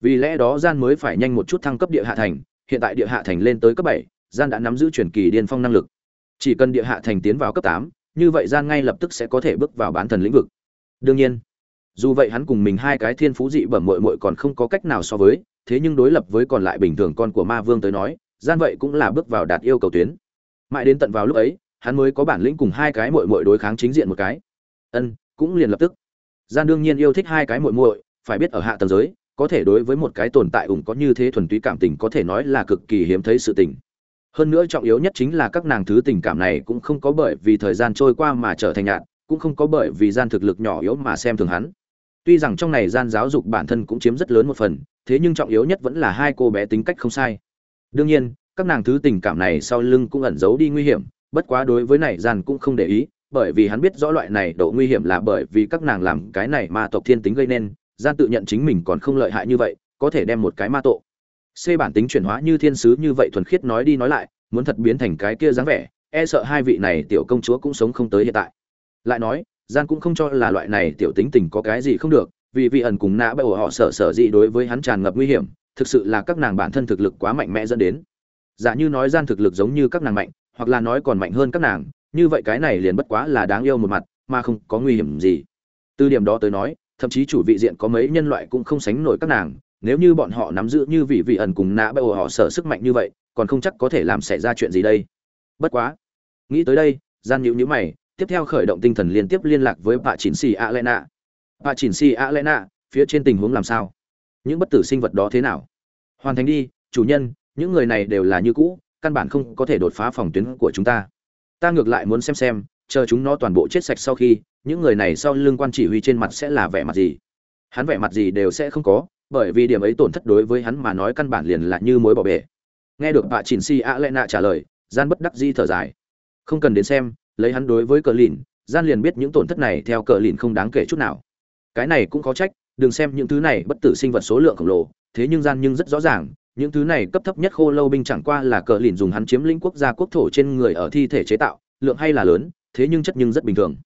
vì lẽ đó gian mới phải nhanh một chút thăng cấp địa hạ thành, hiện tại địa hạ thành lên tới cấp bảy, gian đã nắm giữ truyền kỳ điên phong năng lực. Chỉ cần địa hạ thành tiến vào cấp tám, như vậy gian ngay lập tức sẽ có thể bước vào bán thần lĩnh vực. Đương nhiên, dù vậy hắn cùng mình hai cái thiên phú dị bẩm mội mội còn không có cách nào so với, thế nhưng đối lập với còn lại bình thường con của ma vương tới nói, gian vậy cũng là bước vào đạt yêu cầu tuyến. Mãi đến tận vào lúc ấy, hắn mới có bản lĩnh cùng hai cái mội mội đối kháng chính diện một cái. Ân, cũng liền lập tức. Gian đương nhiên yêu thích hai cái mội mội phải biết ở hạ tầng giới có thể đối với một cái tồn tại ủng có như thế thuần túy cảm tình có thể nói là cực kỳ hiếm thấy sự tình. Hơn nữa trọng yếu nhất chính là các nàng thứ tình cảm này cũng không có bởi vì thời gian trôi qua mà trở thành nhạt, cũng không có bởi vì gian thực lực nhỏ yếu mà xem thường hắn. Tuy rằng trong này gian giáo dục bản thân cũng chiếm rất lớn một phần, thế nhưng trọng yếu nhất vẫn là hai cô bé tính cách không sai. Đương nhiên, các nàng thứ tình cảm này sau lưng cũng ẩn giấu đi nguy hiểm, bất quá đối với này gian cũng không để ý, bởi vì hắn biết rõ loại này độ nguy hiểm là bởi vì các nàng làm cái này mà tộc thiên tính gây nên gian tự nhận chính mình còn không lợi hại như vậy, có thể đem một cái ma tộ c bản tính chuyển hóa như thiên sứ như vậy thuần khiết nói đi nói lại, muốn thật biến thành cái kia dáng vẻ e sợ hai vị này tiểu công chúa cũng sống không tới hiện tại. Lại nói, gian cũng không cho là loại này tiểu tính tình có cái gì không được, vì vị ẩn cùng nã bởi họ sợ sợ gì đối với hắn tràn ngập nguy hiểm, thực sự là các nàng bản thân thực lực quá mạnh mẽ dẫn đến. Giả như nói gian thực lực giống như các nàng mạnh, hoặc là nói còn mạnh hơn các nàng, như vậy cái này liền bất quá là đáng yêu một mặt, mà không có nguy hiểm gì. Từ điểm đó tới nói thậm chí chủ vị diện có mấy nhân loại cũng không sánh nổi các nàng, nếu như bọn họ nắm giữ như vị vị ẩn cùng nã bởi họ sở sức mạnh như vậy, còn không chắc có thể làm xảy ra chuyện gì đây. Bất quá, nghĩ tới đây, gian nhữ nhữ mày, tiếp theo khởi động tinh thần liên tiếp liên lạc với bà chỉnh xì a lena bà chỉnh xì a lena phía trên tình huống làm sao? Những bất tử sinh vật đó thế nào? Hoàn thành đi, chủ nhân, những người này đều là như cũ, căn bản không có thể đột phá phòng tuyến của chúng ta. Ta ngược lại muốn xem xem, chờ chúng nó toàn bộ chết sạch sau khi những người này sau lưng quan chỉ huy trên mặt sẽ là vẻ mặt gì? Hắn vẻ mặt gì đều sẽ không có, bởi vì điểm ấy tổn thất đối với hắn mà nói căn bản liền là như mối bỏ bể. Nghe được bà chỉnh si a lẽ nạ trả lời, gian bất đắc di thở dài. Không cần đến xem, lấy hắn đối với cờ lìn, gian liền biết những tổn thất này theo cờ lìn không đáng kể chút nào. Cái này cũng có trách, đừng xem những thứ này bất tử sinh vật số lượng khổng lồ, thế nhưng gian nhưng rất rõ ràng, những thứ này cấp thấp nhất khô lâu binh chẳng qua là cờ lìn dùng hắn chiếm lĩnh quốc gia quốc thổ trên người ở thi thể chế tạo, lượng hay là lớn, thế nhưng chất nhưng rất bình thường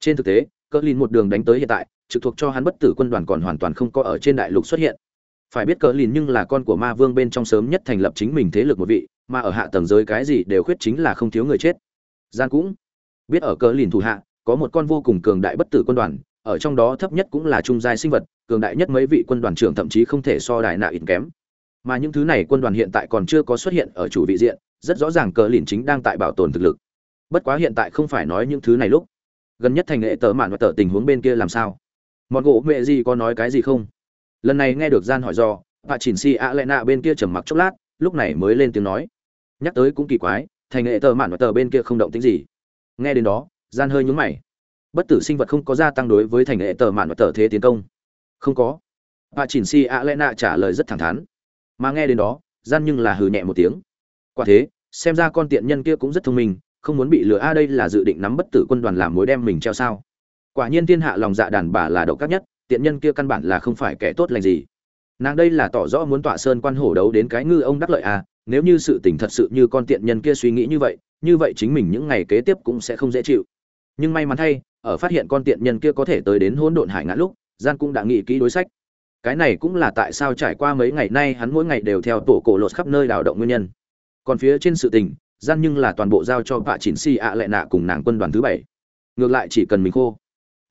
trên thực tế cờ lìn một đường đánh tới hiện tại, trực thuộc cho hắn bất tử quân đoàn còn hoàn toàn không có ở trên đại lục xuất hiện. Phải biết cờ lìn nhưng là con của ma vương bên trong sớm nhất thành lập chính mình thế lực một vị, mà ở hạ tầng giới cái gì đều khuyết chính là không thiếu người chết. Gian cũng biết ở cờ lìn thủ hạ, có một con vô cùng cường đại bất tử quân đoàn, ở trong đó thấp nhất cũng là trung giai sinh vật, cường đại nhất mấy vị quân đoàn trưởng thậm chí không thể so đại nạ ít kém. Mà những thứ này quân đoàn hiện tại còn chưa có xuất hiện ở chủ vị diện, rất rõ ràng cờ lìn chính đang tại bảo tồn thực lực. Bất quá hiện tại không phải nói những thứ này lúc gần nhất thành nghệ tờ mạn và tờ tình huống bên kia làm sao? Mọn gỗ mẹ gì có nói cái gì không? Lần này nghe được gian hỏi do bà chỉnh si a lệ nạ bên kia trầm mặc chốc lát, lúc này mới lên tiếng nói. Nhắc tới cũng kỳ quái, thành nghệ tờ mạn và tờ bên kia không động tính gì. Nghe đến đó, gian hơi nhúng mày. Bất tử sinh vật không có gia tăng đối với thành nghệ tờ mạn và tờ thế tiến công. Không có. Bà chỉnh si a lệ nạ trả lời rất thẳng thắn. Mà nghe đến đó, gian nhưng là hừ nhẹ một tiếng. Quả thế, xem ra con tiện nhân kia cũng rất thông minh không muốn bị lừa, a, đây là dự định nắm bất tử quân đoàn làm mối đem mình treo sao? Quả nhiên thiên hạ lòng dạ đàn bà là độc ác nhất, tiện nhân kia căn bản là không phải kẻ tốt lành gì. Nàng đây là tỏ rõ muốn tọa sơn quan hổ đấu đến cái ngư ông đắc lợi à nếu như sự tình thật sự như con tiện nhân kia suy nghĩ như vậy như vậy chính mình những ngày kế tiếp cũng sẽ không dễ chịu. Nhưng may mắn thay, ở phát hiện con tiện nhân kia có thể tới đến hỗn độn hải ngã lúc, gian cũng đã nghĩ kỹ đối sách. Cái này cũng là tại sao trải qua mấy ngày nay hắn mỗi ngày đều theo tổ cổ lột khắp nơi đào động nguyên nhân. Còn phía trên sự tình gian nhưng là toàn bộ giao cho vạ chỉnh si ạ lệ nạ cùng nàng quân đoàn thứ bảy. Ngược lại chỉ cần mình khô.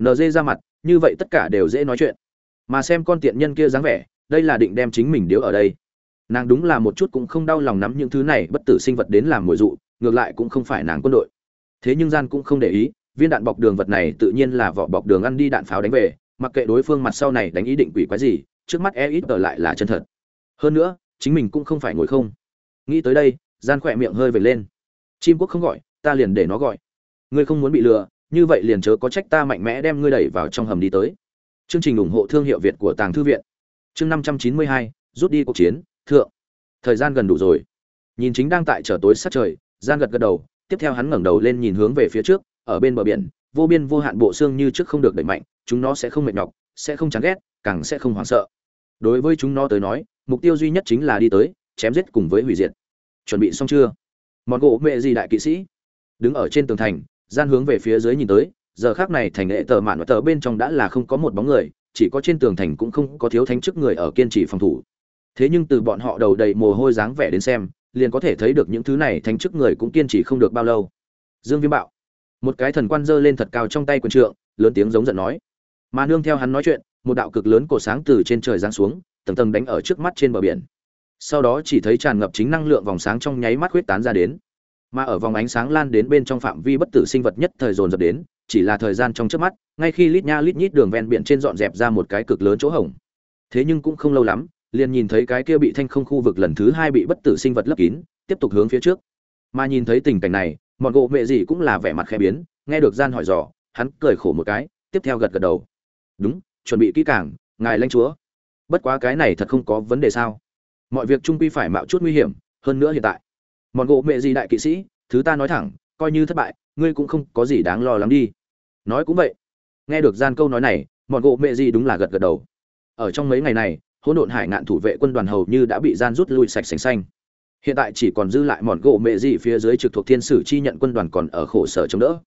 Nd ra mặt, như vậy tất cả đều dễ nói chuyện. Mà xem con tiện nhân kia dáng vẻ, đây là định đem chính mình điếu ở đây. Nàng đúng là một chút cũng không đau lòng nắm những thứ này, bất tử sinh vật đến làm mồi dụ, ngược lại cũng không phải nàng quân đội. Thế nhưng gian cũng không để ý, viên đạn bọc đường vật này tự nhiên là vỏ bọc đường ăn đi đạn pháo đánh về, mặc kệ đối phương mặt sau này đánh ý định quỷ quái gì, trước mắt e ít ở lại là chân thật. Hơn nữa, chính mình cũng không phải ngồi không. Nghĩ tới đây gian khỏe miệng hơi về lên. Chim quốc không gọi, ta liền để nó gọi. Ngươi không muốn bị lừa, như vậy liền chớ có trách ta mạnh mẽ đem ngươi đẩy vào trong hầm đi tới. Chương trình ủng hộ thương hiệu việt của tàng thư viện. Chương năm trăm chín mươi hai, rút đi cuộc chiến, thượng. Thời gian gần đủ rồi. Nhìn chính đang tại trở tối sát trời gian gật gật đầu, tiếp theo hắn ngẩng đầu lên nhìn hướng về phía trước, ở bên bờ biển, vô biên vô hạn bộ xương như trước không được đẩy mạnh, chúng nó sẽ không mệt nhọc, sẽ không chán ghét, càng sẽ không hoảng sợ. Đối với chúng nó tới nói, mục tiêu duy nhất chính là đi tới, chém giết cùng với hủy diệt chuẩn bị xong chưa? Món gỗ mẹ gì đại kỵ sĩ? Đứng ở trên tường thành, gian hướng về phía dưới nhìn tới, giờ khác này thành hệ tờ mạn và tờ bên trong đã là không có một bóng người, chỉ có trên tường thành cũng không có thiếu thánh chức người ở kiên trì phòng thủ. Thế nhưng từ bọn họ đầu đầy mồ hôi dáng vẻ đến xem, liền có thể thấy được những thứ này thánh chức người cũng kiên trì không được bao lâu. Dương viêm bạo. Một cái thần quan giơ lên thật cao trong tay quần trượng, lớn tiếng giống giận nói. Mà nương theo hắn nói chuyện, một đạo cực lớn cổ sáng từ trên trời giáng xuống, tầng tầng đánh ở trước mắt trên bờ biển sau đó chỉ thấy tràn ngập chính năng lượng vòng sáng trong nháy mắt huyết tán ra đến. Mà ở vòng ánh sáng lan đến bên trong phạm vi bất tử sinh vật nhất thời dồn dập đến, chỉ là thời gian trong trước mắt, ngay khi lít nha lít nhít đường ven biển trên dọn dẹp ra một cái cực lớn chỗ hổng. Thế nhưng cũng không lâu lắm, liền nhìn thấy cái kia bị thanh không khu vực lần thứ hai bị bất tử sinh vật lấp kín, tiếp tục hướng phía trước. Mà nhìn thấy tình cảnh này, mọn gỗ mẹ gì cũng là vẻ mặt khẽ biến, nghe được gian hỏi dò, hắn cười khổ một cái, tiếp theo gật gật đầu. Đúng, chuẩn bị kỹ càng, ngài lãnh chúa. Bất quá cái này thật không có vấn đề sao? Mọi việc trung quy phải mạo chút nguy hiểm, hơn nữa hiện tại. Mọn gỗ mẹ gì đại kỵ sĩ, thứ ta nói thẳng, coi như thất bại, ngươi cũng không có gì đáng lo lắng đi. Nói cũng vậy. Nghe được gian câu nói này, mọn gỗ mẹ gì đúng là gật gật đầu. Ở trong mấy ngày này, hỗn độn hải ngạn thủ vệ quân đoàn hầu như đã bị gian rút lui sạch sành xanh. Hiện tại chỉ còn dư lại mọn gỗ mẹ gì phía dưới trực thuộc thiên sử chi nhận quân đoàn còn ở khổ sở chống đỡ.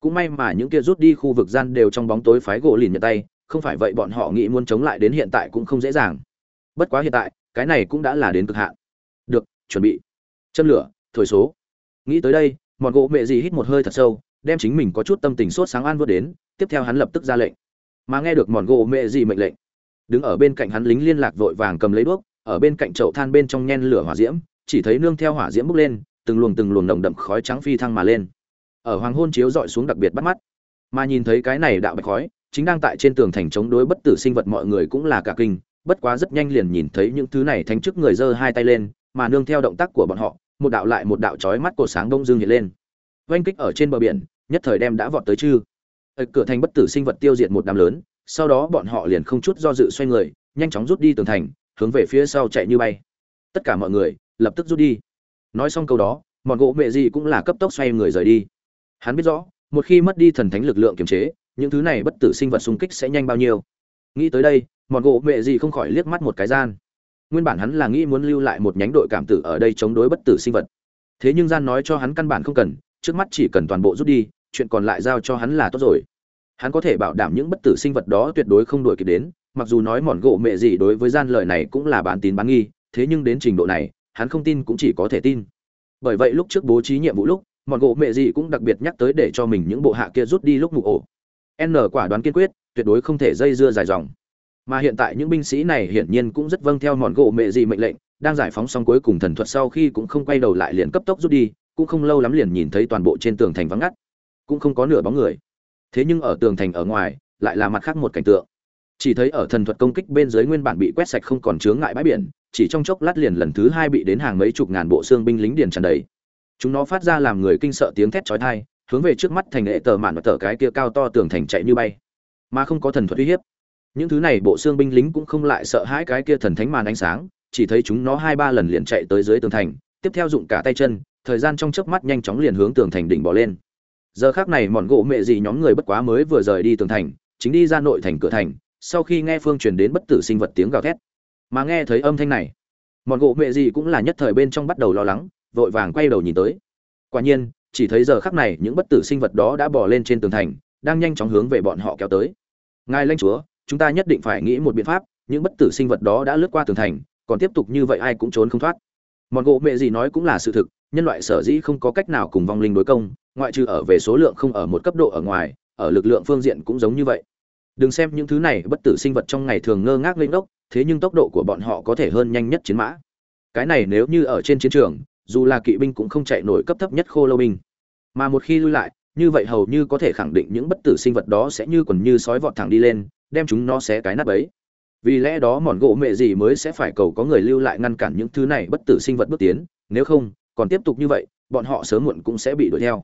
Cũng may mà những kia rút đi khu vực gian đều trong bóng tối phái gỗ lìn nhận tay, không phải vậy bọn họ nghĩ muốn chống lại đến hiện tại cũng không dễ dàng. Bất quá hiện tại cái này cũng đã là đến cực hạn. Được, chuẩn bị. Châm lửa, thổi số. Nghĩ tới đây, mọn gỗ mẹ gì hít một hơi thật sâu, đem chính mình có chút tâm tình sốt sáng an vớt đến, tiếp theo hắn lập tức ra lệnh. Mà nghe được mọn gỗ mẹ gì mệnh lệnh, đứng ở bên cạnh hắn lính liên lạc vội vàng cầm lấy đuốc, ở bên cạnh chậu than bên trong nhen lửa hỏa diễm, chỉ thấy nương theo hỏa diễm bốc lên, từng luồng từng luồng nồng đậm khói trắng phi thăng mà lên. Ở hoàng hôn chiếu dọi xuống đặc biệt bắt mắt. Mà nhìn thấy cái này đạo bạch khói, chính đang tại trên tường thành chống đối bất tử sinh vật mọi người cũng là cả kinh bất quá rất nhanh liền nhìn thấy những thứ này thánh chức người giơ hai tay lên, mà nương theo động tác của bọn họ, một đạo lại một đạo chói mắt cột sáng đông dương hiện lên. Oanh kích ở trên bờ biển, nhất thời đem đã vọt tới chư. Ở cửa thành bất tử sinh vật tiêu diệt một đám lớn, sau đó bọn họ liền không chút do dự xoay người, nhanh chóng rút đi tường thành, hướng về phía sau chạy như bay. Tất cả mọi người, lập tức rút đi. Nói xong câu đó mọn gỗ mẹ gì cũng là cấp tốc xoay người rời đi. Hắn biết rõ, một khi mất đi thần thánh lực lượng kiềm chế, những thứ này bất tử sinh vật xung kích sẽ nhanh bao nhiêu. Nghĩ tới đây mọn gỗ mẹ gì không khỏi liếc mắt một cái gian. Nguyên bản hắn là nghĩ muốn lưu lại một nhánh đội cảm tử ở đây chống đối bất tử sinh vật. Thế nhưng gian nói cho hắn căn bản không cần, trước mắt chỉ cần toàn bộ rút đi, chuyện còn lại giao cho hắn là tốt rồi. Hắn có thể bảo đảm những bất tử sinh vật đó tuyệt đối không đuổi kịp đến, mặc dù nói mòn gỗ mẹ gì đối với gian lời này cũng là bán tín bán nghi, thế nhưng đến trình độ này, hắn không tin cũng chỉ có thể tin. Bởi vậy lúc trước bố trí nhiệm vụ lúc, mòn gỗ mẹ gì cũng đặc biệt nhắc tới để cho mình những bộ hạ kia rút đi lúc ngủ ổ. N quả đoán kiên quyết, tuyệt đối không thể dây dưa dài dòng mà hiện tại những binh sĩ này hiển nhiên cũng rất vâng theo mòn gỗ mẹ gì mệnh lệnh, đang giải phóng xong cuối cùng thần thuật sau khi cũng không quay đầu lại liền cấp tốc rút đi, cũng không lâu lắm liền nhìn thấy toàn bộ trên tường thành vắng ngắt, cũng không có nửa bóng người. Thế nhưng ở tường thành ở ngoài, lại là mặt khác một cảnh tượng. Chỉ thấy ở thần thuật công kích bên dưới nguyên bản bị quét sạch không còn chướng ngại bãi biển, chỉ trong chốc lát liền lần thứ hai bị đến hàng mấy chục ngàn bộ xương binh lính điền tràn đầy. Chúng nó phát ra làm người kinh sợ tiếng thét chói tai, hướng về trước mắt thành hệ tờ mạn và tờ cái kia cao to tường thành chạy như bay. Mà không có thần thuật uy hiếp những thứ này bộ xương binh lính cũng không lại sợ hãi cái kia thần thánh màn ánh sáng, chỉ thấy chúng nó hai ba lần liền chạy tới dưới tường thành, tiếp theo dụng cả tay chân, thời gian trong chớp mắt nhanh chóng liền hướng tường thành đỉnh bỏ lên. Giờ khác này mòn gỗ mẹ gì nhóm người bất quá mới vừa rời đi tường thành, chính đi ra nội thành cửa thành, sau khi nghe phương truyền đến bất tử sinh vật tiếng gào thét. Mà nghe thấy âm thanh này mòn gỗ mẹ gì cũng là nhất thời bên trong bắt đầu lo lắng, vội vàng quay đầu nhìn tới. Quả nhiên, chỉ thấy giờ khắc này những bất tử sinh vật đó đã bỏ lên trên tường thành, đang nhanh chóng hướng về bọn họ kéo tới. Ngài lãnh chúa chúng ta nhất định phải nghĩ một biện pháp, những bất tử sinh vật đó đã lướt qua tường thành, còn tiếp tục như vậy ai cũng trốn không thoát. Mòn gỗ mẹ gì nói cũng là sự thực, nhân loại sở dĩ không có cách nào cùng vong linh đối công, ngoại trừ ở về số lượng không ở một cấp độ ở ngoài, ở lực lượng phương diện cũng giống như vậy. Đừng xem những thứ này bất tử sinh vật trong ngày thường ngơ ngác lên đốc thế nhưng tốc độ của bọn họ có thể hơn nhanh nhất chiến mã. Cái này nếu như ở trên chiến trường, dù là kỵ binh cũng không chạy nổi cấp thấp nhất khô lâu binh. Mà một khi lui lại, như vậy hầu như có thể khẳng định những bất tử sinh vật đó sẽ như quần như sói vọt thẳng đi lên đem chúng nó xé cái nát ấy. Vì lẽ đó mòn gỗ mẹ gì mới sẽ phải cầu có người lưu lại ngăn cản những thứ này bất tử sinh vật bước tiến, nếu không, còn tiếp tục như vậy, bọn họ sớm muộn cũng sẽ bị đuổi theo.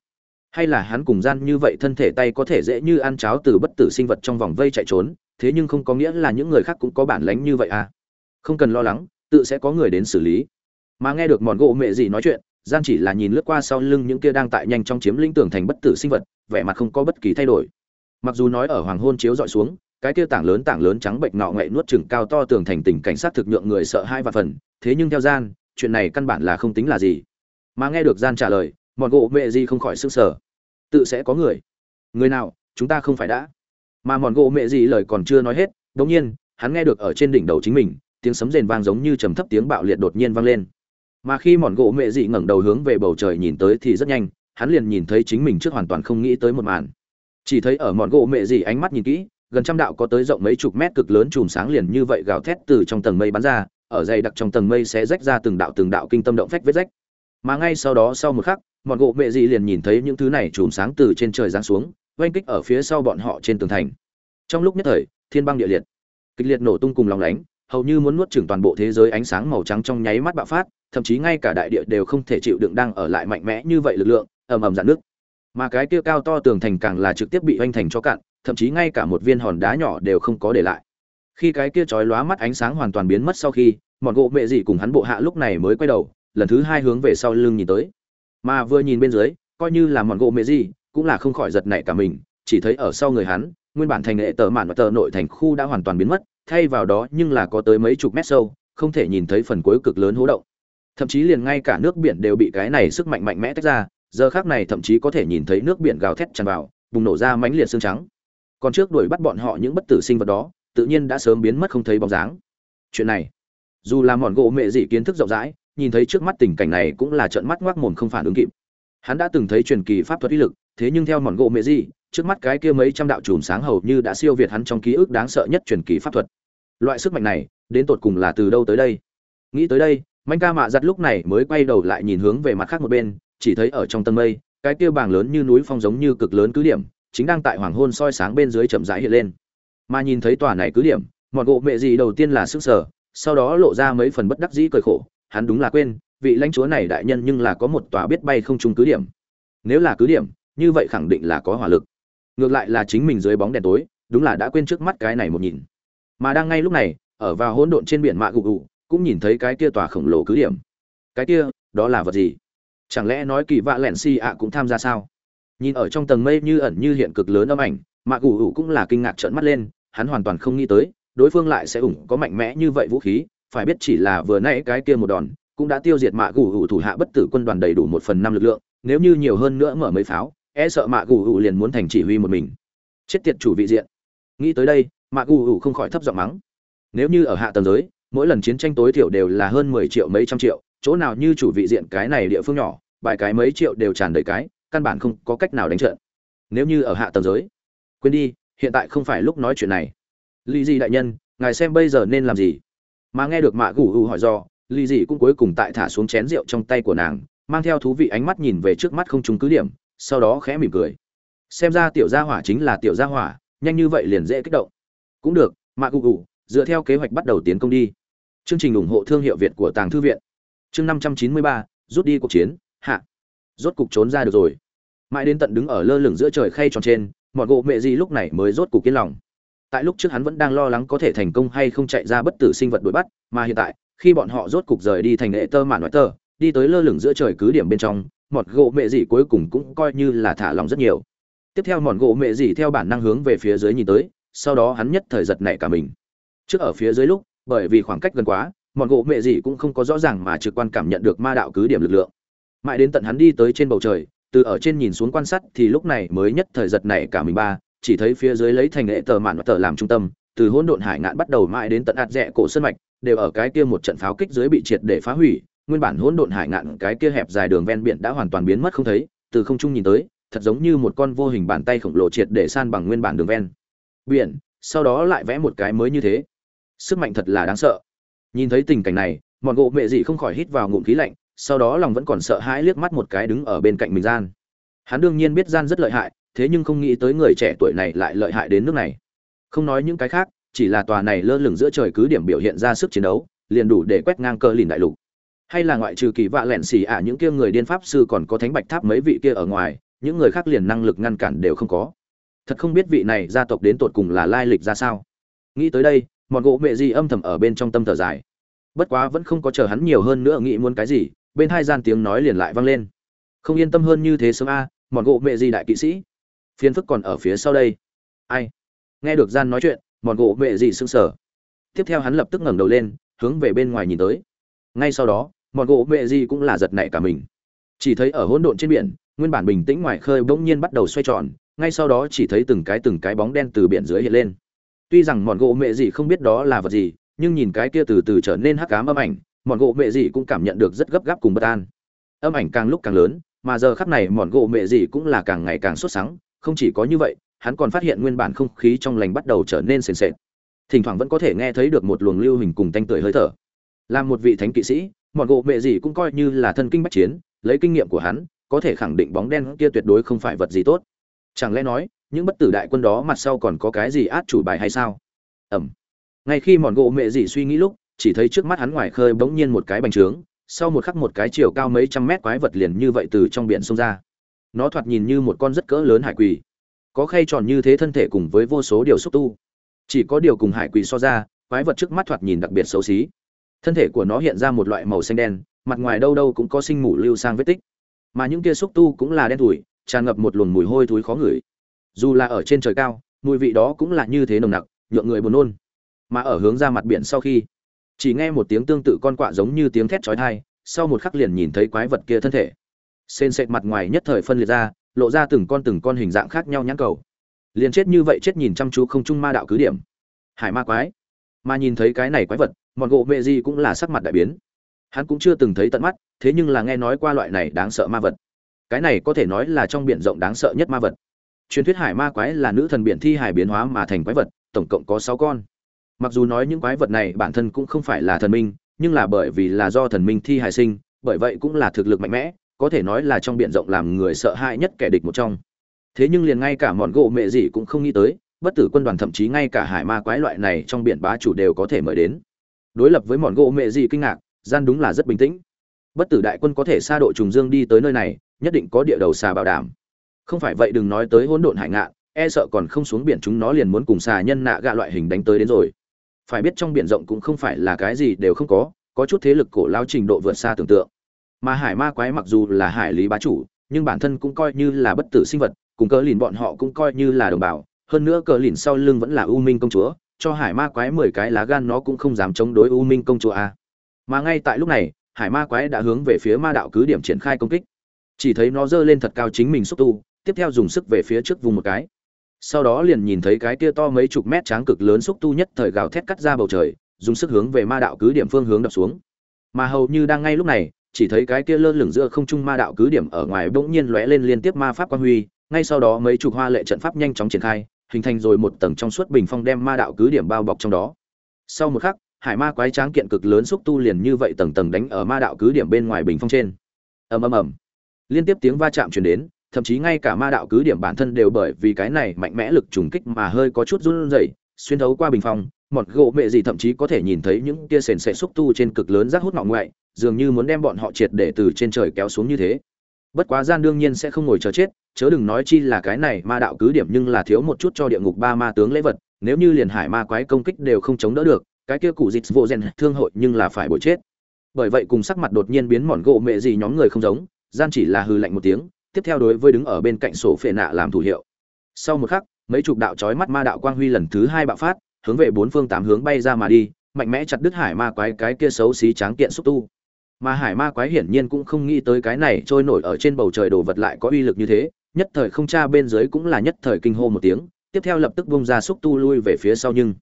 Hay là hắn cùng gian như vậy thân thể tay có thể dễ như ăn cháo từ bất tử sinh vật trong vòng vây chạy trốn, thế nhưng không có nghĩa là những người khác cũng có bản lánh như vậy à? Không cần lo lắng, tự sẽ có người đến xử lý. Mà nghe được mòn gỗ mẹ gì nói chuyện, gian chỉ là nhìn lướt qua sau lưng những kia đang tại nhanh trong chiếm lĩnh tưởng thành bất tử sinh vật, vẻ mặt không có bất kỳ thay đổi. Mặc dù nói ở hoàng hôn chiếu dọi xuống cái kia tảng lớn tảng lớn trắng bệnh nọ ngậy nuốt chừng cao to tường thành tình cảnh sát thực nhượng người sợ hai và phần, thế nhưng theo gian, chuyện này căn bản là không tính là gì. Mà nghe được gian trả lời mọn gỗ mẹ gì không khỏi sức sở tự sẽ có người. Người nào, chúng ta không phải đã. Mà mọn gỗ mẹ gì lời còn chưa nói hết đột nhiên, hắn nghe được ở trên đỉnh đầu chính mình, tiếng sấm rền vang giống như trầm thấp tiếng bạo liệt đột nhiên vang lên. Mà khi mòn gỗ mẹ dị ngẩng đầu hướng về bầu trời nhìn tới thì rất nhanh, hắn liền nhìn thấy chính mình trước hoàn toàn không nghĩ tới một màn. Chỉ thấy ở mòn gỗ mẹ dị ánh mắt nhìn kỹ gần trăm đạo có tới rộng mấy chục mét cực lớn chùm sáng liền như vậy gào thét từ trong tầng mây bắn ra, ở dày đặc trong tầng mây sẽ rách ra từng đạo từng đạo kinh tâm động phách vết rách. Mà ngay sau đó sau một khắc bọn gỗ mẹ dị liền nhìn thấy những thứ này chùm sáng từ trên trời giáng xuống, oanh kích ở phía sau bọn họ trên tường thành. Trong lúc nhất thời, thiên băng địa liệt. Kịch liệt nổ tung cùng lòng lánh, hầu như muốn nuốt chửng toàn bộ thế giới ánh sáng màu trắng trong nháy mắt bạo phát, thậm chí ngay cả đại địa đều không thể chịu đựng đang ở lại mạnh mẽ như vậy lực lượng, ầm ầm dạn nước mà cái kia cao to tường thành càng là trực tiếp bị oanh thành cho cạn thậm chí ngay cả một viên hòn đá nhỏ đều không có để lại. Khi cái kia chói lóa mắt ánh sáng hoàn toàn biến mất sau khi, mọn gỗ mẹ dị cùng hắn bộ hạ lúc này mới quay đầu, lần thứ hai hướng về sau lưng nhìn tới. Mà vừa nhìn bên dưới, coi như là mọn gỗ mẹ dị, cũng là không khỏi giật nảy cả mình, chỉ thấy ở sau người hắn, nguyên bản thành nghệ tờ mạn và tờ nội thành khu đã hoàn toàn biến mất, thay vào đó nhưng là có tới mấy chục mét sâu, không thể nhìn thấy phần cuối cực lớn hố động. Thậm chí liền ngay cả nước biển đều bị cái này sức mạnh mạnh mẽ tách ra, giờ khác này thậm chí có thể nhìn thấy nước biển gào thét tràn vào, bùng nổ ra mãnh liệt xương trắng còn trước đuổi bắt bọn họ những bất tử sinh vật đó, tự nhiên đã sớm biến mất không thấy bóng dáng. Chuyện này, dù là mòn gỗ mẹ dị kiến thức rộng rãi, nhìn thấy trước mắt tình cảnh này cũng là trợn mắt ngoác mồm không phản ứng kịp. Hắn đã từng thấy truyền kỳ pháp thuật uy lực, thế nhưng theo mòn gỗ mẹ dị, trước mắt cái kia mấy trăm đạo chùm sáng hầu như đã siêu việt hắn trong ký ức đáng sợ nhất truyền kỳ pháp thuật. Loại sức mạnh này, đến tột cùng là từ đâu tới đây? Nghĩ tới đây, manh ca mạ giặt lúc này mới quay đầu lại nhìn hướng về mặt khác một bên, chỉ thấy ở trong tầng mây, cái kia bảng lớn như núi phong giống như cực lớn cứ điểm chính đang tại hoàng hôn soi sáng bên dưới chậm rãi hiện lên. Mà nhìn thấy tòa này cứ điểm mọn gỗ mẹ gì đầu tiên là sức sở, sau đó lộ ra mấy phần bất đắc dĩ cười khổ. Hắn đúng là quên, vị lãnh chúa này đại nhân nhưng là có một tòa biết bay không trung cứ điểm. Nếu là cứ điểm, như vậy khẳng định là có hỏa lực. Ngược lại là chính mình dưới bóng đèn tối, đúng là đã quên trước mắt cái này một nhìn. Mà đang ngay lúc này, ở vào hỗn độn trên biển mạ gù gù cũng nhìn thấy cái kia tòa khổng lồ cứ điểm. Cái kia, đó là vật gì? Chẳng lẽ nói kỳ vạ lẹn si ạ cũng tham gia sao? Nhìn ở trong tầng mây như ẩn như hiện cực lớn âm ảnh mạ ủ ủ cũng là kinh ngạc trợn mắt lên, hắn hoàn toàn không nghĩ tới, đối phương lại sẽ ủng có mạnh mẽ như vậy vũ khí, phải biết chỉ là vừa nãy cái kia một đòn, cũng đã tiêu diệt mạ gù gù thủ hạ bất tử quân đoàn đầy đủ một phần năm lực lượng, nếu như nhiều hơn nữa mở mấy pháo e sợ mạ gù gù liền muốn thành chỉ huy một mình. Chết tiệt chủ vị diện. Nghĩ tới đây mạ gù gù không khỏi thấp giọng mắng. Nếu như ở hạ tầng giới, mỗi lần chiến tranh tối thiểu đều là hơn mười triệu mấy trăm triệu, chỗ nào như chủ vị diện cái này địa phương nhỏ, vài cái mấy triệu đều tràn đầy cái căn bản không có cách nào đánh trận. Nếu như ở hạ tầng giới, quên đi, hiện tại không phải lúc nói chuyện này. Lý gì đại nhân, ngài xem bây giờ nên làm gì? Mà nghe được mạ gù gù hỏi do, lý gì cũng cuối cùng tại thả xuống chén rượu trong tay của nàng, mang theo thú vị ánh mắt nhìn về trước mắt không trúng cứ điểm, sau đó khẽ mỉm cười. Xem ra tiểu gia hỏa chính là tiểu gia hỏa, nhanh như vậy liền dễ kích động. Cũng được, mạ gù gù dựa theo kế hoạch bắt đầu tiến công đi. Chương trình ủng hộ thương hiệu việt của tàng thư viện. Chương năm trăm chín mươi ba, rút đi cuộc chiến. Hạ rốt cục trốn ra được rồi. Mãi đến tận đứng ở lơ lửng giữa trời khay tròn trên, mọi gỗ mẹ gì lúc này mới rốt cục yên lòng. Tại lúc trước hắn vẫn đang lo lắng có thể thành công hay không chạy ra bất tử sinh vật đuổi bắt, mà hiện tại, khi bọn họ rốt cục rời đi thành nghệ tơ mạn ngoại tơ, đi tới lơ lửng giữa trời cứ điểm bên trong mọt gỗ mẹ gì cuối cùng cũng coi như là thả lòng rất nhiều. Tiếp theo mọt gỗ mẹ gì theo bản năng hướng về phía dưới nhìn tới, sau đó hắn nhất thời giật nảy cả mình. Trước ở phía dưới lúc, bởi vì khoảng cách gần quá mọt gỗ mẹ gì cũng không có rõ ràng mà trực quan cảm nhận được ma đạo cứ điểm lực lượng mãi đến tận hắn đi tới trên bầu trời, từ ở trên nhìn xuống quan sát thì lúc này mới nhất thời giật này cả mình ba, chỉ thấy phía dưới lấy thành nghệ tờ mạn và tờ làm trung tâm, từ hỗn độn hải ngạn bắt đầu mãi đến tận ạt rẽ cổ sân mạch, đều ở cái kia một trận pháo kích dưới bị triệt để phá hủy, nguyên bản hỗn độn hải ngạn cái kia hẹp dài đường ven biển đã hoàn toàn biến mất không thấy, từ không trung nhìn tới, thật giống như một con vô hình bàn tay khổng lồ triệt để san bằng nguyên bản đường ven biển, sau đó lại vẽ một cái mới như thế. Sức mạnh thật là đáng sợ. Nhìn thấy tình cảnh này mọn gỗ mẹ dị không khỏi hít vào ngụm khí lạnh sau đó lòng vẫn còn sợ hãi liếc mắt một cái đứng ở bên cạnh mình gian. Hắn đương nhiên biết gian rất lợi hại, thế nhưng không nghĩ tới người trẻ tuổi này lại lợi hại đến nước này. Không nói những cái khác, chỉ là tòa này lơ lửng giữa trời cứ điểm biểu hiện ra sức chiến đấu, liền đủ để quét ngang cơ lìn đại lục. Hay là ngoại trừ kỳ vạ lẹn xì ả những kia người điên pháp sư còn có thánh bạch tháp mấy vị kia ở ngoài, những người khác liền năng lực ngăn cản đều không có. Thật không biết vị này gia tộc đến tột cùng là lai lịch ra sao. Nghĩ tới đây, mọn gỗ mẹ gì âm thầm ở bên trong tâm thở dài. Bất quá vẫn không có chờ hắn nhiều hơn nữa nghĩ muốn cái gì bên hai gian tiếng nói liền lại vang lên. Không yên tâm hơn như thế sớm a à, mọn gỗ mẹ gì đại kỵ sĩ. Phiền phức còn ở phía sau đây. Ai? Nghe được gian nói chuyện mọn gỗ mẹ gì sững sờ. Tiếp theo hắn lập tức ngẩng đầu lên hướng về bên ngoài nhìn tới. Ngay sau đó mọn gỗ mẹ gì cũng là giật nảy cả mình. Chỉ thấy ở hỗn độn trên biển nguyên bản bình tĩnh ngoài khơi bỗng nhiên bắt đầu xoay tròn ngay sau đó chỉ thấy từng cái từng cái bóng đen từ biển dưới hiện lên. Tuy rằng mọn gỗ mẹ gì không biết đó là vật gì nhưng nhìn cái kia từ từ trở nên hắc ám âm ảnh mọn gỗ mẹ gì cũng cảm nhận được rất gấp gáp cùng bất an. Âm ảnh càng lúc càng lớn, mà giờ khắc này mọn gỗ mẹ gì cũng là càng ngày càng sốt sắng, không chỉ có như vậy, hắn còn phát hiện nguyên bản không khí trong lành bắt đầu trở nên sền sệt. Thỉnh thoảng vẫn có thể nghe thấy được một luồng lưu hình cùng tanh tưởi hơi thở. Làm một vị thánh kỵ sĩ mọn gỗ mẹ gì cũng coi như là thân kinh bách chiến, lấy kinh nghiệm của hắn, có thể khẳng định bóng đen kia tuyệt đối không phải vật gì tốt. Chẳng lẽ nói, những bất tử đại quân đó mặt sau còn có cái gì át chủ bài hay sao? Ẩm ngay khi mọn gỗ mẹ gì suy nghĩ lúc chỉ thấy trước mắt hắn ngoài khơi bỗng nhiên một cái bành trướng, sau một khắc một cái chiều cao mấy trăm mét quái vật liền như vậy từ trong biển xông ra. Nó thoạt nhìn như một con rất cỡ lớn hải quỳ có khay tròn như thế thân thể cùng với vô số điều xúc tu. Chỉ có điều cùng hải quỳ so ra, quái vật trước mắt thoạt nhìn đặc biệt xấu xí. Thân thể của nó hiện ra một loại màu xanh đen, mặt ngoài đâu đâu cũng có sinh mủ lưu sang vết tích. Mà những kia xúc tu cũng là đen thủi tràn ngập một luồng mùi hôi thối khó ngửi. Dù là ở trên trời cao, mùi vị đó cũng là như thế nồng nặc, nhượng người buồn nôn. Mà ở hướng ra mặt biển sau khi chỉ nghe một tiếng tương tự con quạ giống như tiếng thét chói tai, sau một khắc liền nhìn thấy quái vật kia thân thể. Sên sệt mặt ngoài nhất thời phân liệt ra, lộ ra từng con từng con hình dạng khác nhau nhãn cầu. Liền chết như vậy chết nhìn chăm chú không trung ma đạo cứ điểm. Hải ma quái. Mà nhìn thấy cái này quái vật, mọn gỗ mẹ gì cũng là sắc mặt đại biến. Hắn cũng chưa từng thấy tận mắt, thế nhưng là nghe nói qua loại này đáng sợ ma vật. Cái này có thể nói là trong biển rộng đáng sợ nhất ma vật. Truyền thuyết hải ma quái là nữ thần biển thi hải biến hóa mà thành quái vật, tổng cộng có sáu con mặc dù nói những quái vật này bản thân cũng không phải là thần minh, nhưng là bởi vì là do thần minh thi hải sinh, bởi vậy cũng là thực lực mạnh mẽ, có thể nói là trong biển rộng làm người sợ hãi nhất kẻ địch một trong. Thế nhưng liền ngay cả mọn gỗ mẹ gì cũng không nghĩ tới, bất tử quân đoàn thậm chí ngay cả hải ma quái loại này trong biển bá chủ đều có thể mời đến. Đối lập với mọn gỗ mẹ gì kinh ngạc, gian đúng là rất bình tĩnh. Bất tử đại quân có thể xa độ trùng dương đi tới nơi này, nhất định có địa đầu xà bảo đảm. Không phải vậy đừng nói tới hỗn độn hải ngạn e sợ còn không xuống biển chúng nó liền muốn cùng xà nhân nạ gạ loại hình đánh tới đến rồi phải biết trong biển rộng cũng không phải là cái gì đều không có có chút thế lực cổ lao trình độ vượt xa tưởng tượng. Mà hải ma quái mặc dù là hải lý bá chủ, nhưng bản thân cũng coi như là bất tử sinh vật, cùng cờ lìn bọn họ cũng coi như là đồng bào. Hơn nữa cờ lìn sau lưng vẫn là u minh công chúa, cho hải ma quái mười cái lá gan nó cũng không dám chống đối u minh công chúa a. Mà ngay tại lúc này, hải ma quái đã hướng về phía ma đạo cứ điểm triển khai công kích. Chỉ thấy nó giơ lên thật cao chính mình xúc tu, tiếp theo dùng sức về phía trước vùng một cái sau đó liền nhìn thấy cái kia to mấy chục mét tráng cực lớn xúc tu nhất thời gào thét cắt ra bầu trời, dùng sức hướng về ma đạo cứ điểm phương hướng đập xuống. Mà hầu như đang ngay lúc này, chỉ thấy cái kia lơ lửng giữa không trung ma đạo cứ điểm ở ngoài bỗng nhiên lóe lên liên tiếp ma pháp quan huy, ngay sau đó mấy chục hoa lệ trận pháp nhanh chóng triển khai, hình thành rồi một tầng trong suốt bình phong đem ma đạo cứ điểm bao bọc trong đó. Sau một khắc, hải ma quái tráng kiện cực lớn xúc tu liền như vậy tầng tầng đánh ở ma đạo cứ điểm bên ngoài bình phong trên. Ầm ầm ầm. Liên tiếp tiếng va chạm truyền đến thậm chí ngay cả ma đạo cứ điểm bản thân đều bởi vì cái này mạnh mẽ lực trùng kích mà hơi có chút run rẩy, xuyên thấu qua bình phong một gỗ mẹ gì thậm chí có thể nhìn thấy những tia sền sệt xúc tu trên cực lớn rác hút ngọ ngoại, dường như muốn đem bọn họ triệt để từ trên trời kéo xuống như thế. Bất quá gian đương nhiên sẽ không ngồi chờ chết, chớ đừng nói chi là cái này ma đạo cứ điểm nhưng là thiếu một chút cho địa ngục ba ma tướng lễ vật, nếu như liền hải ma quái công kích đều không chống đỡ được, cái kia cụ dịch vô rèn thương hội nhưng là phải bội chết. Bởi vậy cùng sắc mặt đột nhiên biến mòn gỗ mẹ gì nhóm người không giống, gian chỉ là hư lạnh một tiếng tiếp theo đối với đứng ở bên cạnh sổ phệ nạ làm thủ hiệu. Sau một khắc, mấy chục đạo chói mắt ma đạo quang huy lần thứ hai bạo phát, hướng về bốn phương tám hướng bay ra mà đi, mạnh mẽ chặt đứt hải ma quái cái kia xấu xí tráng kiện xúc tu. Mà hải ma quái hiển nhiên cũng không nghĩ tới cái này trôi nổi ở trên bầu trời đồ vật lại có uy lực như thế, nhất thời không cha bên dưới cũng là nhất thời kinh hô một tiếng, tiếp theo lập tức bung ra xúc tu lui về phía sau nhưng,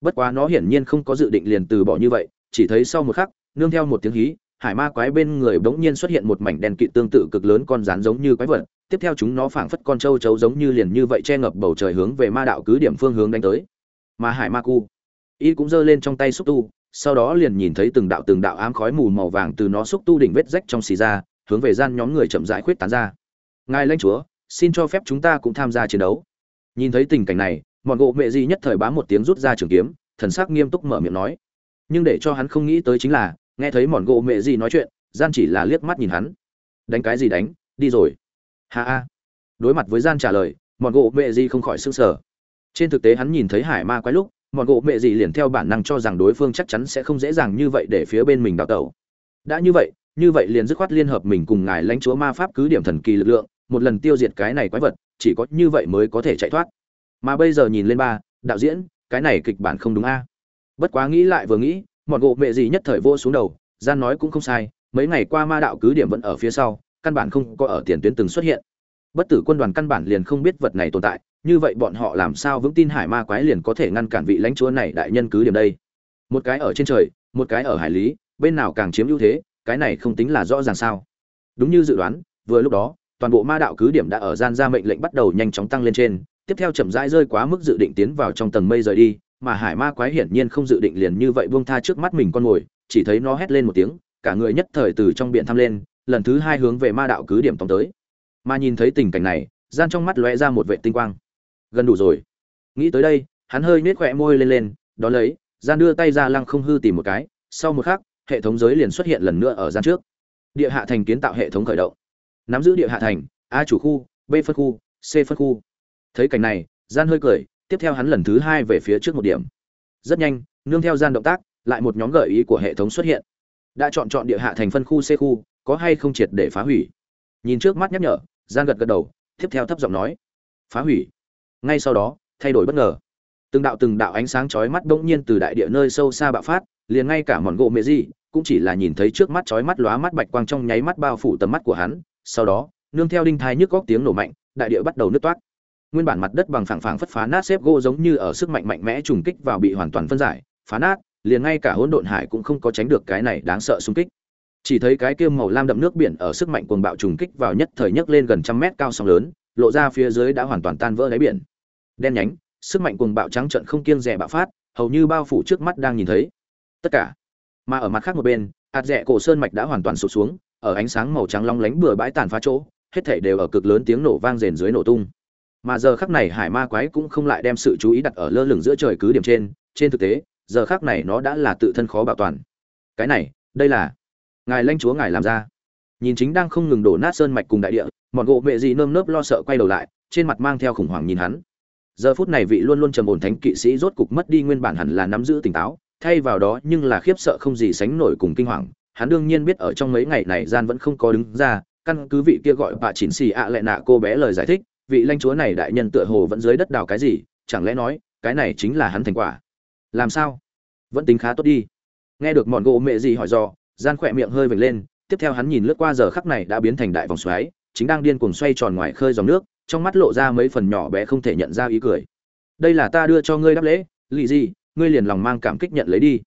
bất quá nó hiển nhiên không có dự định liền từ bỏ như vậy, chỉ thấy sau một khắc, nương theo một tiếng hí hải ma quái bên người bỗng nhiên xuất hiện một mảnh đèn kịt tương tự cực lớn con rắn giống như quái vật. Tiếp theo chúng nó phảng phất con trâu chấu giống như liền như vậy che ngập bầu trời hướng về ma đạo cứ điểm phương hướng đánh tới. Mà hải ma cu. Y cũng giơ lên trong tay xúc tu, sau đó liền nhìn thấy từng đạo từng đạo ám khói mù màu vàng từ nó xúc tu đỉnh vết rách trong xì ra, hướng về gian nhóm người chậm rãi khuyết tán ra. Ngài lãnh chúa, xin cho phép chúng ta cũng tham gia chiến đấu. Nhìn thấy tình cảnh này, mọn gỗ mẹ gì nhất thời bám một tiếng rút ra trường kiếm, thần sắc nghiêm túc mở miệng nói. Nhưng để cho hắn không nghĩ tới chính là nghe thấy mọn gỗ mẹ gì nói chuyện, gian chỉ là liếc mắt nhìn hắn. Đánh cái gì đánh, đi rồi. Ha ha. Đối mặt với gian trả lời mọn gỗ mẹ gì không khỏi sững sờ. sở trên thực tế hắn nhìn thấy hải ma quái lúc mọn gỗ mẹ gì liền theo bản năng cho rằng đối phương chắc chắn sẽ không dễ dàng như vậy để phía bên mình đào tẩu. Đã như vậy như vậy liền dứt khoát liên hợp mình cùng ngài lãnh chúa ma pháp cứ điểm thần kỳ lực lượng, một lần tiêu diệt cái này quái vật, chỉ có như vậy mới có thể chạy thoát. Mà bây giờ nhìn lên ba, đạo diễn, cái này kịch bản không đúng a. Bất quá nghĩ lại vừa nghĩ mọn gỗ mẹ gì nhất thời vô xuống đầu, gian nói cũng không sai, mấy ngày qua ma đạo cứ điểm vẫn ở phía sau, căn bản không có ở tiền tuyến từng xuất hiện. Bất tử quân đoàn căn bản liền không biết vật này tồn tại, như vậy bọn họ làm sao vững tin hải ma quái liền có thể ngăn cản vị lãnh chúa này đại nhân cứ điểm đây? Một cái ở trên trời, một cái ở hải lý, bên nào càng chiếm ưu thế, cái này không tính là rõ ràng sao? Đúng như dự đoán, vừa lúc đó, toàn bộ ma đạo cứ điểm đã ở gian ra mệnh lệnh bắt đầu nhanh chóng tăng lên trên, tiếp theo chậm rãi rơi quá mức dự định tiến vào trong tầng mây rời đi mà hải ma quái hiển nhiên không dự định liền như vậy buông tha trước mắt mình con mồi chỉ thấy nó hét lên một tiếng, cả người nhất thời từ trong biển thăm lên, lần thứ hai hướng về ma đạo cứ điểm tóm tới. Mà nhìn thấy tình cảnh này, gian trong mắt lóe ra một vệ tinh quang. Gần đủ rồi. Nghĩ tới đây, hắn hơi nết khỏe môi lên lên đó lấy, gian đưa tay ra lăng không hư tìm một cái, sau một khắc, hệ thống giới liền xuất hiện lần nữa ở gian trước. Địa hạ thành kiến tạo hệ thống khởi động. Nắm giữ địa hạ thành, a chủ khu, b phân khu, c phân khu. Thấy cảnh này, gian hơi cười tiếp theo hắn lần thứ hai về phía trước một điểm. Rất nhanh, nương theo gian động tác, lại một nhóm gợi ý của hệ thống xuất hiện. Đã chọn chọn địa hạ thành phân khu c khu, có hay không triệt để phá hủy? Nhìn trước mắt nhắc nhở gian gật gật đầu, tiếp theo thấp giọng nói, phá hủy. Ngay sau đó, thay đổi bất ngờ. Từng đạo từng đạo ánh sáng chói mắt bỗng nhiên từ đại địa nơi sâu xa bạo phát, liền ngay cả mòn gỗ mệ gì cũng chỉ là nhìn thấy trước mắt chói mắt lóa mắt bạch quang trong nháy mắt bao phủ tầm mắt của hắn. Sau đó, nương theo đinh thai nhức góc tiếng nổ mạnh, đại địa bắt đầu nứt toát nguyên bản mặt đất bằng phẳng phẳng phất phá nát xếp gỗ giống như ở sức mạnh mạnh mẽ trùng kích vào bị hoàn toàn phân giải, phá nát, liền ngay cả hỗn độn hải cũng không có tránh được cái này đáng sợ xung kích. Chỉ thấy cái kia màu lam đậm nước biển ở sức mạnh cuồng bạo trùng kích vào nhất thời nhấc lên gần trăm mét cao sóng lớn, lộ ra phía dưới đã hoàn toàn tan vỡ đáy biển. Đen nhánh, sức mạnh cuồng bạo trắng trận không kiêng dè bạo phát, hầu như bao phủ trước mắt đang nhìn thấy. Tất cả, mà ở mặt khác một bên, hạt rẻ cổ sơn mạch đã hoàn toàn sụp xuống, ở ánh sáng màu trắng long lánh bừa bãi tàn phá chỗ, hết thảy đều ở cực lớn tiếng nổ vang rền dưới nổ tung mà giờ khắc này hải ma quái cũng không lại đem sự chú ý đặt ở lơ lửng giữa trời cứ điểm trên trên thực tế, giờ khắc này nó đã là tự thân khó bảo toàn. Cái này, đây là ngài lãnh chúa ngài làm ra. Nhìn chính đang không ngừng đổ nát sơn mạch cùng đại địa, mọn gỗ mẹ gì nơm nớp lo sợ quay đầu lại, trên mặt mang theo khủng hoảng nhìn hắn. Giờ phút này vị luôn luôn trầm ổn thánh kỵ sĩ rốt cục mất đi nguyên bản hẳn là nắm giữ tỉnh táo, thay vào đó nhưng là khiếp sợ không gì sánh nổi cùng kinh hoàng. Hắn đương nhiên biết ở trong mấy ngày này gian vẫn không có đứng ra, căn cứ vị kia gọi bà chỉnh xì ạ lại nạ cô bé lời giải thích vị lãnh chúa này đại nhân tựa hồ vẫn dưới đất đào cái gì, chẳng lẽ nói, cái này chính là hắn thành quả. Làm sao? Vẫn tính khá tốt đi. Nghe được mọn gỗ mẹ gì hỏi do gian khỏe miệng hơi vểnh lên, tiếp theo hắn nhìn lướt qua giờ khắc này đã biến thành đại vòng xoáy, chính đang điên cuồng xoay tròn ngoài khơi dòng nước, trong mắt lộ ra mấy phần nhỏ bé không thể nhận ra ý cười. Đây là ta đưa cho ngươi đáp lễ, lì gì, ngươi liền lòng mang cảm kích nhận lấy đi.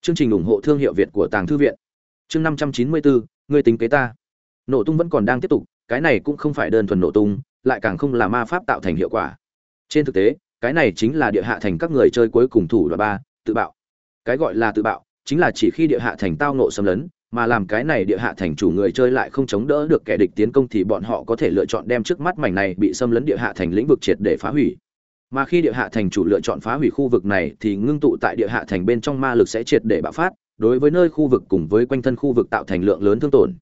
Chương trình ủng hộ thương hiệu việt của tàng thư viện. Chương năm trăm chín mươi bốn, ngươi tính kế ta. Nổ tung vẫn còn đang tiếp tục, cái này cũng không phải đơn thuần nổ tung lại càng không là ma pháp tạo thành hiệu quả. Trên thực tế, cái này chính là địa hạ thành các người chơi cuối cùng thủ đoạn ba, tự bạo. Cái gọi là tự bạo, chính là chỉ khi địa hạ thành tao nộ xâm lấn, mà làm cái này địa hạ thành chủ người chơi lại không chống đỡ được kẻ địch tiến công thì bọn họ có thể lựa chọn đem trước mắt mảnh này bị xâm lấn địa hạ thành lĩnh vực triệt để phá hủy. Mà khi địa hạ thành chủ lựa chọn phá hủy khu vực này thì ngưng tụ tại địa hạ thành bên trong ma lực sẽ triệt để bạo phát, đối với nơi khu vực cùng với quanh thân khu vực tạo thành lượng lớn thương tổn.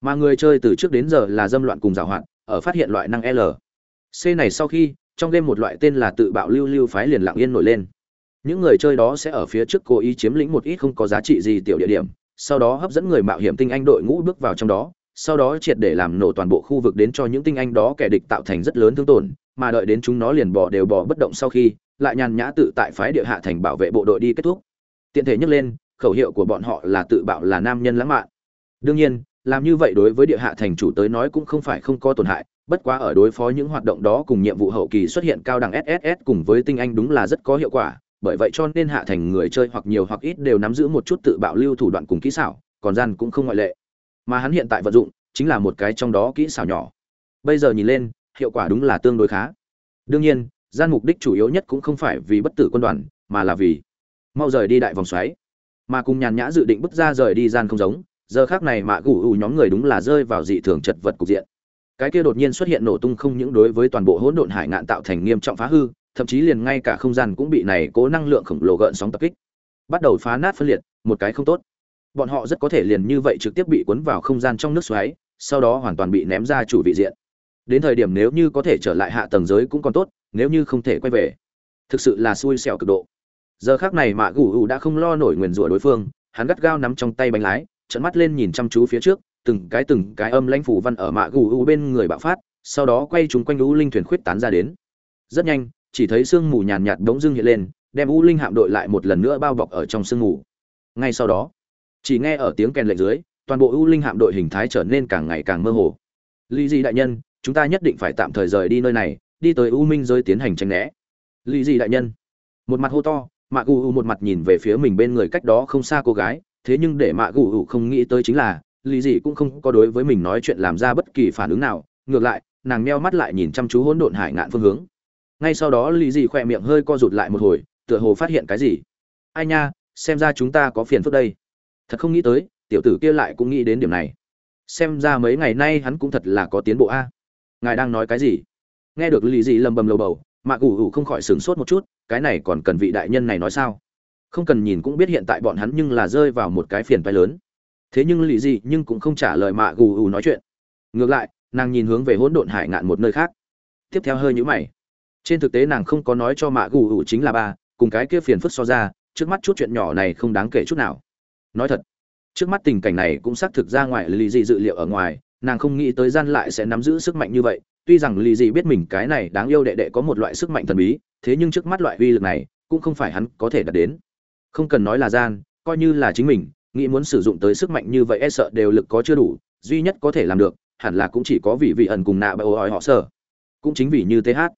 Mà người chơi từ trước đến giờ là dâm loạn cùng giảo hoạt ở phát hiện loại năng l. C này sau khi, trong game một loại tên là tự bạo lưu lưu phái liền lặng yên nổi lên. Những người chơi đó sẽ ở phía trước cố ý chiếm lĩnh một ít không có giá trị gì tiểu địa điểm, sau đó hấp dẫn người mạo hiểm tinh anh đội ngũ bước vào trong đó, sau đó triệt để làm nổ toàn bộ khu vực đến cho những tinh anh đó kẻ địch tạo thành rất lớn thương tổn, mà đợi đến chúng nó liền bỏ đều bỏ bất động sau khi, lại nhàn nhã tự tại phái địa hạ thành bảo vệ bộ đội đi kết thúc. Tiện thể nhắc lên, khẩu hiệu của bọn họ là tự bạo là nam nhân lãng mạn. Đương nhiên làm như vậy đối với địa hạ thành chủ tới nói cũng không phải không có tổn hại, bất quá ở đối phó những hoạt động đó cùng nhiệm vụ hậu kỳ xuất hiện cao đẳng sss cùng với tinh anh đúng là rất có hiệu quả, bởi vậy cho nên hạ thành người chơi hoặc nhiều hoặc ít đều nắm giữ một chút tự bạo lưu thủ đoạn cùng kỹ xảo, còn gian cũng không ngoại lệ. Mà hắn hiện tại vận dụng, chính là một cái trong đó kỹ xảo nhỏ. Bây giờ nhìn lên, hiệu quả đúng là tương đối khá. Đương nhiên, gian mục đích chủ yếu nhất cũng không phải vì bất tử quân đoàn, mà là vì mau rời đi đại vòng xoáy. Mà cùng nhàn nhã dự định bước ra rời đi gian không giống giờ khác này mạ gù ủ nhóm người đúng là rơi vào dị thường chật vật cục diện. Cái kia đột nhiên xuất hiện nổ tung không những đối với toàn bộ hỗn độn hải ngạn tạo thành nghiêm trọng phá hư, thậm chí liền ngay cả không gian cũng bị này cố năng lượng khổng lồ gợn sóng tập kích. Bắt đầu phá nát phân liệt, một cái không tốt. Bọn họ rất có thể liền như vậy trực tiếp bị cuốn vào không gian trong nước xoáy, sau đó hoàn toàn bị ném ra chủ vị diện. Đến thời điểm nếu như có thể trở lại hạ tầng giới cũng còn tốt, nếu như không thể quay về. Thực sự là xui xẻo cực độ. Giờ khác này mạ gù ủ đã không lo nổi nguyền rủa đối phương, hắn gắt gao nắm trong tay bánh lái trận mắt lên nhìn chăm chú phía trước, từng cái từng cái âm lãnh phủ văn ở mạ gù u bên người bạo phát, sau đó quay chúng quanh u linh thuyền khuyết tán ra đến. Rất nhanh, chỉ thấy sương mù nhàn nhạt bỗng dưng hiện lên, đem u linh hạm đội lại một lần nữa bao bọc ở trong sương mù. Ngay sau đó, chỉ nghe ở tiếng kèn lệnh dưới, toàn bộ u linh hạm đội hình thái trở nên càng ngày càng mơ hồ. Lý di đại nhân, chúng ta nhất định phải tạm thời rời đi nơi này, đi tới u minh giới tiến hành tranh né. Lý di đại nhân, một mặt hô to, mạ gù u một mặt nhìn về phía mình bên người cách đó không xa cô gái thế nhưng để mạ gù u không nghĩ tới chính là lì gì cũng không có đối với mình nói chuyện làm ra bất kỳ phản ứng nào, ngược lại, nàng meo mắt lại nhìn chăm chú hỗn độn hải ngạn phương hướng. Ngay sau đó lì gì khỏe miệng hơi co rụt lại một hồi, tựa hồ phát hiện cái gì. Ai nha, xem ra chúng ta có phiền phức đây. Thật không nghĩ tới, tiểu tử kia lại cũng nghĩ đến điểm này. Xem ra mấy ngày nay hắn cũng thật là có tiến bộ a. Ngài đang nói cái gì? Nghe được lì gì lầm bầm lầu bầu, mạ gù gù không khỏi sửng sốt một chút, cái này còn cần vị đại nhân này nói sao? Không cần nhìn cũng biết hiện tại bọn hắn nhưng là rơi vào một cái phiền phái lớn. Thế nhưng lì gì nhưng cũng không trả lời mạ gù gù nói chuyện. Ngược lại, nàng nhìn hướng về hỗn độn hải ngạn một nơi khác. Tiếp theo hơi nhũ mày. Trên thực tế nàng không có nói cho mạ gù gù chính là ba, cùng cái kia phiền phức so ra, trước mắt chút chuyện nhỏ này không đáng kể chút nào. Nói thật, trước mắt tình cảnh này cũng xác thực ra ngoài lì dị dự liệu ở ngoài, nàng không nghĩ tới gian lại sẽ nắm giữ sức mạnh như vậy. Tuy rằng lì dị biết mình cái này đáng yêu đệ đệ có một loại sức mạnh thần bí, thế nhưng trước mắt loại uy lực này cũng không phải hắn có thể đạt đến không cần nói là gian coi như là chính mình nghĩ muốn sử dụng tới sức mạnh như vậy e sợ đều lực có chưa đủ duy nhất có thể làm được hẳn là cũng chỉ có vị vị ẩn cùng nạ bởi hỏi họ sở cũng chính vì như thế hát,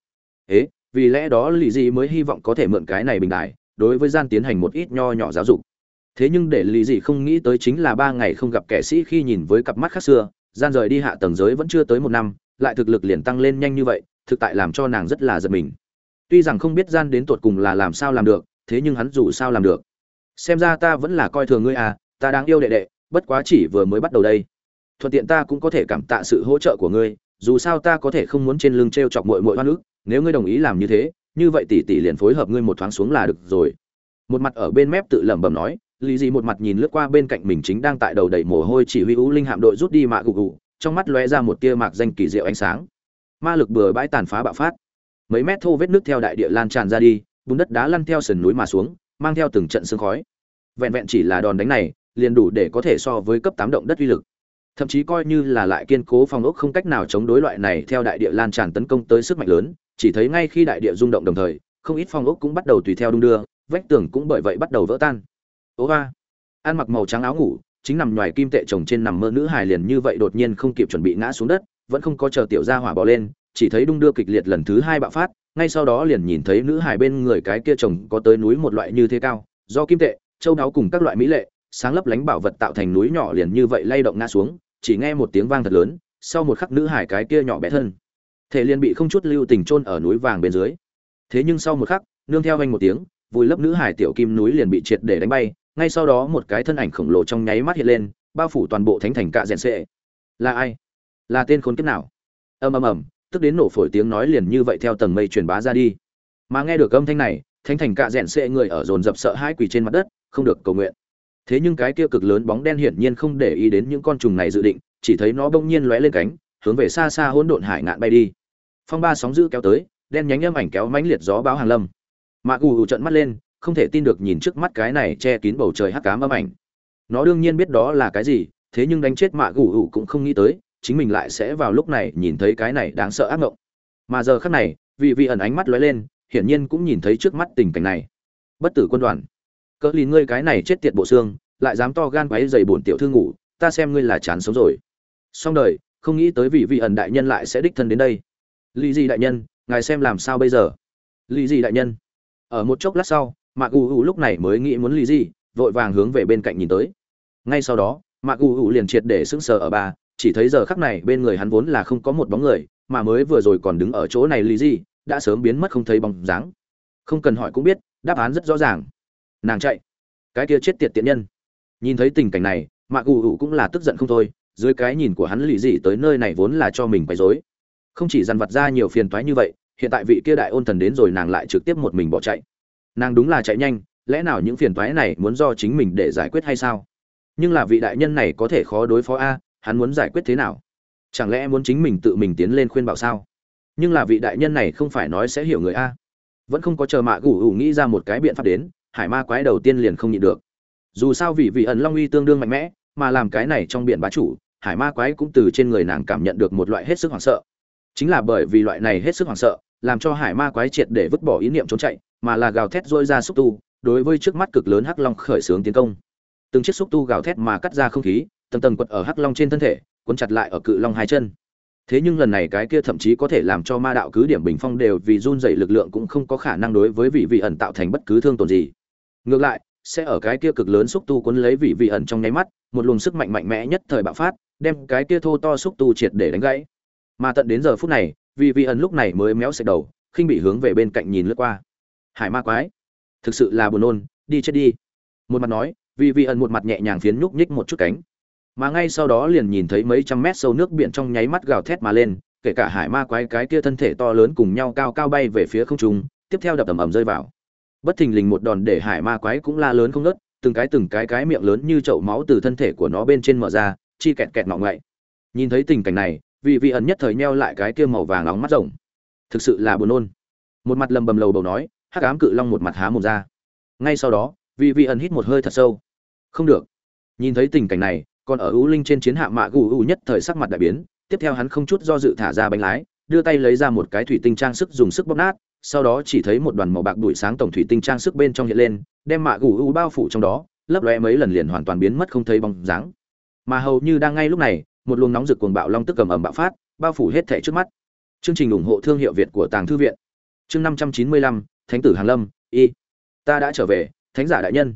ế vì lẽ đó lì Dị mới hy vọng có thể mượn cái này bình đại đối với gian tiến hành một ít nho nhỏ giáo dục. Thế nhưng để lì Dị không nghĩ tới chính là ba ngày không gặp kẻ sĩ khi nhìn với cặp mắt khác xưa gian rời đi hạ tầng giới vẫn chưa tới một năm lại thực lực liền tăng lên nhanh như vậy thực tại làm cho nàng rất là giật mình. Tuy rằng không biết gian đến tột cùng là làm sao làm được thế nhưng hắn dù sao làm được. Xem ra ta vẫn là coi thường ngươi à ta đang yêu đệ đệ, bất quá chỉ vừa mới bắt đầu đây. Thuận tiện ta cũng có thể cảm tạ sự hỗ trợ của ngươi, dù sao ta có thể không muốn trên lưng t r e o chọc mội mội hoa nước nếu ngươi đồng ý làm như thế, như vậy tỷ tỷ liền phối hợp ngươi một thoáng xuống là được rồi. Một mặt ở bên mép tự lẩm bẩm nói, lý gì một mặt nhìn lướt qua bên cạnh mình chính đang tại đầu đầy mồ hôi chỉ huy ú linh hạm đội rút đi mạ gù gù, trong mắt lóe ra một tia mạc danh kỳ diệu ánh sáng. Ma lực bừa bãi tàn phá bạo phát. Mấy mét thô vết nước theo đại địa lan tràn ra đi bùn đất đá lăn theo sườn núi mà xuống, mang theo từng trận sương khói. Vẹn vẹn chỉ là đòn đánh này, liền đủ để có thể so với cấp tám động đất uy lực. Thậm chí coi như là lại kiên cố phòng ốc không cách nào chống đối loại này theo đại địa lan tràn tấn công tới sức mạnh lớn, chỉ thấy ngay khi đại địa rung động đồng thời, không ít phòng ốc cũng bắt đầu tùy theo đung đưa, vách tường cũng bởi vậy bắt đầu vỡ tan. Ố va! Ăn mặc màu trắng áo ngủ, chính nằm ngoài kim tệ chồng trên nằm mơ nữ hài liền như vậy đột nhiên không kịp chuẩn bị ngã xuống đất, vẫn không có chờ tiểu gia hỏa bỏ lên, chỉ thấy đung đưa kịch liệt lần thứ hai bạo phát ngay sau đó liền nhìn thấy nữ hài bên người cái kia chồng có tới núi một loại như thế cao, do kim tệ, châu đáo cùng các loại mỹ lệ, sáng lấp lánh bảo vật tạo thành núi nhỏ liền như vậy lay động ngã xuống, chỉ nghe một tiếng vang thật lớn, sau một khắc nữ hải cái kia nhỏ bé thân, thể liền bị không chút lưu tình chôn ở núi vàng bên dưới. Thế nhưng sau một khắc, nương theo anh một tiếng, vùi lấp nữ hải tiểu kim núi liền bị triệt để đánh bay, ngay sau đó một cái thân ảnh khổng lồ trong nháy mắt hiện lên, bao phủ toàn bộ thánh thành cạ rèn sệ là ai? Là tên khốn kiếp nào? Ầm ầm ầm tức đến nổ phổi tiếng nói liền như vậy theo tầng mây truyền bá ra đi. Mà nghe được âm thanh này, thánh thành cạ rèn sệ người ở dồn dập sợ hãi quỳ trên mặt đất, không được cầu nguyện. Thế nhưng cái kia cực lớn bóng đen hiển nhiên không để ý đến những con trùng này dự định, chỉ thấy nó bỗng nhiên lóe lên cánh, hướng về xa xa hỗn độn hải ngạn bay đi. Phong ba sóng dữ kéo tới, đen nhánh âm ảnh kéo mãnh liệt gió báo hàng lâm. Mạ gù trận mắt lên, không thể tin được nhìn trước mắt cái này che kín bầu trời hắc cám âm ảnh. Nó đương nhiên biết đó là cái gì, thế nhưng đánh chết mạ gù cũng không nghĩ tới chính mình lại sẽ vào lúc này nhìn thấy cái này đáng sợ ác mộng mà giờ khắc này, vị vị ẩn ánh mắt lóe lên, hiển nhiên cũng nhìn thấy trước mắt tình cảnh này. Bất tử quân đoàn. Cỡ lìn ngươi cái này chết tiệt bộ xương, lại dám to gan quấy dày bổn tiểu thư ngủ, ta xem ngươi là chán sống rồi. Xong đời, không nghĩ tới vị vị ẩn đại nhân lại sẽ đích thân đến đây. Lý gì đại nhân, ngài xem làm sao bây giờ? Lý gì đại nhân. Ở một chốc lát sau, mạc u u lúc này mới nghĩ muốn lý gì vội vàng hướng về bên cạnh nhìn tới. Ngay sau đó, mạc u u liền triệt để sững sờ ở bà chỉ thấy giờ khắc này bên người hắn vốn là không có một bóng người, mà mới vừa rồi còn đứng ở chỗ này lý gì đã sớm biến mất không thấy bóng dáng. Không cần hỏi cũng biết, đáp án rất rõ ràng. Nàng chạy. Cái kia chết tiệt tiện nhân. Nhìn thấy tình cảnh này mạc gù ủ cũng là tức giận không thôi, dưới cái nhìn của hắn lý gì tới nơi này vốn là cho mình bày dối không chỉ dằn vặt ra nhiều phiền toái như vậy, hiện tại vị kia đại ôn thần đến rồi nàng lại trực tiếp một mình bỏ chạy. Nàng đúng là chạy nhanh, lẽ nào những phiền toái này muốn do chính mình để giải quyết hay sao? Nhưng là vị đại nhân này có thể khó đối phó a hắn muốn giải quyết thế nào? Chẳng lẽ muốn chính mình tự mình tiến lên khuyên bảo sao? Nhưng là vị đại nhân này không phải nói sẽ hiểu người a. Vẫn không có chờ mạ gù ủ nghĩ ra một cái biện pháp đến, hải ma quái đầu tiên liền không nhịn được. Dù sao vị vị ẩn long uy tương đương mạnh mẽ, mà làm cái này trong biển bá chủ, hải ma quái cũng từ trên người nàng cảm nhận được một loại hết sức hoảng sợ. Chính là bởi vì loại này hết sức hoảng sợ, làm cho hải ma quái triệt để vứt bỏ ý niệm trốn chạy, mà là gào thét dôi ra xúc tu, đối với trước mắt cực lớn hắc long khởi xướng tiến công. Từng chiếc xúc tu gào thét mà cắt ra không khí tầng tầng quật ở hắc long trên thân thể cuốn chặt lại ở cự long hai chân. Thế nhưng lần này cái kia thậm chí có thể làm cho ma đạo cứ điểm bình phong đều vì run dày lực lượng cũng không có khả năng đối với vị vị ẩn tạo thành bất cứ thương tổn gì. Ngược lại, sẽ ở cái kia cực lớn xúc tu cuốn lấy vị vị ẩn trong nháy mắt, một luồng sức mạnh mạnh mẽ nhất thời bạo phát, đem cái kia thô to xúc tu triệt để đánh gãy. Mà tận đến giờ phút này, vị vị ẩn lúc này mới méo sạch đầu, khinh bị hướng về bên cạnh nhìn lướt qua. Hải ma quái, thực sự là buồn nôn, đi chết đi. Một mặt nói, vị vị ẩn một mặt nhẹ nhàng phiến nhúc nhích một chút cánh mà ngay sau đó liền nhìn thấy mấy trăm mét sâu nước biển trong nháy mắt gào thét mà lên, kể cả hải ma quái cái kia thân thể to lớn cùng nhau cao cao bay về phía không trung, tiếp theo đập ầm ầm rơi vào. Bất thình lình một đòn để hải ma quái cũng la lớn không ngớt, từng cái từng cái cái miệng lớn như chậu máu từ thân thể của nó bên trên mở ra, chi kẹt kẹt ngọng ngậy. Nhìn thấy tình cảnh này, vị vị ẩn nhất thời neo lại cái kia màu vàng nóng mắt rồng. Thực sự là buồn nôn. Một mặt lầm bầm lầu bầu nói, hắc ám cự long một mặt há mồm ra. Ngay sau đó, vị vị ẩn hít một hơi thật sâu. Không được. Nhìn thấy tình cảnh này còn ở ưu linh trên chiến hạ mạ gù u nhất thời sắc mặt đại biến, tiếp theo hắn không chút do dự thả ra bánh lái, đưa tay lấy ra một cái thủy tinh trang sức dùng sức bóp nát, sau đó chỉ thấy một đoàn màu bạc đuổi sáng tổng thủy tinh trang sức bên trong hiện lên, đem mạ gù u bao phủ trong đó, lấp lóe mấy lần liền hoàn toàn biến mất không thấy bóng dáng. Mà hầu như đang ngay lúc này, một luồng nóng rực cuồng bạo long tức cầm ầm bạo phát, bao phủ hết thảy trước mắt. Chương trình ủng hộ thương hiệu việt của tàng thư viện. Chương năm trăm chín mươi lăm, thánh tử hàn lâm, y. Ta đã trở về, thánh giả đại nhân.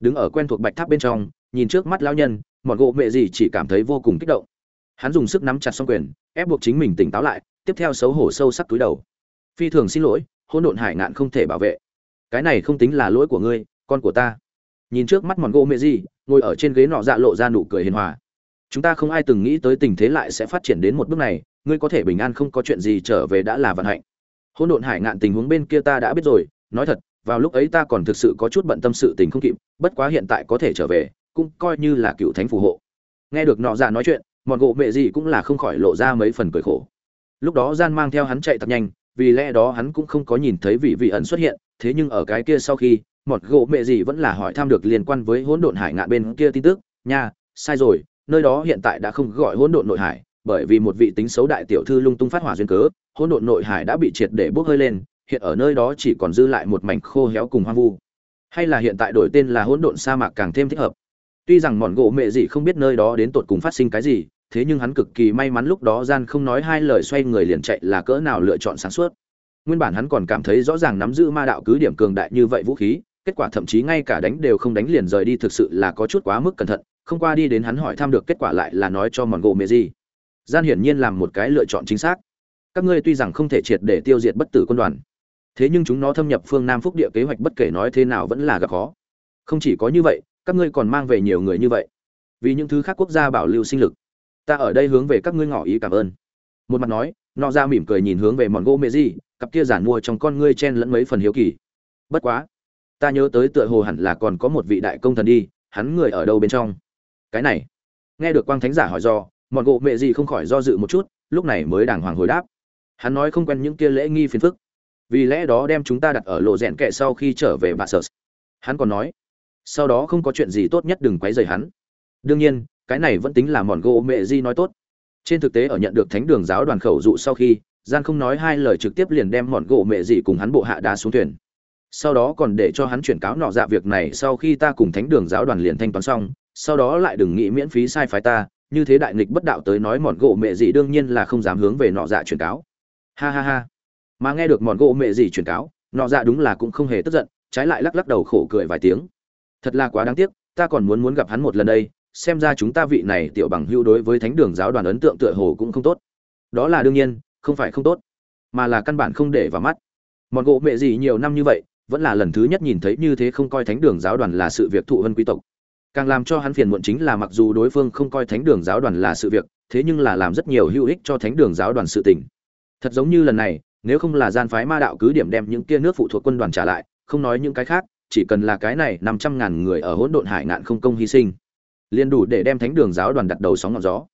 Đứng ở quen thuộc bạch tháp bên trong, nhìn trước mắt lão nhân mọn gỗ mẹ gì chỉ cảm thấy vô cùng kích động. Hắn dùng sức nắm chặt song quyền, ép buộc chính mình tỉnh táo lại, tiếp theo xấu hổ sâu sắc túi đầu. Phi thường xin lỗi, hỗn độn hải ngạn không thể bảo vệ. Cái này không tính là lỗi của ngươi, con của ta. Nhìn trước mắt mọn gỗ mẹ gì, ngồi ở trên ghế nọ dạ lộ ra nụ cười hiền hòa. Chúng ta không ai từng nghĩ tới tình thế lại sẽ phát triển đến một bước này, ngươi có thể bình an không có chuyện gì trở về đã là vận hạnh. Hỗn độn hải ngạn tình huống bên kia ta đã biết rồi, nói thật, vào lúc ấy ta còn thực sự có chút bận tâm sự tình không kịp, bất quá hiện tại có thể trở về cũng coi như là cựu thánh phù hộ. Nghe được nọ dạ nói chuyện, mọn gỗ mẹ gì cũng là không khỏi lộ ra mấy phần cười khổ. Lúc đó gian mang theo hắn chạy thật nhanh, vì lẽ đó hắn cũng không có nhìn thấy vị vị ẩn xuất hiện, thế nhưng ở cái kia sau khi mọt gỗ mẹ gì vẫn là hỏi thăm được liên quan với hỗn độn hải ngạn bên kia tin tức, nha, sai rồi, nơi đó hiện tại đã không gọi hỗn độn nội hải, bởi vì một vị tính xấu đại tiểu thư lung tung phát hỏa duyên cớ, hỗn độn nội hải đã bị triệt để bốc hơi lên, hiện ở nơi đó chỉ còn dư lại một mảnh khô héo cùng hoang vu. Hay là hiện tại đổi tên là hỗn độn sa mạc càng thêm thích hợp tuy rằng mọn gỗ mẹ gì không biết nơi đó đến tột cùng phát sinh cái gì, thế nhưng hắn cực kỳ may mắn lúc đó gian không nói hai lời xoay người liền chạy là cỡ nào lựa chọn sáng suốt. Nguyên bản hắn còn cảm thấy rõ ràng nắm giữ ma đạo cứ điểm cường đại như vậy vũ khí, kết quả thậm chí ngay cả đánh đều không đánh liền rời đi thực sự là có chút quá mức cẩn thận, không qua đi đến hắn hỏi thăm được kết quả lại là nói cho mọn gỗ mẹ gì. Gian hiển nhiên làm một cái lựa chọn chính xác. Các ngươi tuy rằng không thể triệt để tiêu diệt bất tử quân đoàn, thế nhưng chúng nó thâm nhập phương nam phúc địa kế hoạch bất kể nói thế nào vẫn là gặp khó. Không chỉ có như vậy các ngươi còn mang về nhiều người như vậy. Vì những thứ khác quốc gia bảo lưu sinh lực, ta ở đây hướng về các ngươi ngỏ ý cảm ơn. Một mặt nói, nọ ra mỉm cười nhìn hướng về mòn gỗ mẹ gì cặp kia giản mua trong con ngươi chen lẫn mấy phần hiếu kỳ. Bất quá, ta nhớ tới tựa hồ hẳn là còn có một vị đại công thần đi, hắn người ở đâu bên trong? Cái này, nghe được quang thánh giả hỏi do mọn gỗ mẹ gì không khỏi do dự một chút, lúc này mới đàng hoàng hồi đáp. Hắn nói không quen những kia lễ nghi phiền phức. Vì lẽ đó đem chúng ta đặt ở lộ rẽn kệ sau khi trở về bà sở hắn còn nói sau đó không có chuyện gì tốt nhất đừng quấy rầy hắn. Đương nhiên, cái này vẫn tính là mọn gỗ mẹ di nói tốt. Trên thực tế ở nhận được thánh đường giáo đoàn khẩu dụ sau khi gian không nói hai lời trực tiếp liền đem mọn gỗ mẹ dị cùng hắn bộ hạ đá xuống thuyền. Sau đó còn để cho hắn chuyển cáo nọ dạ việc này sau khi ta cùng thánh đường giáo đoàn liền thanh toán xong, sau đó lại đừng nghĩ miễn phí sai phái ta, như thế đại nghịch bất đạo tới nói mọn gỗ mẹ dị đương nhiên là không dám hướng về nọ dạ chuyển cáo. Ha ha ha. Mà nghe được mọn gỗ mẹ dị chuyển cáo, nọ dạ đúng là cũng không hề tức giận, trái lại lắc lắc đầu khổ cười vài tiếng thật là quá đáng tiếc, ta còn muốn muốn gặp hắn một lần đây, xem ra chúng ta vị này tiểu bằng hữu đối với thánh đường giáo đoàn ấn tượng tựa hồ cũng không tốt. Đó là đương nhiên, không phải không tốt, mà là căn bản không để vào mắt. Mọn gỗ mẹ gì nhiều năm như vậy, vẫn là lần thứ nhất nhìn thấy như thế không coi thánh đường giáo đoàn là sự việc thụ vân quý tộc. Càng làm cho hắn phiền muộn chính là mặc dù đối phương không coi thánh đường giáo đoàn là sự việc, thế nhưng là làm rất nhiều hữu ích cho thánh đường giáo đoàn sự tình. Thật giống như lần này, nếu không là gian phái ma đạo cứ điểm đem những kia nước phụ thuộc quân đoàn trả lại, không nói những cái khác chỉ cần là cái này năm trăm ngàn người ở hỗn độn hải ngạn không công hy sinh, liền đủ để đem thánh đường giáo đoàn đặt đầu sóng ngọn gió.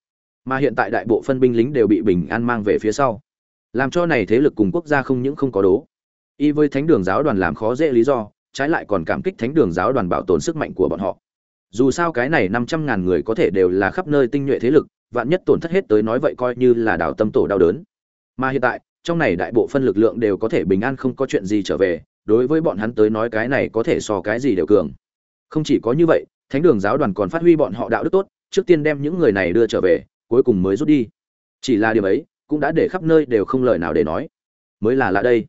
Mà hiện tại đại bộ phân binh lính đều bị bình an mang về phía sau. Làm cho này thế lực cùng quốc gia không những không có đố, y với thánh đường giáo đoàn làm khó dễ lý do, trái lại còn cảm kích thánh đường giáo đoàn bảo tồn sức mạnh của bọn họ. Dù sao cái này năm trăm ngàn người có thể đều là khắp nơi tinh nhuệ thế lực, vạn nhất tổn thất hết tới nói vậy coi như là đào tâm tổ đau đớn. Mà hiện tại, trong này đại bộ phân lực lượng đều có thể bình an không có chuyện gì trở về đối với bọn hắn tới nói cái này có thể so cái gì đều cường. Không chỉ có như vậy, thánh đường giáo đoàn còn phát huy bọn họ đạo đức tốt, trước tiên đem những người này đưa trở về, cuối cùng mới rút đi. Chỉ là điều ấy, cũng đã để khắp nơi đều không lời nào để nói. Mới là lạ đây.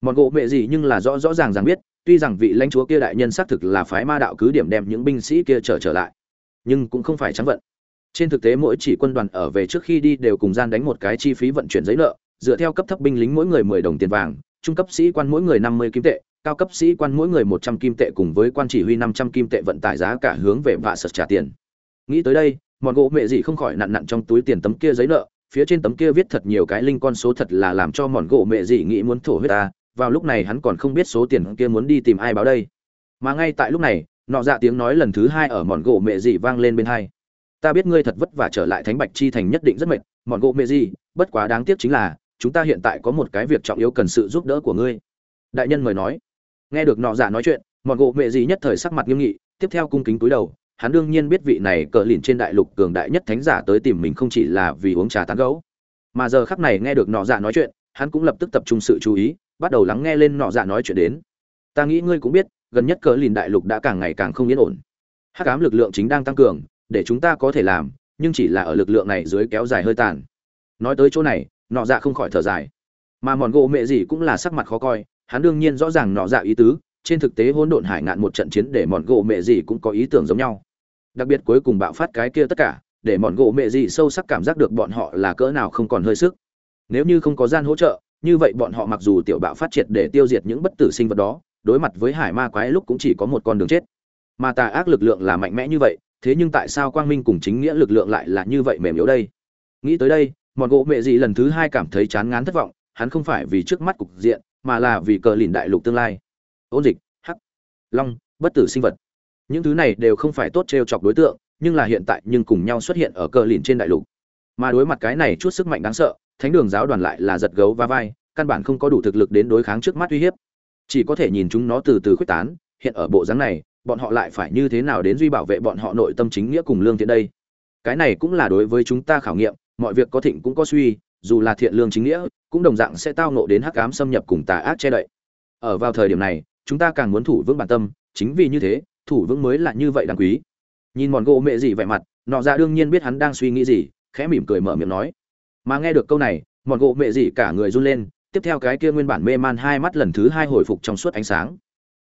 Mọn gỗ mẹ gì nhưng là rõ rõ ràng ràng biết, tuy rằng vị lãnh chúa kia đại nhân xác thực là phái ma đạo cứ điểm đem những binh sĩ kia trở trở lại, nhưng cũng không phải trắng vận. Trên thực tế mỗi chỉ quân đoàn ở về trước khi đi đều cùng gian đánh một cái chi phí vận chuyển giấy nợ, dựa theo cấp thấp binh lính mỗi người mười đồng tiền vàng trung cấp sĩ quan mỗi người năm mươi kim tệ, cao cấp sĩ quan mỗi người một trăm kim tệ cùng với quan chỉ huy năm trăm kim tệ vận tải giá cả hướng về vạ sật trả tiền. Nghĩ tới đây mọn gỗ mẹ gì không khỏi nặn nặn trong túi tiền tấm kia giấy nợ, phía trên tấm kia viết thật nhiều cái linh con số thật là làm cho mọn gỗ mẹ gì nghĩ muốn thổ huyết ta, vào lúc này hắn còn không biết số tiền kia muốn đi tìm ai báo đây. Mà ngay tại lúc này, nọ dạ tiếng nói lần thứ hai ở mọn gỗ mẹ gì vang lên bên hai. Ta biết ngươi thật vất vả trở lại thánh bạch chi thành nhất định rất mệt mọn gỗ mẹ gì, bất quá đáng tiếc chính là chúng ta hiện tại có một cái việc trọng yếu cần sự giúp đỡ của ngươi. Đại nhân mời nói. Nghe được nọ giả nói chuyện mọn gỗ mẹ gì nhất thời sắc mặt nghiêm nghị, tiếp theo cung kính túi đầu, hắn đương nhiên biết vị này cờ lìn trên đại lục cường đại nhất thánh giả tới tìm mình không chỉ là vì uống trà tán gấu mà giờ khắc này nghe được nọ dạ nói chuyện, hắn cũng lập tức tập trung sự chú ý, bắt đầu lắng nghe lên nọ dạ nói chuyện đến. Ta nghĩ ngươi cũng biết, gần nhất cờ lìn đại lục đã càng ngày càng không yên ổn. Hắc ám lực lượng chính đang tăng cường, để chúng ta có thể làm, nhưng chỉ là ở lực lượng này dưới kéo dài hơi tàn. Nói tới chỗ này nọ dạ không khỏi thở dài. Mà mòn gỗ mẹ gì cũng là sắc mặt khó coi, hắn đương nhiên rõ ràng nọ dạ ý tứ, trên thực tế hỗn độn hải ngạn một trận chiến để mòn gỗ mẹ gì cũng có ý tưởng giống nhau. Đặc biệt cuối cùng bạo phát cái kia tất cả, để mòn gỗ mẹ gì sâu sắc cảm giác được bọn họ là cỡ nào không còn hơi sức. Nếu như không có gian hỗ trợ, như vậy bọn họ mặc dù tiểu bạo phát triệt để tiêu diệt những bất tử sinh vật đó, đối mặt với hải ma quái lúc cũng chỉ có một con đường chết. Mà tà ác lực lượng là mạnh mẽ như vậy, thế nhưng tại sao quang minh cùng chính nghĩa lực lượng lại là như vậy mềm yếu đây? Nghĩ tới đây mọn gỗ mẹ gì lần thứ hai cảm thấy chán ngán thất vọng, hắn không phải vì trước mắt cục diện, mà là vì cờ lìn đại lục tương lai. Ôn dịch, hắc, long, bất tử sinh vật. Những thứ này đều không phải tốt trêu chọc đối tượng, nhưng là hiện tại nhưng cùng nhau xuất hiện ở cờ lìn trên đại lục. Mà đối mặt cái này chút sức mạnh đáng sợ, thánh đường giáo đoàn lại là giật gấu và vai, căn bản không có đủ thực lực đến đối kháng trước mắt uy hiếp. Chỉ có thể nhìn chúng nó từ từ khuếch tán, hiện ở bộ dáng này, bọn họ lại phải như thế nào đến duy bảo vệ bọn họ nội tâm chính nghĩa cùng lương thiện đây? Cái này cũng là đối với chúng ta khảo nghiệm mọi việc có thịnh cũng có suy, dù là thiện lương chính nghĩa, cũng đồng dạng sẽ tao nộ đến hắc ám xâm nhập cùng tà ác che đậy. Ở vào thời điểm này, chúng ta càng muốn thủ vững bản tâm, chính vì như thế, thủ vững mới là như vậy đáng quý. Nhìn mòn gỗ mẹ gì vẻ mặt, nọ ra đương nhiên biết hắn đang suy nghĩ gì, khẽ mỉm cười mở miệng nói. Mà nghe được câu này, mòn gỗ mẹ gì cả người run lên, tiếp theo cái kia nguyên bản mê man hai mắt lần thứ hai hồi phục trong suốt ánh sáng.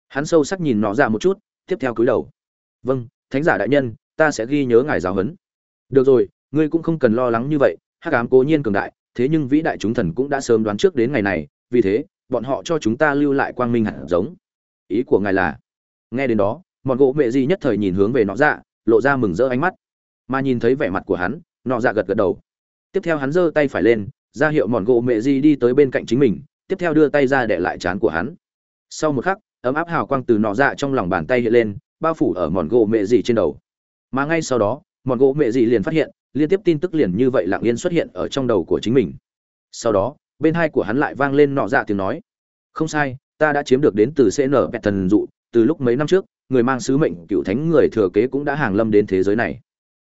Hắn sâu sắc nhìn nọ ra một chút, tiếp theo cúi đầu. Vâng thánh giả đại nhân, ta sẽ ghi nhớ ngài giáo huấn. Được rồi ngươi cũng không cần lo lắng như vậy, hắc ám cố nhiên cường đại, thế nhưng vĩ đại chúng thần cũng đã sớm đoán trước đến ngày này, vì thế, bọn họ cho chúng ta lưu lại quang minh hạt giống. Ý của ngài là, nghe đến đó, mọn gỗ mẹ gì nhất thời nhìn hướng về nọ dạ lộ ra mừng rỡ ánh mắt. Mà nhìn thấy vẻ mặt của hắn, nọ dạ gật gật đầu. Tiếp theo hắn giơ tay phải lên, ra hiệu mọn gỗ mẹ gì đi tới bên cạnh chính mình, tiếp theo đưa tay ra để lại chán của hắn. Sau một khắc, ấm áp hào quang từ nọ dạ trong lòng bàn tay hiện lên, bao phủ ở mọn gỗ mẹ gì trên đầu. Mà ngay sau đó, mọn gỗ mẹ gì liền phát hiện liên tiếp tin tức liền như vậy lặng yên xuất hiện ở trong đầu của chính mình. Sau đó, bên hai của hắn lại vang lên nọ dạ tiếng nói. Không sai, ta đã chiếm được đến từ cn bẹt thần dụ, từ lúc mấy năm trước, người mang sứ mệnh cựu thánh người thừa kế cũng đã hàng lâm đến thế giới này.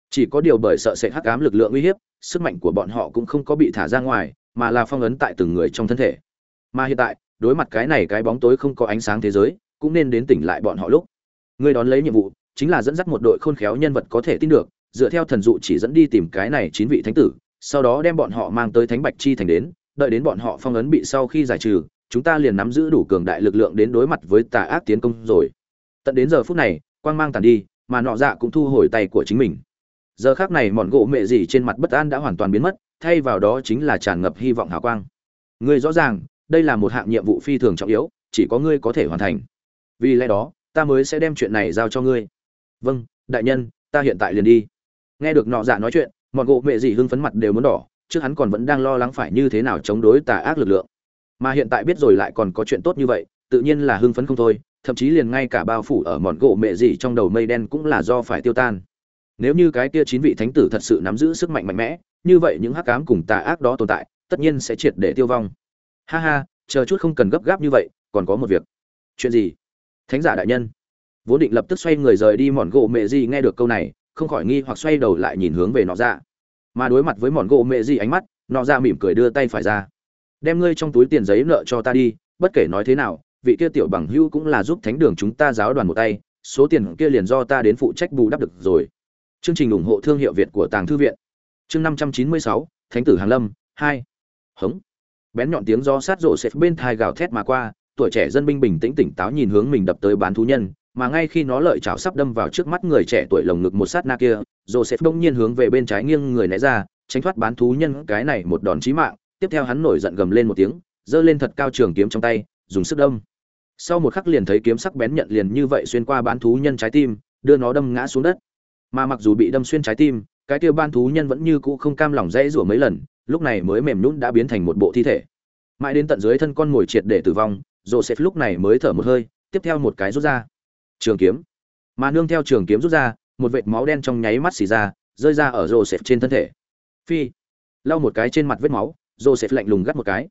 Chỉ có điều bởi sợ sẽ hắc ám lực lượng uy hiếp, sức mạnh của bọn họ cũng không có bị thả ra ngoài, mà là phong ấn tại từng người trong thân thể. Mà hiện tại, đối mặt cái này cái bóng tối không có ánh sáng thế giới, cũng nên đến tỉnh lại bọn họ lúc. Người đón lấy nhiệm vụ, chính là dẫn dắt một đội khôn khéo nhân vật có thể tin được dựa theo thần dụ chỉ dẫn đi tìm cái này chín vị thánh tử, sau đó đem bọn họ mang tới thánh bạch chi thành đến, đợi đến bọn họ phong ấn bị sau khi giải trừ, chúng ta liền nắm giữ đủ cường đại lực lượng đến đối mặt với tà ác tiến công rồi. Tận đến giờ phút này, quang mang tàn đi, mà nọ dạ cũng thu hồi tay của chính mình. Giờ khác này mọn gỗ mẹ gì trên mặt bất an đã hoàn toàn biến mất, thay vào đó chính là tràn ngập hy vọng hào quang. Ngươi rõ ràng, đây là một hạng nhiệm vụ phi thường trọng yếu, chỉ có ngươi có thể hoàn thành. Vì lẽ đó, ta mới sẽ đem chuyện này giao cho ngươi. Vâng đại nhân, ta hiện tại liền đi nghe được nọ dạ nói chuyện, mọn gỗ mẹ gì hưng phấn mặt đều muốn đỏ, trước hắn còn vẫn đang lo lắng phải như thế nào chống đối tà ác lực lượng. Mà hiện tại biết rồi lại còn có chuyện tốt như vậy, tự nhiên là hưng phấn không thôi, thậm chí liền ngay cả bao phủ ở mọn gỗ mẹ gì trong đầu mây đen cũng là do phải tiêu tan. Nếu như cái kia chín vị thánh tử thật sự nắm giữ sức mạnh mạnh mẽ, như vậy những hắc ám cùng tà ác đó tồn tại, tất nhiên sẽ triệt để tiêu vong. Ha ha, chờ chút không cần gấp gáp như vậy, còn có một việc. Chuyện gì? Thánh giả đại nhân. Vốn định lập tức xoay người rời đi mọn gỗ mẹ gì nghe được câu này không khỏi nghi hoặc xoay đầu lại nhìn hướng về nọ ra mà đối mặt với mòn gỗ mẹ gì ánh mắt, nọ ra mỉm cười đưa tay phải ra. Đem ngươi trong túi tiền giấy nợ cho ta đi, bất kể nói thế nào, vị kia tiểu bằng hưu cũng là giúp thánh đường chúng ta giáo đoàn một tay, số tiền kia liền do ta đến phụ trách bù đắp được rồi. Chương trình ủng hộ thương hiệu việt của tàng thư viện. Chương năm trăm chín mươi sáu, thánh tử hàn lâm, hai. Hống. Bén nhọn tiếng do sát rộ xếp bên thai gào thét mà qua, tuổi trẻ dân binh bình tĩnh tỉnh táo nhìn hướng mình đập tới bán thú nhân mà ngay khi nó lợi chảo sắp đâm vào trước mắt người trẻ tuổi lồng ngực một sát na kia, joseph đông nhiên hướng về bên trái nghiêng người né ra, tránh thoát bán thú nhân cái này một đòn chí mạng. Tiếp theo hắn nổi giận gầm lên một tiếng, giơ lên thật cao trường kiếm trong tay, dùng sức đâm. Sau một khắc liền thấy kiếm sắc bén nhận liền như vậy xuyên qua bán thú nhân trái tim, đưa nó đâm ngã xuống đất. Mà mặc dù bị đâm xuyên trái tim, cái kia bán thú nhân vẫn như cũ không cam lòng dãy rủa mấy lần, lúc này mới mềm nhũn đã biến thành một bộ thi thể. Mãi đến tận dưới thân con ngồi triệt để tử vong, joseph lúc này mới thở một hơi, tiếp theo một cái rút ra trường kiếm. Mà nương theo trường kiếm rút ra, một vệt máu đen trong nháy mắt xì ra, rơi ra ở joseph trên thân thể. Phi. Lau một cái trên mặt vết máu, joseph lạnh lùng gắt một cái.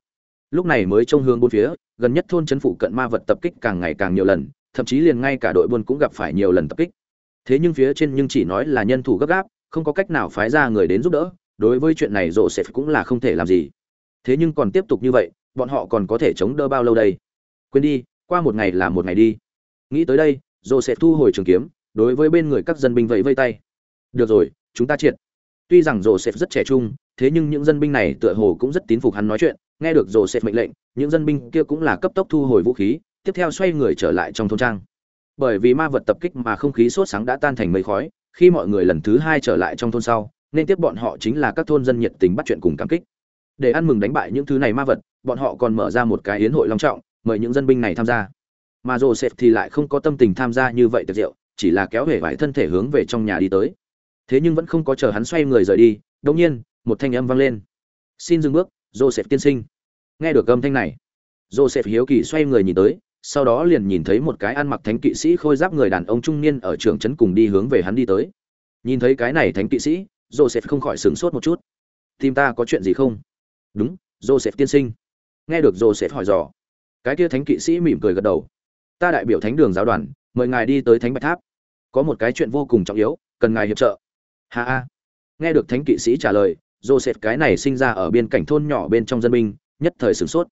Lúc này mới trông hướng bốn phía, gần nhất thôn trấn phụ cận ma vật tập kích càng ngày càng nhiều lần, thậm chí liền ngay cả đội buôn cũng gặp phải nhiều lần tập kích. Thế nhưng phía trên nhưng chỉ nói là nhân thủ gấp gáp, không có cách nào phái ra người đến giúp đỡ, đối với chuyện này rộ sẽ cũng là không thể làm gì. Thế nhưng còn tiếp tục như vậy, bọn họ còn có thể chống đỡ bao lâu đây? Quên đi, qua một ngày là một ngày đi. Nghĩ tới đây Joseph sẽ thu hồi trường kiếm, đối với bên người các dân binh vẫy vây tay. Được rồi, chúng ta triệt. Tuy rằng Joseph rất trẻ trung, thế nhưng những dân binh này tựa hồ cũng rất tín phục hắn nói chuyện. Nghe được Joseph mệnh lệnh, những dân binh kia cũng là cấp tốc thu hồi vũ khí, tiếp theo xoay người trở lại trong thôn trang. Bởi vì ma vật tập kích mà không khí sốt sáng đã tan thành mây khói, khi mọi người lần thứ hai trở lại trong thôn sau, nên tiếp bọn họ chính là các thôn dân nhiệt tình bắt chuyện cùng cảm kích. Để ăn mừng đánh bại những thứ này ma vật, bọn họ còn mở ra một cái yến hội long trọng, mời những dân binh này tham gia mà joseph thì lại không có tâm tình tham gia như vậy tiệc rượu, chỉ là kéo hể vải thân thể hướng về trong nhà đi tới. Thế nhưng vẫn không có chờ hắn xoay người rời đi, đột nhiên, một thanh âm vang lên. Xin dừng bước joseph tiên sinh. Nghe được âm thanh này joseph hiếu kỳ xoay người nhìn tới, sau đó liền nhìn thấy một cái ăn mặc thánh kỵ sĩ khôi giáp người đàn ông trung niên ở trường trấn cùng đi hướng về hắn đi tới. Nhìn thấy cái này thánh kỵ sĩ joseph không khỏi sửng sốt một chút. Tìm ta có chuyện gì không? Đúng joseph tiên sinh. Nghe được joseph hỏi dò, cái kia thánh kỵ sĩ mỉm cười gật đầu ta đại biểu thánh đường giáo đoàn, mời ngài đi tới thánh bạch tháp. Có một cái chuyện vô cùng trọng yếu, cần ngài hiệp trợ. Hà a nghe được thánh kỵ sĩ trả lời, joseph cái này sinh ra ở biên cảnh thôn nhỏ bên trong dân binh, nhất thời sửng sốt.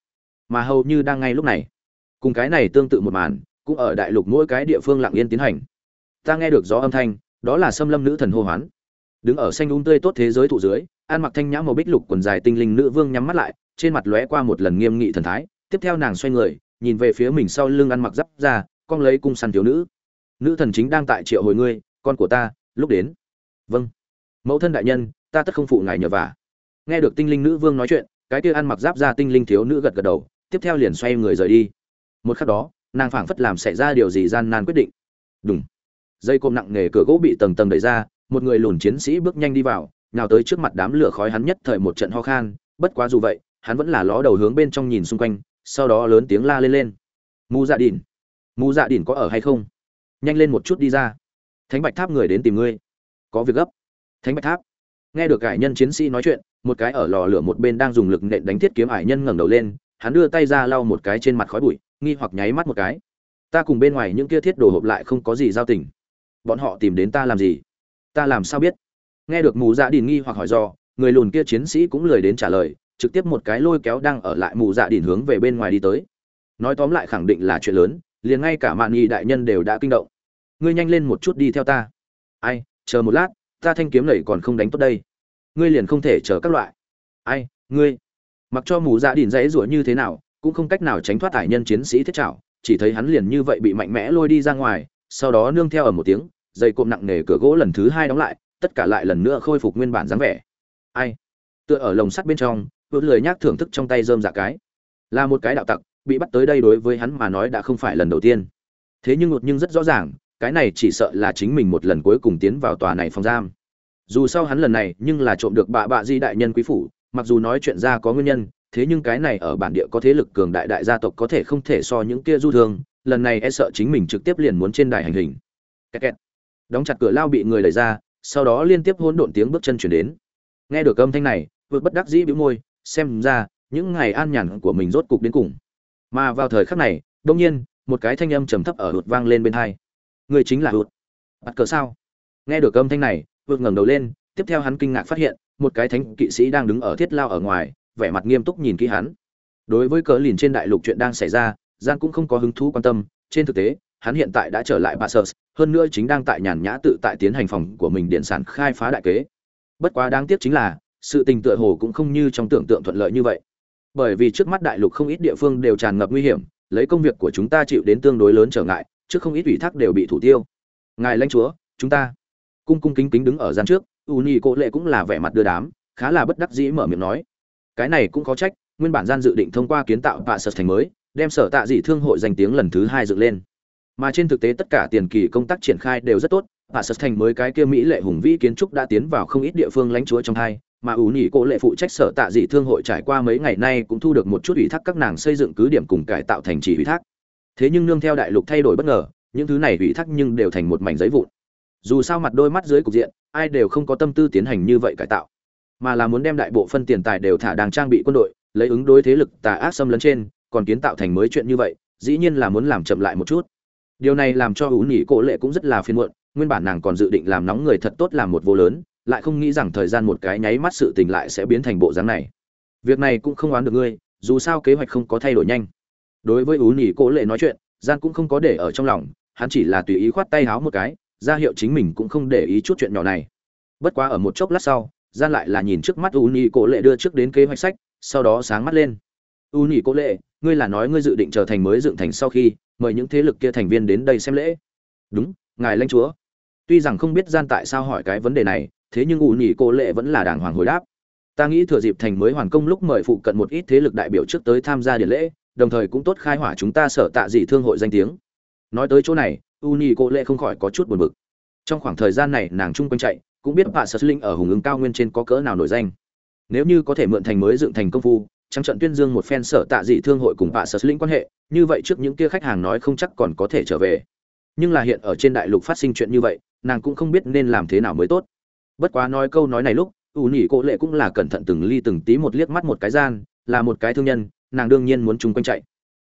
Mà hầu như đang ngay lúc này, cùng cái này tương tự một màn, cũng ở đại lục mỗi cái địa phương lặng yên tiến hành. Ta nghe được gió âm thanh, đó là xâm lâm nữ thần hô hoán. Đứng ở xanh đúng um tươi tốt thế giới thụ dưới, an mặc thanh nhã màu bích lục quần dài tinh linh nữ vương nhắm mắt lại, trên mặt lóe qua một lần nghiêm nghị thần thái, tiếp theo nàng xoay người nhìn về phía mình sau lưng ăn mặc giáp ra con lấy cung săn thiếu nữ. Nữ thần chính đang tại triệu hồi ngươi, con của ta, lúc đến. Vâng. Mẫu thân đại nhân, ta tất không phụ ngài nhờ vả. Nghe được tinh linh nữ vương nói chuyện, cái kia ăn mặc giáp ra tinh linh thiếu nữ gật gật đầu, tiếp theo liền xoay người rời đi. Một khắc đó, nàng phảng phất làm xảy ra điều gì gian nan quyết định. Đúng dây côm nặng nề cửa gỗ bị tầng tầng đẩy ra, một người lùn chiến sĩ bước nhanh đi vào nào tới trước mặt đám lửa khói hắn nhất thời một trận ho khan, bất quá dù vậy, hắn vẫn là ló đầu hướng bên trong nhìn xung quanh sau đó lớn tiếng la lên lên. Mù dạ đỉn mù dạ đỉn có ở hay không? Nhanh lên một chút đi ra. Thánh bạch tháp người đến tìm ngươi. Có việc gấp. Thánh bạch tháp. Nghe được cải nhân chiến sĩ nói chuyện, một cái ở lò lửa một bên đang dùng lực nện đánh thiết kiếm ải nhân ngẩng đầu lên, hắn đưa tay ra lau một cái trên mặt khói bụi, nghi hoặc nháy mắt một cái. Ta cùng bên ngoài những kia thiết đồ hộp lại không có gì giao tình. Bọn họ tìm đến ta làm gì? Ta làm sao biết? Nghe được mù dạ đình nghi hoặc hỏi do, người lùn kia chiến sĩ cũng lười đến trả lời trực tiếp một cái lôi kéo đang ở lại mù dạ đỉnh hướng về bên ngoài đi tới. Nói tóm lại khẳng định là chuyện lớn, liền ngay cả mạn nghị đại nhân đều đã kinh động. Ngươi nhanh lên một chút đi theo ta. Ai, chờ một lát, ta thanh kiếm này còn không đánh tốt đây. Ngươi liền không thể chờ các loại. Ai, ngươi? Mặc cho mù dạ đỉnh dãy rủa như thế nào, cũng không cách nào tránh thoát thải nhân chiến sĩ thiết trảo, chỉ thấy hắn liền như vậy bị mạnh mẽ lôi đi ra ngoài, sau đó nương theo ở một tiếng, dây cộm nặng nề cửa gỗ lần thứ hai đóng lại, tất cả lại lần nữa khôi phục nguyên bản dáng vẻ. Ai? Tựa ở lồng sắt bên trong vượt lười nhác thưởng thức trong tay rơm dạ cái. Là một cái đạo tặc, bị bắt tới đây đối với hắn mà nói đã không phải lần đầu tiên. Thế nhưng ngột nhưng rất rõ ràng, cái này chỉ sợ là chính mình một lần cuối cùng tiến vào tòa này phòng giam. Dù sau hắn lần này nhưng là trộm được bạ bạ di đại nhân quý phủ, mặc dù nói chuyện ra có nguyên nhân, thế nhưng cái này ở bản địa có thế lực cường đại đại gia tộc có thể không thể so những kia du thương, lần này e sợ chính mình trực tiếp liền muốn trên đài hành hình. Kẹt kẹt. đóng chặt cửa lao bị người đẩy ra, sau đó liên tiếp hỗn độn tiếng bước chân chuyển đến. Nghe được âm thanh này vượt bất đắc dĩ bĩu môi xem ra những ngày an nhàn của mình rốt cục đến cùng. Mà vào thời khắc này đông nhiên một cái thanh âm trầm thấp ở hụt vang lên bên hai. Người chính là hụt. Bắt cờ sao? Nghe được âm thanh này hụt ngẩng đầu lên tiếp theo hắn kinh ngạc phát hiện một cái thánh kỵ sĩ đang đứng ở thiết lao ở ngoài vẻ mặt nghiêm túc nhìn kỹ hắn. Đối với cờ lìn trên đại lục chuyện đang xảy ra gian cũng không có hứng thú quan tâm. Trên thực tế hắn hiện tại đã trở lại Passus, hơn nữa chính đang tại nhàn nhã tự tại tiến hành phòng của mình điện sản khai phá đại kế. Bất quá đáng tiếc chính là, sự tình tựa hồ cũng không như trong tưởng tượng thuận lợi như vậy. bởi vì trước mắt đại lục không ít địa phương đều tràn ngập nguy hiểm, lấy công việc của chúng ta chịu đến tương đối lớn trở ngại, trước không ít ủy thác đều bị thủ tiêu. Ngài lãnh chúa, chúng ta. Cung cung kính kính đứng ở gian trước u nhi cô lệ cũng là vẻ mặt đưa đám, khá là bất đắc dĩ mở miệng nói. Cái này cũng có trách, nguyên bản gian dự định thông qua kiến tạo bạ sở thành mới, đem sở tạ dị thương hội danh tiếng lần thứ hai dựng lên. Mà trên thực tế tất cả tiền kỳ công tác triển khai đều rất tốt bạ sở thành mới cái kia mỹ lệ hùng vĩ kiến trúc đã tiến vào không ít địa phương lãnh chúa trong hai mà ủ nhị cô lệ phụ trách sở tạ dị thương hội trải qua mấy ngày nay cũng thu được một chút ủy thác các nàng xây dựng cứ điểm cùng cải tạo thành trì ủy thác. Thế nhưng nương theo đại lục thay đổi bất ngờ, những thứ này ủy thác nhưng đều thành một mảnh giấy vụn. Dù sao mặt đôi mắt dưới cục diện, ai đều không có tâm tư tiến hành như vậy cải tạo, mà là muốn đem đại bộ phân tiền tài đều thả đang trang bị quân đội, lấy ứng đối thế lực tà ác xâm lấn trên, còn kiến tạo thành mới chuyện như vậy, dĩ nhiên là muốn làm chậm lại một chút. Điều này làm cho ủ nhị cổ lệ cũng rất là phiền muộn, nguyên bản nàng còn dự định làm nóng người thật tốt làm một vô lớn lại không nghĩ rằng thời gian một cái nháy mắt sự tình lại sẽ biến thành bộ dáng này. Việc này cũng không oán được ngươi, dù sao kế hoạch không có thay đổi nhanh. Đối với ú nhị cố lệ nói chuyện gian cũng không có để ở trong lòng, hắn chỉ là tùy ý khoát tay háo một cái, ra hiệu chính mình cũng không để ý chút chuyện nhỏ này. Bất quá ở một chốc lát sau gian lại là nhìn trước mắt u nhị cố lệ đưa trước đến kế hoạch sách, sau đó sáng mắt lên. U nhị cố lệ, ngươi là nói ngươi dự định trở thành mới dựng thành sau khi mời những thế lực kia thành viên đến đây xem lễ? Đúng, ngài lãnh chúa. Tuy rằng không biết gian tại sao hỏi cái vấn đề này thế nhưng u nhị Cô lệ vẫn là đàng hoàng hồi đáp ta nghĩ thừa dịp thành mới hoàn công lúc mời phụ cận một ít thế lực đại biểu trước tới tham gia điện lễ đồng thời cũng tốt khai hỏa chúng ta sở tạ dị thương hội danh tiếng nói tới chỗ này u nhị Cô lệ không khỏi có chút buồn bực trong khoảng thời gian này nàng chung quanh chạy cũng biết bà Sở Linh ở hùng ứng cao nguyên trên có cỡ nào nổi danh. Nếu như có thể mượn thành mới dựng thành công phu, trắng trận tuyên dương một phen sở tạ dị thương hội cùng bà Sở Linh quan hệ, như vậy trước những kia khách hàng nói không chắc còn có thể trở về. Nhưng là hiện ở trên đại lục phát sinh chuyện như vậy, nàng cũng không biết nên làm thế nào mới tốt. Bất quá nói câu nói này lúc, U Nhĩ Cố Lệ cũng là cẩn thận từng ly từng tí một liếc mắt một cái gian, là một cái thương nhân, nàng đương nhiên muốn chung quanh chạy.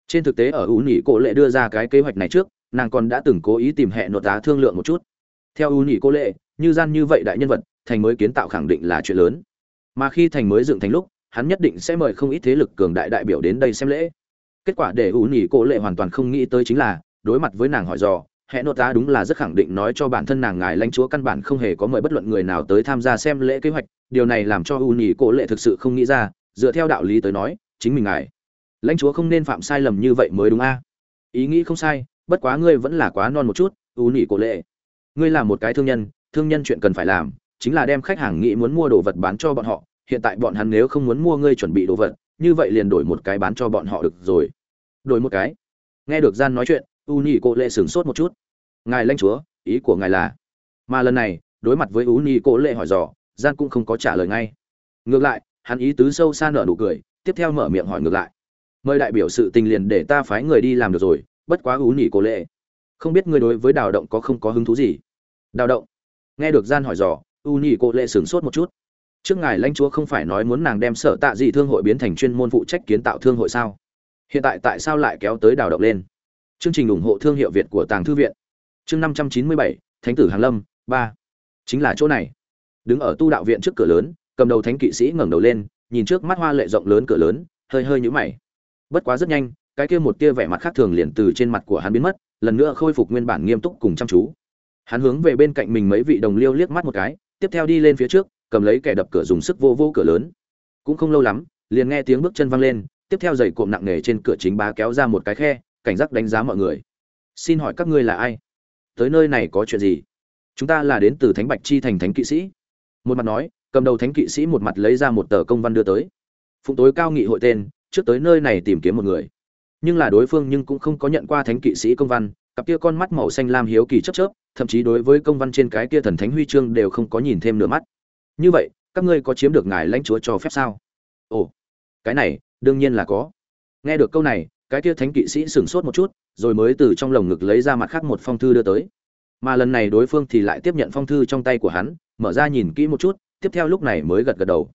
Trên thực tế ở U Nhĩ Cố Lệ đưa ra cái kế hoạch này trước, nàng còn đã từng cố ý tìm hẹn nội tá thương lượng một chút. Theo U Nhĩ Cố Lệ, như gian như vậy đại nhân vật thành mới kiến tạo khẳng định là chuyện lớn mà khi thành mới dựng thành lúc hắn nhất định sẽ mời không ít thế lực cường đại đại biểu đến đây xem lễ kết quả để ủ nhỉ cô lệ hoàn toàn không nghĩ tới chính là đối mặt với nàng hỏi dò hệ nội tá đúng là rất khẳng định nói cho bản thân nàng ngài lãnh chúa căn bản không hề có mời bất luận người nào tới tham gia xem lễ kế hoạch, điều này làm cho u nhì cổ lệ thực sự không nghĩ ra, dựa theo đạo lý tới nói, chính mình ngài lãnh chúa không nên phạm sai lầm như vậy mới đúng a? Ý nghĩ không sai, bất quá ngươi vẫn là quá non một chút, u nhì cổ lệ. Ngươi là một cái thương nhân thương nhân chuyện cần phải làm, chính là đem khách hàng nghĩ muốn mua đồ vật bán cho bọn họ, hiện tại bọn hắn nếu không muốn mua ngươi chuẩn bị đồ vật, như vậy liền đổi một cái bán cho bọn họ được rồi. Đổi một cái. Nghe được gian nói chuyện u nhi cô lệ sửng sốt một chút. Ngài lãnh chúa, ý của ngài là? Mà lần này, đối mặt với u nhi cô lệ hỏi dò, gian cũng không có trả lời ngay. Ngược lại, hắn ý tứ sâu xa nở nụ cười, tiếp theo mở miệng hỏi ngược lại. Mời đại biểu sự tình liền để ta phái người đi làm được rồi, bất quá u nhi cô lệ. Không biết ngươi đối với đào động có không có hứng thú gì? Đào động. Nghe được gian hỏi dò, u nhị cô lệ sửng sốt một chút. Trước ngài lãnh chúa không phải nói muốn nàng đem sở tạ dị thương hội biến thành chuyên môn phụ trách kiến tạo thương hội sao? Hiện tại tại sao lại kéo tới đào động lên? Chương trình ủng hộ thương hiệu việt của tàng thư viện. Chương năm trăm chín mươi bảy, thánh tử hàn lâm, ba. Chính là chỗ này. Đứng ở tu đạo viện trước cửa lớn, cầm đầu thánh kỵ sĩ ngẩng đầu lên, nhìn trước mắt hoa lệ rộng lớn cửa lớn, hơi hơi nhíu mày. Bất quá rất nhanh, cái kia một tia vẻ mặt khác thường liền từ trên mặt của hắn biến mất, lần nữa khôi phục nguyên bản nghiêm túc cùng chăm chú. Hắn hướng về bên cạnh mình mấy vị đồng liêu liếc mắt một cái, tiếp theo đi lên phía trước, cầm lấy kẻ đập cửa dùng sức vô vô cửa lớn. Cũng không lâu lắm, liền nghe tiếng bước chân văng lên, tiếp theo giày cộm nặng nề trên cửa chính bá kéo ra một cái khe cảnh giác đánh giá mọi người. Xin hỏi các ngươi là ai? Tới nơi này có chuyện gì? Chúng ta là đến từ thánh bạch chi thành thánh kỵ sĩ. Một mặt nói, cầm đầu thánh kỵ sĩ một mặt lấy ra một tờ công văn đưa tới. Phụng tối cao nghị hội tên, trước tới nơi này tìm kiếm một người. Nhưng là đối phương nhưng cũng không có nhận qua thánh kỵ sĩ công văn, cặp kia con mắt màu xanh lam hiếu kỳ chấp chớp, thậm chí đối với công văn trên cái kia thần thánh huy chương đều không có nhìn thêm nửa mắt. Như vậy, các ngươi có chiếm được ngài lãnh chúa cho phép sao? Ồ, cái này, đương nhiên là có. Nghe được câu này cái kia thánh kỵ sĩ sửng sốt một chút, rồi mới từ trong lồng ngực lấy ra mặt khác một phong thư đưa tới. Mà lần này đối phương thì lại tiếp nhận phong thư trong tay của hắn, mở ra nhìn kỹ một chút, tiếp theo lúc này mới gật gật đầu.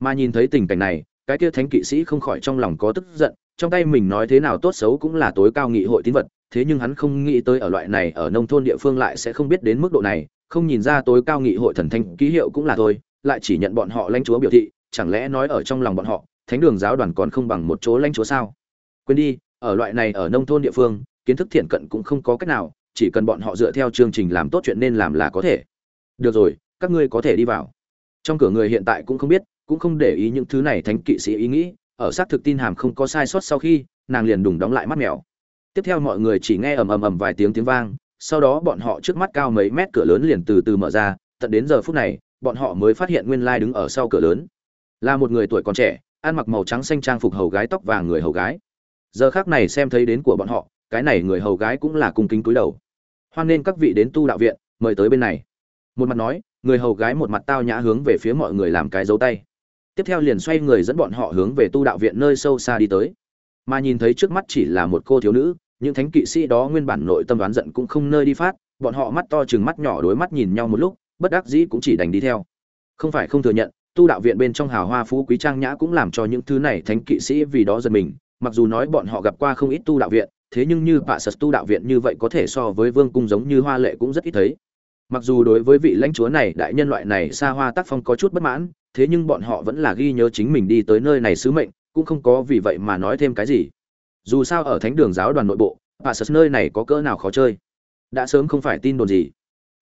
Mà nhìn thấy tình cảnh này, cái kia thánh kỵ sĩ không khỏi trong lòng có tức giận, trong tay mình nói thế nào tốt xấu cũng là tối cao nghị hội tín vật, thế nhưng hắn không nghĩ tới ở loại này ở nông thôn địa phương lại sẽ không biết đến mức độ này, không nhìn ra tối cao nghị hội thần thanh ký hiệu cũng là thôi, lại chỉ nhận bọn họ lãnh chúa biểu thị, chẳng lẽ nói ở trong lòng bọn họ, thánh đường giáo đoàn còn không bằng một chỗ lãnh chúa sao? Quên đi, ở loại này ở nông thôn địa phương, kiến thức thiện cận cũng không có cách nào, chỉ cần bọn họ dựa theo chương trình làm tốt chuyện nên làm là có thể. Được rồi, các ngươi có thể đi vào. Trong cửa người hiện tại cũng không biết, cũng không để ý những thứ này thánh kỵ sĩ ý nghĩ, ở xác thực tin hàm không có sai sót sau khi, nàng liền đùng đóng lại mắt mèo. Tiếp theo mọi người chỉ nghe ầm ầm ầm vài tiếng tiếng vang, sau đó bọn họ trước mắt cao mấy mét cửa lớn liền từ từ mở ra, tận đến giờ phút này, bọn họ mới phát hiện nguyên lai đứng ở sau cửa lớn. Là một người tuổi còn trẻ, ăn mặc màu trắng xanh trang phục hầu gái tóc vàng người hầu gái giờ khác này xem thấy đến của bọn họ, cái này người hầu gái cũng là cung kính cúi đầu. Hoan nên các vị đến tu đạo viện, mời tới bên này. Một mặt nói, người hầu gái một mặt tao nhã hướng về phía mọi người làm cái dấu tay. Tiếp theo liền xoay người dẫn bọn họ hướng về tu đạo viện nơi sâu xa đi tới. Mà nhìn thấy trước mắt chỉ là một cô thiếu nữ, những thánh kỵ sĩ đó nguyên bản nội tâm đoán giận cũng không nơi đi phát, bọn họ mắt to chừng mắt nhỏ đối mắt nhìn nhau một lúc, bất đắc dĩ cũng chỉ đành đi theo. Không phải không thừa nhận, tu đạo viện bên trong hào hoa phú quý trang nhã cũng làm cho những thứ này thánh kỵ sĩ vì đó giật mình mặc dù nói bọn họ gặp qua không ít tu đạo viện, thế nhưng như bạ sật tu đạo viện như vậy có thể so với vương cung giống như hoa lệ cũng rất ít thấy. Mặc dù đối với vị lãnh chúa này, đại nhân loại này xa hoa tác phong có chút bất mãn, thế nhưng bọn họ vẫn là ghi nhớ chính mình đi tới nơi này sứ mệnh, cũng không có vì vậy mà nói thêm cái gì. Dù sao ở thánh đường giáo đoàn nội bộ bạ sật nơi này có cỡ nào khó chơi? Đã sớm không phải tin đồn gì.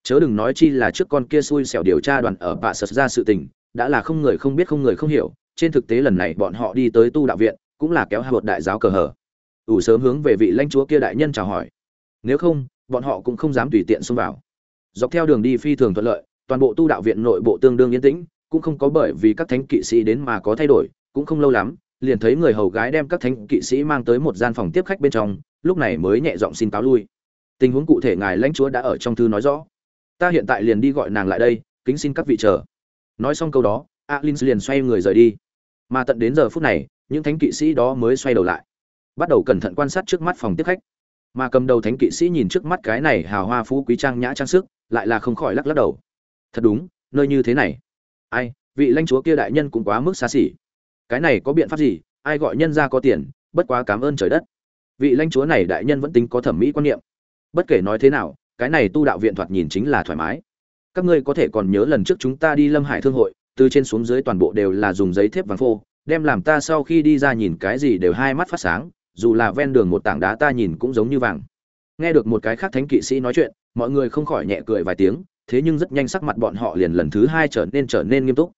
Chớ đừng nói chi là trước con kia xui xẻo điều tra đoàn ở bạ sật ra sự tình, đã là không người không biết không người không hiểu, trên thực tế lần này bọn họ đi tới tu đạo viện cũng là kéo hai một đại giáo cờ hở. Ủ sớm hướng về vị lãnh chúa kia đại nhân chào hỏi. Nếu không, bọn họ cũng không dám tùy tiện xông vào. Dọc theo đường đi phi thường thuận lợi, toàn bộ tu đạo viện nội bộ tương đương yên tĩnh, cũng không có bởi vì các thánh kỵ sĩ đến mà có thay đổi, cũng không lâu lắm, liền thấy người hầu gái đem các thánh kỵ sĩ mang tới một gian phòng tiếp khách bên trong, lúc này mới nhẹ giọng xin cáo lui. Tình huống cụ thể ngài lãnh chúa đã ở trong thư nói rõ. Ta hiện tại liền đi gọi nàng lại đây, kính xin các vị chờ. Nói xong câu đó alin liền xoay người rời đi. Mà tận đến giờ phút này những thánh kỵ sĩ đó mới xoay đầu lại, bắt đầu cẩn thận quan sát trước mắt phòng tiếp khách. Mà cầm đầu thánh kỵ sĩ nhìn trước mắt cái này hào hoa phú quý trang nhã trang sức, lại là không khỏi lắc lắc đầu. Thật đúng, nơi như thế này. Ai, vị lãnh chúa kia đại nhân cũng quá mức xa xỉ. Cái này có biện pháp gì? Ai gọi nhân ra có tiền? Bất quá cảm ơn trời đất. Vị lãnh chúa này đại nhân vẫn tính có thẩm mỹ quan niệm. Bất kể nói thế nào, cái này tu đạo viện thoạt nhìn chính là thoải mái. Các ngươi có thể còn nhớ lần trước chúng ta đi lâm hải thương hội, từ trên xuống dưới toàn bộ đều là dùng giấy thép vàng phô đem làm ta sau khi đi ra nhìn cái gì đều hai mắt phát sáng, dù là ven đường một tảng đá ta nhìn cũng giống như vàng. Nghe được một cái khác thánh kỵ sĩ nói chuyện, mọi người không khỏi nhẹ cười vài tiếng, thế nhưng rất nhanh sắc mặt bọn họ liền lần thứ hai trở nên trở nên nghiêm túc.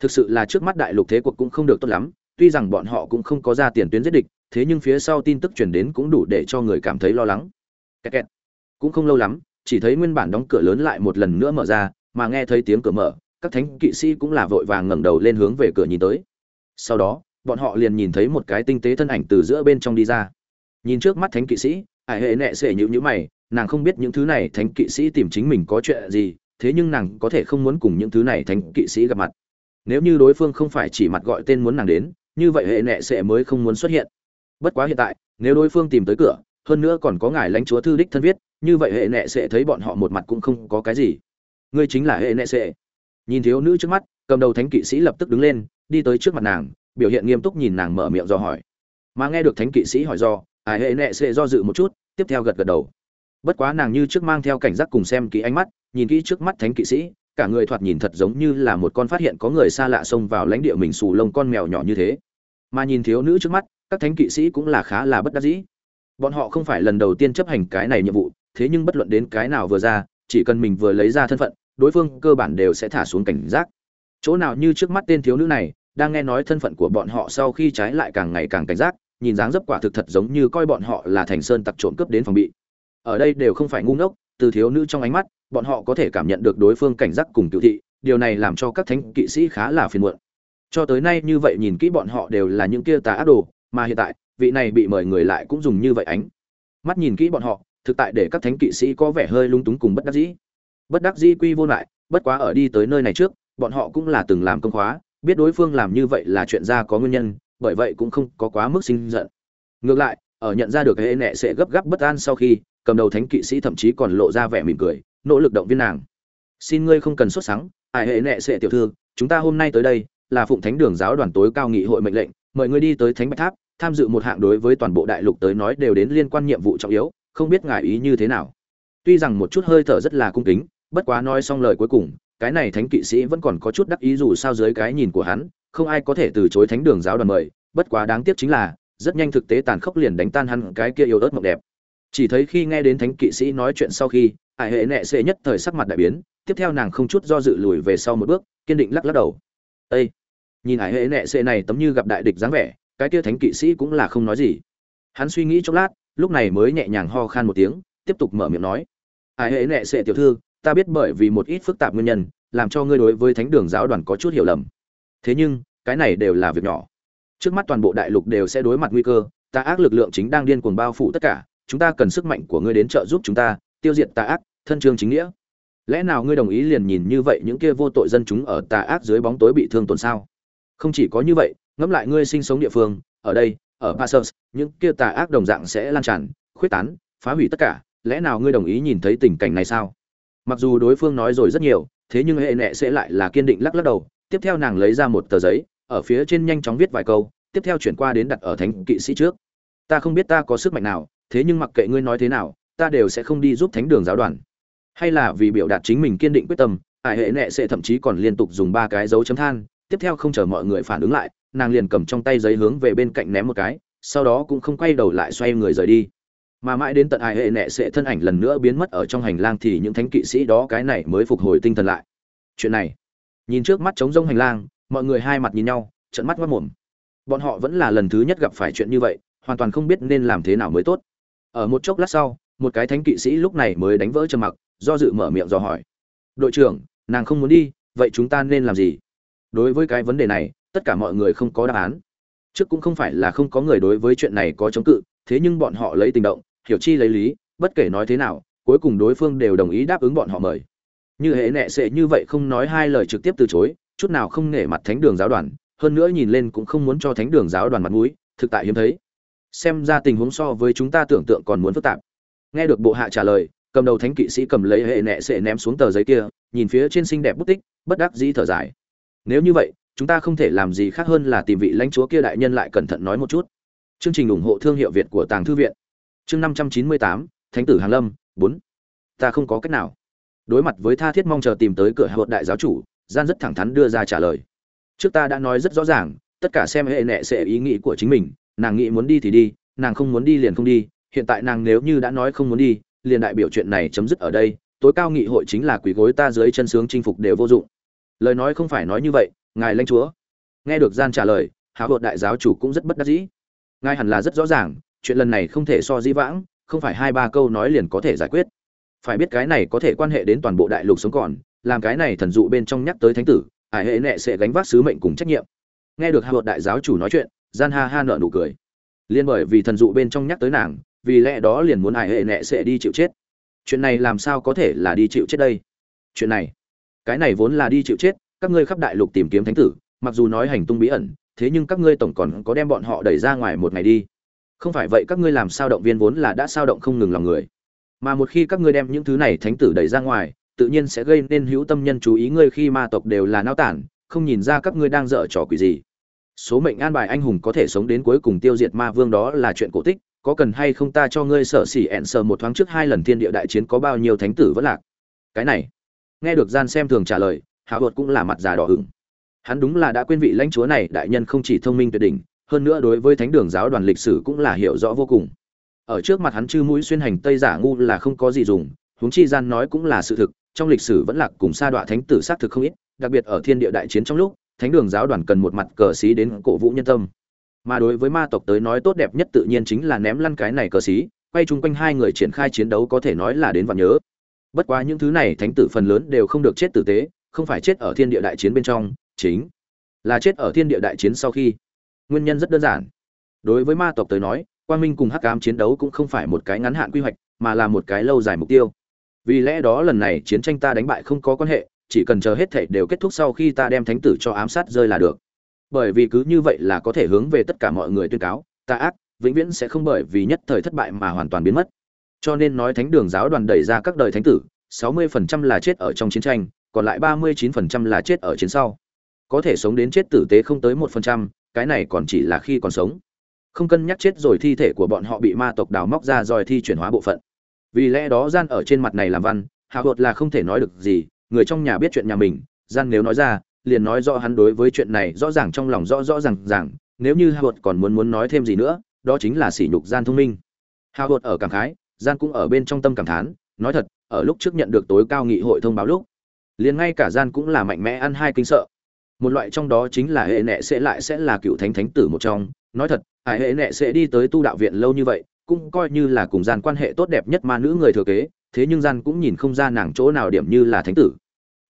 Thực sự là trước mắt đại lục thế cuộc cũng không được tốt lắm, tuy rằng bọn họ cũng không có ra tiền tuyến giết địch, thế nhưng phía sau tin tức truyền đến cũng đủ để cho người cảm thấy lo lắng. Kẹt kẹt. cũng không lâu lắm, chỉ thấy nguyên bản đóng cửa lớn lại một lần nữa mở ra, mà nghe thấy tiếng cửa mở, các thánh kỵ sĩ cũng là vội vàng ngẩng đầu lên hướng về cửa nhìn tới sau đó, bọn họ liền nhìn thấy một cái tinh tế thân ảnh từ giữa bên trong đi ra. Nhìn trước mắt thánh kỵ sĩ, ải hệ nệ sệ nhữ nhữ mày, nàng không biết những thứ này thánh kỵ sĩ tìm chính mình có chuyện gì, thế nhưng nàng có thể không muốn cùng những thứ này thánh kỵ sĩ gặp mặt. Nếu như đối phương không phải chỉ mặt gọi tên muốn nàng đến, như vậy hệ nệ sệ mới không muốn xuất hiện. Bất quá hiện tại, nếu đối phương tìm tới cửa, hơn nữa còn có ngài lãnh chúa thư đích thân viết, như vậy hệ nệ sệ thấy bọn họ một mặt cũng không có cái gì. Ngươi chính là hệ nệ sệ nhìn thiếu nữ trước mắt cầm đầu thánh kỵ sĩ lập tức đứng lên, đi tới trước mặt nàng, biểu hiện nghiêm túc nhìn nàng mở miệng do hỏi. Mà nghe được thánh kỵ sĩ hỏi do ải hệ nệ sẽ do dự một chút, tiếp theo gật gật đầu. Bất quá nàng như trước mang theo cảnh giác cùng xem kỹ ánh mắt, nhìn kỹ trước mắt thánh kỵ sĩ, cả người thoạt nhìn thật giống như là một con phát hiện có người xa lạ xông vào lãnh địa mình xù lông con mèo nhỏ như thế. Mà nhìn thiếu nữ trước mắt, các thánh kỵ sĩ cũng là khá là bất đắc dĩ. Bọn họ không phải lần đầu tiên chấp hành cái này nhiệm vụ, thế nhưng bất luận đến cái nào vừa ra, chỉ cần mình vừa lấy ra thân phận, đối phương cơ bản đều sẽ thả xuống cảnh giác chỗ nào như trước mắt tên thiếu nữ này, đang nghe nói thân phận của bọn họ sau khi trái lại càng ngày càng cảnh giác, nhìn dáng dấp quả thực thật giống như coi bọn họ là thành sơn tặc trộm cướp đến phòng bị. Ở đây đều không phải ngu ngốc, từ thiếu nữ trong ánh mắt, bọn họ có thể cảm nhận được đối phương cảnh giác cùng cựu thị, điều này làm cho các thánh kỵ sĩ khá là phiền muộn. Cho tới nay như vậy nhìn kỹ bọn họ đều là những kia tà ác đồ, mà hiện tại, vị này bị mời người lại cũng dùng như vậy ánh mắt nhìn kỹ bọn họ, thực tại để các thánh kỵ sĩ có vẻ hơi lung túng cùng bất đắc dĩ. Bất đắc dĩ quy vô lại, bất quá ở đi tới nơi này trước bọn họ cũng là từng làm công khóa, biết đối phương làm như vậy là chuyện ra có nguyên nhân, bởi vậy cũng không có quá mức sinh giận. Ngược lại, ở nhận ra được hệ nệ sẽ gấp gáp bất an sau khi, cầm đầu thánh kỵ sĩ thậm chí còn lộ ra vẻ mỉm cười, nỗ lực động viên nàng. Xin ngươi không cần xuất sáng ai hệ nệ sẽ tiểu thư, chúng ta hôm nay tới đây, là phụng thánh đường giáo đoàn tối cao nghị hội mệnh lệnh, mời ngươi đi tới thánh bạch tháp, tham dự một hạng đối với toàn bộ đại lục tới nói đều đến liên quan nhiệm vụ trọng yếu, không biết ngài ý như thế nào. Tuy rằng một chút hơi thở rất là cung kính, bất quá nói xong lời cuối cùng cái này thánh kỵ sĩ vẫn còn có chút đắc ý dù sao dưới cái nhìn của hắn, không ai có thể từ chối thánh đường giáo đoàn mời, bất quá đáng tiếc chính là, rất nhanh thực tế tàn khốc liền đánh tan hắn cái kia yêu ớt mộng đẹp. Chỉ thấy khi nghe đến thánh kỵ sĩ nói chuyện sau khi ải hệ nệ sệ nhất thời sắc mặt đại biến, tiếp theo nàng không chút do dự lùi về sau một bước, kiên định lắc lắc đầu. Ây nhìn ải hệ nệ sệ này tấm như gặp đại địch dáng vẻ, cái kia thánh kỵ sĩ cũng là không nói gì. Hắn suy nghĩ chốc lát, lúc này mới nhẹ nhàng ho khan một tiếng, tiếp tục mở miệng nói. "Ải hệ nệ sệ tiểu thư ta biết bởi vì một ít phức tạp nguyên nhân làm cho ngươi đối với thánh đường giáo đoàn có chút hiểu lầm. Thế nhưng cái này đều là việc nhỏ. Trước mắt toàn bộ đại lục đều sẽ đối mặt nguy cơ tà ác lực lượng chính đang điên cuồng bao phủ tất cả chúng ta cần sức mạnh của ngươi đến trợ giúp chúng ta tiêu diệt tà ác thân trương chính nghĩa. Lẽ nào ngươi đồng ý liền nhìn như vậy những kia vô tội dân chúng ở tà ác dưới bóng tối bị thương tổn sao? Không chỉ có như vậy ngẫm lại ngươi sinh sống địa phương ở đây ở Passos, những kia tà ác đồng dạng sẽ lan tràn khuyết tán phá hủy tất cả. Lẽ nào ngươi đồng ý nhìn thấy tình cảnh này sao? Mặc dù đối phương nói rồi rất nhiều, thế nhưng hệ nệ sẽ lại là kiên định lắc lắc đầu. Tiếp theo nàng lấy ra một tờ giấy, ở phía trên nhanh chóng viết vài câu, tiếp theo chuyển qua đến đặt ở thánh kỵ sĩ trước. Ta không biết ta có sức mạnh nào, thế nhưng mặc kệ ngươi nói thế nào, ta đều sẽ không đi giúp thánh đường giáo đoàn. Hay là vì biểu đạt chính mình kiên định quyết tâm ải hệ nệ sẽ thậm chí còn liên tục dùng ba cái dấu chấm than. Tiếp theo không chờ mọi người phản ứng lại, nàng liền cầm trong tay giấy hướng về bên cạnh ném một cái, sau đó cũng không quay đầu lại xoay người rời đi mà mãi đến tận ai hệ nệ sẽ thân ảnh lần nữa biến mất ở trong hành lang thì những thánh kỵ sĩ đó cái này mới phục hồi tinh thần lại. Chuyện này, nhìn trước mắt trống rông hành lang, mọi người hai mặt nhìn nhau trận mắt mất mồm. Bọn họ vẫn là lần thứ nhất gặp phải chuyện như vậy, hoàn toàn không biết nên làm thế nào mới tốt. Ở một chốc lát sau, một cái thánh kỵ sĩ lúc này mới đánh vỡ trầm mặc, do dự mở miệng dò hỏi. Đội trưởng, nàng không muốn đi, vậy chúng ta nên làm gì? Đối với cái vấn đề này, tất cả mọi người không có đáp án. Trước cũng không phải là không có người đối với chuyện này có chống cự, thế nhưng bọn họ lấy tình động hiểu chi lấy lý, bất kể nói thế nào, cuối cùng đối phương đều đồng ý đáp ứng bọn họ mời. Như hệ nệ sệ như vậy không nói hai lời trực tiếp từ chối, chút nào không nể mặt thánh đường giáo đoàn, hơn nữa nhìn lên cũng không muốn cho thánh đường giáo đoàn mặt mũi, thực tại hiếm thấy. Xem ra tình huống so với chúng ta tưởng tượng còn muốn phức tạp. Nghe được bộ hạ trả lời, cầm đầu thánh kỵ sĩ cầm lấy hệ nệ sệ ném xuống tờ giấy kia, nhìn phía trên xinh đẹp bút tích, bất đắc dĩ thở dài. Nếu như vậy, chúng ta không thể làm gì khác hơn là tìm vị lãnh chúa kia đại nhân lại cẩn thận nói một chút. Chương trình ủng hộ thương hiệu việt của tàng thư viện chương năm trăm chín mươi tám, thánh tử hàn lâm, bốn. Ta không có cách nào. Đối mặt với tha thiết mong chờ tìm tới cửa hạ đại giáo chủ, gian rất thẳng thắn đưa ra trả lời. Trước ta đã nói rất rõ ràng, tất cả xem hệ nệ sẽ ý nghĩ của chính mình, nàng nghĩ muốn đi thì đi, nàng không muốn đi liền không đi, hiện tại nàng nếu như đã nói không muốn đi, liền đại biểu chuyện này chấm dứt ở đây, tối cao nghị hội chính là quỷ gối ta dưới chân sướng chinh phục đều vô dụng. Lời nói không phải nói như vậy, ngài lãnh chúa. Nghe được gian trả lời hạ bột đại giáo chủ cũng rất bất đắc dĩ. Ngài hẳn là rất rõ ràng chuyện lần này không thể so di vãng, không phải hai ba câu nói liền có thể giải quyết. Phải biết cái này có thể quan hệ đến toàn bộ đại lục sống còn, làm cái này thần dụ bên trong nhắc tới thánh tử ải hệ nệ sẽ gánh vác sứ mệnh cùng trách nhiệm. Nghe được hạ bột đại giáo chủ nói chuyện, gian ha ha nợ nụ cười. Liên bởi vì thần dụ bên trong nhắc tới nàng, vì lẽ đó liền muốn ải hệ nệ sẽ đi chịu chết. Chuyện này làm sao có thể là đi chịu chết đây? Chuyện này, cái này vốn là đi chịu chết, các ngươi khắp đại lục tìm kiếm thánh tử, mặc dù nói hành tung bí ẩn, thế nhưng các ngươi tổng còn có đem bọn họ đẩy ra ngoài một ngày đi không phải vậy các ngươi làm sao động viên vốn là đã sao động không ngừng lòng người. Mà một khi các ngươi đem những thứ này thánh tử đẩy ra ngoài, tự nhiên sẽ gây nên hữu tâm nhân chú ý ngươi khi ma tộc đều là nao tản, không nhìn ra các ngươi đang dở trò quỷ gì. Số mệnh an bài anh hùng có thể sống đến cuối cùng tiêu diệt ma vương đó là chuyện cổ tích, có cần hay không ta cho ngươi sở xỉ ẹn sờ một thoáng trước hai lần thiên địa đại chiến có bao nhiêu thánh tử vẫn lạc. Cái này, nghe được gian xem thường trả lời, hạ bột cũng là mặt già đỏ hửng hắn đúng là đã quên vị lãnh chúa này, đại nhân không chỉ thông minh tuyệt đỉnh hơn nữa đối với thánh đường giáo đoàn lịch sử cũng là hiểu rõ vô cùng. Ở trước mặt hắn chư mũi xuyên hành tây giả ngu là không có gì dùng, huống chi gian nói cũng là sự thực, trong lịch sử vẫn lạc cùng sa đọa thánh tử xác thực không ít, đặc biệt ở thiên địa đại chiến trong lúc, thánh đường giáo đoàn cần một mặt cờ xí đến cổ vũ nhân tâm. Mà đối với ma tộc tới nói tốt đẹp nhất tự nhiên chính là ném lăn cái này cờ xí, quay chung quanh hai người triển khai chiến đấu có thể nói là đến vạn nhớ. Bất quá những thứ này thánh tử phần lớn đều không được chết tử tế, không phải chết ở thiên địa đại chiến bên trong, chính là chết ở thiên địa đại chiến sau khi nguyên nhân rất đơn giản. Đối với ma tộc tới nói quang minh cùng hắc ám chiến đấu cũng không phải một cái ngắn hạn quy hoạch mà là một cái lâu dài mục tiêu. Vì lẽ đó lần này chiến tranh ta đánh bại không có quan hệ chỉ cần chờ hết thảy đều kết thúc sau khi ta đem thánh tử cho ám sát rơi là được. Bởi vì cứ như vậy là có thể hướng về tất cả mọi người tuyên cáo ta ác vĩnh viễn sẽ không bởi vì nhất thời thất bại mà hoàn toàn biến mất. Cho nên nói thánh đường giáo đoàn đẩy ra các đời thánh tử 60% là chết ở trong chiến tranh còn lại 39% là chết ở chiến sau. Có thể sống đến chết tử tế không tới 1%, cái này còn chỉ là khi còn sống. Không cân nhắc chết rồi thi thể của bọn họ bị ma tộc đào móc ra rồi thi chuyển hóa bộ phận. Vì lẽ đó gian ở trên mặt này làm văn hào hột là không thể nói được gì, người trong nhà biết chuyện nhà mình, gian nếu nói ra, liền nói rõ hắn đối với chuyện này rõ ràng trong lòng rõ rõ ràng ràng, nếu như hào hột còn muốn muốn nói thêm gì nữa, đó chính là sỉ nhục gian thông minh. Hào hột ở cảm khái, gian cũng ở bên trong tâm cảm thán, nói thật, ở lúc trước nhận được tối cao nghị hội thông báo lúc, liền ngay cả gian cũng là mạnh mẽ ăn hai kinh sợ một loại trong đó chính là hệ nệ sẽ lại sẽ là cựu thánh thánh tử một trong. Nói thật hải hệ nệ sẽ đi tới tu đạo viện lâu như vậy, cũng coi như là cùng gian quan hệ tốt đẹp nhất ma nữ người thừa kế, thế nhưng gian cũng nhìn không ra nàng chỗ nào điểm như là thánh tử.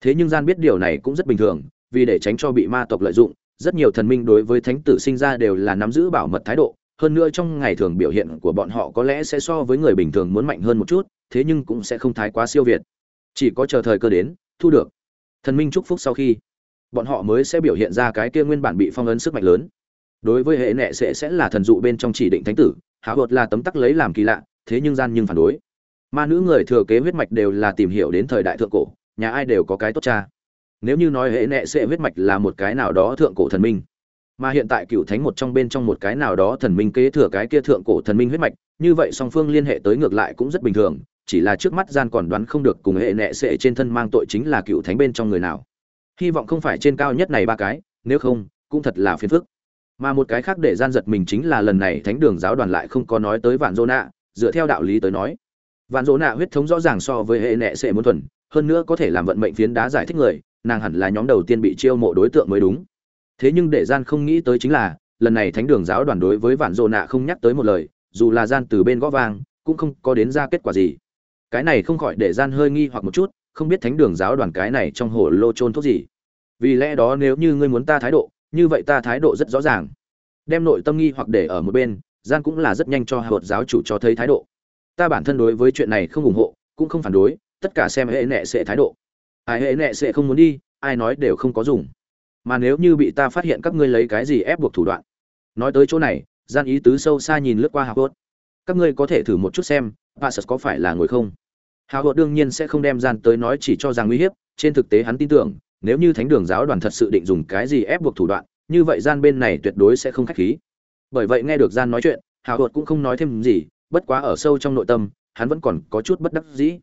Thế nhưng gian biết điều này cũng rất bình thường, vì để tránh cho bị ma tộc lợi dụng, rất nhiều thần minh đối với thánh tử sinh ra đều là nắm giữ bảo mật thái độ. Hơn nữa trong ngày thường biểu hiện của bọn họ có lẽ sẽ so với người bình thường muốn mạnh hơn một chút, thế nhưng cũng sẽ không thái quá siêu việt. Chỉ có chờ thời cơ đến, thu được. Thần minh chúc phúc sau khi bọn họ mới sẽ biểu hiện ra cái kia nguyên bản bị phong ấn sức mạnh lớn. Đối với hệ nệ sẽ sẽ là thần dụ bên trong chỉ định thánh tử hảo hột là tấm tắc lấy làm kỳ lạ, thế nhưng gian nhưng phản đối. Ma nữ người thừa kế huyết mạch đều là tìm hiểu đến thời đại thượng cổ, nhà ai đều có cái tốt cha. Nếu như nói hệ nệ sẽ huyết mạch là một cái nào đó thượng cổ thần minh, mà hiện tại cựu thánh một trong bên trong một cái nào đó thần minh kế thừa cái kia thượng cổ thần minh huyết mạch, như vậy song phương liên hệ tới ngược lại cũng rất bình thường, chỉ là trước mắt gian còn đoán không được cùng hệ nệ sẽ trên thân mang tội chính là cựu thánh bên trong người nào hy vọng không phải trên cao nhất này ba cái, nếu không, cũng thật là phiền phức. Mà một cái khác để gian giật mình chính là lần này thánh đường giáo đoàn lại không có nói tới vạn dô nạ, dựa theo đạo lý tới nói. Vạn dô nạ huyết thống rõ ràng so với hệ nệ sẽ muốn thuần, hơn nữa có thể làm vận mệnh phiến đá giải thích người, nàng hẳn là nhóm đầu tiên bị chiêu mộ đối tượng mới đúng. Thế nhưng để gian không nghĩ tới chính là, lần này thánh đường giáo đoàn đối với vạn dô nạ không nhắc tới một lời, dù là gian từ bên gõ vang, cũng không có đến ra kết quả gì. Cái này không khỏi để gian hơi nghi hoặc một chút không biết thánh đường giáo đoàn cái này trong hồ lô trôn thuốc gì. Vì lẽ đó nếu như ngươi muốn ta thái độ, như vậy ta thái độ rất rõ ràng. Đem nội tâm nghi hoặc để ở một bên gian cũng là rất nhanh cho hợp giáo chủ cho thấy thái độ. Ta bản thân đối với chuyện này không ủng hộ, cũng không phản đối, tất cả xem hệ nệ sẽ thái độ. Ai hệ nệ sẽ không muốn đi, ai nói đều không có dùng. Mà nếu như bị ta phát hiện các ngươi lấy cái gì ép buộc thủ đoạn. Nói tới chỗ này gian ý tứ sâu xa nhìn lướt qua hào hốt các ngươi có thể thử một chút xem Passus có phải là ngồi không? Hào hộ đương nhiên sẽ không đem gian tới nói chỉ cho rằng nguy hiếp, trên thực tế hắn tin tưởng, nếu như thánh đường giáo đoàn thật sự định dùng cái gì ép buộc thủ đoạn, như vậy gian bên này tuyệt đối sẽ không khách khí. Bởi vậy nghe được gian nói chuyện, hào hộ cũng không nói thêm gì, bất quá ở sâu trong nội tâm, hắn vẫn còn có chút bất đắc dĩ.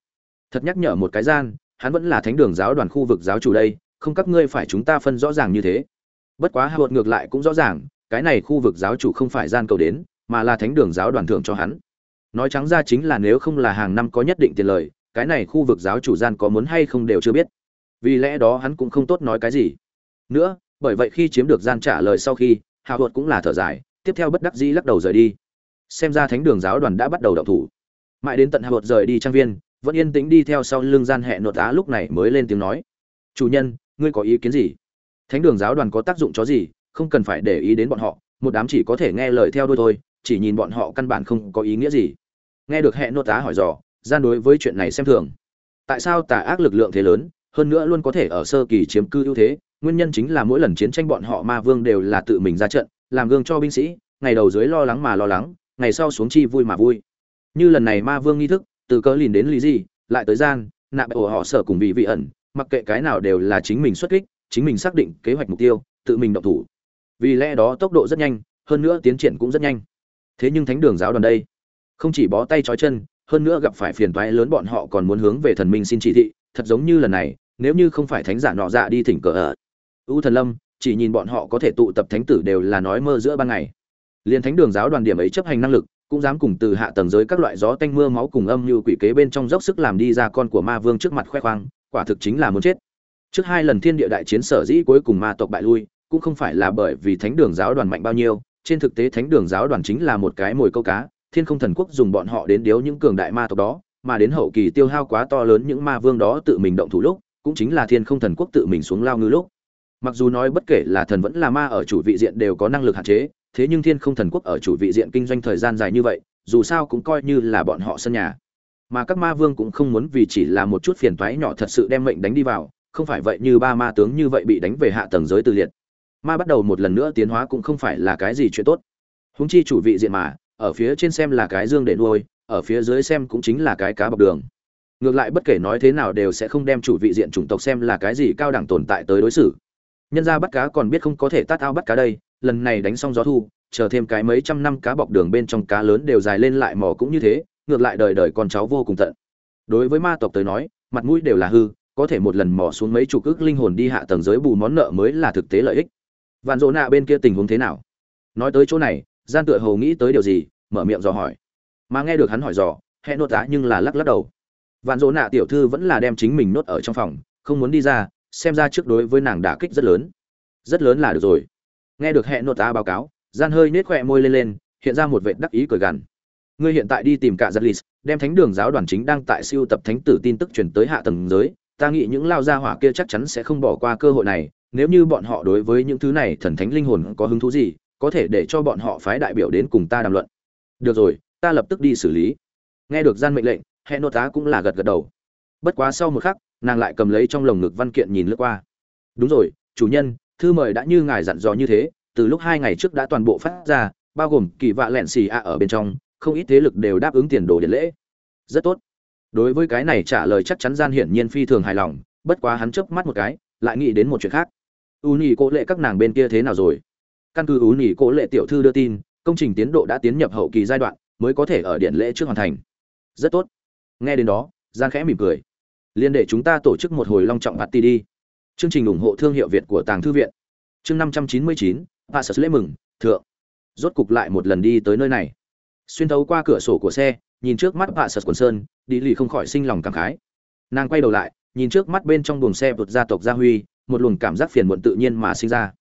Thật nhắc nhở một cái gian, hắn vẫn là thánh đường giáo đoàn khu vực giáo chủ đây, không các ngươi phải chúng ta phân rõ ràng như thế. Bất quá hào hộ ngược lại cũng rõ ràng, cái này khu vực giáo chủ không phải gian cầu đến, mà là thánh đường giáo đoàn thưởng cho hắn. Nói trắng ra chính là nếu không là hàng năm có nhất định tiền lời cái này khu vực giáo chủ gian có muốn hay không đều chưa biết. Vì lẽ đó hắn cũng không tốt nói cái gì. Nữa, bởi vậy khi chiếm được gian trả lời sau khi hào hột cũng là thở dài, tiếp theo bất đắc dĩ lắc đầu rời đi. Xem ra thánh đường giáo đoàn đã bắt đầu động thủ. Mãi đến tận hào hột rời đi trang viên, vẫn yên tĩnh đi theo sau lưng gian hẹn nột á lúc này mới lên tiếng nói. Chủ nhân, ngươi có ý kiến gì? Thánh đường giáo đoàn có tác dụng chó gì? Không cần phải để ý đến bọn họ, một đám chỉ có thể nghe lời theo đôi thôi, chỉ nhìn bọn họ căn bản không có ý nghĩa gì. Nghe được hẹn nột tá hỏi dò gian đối với chuyện này xem thường. Tại sao tà ác lực lượng thế lớn, hơn nữa luôn có thể ở sơ kỳ chiếm cư ưu thế, nguyên nhân chính là mỗi lần chiến tranh bọn họ ma vương đều là tự mình ra trận, làm gương cho binh sĩ, ngày đầu dưới lo lắng mà lo lắng, ngày sau xuống chi vui mà vui. Như lần này ma vương nghi thức, từ cỡ lìn đến lý gì lại tới gian, nạ bệ họ sở cùng vị vị ẩn, mặc kệ cái nào đều là chính mình xuất kích, chính mình xác định kế hoạch mục tiêu, tự mình động thủ. Vì lẽ đó tốc độ rất nhanh, hơn nữa tiến triển cũng rất nhanh. Thế nhưng thánh đường giáo đoàn đây, không chỉ bó tay trói chân hơn nữa gặp phải phiền toái lớn bọn họ còn muốn hướng về thần minh xin chỉ thị, thật giống như lần này, nếu như không phải thánh giả nọ dạ đi thỉnh cờ ở. U thần lâm, chỉ nhìn bọn họ có thể tụ tập thánh tử đều là nói mơ giữa ban ngày. Liền thánh đường giáo đoàn điểm ấy chấp hành năng lực, cũng dám cùng từ hạ tầng giới các loại gió tanh mưa máu cùng âm như quỷ kế bên trong dốc sức làm đi ra con của ma vương trước mặt khoe khoang, quả thực chính là muốn chết. Trước hai lần thiên địa đại chiến sở dĩ cuối cùng ma tộc bại lui, cũng không phải là bởi vì thánh đường giáo đoàn mạnh bao nhiêu, trên thực tế thánh đường giáo đoàn chính là một cái mồi câu cá thiên không thần quốc dùng bọn họ đến điếu những cường đại ma tộc đó, mà đến hậu kỳ tiêu hao quá to lớn những ma vương đó tự mình động thủ lúc, cũng chính là thiên không thần quốc tự mình xuống lao ngư lúc. Mặc dù nói bất kể là thần vẫn là ma ở chủ vị diện đều có năng lực hạn chế, thế nhưng thiên không thần quốc ở chủ vị diện kinh doanh thời gian dài như vậy, dù sao cũng coi như là bọn họ sân nhà. Mà các ma vương cũng không muốn vì chỉ là một chút phiền toái nhỏ thật sự đem mệnh đánh đi vào, không phải vậy như ba ma tướng như vậy bị đánh về hạ tầng giới tư liệt. Ma bắt đầu một lần nữa tiến hóa cũng không phải là cái gì chuyện tốt. Húng chi chủ vị diện mà ở phía trên xem là cái dương để nuôi, ở phía dưới xem cũng chính là cái cá bọc đường. Ngược lại bất kể nói thế nào đều sẽ không đem chủ vị diện chủng tộc xem là cái gì cao đẳng tồn tại tới đối xử. Nhân ra bắt cá còn biết không có thể tát ao bắt cá đây, lần này đánh xong gió thu, chờ thêm cái mấy trăm năm cá bọc đường bên trong cá lớn đều dài lên lại mò cũng như thế, ngược lại đời đời con cháu vô cùng tận đối với ma tộc tới nói, mặt mũi đều là hư, có thể một lần mò xuống mấy chục ức linh hồn đi hạ tầng giới bù món nợ mới là thực tế lợi ích. Vạn dỗ nạ bên kia tình huống thế nào? Nói tới chỗ này gian tựa hồ nghĩ tới điều gì, mở miệng dò hỏi. Mà nghe được hắn hỏi dò hẹn nốt tá nhưng là lắc lắc đầu. Vạn dỗ nạ tiểu thư vẫn là đem chính mình nốt ở trong phòng, không muốn đi ra, xem ra trước đối với nàng đả kích rất lớn. Rất lớn là được rồi. Nghe được hẹn nốt tá báo cáo, gian hơi nết khỏe môi lên lên, hiện ra một vệ đắc ý cười gằn. Ngươi hiện tại đi tìm cả giật lì đem thánh đường giáo đoàn chính đang tại siêu tập thánh tử tin tức chuyển tới hạ tầng giới, ta nghĩ những lao gia hỏa kia chắc chắn sẽ không bỏ qua cơ hội này, nếu như bọn họ đối với những thứ này thần thánh linh hồn có hứng thú gì có thể để cho bọn họ phái đại biểu đến cùng ta đàm luận. Được rồi, ta lập tức đi xử lý. Nghe được gian mệnh lệnh hệ nô tá cũng là gật gật đầu. Bất quá sau một khắc, nàng lại cầm lấy trong lồng ngực văn kiện nhìn lướt qua. Đúng rồi, chủ nhân, thư mời đã như ngài dặn dò như thế, từ lúc hai ngày trước đã toàn bộ phát ra, bao gồm kỳ vạ lẹn xì ạ ở bên trong, không ít thế lực đều đáp ứng tiền đồ điện lễ. Rất tốt. Đối với cái này trả lời chắc chắn gian hiển nhiên phi thường hài lòng, bất quá hắn chớp mắt một cái, lại nghĩ đến một chuyện khác. U nhì cố lệ các nàng bên kia thế nào rồi? Căn cứ ú nỉ cố lệ tiểu thư đưa tin, công trình tiến độ đã tiến nhập hậu kỳ giai đoạn, mới có thể ở điện lễ trước hoàn thành. Rất tốt. Nghe đến đó gian khẽ mỉm cười. Liên để chúng ta tổ chức một hồi long trọng party đi. Chương trình ủng hộ thương hiệu việt của tàng thư viện. Chương năm trăm chín mươi chín pa sở lễ mừng, thượng. Rốt cục lại một lần đi tới nơi này. Xuyên thấu qua cửa sổ của xe, nhìn trước mắt pa sở quần sơn đi lì không khỏi sinh lòng cảm khái. Nàng quay đầu lại, nhìn trước mắt bên trong buồng xe vượt gia tộc gia huy, một luồng cảm giác phiền muộn tự nhiên mà sinh ra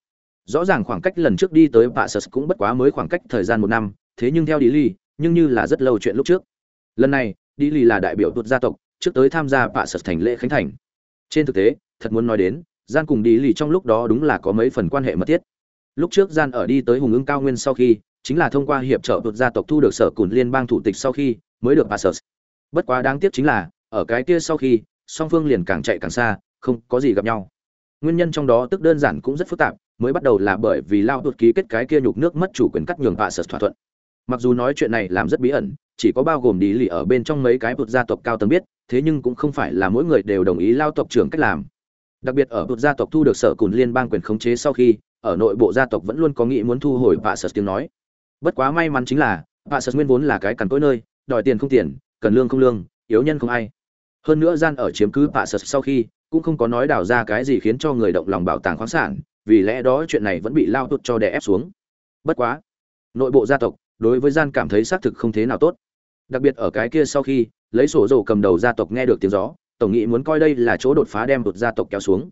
rõ ràng khoảng cách lần trước đi tới pa sở cũng bất quá mới khoảng cách thời gian một năm, thế nhưng theo đi lì, nhưng như là rất lâu chuyện lúc trước. Lần này đi lì là đại biểu tuột gia tộc, trước tới tham gia bạ sật thành lễ khánh thành. Trên thực tế, thật muốn nói đến, gian cùng đi lì trong lúc đó đúng là có mấy phần quan hệ mật thiết. Lúc trước gian ở đi tới hùng ứng cao nguyên sau khi, chính là thông qua hiệp trợ tuột gia tộc thu được sở cùn liên bang thủ tịch sau khi, mới được bạ sật bất quá đáng tiếc chính là, ở cái kia sau khi, song phương liền càng chạy càng xa, không có gì gặp nhau. Nguyên nhân trong đó tức đơn giản cũng rất phức tạp mới bắt đầu là bởi vì lao tuột ký kết cái kia nhục nước mất chủ quyền cắt nhường bạ sật thỏa thuận. Mặc dù nói chuyện này làm rất bí ẩn, chỉ có bao gồm đi lì ở bên trong mấy cái bột gia tộc cao tầng biết, thế nhưng cũng không phải là mỗi người đều đồng ý lao tộc trưởng cách làm. Đặc biệt ở bột gia tộc thu được sở cùn liên bang quyền khống chế sau khi, ở nội bộ gia tộc vẫn luôn có nghĩ muốn thu hồi bạ sật tiếng nói. Bất quá may mắn chính là bạ sật nguyên vốn là cái cằn cỗi nơi, đòi tiền không tiền, cần lương không lương, yếu nhân không ai. Hơn nữa gian ở chiếm cứ bạ sật sau khi, cũng không có nói đào ra cái gì khiến cho người động lòng bảo tàng khoáng sản vì lẽ đó chuyện này vẫn bị lao tụt cho đè ép xuống. Bất quá, nội bộ gia tộc đối với gian cảm thấy xác thực không thế nào tốt. Đặc biệt ở cái kia sau khi, lấy sổ dầu cầm đầu gia tộc nghe được tiếng gió, tổng nghị muốn coi đây là chỗ đột phá đem tụt gia tộc kéo xuống.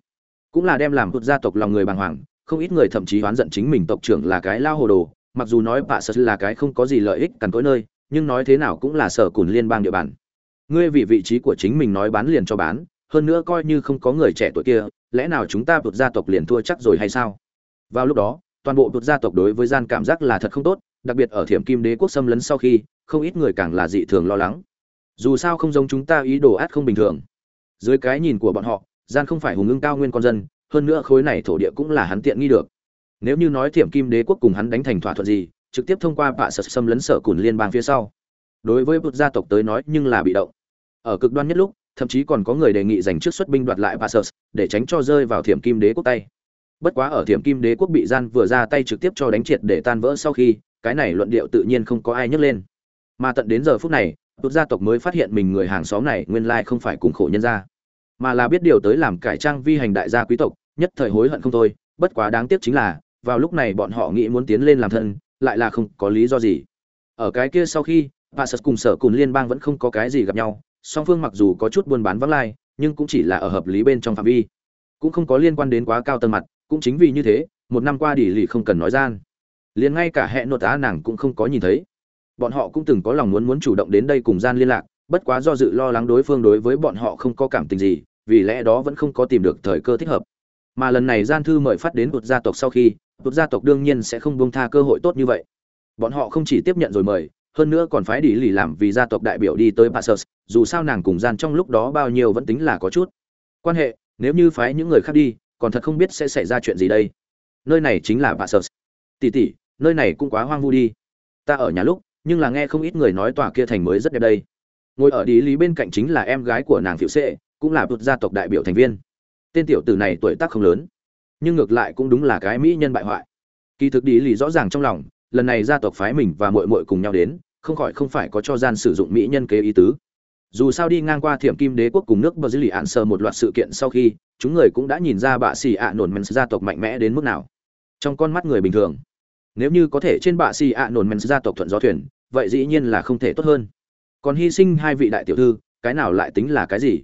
Cũng là đem làm tụt gia tộc lòng người bàng hoàng, không ít người thậm chí oán giận chính mình tộc trưởng là cái lao hồ đồ, mặc dù nói bạ sở là cái không có gì lợi ích cằn cỗi nơi, nhưng nói thế nào cũng là sở cùn liên bang địa bàn. Ngươi vì vị trí của chính mình nói bán liền cho bán hơn nữa coi như không có người trẻ tuổi kia, lẽ nào chúng ta vượt gia tộc liền thua chắc rồi hay sao? Vào lúc đó, toàn bộ vượt gia tộc đối với gian cảm giác là thật không tốt, đặc biệt ở thiểm kim đế quốc xâm lấn sau khi, không ít người càng là dị thường lo lắng. Dù sao không giống chúng ta ý đồ át không bình thường. Dưới cái nhìn của bọn họ, gian không phải hùng ưng cao nguyên con dân, hơn nữa khối này thổ địa cũng là hắn tiện nghi được. Nếu như nói thiểm kim đế quốc cùng hắn đánh thành thỏa thuận gì, trực tiếp thông qua bạ sật xâm lấn sở cùn liên bang phía sau. Đối với vượt gia tộc tới nói nhưng là bị động. Ở cực đoan nhất lúc thậm chí còn có người đề nghị dành trước xuất binh đoạt lại Passus để tránh cho rơi vào thiểm kim đế quốc tay. Bất quá ở thiểm kim đế quốc bị gian vừa ra tay trực tiếp cho đánh triệt để tan vỡ sau khi, cái này luận điệu tự nhiên không có ai nhắc lên. Mà tận đến giờ phút này, tụt gia tộc mới phát hiện mình người hàng xóm này nguyên lai không phải cùng khổ nhân gia, mà là biết điều tới làm cải trang vi hành đại gia quý tộc, nhất thời hối hận không thôi, bất quá đáng tiếc chính là, vào lúc này bọn họ nghĩ muốn tiến lên làm thân, lại là không có lý do gì. Ở cái kia sau khi Passus cùng sở cùng liên bang vẫn không có cái gì gặp nhau song phương mặc dù có chút buôn bán vắng lai, nhưng cũng chỉ là ở hợp lý bên trong phạm vi. Cũng không có liên quan đến quá cao tầng mặt, cũng chính vì như thế, một năm qua đỉ lì không cần nói gian. Liền ngay cả hệ nội tá nàng cũng không có nhìn thấy. Bọn họ cũng từng có lòng muốn muốn chủ động đến đây cùng gian liên lạc, bất quá do dự lo lắng đối phương đối với bọn họ không có cảm tình gì, vì lẽ đó vẫn không có tìm được thời cơ thích hợp. Mà lần này gian thư mời phát đến một gia tộc sau khi một gia tộc đương nhiên sẽ không buông tha cơ hội tốt như vậy. Bọn họ không chỉ tiếp nhận rồi mời hơn nữa còn phái đi lì làm vì gia tộc đại biểu đi tới Passus, dù sao nàng cùng gian trong lúc đó bao nhiêu vẫn tính là có chút quan hệ, nếu như phái những người khác đi, còn thật không biết sẽ xảy ra chuyện gì đây. Nơi này chính là Passus. Tỷ tỷ, nơi này cũng quá hoang vu đi. Ta ở nhà lúc, nhưng là nghe không ít người nói tòa kia thành mới rất đẹp đây ngồi ở đi lý bên cạnh chính là em gái của nàng phiệu sệ cũng là tụt gia tộc đại biểu thành viên tên tiểu tử này tuổi tác không lớn nhưng ngược lại cũng đúng là cái mỹ nhân bại hoại kỳ thực đi lý rõ ràng trong lòng lần này gia tộc phái mình và muội muội cùng nhau đến, không khỏi không phải có cho gian sử dụng mỹ nhân kế ý tứ. Dù sao đi ngang qua thiểm kim đế quốc cùng nước bờ dư lì ạn sơ một loạt sự kiện sau khi, chúng người cũng đã nhìn ra bạ xì ạ nổn men gia tộc mạnh mẽ đến mức nào. Trong con mắt người bình thường, nếu như có thể trên bạ xì ạ nổn men gia tộc thuận gió thuyền, vậy dĩ nhiên là không thể tốt hơn. Còn hy sinh hai vị đại tiểu thư, cái nào lại tính là cái gì?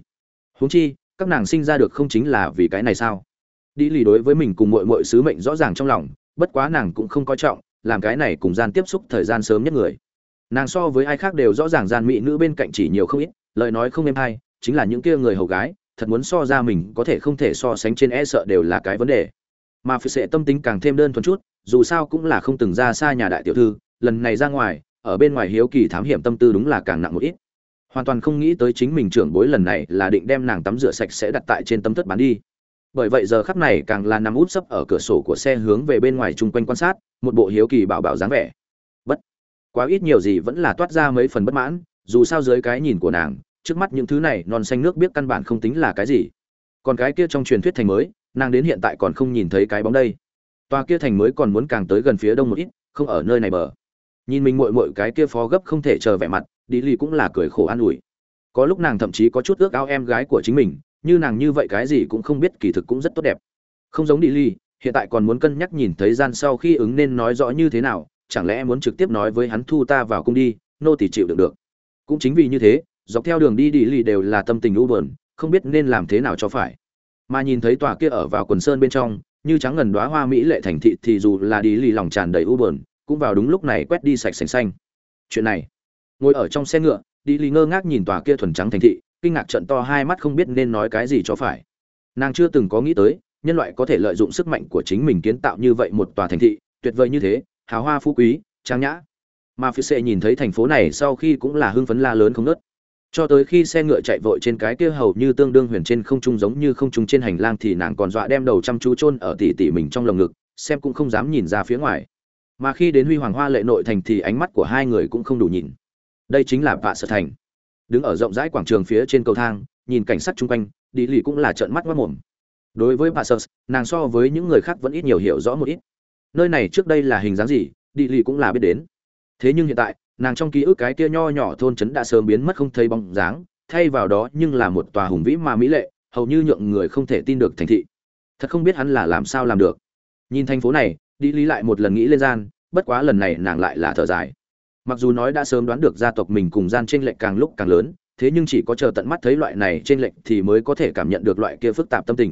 Huống chi, các nàng sinh ra được không chính là vì cái này sao? Đi lì đối với mình cùng muội muội sứ mệnh rõ ràng trong lòng, bất quá nàng cũng không coi trọng làm cái này cùng gian tiếp xúc thời gian sớm nhất người. Nàng so với ai khác đều rõ ràng gian mỹ nữ bên cạnh chỉ nhiều không ít, lời nói không êm hay, chính là những kia người hầu gái, thật muốn so ra mình có thể không thể so sánh trên e sợ đều là cái vấn đề. Mà phải sẽ tâm tính càng thêm đơn thuần chút, dù sao cũng là không từng ra xa nhà đại tiểu thư, lần này ra ngoài, ở bên ngoài hiếu kỳ thám hiểm tâm tư đúng là càng nặng một ít. Hoàn toàn không nghĩ tới chính mình trưởng bối lần này là định đem nàng tắm rửa sạch sẽ đặt tại trên tấm thất bán đi bởi vậy giờ khắp này càng là nằm út sấp ở cửa sổ của xe hướng về bên ngoài chung quanh quan sát, một bộ hiếu kỳ bảo bảo dáng vẻ. Bất, quá ít nhiều gì vẫn là toát ra mấy phần bất mãn, dù sao dưới cái nhìn của nàng, trước mắt những thứ này non xanh nước biết căn bản không tính là cái gì. Còn cái kia trong truyền thuyết thành mới, nàng đến hiện tại còn không nhìn thấy cái bóng đây. Tòa kia thành mới còn muốn càng tới gần phía đông một ít, không ở nơi này bờ. Nhìn mình muội muội cái kia phó gấp không thể chờ vẻ mặt đi lì cũng là cười khổ an ủi. Có lúc nàng thậm chí có chút ước ao em gái của chính mình như nàng như vậy cái gì cũng không biết, kỳ thực cũng rất tốt đẹp. Không giống đi ly, hiện tại còn muốn cân nhắc nhìn thấy gian sau khi ứng nên nói rõ như thế nào, chẳng lẽ muốn trực tiếp nói với hắn thu ta vào cung đi, nô tỷ chịu được được. Cũng chính vì như thế, dọc theo đường đi đi ly đều là tâm tình u buồn, không biết nên làm thế nào cho phải. Mà nhìn thấy tòa kia ở vào quần sơn bên trong, như trắng ngần đóa hoa mỹ lệ thành thị thì dù là đi ly lòng tràn đầy u buồn, cũng vào đúng lúc này quét đi sạch sành xanh. Chuyện này, ngồi ở trong xe ngựa đi ly ngơ ngác nhìn tòa kia thuần trắng thành thị kinh ngạc trận to hai mắt không biết nên nói cái gì cho phải. Nàng chưa từng có nghĩ tới, nhân loại có thể lợi dụng sức mạnh của chính mình kiến tạo như vậy một tòa thành thị, tuyệt vời như thế, hào hoa phú quý, trang nhã. Mà phía xe nhìn thấy thành phố này sau khi cũng là hưng phấn la lớn không nớt cho tới khi xe ngựa chạy vội trên cái kia hầu như tương đương huyền trên không trung giống như không trung trên hành lang thì nàng còn dọa đem đầu chăm chú chôn ở tỉ tỉ mình trong lồng ngực, xem cũng không dám nhìn ra phía ngoài. Mà khi đến huy hoàng hoa lệ nội thành thì ánh mắt của hai người cũng không đủ nhìn. Đây chính là vạ sở thành đứng ở rộng rãi quảng trường phía trên cầu thang, nhìn cảnh sát chung quanh đi lì cũng là trợn mắt mất mồm. Đối với bà sơ nàng so với những người khác vẫn ít nhiều hiểu rõ một ít. Nơi này trước đây là hình dáng gì đi lì cũng là biết đến. Thế nhưng hiện tại, nàng trong ký ức cái kia nho nhỏ thôn trấn đã sớm biến mất không thấy bóng dáng, thay vào đó nhưng là một tòa hùng vĩ mà mỹ lệ, hầu như nhượng người không thể tin được thành thị. Thật không biết hắn là làm sao làm được. Nhìn thành phố này đi lý lại một lần nghĩ lên gian, bất quá lần này nàng lại là thở dài mặc dù nói đã sớm đoán được gia tộc mình cùng gian t r ê n lệch càng lúc càng lớn, thế nhưng chỉ có chờ tận mắt thấy loại này t r ê n lệch thì mới có thể cảm nhận được loại kia phức tạp tâm tình.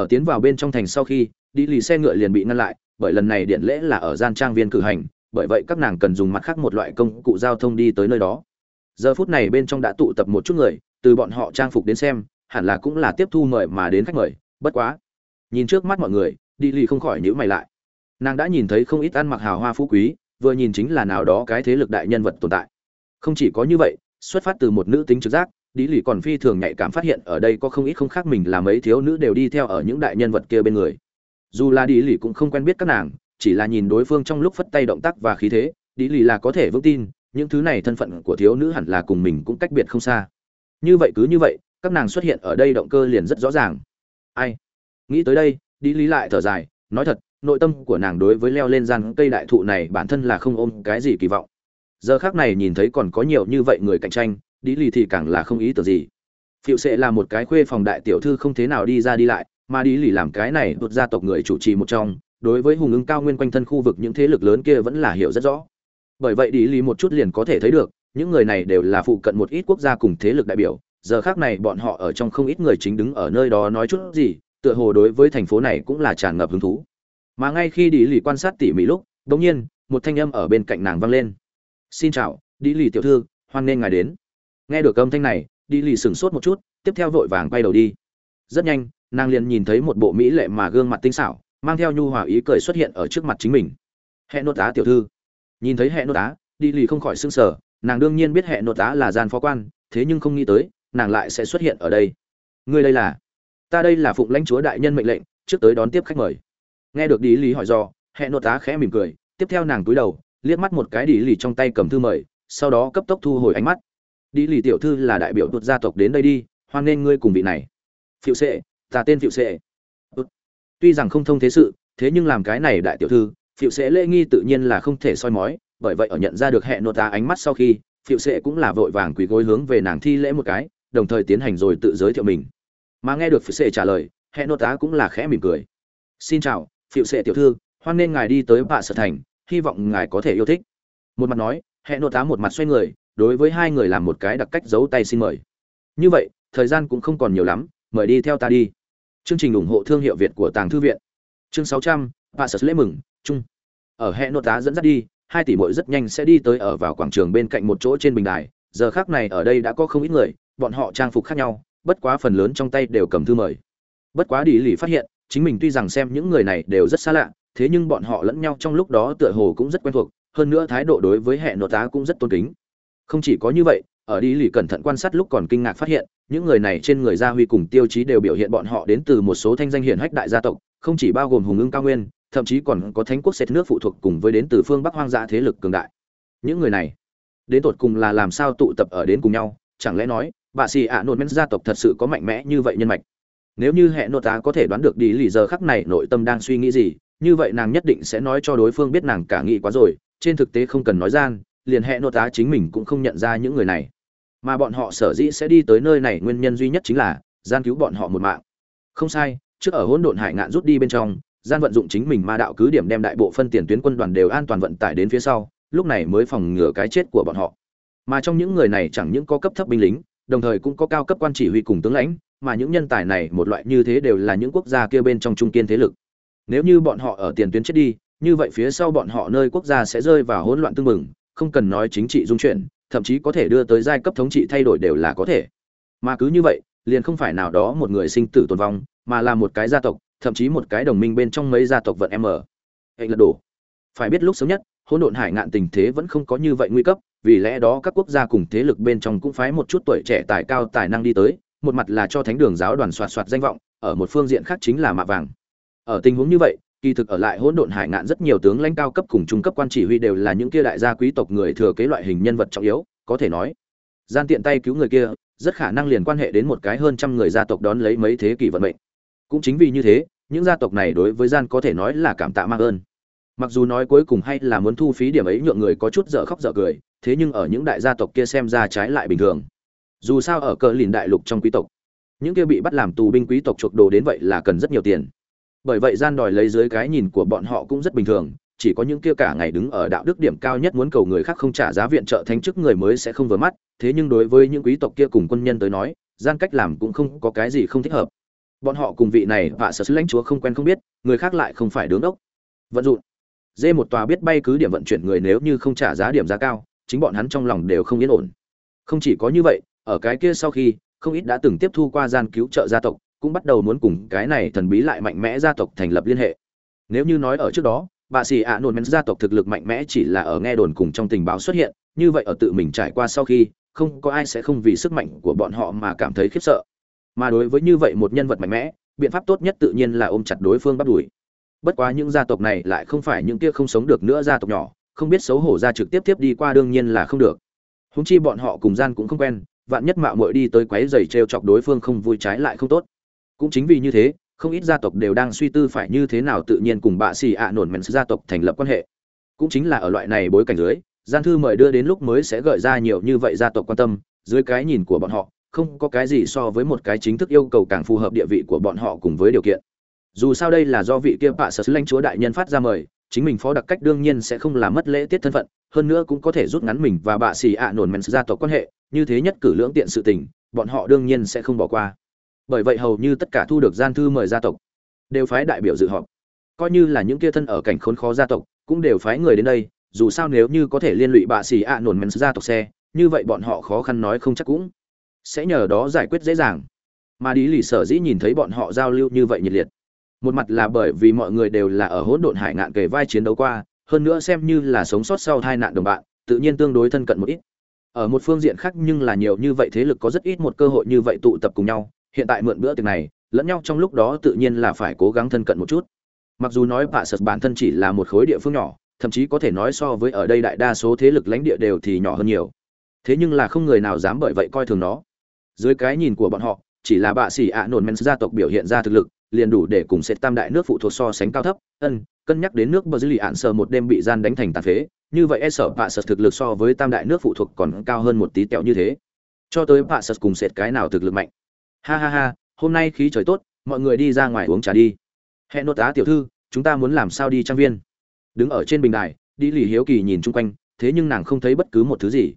Ở tiến vào bên trong thành sau khi, đi lì xe ngựa liền bị ngăn lại, bởi lần này điện lễ là ở gian trang viên cử hành, bởi vậy các nàng cần dùng mặt khác một loại công cụ giao thông đi tới nơi đó. Giờ phút này bên trong đã tụ tập một chút người, từ bọn họ trang phục đến xem, hẳn là cũng là tiếp thu mời mà đến khách mời, bất quá. Nhìn trước mắt mọi người, đi lì không khỏi nhíu mày lại. Nàng đã nhìn thấy không ít ăn mặc hào hoa phú quý vừa nhìn chính là nào đó cái thế lực đại nhân vật tồn tại. Không chỉ có như vậy, xuất phát từ một nữ tính trực giác đi lì còn phi thường nhạy cảm phát hiện ở đây có không ít không khác mình là mấy thiếu nữ đều đi theo ở những đại nhân vật kia bên người. Dù là đi lì cũng không quen biết các nàng, chỉ là nhìn đối phương trong lúc phất tay động tác và khí thế đi lì là có thể vững tin, những thứ này thân phận của thiếu nữ hẳn là cùng mình cũng cách biệt không xa. Như vậy cứ như vậy, các nàng xuất hiện ở đây động cơ liền rất rõ ràng. Ai? Nghĩ tới đây đi lý lại thở dài, nói thật nội tâm của nàng đối với leo lên gian cây đại thụ này bản thân là không ôm cái gì kỳ vọng. Giờ khác này nhìn thấy còn có nhiều như vậy người cạnh tranh đi lì thì càng là không ý tưởng gì. Phiệu sẽ là một cái khuê phòng đại tiểu thư không thế nào đi ra đi lại, mà đi lì làm cái này đột gia tộc người chủ trì một trong, đối với hùng ứng cao nguyên quanh thân khu vực những thế lực lớn kia vẫn là hiểu rất rõ. Bởi vậy đi Lì một chút liền có thể thấy được, những người này đều là phụ cận một ít quốc gia cùng thế lực đại biểu, giờ khác này bọn họ ở trong không ít người chính đứng ở nơi đó nói chút gì, tựa hồ đối với thành phố này cũng là tràn ngập hứng thú mà ngay khi đi lì quan sát tỉ mỉ lúc đ ỗ n g nhiên, một thanh âm ở bên cạnh nàng vang lên. Xin chào, đi lì tiểu thư, hoan nghênh ngài đến. Nghe được âm thanh này, đi lì sửng sốt một chút, tiếp theo vội vàng quay đầu đi. Rất nhanh, nàng liền nhìn thấy một bộ mỹ lệ mà gương mặt tinh xảo, mang theo nhu hòa ý cười xuất hiện ở trước mặt chính mình. Hệ nốt tá tiểu thư. Nhìn thấy hệ nốt tá đi lì không khỏi sưng sở nàng đương nhiên biết hệ nốt tá là gian phó quan, thế nhưng không nghĩ tới, nàng lại sẽ xuất hiện ở đây. Ngươi đây là, ta đây là phụng lãnh chúa đại nhân mệnh lệnh, trước tới đón tiếp khách mời nghe được đi lì hỏi do hệ nội tá khẽ mỉm cười, tiếp theo nàng cúi đầu, liếc mắt một cái đi lì trong tay cầm thư mời, sau đó cấp tốc thu hồi ánh mắt. Đi lì tiểu thư là đại biểu tuột gia tộc đến đây đi, hoan nghênh ngươi cùng vị này. Phiệu sệ, ta tên phiệu sệ. Tuy rằng không thông thế sự, thế nhưng làm cái này đại tiểu thư, phiệu sệ lễ nghi tự nhiên là không thể soi mói, bởi vậy ở nhận ra được hệ nô tá ánh mắt sau khi, phiệu sệ cũng là vội vàng quỳ gối hướng về nàng thi lễ một cái, đồng thời tiến hành rồi tự giới thiệu mình. Mà nghe được phiệu sệ trả lời hệ nô tá cũng là khẽ mỉm cười. Xin chào phiệu sệ tiểu thư hoan nên ngài đi tới bạ sở thành hy vọng ngài có thể yêu thích. Một mặt nói hệ nô tá một mặt xoay người đối với hai người làm một cái đặc cách giấu tay xin mời. Như vậy thời gian cũng không còn nhiều lắm mời đi theo ta đi. Chương trình ủng hộ thương hiệu Việt của Tàng thư viện. Chương 600, sở lễ mừng, chung. ở hệ nội tá dẫn dắt đi hai tỷ muội rất nhanh sẽ đi tới ở vào quảng trường bên cạnh một chỗ trên bình đài. Giờ khác này ở đây đã có không ít người bọn họ trang phục khác nhau bất quá phần lớn trong tay đều cầm thư mời. Bất quá đi lì phát hiện chính mình tuy rằng xem những người này đều rất xa lạ, thế nhưng bọn họ lẫn nhau trong lúc đó tựa hồ cũng rất quen thuộc, hơn nữa thái độ đối với hệ nội tá cũng rất tôn kính. Không chỉ có như vậy, ở đi lì cẩn thận quan sát lúc còn kinh ngạc phát hiện, những người này trên người gia huy cùng tiêu chí đều biểu hiện bọn họ đến từ một số thanh danh hiển hách đại gia tộc, không chỉ bao gồm hùng ưng cao nguyên, thậm chí còn có thánh quốc xét nước phụ thuộc cùng với đến từ phương bắc hoang dã thế lực cường đại. Những người này, đến tột cùng là làm sao tụ tập ở đến cùng nhau, chẳng lẽ nói, bà xì ạ nôn men gia tộc thật sự có mạnh mẽ như vậy nhân mạch? Nếu như hệ nội tá có thể đoán được đi lì giờ khắc này nội tâm đang suy nghĩ gì, như vậy nàng nhất định sẽ nói cho đối phương biết nàng cả nghĩ quá rồi, trên thực tế không cần nói gian, liền hệ nội tá chính mình cũng không nhận ra những người này. Mà bọn họ sở dĩ sẽ đi tới nơi này nguyên nhân duy nhất chính là, gian cứu bọn họ một mạng. Không sai, trước ở hỗn độn hải ngạn rút đi bên trong, gian vận dụng chính mình ma đạo cứ điểm đem đại bộ phân tiền tuyến quân đoàn đều an toàn vận tải đến phía sau, lúc này mới phòng ngừa cái chết của bọn họ. Mà trong những người này chẳng những có cấp thấp binh lính, đồng thời cũng có cao cấp quan chỉ huy cùng tướng lãnh mà những nhân tài này một loại như thế đều là những quốc gia kia bên trong trung kiên thế lực. Nếu như bọn họ ở tiền tuyến chết đi, như vậy phía sau bọn họ nơi quốc gia sẽ rơi vào hỗn loạn tương mừng không cần nói chính trị dung chuyển thậm chí có thể đưa tới giai cấp thống trị thay đổi đều là có thể. Mà cứ như vậy, liền không phải nào đó một người sinh tử tồn vong, mà là một cái gia tộc, thậm chí một cái đồng minh bên trong mấy gia tộc vận em ở. hệ lật đổ. Phải biết lúc sớm nhất, hỗn độn hải ngạn tình thế vẫn không có như vậy nguy cấp, vì lẽ đó các quốc gia cùng thế lực bên trong cũng phái một chút tuổi trẻ tài cao tài năng đi tới một mặt là cho thánh đường giáo đoàn soạt soạt danh vọng, ở một phương diện khác chính là mạ vàng. Ở tình huống như vậy, kỳ thực ở lại hỗn độn hải ngạn rất nhiều tướng lãnh cao cấp cùng trung cấp quan chỉ huy đều là những kia đại gia quý tộc người thừa kế loại hình nhân vật trọng yếu, có thể nói, gian tiện tay cứu người kia, rất khả năng liền quan hệ đến một cái hơn trăm người gia tộc đón lấy mấy thế kỷ vận mệnh. Cũng chính vì như thế, những gia tộc này đối với gian có thể nói là cảm tạ mang ơn. Mặc dù nói cuối cùng hay là muốn thu phí điểm ấy nhượng người có chút dở khóc dở cười, thế nhưng ở những đại gia tộc kia xem ra trái lại bình thường dù sao ở cờ lìn đại lục trong quý tộc, những kia bị bắt làm tù binh quý tộc chuộc đồ đến vậy là cần rất nhiều tiền. Bởi vậy gian đòi lấy dưới cái nhìn của bọn họ cũng rất bình thường, chỉ có những kia cả ngày đứng ở đạo đức điểm cao nhất muốn cầu người khác không trả giá viện trợ thánh chức người mới sẽ không vừa mắt, thế nhưng đối với những quý tộc kia cùng quân nhân tới nói, gian cách làm cũng không có cái gì không thích hợp. Bọn họ cùng vị này và sở sứ lãnh chúa không quen không biết, người khác lại không phải đứng ốc vận dụng. Dê một tòa biết bay cứ điểm vận chuyển người nếu như không trả giá điểm giá cao, chính bọn hắn trong lòng đều không yên ổn. Không chỉ có như vậy ở cái kia sau khi, không ít đã từng tiếp thu qua gian cứu trợ gia tộc, cũng bắt đầu muốn cùng cái này thần bí lại mạnh mẽ gia tộc thành lập liên hệ. Nếu như nói ở trước đó, bà xì ạ nôn men gia tộc thực lực mạnh mẽ chỉ là ở nghe đồn cùng trong tình báo xuất hiện, như vậy ở tự mình trải qua sau khi, không có ai sẽ không vì sức mạnh của bọn họ mà cảm thấy khiếp sợ. Mà đối với như vậy một nhân vật mạnh mẽ, biện pháp tốt nhất tự nhiên là ôm chặt đối phương bắt đuổi bất quá những gia tộc này lại không phải những kia không sống được nữa gia tộc nhỏ, không biết xấu hổ ra trực tiếp tiếp đi qua đương nhiên là không được. Húng chi bọn họ cùng gian cũng không quen vạn nhất mạo muội đi tới quấy giày treo chọc đối phương không vui trái lại không tốt. Cũng chính vì như thế, không ít gia tộc đều đang suy tư phải như thế nào tự nhiên cùng bạ xì ạ nổn mèn gia tộc thành lập quan hệ. Cũng chính là ở loại này bối cảnh dưới gian thư mời đưa đến lúc mới sẽ gợi ra nhiều như vậy gia tộc quan tâm, dưới cái nhìn của bọn họ, không có cái gì so với một cái chính thức yêu cầu càng phù hợp địa vị của bọn họ cùng với điều kiện. Dù sao đây là do vị kia bạ sở lãnh chúa đại nhân phát ra mời chính mình phó đặc cách đương nhiên sẽ không làm mất lễ tiết thân phận, hơn nữa cũng có thể rút ngắn mình và bạ xì ạ nổn mèn gia tộc quan hệ, như thế nhất cử lưỡng tiện sự tình, bọn họ đương nhiên sẽ không bỏ qua. Bởi vậy hầu như tất cả thu được gian thư mời gia tộc đều phái đại biểu dự họp. Coi như là những kia thân ở cảnh khốn khó gia tộc cũng đều phái người đến đây, dù sao nếu như có thể liên lụy bạ xì ạ nổn men gia tộc xe, như vậy bọn họ khó khăn nói không chắc cũng sẽ nhờ đó giải quyết dễ dàng. Mà đi lì sở dĩ nhìn thấy bọn họ giao lưu như vậy nhiệt liệt một mặt là bởi vì mọi người đều là ở hỗn độn hải ngạn kề vai chiến đấu qua, hơn nữa xem như là sống sót sau hai nạn đồng bạn, tự nhiên tương đối thân cận một ít. Ở một phương diện khác nhưng là nhiều như vậy thế lực có rất ít một cơ hội như vậy tụ tập cùng nhau, hiện tại mượn bữa tiệc này, lẫn nhau trong lúc đó tự nhiên là phải cố gắng thân cận một chút. Mặc dù nói bạ sật bản thân chỉ là một khối địa phương nhỏ, thậm chí có thể nói so với ở đây đại đa số thế lực lãnh địa đều thì nhỏ hơn nhiều. Thế nhưng là không người nào dám bởi vậy coi thường nó. Dưới cái nhìn của bọn họ, chỉ là bạ sĩ ạ nổn men gia tộc biểu hiện ra thực lực liền đủ để cùng sệt tam đại nước phụ thuộc so sánh cao thấp. Ân, cân nhắc đến nước bờ dư lì ạn sờ một đêm bị gian đánh thành tàn phế, như vậy e sợ pạ sật thực lực so với tam đại nước phụ thuộc còn cao hơn một tí tẹo như thế. Cho tới bạ sật cùng sệt cái nào thực lực mạnh. Ha ha ha, hôm nay khí trời tốt, mọi người đi ra ngoài uống trà đi. Hẹn nốt á tiểu thư, chúng ta muốn làm sao đi trang viên? Đứng ở trên bình đài đi lì hiếu kỳ nhìn chung quanh, thế nhưng nàng không thấy bất cứ một thứ gì.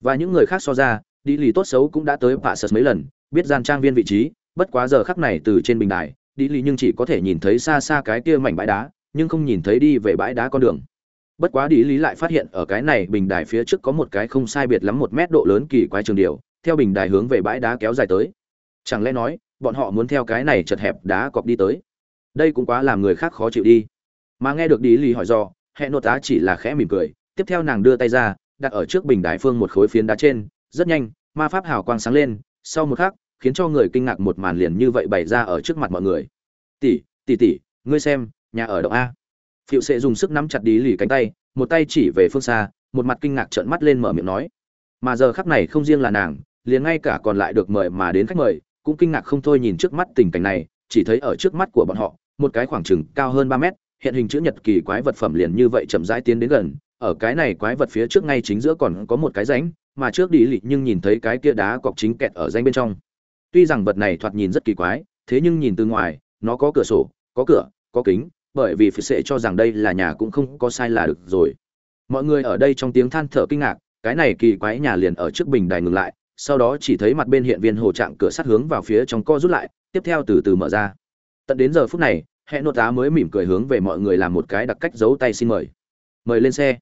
Và những người khác so ra đi lì tốt xấu cũng đã tới pạ sật mấy lần, biết gian trang viên vị trí, bất quá giờ khắc này từ trên bình đài đi lì nhưng chỉ có thể nhìn thấy xa xa cái kia mảnh bãi đá, nhưng không nhìn thấy đi về bãi đá con đường. Bất quá đi lý lại phát hiện ở cái này bình đài phía trước có một cái không sai biệt lắm một mét độ lớn kỳ quái trường điều, theo bình đài hướng về bãi đá kéo dài tới. Chẳng lẽ nói, bọn họ muốn theo cái này chật hẹp đá cọp đi tới? Đây cũng quá làm người khác khó chịu đi. Mà nghe được đi lý hỏi do hẹn nội tá chỉ là khẽ mỉm cười, tiếp theo nàng đưa tay ra, đặt ở trước bình đài phương một khối phiến đá trên, rất nhanh, ma pháp hào quang sáng lên, sau một khắc khiến cho người kinh ngạc một màn liền như vậy bày ra ở trước mặt mọi người. Tỷ tỷ tỷ, ngươi xem, nhà ở động a. Phiệu sẽ dùng sức nắm chặt đi lì cánh tay, một tay chỉ về phương xa, một mặt kinh ngạc trợn mắt lên mở miệng nói. Mà giờ khắc này không riêng là nàng, liền ngay cả còn lại được mời mà đến khách mời, cũng kinh ngạc không thôi nhìn trước mắt tình cảnh này, chỉ thấy ở trước mắt của bọn họ, một cái khoảng chừng cao hơn ba mét, hiện hình chữ nhật kỳ quái vật phẩm liền như vậy chậm rãi tiến đến gần, ở cái này quái vật phía trước ngay chính giữa còn có một cái rãnh, mà trước đi lì nhưng nhìn thấy cái kia đá cọc chính kẹt ở rãnh bên trong tuy rằng vật này thoạt nhìn rất kỳ quái, thế nhưng nhìn từ ngoài, nó có cửa sổ, có cửa, có kính, bởi vì phải Sệ cho rằng đây là nhà cũng không có sai là được rồi. Mọi người ở đây trong tiếng than thở kinh ngạc, cái này kỳ quái nhà liền ở trước bình đài ngừng lại, sau đó chỉ thấy mặt bên hiện viên hồ trạng cửa sắt hướng vào phía trong co rút lại, tiếp theo từ từ mở ra. Tận đến giờ phút này hệ nội tá mới mỉm cười hướng về mọi người làm một cái đặc cách giấu tay xin mời. Mời lên xe.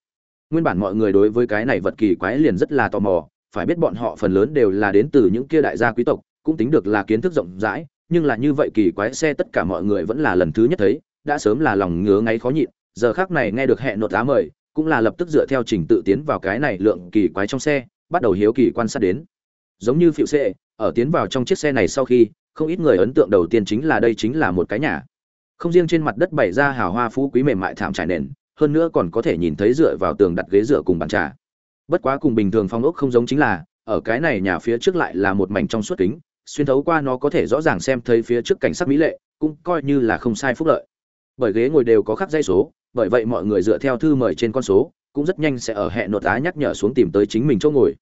Nguyên bản mọi người đối với cái này vật kỳ quái liền rất là tò mò, phải biết bọn họ phần lớn đều là đến từ những kia đại gia quý tộc cũng tính được là kiến thức rộng rãi, nhưng là như vậy kỳ quái xe tất cả mọi người vẫn là lần thứ nhất thấy, đã sớm là lòng ngứa ngáy khó nhịn, giờ khác này nghe được hẹn nột giá mời, cũng là lập tức dựa theo trình tự tiến vào cái này lượng kỳ quái trong xe, bắt đầu hiếu kỳ quan sát đến. Giống như phiệu xe ở tiến vào trong chiếc xe này sau khi, không ít người ấn tượng đầu tiên chính là đây chính là một cái nhà. Không riêng trên mặt đất bày ra hào hoa phú quý mềm mại thảm trải nền, hơn nữa còn có thể nhìn thấy dựa vào tường đặt ghế dựa cùng bàn trà. Bất quá cùng bình thường phong ốc không giống chính là, ở cái này nhà phía trước lại là một mảnh trong suốt kính xuyên thấu qua nó có thể rõ ràng xem thấy phía trước cảnh sắc mỹ lệ, cũng coi như là không sai phúc lợi. Bởi ghế ngồi đều có khắc dây số, bởi vậy mọi người dựa theo thư mời trên con số, cũng rất nhanh sẽ ở hẹn nột á nhắc nhở xuống tìm tới chính mình chỗ ngồi.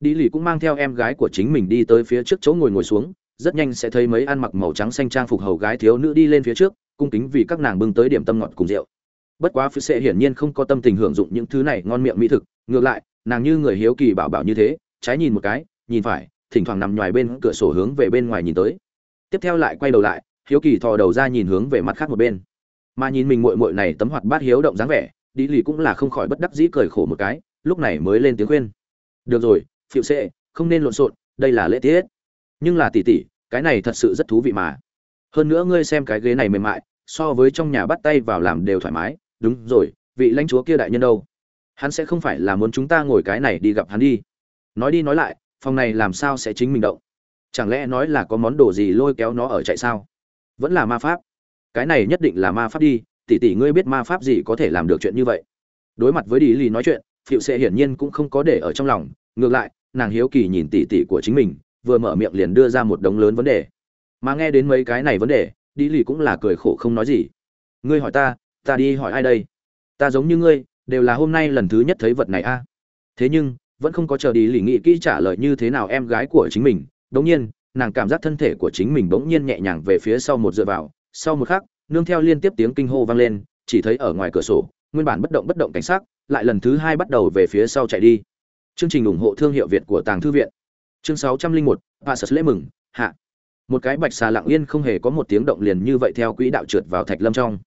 Đi lì cũng mang theo em gái của chính mình đi tới phía trước chỗ ngồi ngồi xuống, rất nhanh sẽ thấy mấy ăn mặc màu trắng xanh trang phục hầu gái thiếu nữ đi lên phía trước, cung kính vì các nàng bưng tới điểm tâm ngọt cùng rượu. Bất quá phía sẽ hiển nhiên không có tâm tình hưởng dụng những thứ này ngon miệng mỹ thực, ngược lại, nàng như người hiếu kỳ bảo bảo như thế, trái nhìn một cái, nhìn phải thỉnh thoảng nằm ngoài bên cửa sổ hướng về bên ngoài nhìn tới. Tiếp theo lại quay đầu lại, hiếu kỳ thò đầu ra nhìn hướng về mặt khác một bên. Mà nhìn mình muội muội này tấm hoạt bát hiếu động dáng vẻ đi lì cũng là không khỏi bất đắc dĩ cười khổ một cái, lúc này mới lên tiếng khuyên. Được rồi phiệu sệ, không nên lộn xộn, đây là lễ tiết. Nhưng là tỷ tỷ, cái này thật sự rất thú vị mà. Hơn nữa ngươi xem cái ghế này mềm mại, so với trong nhà bắt tay vào làm đều thoải mái. Đúng rồi, vị lãnh chúa kia đại nhân đâu? Hắn sẽ không phải là muốn chúng ta ngồi cái này đi gặp hắn đi. Nói đi nói lại phòng này làm sao sẽ chính mình động? Chẳng lẽ nói là có món đồ gì lôi kéo nó ở chạy sao? Vẫn là ma pháp. Cái này nhất định là ma pháp đi, tỷ tỷ ngươi biết ma pháp gì có thể làm được chuyện như vậy? Đối mặt với đi lì nói chuyện phiệu sẽ hiển nhiên cũng không có để ở trong lòng, ngược lại, nàng hiếu kỳ nhìn tỷ tỷ của chính mình, vừa mở miệng liền đưa ra một đống lớn vấn đề. Mà nghe đến mấy cái này vấn đề đi lì cũng là cười khổ không nói gì. Ngươi hỏi ta ta đi hỏi ai đây? Ta giống như ngươi, đều là hôm nay lần thứ nhất thấy vật này a. Thế nhưng vẫn không có chờ đi lì nghĩ kỹ trả lời như thế nào em gái của chính mình. Đống nhiên, nàng cảm giác thân thể của chính mình bỗng nhiên nhẹ nhàng về phía sau một dựa vào. Sau một khắc, nương theo liên tiếp tiếng kinh hô vang lên, chỉ thấy ở ngoài cửa sổ, nguyên bản bất động bất động cảnh sát lại lần thứ hai bắt đầu về phía sau chạy đi. Chương trình ủng hộ thương hiệu việt của tàng thư viện. Chương sáu trăm linh một passus lễ mừng, hạ. Một cái bạch xà lặng yên không hề có một tiếng động liền như vậy theo quỹ đạo trượt vào thạch lâm trong.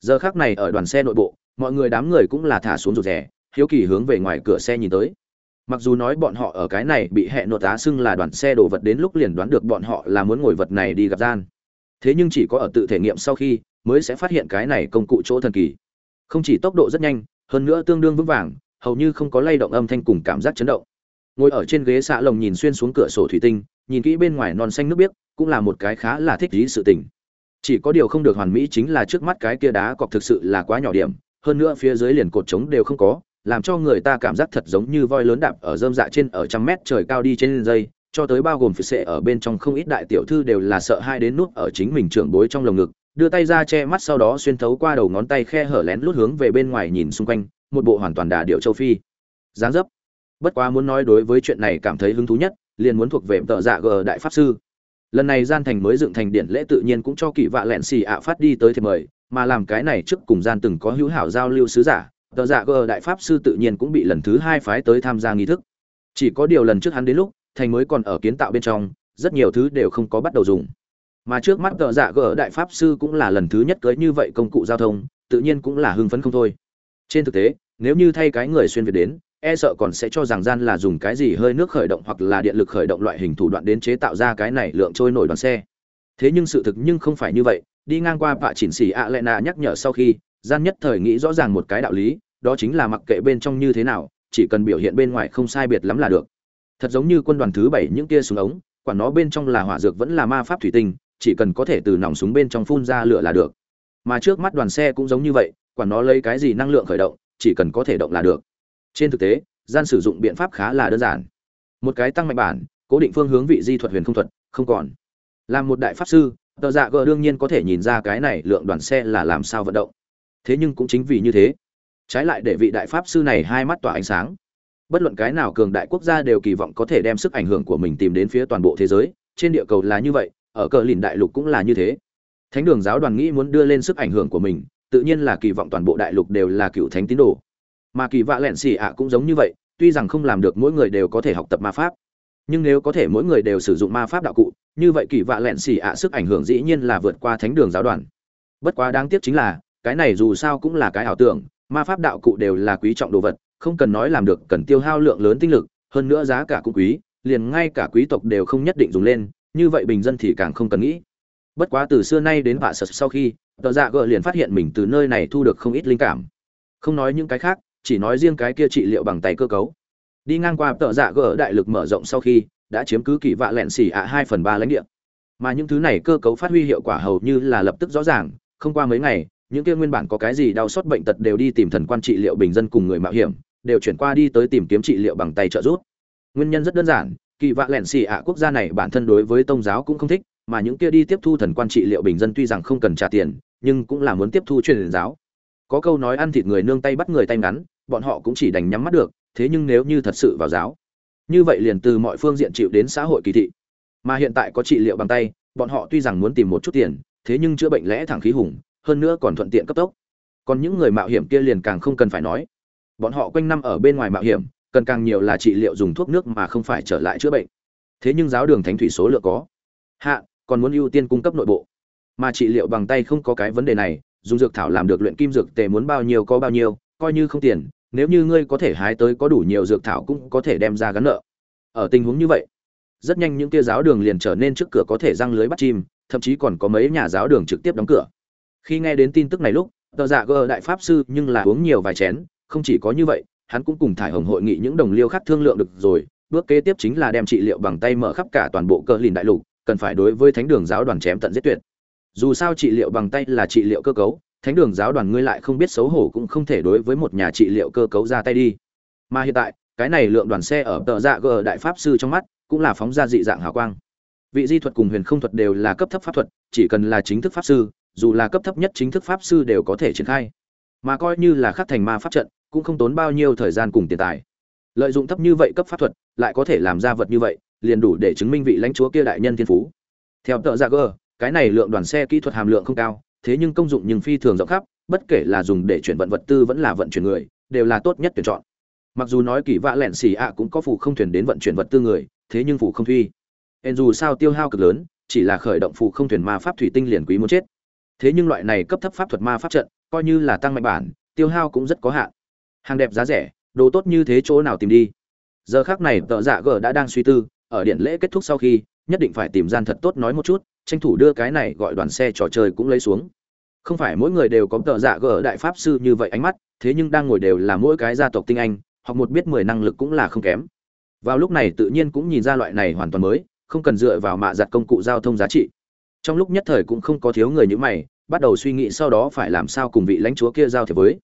Giờ khác này ở đoàn xe nội bộ, mọi người đám người cũng là thả xuống rụt rè, hiếu kỳ hướng về ngoài cửa xe nhìn tới mặc dù nói bọn họ ở cái này bị hẹn nột á xưng là đoàn xe đổ vật đến lúc liền đoán được bọn họ là muốn ngồi vật này đi gặp gian. Thế nhưng chỉ có ở tự thể nghiệm sau khi mới sẽ phát hiện cái này công cụ chỗ thần kỳ. Không chỉ tốc độ rất nhanh, hơn nữa tương đương vững vàng, hầu như không có lay động âm thanh cùng cảm giác chấn động. Ngồi ở trên ghế xạ lồng nhìn xuyên xuống cửa sổ thủy tinh, nhìn kỹ bên ngoài non xanh nước biếc, cũng là một cái khá là thích ý sự tình. Chỉ có điều không được hoàn mỹ chính là trước mắt cái kia đá cọc thực sự là quá nhỏ điểm, hơn nữa phía dưới liền cột trống đều không có làm cho người ta cảm giác thật giống như voi lớn đạp ở dơm dạ trên ở trăm mét trời cao đi trên dây, cho tới bao gồm phía sệ ở bên trong không ít đại tiểu thư đều là sợ hai đến nút ở chính mình trưởng bối trong lồng ngực, đưa tay ra che mắt sau đó xuyên thấu qua đầu ngón tay khe hở lén lút hướng về bên ngoài nhìn xung quanh, một bộ hoàn toàn đà điệu châu phi. Dáng dấp. Bất quá muốn nói đối với chuyện này cảm thấy hứng thú nhất, liền muốn thuộc về tợ dạ g đại pháp sư. Lần này gian thành mới dựng thành điện lễ tự nhiên cũng cho kỳ vạ lẹn xì ạ phát đi tới thì mời, mà làm cái này trước cùng gian từng có hữu hảo giao lưu sứ giả tờ giả gờ đại pháp sư tự nhiên cũng bị lần thứ hai phái tới tham gia nghi thức. Chỉ có điều lần trước hắn đến lúc, thành mới còn ở kiến tạo bên trong, rất nhiều thứ đều không có bắt đầu dùng. Mà trước mắt tờ giả gờ đại pháp sư cũng là lần thứ nhất cưới như vậy công cụ giao thông, tự nhiên cũng là hưng phấn không thôi. Trên thực tế, nếu như thay cái người xuyên việt đến e sợ còn sẽ cho rằng gian là dùng cái gì hơi nước khởi động hoặc là điện lực khởi động loại hình thủ đoạn đến chế tạo ra cái này lượng trôi nổi đoàn xe. Thế nhưng sự thực nhưng không phải như vậy, đi ngang qua vạ chỉnh xỉ ạ lệ nạ nhắc nhở sau khi gian nhất thời nghĩ rõ ràng một cái đạo lý, đó chính là mặc kệ bên trong như thế nào, chỉ cần biểu hiện bên ngoài không sai biệt lắm là được. Thật giống như quân đoàn thứ bảy những kia súng ống, quản nó bên trong là hỏa dược vẫn là ma pháp thủy tinh, chỉ cần có thể từ nòng súng bên trong phun ra lửa là được. Mà trước mắt đoàn xe cũng giống như vậy, quản nó lấy cái gì năng lượng khởi động, chỉ cần có thể động là được. Trên thực tế, gian sử dụng biện pháp khá là đơn giản. Một cái tăng mạnh bản, cố định phương hướng vị di thuật huyền không thuật, không còn. Làm một đại pháp sư, tờ dạ gờ đương nhiên có thể nhìn ra cái này lượng đoàn xe là làm sao vận động thế nhưng cũng chính vì như thế, trái lại để vị đại pháp sư này hai mắt tỏa ánh sáng. Bất luận cái nào cường đại quốc gia đều kỳ vọng có thể đem sức ảnh hưởng của mình tìm đến phía toàn bộ thế giới, trên địa cầu là như vậy, ở cờ lìn đại lục cũng là như thế. Thánh đường giáo đoàn nghĩ muốn đưa lên sức ảnh hưởng của mình, tự nhiên là kỳ vọng toàn bộ đại lục đều là cựu thánh tín đồ. Mà kỳ vạ lẹn xì ạ cũng giống như vậy, tuy rằng không làm được mỗi người đều có thể học tập ma pháp, nhưng nếu có thể mỗi người đều sử dụng ma pháp đạo cụ, như vậy kỳ vạ lẹn xì ạ sức ảnh hưởng dĩ nhiên là vượt qua thánh đường giáo đoàn. Bất quá đáng tiếc chính là cái này dù sao cũng là cái ảo tưởng, ma pháp đạo cụ đều là quý trọng đồ vật, không cần nói làm được cần tiêu hao lượng lớn tinh lực, hơn nữa giá cả cũng quý, liền ngay cả quý tộc đều không nhất định dùng lên, như vậy bình dân thì càng không cần nghĩ. Bất quá từ xưa nay đến vạ sật sau khi, tờ dạ gợ liền phát hiện mình từ nơi này thu được không ít linh cảm. Không nói những cái khác, chỉ nói riêng cái kia trị liệu bằng tay cơ cấu. Đi ngang qua tờ dạ gợ đại lực mở rộng sau khi, đã chiếm cứ kỳ vạ lẹn xỉ ạ hai phần ba lãnh địa. Mà những thứ này cơ cấu phát huy hiệu quả hầu như là lập tức rõ ràng, không qua mấy ngày những kia nguyên bản có cái gì đau xót bệnh tật đều đi tìm thần quan trị liệu bình dân cùng người mạo hiểm, đều chuyển qua đi tới tìm kiếm trị liệu bằng tay trợ giúp. Nguyên nhân rất đơn giản, kỳ vạ lẹn xì ạ quốc gia này bản thân đối với tôn giáo cũng không thích, mà những kia đi tiếp thu thần quan trị liệu bình dân tuy rằng không cần trả tiền, nhưng cũng là muốn tiếp thu truyền giáo. Có câu nói ăn thịt người nương tay bắt người tay ngắn, bọn họ cũng chỉ đành nhắm mắt được, thế nhưng nếu như thật sự vào giáo, như vậy liền từ mọi phương diện chịu đến xã hội kỳ thị. Mà hiện tại có trị liệu bằng tay, bọn họ tuy rằng muốn tìm một chút tiền, thế nhưng chữa bệnh lẽ thẳng khí hùng hơn nữa còn thuận tiện cấp tốc. Còn những người mạo hiểm kia liền càng không cần phải nói. Bọn họ quanh năm ở bên ngoài mạo hiểm, cần càng nhiều là trị liệu dùng thuốc nước mà không phải trở lại chữa bệnh. Thế nhưng giáo đường thánh thủy số lượng có. Hạ, còn muốn ưu tiên cung cấp nội bộ. Mà trị liệu bằng tay không có cái vấn đề này, dùng dược thảo làm được luyện kim dược tề muốn bao nhiêu có bao nhiêu, coi như không tiền, nếu như ngươi có thể hái tới có đủ nhiều dược thảo cũng có thể đem ra gắn nợ. Ở tình huống như vậy, rất nhanh những kia giáo đường liền trở nên trước cửa có thể răng lưới bắt chim, thậm chí còn có mấy nhà giáo đường trực tiếp đóng cửa khi nghe đến tin tức này lúc, tờ dạ gờ đại pháp sư nhưng là uống nhiều vài chén, không chỉ có như vậy, hắn cũng cùng thải hồng hội nghị những đồng liêu khác thương lượng được rồi, bước kế tiếp chính là đem trị liệu bằng tay mở khắp cả toàn bộ cơ lìn đại lục, cần phải đối với thánh đường giáo đoàn chém tận giết tuyệt. Dù sao trị liệu bằng tay là trị liệu cơ cấu, thánh đường giáo đoàn ngươi lại không biết xấu hổ cũng không thể đối với một nhà trị liệu cơ cấu ra tay đi. Mà hiện tại, cái này lượng đoàn xe ở tờ dạ Gờ đại pháp sư trong mắt, cũng là phóng ra dị dạng hào quang. Vị di thuật cùng huyền không thuật đều là cấp thấp pháp thuật, chỉ cần là chính thức pháp sư dù là cấp thấp nhất chính thức pháp sư đều có thể triển khai. Mà coi như là khắc thành ma pháp trận, cũng không tốn bao nhiêu thời gian cùng tiền tài. Lợi dụng thấp như vậy cấp pháp thuật, lại có thể làm ra vật như vậy, liền đủ để chứng minh vị lãnh chúa kia đại nhân thiên phú. Theo tợ ra dạ gờ, cái này lượng đoàn xe kỹ thuật hàm lượng không cao, thế nhưng công dụng nhưng phi thường rộng khắp, bất kể là dùng để chuyển vận vật tư vẫn là vận chuyển người, đều là tốt nhất tuyển chọn. Mặc dù nói kỳ vạ lẹn xì ạ cũng có phụ không thuyền đến vận chuyển vật tư người, thế nhưng phụ không thuy hên dù sao tiêu hao cực lớn, chỉ là khởi động phụ không thuyền ma pháp thủy tinh liền quý muốn chết thế nhưng loại này cấp thấp pháp thuật ma pháp trận, coi như là tăng mạnh bản, tiêu hao cũng rất có hạn. Hàng đẹp giá rẻ, đồ tốt như thế chỗ nào tìm đi? Giờ khác này tợ dạ gờ đã đang suy tư, ở điện lễ kết thúc sau khi, nhất định phải tìm gian thật tốt nói một chút, tranh thủ đưa cái này gọi đoàn xe trò chơi cũng lấy xuống. Không phải mỗi người đều có tợ dạ gờ đại pháp sư như vậy ánh mắt, thế nhưng đang ngồi đều là mỗi cái gia tộc tinh anh, hoặc một biết mười năng lực cũng là không kém. Vào lúc này tự nhiên cũng nhìn ra loại này hoàn toàn mới, không cần dựa vào mạ giặt công cụ giao thông giá trị trong lúc nhất thời cũng không có thiếu người như mày, bắt đầu suy nghĩ sau đó phải làm sao cùng vị lãnh chúa kia giao thiệp với.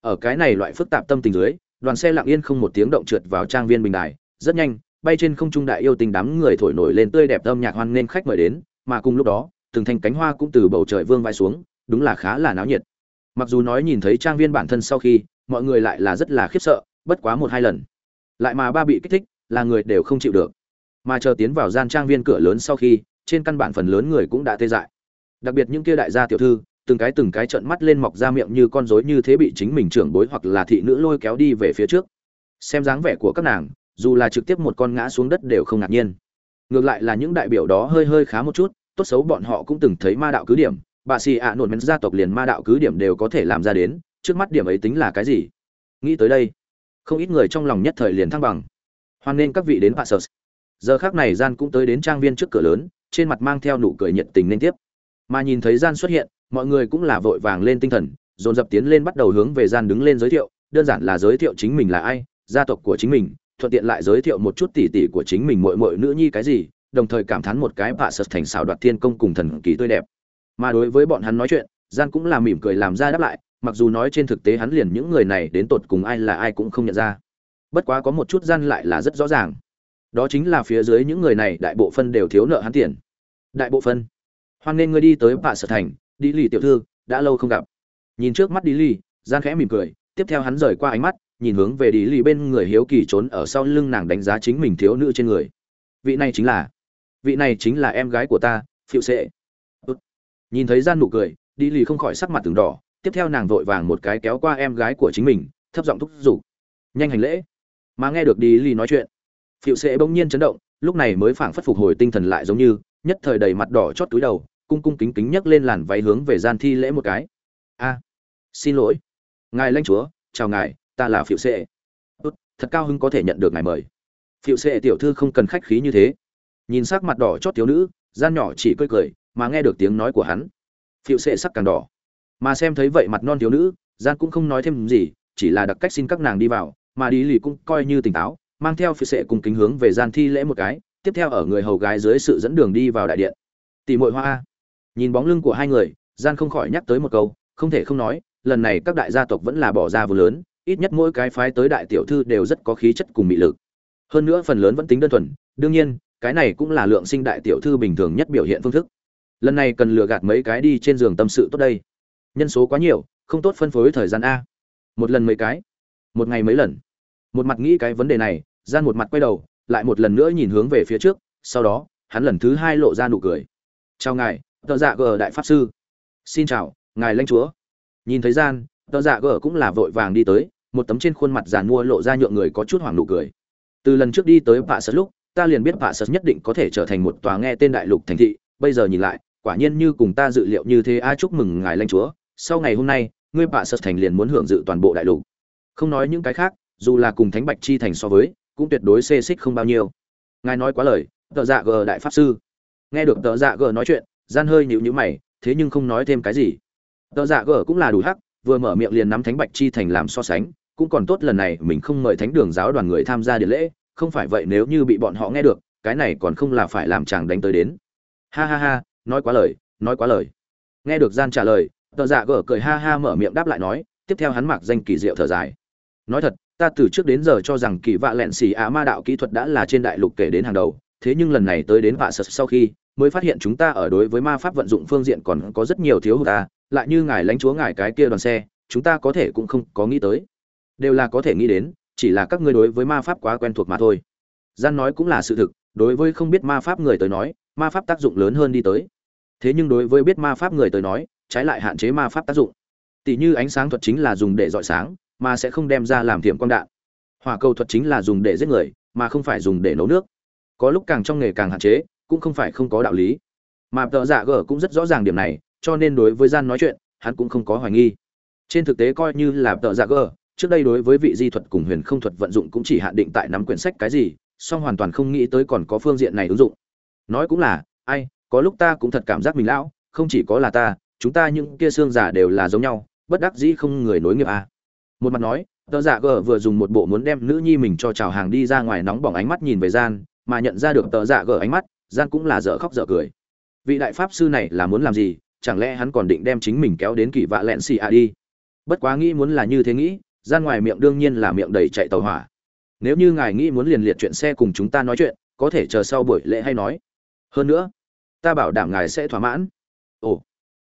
Ở cái này loại phức tạp tâm tình dưới, đoàn xe lặng yên không một tiếng động trượt vào trang viên bình đài, rất nhanh, bay trên không trung đại yêu tình đám người thổi nổi lên tươi đẹp âm nhạc hoan nên khách mời đến, mà cùng lúc đó, từng thanh cánh hoa cũng từ bầu trời vương vai xuống, đúng là khá là náo nhiệt. Mặc dù nói nhìn thấy trang viên bản thân sau khi, mọi người lại là rất là khiếp sợ, bất quá một hai lần. Lại mà ba bị kích thích, là người đều không chịu được. Mà chờ tiến vào gian trang viên cửa lớn sau khi trên căn bản phần lớn người cũng đã tê dại. Đặc biệt những kia đại gia tiểu thư, từng cái từng cái trợn mắt lên mọc ra miệng như con rối như thế bị chính mình trưởng bối hoặc là thị nữ lôi kéo đi về phía trước. Xem dáng vẻ của các nàng, dù là trực tiếp một con ngã xuống đất đều không ngạc nhiên. Ngược lại là những đại biểu đó hơi hơi khá một chút, tốt xấu bọn họ cũng từng thấy ma đạo cứ điểm, bà xì ạ nổn mến gia tộc liền ma đạo cứ điểm đều có thể làm ra đến, trước mắt điểm ấy tính là cái gì? Nghĩ tới đây, không ít người trong lòng nhất thời liền thăng bằng. Hoan nên các vị đến passus giờ khác này gian cũng tới đến trang viên trước cửa lớn trên mặt mang theo nụ cười nhiệt tình liên tiếp. Mà nhìn thấy gian xuất hiện, mọi người cũng là vội vàng lên tinh thần, dồn dập tiến lên bắt đầu hướng về gian đứng lên giới thiệu, đơn giản là giới thiệu chính mình là ai, gia tộc của chính mình, thuận tiện lại giới thiệu một chút tỉ tỉ của chính mình muội muội nữ nhi cái gì, đồng thời cảm thán một cái bạ sật thành xảo đoạt thiên công cùng thần kỳ tươi đẹp. Mà đối với bọn hắn nói chuyện, gian cũng là mỉm cười làm ra đáp lại, mặc dù nói trên thực tế hắn liền những người này đến tột cùng ai là ai cũng không nhận ra. Bất quá có một chút gian lại là rất rõ ràng đó chính là phía dưới những người này đại bộ phân đều thiếu nợ hắn tiền. Đại bộ phân. Hoan nên ngươi đi tới bạ sở thành, đi lì tiểu thư, đã lâu không gặp. Nhìn trước mắt đi lì gian khẽ mỉm cười, tiếp theo hắn rời qua ánh mắt, nhìn hướng về đi lì bên người hiếu kỳ trốn ở sau lưng nàng đánh giá chính mình thiếu nữ trên người. Vị này chính là, vị này chính là em gái của ta phiệu sệ. Nhìn thấy gian nụ cười, đi lì không khỏi sắc mặt từng đỏ, tiếp theo nàng vội vàng một cái kéo qua em gái của chính mình, thấp giọng thúc giục. Nhanh hành lễ. Mà nghe được đi lì nói chuyện phiệu sệ bỗng nhiên chấn động, lúc này mới phảng phất phục hồi tinh thần lại giống như, nhất thời đầy mặt đỏ chót túi đầu, cung cung kính kính nhấc lên làn váy hướng về gian thi lễ một cái. A, xin lỗi. Ngài lãnh chúa, chào ngài, ta là phiệu sệ. Tốt, thật cao hứng có thể nhận được ngài mời. Phiệu sệ tiểu thư không cần khách khí như thế. Nhìn sắc mặt đỏ chót thiếu nữ, gian nhỏ chỉ cười cười, mà nghe được tiếng nói của hắn. Phiệu sệ sắc càng đỏ. Mà xem thấy vậy mặt non thiếu nữ, gian cũng không nói thêm gì, chỉ là đặc cách xin các nàng đi vào, mà đi lì cũng coi như tỉnh táo mang theo phi sệ cùng kính hướng về gian thi lễ một cái, tiếp theo ở người hầu gái dưới sự dẫn đường đi vào đại điện. Tỷ muội hoa. Nhìn bóng lưng của hai người, gian không khỏi nhắc tới một câu, không thể không nói, lần này các đại gia tộc vẫn là bỏ ra vừa lớn, ít nhất mỗi cái phái tới đại tiểu thư đều rất có khí chất cùng mị lực. Hơn nữa phần lớn vẫn tính đơn thuần, đương nhiên, cái này cũng là lượng sinh đại tiểu thư bình thường nhất biểu hiện phương thức. Lần này cần lừa gạt mấy cái đi trên giường tâm sự tốt đây. Nhân số quá nhiều, không tốt phân phối thời gian a. Một lần mấy cái, một ngày mấy lần. Một mặt nghĩ cái vấn đề này gian một mặt quay đầu, lại một lần nữa nhìn hướng về phía trước, sau đó, hắn lần thứ hai lộ ra nụ cười. Chào ngài, tờ dạ gờ đại pháp sư. Xin chào, ngài lãnh chúa. Nhìn thấy gian, tờ dạ gờ cũng là vội vàng đi tới, một tấm trên khuôn mặt giàn mua lộ ra nhượng người có chút hoảng nụ cười. Từ lần trước đi tới vạ sật lúc, ta liền biết vạ sật nhất định có thể trở thành một tòa nghe tên đại lục thành thị, bây giờ nhìn lại, quả nhiên như cùng ta dự liệu như thế, a, chúc mừng ngài lãnh chúa. Sau ngày hôm nay, ngươi vạ sật thành liền muốn hưởng dự toàn bộ đại lục. Không nói những cái khác, dù là cùng thánh bạch chi thành so với cũng tuyệt đối xê xích không bao nhiêu. Ngài nói quá lời tờ dạ gờ đại pháp sư. Nghe được tờ dạ gờ nói chuyện, gian hơi nhịu nhữ mày, thế nhưng không nói thêm cái gì. Tờ dạ gờ cũng là đủ hắc, vừa mở miệng liền nắm thánh bạch chi thành làm so sánh, cũng còn tốt lần này mình không mời thánh đường giáo đoàn người tham gia điện lễ, không phải vậy nếu như bị bọn họ nghe được, cái này còn không là phải làm chàng đánh tới đến. Ha ha ha, nói quá lời, nói quá lời. Nghe được gian trả lời tờ dạ gở cười ha ha mở miệng đáp lại nói, tiếp theo hắn mặc danh kỳ diệu thở dài nói thật, ta từ trước đến giờ cho rằng kỳ vạ lẹn xì á ma đạo kỹ thuật đã là trên đại lục kể đến hàng đầu, thế nhưng lần này tới đến vạ sật sau khi, mới phát hiện chúng ta ở đối với ma pháp vận dụng phương diện còn có rất nhiều thiếu hụt ta, lại như ngài lãnh chúa ngài cái kia đoàn xe, chúng ta có thể cũng không có nghĩ tới. Đều là có thể nghĩ đến, chỉ là các ngươi đối với ma pháp quá quen thuộc mà thôi. Gian nói cũng là sự thực, đối với không biết ma pháp người tới nói, ma pháp tác dụng lớn hơn đi tới. Thế nhưng đối với biết ma pháp người tới nói, trái lại hạn chế ma pháp tác dụng. Tỷ như ánh sáng thuật chính là dùng để dọi sáng mà sẽ không đem ra làm thiểm quang đạn. Hỏa cầu thuật chính là dùng để giết người, mà không phải dùng để nấu nước. Có lúc càng trong nghề càng hạn chế, cũng không phải không có đạo lý. Mà tợ dạ gở cũng rất rõ ràng điểm này, cho nên đối với gian nói chuyện, hắn cũng không có hoài nghi. Trên thực tế coi như là tợ dạ gở trước đây đối với vị di thuật cùng huyền không thuật vận dụng cũng chỉ hạn định tại nắm quyển sách cái gì, song hoàn toàn không nghĩ tới còn có phương diện này ứng dụng. Nói cũng là, ai, có lúc ta cũng thật cảm giác mình lão, không chỉ có là ta, chúng ta những kia xương giả đều là giống nhau, bất đắc dĩ không người nối nghiệp à một mặt nói, tờ giả gờ vừa dùng một bộ muốn đem nữ nhi mình cho chào hàng đi ra ngoài nóng bỏng ánh mắt nhìn về gian, mà nhận ra được tờ giả gờ ánh mắt, gian cũng là dở khóc dở cười. Vị đại pháp sư này là muốn làm gì? Chẳng lẽ hắn còn định đem chính mình kéo đến kỳ vạ lẹn xì à đi? Bất quá nghĩ muốn là như thế nghĩ, gian ngoài miệng đương nhiên là miệng đầy chạy tàu hỏa. Nếu như ngài nghĩ muốn liền liệt chuyện xe cùng chúng ta nói chuyện, có thể chờ sau buổi lễ hay nói. Hơn nữa, ta bảo đảm ngài sẽ thỏa mãn. Ồ.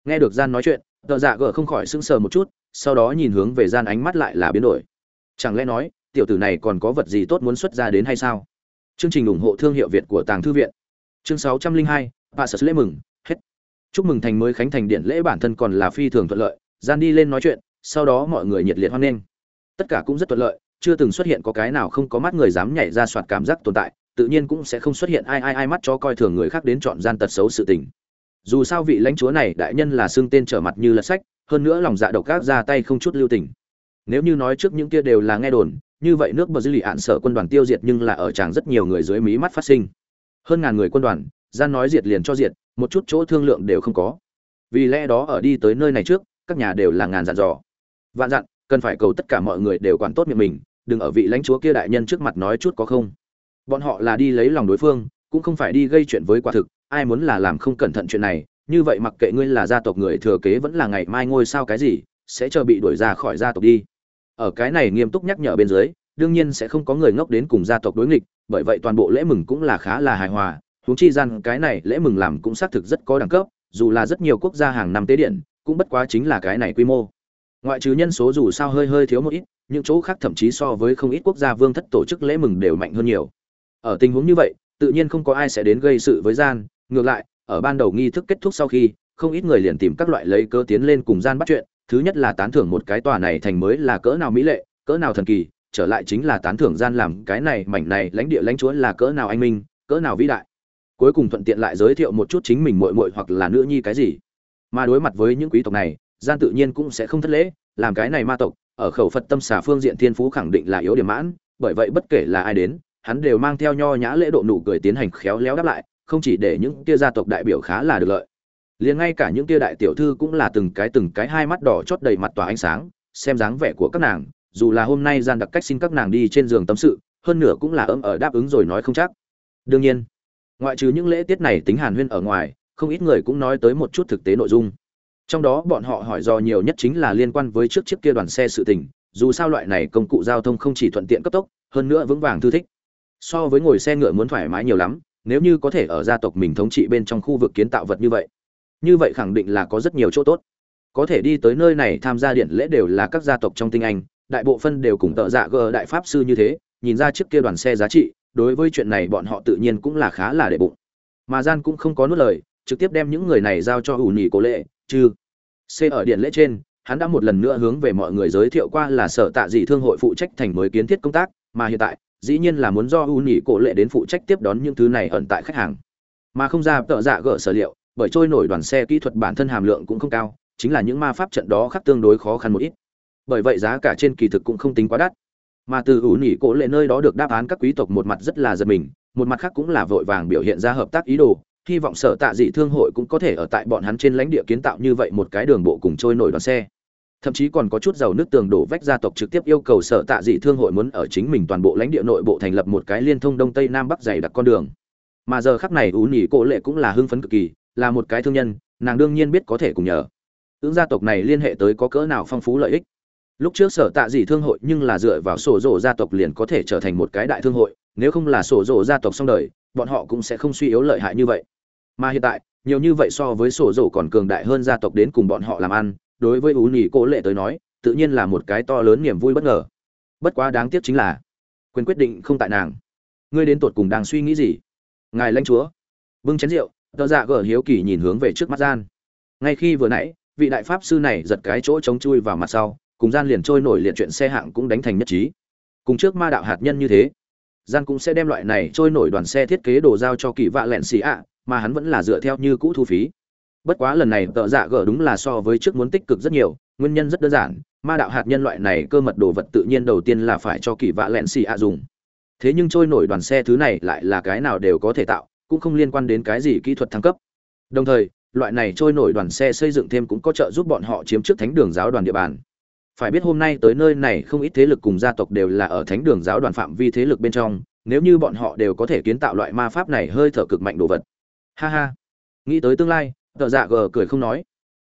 Nghe được gian nói chuyện, tờ dạ gờ không khỏi sững sờ một chút sau đó nhìn hướng về gian ánh mắt lại là biến đổi. Chẳng lẽ nói, tiểu tử này còn có vật gì tốt muốn xuất ra đến hay sao? Chương trình ủng hộ thương hiệu việt của tàng thư viện. Chương sáu trăm linh hai, bà sở lễ mừng, hết. Chúc mừng thành mới khánh thành điện lễ bản thân còn là phi thường thuận lợi. Gian đi lên nói chuyện, sau đó mọi người nhiệt liệt hoan nghênh. Tất cả cũng rất thuận lợi, chưa từng xuất hiện có cái nào không có mắt người dám nhảy ra soạt cảm giác tồn tại, tự nhiên cũng sẽ không xuất hiện ai ai ai mắt cho coi thường người khác đến chọn gian tật xấu sự tình. Dù sao vị lãnh chúa này đại nhân là xương tên trở mặt như lật sách hơn nữa lòng dạ độc ác ra tay không chút lưu tình. Nếu như nói trước những kia đều là nghe đồn, như vậy nước bờ dư lì ạn sở quân đoàn tiêu diệt nhưng là ở tràng rất nhiều người dưới mí mắt phát sinh. Hơn ngàn người quân đoàn, gian nói diệt liền cho diệt, một chút chỗ thương lượng đều không có. Vì lẽ đó ở đi tới nơi này trước, các nhà đều là ngàn dặn dò. Vạn dặn, cần phải cầu tất cả mọi người đều quản tốt miệng mình, đừng ở vị lãnh chúa kia đại nhân trước mặt nói chút có không. Bọn họ là đi lấy lòng đối phương, cũng không phải đi gây chuyện với quả thực, ai muốn là làm không cẩn thận chuyện này như vậy mặc kệ ngươi là gia tộc người thừa kế vẫn là ngày mai ngôi sao cái gì, sẽ chờ bị đuổi ra khỏi gia tộc đi. Ở cái này nghiêm túc nhắc nhở bên dưới, đương nhiên sẽ không có người ngốc đến cùng gia tộc đối nghịch, bởi vậy toàn bộ lễ mừng cũng là khá là hài hòa, huống chi gian cái này lễ mừng làm cũng xác thực rất có đẳng cấp, dù là rất nhiều quốc gia hàng năm tế điện, cũng bất quá chính là cái này quy mô. Ngoại trừ nhân số dù sao hơi hơi thiếu một ít, những chỗ khác thậm chí so với không ít quốc gia vương thất tổ chức lễ mừng đều mạnh hơn nhiều. Ở tình huống như vậy, tự nhiên không có ai sẽ đến gây sự với gian, ngược lại ở ban đầu nghi thức kết thúc sau khi, không ít người liền tìm các loại lấy cơ tiến lên cùng gian bắt chuyện. Thứ nhất là tán thưởng một cái tòa này thành mới là cỡ nào mỹ lệ, cỡ nào thần kỳ, trở lại chính là tán thưởng gian làm cái này mảnh này lãnh địa lãnh chúa là cỡ nào anh minh, cỡ nào vĩ đại. Cuối cùng thuận tiện lại giới thiệu một chút chính mình muội muội hoặc là nữ nhi cái gì. Mà đối mặt với những quý tộc này, gian tự nhiên cũng sẽ không thất lễ, làm cái này ma tộc, ở khẩu phật tâm xà phương diện thiên phú khẳng định là yếu điểm mãn, bởi vậy bất kể là ai đến, hắn đều mang theo nho nhã lễ độ nụ cười tiến hành khéo léo đáp lại không chỉ để những kia gia tộc đại biểu khá là được lợi, liền ngay cả những kia đại tiểu thư cũng là từng cái từng cái hai mắt đỏ chót đầy mặt tỏa ánh sáng, xem dáng vẻ của các nàng, dù là hôm nay gian đặc cách xin các nàng đi trên giường tâm sự, hơn nửa cũng là ấm ở đáp ứng rồi nói không chắc. Đương nhiên, ngoại trừ những lễ tiết này tính hàn huyên ở ngoài, không ít người cũng nói tới một chút thực tế nội dung. Trong đó bọn họ hỏi do nhiều nhất chính là liên quan với trước chiếc kia đoàn xe sự tình, dù sao loại này công cụ giao thông không chỉ thuận tiện cấp tốc, hơn nữa vững vàng thư thích. So với ngồi xe ngựa muốn thoải mái nhiều lắm nếu như có thể ở gia tộc mình thống trị bên trong khu vực kiến tạo vật như vậy như vậy khẳng định là có rất nhiều chỗ tốt. Có thể đi tới nơi này tham gia điện lễ đều là các gia tộc trong tinh anh, đại bộ phân đều cùng tợ dạ gờ đại pháp sư như thế, nhìn ra chiếc kia đoàn xe giá trị, đối với chuyện này bọn họ tự nhiên cũng là khá là đệ bụng. Mà gian cũng không có nuốt lời, trực tiếp đem những người này giao cho ủ nhì cố lệ chứ c ở điện lễ trên, hắn đã một lần nữa hướng về mọi người giới thiệu qua là sở tạ dị thương hội phụ trách thành mới kiến thiết công tác, mà hiện tại dĩ nhiên là muốn do u nhị cổ lệ đến phụ trách tiếp đón những thứ này ẩn tại khách hàng. Mà không ra tợ dạ gỡ sở liệu, bởi trôi nổi đoàn xe kỹ thuật bản thân hàm lượng cũng không cao, chính là những ma pháp trận đó khắc tương đối khó khăn một ít. Bởi vậy giá cả trên kỳ thực cũng không tính quá đắt. Mà từ ủ nhị cổ lệ nơi đó được đáp án các quý tộc một mặt rất là giật mình, một mặt khác cũng là vội vàng biểu hiện ra hợp tác ý đồ, hy vọng sở tạ dị thương hội cũng có thể ở tại bọn hắn trên lãnh địa kiến tạo như vậy một cái đường bộ cùng trôi nổi đoàn xe thậm chí còn có chút dầu nước tường đổ vách gia tộc trực tiếp yêu cầu sở tạ dị thương hội muốn ở chính mình toàn bộ lãnh địa nội bộ thành lập một cái liên thông đông tây nam bắc dày đặc con đường. Mà giờ khắc này ú nhị cổ lệ cũng là hưng phấn cực kỳ, là một cái thương nhân, nàng đương nhiên biết có thể cùng nhờ. Ứng gia tộc này liên hệ tới có cỡ nào phong phú lợi ích. Lúc trước sở tạ dị thương hội nhưng là dựa vào sổ rổ gia tộc liền có thể trở thành một cái đại thương hội, nếu không là sổ rổ gia tộc xong đời, bọn họ cũng sẽ không suy yếu lợi hại như vậy. Mà hiện tại, nhiều như vậy so với sổ rổ còn cường đại hơn gia tộc đến cùng bọn họ làm ăn đối với ú nhì cố lệ tới nói, tự nhiên là một cái to lớn niềm vui bất ngờ. Bất quá đáng tiếc chính là, quyền quyết định không tại nàng. Ngươi đến tột cùng đang suy nghĩ gì? Ngài lãnh chúa, bưng chén rượu, tờ dạ gở hiếu kỳ nhìn hướng về trước mắt gian. Ngay khi vừa nãy, vị đại pháp sư này giật cái chỗ chống chui vào mặt sau, cùng gian liền trôi nổi liệt chuyện xe hạng cũng đánh thành nhất trí. Cùng trước ma đạo hạt nhân như thế, gian cũng sẽ đem loại này trôi nổi đoàn xe thiết kế đồ giao cho kỳ vạ lẹn xì ạ, mà hắn vẫn là dựa theo như cũ thu phí bất quá lần này tợ dạ gở đúng là so với trước muốn tích cực rất nhiều, nguyên nhân rất đơn giản, ma đạo hạt nhân loại này cơ mật đồ vật tự nhiên đầu tiên là phải cho kỳ vạ lẹn xì ạ dùng. Thế nhưng trôi nổi đoàn xe thứ này lại là cái nào đều có thể tạo, cũng không liên quan đến cái gì kỹ thuật thăng cấp. Đồng thời, loại này trôi nổi đoàn xe xây dựng thêm cũng có trợ giúp bọn họ chiếm trước thánh đường giáo đoàn địa bàn. Phải biết hôm nay tới nơi này không ít thế lực cùng gia tộc đều là ở thánh đường giáo đoàn phạm vi thế lực bên trong, nếu như bọn họ đều có thể kiến tạo loại ma pháp này hơi thở cực mạnh đồ vật. Ha ha. Nghĩ tới tương lai tờ dạ gờ cười không nói.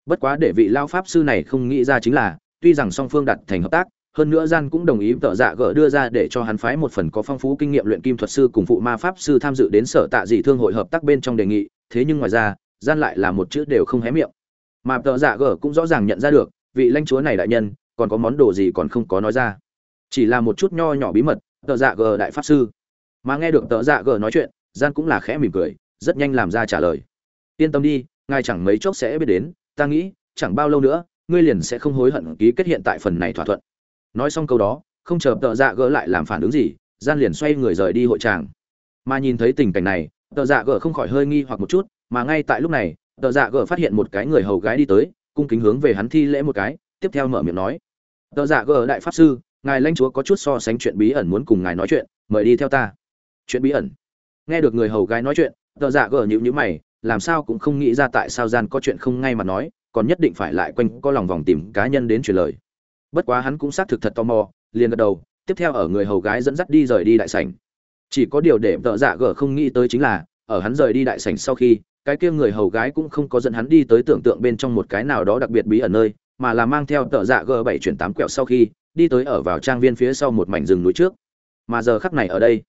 Bất quá để vị lao pháp sư này không nghĩ ra chính là, tuy rằng song phương đặt thành hợp tác, hơn nữa gian cũng đồng ý tờ dạ gờ đưa ra để cho hắn phái một phần có phong phú kinh nghiệm luyện kim thuật sư cùng phụ ma pháp sư tham dự đến sở tạ dị thương hội hợp tác bên trong đề nghị, thế nhưng ngoài ra, gian lại là một chữ đều không hé miệng. Mà tờ dạ gờ cũng rõ ràng nhận ra được, vị lãnh chúa này đại nhân, còn có món đồ gì còn không có nói ra. Chỉ là một chút nho nhỏ bí mật, tờ dạ gờ đại pháp sư. Mà nghe được tờ dạ gờ nói chuyện, gian cũng là khẽ mỉm cười, rất nhanh làm ra trả lời. Yên tâm đi ngài chẳng mấy chốc sẽ biết đến, ta nghĩ, chẳng bao lâu nữa, ngươi liền sẽ không hối hận ký kết hiện tại phần này thỏa thuận. Nói xong câu đó, không chờ tợ dạ gỡ lại làm phản ứng gì, gian liền xoay người rời đi hội tràng. Mà nhìn thấy tình cảnh này tợ dạ gỡ không khỏi hơi nghi hoặc một chút, mà ngay tại lúc này tợ dạ gỡ phát hiện một cái người hầu gái đi tới, cung kính hướng về hắn thi lễ một cái, tiếp theo mở miệng nói. Tợ dạ gờ đại pháp sư, ngài lãnh chúa có chút so sánh chuyện bí ẩn muốn cùng ngài nói chuyện, mời đi theo ta. Chuyện bí ẩn. Nghe được người hầu gái nói chuyện tợ dạ gờ nhịu nhữ mày làm sao cũng không nghĩ ra tại sao gian có chuyện không ngay mà nói, còn nhất định phải lại quanh có lòng vòng tìm cá nhân đến truyền lời. Bất quá hắn cũng xác thực thật tò mò, liền gật đầu, tiếp theo ở người hầu gái dẫn dắt đi rời đi đại sảnh. Chỉ có điều để vợ dạ gờ không nghĩ tới chính là, ở hắn rời đi đại sảnh sau khi, cái kia người hầu gái cũng không có dẫn hắn đi tới tưởng tượng bên trong một cái nào đó đặc biệt bí ẩn nơi, mà là mang theo tợ dạ g bảy chuyển tám quẹo sau khi, đi tới ở vào trang viên phía sau một mảnh rừng núi trước. Mà giờ khắc này ở đây,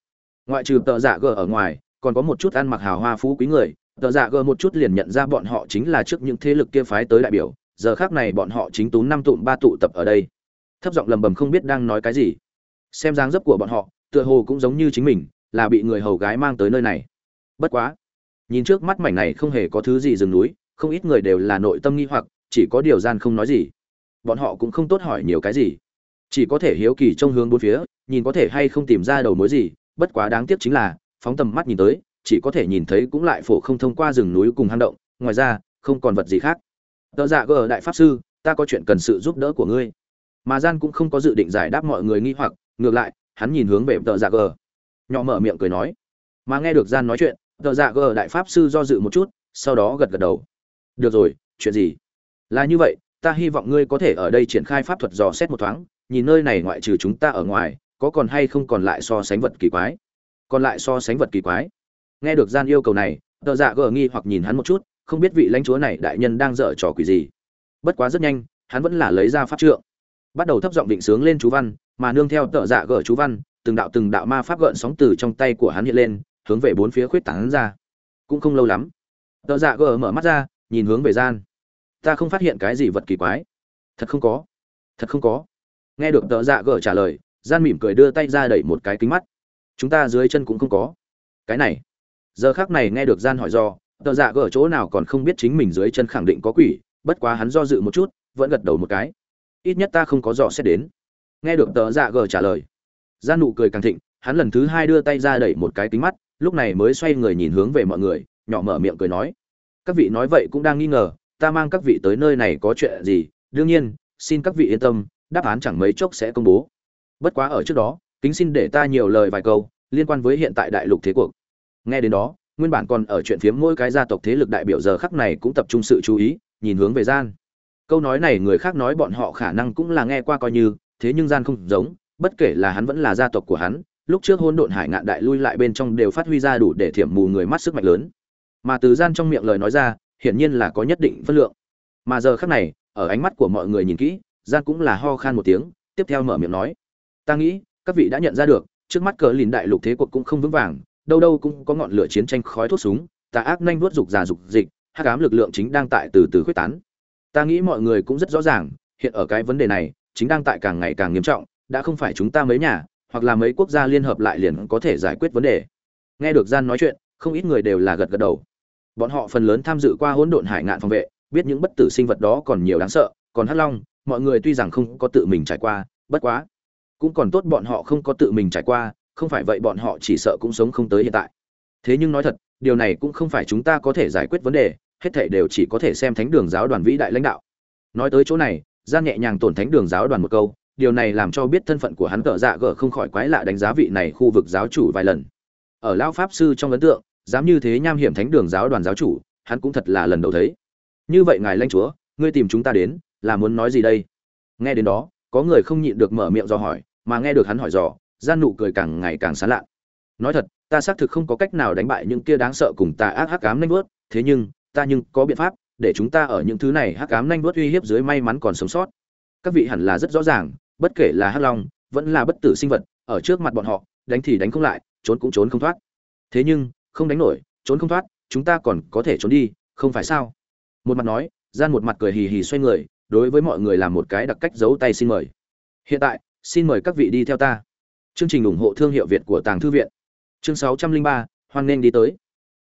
ngoại trừ tợ dạ g ở ngoài, còn có một chút ăn mặc hào hoa phú quý người Tờ giả gờ một chút liền nhận ra bọn họ chính là trước những thế lực kia phái tới đại biểu, giờ khác này bọn họ chính tú năm tụm ba tụ tập ở đây. Thấp giọng lầm bầm không biết đang nói cái gì. Xem dáng dấp của bọn họ, tựa hồ cũng giống như chính mình, là bị người hầu gái mang tới nơi này. Bất quá, nhìn trước mắt mảnh này không hề có thứ gì rừng núi, không ít người đều là nội tâm nghi hoặc, chỉ có điều gian không nói gì. Bọn họ cũng không tốt hỏi nhiều cái gì. Chỉ có thể hiếu kỳ trong hướng bốn phía, nhìn có thể hay không tìm ra đầu mối gì, bất quá đáng tiếc chính là, phóng tầm mắt nhìn tới chỉ có thể nhìn thấy cũng lại phổ không thông qua rừng núi cùng hang động, ngoài ra, không còn vật gì khác. Tờ dạ gờ đại pháp sư, ta có chuyện cần sự giúp đỡ của ngươi. Mà gian cũng không có dự định giải đáp mọi người nghi hoặc, ngược lại, hắn nhìn hướng về tờ dạ gờ. Nhỏ mở miệng cười nói. Mà nghe được gian nói chuyện, tờ dạ gờ đại pháp sư do dự một chút, sau đó gật gật đầu. Được rồi, chuyện gì? Là như vậy, ta hy vọng ngươi có thể ở đây triển khai pháp thuật dò xét một thoáng, nhìn nơi này ngoại trừ chúng ta ở ngoài, có còn hay không còn lại so sánh vật kỳ quái? Còn lại so sánh vật kỳ quái? Nghe được gian yêu cầu này, tờ dạ gờ nghi hoặc nhìn hắn một chút, không biết vị lãnh chúa này đại nhân đang dở trò quỷ gì. Bất quá rất nhanh, hắn vẫn là lấy ra pháp trượng. Bắt đầu thấp giọng định sướng lên chú văn, mà nương theo tờ dạ gờ chú văn, từng đạo từng đạo ma pháp gợn sóng từ trong tay của hắn hiện lên, hướng về bốn phía khuyết tán ra. Cũng không lâu lắm, tờ dạ gờ mở mắt ra, nhìn hướng về gian. Ta không phát hiện cái gì vật kỳ quái. Thật không có. Thật không có. Nghe được tờ dạ gờ trả lời, gian mỉm cười đưa tay ra đẩy một cái kính mắt. Chúng ta dưới chân cũng không có. Cái này giờ khác này nghe được gian hỏi do, tờ dạ gở chỗ nào còn không biết chính mình dưới chân khẳng định có quỷ, bất quá hắn do dự một chút, vẫn gật đầu một cái. Ít nhất ta không có dò xét đến. Nghe được tờ dạ gở trả lời, gian nụ cười càng thịnh, hắn lần thứ hai đưa tay ra đẩy một cái kính mắt, lúc này mới xoay người nhìn hướng về mọi người, nhỏ mở miệng cười nói, các vị nói vậy cũng đang nghi ngờ, ta mang các vị tới nơi này có chuyện gì? Đương nhiên, xin các vị yên tâm, đáp án chẳng mấy chốc sẽ công bố. Bất quá ở trước đó, kính xin để ta nhiều lời vài câu liên quan với hiện tại đại lục thế cuộc nghe đến đó, nguyên bản còn ở chuyện phiếm mỗi cái gia tộc thế lực đại biểu giờ khắc này cũng tập trung sự chú ý, nhìn hướng về gian. Câu nói này người khác nói bọn họ khả năng cũng là nghe qua coi như, thế nhưng gian không giống, bất kể là hắn vẫn là gia tộc của hắn, lúc trước hôn độn hải ngạn đại lui lại bên trong đều phát huy ra đủ để thiểm mù người mắt sức mạnh lớn. Mà từ gian trong miệng lời nói ra, hiển nhiên là có nhất định phân lượng. Mà giờ khắc này, ở ánh mắt của mọi người nhìn kỹ, gian cũng là ho khan một tiếng, tiếp theo mở miệng nói, ta nghĩ, các vị đã nhận ra được, trước mắt cờ lìn đại lục thế cuộc cũng không vững vàng đâu đâu cũng có ngọn lửa chiến tranh khói thuốc súng, tà ác nhanh vuốt dục già dục dịch, hắc ám lực lượng chính đang tại từ từ khuếch tán. Ta nghĩ mọi người cũng rất rõ ràng, hiện ở cái vấn đề này, chính đang tại càng ngày càng nghiêm trọng, đã không phải chúng ta mấy nhà, hoặc là mấy quốc gia liên hợp lại liền có thể giải quyết vấn đề. Nghe được gian nói chuyện, không ít người đều là gật gật đầu. Bọn họ phần lớn tham dự qua hỗn độn hải ngạn phòng vệ, biết những bất tử sinh vật đó còn nhiều đáng sợ, còn hắc long, mọi người tuy rằng không có tự mình trải qua, bất quá cũng còn tốt bọn họ không có tự mình trải qua không phải vậy bọn họ chỉ sợ cũng sống không tới hiện tại. Thế nhưng nói thật, điều này cũng không phải chúng ta có thể giải quyết vấn đề, hết thảy đều chỉ có thể xem thánh đường giáo đoàn vĩ đại lãnh đạo. Nói tới chỗ này, gian nhẹ nhàng tổn thánh đường giáo đoàn một câu, điều này làm cho biết thân phận của hắn cỡ dạ gở không khỏi quái lạ đánh giá vị này khu vực giáo chủ vài lần. Ở lão pháp sư trong ấn tượng, dám như thế nham hiểm thánh đường giáo đoàn giáo chủ, hắn cũng thật là lần đầu thấy. Như vậy ngài lãnh chúa, ngươi tìm chúng ta đến, là muốn nói gì đây? Nghe đến đó, có người không nhịn được mở miệng do hỏi, mà nghe được hắn hỏi dò gian nụ cười càng ngày càng sán lạ nói thật, ta xác thực không có cách nào đánh bại những kia đáng sợ cùng ta ác hắc ám nhanh vớt thế nhưng, ta nhưng có biện pháp, để chúng ta ở những thứ này hắc ám nhanh vớt uy hiếp dưới may mắn còn sống sót. Các vị hẳn là rất rõ ràng, bất kể là hắc long, vẫn là bất tử sinh vật, ở trước mặt bọn họ, đánh thì đánh không lại, trốn cũng trốn không thoát. Thế nhưng, không đánh nổi, trốn không thoát, chúng ta còn có thể trốn đi, không phải sao? Một mặt nói, gian một mặt cười hì hì xoay người, đối với mọi người làm một cái đặc cách giấu tay xin mời. Hiện tại, xin mời các vị đi theo ta chương trình ủng hộ thương hiệu việt của tàng thư viện. Chương sáu trăm linh ba, hoan nghênh đi tới.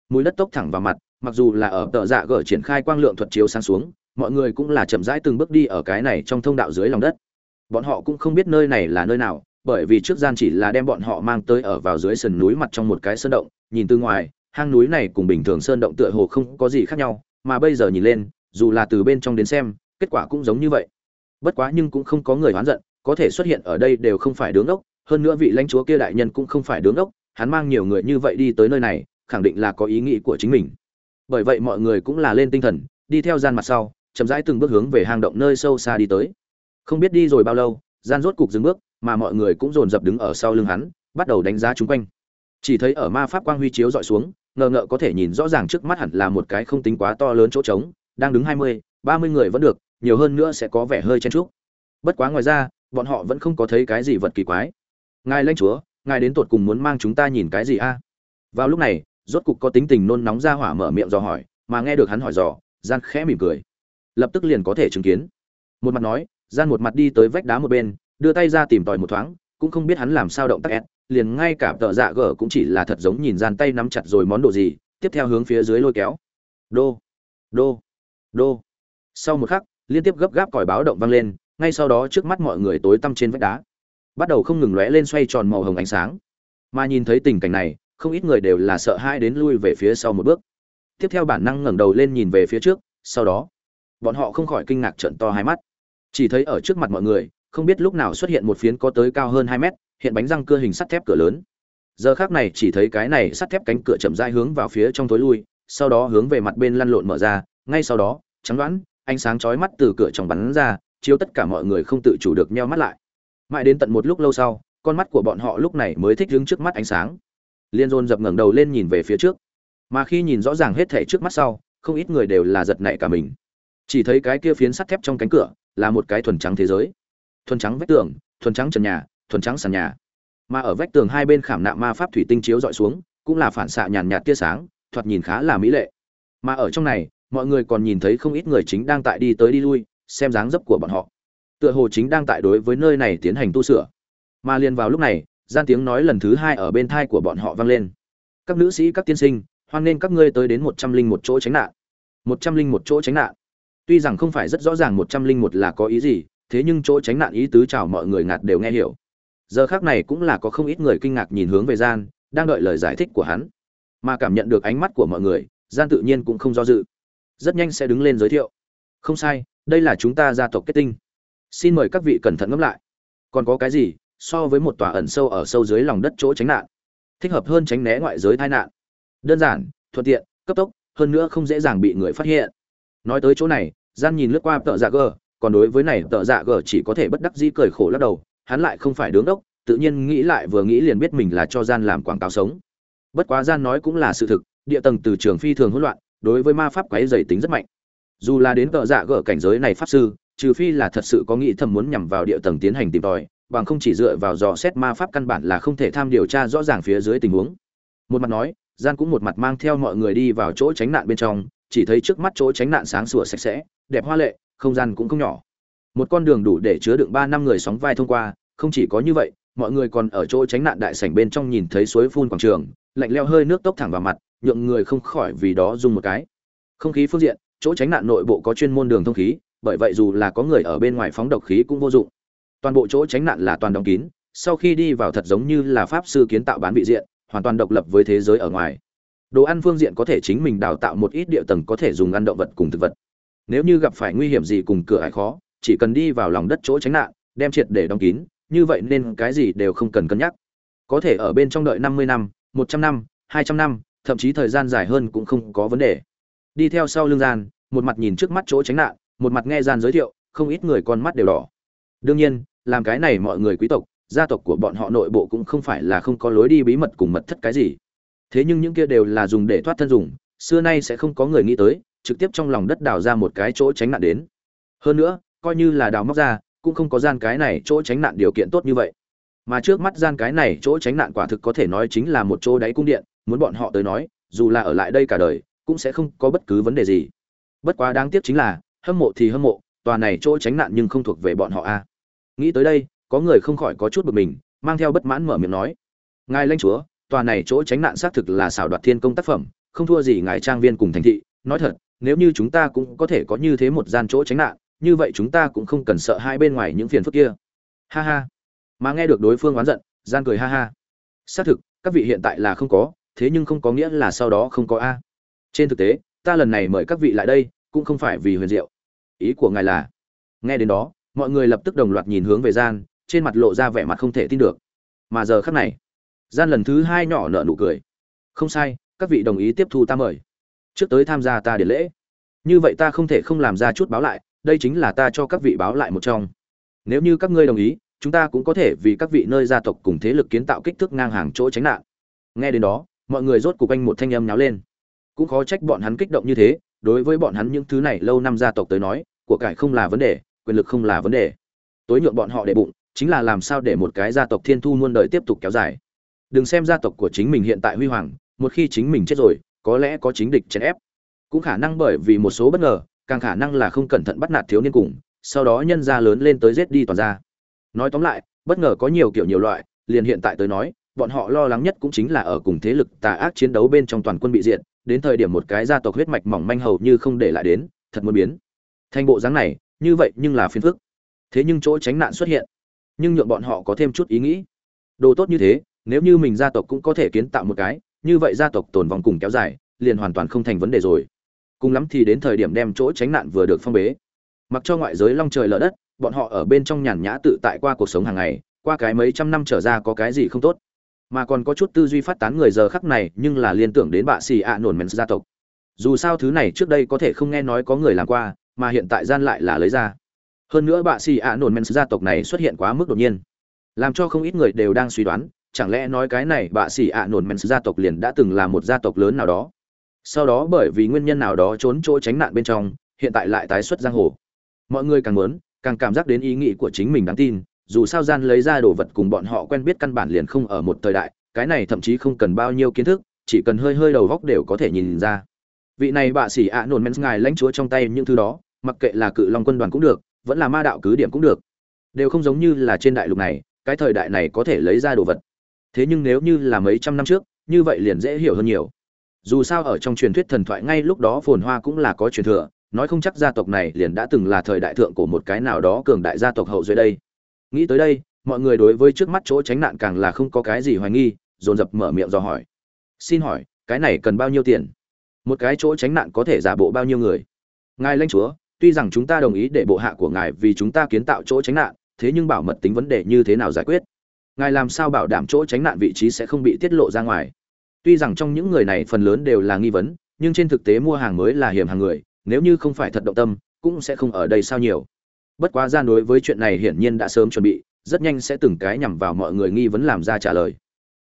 Mũi đất tốc thẳng vào mặt, mặc dù là ở tợ dạ gở triển khai quang lượng thuật chiếu sáng xuống, mọi người cũng là chậm rãi từng bước đi ở cái này trong thông đạo dưới lòng đất. Bọn họ cũng không biết nơi này là nơi nào, bởi vì trước gian chỉ là đem bọn họ mang tới ở vào dưới sườn núi mặt trong một cái sơn động, nhìn từ ngoài, hang núi này cùng bình thường sơn động tựa hồ không có gì khác nhau, mà bây giờ nhìn lên, dù là từ bên trong đến xem, kết quả cũng giống như vậy. Bất quá nhưng cũng không có người oán giận, có thể xuất hiện ở đây đều không phải đứng ốc hơn nữa vị lãnh chúa kia đại nhân cũng không phải đứng ốc hắn mang nhiều người như vậy đi tới nơi này, khẳng định là có ý nghĩ của chính mình. Bởi vậy mọi người cũng là lên tinh thần, đi theo gian mặt sau, chậm rãi từng bước hướng về hang động nơi sâu xa đi tới. Không biết đi rồi bao lâu, gian rốt cục dừng bước, mà mọi người cũng dồn dập đứng ở sau lưng hắn, bắt đầu đánh giá chung quanh. Chỉ thấy ở ma pháp quang huy chiếu dọi xuống, ngờ ngợ có thể nhìn rõ ràng trước mắt hẳn là một cái không tính quá to lớn chỗ trống, đang đứng hai mươi, ba mươi người vẫn được, nhiều hơn nữa sẽ có vẻ hơi chen chúc. Bất quá ngoài ra, bọn họ vẫn không có thấy cái gì vật kỳ quái ngài lãnh chúa, ngài đến tột cùng muốn mang chúng ta nhìn cái gì a? Vào lúc này, rốt cục có tính tình nôn nóng ra hỏa mở miệng dò hỏi, mà nghe được hắn hỏi dò, gian khẽ mỉm cười. Lập tức liền có thể chứng kiến. Một mặt nói, gian một mặt đi tới vách đá một bên, đưa tay ra tìm tòi một thoáng, cũng không biết hắn làm sao động tác ép liền ngay cả tợ dạ gở cũng chỉ là thật giống nhìn gian tay nắm chặt rồi món đồ gì, tiếp theo hướng phía dưới lôi kéo. Đô đô đô. Sau một khắc, liên tiếp gấp gáp còi báo động vang lên, ngay sau đó trước mắt mọi người tối tăm trên vách đá bắt đầu không ngừng lóe lên xoay tròn màu hồng ánh sáng. Mà nhìn thấy tình cảnh này, không ít người đều là sợ hãi đến lui về phía sau một bước. Tiếp theo bản năng ngẩng đầu lên nhìn về phía trước, sau đó, bọn họ không khỏi kinh ngạc trợn to hai mắt. Chỉ thấy ở trước mặt mọi người, không biết lúc nào xuất hiện một phiến có tới cao hơn hai mét, hiện bánh răng cưa hình sắt thép cửa lớn. Giờ khác này chỉ thấy cái này sắt thép cánh cửa chậm rãi hướng vào phía trong tối lui, sau đó hướng về mặt bên lăn lộn mở ra, ngay sau đó, trắng đoán, ánh sáng chói mắt từ cửa trong bắn ra, chiếu tất cả mọi người không tự chủ được nheo mắt lại mãi đến tận một lúc lâu sau, con mắt của bọn họ lúc này mới thích đứng trước mắt ánh sáng. Liên dồn dập ngẩng đầu lên nhìn về phía trước. Mà khi nhìn rõ ràng hết thể trước mắt sau, không ít người đều là giật nảy cả mình. Chỉ thấy cái kia phiến sắt thép trong cánh cửa là một cái thuần trắng thế giới. Thuần trắng vách tường, thuần trắng trần nhà, thuần trắng sàn nhà. Mà ở vách tường hai bên khảm nạm ma pháp thủy tinh chiếu dọi xuống, cũng là phản xạ nhàn nhạt tia sáng, thoạt nhìn khá là mỹ lệ. Mà ở trong này, mọi người còn nhìn thấy không ít người chính đang tại đi tới đi lui, xem dáng dấp của bọn họ tựa hồ chính đang tại đối với nơi này tiến hành tu sửa. Mà liền vào lúc này, gian tiếng nói lần thứ hai ở bên thai của bọn họ vang lên. Các nữ sĩ, các tiên sinh, hoan nên các ngươi tới đến một trăm linh một chỗ tránh nạn. Một trăm linh một chỗ tránh nạn. Tuy rằng không phải rất rõ ràng một trăm linh một là có ý gì, thế nhưng chỗ tránh nạn ý tứ chào mọi người ngạt đều nghe hiểu. Giờ khác này cũng là có không ít người kinh ngạc nhìn hướng về gian, đang đợi lời giải thích của hắn. Mà cảm nhận được ánh mắt của mọi người, gian tự nhiên cũng không do dự. Rất nhanh sẽ đứng lên giới thiệu. Không sai, đây là chúng ta gia tộc kết tinh xin mời các vị cẩn thận ngẫm lại. Còn có cái gì so với một tòa ẩn sâu ở sâu dưới lòng đất chỗ tránh nạn? Thích hợp hơn tránh né ngoại giới tai nạn. Đơn giản, thuận tiện, cấp tốc, hơn nữa không dễ dàng bị người phát hiện. Nói tới chỗ này, gian nhìn lướt qua tợ dạ gờ còn đối với này tợ dạ gờ chỉ có thể bất đắc dĩ cười khổ lắc đầu, hắn lại không phải đứng đốc, tự nhiên nghĩ lại vừa nghĩ liền biết mình là cho gian làm quảng cáo sống. Bất quá gian nói cũng là sự thực, địa tầng từ trường phi thường hỗn loạn, đối với ma pháp quái dày tính rất mạnh. Dù là đến tợ dạ gờ cảnh giới này pháp sư trừ phi là thật sự có nghĩ thầm muốn nhằm vào địa tầng tiến hành tìm tòi, bằng không chỉ dựa vào dò xét ma pháp căn bản là không thể tham điều tra rõ ràng phía dưới tình huống. Một mặt nói, gian cũng một mặt mang theo mọi người đi vào chỗ tránh nạn bên trong, chỉ thấy trước mắt chỗ tránh nạn sáng sủa sạch sẽ, đẹp hoa lệ, không gian cũng không nhỏ. Một con đường đủ để chứa đựng ba năm người sóng vai thông qua, không chỉ có như vậy, mọi người còn ở chỗ tránh nạn đại sảnh bên trong nhìn thấy suối phun quảng trường, lạnh leo hơi nước tốc thẳng vào mặt, nhượng người không khỏi vì đó dùng một cái. Không khí phương diện, chỗ tránh nạn nội bộ có chuyên môn đường thông khí bởi vậy dù là có người ở bên ngoài phóng độc khí cũng vô dụng. Toàn bộ chỗ tránh nạn là toàn đóng kín, sau khi đi vào thật giống như là pháp sư kiến tạo bán vị diện, hoàn toàn độc lập với thế giới ở ngoài. Đồ ăn phương diện có thể chính mình đào tạo một ít địa tầng có thể dùng ăn động vật cùng thực vật. Nếu như gặp phải nguy hiểm gì cùng cửa ải khó, chỉ cần đi vào lòng đất chỗ tránh nạn, đem triệt để đóng kín, như vậy nên cái gì đều không cần cân nhắc. Có thể ở bên trong đợi năm mươi năm, một trăm năm, hai trăm năm, thậm chí thời gian dài hơn cũng không có vấn đề. Đi theo sau lưng gian, một mặt nhìn trước mắt chỗ tránh nạn một mặt nghe gian giới thiệu, không ít người con mắt đều đỏ. Đương nhiên, làm cái này mọi người quý tộc, gia tộc của bọn họ nội bộ cũng không phải là không có lối đi bí mật cùng mật thất cái gì. Thế nhưng những kia đều là dùng để thoát thân dùng, xưa nay sẽ không có người nghĩ tới, trực tiếp trong lòng đất đào ra một cái chỗ tránh nạn đến. Hơn nữa, coi như là đào móc ra, cũng không có gian cái này chỗ tránh nạn điều kiện tốt như vậy. Mà trước mắt gian cái này chỗ tránh nạn quả thực có thể nói chính là một chỗ đáy cung điện, muốn bọn họ tới nói, dù là ở lại đây cả đời, cũng sẽ không có bất cứ vấn đề gì. Bất quá đáng tiếc chính là hâm mộ thì hâm mộ, tòa này chỗ tránh nạn nhưng không thuộc về bọn họ a. Nghĩ tới đây, có người không khỏi có chút bực mình, mang theo bất mãn mở miệng nói. Ngài lãnh chúa, tòa này chỗ tránh nạn xác thực là xảo đoạt thiên công tác phẩm, không thua gì ngài trang viên cùng thành thị. Nói thật, nếu như chúng ta cũng có thể có như thế một gian chỗ tránh nạn, như vậy chúng ta cũng không cần sợ hai bên ngoài những phiền phức kia. Ha ha. Mà nghe được đối phương oán giận, gian cười ha ha. Xác thực, các vị hiện tại là không có, thế nhưng không có nghĩa là sau đó không có a. Trên thực tế, ta lần này mời các vị lại đây cũng không phải vì huyền diệu. Ý của ngài là, nghe đến đó, mọi người lập tức đồng loạt nhìn hướng về gian, trên mặt lộ ra vẻ mặt không thể tin được. Mà giờ khắc này, gian lần thứ hai nhỏ nở nụ cười. Không sai, các vị đồng ý tiếp thu ta mời. Trước tới tham gia ta điện lễ. Như vậy ta không thể không làm ra chút báo lại, đây chính là ta cho các vị báo lại một trong. Nếu như các ngươi đồng ý, chúng ta cũng có thể vì các vị nơi gia tộc cùng thế lực kiến tạo kích thước ngang hàng chỗ tránh nạn. Nghe đến đó, mọi người rốt cục anh một thanh âm nháo lên. Cũng khó trách bọn hắn kích động như thế đối với bọn hắn những thứ này lâu năm gia tộc tới nói, của cải không là vấn đề, quyền lực không là vấn đề. Tối nhượng bọn họ để bụng, chính là làm sao để một cái gia tộc thiên thu muôn đời tiếp tục kéo dài. Đừng xem gia tộc của chính mình hiện tại huy hoàng, một khi chính mình chết rồi, có lẽ có chính địch chèn ép. Cũng khả năng bởi vì một số bất ngờ, càng khả năng là không cẩn thận bắt nạt thiếu niên cùng, sau đó nhân gia lớn lên tới giết đi toàn gia. nói tóm lại, bất ngờ có nhiều kiểu nhiều loại, liền hiện tại tới nói, bọn họ lo lắng nhất cũng chính là ở cùng thế lực tà ác chiến đấu bên trong toàn quân bị diệt đến thời điểm một cái gia tộc huyết mạch mỏng manh hầu như không để lại đến, thật muốn biến. Thành bộ dáng này, như vậy nhưng là phiền phức. Thế nhưng chỗ tránh nạn xuất hiện. Nhưng nhượng bọn họ có thêm chút ý nghĩ. Đồ tốt như thế, nếu như mình gia tộc cũng có thể kiến tạo một cái, như vậy gia tộc tồn vong cùng kéo dài, liền hoàn toàn không thành vấn đề rồi. Cùng lắm thì đến thời điểm đem chỗ tránh nạn vừa được phong bế. Mặc cho ngoại giới long trời lở đất, bọn họ ở bên trong nhàn nhã tự tại qua cuộc sống hàng ngày, qua cái mấy trăm năm trở ra có cái gì không tốt mà còn có chút tư duy phát tán người giờ khắc này, nhưng là liên tưởng đến bạ xì ạ nổn mèn gia tộc. Dù sao thứ này trước đây có thể không nghe nói có người làm qua, mà hiện tại gian lại là lấy ra. Hơn nữa bạ xì ạ nổn mèn gia tộc này xuất hiện quá mức đột nhiên, làm cho không ít người đều đang suy đoán, chẳng lẽ nói cái này bạ xì ạ nổn mèn gia tộc liền đã từng là một gia tộc lớn nào đó? Sau đó bởi vì nguyên nhân nào đó trốn chỗ tránh nạn bên trong, hiện tại lại tái xuất giang hồ. Mọi người càng muốn, càng cảm giác đến ý nghĩ của chính mình đáng tin dù sao gian lấy ra đồ vật cùng bọn họ quen biết căn bản liền không ở một thời đại, cái này thậm chí không cần bao nhiêu kiến thức, chỉ cần hơi hơi đầu góc đều có thể nhìn ra. Vị này bạ sĩ ạ nổn men ngài lãnh chúa trong tay những thứ đó, mặc kệ là cự long quân đoàn cũng được, vẫn là ma đạo cứ điểm cũng được. Đều không giống như là trên đại lục này, cái thời đại này có thể lấy ra đồ vật. Thế nhưng nếu như là mấy trăm năm trước, như vậy liền dễ hiểu hơn nhiều. Dù sao ở trong truyền thuyết thần thoại ngay lúc đó phồn hoa cũng là có truyền thừa, nói không chắc gia tộc này liền đã từng là thời đại thượng của một cái nào đó cường đại gia tộc hậu duệ đây nghĩ tới đây, mọi người đối với trước mắt chỗ tránh nạn càng là không có cái gì hoài nghi, dồn dập mở miệng dò hỏi. Xin hỏi, cái này cần bao nhiêu tiền? Một cái chỗ tránh nạn có thể giả bộ bao nhiêu người? Ngài lãnh chúa, tuy rằng chúng ta đồng ý để bộ hạ của ngài vì chúng ta kiến tạo chỗ tránh nạn, thế nhưng bảo mật tính vấn đề như thế nào giải quyết? Ngài làm sao bảo đảm chỗ tránh nạn vị trí sẽ không bị tiết lộ ra ngoài? Tuy rằng trong những người này phần lớn đều là nghi vấn, nhưng trên thực tế mua hàng mới là hiểm hàng người, nếu như không phải thật động tâm, cũng sẽ không ở đây sao nhiều bất quá gian đối với chuyện này hiển nhiên đã sớm chuẩn bị, rất nhanh sẽ từng cái nhằm vào mọi người nghi vấn làm ra trả lời.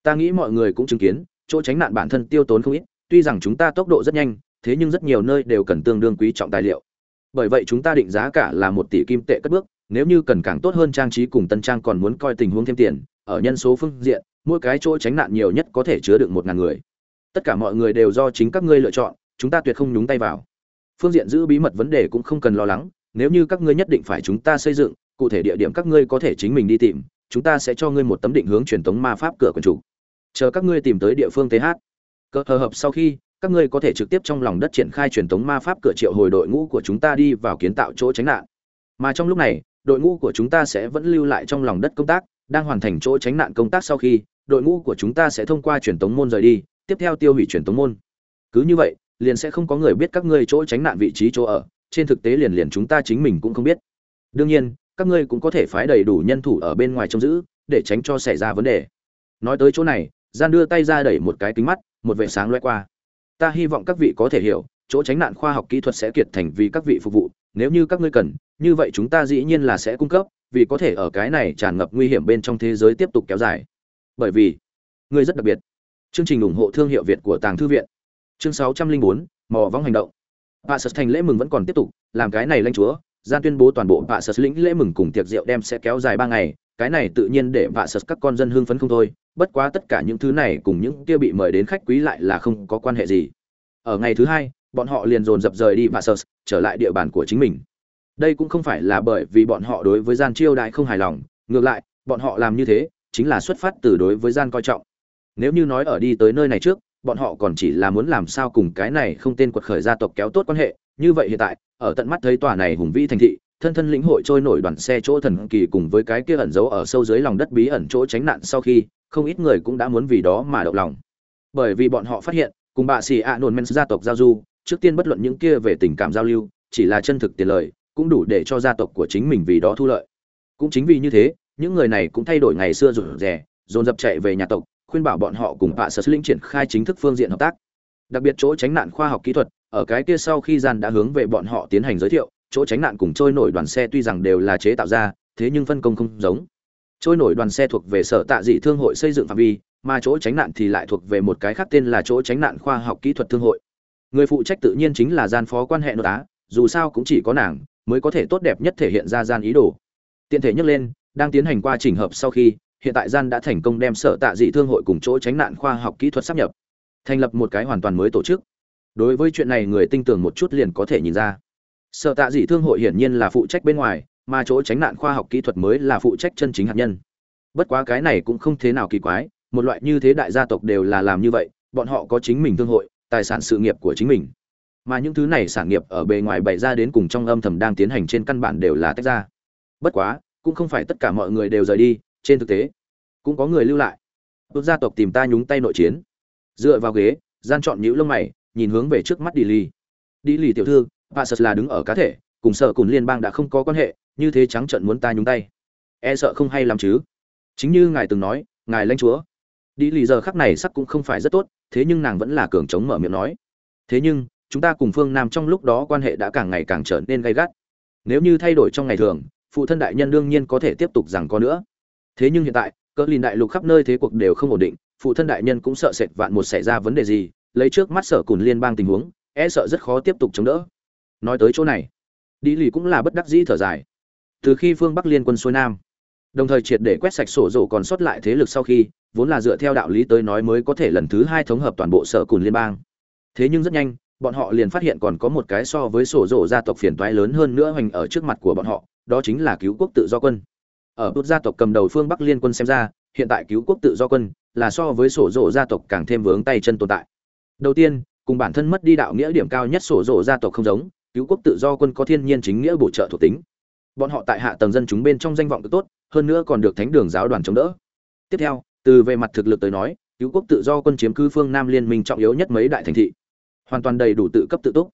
Ta nghĩ mọi người cũng chứng kiến, chỗ tránh nạn bản thân tiêu tốn không ít, tuy rằng chúng ta tốc độ rất nhanh, thế nhưng rất nhiều nơi đều cần tương đương quý trọng tài liệu. Bởi vậy chúng ta định giá cả là một tỷ kim tệ cất bước, nếu như cần càng tốt hơn trang trí cùng tân trang còn muốn coi tình huống thêm tiền, ở nhân số phương diện, mỗi cái chỗ tránh nạn nhiều nhất có thể chứa được một ngàn người. Tất cả mọi người đều do chính các ngươi lựa chọn, chúng ta tuyệt không nhúng tay vào. Phương diện giữ bí mật vấn đề cũng không cần lo lắng nếu như các ngươi nhất định phải chúng ta xây dựng, cụ thể địa điểm các ngươi có thể chính mình đi tìm, chúng ta sẽ cho ngươi một tấm định hướng truyền thống ma pháp cửa quần chủ. Chờ các ngươi tìm tới địa phương th cơ hờ hợp sau khi, các ngươi có thể trực tiếp trong lòng đất triển khai truyền thống ma pháp cửa triệu hồi đội ngũ của chúng ta đi vào kiến tạo chỗ tránh nạn. Mà trong lúc này, đội ngũ của chúng ta sẽ vẫn lưu lại trong lòng đất công tác, đang hoàn thành chỗ tránh nạn công tác sau khi, đội ngũ của chúng ta sẽ thông qua truyền thống môn rời đi, tiếp theo tiêu hủy truyền thống môn. Cứ như vậy, liền sẽ không có người biết các ngươi chỗ tránh nạn vị trí chỗ ở trên thực tế liền liền chúng ta chính mình cũng không biết. Đương nhiên, các ngươi cũng có thể phái đầy đủ nhân thủ ở bên ngoài trông giữ, để tránh cho xảy ra vấn đề. Nói tới chỗ này, gian đưa tay ra đẩy một cái kính mắt, một vệ sáng loay qua. Ta hy vọng các vị có thể hiểu, chỗ tránh nạn khoa học kỹ thuật sẽ kiệt thành vì các vị phục vụ, nếu như các ngươi cần, như vậy chúng ta dĩ nhiên là sẽ cung cấp, vì có thể ở cái này tràn ngập nguy hiểm bên trong thế giới tiếp tục kéo dài. Bởi vì, ngươi rất đặc biệt. Chương trình ủng hộ thương hiệu việt của tàng thư viện. Chương sáu trăm linh bốn, mò vong hành động vạ Sật thành lễ mừng vẫn còn tiếp tục, làm cái này lãnh chúa, gian tuyên bố toàn bộ vạ Sật lĩnh lễ mừng cùng tiệc rượu đem sẽ kéo dài ba ngày, cái này tự nhiên để vạ Sật các con dân hưng phấn không thôi, bất quá tất cả những thứ này cùng những kia bị mời đến khách quý lại là không có quan hệ gì. Ở ngày thứ hai, bọn họ liền dồn dập rời đi vạ Sật, trở lại địa bàn của chính mình. Đây cũng không phải là bởi vì bọn họ đối với gian chiêu đại không hài lòng, ngược lại, bọn họ làm như thế chính là xuất phát từ đối với gian coi trọng. Nếu như nói ở đi tới nơi này trước, bọn họ còn chỉ là muốn làm sao cùng cái này không tên quật khởi gia tộc kéo tốt quan hệ, như vậy hiện tại, ở tận mắt thấy tòa này hùng vĩ thành thị, thân thân lĩnh hội trôi nổi đoàn xe chỗ thần kỳ cùng với cái kia ẩn giấu ở sâu dưới lòng đất bí ẩn chỗ tránh nạn sau khi, không ít người cũng đã muốn vì đó mà động lòng. Bởi vì bọn họ phát hiện, cùng bà xì ạ nồn men gia tộc giao du, trước tiên bất luận những kia về tình cảm giao lưu, chỉ là chân thực tiền lời, cũng đủ để cho gia tộc của chính mình vì đó thu lợi. Cũng chính vì như thế, những người này cũng thay đổi ngày xưa rủ rẻ dồn dập chạy về nhà tộc khuyên bảo bọn họ cùng bạ sở linh triển khai chính thức phương diện hợp tác. Đặc biệt chỗ tránh nạn khoa học kỹ thuật, ở cái kia sau khi gian đã hướng về bọn họ tiến hành giới thiệu, chỗ tránh nạn cùng trôi nổi đoàn xe tuy rằng đều là chế tạo ra, thế nhưng phân công không giống. Trôi nổi đoàn xe thuộc về sở tạ dị thương hội xây dựng phạm vi, mà chỗ tránh nạn thì lại thuộc về một cái khác tên là chỗ tránh nạn khoa học kỹ thuật thương hội. Người phụ trách tự nhiên chính là gian phó quan hệ nội tá, dù sao cũng chỉ có nàng, mới có thể tốt đẹp nhất thể hiện ra gian ý đồ. Tiện thể nhắc lên, đang tiến hành qua trình hợp sau khi hiện tại gian đã thành công đem sở tạ dị thương hội cùng chỗ tránh nạn khoa học kỹ thuật sắp nhập, thành lập một cái hoàn toàn mới tổ chức. Đối với chuyện này người tinh tường một chút liền có thể nhìn ra. Sở tạ dị thương hội hiển nhiên là phụ trách bên ngoài, mà chỗ tránh nạn khoa học kỹ thuật mới là phụ trách chân chính hạt nhân. Bất quá cái này cũng không thế nào kỳ quái, một loại như thế đại gia tộc đều là làm như vậy, bọn họ có chính mình thương hội, tài sản sự nghiệp của chính mình. Mà những thứ này sản nghiệp ở bề ngoài bày ra đến cùng trong âm thầm đang tiến hành trên căn bản đều là tách ra. Bất quá, cũng không phải tất cả mọi người đều rời đi trên thực tế, cũng có người lưu lại. Tốt gia tộc tìm ta nhúng tay nội chiến. Dựa vào ghế, gian chọn nhũ lông mày, nhìn hướng về trước mắt đi lì. Đi lì tiểu thư bà sật là đứng ở cá thể, cùng sợ cùng liên bang đã không có quan hệ, như thế trắng trận muốn ta nhúng tay. E sợ không hay làm chứ. Chính như ngài từng nói, ngài lãnh chúa. Đi lì giờ khắc này sắc cũng không phải rất tốt, thế nhưng nàng vẫn là cường chống mở miệng nói. Thế nhưng, chúng ta cùng phương nam trong lúc đó quan hệ đã càng ngày càng trở nên gay gắt. Nếu như thay đổi trong ngày thường, phụ thân đại nhân đương nhiên có thể tiếp tục rằng có nữa thế nhưng hiện tại, cỡ lìn đại lục khắp nơi thế cuộc đều không ổn định, phụ thân đại nhân cũng sợ sệt vạn một xảy ra vấn đề gì, lấy trước mắt sở cùn liên bang tình huống e sợ rất khó tiếp tục chống đỡ. Nói tới chỗ này đi lì cũng là bất đắc dĩ thở dài. Từ khi phương bắc liên quân xuôi nam, đồng thời triệt để quét sạch sổ rổ còn sót lại thế lực sau khi, vốn là dựa theo đạo lý tới nói mới có thể lần thứ hai thống hợp toàn bộ sở cùn liên bang. Thế nhưng rất nhanh, bọn họ liền phát hiện còn có một cái so với sổ rổ gia tộc phiền toái lớn hơn nữa hoành ở trước mặt của bọn họ, đó chính là cứu quốc tự do quân ở bút gia tộc cầm đầu phương bắc liên quân xem ra, hiện tại cứu quốc tự do quân là so với sổ rộ gia tộc càng thêm vướng tay chân tồn tại. Đầu tiên, cùng bản thân mất đi đạo nghĩa điểm cao nhất sổ rộ gia tộc không giống, cứu quốc tự do quân có thiên nhiên chính nghĩa bổ trợ thuộc tính. Bọn họ tại hạ tầng dân chúng bên trong danh vọng cực tốt, hơn nữa còn được thánh đường giáo đoàn chống đỡ. Tiếp theo, từ về mặt thực lực tới nói, cứu quốc tự do quân chiếm cư phương nam liên minh trọng yếu nhất mấy đại thành thị. Hoàn toàn đầy đủ tự cấp tự túc.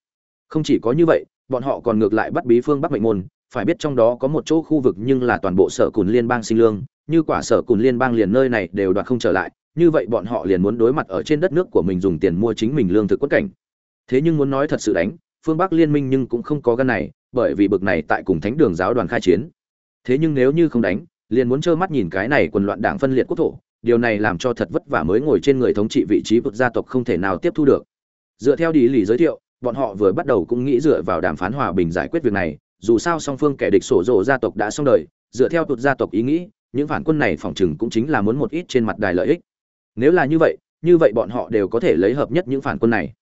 Không chỉ có như vậy, bọn họ còn ngược lại bắt bí phương bắc mệnh môn phải biết trong đó có một chỗ khu vực nhưng là toàn bộ sở cùn liên bang sinh lương, như quả sở cùn liên bang liền nơi này đều đoạt không trở lại, như vậy bọn họ liền muốn đối mặt ở trên đất nước của mình dùng tiền mua chính mình lương thực quất cảnh. Thế nhưng muốn nói thật sự đánh, phương bắc liên minh nhưng cũng không có gan này, bởi vì bực này tại cùng thánh đường giáo đoàn khai chiến. Thế nhưng nếu như không đánh, liền muốn trơ mắt nhìn cái này quần loạn đảng phân liệt quốc thổ, điều này làm cho thật vất vả mới ngồi trên người thống trị vị trí vực gia tộc không thể nào tiếp thu được. Dựa theo đi lì giới thiệu, bọn họ vừa bắt đầu cũng nghĩ dựa vào đàm phán hòa bình giải quyết việc này dù sao song phương kẻ địch sổ rộ gia tộc đã xong đời dựa theo tụt gia tộc ý nghĩ những phản quân này phỏng chừng cũng chính là muốn một ít trên mặt đài lợi ích. Nếu là như vậy như vậy bọn họ đều có thể lấy hợp nhất những phản quân này.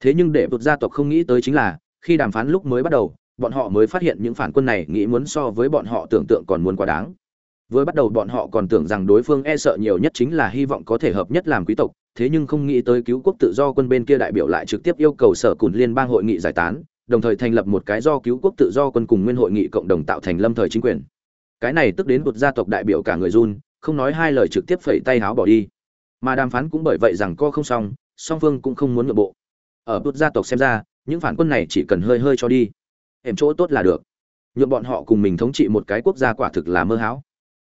Thế nhưng để tụt gia tộc không nghĩ tới chính là khi đàm phán lúc mới bắt đầu bọn họ mới phát hiện những phản quân này nghĩ muốn so với bọn họ tưởng tượng còn muốn quá đáng. Với bắt đầu bọn họ còn tưởng rằng đối phương e sợ nhiều nhất chính là hy vọng có thể hợp nhất làm quý tộc, thế nhưng không nghĩ tới cứu quốc tự do quân bên kia đại biểu lại trực tiếp yêu cầu sở cùn liên bang hội nghị giải tán, đồng thời thành lập một cái do cứu quốc tự do quân cùng nguyên hội nghị cộng đồng tạo thành lâm thời chính quyền. Cái này tức đến một gia tộc đại biểu cả người run, không nói hai lời trực tiếp phẩy tay háo bỏ đi. Mà đàm phán cũng bởi vậy rằng co không xong, song phương cũng không muốn nội bộ. Ở một gia tộc xem ra, những phản quân này chỉ cần hơi hơi cho đi, em chỗ tốt là được. nhuộm bọn họ cùng mình thống trị một cái quốc gia quả thực là mơ hão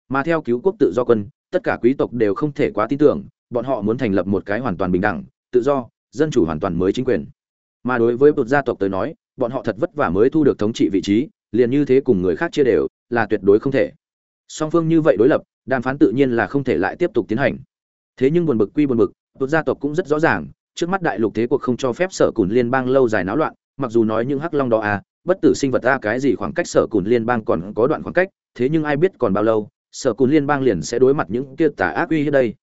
mà theo cứu quốc tự do quân tất cả quý tộc đều không thể quá tin tưởng bọn họ muốn thành lập một cái hoàn toàn bình đẳng tự do dân chủ hoàn toàn mới chính quyền mà đối với một gia tộc tới nói bọn họ thật vất vả mới thu được thống trị vị trí, liền như thế cùng người khác chia đều, là tuyệt đối không thể. Song phương như vậy đối lập, đàm phán tự nhiên là không thể lại tiếp tục tiến hành. Thế nhưng buồn bực quy buồn bực tuột gia tộc cũng rất rõ ràng, trước mắt đại lục thế cuộc không cho phép sở cùn liên bang lâu dài náo loạn, mặc dù nói những hắc long đó à bất tử sinh vật a cái gì khoảng cách sở cùn liên bang còn có đoạn khoảng cách, thế nhưng ai biết còn bao lâu, sở cùn liên bang liền sẽ đối mặt những kia tà ác uy hiếp đây.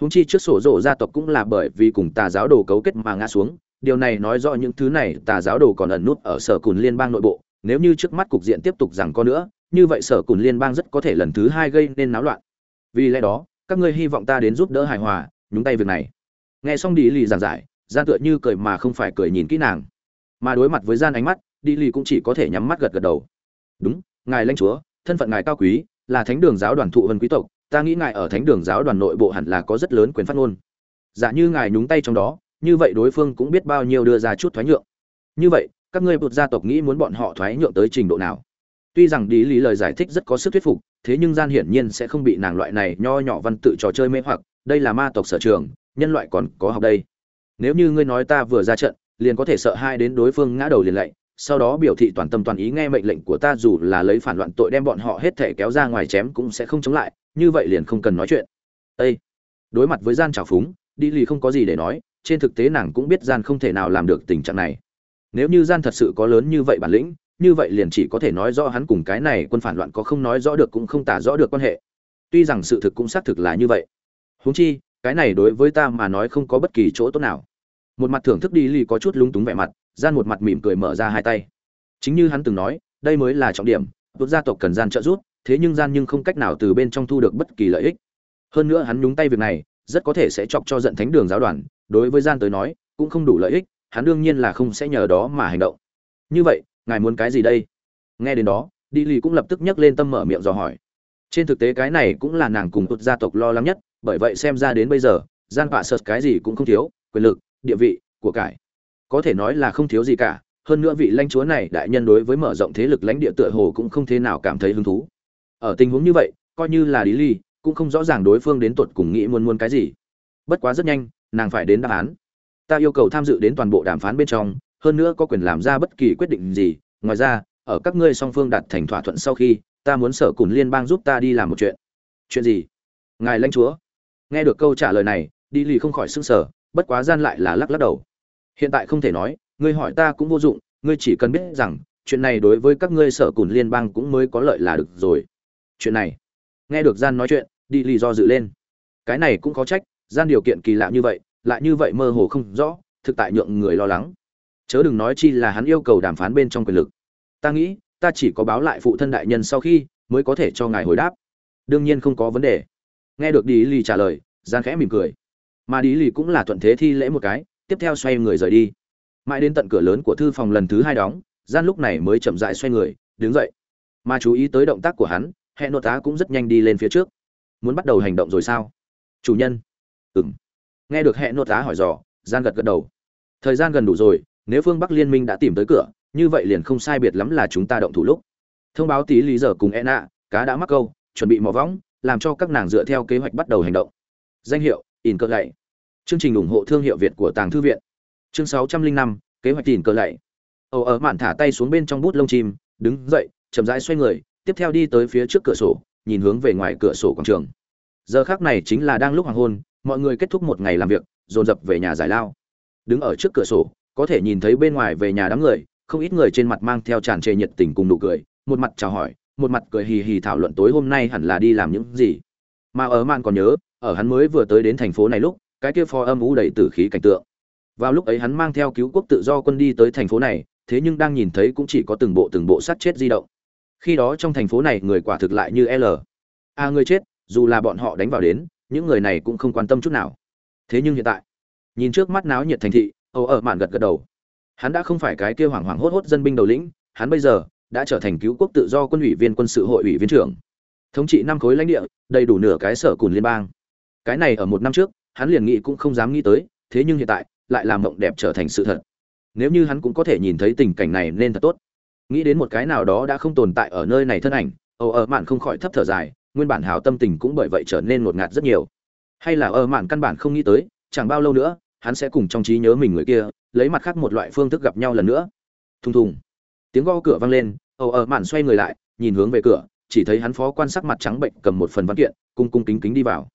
Húng chi trước sổ rổ gia tộc cũng là bởi vì cùng tà giáo đồ cấu kết mà ngã xuống điều này nói rõ những thứ này tà giáo đồ còn ẩn nút ở sở cùn liên bang nội bộ, nếu như trước mắt cục diện tiếp tục rằng có nữa, như vậy sở cùn liên bang rất có thể lần thứ hai gây nên náo loạn. Vì lẽ đó, các ngươi hy vọng ta đến giúp đỡ hài hòa, nhúng tay việc này. Nghe xong đi lì giảng giải, gian tựa như cười mà không phải cười nhìn kỹ nàng. Mà đối mặt với gian ánh mắt đi lì cũng chỉ có thể nhắm mắt gật gật đầu. Đúng, ngài lãnh chúa, thân phận ngài cao quý, là thánh đường giáo đoàn thụ vân quý tộc, ta nghĩ ngài ở thánh đường giáo đoàn nội bộ hẳn là có rất lớn quyền phát ngôn. Giả như ngài nhúng tay trong đó như vậy đối phương cũng biết bao nhiêu đưa ra chút thoái nhượng. Như vậy, các ngươi bột gia tộc nghĩ muốn bọn họ thoái nhượng tới trình độ nào? Tuy rằng đi lý lời giải thích rất có sức thuyết phục, thế nhưng gian hiển nhiên sẽ không bị nàng loại này nho nhỏ văn tự trò chơi mê hoặc, đây là ma tộc sở trường, nhân loại còn có học đây. Nếu như ngươi nói ta vừa ra trận, liền có thể sợ hai đến đối phương ngã đầu liền lạy, sau đó biểu thị toàn tâm toàn ý nghe mệnh lệnh của ta dù là lấy phản loạn tội đem bọn họ hết thể kéo ra ngoài chém cũng sẽ không chống lại, như vậy liền không cần nói chuyện. Ê! đối mặt với gian trào phúng đi lì không có gì để nói trên thực tế nàng cũng biết gian không thể nào làm được tình trạng này. Nếu như gian thật sự có lớn như vậy bản lĩnh, như vậy liền chỉ có thể nói rõ hắn cùng cái này quân phản loạn có không nói rõ được cũng không tả rõ được quan hệ. Tuy rằng sự thực cũng xác thực là như vậy. Huống chi, cái này đối với ta mà nói không có bất kỳ chỗ tốt nào. Một mặt thưởng thức đi lì có chút lúng túng vẻ mặt, gian một mặt mỉm cười mở ra hai tay. Chính như hắn từng nói, đây mới là trọng điểm tốt gia tộc cần gian trợ giúp, thế nhưng gian nhưng không cách nào từ bên trong thu được bất kỳ lợi ích. Hơn nữa hắn nhúng tay việc này, rất có thể sẽ chọc cho giận thánh đường giáo đoàn đối với gian tới nói, cũng không đủ lợi ích, hắn đương nhiên là không sẽ nhờ đó mà hành động. Như vậy, ngài muốn cái gì đây? Nghe đến đó, đi lì cũng lập tức nhấc lên tâm mở miệng dò hỏi. Trên thực tế cái này cũng là nàng cùng tụt gia tộc lo lắng nhất, bởi vậy xem ra đến bây giờ, gian vạ sợt cái gì cũng không thiếu, quyền lực, địa vị, của cải. Có thể nói là không thiếu gì cả, hơn nữa vị lãnh chúa này đại nhân đối với mở rộng thế lực lãnh địa tựa hồ cũng không thế nào cảm thấy hứng thú. Ở tình huống như vậy, coi như là đi ly cũng không rõ ràng đối phương đến tuột cùng nghĩ muốn muốn cái gì. Bất quá rất nhanh nàng phải đến đáp án. Ta yêu cầu tham dự đến toàn bộ đàm phán bên trong, hơn nữa có quyền làm ra bất kỳ quyết định gì. Ngoài ra, ở các ngươi song phương đạt thành thỏa thuận sau khi, ta muốn sở cùng liên bang giúp ta đi làm một chuyện. Chuyện gì? Ngài lãnh chúa. Nghe được câu trả lời này, đi lì không khỏi s ư n g sở bất quá gian lại là lắc lắc đầu. Hiện tại không thể nói, ngươi hỏi ta cũng vô dụng, ngươi chỉ cần biết rằng, chuyện này đối với các ngươi sở cùn liên bang cũng mới có lợi là được rồi. Chuyện này. Nghe được gian nói chuyện, đi lì do dự lên. Cái này cũng có trách gian điều kiện kỳ lạ như vậy, lại như vậy mơ hồ không rõ, thực tại nhượng người lo lắng. Chớ đừng nói chi là hắn yêu cầu đàm phán bên trong quyền lực. Ta nghĩ, ta chỉ có báo lại phụ thân đại nhân sau khi mới có thể cho ngài hồi đáp. Đương nhiên không có vấn đề. Nghe được đi lì trả lời gian khẽ mỉm cười. Mà đi lì cũng là thuận thế thi lễ một cái, tiếp theo xoay người rời đi. Mãi đến tận cửa lớn của thư phòng lần thứ hai đóng gian lúc này mới chậm dại xoay người, đứng dậy. Mà chú ý tới động tác của hắn, hẹn nội tá cũng rất nhanh đi lên phía trước. Muốn bắt đầu hành động rồi sao? Chủ nhân ừng nghe được hẹn nốt á hỏi dò gian gật gật đầu. Thời gian gần đủ rồi, nếu phương bắc liên minh đã tìm tới cửa, như vậy liền không sai biệt lắm là chúng ta động thủ lúc. Thông báo tí lý giờ cùng e nạ cá đã mắc câu, chuẩn bị mò võng, làm cho các nàng dựa theo kế hoạch bắt đầu hành động. Danh hiệu, in cơ lạy. Chương trình ủng hộ thương hiệu việt của tàng thư viện. Chương sáu trăm linh năm, kế hoạch in cơ lạy. Ầu ở mạn thả tay xuống bên trong bút lông chim, đứng dậy, chậm rãi xoay người, tiếp theo đi tới phía trước cửa sổ, nhìn hướng về ngoài cửa sổ quảng trường. Giờ khác này chính là đang lúc hoàng hôn mọi người kết thúc một ngày làm việc, dồn dập về nhà giải lao. Đứng ở trước cửa sổ, có thể nhìn thấy bên ngoài về nhà đám người, không ít người trên mặt mang theo tràn trề nhiệt tình cùng nụ cười, một mặt chào hỏi, một mặt cười hì hì thảo luận tối hôm nay hẳn là đi làm những gì. Mà ở mạn còn nhớ, ở hắn mới vừa tới đến thành phố này lúc, cái kia phò âm u đầy tử khí cảnh tượng. Vào lúc ấy hắn mang theo cứu quốc tự do quân đi tới thành phố này, thế nhưng đang nhìn thấy cũng chỉ có từng bộ từng bộ sát chết di động. Khi đó trong thành phố này người quả thực lại như l. A người chết, dù là bọn họ đánh vào đến những người này cũng không quan tâm chút nào. Thế nhưng hiện tại, nhìn trước mắt náo nhiệt thành thị âu ở mạn gật gật đầu. Hắn đã không phải cái kia hoảng hoảng hốt hốt dân binh đầu lĩnh, hắn bây giờ đã trở thành cứu quốc tự do quân ủy viên quân sự hội ủy viên trưởng. Thống trị năm khối lãnh địa, đầy đủ nửa cái sở cùn liên bang. Cái này ở một năm trước, hắn liền nghĩ cũng không dám nghĩ tới, thế nhưng hiện tại, lại làm mộng đẹp trở thành sự thật. Nếu như hắn cũng có thể nhìn thấy tình cảnh này nên thật tốt. Nghĩ đến một cái nào đó đã không tồn tại ở nơi này thân ảnh âu ở mạn không khỏi thấp thở dài nguyên bản hào tâm tình cũng bởi vậy trở nên ngột ngạt rất nhiều. Hay là ở mạn căn bản không nghĩ tới, chẳng bao lâu nữa, hắn sẽ cùng trong trí nhớ mình người kia, lấy mặt khác một loại phương thức gặp nhau lần nữa. Thùng thùng. Tiếng gõ cửa vang lên ầu ở mạn xoay người lại, nhìn hướng về cửa, chỉ thấy hắn phó quan sắc mặt trắng bệnh cầm một phần văn kiện, cung cung kính kính đi vào.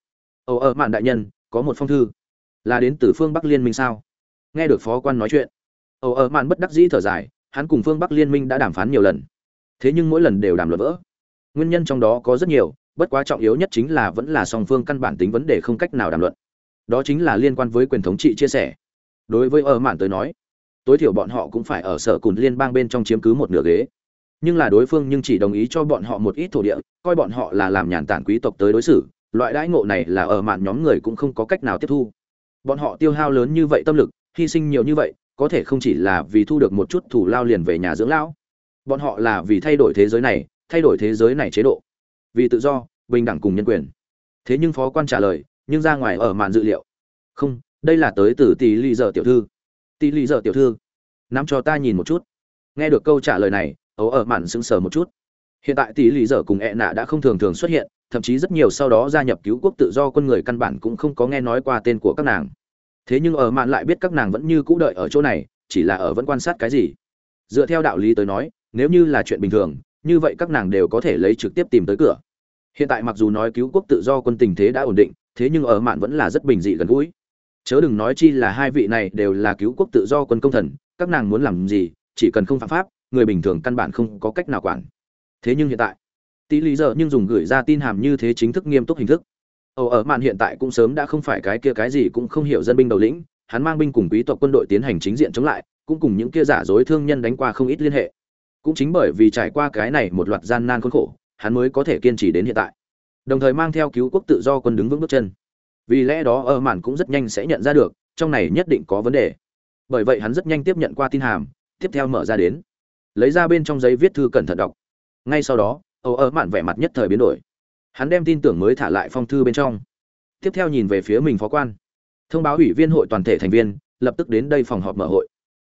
Ầu ở mạn đại nhân, có một phong thư. Là đến từ phương bắc liên minh sao? Nghe được phó quan nói chuyện. Ầu ở mạn bất đắc dĩ thở dài, hắn cùng phương bắc liên minh đã đàm phán nhiều lần. Thế nhưng mỗi lần đều đàm luận vỡ. Nguyên nhân trong đó có rất nhiều bất quá trọng yếu nhất chính là vẫn là song phương căn bản tính vấn đề không cách nào đàm luận. Đó chính là liên quan với quyền thống trị chia sẻ. Đối với ở mạn tới nói, tối thiểu bọn họ cũng phải ở sở cùn liên bang bên trong chiếm cứ một nửa ghế. Nhưng là đối phương nhưng chỉ đồng ý cho bọn họ một ít thổ địa, coi bọn họ là làm nhàn tản quý tộc tới đối xử, loại đãi ngộ này là ở mạn nhóm người cũng không có cách nào tiếp thu. Bọn họ tiêu hao lớn như vậy tâm lực, hy sinh nhiều như vậy, có thể không chỉ là vì thu được một chút thủ lao liền về nhà dưỡng lão. Bọn họ là vì thay đổi thế giới này, thay đổi thế giới này chế độ vì tự do, bình đẳng cùng nhân quyền. Thế nhưng phó quan trả lời, nhưng ra ngoài ở màn dự liệu. Không, đây là tới từ tỷ lì dở tiểu thư. Tỷ lì dở tiểu thư, nắm cho ta nhìn một chút. Nghe được câu trả lời này, ấu ở màn sững sờ một chút. Hiện tại tỷ lì dở cùng ẹ nạ đã không thường thường xuất hiện, thậm chí rất nhiều sau đó gia nhập cứu quốc tự do quân người căn bản cũng không có nghe nói qua tên của các nàng. Thế nhưng ở mạn lại biết các nàng vẫn như cũ đợi ở chỗ này, chỉ là ở vẫn quan sát cái gì. Dựa theo đạo lý tới nói, nếu như là chuyện bình thường như vậy các nàng đều có thể lấy trực tiếp tìm tới cửa. Hiện tại mặc dù nói cứu quốc tự do quân tình thế đã ổn định, thế nhưng ở mạn vẫn là rất bình dị gần gũi. Chớ đừng nói chi là hai vị này đều là cứu quốc tự do quân công thần, các nàng muốn làm gì, chỉ cần không phạm pháp, người bình thường căn bản không có cách nào quản. Thế nhưng hiện tại tỷ lý giờ nhưng dùng gửi ra tin hàm như thế chính thức nghiêm túc hình thức. Ầu ở mạn hiện tại cũng sớm đã không phải cái kia cái gì cũng không hiểu dân binh đầu lĩnh, hắn mang binh cùng quý tộc quân đội tiến hành chính diện chống lại, cũng cùng những kia giả dối thương nhân đánh qua không ít liên hệ cũng chính bởi vì trải qua cái này một loạt gian nan khốn khổ, hắn mới có thể kiên trì đến hiện tại. Đồng thời mang theo cứu quốc tự do quân đứng vững bước chân. Vì lẽ đó ở mạn cũng rất nhanh sẽ nhận ra được, trong này nhất định có vấn đề. Bởi vậy hắn rất nhanh tiếp nhận qua tin hàm, tiếp theo mở ra đến. Lấy ra bên trong giấy viết thư cẩn thận đọc. Ngay sau đó âu ở mạn vẻ mặt nhất thời biến đổi. Hắn đem tin tưởng mới thả lại phong thư bên trong. Tiếp theo nhìn về phía mình phó quan. Thông báo ủy viên hội toàn thể thành viên, lập tức đến đây phòng họp mở hội.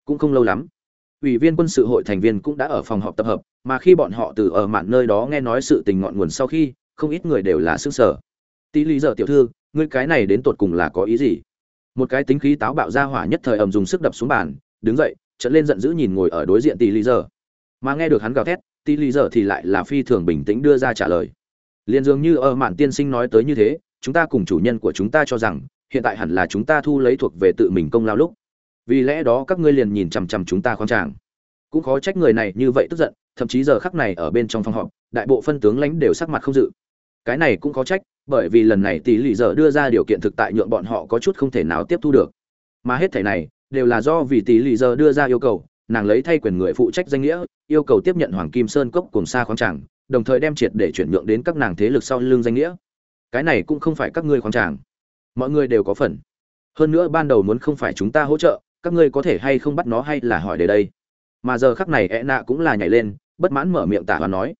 Cũng không lâu lắm ủy viên quân sự hội thành viên cũng đã ở phòng họp tập hợp, mà khi bọn họ từ ở mạn nơi đó nghe nói sự tình ngọn nguồn sau khi, không ít người đều là sức sở. Tỷ lý giờ tiểu thư, ngươi cái này đến tột cùng là có ý gì? Một cái tính khí táo bạo ra hỏa nhất thời ầm dùng sức đập xuống bàn, đứng dậy trận lên giận dữ nhìn ngồi ở đối diện tỷ lý giờ. Mà nghe được hắn gào thét tỷ lý giờ thì lại là phi thường bình tĩnh đưa ra trả lời. Liền dường như ở mạn tiên sinh nói tới như thế, chúng ta cùng chủ nhân của chúng ta cho rằng, hiện tại hẳn là chúng ta thu lấy thuộc về tự mình công lao lúc vì lẽ đó các ngươi liền nhìn chằm chằm chúng ta khoáng tràng. Cũng khó trách người này như vậy tức giận, thậm chí giờ khắc này ở bên trong phòng họp, đại bộ phân tướng lãnh đều sắc mặt không dự. Cái này cũng khó trách, bởi vì lần này tỷ lì giờ đưa ra điều kiện thực tại nhượng bọn họ có chút không thể nào tiếp thu được. Mà hết thể này, đều là do vì tỷ lì giờ đưa ra yêu cầu, nàng lấy thay quyền người phụ trách danh nghĩa, yêu cầu tiếp nhận hoàng kim sơn cốc cùng xa khoáng tràng, đồng thời đem triệt để chuyển nhượng đến các nàng thế lực sau lưng danh nghĩa. Cái này cũng không phải các ngươi khoáng tràng. Mọi người đều có phần. Hơn nữa ban đầu muốn không phải chúng ta hỗ trợ các ngươi có thể hay không bắt nó hay là hỏi để đây? Mà giờ khắc này e nạ cũng là nhảy lên, bất mãn mở miệng tả hoàn nói.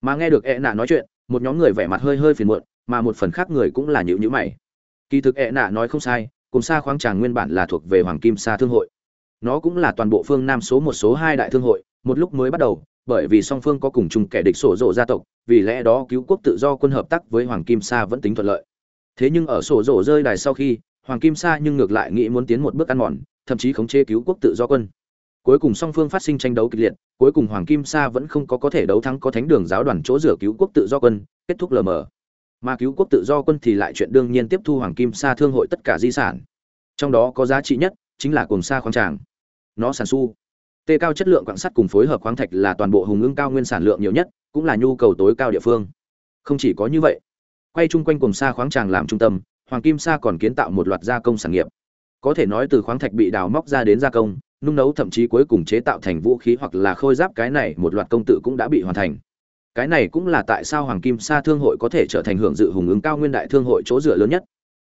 Mà nghe được e nạ nói chuyện, một nhóm người vẻ mặt hơi hơi phiền muộn, mà một phần khác người cũng là nhữ nhữ mày. Kỳ thực e nạ nói không sai, cùng xa khoáng tràng nguyên bản là thuộc về hoàng kim sa thương hội. Nó cũng là toàn bộ phương nam số một số hai đại thương hội, một lúc mới bắt đầu, bởi vì song phương có cùng chung kẻ địch sổ rộ gia tộc, vì lẽ đó cứu quốc tự do quân hợp tác với hoàng kim sa vẫn tính thuận lợi. Thế nhưng ở sổ rộ rơi đài sau khi, hoàng kim sa nhưng ngược lại nghĩ muốn tiến một bước ăn mòn thậm chí khống chế cứu quốc tự do quân. Cuối cùng song phương phát sinh tranh đấu kịch liệt, cuối cùng hoàng kim sa vẫn không có có thể đấu thắng có thánh đường giáo đoàn chỗ rửa cứu quốc tự do quân, kết thúc lờ mờ. Mà cứu quốc tự do quân thì lại chuyện đương nhiên tiếp thu hoàng kim sa thương hội tất cả di sản. Trong đó có giá trị nhất chính là cùng sa khoáng tràng. Nó sản su. Tê cao chất lượng quạng sắt cùng phối hợp khoáng thạch là toàn bộ hùng ưng cao nguyên sản lượng nhiều nhất, cũng là nhu cầu tối cao địa phương. Không chỉ có như vậy, quay chung quanh cùng sa khoáng tràng làm trung tâm, hoàng kim sa còn kiến tạo một loạt gia công sản nghiệp có thể nói từ khoáng thạch bị đào móc ra đến gia công, nung nấu thậm chí cuối cùng chế tạo thành vũ khí hoặc là khôi giáp, cái này một loạt công tự cũng đã bị hoàn thành. Cái này cũng là tại sao hoàng kim sa thương hội có thể trở thành hưởng dự hùng ứng cao nguyên đại thương hội chỗ dựa lớn nhất.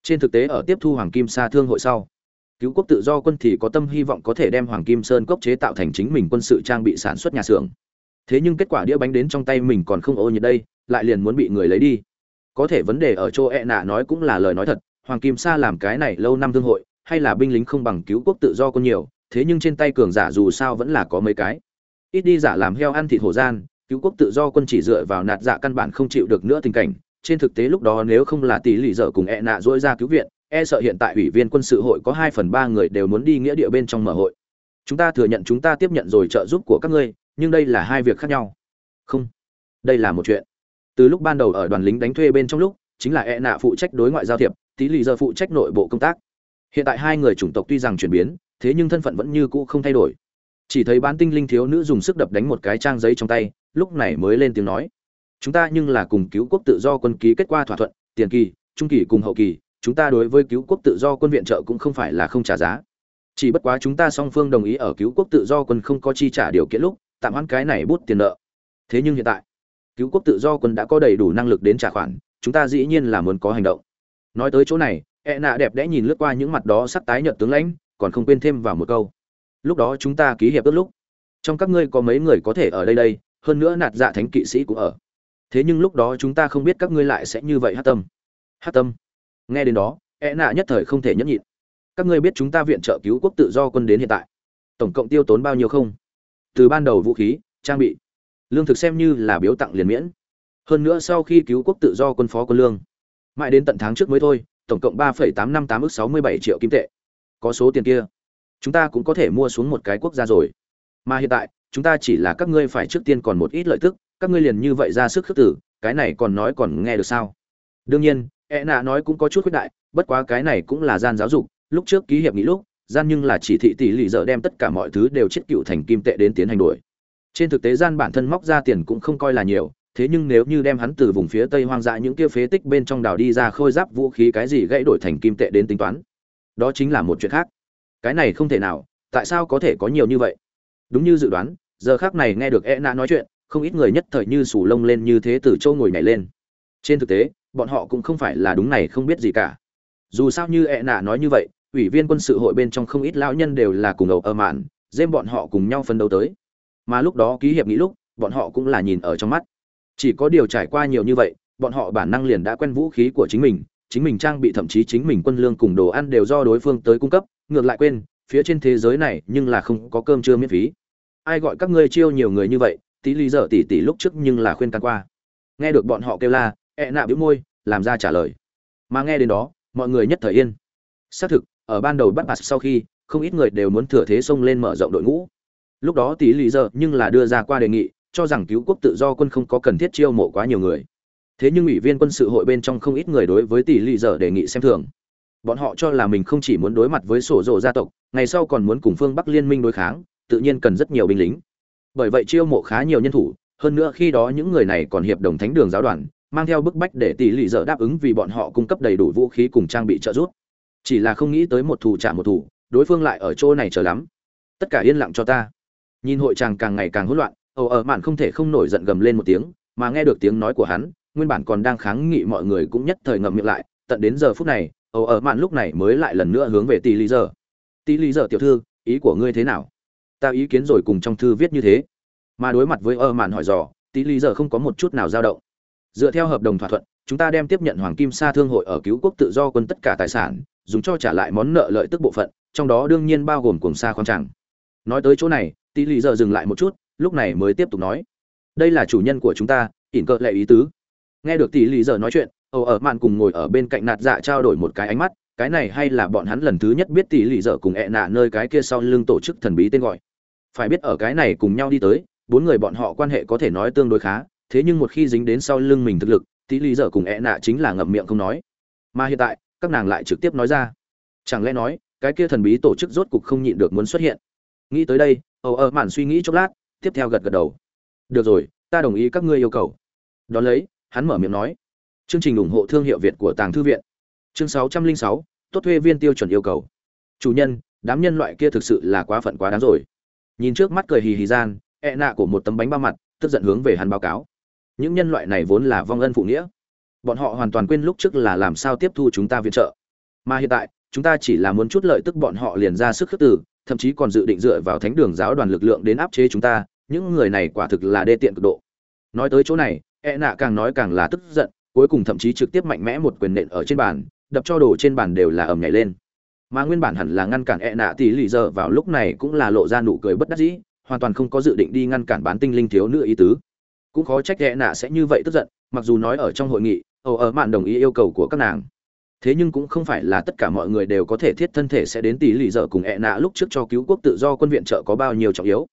Trên thực tế ở tiếp thu hoàng kim sa thương hội sau, cứu quốc tự do quân thì có tâm hy vọng có thể đem hoàng kim sơn cốc chế tạo thành chính mình quân sự trang bị sản xuất nhà xưởng. Thế nhưng kết quả đĩa bánh đến trong tay mình còn không ô nhiệt đây, lại liền muốn bị người lấy đi. Có thể vấn đề ở chỗ e nạ nói cũng là lời nói thật, hoàng kim sa làm cái này lâu năm thương hội hay là binh lính không bằng cứu quốc tự do quân nhiều, thế nhưng trên tay cường giả dù sao vẫn là có mấy cái. Ít đi giả làm heo ăn thịt hổ gian, cứu quốc tự do quân chỉ dựa vào nạt dạ căn bản không chịu được nữa tình cảnh. Trên thực tế lúc đó nếu không là tỷ lì dở cùng e nạ dỗi ra cứu viện e sợ hiện tại ủy viên quân sự hội có hai phần ba người đều muốn đi nghĩa địa bên trong mở hội. Chúng ta thừa nhận, chúng ta tiếp nhận rồi trợ giúp của các ngươi, nhưng đây là hai việc khác nhau. Không, đây là một chuyện. Từ lúc ban đầu ở đoàn lính đánh thuê bên trong lúc, chính là e nạ phụ trách đối ngoại giao thiệp, tỷ lì dở phụ trách nội bộ công tác hiện tại hai người chủng tộc tuy rằng chuyển biến, thế nhưng thân phận vẫn như cũ không thay đổi. Chỉ thấy bán tinh linh thiếu nữ dùng sức đập đánh một cái trang giấy trong tay, lúc này mới lên tiếng nói, chúng ta nhưng là cùng cứu quốc tự do quân ký kết quả thỏa thuận, tiền kỳ, trung kỳ cùng hậu kỳ, chúng ta đối với cứu quốc tự do quân viện trợ cũng không phải là không trả giá. Chỉ bất quá chúng ta song phương đồng ý ở cứu quốc tự do quân không có chi trả điều kiện lúc, tạm hoãn cái này bút tiền nợ. Thế nhưng hiện tại, cứu quốc tự do quân đã có đầy đủ năng lực đến trả khoản, chúng ta dĩ nhiên là muốn có hành động. Nói tới chỗ này ẹ nạ đẹp đẽ nhìn lướt qua những mặt đó sắc tái nhợt tướng lãnh, còn không quên thêm vào một câu. Lúc đó chúng ta ký hiệp ước lúc. Trong các ngươi có mấy người có thể ở đây đây, hơn nữa nạt dạ thánh kỵ sĩ cũng ở. Thế nhưng lúc đó chúng ta không biết các ngươi lại sẽ như vậy hát tâm. Hát tâm. Nghe đến đó ẹ nạ nhất thời không thể nhẫn nhịn. Các ngươi biết chúng ta viện trợ cứu quốc tự do quân đến hiện tại. Tổng cộng tiêu tốn bao nhiêu không? Từ ban đầu vũ khí, trang bị. Lương thực xem như là biếu tặng liền miễn. Hơn nữa sau khi cứu quốc tự do quân phó quân lương. Mãi đến tận tháng trước mới thôi tổng cộng ba tám năm tám ước sáu mươi bảy triệu kim tệ. Có số tiền kia, chúng ta cũng có thể mua xuống một cái quốc gia rồi. Mà hiện tại, chúng ta chỉ là các ngươi phải trước tiên còn một ít lợi tức, các ngươi liền như vậy ra sức khước tử cái này còn nói còn nghe được sao? Đương nhiên e nạ nói cũng có chút khuyết đại, bất quá cái này cũng là gian giáo dục, lúc trước ký hiệp nghị lúc, gian nhưng là chỉ thị tỷ lì dở đem tất cả mọi thứ đều chết cựu thành kim tệ đến tiến hành đuổi. Trên thực tế gian bản thân móc ra tiền cũng không coi là nhiều thế nhưng nếu như đem hắn từ vùng phía tây hoang dã những kia phế tích bên trong đảo đi ra khôi giáp vũ khí cái gì gãy đổi thành kim tệ đến tính toán? Đó chính là một chuyện khác. Cái này không thể nào, tại sao có thể có nhiều như vậy? Đúng như dự đoán, giờ khác này nghe được e nạ nói chuyện, không ít người nhất thời như sủ lông lên như thế từ châu ngồi nhảy lên. Trên thực tế, bọn họ cũng không phải là đúng này không biết gì cả. Dù sao như e nạ nói như vậy, ủy viên quân sự hội bên trong không ít lão nhân đều là cùng đầu ở mạn dêm bọn họ cùng nhau phân đấu tới. Mà lúc đó ký hiệp nghĩ lúc, bọn họ cũng là nhìn ở trong mắt chỉ có điều trải qua nhiều như vậy, bọn họ bản năng liền đã quen vũ khí của chính mình chính mình trang bị thậm chí chính mình quân lương cùng đồ ăn đều do đối phương tới cung cấp, ngược lại quên, phía trên thế giới này nhưng là không có cơm trưa miễn phí. Ai gọi các ngươi chiêu nhiều người như vậy, tí lý dở tỉ tỉ lúc trước nhưng là khuyên can qua. Nghe được bọn họ kêu la, ẹ nạ bĩu môi, làm ra trả lời. Mà nghe đến đó, mọi người nhất thời yên. Xác thực, ở ban đầu bắt bạt sau khi, không ít người đều muốn thừa thế xông lên mở rộng đội ngũ. Lúc đó tỷ lý giờ nhưng là đưa ra qua đề nghị cho rằng cứu quốc tự do quân không có cần thiết chiêu mộ quá nhiều người. Thế nhưng ủy viên quân sự hội bên trong không ít người đối với tỷ lì dở đề nghị xem thường. Bọn họ cho là mình không chỉ muốn đối mặt với sổ rộ gia tộc, ngày sau còn muốn cùng phương bắc liên minh đối kháng, tự nhiên cần rất nhiều binh lính. Bởi vậy chiêu mộ khá nhiều nhân thủ, hơn nữa khi đó những người này còn hiệp đồng thánh đường giáo đoàn, mang theo bức bách để tỷ lệ dở đáp ứng vì bọn họ cung cấp đầy đủ vũ khí cùng trang bị trợ giúp. Chỉ là không nghĩ tới một thủ trả một thủ, đối phương lại ở chỗ này chờ lắm. Tất cả yên lặng cho ta. Nhìn hội tràng càng ngày càng hỗn loạn ồ, ở mạn không thể không nổi giận gầm lên một tiếng, mà nghe được tiếng nói của hắn, nguyên bản còn đang kháng nghị mọi người cũng nhất thời ngậm miệng lại, tận đến giờ phút này, ồ, ở mạn lúc này mới lại lần nữa hướng về tỷ lý dở. Tỷ lý dở tiểu thư, ý của ngươi thế nào? Ta ý kiến rồi cùng trong thư viết như thế. Mà đối mặt với ơ mạn hỏi dò, tỷ lý dở không có một chút nào dao động. Dựa theo hợp đồng thỏa thuận, chúng ta đem tiếp nhận hoàng kim sa thương hội ở cứu quốc tự do quân tất cả tài sản, dùng cho trả lại món nợ lợi tức bộ phận, trong đó đương nhiên bao gồm cùng sa khoáng tràng. Nói tới chỗ này, tỷ lý giờ dừng lại một chút lúc này mới tiếp tục nói. Đây là chủ nhân của chúng ta, ỉn cợt lệ ý tứ. Nghe được tỷ lý giờ nói chuyện ầu ở mạn cùng ngồi ở bên cạnh nạt dạ trao đổi một cái ánh mắt, cái này hay là bọn hắn lần thứ nhất biết tỷ lý giờ cùng ẹ nạ nơi cái kia sau lưng tổ chức thần bí tên gọi. Phải biết ở cái này cùng nhau đi tới, bốn người bọn họ quan hệ có thể nói tương đối khá, thế nhưng một khi dính đến sau lưng mình thực lực, tỷ lý giờ cùng ẹ nạ chính là ngậm miệng không nói. Mà hiện tại, các nàng lại trực tiếp nói ra. Chẳng lẽ nói, cái kia thần bí tổ chức rốt cục không nhịn được muốn xuất hiện? Nghĩ tới đây ầu ở mạn suy nghĩ chốc lát tiếp theo gật gật đầu. Được rồi, ta đồng ý các ngươi yêu cầu. Đón lấy, hắn mở miệng nói. Chương trình ủng hộ thương hiệu việt của tàng thư viện. Chương sáu trăm linh sáu, tốt thuê viên tiêu chuẩn yêu cầu. Chủ nhân, đám nhân loại kia thực sự là quá phận quá đáng rồi. Nhìn trước mắt cười hì hì gian ẹ nạ của một tấm bánh ba mặt, tức giận hướng về hắn báo cáo. Những nhân loại này vốn là vong ân phụ nghĩa. Bọn họ hoàn toàn quên lúc trước là làm sao tiếp thu chúng ta viện trợ. Mà hiện tại, chúng ta chỉ là muốn chút lợi tức bọn họ liền ra sức khước từ thậm chí còn dự định dựa vào thánh đường giáo đoàn lực lượng đến áp chế chúng ta, những người này quả thực là đê tiện cực độ. Nói tới chỗ này e nạ càng nói càng là tức giận, cuối cùng thậm chí trực tiếp mạnh mẽ một quyền nện ở trên bàn, đập cho đồ trên bàn đều là ầm nhảy lên. Mà nguyên bản hẳn là ngăn cản e nạ tỷ lì giờ vào lúc này cũng là lộ ra nụ cười bất đắc dĩ, hoàn toàn không có dự định đi ngăn cản bán tinh linh thiếu nữ ý tứ. Cũng khó trách e nạ sẽ như vậy tức giận, mặc dù nói ở trong hội nghị ầu ở mạn đồng ý yêu cầu của các nàng thế nhưng cũng không phải là tất cả mọi người đều có thể thiết thân thể sẽ đến tỷ lì dở cùng ẹ nạ lúc trước cho cứu quốc tự do quân viện trợ có bao nhiêu trọng yếu.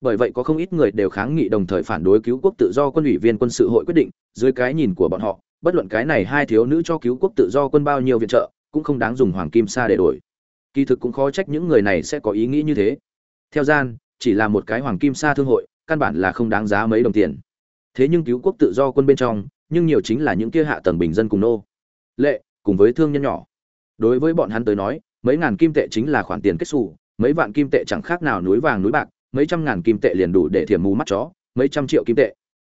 Bởi vậy có không ít người đều kháng nghị đồng thời phản đối cứu quốc tự do quân ủy viên quân sự hội quyết định, dưới cái nhìn của bọn họ, bất luận cái này hai thiếu nữ cho cứu quốc tự do quân bao nhiêu viện trợ, cũng không đáng dùng hoàng kim sa để đổi. Kỳ thực cũng khó trách những người này sẽ có ý nghĩ như thế. Theo gian, chỉ là một cái hoàng kim sa thương hội, căn bản là không đáng giá mấy đồng tiền. Thế nhưng cứu quốc tự do quân bên trong, nhưng nhiều chính là những kia hạ tầng bình dân cùng nô. Lệ cùng với thương nhân nhỏ. Đối với bọn hắn tới nói, mấy ngàn kim tệ chính là khoản tiền kết xù, mấy vạn kim tệ chẳng khác nào núi vàng núi bạc, mấy trăm ngàn kim tệ liền đủ để thiểm mù mắt chó, mấy trăm triệu kim tệ.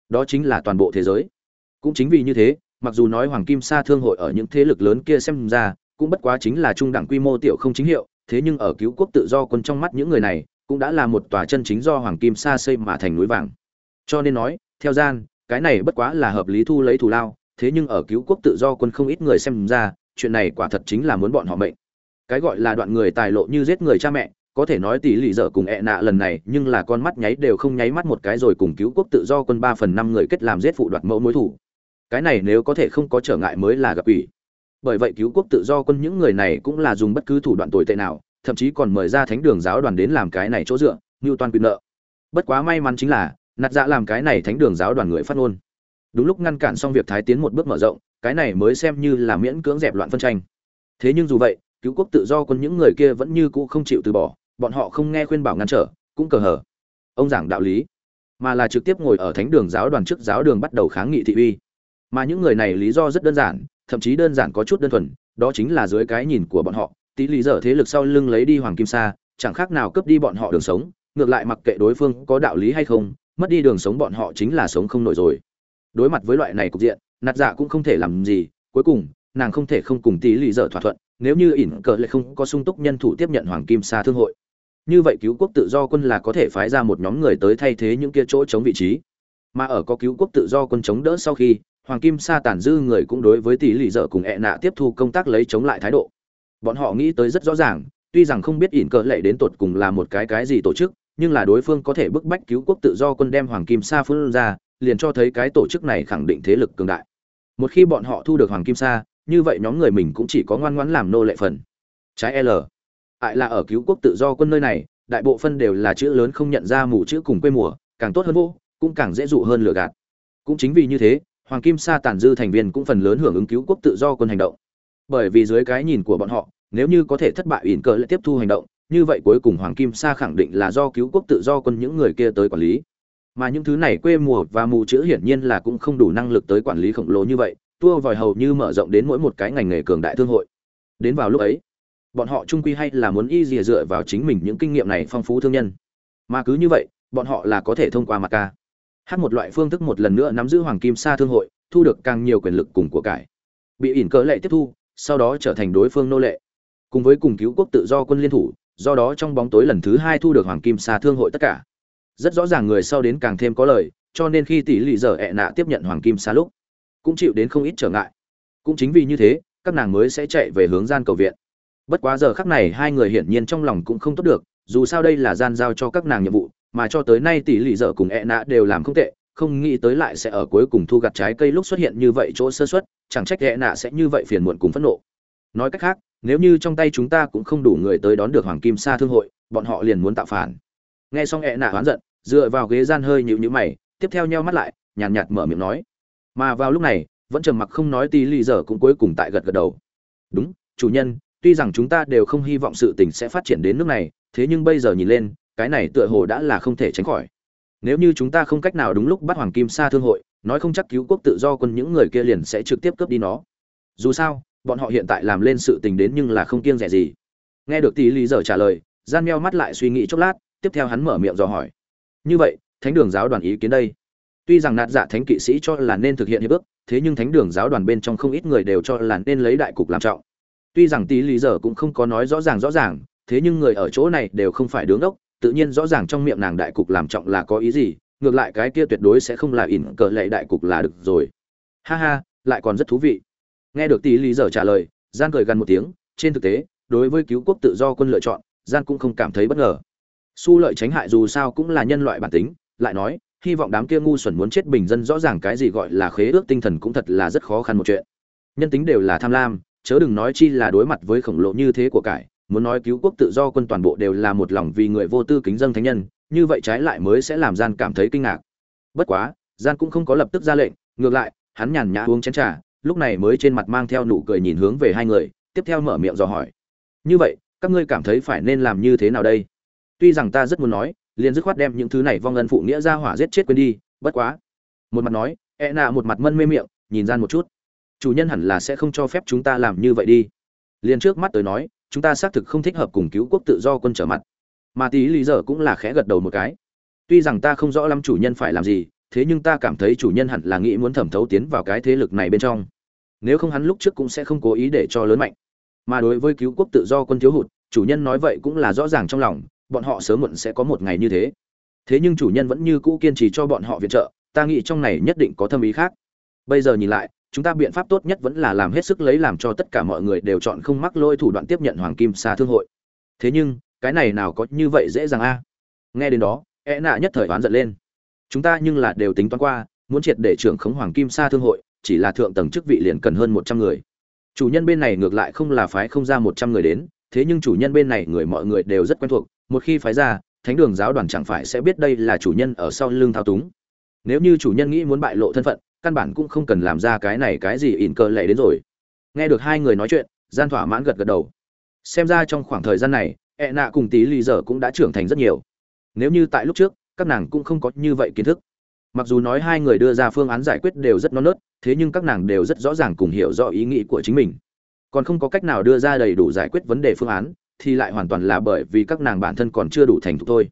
Đó chính là toàn bộ thế giới. Cũng chính vì như thế, mặc dù nói hoàng kim sa thương hội ở những thế lực lớn kia xem ra, cũng bất quá chính là trung đẳng quy mô tiểu không chính hiệu, thế nhưng ở cứu quốc tự do quân trong mắt những người này, cũng đã là một tòa chân chính do hoàng kim sa xây mà thành núi vàng. Cho nên nói, theo gian, cái này bất quá là hợp lý thu lấy thù lao thế nhưng ở cứu quốc tự do quân không ít người xem ra, chuyện này quả thật chính là muốn bọn họ mệnh. Cái gọi là đoạn người tài lộ như giết người cha mẹ, có thể nói tỷ lệ dở cùng ẹ nạ lần này, nhưng là con mắt nháy đều không nháy mắt một cái rồi cùng cứu quốc tự do quân ba phần năm người kết làm giết phụ đoạt mẫu mối thủ. Cái này nếu có thể không có trở ngại mới là gặp ủy. Bởi vậy cứu quốc tự do quân những người này cũng là dùng bất cứ thủ đoạn tồi tệ nào, thậm chí còn mời ra thánh đường giáo đoàn đến làm cái này chỗ dựa như toàn quyền nợ. Bất quá may mắn chính là, nạt dạ làm cái này thánh đường giáo đoàn người phát ngôn đúng lúc ngăn cản xong việc thái tiến một bước mở rộng, cái này mới xem như là miễn cưỡng dẹp loạn phân tranh. Thế nhưng dù vậy, cứu quốc tự do quân những người kia vẫn như cũ không chịu từ bỏ, bọn họ không nghe khuyên bảo ngăn trở, cũng cờ hở ông giảng đạo lý, mà là trực tiếp ngồi ở thánh đường giáo đoàn trước giáo đường bắt đầu kháng nghị thị uy. Mà những người này lý do rất đơn giản, thậm chí đơn giản có chút đơn thuần, đó chính là dưới cái nhìn của bọn họ, tí lý dở thế lực sau lưng lấy đi hoàng kim sa, chẳng khác nào cướp đi bọn họ đường sống, ngược lại mặc kệ đối phương có đạo lý hay không, mất đi đường sống bọn họ chính là sống không nổi rồi đối mặt với loại này cục diện, nạt dạ cũng không thể làm gì, cuối cùng, nàng không thể không cùng tí lì dở thỏa thuận, nếu như ỉn cờ lại không có sung túc nhân thủ tiếp nhận hoàng kim sa thương hội. Như vậy cứu quốc tự do quân là có thể phái ra một nhóm người tới thay thế những kia chỗ chống vị trí. Mà ở có cứu quốc tự do quân chống đỡ sau khi, hoàng kim sa tàn dư người cũng đối với tỷ lì dở cùng ẹ nạ tiếp thu công tác lấy chống lại thái độ. Bọn họ nghĩ tới rất rõ ràng, tuy rằng không biết ỉn cờ lệ đến tột cùng là một cái cái gì tổ chức, nhưng là đối phương có thể bức bách cứu quốc tự do quân đem hoàng kim sa phương ra liền cho thấy cái tổ chức này khẳng định thế lực cường đại. Một khi bọn họ thu được hoàng kim sa, như vậy nhóm người mình cũng chỉ có ngoan ngoãn làm nô lệ phần. Trái l. Ại là ở cứu quốc tự do quân nơi này, đại bộ phân đều là chữ lớn không nhận ra mù chữ cùng quê mùa, càng tốt hơn vô, cũng càng dễ dụ hơn lừa gạt. Cũng chính vì như thế, hoàng kim sa tàn dư thành viên cũng phần lớn hưởng ứng cứu quốc tự do quân hành động. Bởi vì dưới cái nhìn của bọn họ, nếu như có thể thất bại ỉn cờ lại tiếp thu hành động, như vậy cuối cùng hoàng kim sa khẳng định là do cứu quốc tự do quân những người kia tới quản lý mà những thứ này quê mùa và mù chữ hiển nhiên là cũng không đủ năng lực tới quản lý khổng lồ như vậy, tua vòi hầu như mở rộng đến mỗi một cái ngành nghề cường đại thương hội. Đến vào lúc ấy, bọn họ trung quy hay là muốn y dìa dựa vào chính mình những kinh nghiệm này phong phú thương nhân. Mà cứ như vậy, bọn họ là có thể thông qua mặt ca. Hát một loại phương thức một lần nữa nắm giữ hoàng kim sa thương hội, thu được càng nhiều quyền lực cùng của cải. Bị ỉn cỡ lệ tiếp thu, sau đó trở thành đối phương nô lệ. Cùng với cùng cứu quốc tự do quân liên thủ, do đó trong bóng tối lần thứ hai thu được hoàng kim sa thương hội tất cả rất rõ ràng người sau đến càng thêm có lời, cho nên khi tỷ lệ giờ ẹ nạ tiếp nhận hoàng kim sa lúc, cũng chịu đến không ít trở ngại. Cũng chính vì như thế, các nàng mới sẽ chạy về hướng gian cầu viện. Bất quá giờ khắc này hai người hiển nhiên trong lòng cũng không tốt được, dù sao đây là gian giao cho các nàng nhiệm vụ, mà cho tới nay tỷ lệ dở cùng ẹ nạ đều làm không tệ, không nghĩ tới lại sẽ ở cuối cùng thu gặt trái cây lúc xuất hiện như vậy chỗ sơ xuất chẳng trách ẹ nạ sẽ như vậy phiền muộn cùng phẫn nộ. Nói cách khác, nếu như trong tay chúng ta cũng không đủ người tới đón được hoàng kim sa thương hội, bọn họ liền muốn tạo phản. Nghe xong ẹ nạ oán giận dựa vào ghế gian hơi nhịu nhữ mày tiếp theo nheo mắt lại nhàn nhạt, nhạt mở miệng nói. Mà vào lúc này vẫn trầm mặc không nói tí lì dở cũng cuối cùng tại gật gật đầu. Đúng chủ nhân tuy rằng chúng ta đều không hy vọng sự tình sẽ phát triển đến nước này thế nhưng bây giờ nhìn lên cái này tựa hồ đã là không thể tránh khỏi. Nếu như chúng ta không cách nào đúng lúc bắt hoàng kim sa thương hội nói không chắc cứu quốc tự do quân những người kia liền sẽ trực tiếp cướp đi nó. Dù sao bọn họ hiện tại làm lên sự tình đến nhưng là không kiêng rẻ gì. Nghe được tỷ lý giờ trả lời gian meo mắt lại suy nghĩ chốc lát tiếp theo hắn mở miệng dò hỏi như vậy, thánh đường giáo đoàn ý kiến đây. Tuy rằng nạt dạ thánh kỵ sĩ cho là nên thực hiện hiệp ước, thế nhưng thánh đường giáo đoàn bên trong không ít người đều cho là nên lấy đại cục làm trọng. Tuy rằng tý lý giờ cũng không có nói rõ ràng rõ ràng, thế nhưng người ở chỗ này đều không phải đứng đốc, tự nhiên rõ ràng trong miệng nàng đại cục làm trọng là có ý gì, ngược lại cái kia tuyệt đối sẽ không là ỉn cờ lệ đại cục là được rồi. Ha ha, lại còn rất thú vị. Nghe được tý lý giờ trả lời, gian cười gần một tiếng, trên thực tế, đối với cứu quốc tự do quân lựa chọn, gian cũng không cảm thấy bất ngờ su lợi tránh hại dù sao cũng là nhân loại bản tính, lại nói, hy vọng đám kia ngu xuẩn muốn chết bình dân rõ ràng cái gì gọi là khế ước tinh thần cũng thật là rất khó khăn một chuyện. Nhân tính đều là tham lam, chớ đừng nói chi là đối mặt với khổng lồ như thế của cải, muốn nói cứu quốc tự do quân toàn bộ đều là một lòng vì người vô tư kính dân thánh nhân, như vậy trái lại mới sẽ làm gian cảm thấy kinh ngạc. Bất quá, gian cũng không có lập tức ra lệnh, ngược lại, hắn nhàn nhã uống chén trà, lúc này mới trên mặt mang theo nụ cười nhìn hướng về hai người, tiếp theo mở miệng dò hỏi. Như vậy, các ngươi cảm thấy phải nên làm như thế nào đây? Tuy rằng ta rất muốn nói, liền dứt khoát đem những thứ này vong ân phụ nghĩa ra hỏa giết chết quên đi, bất quá. Một mặt nói e nạ một mặt mân mê miệng, nhìn gian một chút. Chủ nhân hẳn là sẽ không cho phép chúng ta làm như vậy đi. Liền trước mắt tới nói, chúng ta xác thực không thích hợp cùng cứu quốc tự do quân trở mặt. Mà tí lý giờ cũng là khẽ gật đầu một cái. Tuy rằng ta không rõ lắm chủ nhân phải làm gì, thế nhưng ta cảm thấy chủ nhân hẳn là nghĩ muốn thẩm thấu tiến vào cái thế lực này bên trong. Nếu không hắn lúc trước cũng sẽ không cố ý để cho lớn mạnh. Mà đối với cứu quốc tự do quân thiếu hụt, chủ nhân nói vậy cũng là rõ ràng trong lòng bọn họ sớm muộn sẽ có một ngày như thế. Thế nhưng chủ nhân vẫn như cũ kiên trì cho bọn họ viện trợ, ta nghĩ trong này nhất định có thâm ý khác. Bây giờ nhìn lại, chúng ta biện pháp tốt nhất vẫn là làm hết sức lấy làm cho tất cả mọi người đều chọn không mắc lôi thủ đoạn tiếp nhận hoàng kim xa thương hội. Thế nhưng, cái này nào có như vậy dễ dàng a? Nghe đến đó e nạ nhất thời oán giận lên. Chúng ta nhưng là đều tính toán qua, muốn triệt để trưởng khống hoàng kim sa thương hội, chỉ là thượng tầng chức vị liền cần hơn một trăm người. Chủ nhân bên này ngược lại không là phái không ra một trăm người đến, thế nhưng chủ nhân bên này người mọi người đều rất quen thuộc một khi phái ra, thánh đường giáo đoàn chẳng phải sẽ biết đây là chủ nhân ở sau lưng thao túng. Nếu như chủ nhân nghĩ muốn bại lộ thân phận, căn bản cũng không cần làm ra cái này cái gì ỉn cờ lệ đến rồi. Nghe được hai người nói chuyện, gian thỏa mãn gật gật đầu. Xem ra trong khoảng thời gian này ẹ nạ cùng tí lì dở cũng đã trưởng thành rất nhiều. Nếu như tại lúc trước, các nàng cũng không có như vậy kiến thức. Mặc dù nói hai người đưa ra phương án giải quyết đều rất non nớt, thế nhưng các nàng đều rất rõ ràng cùng hiểu rõ ý nghĩ của chính mình. Còn không có cách nào đưa ra đầy đủ giải quyết vấn đề phương án thì lại hoàn toàn là bởi vì các nàng bản thân còn chưa đủ thành thục thôi.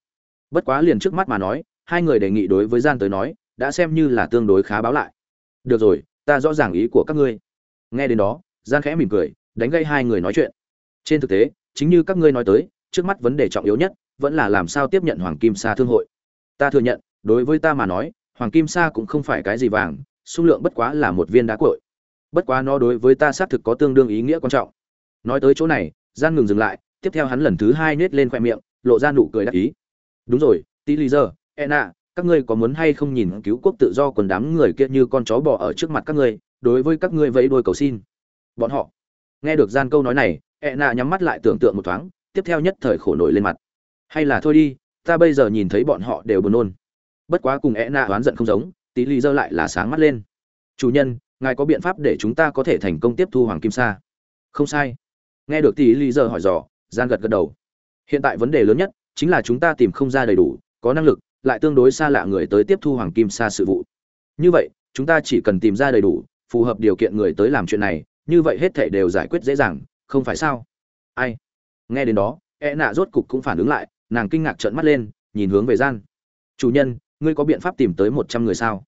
Bất quá liền trước mắt mà nói, hai người đề nghị đối với gian tới nói, đã xem như là tương đối khá báo lại. Được rồi, ta rõ ràng ý của các ngươi. Nghe đến đó, gian khẽ mỉm cười, đánh gây hai người nói chuyện. Trên thực tế, chính như các ngươi nói tới, trước mắt vấn đề trọng yếu nhất vẫn là làm sao tiếp nhận hoàng kim sa thương hội. Ta thừa nhận, đối với ta mà nói, hoàng kim sa cũng không phải cái gì vàng số lượng bất quá là một viên đá cội. Bất quá nó đối với ta xác thực có tương đương ý nghĩa quan trọng. Nói tới chỗ này, gian ngừng dừng lại tiếp theo hắn lần thứ hai nết lên khoe miệng, lộ ra nụ cười đắc ý. Đúng rồi, tí lý giờ ena các ngươi có muốn hay không nhìn cứu quốc tự do quần đám người kia như con chó bò ở trước mặt các ngươi, đối với các ngươi vẫy đôi cầu xin? Bọn họ. Nghe được gian câu nói này ena nhắm mắt lại tưởng tượng một thoáng, tiếp theo nhất thời khổ nổi lên mặt. Hay là thôi đi, ta bây giờ nhìn thấy bọn họ đều buồn nôn. Bất quá cùng ena oán giận không giống, tí lý giờ lại là sáng mắt lên. Chủ nhân, ngài có biện pháp để chúng ta có thể thành công tiếp thu hoàng kim sa? Không sai. Nghe được tỷ lý giờ hỏi dò gian gật gật đầu. Hiện tại vấn đề lớn nhất chính là chúng ta tìm không ra đầy đủ, có năng lực, lại tương đối xa lạ người tới tiếp thu hoàng kim sa sự vụ. Như vậy, chúng ta chỉ cần tìm ra đầy đủ, phù hợp điều kiện người tới làm chuyện này, như vậy hết thể đều giải quyết dễ dàng, không phải sao? Ai? Nghe đến đó e nạ rốt cục cũng phản ứng lại, nàng kinh ngạc trợn mắt lên, nhìn hướng về gian. Chủ nhân, ngươi có biện pháp tìm tới một trăm người sao?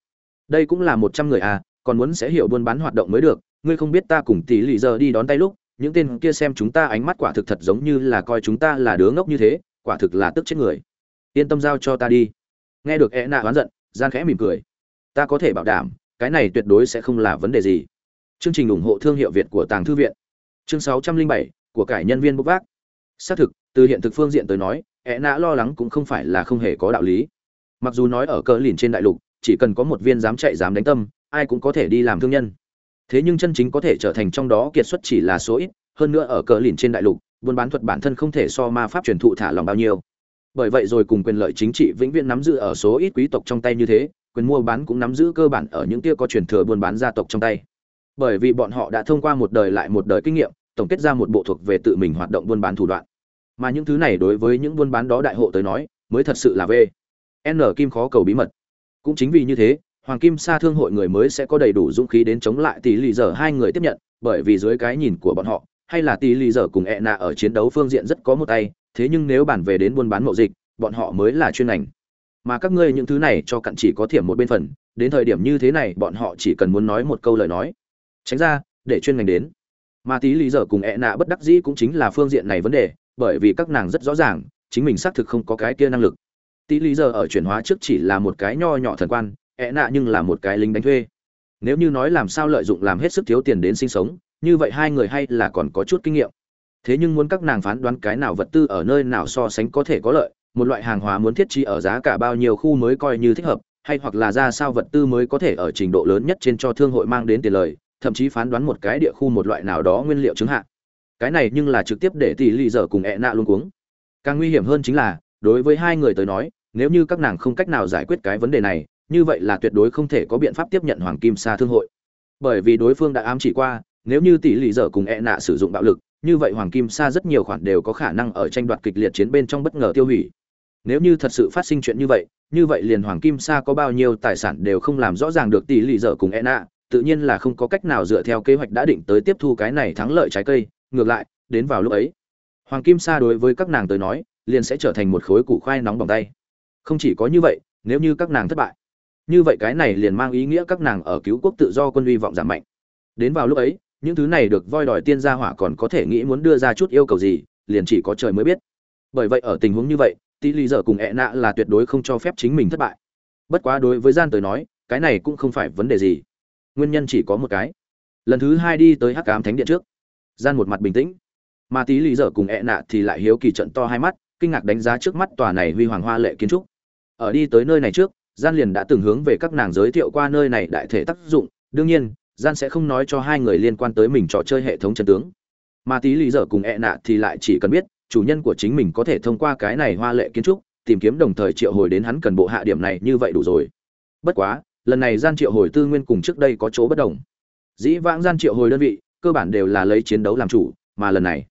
Đây cũng là một trăm người à còn muốn sẽ hiểu buôn bán hoạt động mới được, ngươi không biết ta cùng tỷ lì giờ đi đón tay lúc những tên kia xem chúng ta ánh mắt quả thực thật giống như là coi chúng ta là đứa ngốc như thế quả thực là tức chết người. Yên tâm giao cho ta đi. Nghe được e nạ oán giận gian khẽ mỉm cười. Ta có thể bảo đảm cái này tuyệt đối sẽ không là vấn đề gì. Chương trình ủng hộ thương hiệu việt của tàng thư viện. Chương 607, của cải nhân viên bốc vác. Xác thực từ hiện thực phương diện tới nói e nạ lo lắng cũng không phải là không hề có đạo lý. Mặc dù nói ở cỡ lìn trên đại lục chỉ cần có một viên dám chạy dám đánh tâm ai cũng có thể đi làm thương nhân thế nhưng chân chính có thể trở thành trong đó kiệt xuất chỉ là số ít, hơn nữa ở cờ lìn trên đại lục, buôn bán thuật bản thân không thể so ma pháp truyền thụ thả lòng bao nhiêu. Bởi vậy rồi cùng quyền lợi chính trị vĩnh viễn nắm giữ ở số ít quý tộc trong tay như thế, quyền mua bán cũng nắm giữ cơ bản ở những kia có truyền thừa buôn bán gia tộc trong tay. Bởi vì bọn họ đã thông qua một đời lại một đời kinh nghiệm, tổng kết ra một bộ thuộc về tự mình hoạt động buôn bán thủ đoạn. Mà những thứ này đối với những buôn bán đó đại hộ tới nói, mới thật sự là v n kim khó cầu bí mật. Cũng chính vì như thế hoàng kim sa thương hội người mới sẽ có đầy đủ dũng khí đến chống lại tỷ lì dở hai người tiếp nhận, bởi vì dưới cái nhìn của bọn họ, hay là tỷ lì dở cùng e ẹ nạ ở chiến đấu phương diện rất có một tay, thế nhưng nếu bản về đến buôn bán mậu dịch, bọn họ mới là chuyên ngành. Mà các ngươi những thứ này cho cặn chỉ có thiểm một bên phần, đến thời điểm như thế này bọn họ chỉ cần muốn nói một câu lời nói. Tránh ra, để chuyên ngành đến. Mà tí lý giờ cùng e ẹ nạ bất đắc dĩ cũng chính là phương diện này vấn đề, bởi vì các nàng rất rõ ràng, chính mình xác thực không có cái kia năng lực. Tí lý giờ ở chuyển hóa trước chỉ là một cái nho nhỏ thần quan ẹ nạ nhưng là một cái lính đánh thuê. Nếu như nói làm sao lợi dụng làm hết sức thiếu tiền đến sinh sống, như vậy hai người hay là còn có chút kinh nghiệm. Thế nhưng muốn các nàng phán đoán cái nào vật tư ở nơi nào so sánh có thể có lợi, một loại hàng hóa muốn thiết trí ở giá cả bao nhiêu khu mới coi như thích hợp, hay hoặc là ra sao vật tư mới có thể ở trình độ lớn nhất trên cho thương hội mang đến tiền lời, thậm chí phán đoán một cái địa khu một loại nào đó nguyên liệu chứng hạn cái này nhưng là trực tiếp để tỷ lì dở cùng ẹ nạ luôn cuống. Càng nguy hiểm hơn chính là, đối với hai người tới nói, nếu như các nàng không cách nào giải quyết cái vấn đề này như vậy là tuyệt đối không thể có biện pháp tiếp nhận hoàng kim sa thương hội. Bởi vì đối phương đã ám chỉ qua, nếu như tỷ lệ dở cùng e nạ sử dụng bạo lực, như vậy hoàng kim sa rất nhiều khoản đều có khả năng ở tranh đoạt kịch liệt chiến bên trong bất ngờ tiêu hủy. Nếu như thật sự phát sinh chuyện như vậy như vậy liền hoàng kim sa có bao nhiêu tài sản đều không làm rõ ràng được tỷ lệ dở cùng e nạ, tự nhiên là không có cách nào dựa theo kế hoạch đã định tới tiếp thu cái này thắng lợi trái cây. Ngược lại, đến vào lúc ấy, hoàng kim sa đối với các nàng tới nói, liền sẽ trở thành một khối củ khoai nóng bằng tay. Không chỉ có như vậy, nếu như các nàng thất bại như vậy cái này liền mang ý nghĩa các nàng ở cứu quốc tự do quân uy vọng giảm mạnh. Đến vào lúc ấy, những thứ này được voi đòi tiên gia hỏa còn có thể nghĩ muốn đưa ra chút yêu cầu gì, liền chỉ có trời mới biết. Bởi vậy ở tình huống như vậy tỷ lý dở cùng ẹ nạ là tuyệt đối không cho phép chính mình thất bại. Bất quá đối với gian tới nói, cái này cũng không phải vấn đề gì. Nguyên nhân chỉ có một cái. Lần thứ hai đi tới hắc ám thánh điện trước. Gian một mặt bình tĩnh. Mà tí lý dở cùng ẹ nạ thì lại hiếu kỳ trận to hai mắt, kinh ngạc đánh giá trước mắt tòa này huy hoàng hoa lệ kiến trúc. Ở đi tới nơi này trước gian liền đã từng hướng về các nàng giới thiệu qua nơi này đại thể tác dụng, đương nhiên, gian sẽ không nói cho hai người liên quan tới mình trò chơi hệ thống chân tướng. Mà tí lý dở cùng ẹ nạ thì lại chỉ cần biết, chủ nhân của chính mình có thể thông qua cái này hoa lệ kiến trúc, tìm kiếm đồng thời triệu hồi đến hắn cần bộ hạ điểm này như vậy đủ rồi. Bất quá, lần này gian triệu hồi tư nguyên cùng trước đây có chỗ bất đồng. Dĩ vãng gian triệu hồi đơn vị, cơ bản đều là lấy chiến đấu làm chủ, mà lần này,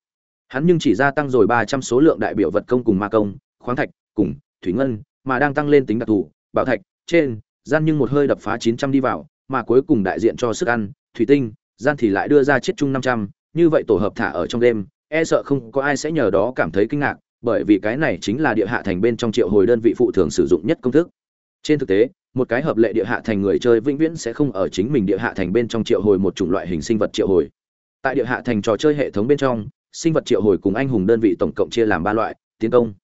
hắn nhưng chỉ gia tăng rồi ba trăm số lượng đại biểu vật công cùng ma công, khoáng thạch, cùng thủy ngân, mà đang tăng lên tính đặc thù bảo thạch, trên, gian nhưng một hơi đập phá chín trăm đi vào, mà cuối cùng đại diện cho sức ăn, thủy tinh, gian thì lại đưa ra chiết chung năm trăm, như vậy tổ hợp thả ở trong đêm e sợ không có ai sẽ nhờ đó cảm thấy kinh ngạc, bởi vì cái này chính là địa hạ thành bên trong triệu hồi đơn vị phụ thường sử dụng nhất công thức. Trên thực tế, một cái hợp lệ địa hạ thành người chơi vĩnh viễn sẽ không ở chính mình địa hạ thành bên trong triệu hồi một chủng loại hình sinh vật triệu hồi. Tại địa hạ thành trò chơi hệ thống bên trong, sinh vật triệu hồi cùng anh hùng đơn vị tổng cộng chia làm ba loại, tiến công,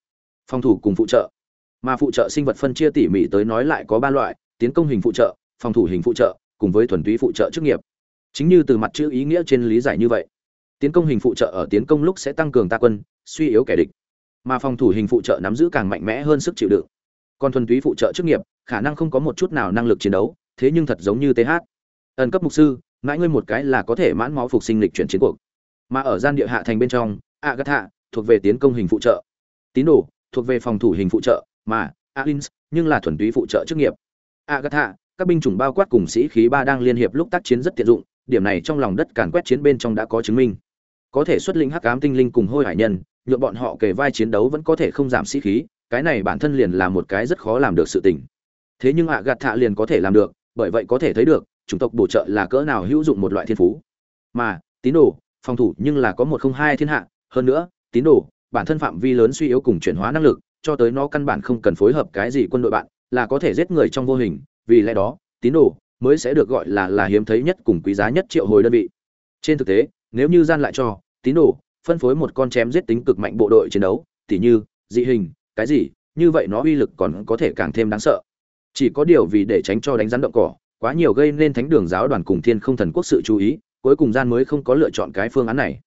phòng thủ cùng phụ trợ mà phụ trợ sinh vật phân chia tỉ mỉ tới nói lại có ba loại, tiến công hình phụ trợ, phòng thủ hình phụ trợ, cùng với thuần túy phụ trợ chức nghiệp. Chính như từ mặt chữ ý nghĩa trên lý giải như vậy, tiến công hình phụ trợ ở tiến công lúc sẽ tăng cường ta quân, suy yếu kẻ địch. Mà phòng thủ hình phụ trợ nắm giữ càng mạnh mẽ hơn sức chịu đựng. Còn thuần túy phụ trợ chức nghiệp, khả năng không có một chút nào năng lực chiến đấu, thế nhưng thật giống như th ẩn cấp mục sư, mãi ngươi một cái là có thể mãn máu phục sinh lịch chuyển chiến cuộc. Mà ở gian địa hạ thành bên trong, agatha, thuộc về tiến công hình phụ trợ. Tín đồ, thuộc về phòng thủ hình phụ trợ mà alins nhưng là thuần túy phụ trợ chức nghiệp. Agatha, các binh chủng bao quát cùng sĩ khí ba đang liên hiệp lúc tác chiến rất tiện dụng, điểm này trong lòng đất càn quét chiến bên trong đã có chứng minh. Có thể xuất lĩnh hắc ám tinh linh cùng hôi hải nhân, nhượng bọn họ kề vai chiến đấu vẫn có thể không giảm sĩ khí, cái này bản thân liền là một cái rất khó làm được sự tình. Thế nhưng ạ gạt thạ liền có thể làm được, bởi vậy có thể thấy được, chủng tộc bổ trợ là cỡ nào hữu dụng một loại thiên phú. Mà, tín đồ, phòng thủ nhưng là có một không hai thiên hạ, hơn nữa, tín đồ, bản thân phạm vi lớn suy yếu cùng chuyển hóa năng lực cho tới nó căn bản không cần phối hợp cái gì quân đội bạn, là có thể giết người trong vô hình, vì lẽ đó, tín đồ mới sẽ được gọi là là hiếm thấy nhất cùng quý giá nhất triệu hồi đơn vị. Trên thực tế, nếu như gian lại cho, tín đồ phân phối một con chém giết tính cực mạnh bộ đội chiến đấu, tỉ như, dị hình, cái gì, như vậy nó uy lực còn có thể càng thêm đáng sợ. Chỉ có điều vì để tránh cho đánh rắn động cỏ, quá nhiều gây nên thánh đường giáo đoàn cùng thiên không thần quốc sự chú ý, cuối cùng gian mới không có lựa chọn cái phương án này.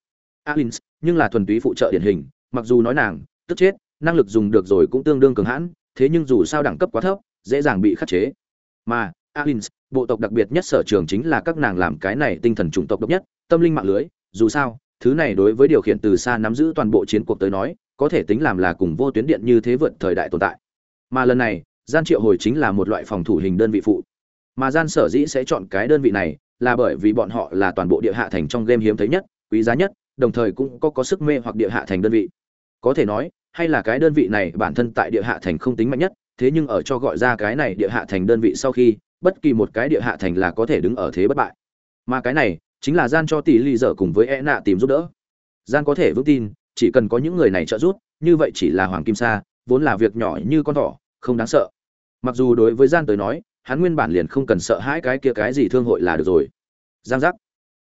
Alins, nhưng là thuần túy phụ trợ điển hình, mặc dù nói nàng, tức chết năng lực dùng được rồi cũng tương đương cường hãn, thế nhưng dù sao đẳng cấp quá thấp, dễ dàng bị khắc chế. Mà, alins, bộ tộc đặc biệt nhất sở trường chính là các nàng làm cái này tinh thần chủng tộc độc nhất, tâm linh mạng lưới, dù sao, thứ này đối với điều khiển từ xa nắm giữ toàn bộ chiến cuộc tới nói, có thể tính làm là cùng vô tuyến điện như thế vượt thời đại tồn tại. Mà lần này, gian triệu hồi chính là một loại phòng thủ hình đơn vị phụ. Mà gian sở dĩ sẽ chọn cái đơn vị này là bởi vì bọn họ là toàn bộ địa hạ thành trong game hiếm thấy nhất, quý giá nhất, đồng thời cũng có có sức mê hoặc địa hạ thành đơn vị. Có thể nói hay là cái đơn vị này bản thân tại địa hạ thành không tính mạnh nhất, thế nhưng ở cho gọi ra cái này địa hạ thành đơn vị sau khi, bất kỳ một cái địa hạ thành là có thể đứng ở thế bất bại. Mà cái này, chính là gian cho tỷ lì dở cùng với e nạ tìm giúp đỡ. Gian có thể vững tin, chỉ cần có những người này trợ giúp, như vậy chỉ là hoàng kim sa, vốn là việc nhỏ như con thỏ, không đáng sợ. Mặc dù đối với gian tới nói, hắn nguyên bản liền không cần sợ hãi cái kia cái gì thương hội là được rồi. Giang giác.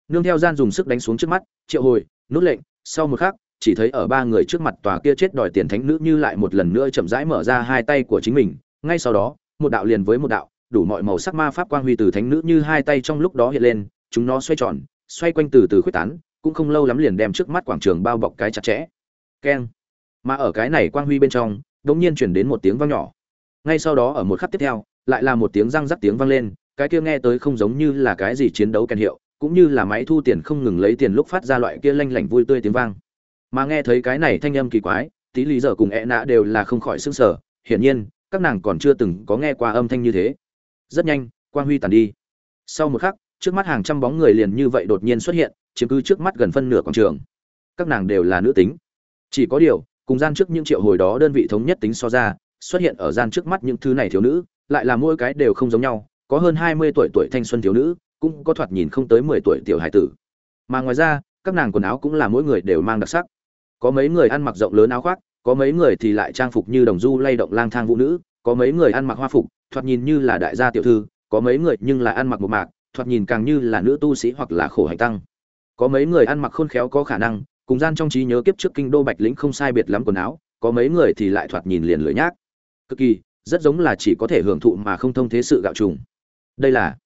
Nương theo gian dùng sức đánh xuống trước mắt, triệu hồi nút lệnh, sau một khắc chỉ thấy ở ba người trước mặt tòa kia chết đòi tiền thánh nữ như lại một lần nữa chậm rãi mở ra hai tay của chính mình. Ngay sau đó, một đạo liền với một đạo, đủ mọi màu sắc ma pháp quang huy từ thánh nữ như hai tay trong lúc đó hiện lên, chúng nó xoay tròn, xoay quanh từ từ khuếch tán, cũng không lâu lắm liền đem trước mắt quảng trường bao bọc cái chặt chẽ. Keng. Mà ở cái này quang huy bên trong, đột nhiên chuyển đến một tiếng vang nhỏ. Ngay sau đó ở một khắc tiếp theo, lại là một tiếng răng rắc tiếng vang lên, cái kia nghe tới không giống như là cái gì chiến đấu kèn hiệu, cũng như là máy thu tiền không ngừng lấy tiền lúc phát ra loại kia lanh lảnh vui tươi tiếng vang mà nghe thấy cái này thanh âm kỳ quái, tí lý giờ cùng e nạ đều là không khỏi sững sờ. Hiển nhiên, các nàng còn chưa từng có nghe qua âm thanh như thế. Rất nhanh, quang huy tàn đi. Sau một khắc, trước mắt hàng trăm bóng người liền như vậy đột nhiên xuất hiện, chiếm cứ trước mắt gần phân nửa quảng trường. Các nàng đều là nữ tính. Chỉ có điều, cùng gian trước những triệu hồi đó đơn vị thống nhất tính so ra, xuất hiện ở gian trước mắt những thứ này thiếu nữ, lại là mỗi cái đều không giống nhau. Có hơn hai mươi tuổi tuổi thanh xuân thiếu nữ, cũng có thoạt nhìn không tới mười tuổi tiểu hải tử. Mà ngoài ra, các nàng quần áo cũng là mỗi người đều mang đặc sắc có mấy người ăn mặc rộng lớn áo khoác, có mấy người thì lại trang phục như đồng du lay động lang thang vũ nữ, có mấy người ăn mặc hoa phục, thoạt nhìn như là đại gia tiểu thư, có mấy người nhưng là ăn mặc một mạc, thoạt nhìn càng như là nữ tu sĩ hoặc là khổ hạnh tăng. Có mấy người ăn mặc khôn khéo có khả năng, cùng gian trong trí nhớ kiếp trước kinh đô bạch lĩnh không sai biệt lắm quần áo, có mấy người thì lại thoạt nhìn liền lưỡi nhác. Cực kỳ, rất giống là chỉ có thể hưởng thụ mà không thông thế sự gạo trùng. Đây là,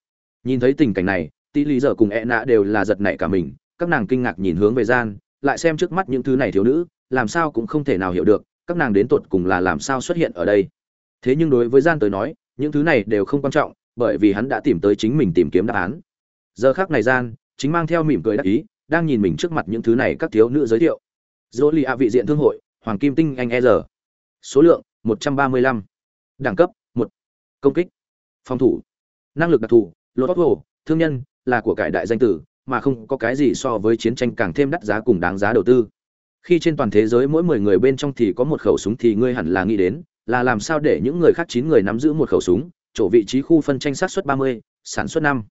nhìn thấy tình cảnh này tỷ lý giờ cùng e nạ đều là giật nảy cả mình, các nàng kinh ngạc nhìn hướng về gian lại xem trước mắt những thứ này thiếu nữ, làm sao cũng không thể nào hiểu được, các nàng đến tột cùng là làm sao xuất hiện ở đây. Thế nhưng đối với gian tới nói, những thứ này đều không quan trọng, bởi vì hắn đã tìm tới chính mình tìm kiếm đáp án. Giờ khác này gian, chính mang theo mỉm cười đắc ý, đang nhìn mình trước mặt những thứ này các thiếu nữ giới thiệu. Dỗ lì vị diện thương hội, hoàng kim tinh anh e r. Số lượng 135. đẳng cấp 1. công kích. Phòng thủ. Năng lực đặc thù lột tóc hồ thương nhân, là của cải đại danh tử mà không có cái gì so với chiến tranh càng thêm đắt giá cùng đáng giá đầu tư khi trên toàn thế giới mỗi 10 người bên trong thì có một khẩu súng thì ngươi hẳn là nghĩ đến là làm sao để những người khác 9 người nắm giữ một khẩu súng chỗ vị trí khu phân tranh sát suất 30, sản xuất 5.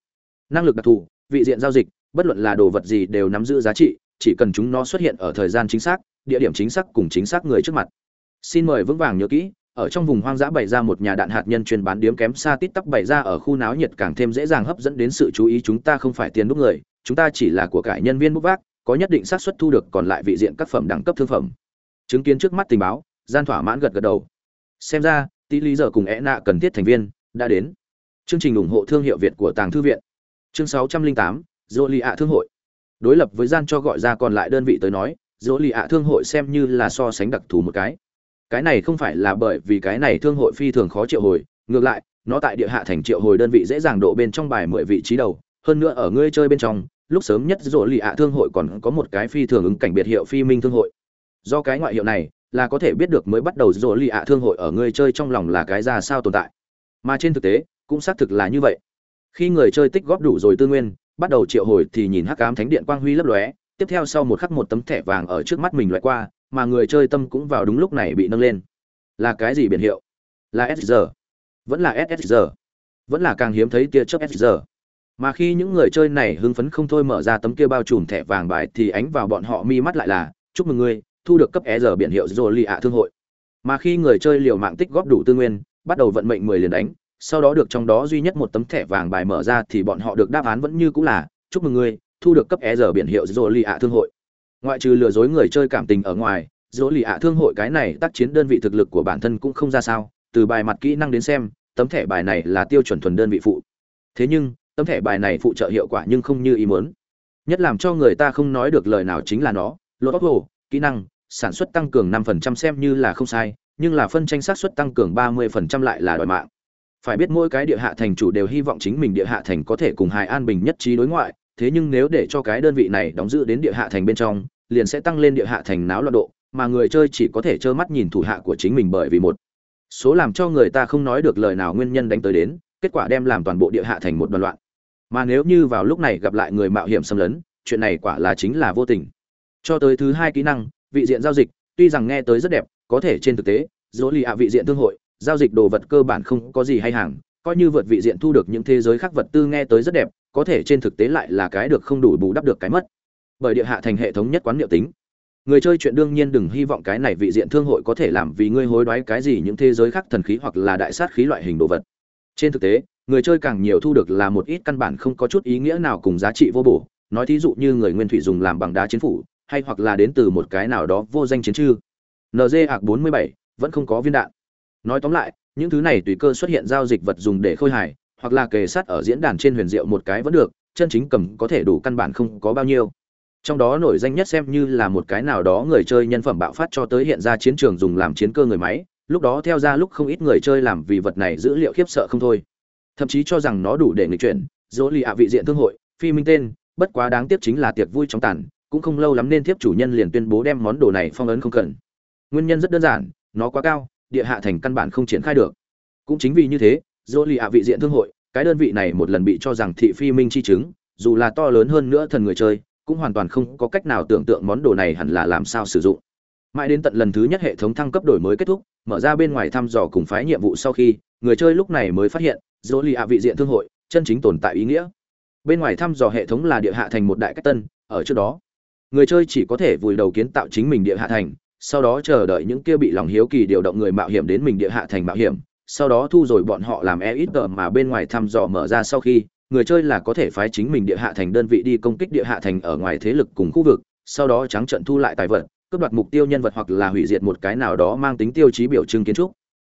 năng lực đặc thù vị diện giao dịch bất luận là đồ vật gì đều nắm giữ giá trị chỉ cần chúng nó xuất hiện ở thời gian chính xác địa điểm chính xác cùng chính xác người trước mặt xin mời vững vàng nhớ kỹ ở trong vùng hoang dã bày ra một nhà đạn hạt nhân chuyên bán điếm kém xa tít tắp bày ra ở khu náo nhiệt càng thêm dễ dàng hấp dẫn đến sự chú ý chúng ta không phải tiền đúc người chúng ta chỉ là của cải nhân viên bút vác có nhất định xác suất thu được còn lại vị diện các phẩm đẳng cấp thương phẩm. Chứng kiến trước mắt tình báo gian thỏa mãn gật gật đầu. Xem ra tỷ lý giờ cùng é nạ cần thiết thành viên đã đến. Chương trình ủng hộ thương hiệu việt của tàng thư viện. Chương 608, dô lì ạ thương hội. Đối lập với gian cho gọi ra còn lại đơn vị tới nói dỗ lì ạ thương hội xem như là so sánh đặc thù một cái. Cái này không phải là bởi vì cái này thương hội phi thường khó triệu hồi ngược lại nó tại địa hạ thành triệu hồi đơn vị dễ dàng độ bên trong bài mười vị trí đầu hơn nữa ở ngươi chơi bên trong lúc sớm nhất rộ lì ạ thương hội còn có một cái phi thường ứng cảnh biệt hiệu phi minh thương hội. Do cái ngoại hiệu này là có thể biết được mới bắt đầu rộ lì ạ thương hội ở người chơi trong lòng là cái ra sao tồn tại. Mà trên thực tế, cũng xác thực là như vậy. Khi người chơi tích góp đủ rồi tư nguyên, bắt đầu triệu hồi thì nhìn hắc ám thánh điện quang huy lấp lóe, tiếp theo sau một khắc một tấm thẻ vàng ở trước mắt mình loại qua, mà người chơi tâm cũng vào đúng lúc này bị nâng lên. Là cái gì biển hiệu? Là SSR vẫn là ssr vẫn là càng hiếm thấy tia chớp SSR mà khi những người chơi này hưng phấn không thôi mở ra tấm kia bao trùm thẻ vàng bài thì ánh vào bọn họ mi mắt lại là, chúc mừng ngươi, thu được cấp e giờ biển hiệu rồi lì ạ thương hội. Mà khi người chơi liều mạng tích góp đủ tư nguyên, bắt đầu vận mệnh mười liền đánh, sau đó được trong đó duy nhất một tấm thẻ vàng bài mở ra thì bọn họ được đáp án vẫn như cũng là, chúc mừng ngươi, thu được cấp e giờ biển hiệu rồi lì ạ thương hội. Ngoại trừ lừa dối người chơi cảm tình ở ngoài dỗ lì ạ thương hội cái này tác chiến đơn vị thực lực của bản thân cũng không ra sao, từ bài mặt kỹ năng đến xem, tấm thẻ bài này là tiêu chuẩn thuần đơn vị phụ. Thế nhưng tấm thẻ bài này phụ trợ hiệu quả nhưng không như ý muốn. Nhất làm cho người ta không nói được lời nào chính là nó. Lột hồ, kỹ năng, sản xuất tăng cường 5% xem như là không sai, nhưng là phân tranh sát xuất tăng cường 30% lại là đòi mạng. Phải biết mỗi cái địa hạ thành chủ đều hy vọng chính mình địa hạ thành có thể cùng hài an bình nhất trí đối ngoại, thế nhưng nếu để cho cái đơn vị này đóng giữ đến địa hạ thành bên trong, liền sẽ tăng lên địa hạ thành náo loạn độ, mà người chơi chỉ có thể trơ mắt nhìn thủ hạ của chính mình bởi vì một số làm cho người ta không nói được lời nào nguyên nhân đánh tới đến, kết quả đem làm toàn bộ địa hạ thành một đoàn loạn mà nếu như vào lúc này gặp lại người mạo hiểm xâm lấn, chuyện này quả là chính là vô tình. Cho tới thứ hai kỹ năng, vị diện giao dịch, tuy rằng nghe tới rất đẹp, có thể trên thực tế, dỗ lì ạ vị diện thương hội, giao dịch đồ vật cơ bản không có gì hay hàng, coi như vượt vị diện thu được những thế giới khác vật tư nghe tới rất đẹp, có thể trên thực tế lại là cái được không đủ bù đắp được cái mất. Bởi địa hạ thành hệ thống nhất quán liệu tính. Người chơi chuyện đương nhiên đừng hy vọng cái này vị diện thương hội có thể làm vì ngươi hối đoái cái gì những thế giới khác thần khí hoặc là đại sát khí loại hình đồ vật. Trên thực tế người chơi càng nhiều thu được là một ít căn bản không có chút ý nghĩa nào cùng giá trị vô bổ. Nói thí dụ như người nguyên thủy dùng làm bằng đá chiến phủ, hay hoặc là đến từ một cái nào đó vô danh chiến chư nz ạc bốn mươi bảy, vẫn không có viên đạn. Nói tóm lại, những thứ này tùy cơ xuất hiện giao dịch vật dùng để khôi hài, hoặc là kề sát ở diễn đàn trên huyền diệu một cái vẫn được, chân chính cầm có thể đủ căn bản không có bao nhiêu. Trong đó nổi danh nhất xem như là một cái nào đó người chơi nhân phẩm bạo phát cho tới hiện ra chiến trường dùng làm chiến cơ người máy, lúc đó theo ra lúc không ít người chơi làm vì vật này dữ liệu khiếp sợ không thôi thậm chí cho rằng nó đủ để nghịch chuyển. Dỗ lì ạ vị diện thương hội, phi minh tên, bất quá đáng tiếc chính là tiệc vui trong tàn, cũng không lâu lắm nên tiếp chủ nhân liền tuyên bố đem món đồ này phong ấn không cần. Nguyên nhân rất đơn giản, nó quá cao, địa hạ thành căn bản không triển khai được. Cũng chính vì như thế, dỗ lì ạ vị diện thương hội, cái đơn vị này một lần bị cho rằng thị phi minh chi chứng, dù là to lớn hơn nữa thần người chơi, cũng hoàn toàn không có cách nào tưởng tượng món đồ này hẳn là làm sao sử dụng. Mãi đến tận lần thứ nhất hệ thống thăng cấp đổi mới kết thúc, mở ra bên ngoài thăm dò cùng phái nhiệm vụ sau khi người chơi lúc này mới phát hiện dỗ lì ạ vị diện thương hội, chân chính tồn tại ý nghĩa. Bên ngoài thăm dò hệ thống là địa hạ thành một đại cách tân, ở trước đó, người chơi chỉ có thể vùi đầu kiến tạo chính mình địa hạ thành, sau đó chờ đợi những kia bị lòng hiếu kỳ điều động người mạo hiểm đến mình địa hạ thành mạo hiểm, sau đó thu rồi bọn họ làm e ít tờ mà bên ngoài thăm dò mở ra sau khi, người chơi là có thể phái chính mình địa hạ thành đơn vị đi công kích địa hạ thành ở ngoài thế lực cùng khu vực, sau đó trắng trận thu lại tài vật, cướp đoạt mục tiêu nhân vật hoặc là hủy diệt một cái nào đó mang tính tiêu chí biểu trưng kiến trúc.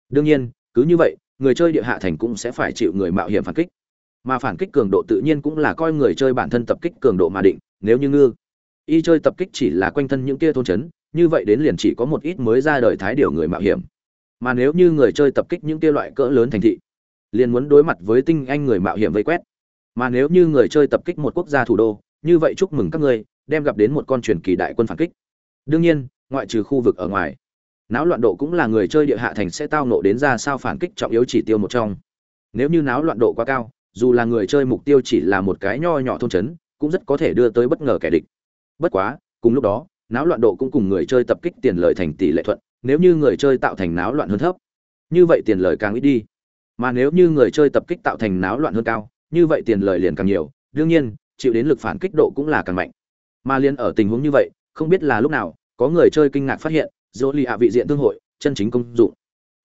Đương nhiên, cứ như vậy người chơi địa hạ thành cũng sẽ phải chịu người mạo hiểm phản kích. Mà phản kích cường độ tự nhiên cũng là coi người chơi bản thân tập kích cường độ mà định, nếu như ngư. Y chơi tập kích chỉ là quanh thân những kia thôn trấn, như vậy đến liền chỉ có một ít mới ra đời thái điều người mạo hiểm. Mà nếu như người chơi tập kích những kia loại cỡ lớn thành thị, liền muốn đối mặt với tinh anh người mạo hiểm vây quét. Mà nếu như người chơi tập kích một quốc gia thủ đô, như vậy chúc mừng các ngươi, đem gặp đến một con truyền kỳ đại quân phản kích. Đương nhiên, ngoại trừ khu vực ở ngoài náo loạn độ cũng là người chơi địa hạ thành sẽ tao nộ đến ra sao phản kích trọng yếu chỉ tiêu một trong. Nếu như náo loạn độ quá cao, dù là người chơi mục tiêu chỉ là một cái nho nhỏ thôn trấn, cũng rất có thể đưa tới bất ngờ kẻ địch. Bất quá, cùng lúc đó, náo loạn độ cũng cùng người chơi tập kích tiền lợi thành tỷ lệ thuận, nếu như người chơi tạo thành náo loạn hơn thấp, như vậy tiền lợi càng ít đi. Mà nếu như người chơi tập kích tạo thành náo loạn hơn cao, như vậy tiền lợi liền càng nhiều, đương nhiên, chịu đến lực phản kích độ cũng là càng mạnh. Mà liên ở tình huống như vậy, không biết là lúc nào, có người chơi kinh ngạc phát hiện dỗ lì ạ vị diện thương hội, chân chính công dụng.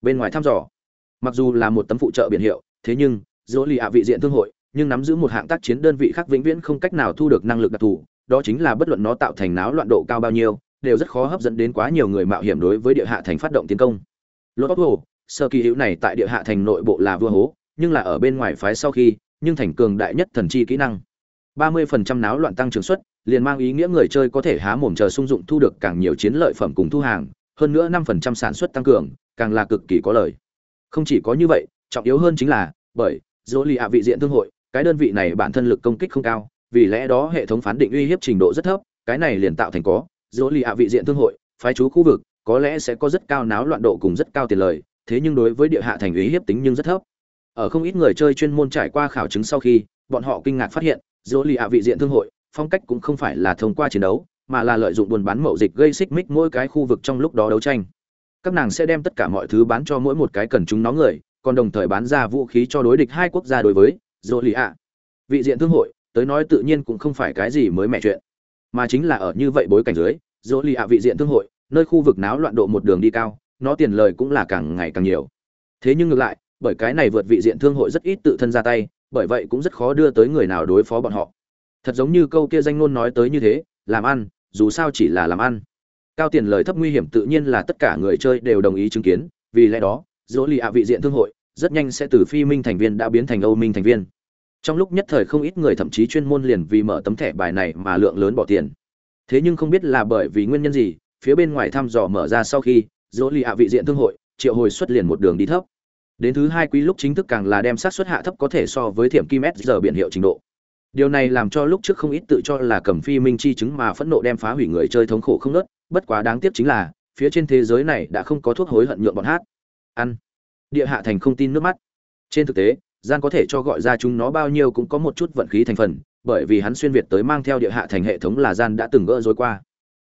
Bên ngoài thăm dò, mặc dù là một tấm phụ trợ biển hiệu, thế nhưng, dỗ lì ạ vị diện thương hội, nhưng nắm giữ một hạng tác chiến đơn vị khác vĩnh viễn không cách nào thu được năng lực đặc thù, đó chính là bất luận nó tạo thành náo loạn độ cao bao nhiêu, đều rất khó hấp dẫn đến quá nhiều người mạo hiểm đối với địa hạ thành phát động tiến công. Lột bóc hồ sơ kỳ hữu này tại địa hạ thành nội bộ là vua hố, nhưng là ở bên ngoài phái sau khi, nhưng thành cường đại nhất thần chi kỹ năng. 30% náo loạn tăng trưởng suất, liền mang ý nghĩa người chơi có thể há mồm chờ sung dụng thu được càng nhiều chiến lợi phẩm cùng thu hàng hơn nữa 5% sản xuất tăng cường, càng là cực kỳ có lợi. Không chỉ có như vậy, trọng yếu hơn chính là, bởi dỗ vị diện thương hội, cái đơn vị này bản thân lực công kích không cao, vì lẽ đó hệ thống phán định uy hiếp trình độ rất thấp, cái này liền tạo thành có dỗ vị diện thương hội, phái chú khu vực, có lẽ sẽ có rất cao náo loạn độ cùng rất cao tiền lời, thế nhưng đối với địa hạ thành uy hiếp tính nhưng rất thấp. Ở không ít người chơi chuyên môn trải qua khảo chứng sau khi, bọn họ kinh ngạc phát hiện dỗ vị diện thương hội, phong cách cũng không phải là thông qua chiến đấu mà là lợi dụng buôn bán mậu dịch gây xích mích mỗi cái khu vực trong lúc đó đấu tranh. Các nàng sẽ đem tất cả mọi thứ bán cho mỗi một cái cần chúng nó người, còn đồng thời bán ra vũ khí cho đối địch hai quốc gia đối với dỗ lì ạ. Vị diện thương hội, tới nói tự nhiên cũng không phải cái gì mới mẹ chuyện. Mà chính là ở như vậy bối cảnh dưới dỗ lì ạ vị diện thương hội, nơi khu vực náo loạn độ một đường đi cao, nó tiền lời cũng là càng ngày càng nhiều. Thế nhưng ngược lại, bởi cái này vượt vị diện thương hội rất ít tự thân ra tay, bởi vậy cũng rất khó đưa tới người nào đối phó bọn họ. Thật giống như câu kia danh ngôn nói tới như thế làm ăn, dù sao chỉ là làm ăn. Cao tiền lời thấp nguy hiểm tự nhiên là tất cả người chơi đều đồng ý chứng kiến, vì lẽ đó dỗ lì ạ vị diện thương hội, rất nhanh sẽ từ phi minh thành viên đã biến thành âu minh thành viên. Trong lúc nhất thời không ít người thậm chí chuyên môn liền vì mở tấm thẻ bài này mà lượng lớn bỏ tiền. Thế nhưng không biết là bởi vì nguyên nhân gì, phía bên ngoài thăm dò mở ra sau khi dỗ lì ạ vị diện thương hội, triệu hồi xuất liền một đường đi thấp. Đến thứ hai quý lúc chính thức càng là đem sát xuất hạ thấp có thể so với thiểm kim s giờ biển hiệu trình độ điều này làm cho lúc trước không ít tự cho là cầm phi minh chi chứng mà phẫn nộ đem phá hủy người chơi thống khổ không nớt bất quá đáng tiếc chính là, phía trên thế giới này đã không có thuốc hối hận nhượng bọn hát. Ăn. Địa hạ thành không tin nước mắt. Trên thực tế, gian có thể cho gọi ra chúng nó bao nhiêu cũng có một chút vận khí thành phần, bởi vì hắn xuyên việt tới mang theo địa hạ thành hệ thống là gian đã từng gỡ dối qua.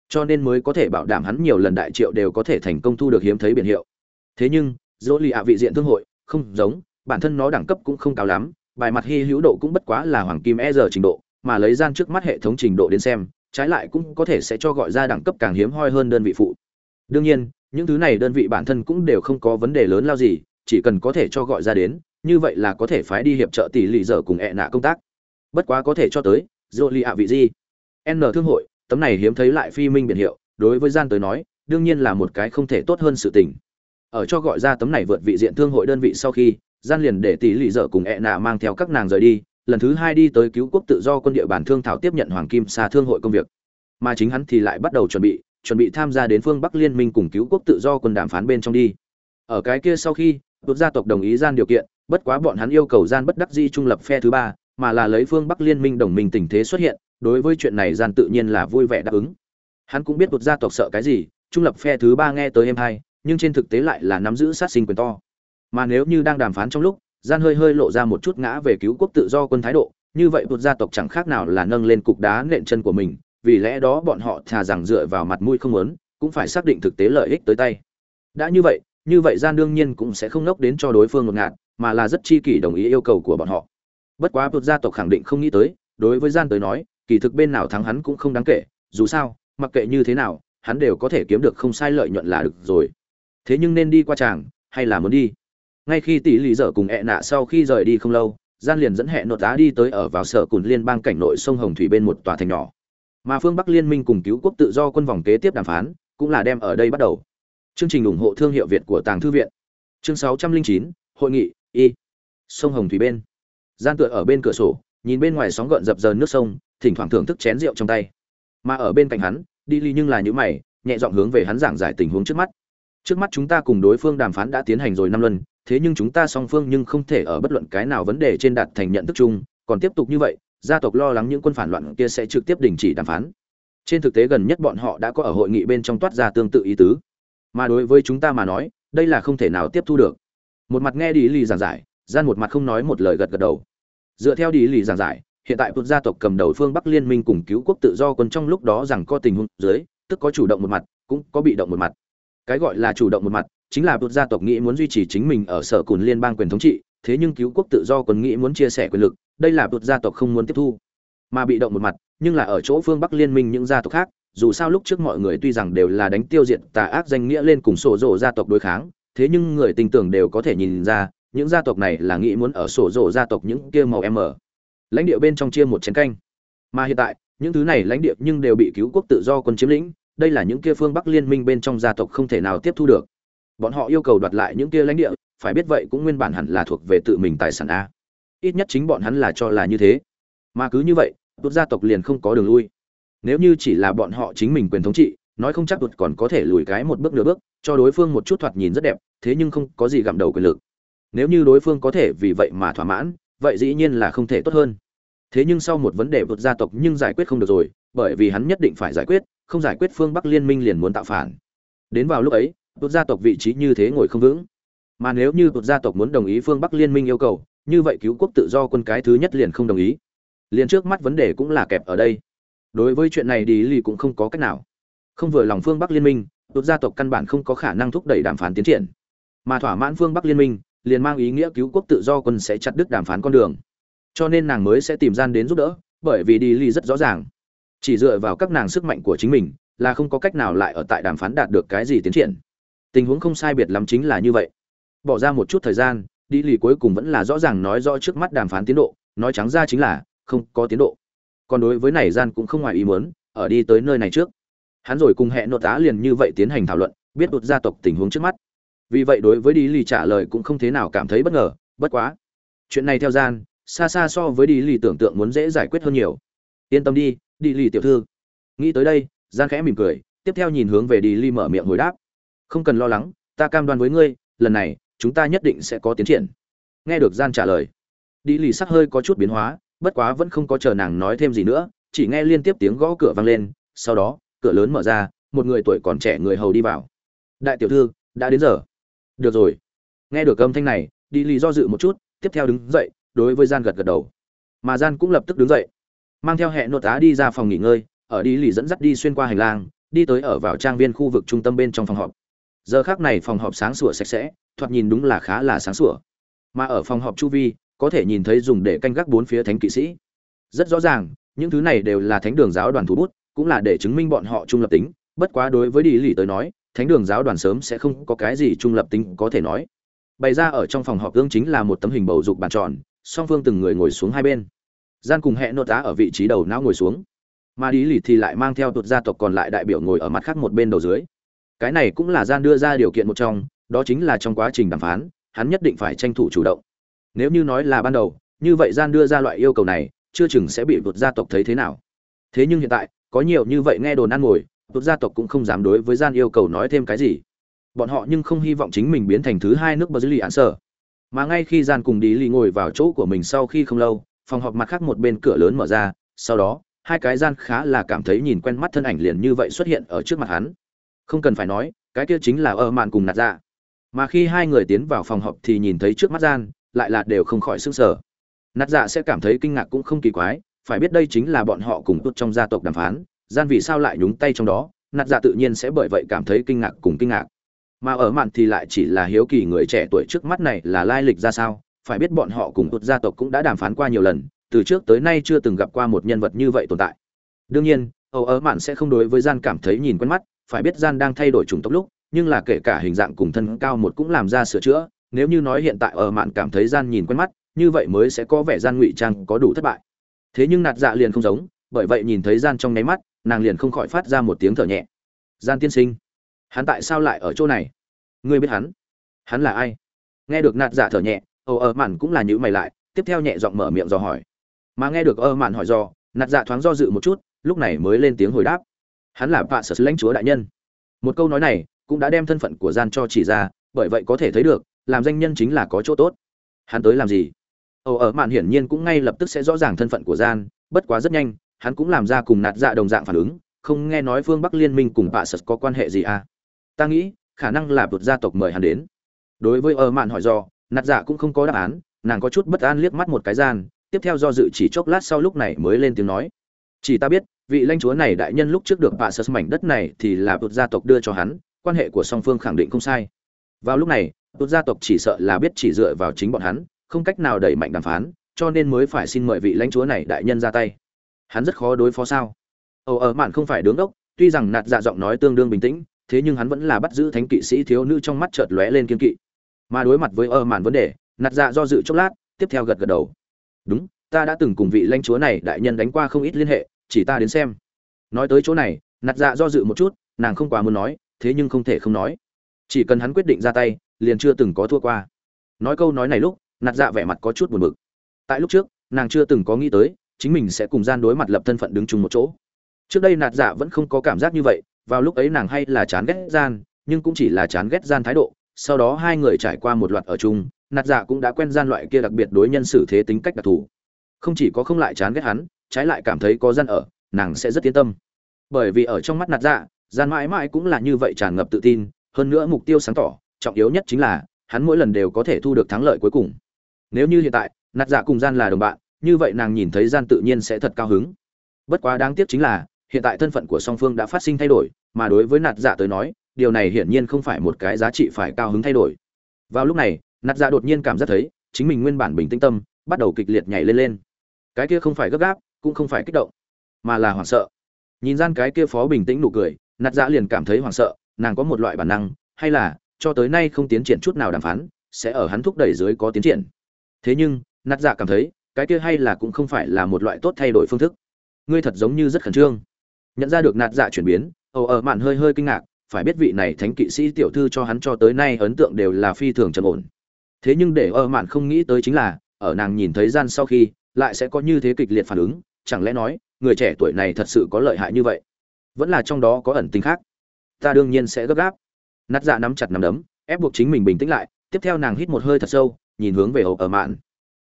Cho nên mới có thể bảo đảm hắn nhiều lần đại triệu đều có thể thành công thu được hiếm thấy biển hiệu. Thế nhưng dỗ lì ạ vị diện thương hội, không giống, bản thân nó đẳng cấp cũng không cao lắm bài mặt hy hữu độ cũng bất quá là hoàng kim e giờ trình độ, mà lấy gian trước mắt hệ thống trình độ đến xem, trái lại cũng có thể sẽ cho gọi ra đẳng cấp càng hiếm hoi hơn đơn vị phụ. Đương nhiên, những thứ này đơn vị bản thân cũng đều không có vấn đề lớn lao gì, chỉ cần có thể cho gọi ra đến, như vậy là có thể phái đi hiệp trợ tỷ lệ dở cùng ẹ nạ công tác. Bất quá có thể cho tới, dỗ lì ạ vị gì? N thương hội, tấm này hiếm thấy lại phi minh biển hiệu, đối với gian tới nói, đương nhiên là một cái không thể tốt hơn sự tình. Ở cho gọi ra tấm này vượt vị diện thương hội đơn vị sau khi gian liền để tỷ lì dở cùng ẹ nạ mang theo các nàng rời đi, lần thứ hai đi tới cứu quốc tự do quân địa bàn thương thảo tiếp nhận hoàng kim xa thương hội công việc. Mà chính hắn thì lại bắt đầu chuẩn bị chuẩn bị tham gia đến phương bắc liên minh cùng cứu quốc tự do quân đàm phán bên trong đi. Ở cái kia sau khi quốc gia tộc đồng ý gian điều kiện, bất quá bọn hắn yêu cầu gian bất đắc di trung lập phe thứ ba, mà là lấy phương bắc liên minh đồng minh tình thế xuất hiện, đối với chuyện này gian tự nhiên là vui vẻ đáp ứng. Hắn cũng biết quốc gia tộc sợ cái gì, trung lập phe thứ ba nghe tới em hai nhưng trên thực tế lại là nắm giữ sát sinh quyền to mà nếu như đang đàm phán trong lúc, gian hơi hơi lộ ra một chút ngã về cứu quốc tự do quân thái độ, như vậy một gia tộc chẳng khác nào là nâng lên cục đá nện chân của mình, vì lẽ đó bọn họ thà rằng dựa vào mặt mũi không muốn, cũng phải xác định thực tế lợi ích tới tay. Đã như vậy như vậy gian đương nhiên cũng sẽ không nốc đến cho đối phương ngột ngạt, mà là rất chi kỷ đồng ý yêu cầu của bọn họ. Bất quá một gia tộc khẳng định không nghĩ tới, đối với gian tới nói, kỳ thực bên nào thắng hắn cũng không đáng kể, dù sao, mặc kệ như thế nào, hắn đều có thể kiếm được không sai lợi nhuận là được rồi. Thế nhưng nên đi qua chàng hay là muốn đi? Ngay khi tỷ lì dở cùng ẹ nạ sau khi rời đi không lâu gian liền dẫn hẹn nội tá đi tới ở vào sở cùn liên bang cảnh nội sông hồng thủy bên một tòa thành nhỏ. Mà phương bắc liên minh cùng cứu quốc tự do quân vòng kế tiếp đàm phán cũng là đem ở đây bắt đầu. Chương trình ủng hộ thương hiệu việt của tàng thư viện. Chương 609, hội nghị y. Sông hồng thủy bên. Gian tựa ở bên cửa sổ nhìn bên ngoài sóng gợn dập dờn nước sông thỉnh thoảng thưởng thức chén rượu trong tay. Mà ở bên cạnh hắn đi ly nhưng là những mày nhẹ giọng hướng về hắn giảng giải tình huống trước mắt trước mắt chúng ta cùng đối phương đàm phán đã tiến hành rồi năm lần, thế nhưng chúng ta song phương nhưng không thể ở bất luận cái nào vấn đề trên đạt thành nhận thức chung. Còn tiếp tục như vậy, gia tộc lo lắng những quân phản loạn kia sẽ trực tiếp đình chỉ đàm phán. Trên thực tế gần nhất bọn họ đã có ở hội nghị bên trong toát ra tương tự ý tứ. Mà đối với chúng ta mà nói, đây là không thể nào tiếp thu được. Một mặt nghe đi lì giảng giải, gian một mặt không nói một lời gật gật đầu. Dựa theo đi lì giảng giải, hiện tại quốc gia tộc cầm đầu phương bắc liên minh cùng cứu quốc tự do quân trong lúc đó rằng có tình huống dưới, tức có chủ động một mặt, cũng có bị động một mặt cái gọi là chủ động một mặt, chính là quốc gia tộc nghĩ muốn duy trì chính mình ở sở cùn liên bang quyền thống trị, thế nhưng cứu quốc tự do quân nghĩ muốn chia sẻ quyền lực, đây là quốc gia tộc không muốn tiếp thu, mà bị động một mặt, nhưng là ở chỗ phương bắc liên minh những gia tộc khác, dù sao lúc trước mọi người tuy rằng đều là đánh tiêu diệt tà ác danh nghĩa lên cùng sổ rộ gia tộc đối kháng, thế nhưng người tình tưởng đều có thể nhìn ra, những gia tộc này là nghĩ muốn ở sổ rộ gia tộc những kia màu m lãnh địa bên trong chia một chén canh, mà hiện tại, những thứ này lãnh địa nhưng đều bị cứu quốc tự do quân chiếm lĩnh đây là những kia phương bắc liên minh bên trong gia tộc không thể nào tiếp thu được. Bọn họ yêu cầu đoạt lại những kia lãnh địa, phải biết vậy cũng nguyên bản hẳn là thuộc về tự mình tài sản a. Ít nhất chính bọn hắn là cho là như thế. Mà cứ như vậy tốt gia tộc liền không có đường lui. Nếu như chỉ là bọn họ chính mình quyền thống trị, nói không chắc đột còn có thể lùi cái một bước nửa bước, cho đối phương một chút thoạt nhìn rất đẹp, thế nhưng không có gì gặm đầu quyền lực. Nếu như đối phương có thể vì vậy mà thỏa mãn, vậy dĩ nhiên là không thể tốt hơn. Thế nhưng sau một vấn đề vượt gia tộc nhưng giải quyết không được rồi, bởi vì hắn nhất định phải giải quyết không giải quyết phương bắc liên minh liền muốn tạo phản. Đến vào lúc ấy Tụt gia tộc vị trí như thế ngồi không vững. Mà nếu như Tụt gia tộc muốn đồng ý phương bắc liên minh yêu cầu, như vậy cứu quốc tự do quân cái thứ nhất liền không đồng ý. Liền trước mắt vấn đề cũng là kẹp ở đây. Đối với chuyện này đi lì cũng không có cách nào. Không vừa lòng phương bắc liên minh Tụt gia tộc căn bản không có khả năng thúc đẩy đàm phán tiến triển. Mà thỏa mãn phương bắc liên minh, liền mang ý nghĩa cứu quốc tự do quân sẽ chặt đứt đàm phán con đường. Cho nên nàng mới sẽ tìm gian đến giúp đỡ, bởi vì đi lì rất rõ ràng chỉ dựa vào các nàng sức mạnh của chính mình, là không có cách nào lại ở tại đàm phán đạt được cái gì tiến triển. Tình huống không sai biệt lắm chính là như vậy. Bỏ ra một chút thời gian đi lì cuối cùng vẫn là rõ ràng nói rõ trước mắt đàm phán tiến độ, nói trắng ra chính là, không có tiến độ. Còn đối với này gian cũng không ngoài ý muốn, ở đi tới nơi này trước. Hắn rồi cùng hẹn nội tá liền như vậy tiến hành thảo luận, biết đột gia tộc tình huống trước mắt. Vì vậy đối với đi lì trả lời cũng không thế nào cảm thấy bất ngờ, bất quá. Chuyện này theo gian, xa xa so với đi lì tưởng tượng muốn dễ giải quyết hơn nhiều. Yên tâm đi đi lì tiểu thư. Nghĩ tới đây gian khẽ mỉm cười, tiếp theo nhìn hướng về đi lì mở miệng hồi đáp. Không cần lo lắng, ta cam đoan với ngươi, lần này, chúng ta nhất định sẽ có tiến triển. Nghe được gian trả lời, đi lì sắc hơi có chút biến hóa, bất quá vẫn không có chờ nàng nói thêm gì nữa, chỉ nghe liên tiếp tiếng gõ cửa vang lên, sau đó, cửa lớn mở ra, một người tuổi còn trẻ người hầu đi vào. Đại tiểu thư, đã đến giờ. Được rồi. Nghe được âm thanh này, đi lì do dự một chút, tiếp theo đứng dậy, đối với gian gật gật đầu. Mà gian cũng lập tức đứng dậy mang theo hệ nội tá đi ra phòng nghỉ ngơi, ở đi lì dẫn dắt đi xuyên qua hành lang, đi tới ở vào trang viên khu vực trung tâm bên trong phòng họp. Giờ khác này phòng họp sáng sủa sạch sẽ, thoạt nhìn đúng là khá là sáng sủa. Mà ở phòng họp chu vi, có thể nhìn thấy dùng để canh gác bốn phía thánh kỵ sĩ. Rất rõ ràng, những thứ này đều là thánh đường giáo đoàn thủ bút, cũng là để chứng minh bọn họ trung lập tính. Bất quá đối với đi lì tới nói, thánh đường giáo đoàn sớm sẽ không có cái gì trung lập tính có thể nói. Bày ra ở trong phòng họp gương chính là một tấm hình bầu dục bàn tròn, song phương từng người ngồi xuống hai bên gian cùng hẹn nốt tá ở vị trí đầu não ngồi xuống. Mà đi lì thì lại mang theo tuột gia tộc còn lại đại biểu ngồi ở mặt khác một bên đầu dưới. Cái này cũng là gian đưa ra điều kiện một trong, đó chính là trong quá trình đàm phán, hắn nhất định phải tranh thủ chủ động. Nếu như nói là ban đầu, như vậy gian đưa ra loại yêu cầu này, chưa chừng sẽ bị tuột gia tộc thấy thế nào. Thế nhưng hiện tại, có nhiều như vậy nghe đồn ăn ngồi, tuột gia tộc cũng không dám đối với gian yêu cầu nói thêm cái gì. Bọn họ nhưng không hy vọng chính mình biến thành thứ hai nước bờ dưới lì án sở. Mà ngay khi gian cùng đi lì ngồi vào chỗ của mình sau khi không lâu phòng họp mặt khác một bên cửa lớn mở ra, sau đó, hai cái gian khá là cảm thấy nhìn quen mắt thân ảnh liền như vậy xuất hiện ở trước mặt hắn. Không cần phải nói, cái kia chính là ở mạn cùng nạt dạ. Mà khi hai người tiến vào phòng họp thì nhìn thấy trước mắt gian, lại là đều không khỏi sức sở nạt dạ sẽ cảm thấy kinh ngạc cũng không kỳ quái, phải biết đây chính là bọn họ cùng tốt trong gia tộc đàm phán, gian vì sao lại nhúng tay trong đó, nạt dạ tự nhiên sẽ bởi vậy cảm thấy kinh ngạc cùng kinh ngạc. Mà ở mạn thì lại chỉ là hiếu kỳ người trẻ tuổi trước mắt này là lai lịch ra sao phải biết bọn họ cùng tụt gia tộc cũng đã đàm phán qua nhiều lần, từ trước tới nay chưa từng gặp qua một nhân vật như vậy tồn tại. Đương nhiên, âu ở mạn sẽ không đối với gian cảm thấy nhìn quen mắt, phải biết gian đang thay đổi chủng tộc lúc, nhưng là kể cả hình dạng cùng thân cao một cũng làm ra sửa chữa, nếu như nói hiện tại ở mạn cảm thấy gian nhìn quen mắt, như vậy mới sẽ có vẻ gian ngụy trang có đủ thất bại. Thế nhưng nạt dạ liền không giống, bởi vậy nhìn thấy gian trong nháy mắt, nàng liền không khỏi phát ra một tiếng thở nhẹ. Gian tiên sinh, hắn tại sao lại ở chỗ này? Ngươi biết hắn? Hắn là ai? Nghe được nạt dạ thở nhẹ ồ, ở mạn cũng là nhữ mày lại, tiếp theo nhẹ giọng mở miệng dò hỏi. Mà nghe được ơ mạn hỏi dò, nạt dạ thoáng do dự một chút, lúc này mới lên tiếng hồi đáp. Hắn là vạ sở lãnh chúa đại nhân. Một câu nói này cũng đã đem thân phận của gian cho chỉ ra, bởi vậy có thể thấy được, làm danh nhân chính là có chỗ tốt. Hắn tới làm gì? Ồ, ở mạn hiển nhiên cũng ngay lập tức sẽ rõ ràng thân phận của gian, bất quá rất nhanh, hắn cũng làm ra cùng nạt dạ đồng dạng phản ứng, không nghe nói phương bắc liên minh cùng bạ sở có quan hệ gì à? Ta nghĩ, khả năng là vượt gia tộc mời hắn đến. Đối với ơ mạn hỏi do nạt dạ cũng không có đáp án, nàng có chút bất an liếc mắt một cái gian, tiếp theo do dự chỉ chốc lát sau lúc này mới lên tiếng nói. Chỉ ta biết, vị lãnh chúa này đại nhân lúc trước được bà sơ mảnh đất này thì là vượt gia tộc đưa cho hắn, quan hệ của song phương khẳng định không sai. Vào lúc này vượt gia tộc chỉ sợ là biết chỉ dựa vào chính bọn hắn, không cách nào đẩy mạnh đàm phán, cho nên mới phải xin mời vị lãnh chúa này đại nhân ra tay. Hắn rất khó đối phó sao? Ồ, ở mạn không phải đứng đốc, tuy rằng nạt dạ giọng nói tương đương bình tĩnh, thế nhưng hắn vẫn là bắt giữ thánh kỵ sĩ thiếu nữ trong mắt chợt lóe lên kiên kỵ mà đối mặt với ơ màn vấn đề, nạt dạ do dự chốc lát, tiếp theo gật gật đầu. Đúng, ta đã từng cùng vị lãnh chúa này đại nhân đánh qua không ít liên hệ, chỉ ta đến xem. Nói tới chỗ này, nạt dạ do dự một chút, nàng không quá muốn nói, thế nhưng không thể không nói. Chỉ cần hắn quyết định ra tay, liền chưa từng có thua qua. Nói câu nói này lúc, nạt dạ vẻ mặt có chút buồn bực. Tại lúc trước, nàng chưa từng có nghĩ tới, chính mình sẽ cùng gian đối mặt lập thân phận đứng chung một chỗ. Trước đây nạt dạ vẫn không có cảm giác như vậy, vào lúc ấy nàng hay là chán ghét gian, nhưng cũng chỉ là chán ghét gian thái độ sau đó hai người trải qua một loạt ở chung, nạt dạ cũng đã quen gian loại kia đặc biệt đối nhân xử thế tính cách đặc thù. Không chỉ có không lại chán ghét hắn, trái lại cảm thấy có gian ở, nàng sẽ rất yên tâm. Bởi vì ở trong mắt nạt dạ gian mãi mãi cũng là như vậy tràn ngập tự tin, hơn nữa mục tiêu sáng tỏ, trọng yếu nhất chính là, hắn mỗi lần đều có thể thu được thắng lợi cuối cùng. Nếu như hiện tại, nạt dạ cùng gian là đồng bạn, như vậy nàng nhìn thấy gian tự nhiên sẽ thật cao hứng. Bất quá đáng tiếc chính là, hiện tại thân phận của song phương đã phát sinh thay đổi, mà đối với nạt dạ tới nói điều này hiển nhiên không phải một cái giá trị phải cao hứng thay đổi. Vào lúc này, nạt dạ đột nhiên cảm giác thấy, chính mình nguyên bản bình tĩnh tâm, bắt đầu kịch liệt nhảy lên lên. Cái kia không phải gấp gáp, cũng không phải kích động, mà là hoảng sợ. Nhìn gian cái kia phó bình tĩnh nụ cười, nạt dạ liền cảm thấy hoảng sợ, nàng có một loại bản năng, hay là, cho tới nay không tiến triển chút nào đàm phán, sẽ ở hắn thúc đẩy dưới có tiến triển. Thế nhưng, nạt dạ cảm thấy, cái kia hay là cũng không phải là một loại tốt thay đổi phương thức. Ngươi thật giống như rất khẩn trương. Nhận ra được nạt dạ chuyển biến, ồ ở mạn hơi hơi kinh ngạc phải biết vị này thánh kỵ sĩ tiểu thư cho hắn cho tới nay ấn tượng đều là phi thường trầm ổn. Thế nhưng để ơ mạn không nghĩ tới chính là, ở nàng nhìn thấy gian sau khi, lại sẽ có như thế kịch liệt phản ứng, chẳng lẽ nói, người trẻ tuổi này thật sự có lợi hại như vậy? Vẫn là trong đó có ẩn tình khác. Ta đương nhiên sẽ gấp gáp. Nát dạ nắm chặt nắm đấm, ép buộc chính mình bình tĩnh lại, tiếp theo nàng hít một hơi thật sâu, nhìn hướng về ầu ở mạn.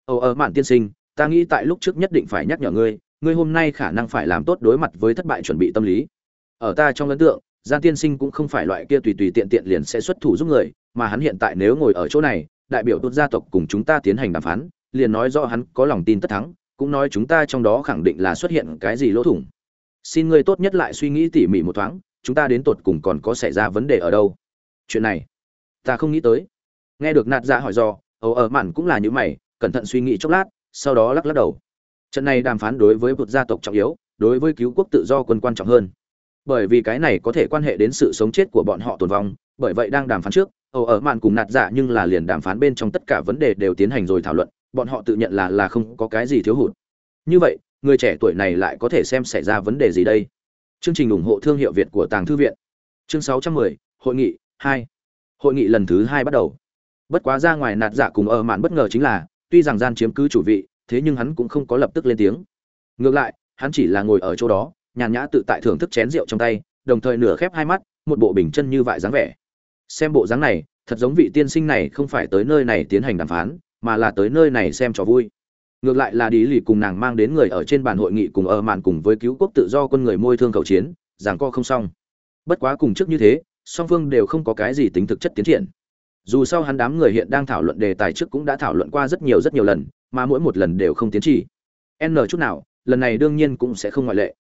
Ầu ở mạn tiên sinh, ta nghĩ tại lúc trước nhất định phải nhắc nhở ngươi ngươi hôm nay khả năng phải làm tốt đối mặt với thất bại chuẩn bị tâm lý. Ở ta trong ấn tượng gian tiên sinh cũng không phải loại kia tùy tùy tiện tiện liền sẽ xuất thủ giúp người, mà hắn hiện tại nếu ngồi ở chỗ này, đại biểu tốt gia tộc cùng chúng ta tiến hành đàm phán, liền nói rõ hắn có lòng tin tất thắng, cũng nói chúng ta trong đó khẳng định là xuất hiện cái gì lỗ thủng. Xin ngươi tốt nhất lại suy nghĩ tỉ mỉ một thoáng, chúng ta đến tột cùng còn có xảy ra vấn đề ở đâu? Chuyện này, ta không nghĩ tới. Nghe được nạt dạ hỏi do ầu ở mạn cũng là như mày, cẩn thận suy nghĩ chốc lát, sau đó lắc lắc đầu. Trận này đàm phán đối với một gia tộc trọng yếu, đối với cứu quốc tự do quân quan trọng hơn bởi vì cái này có thể quan hệ đến sự sống chết của bọn họ tồn vong bởi vậy đang đàm phán trước ầu ở mạn cùng nạt giả nhưng là liền đàm phán bên trong tất cả vấn đề đều tiến hành rồi thảo luận bọn họ tự nhận là là không có cái gì thiếu hụt. Như vậy người trẻ tuổi này lại có thể xem xảy ra vấn đề gì đây? Chương trình ủng hộ thương hiệu việt của tàng thư viện. Chương 610, hội nghị 2. hội nghị lần thứ hai bắt đầu. Bất quá ra ngoài nạt giả cùng ở mạn bất ngờ chính là tuy rằng gian chiếm cứ chủ vị thế nhưng hắn cũng không có lập tức lên tiếng. Ngược lại hắn chỉ là ngồi ở chỗ đó nhàn nhã tự tại thưởng thức chén rượu trong tay, đồng thời nửa khép hai mắt, một bộ bình chân như vại dáng vẻ. Xem bộ dáng này, thật giống vị tiên sinh này không phải tới nơi này tiến hành đàm phán, mà là tới nơi này xem trò vui. Ngược lại là đi lì cùng nàng mang đến người ở trên bàn hội nghị cùng ở màn cùng với cứu quốc tự do quân người môi thương khẩu chiến, giảng co không xong. Bất quá cùng trước như thế, song phương đều không có cái gì tính thực chất tiến triển. Dù sao hắn đám người hiện đang thảo luận đề tài trước cũng đã thảo luận qua rất nhiều rất nhiều lần, mà mỗi một lần đều không tiến trì n chút nào, lần này đương nhiên cũng sẽ không ngoại lệ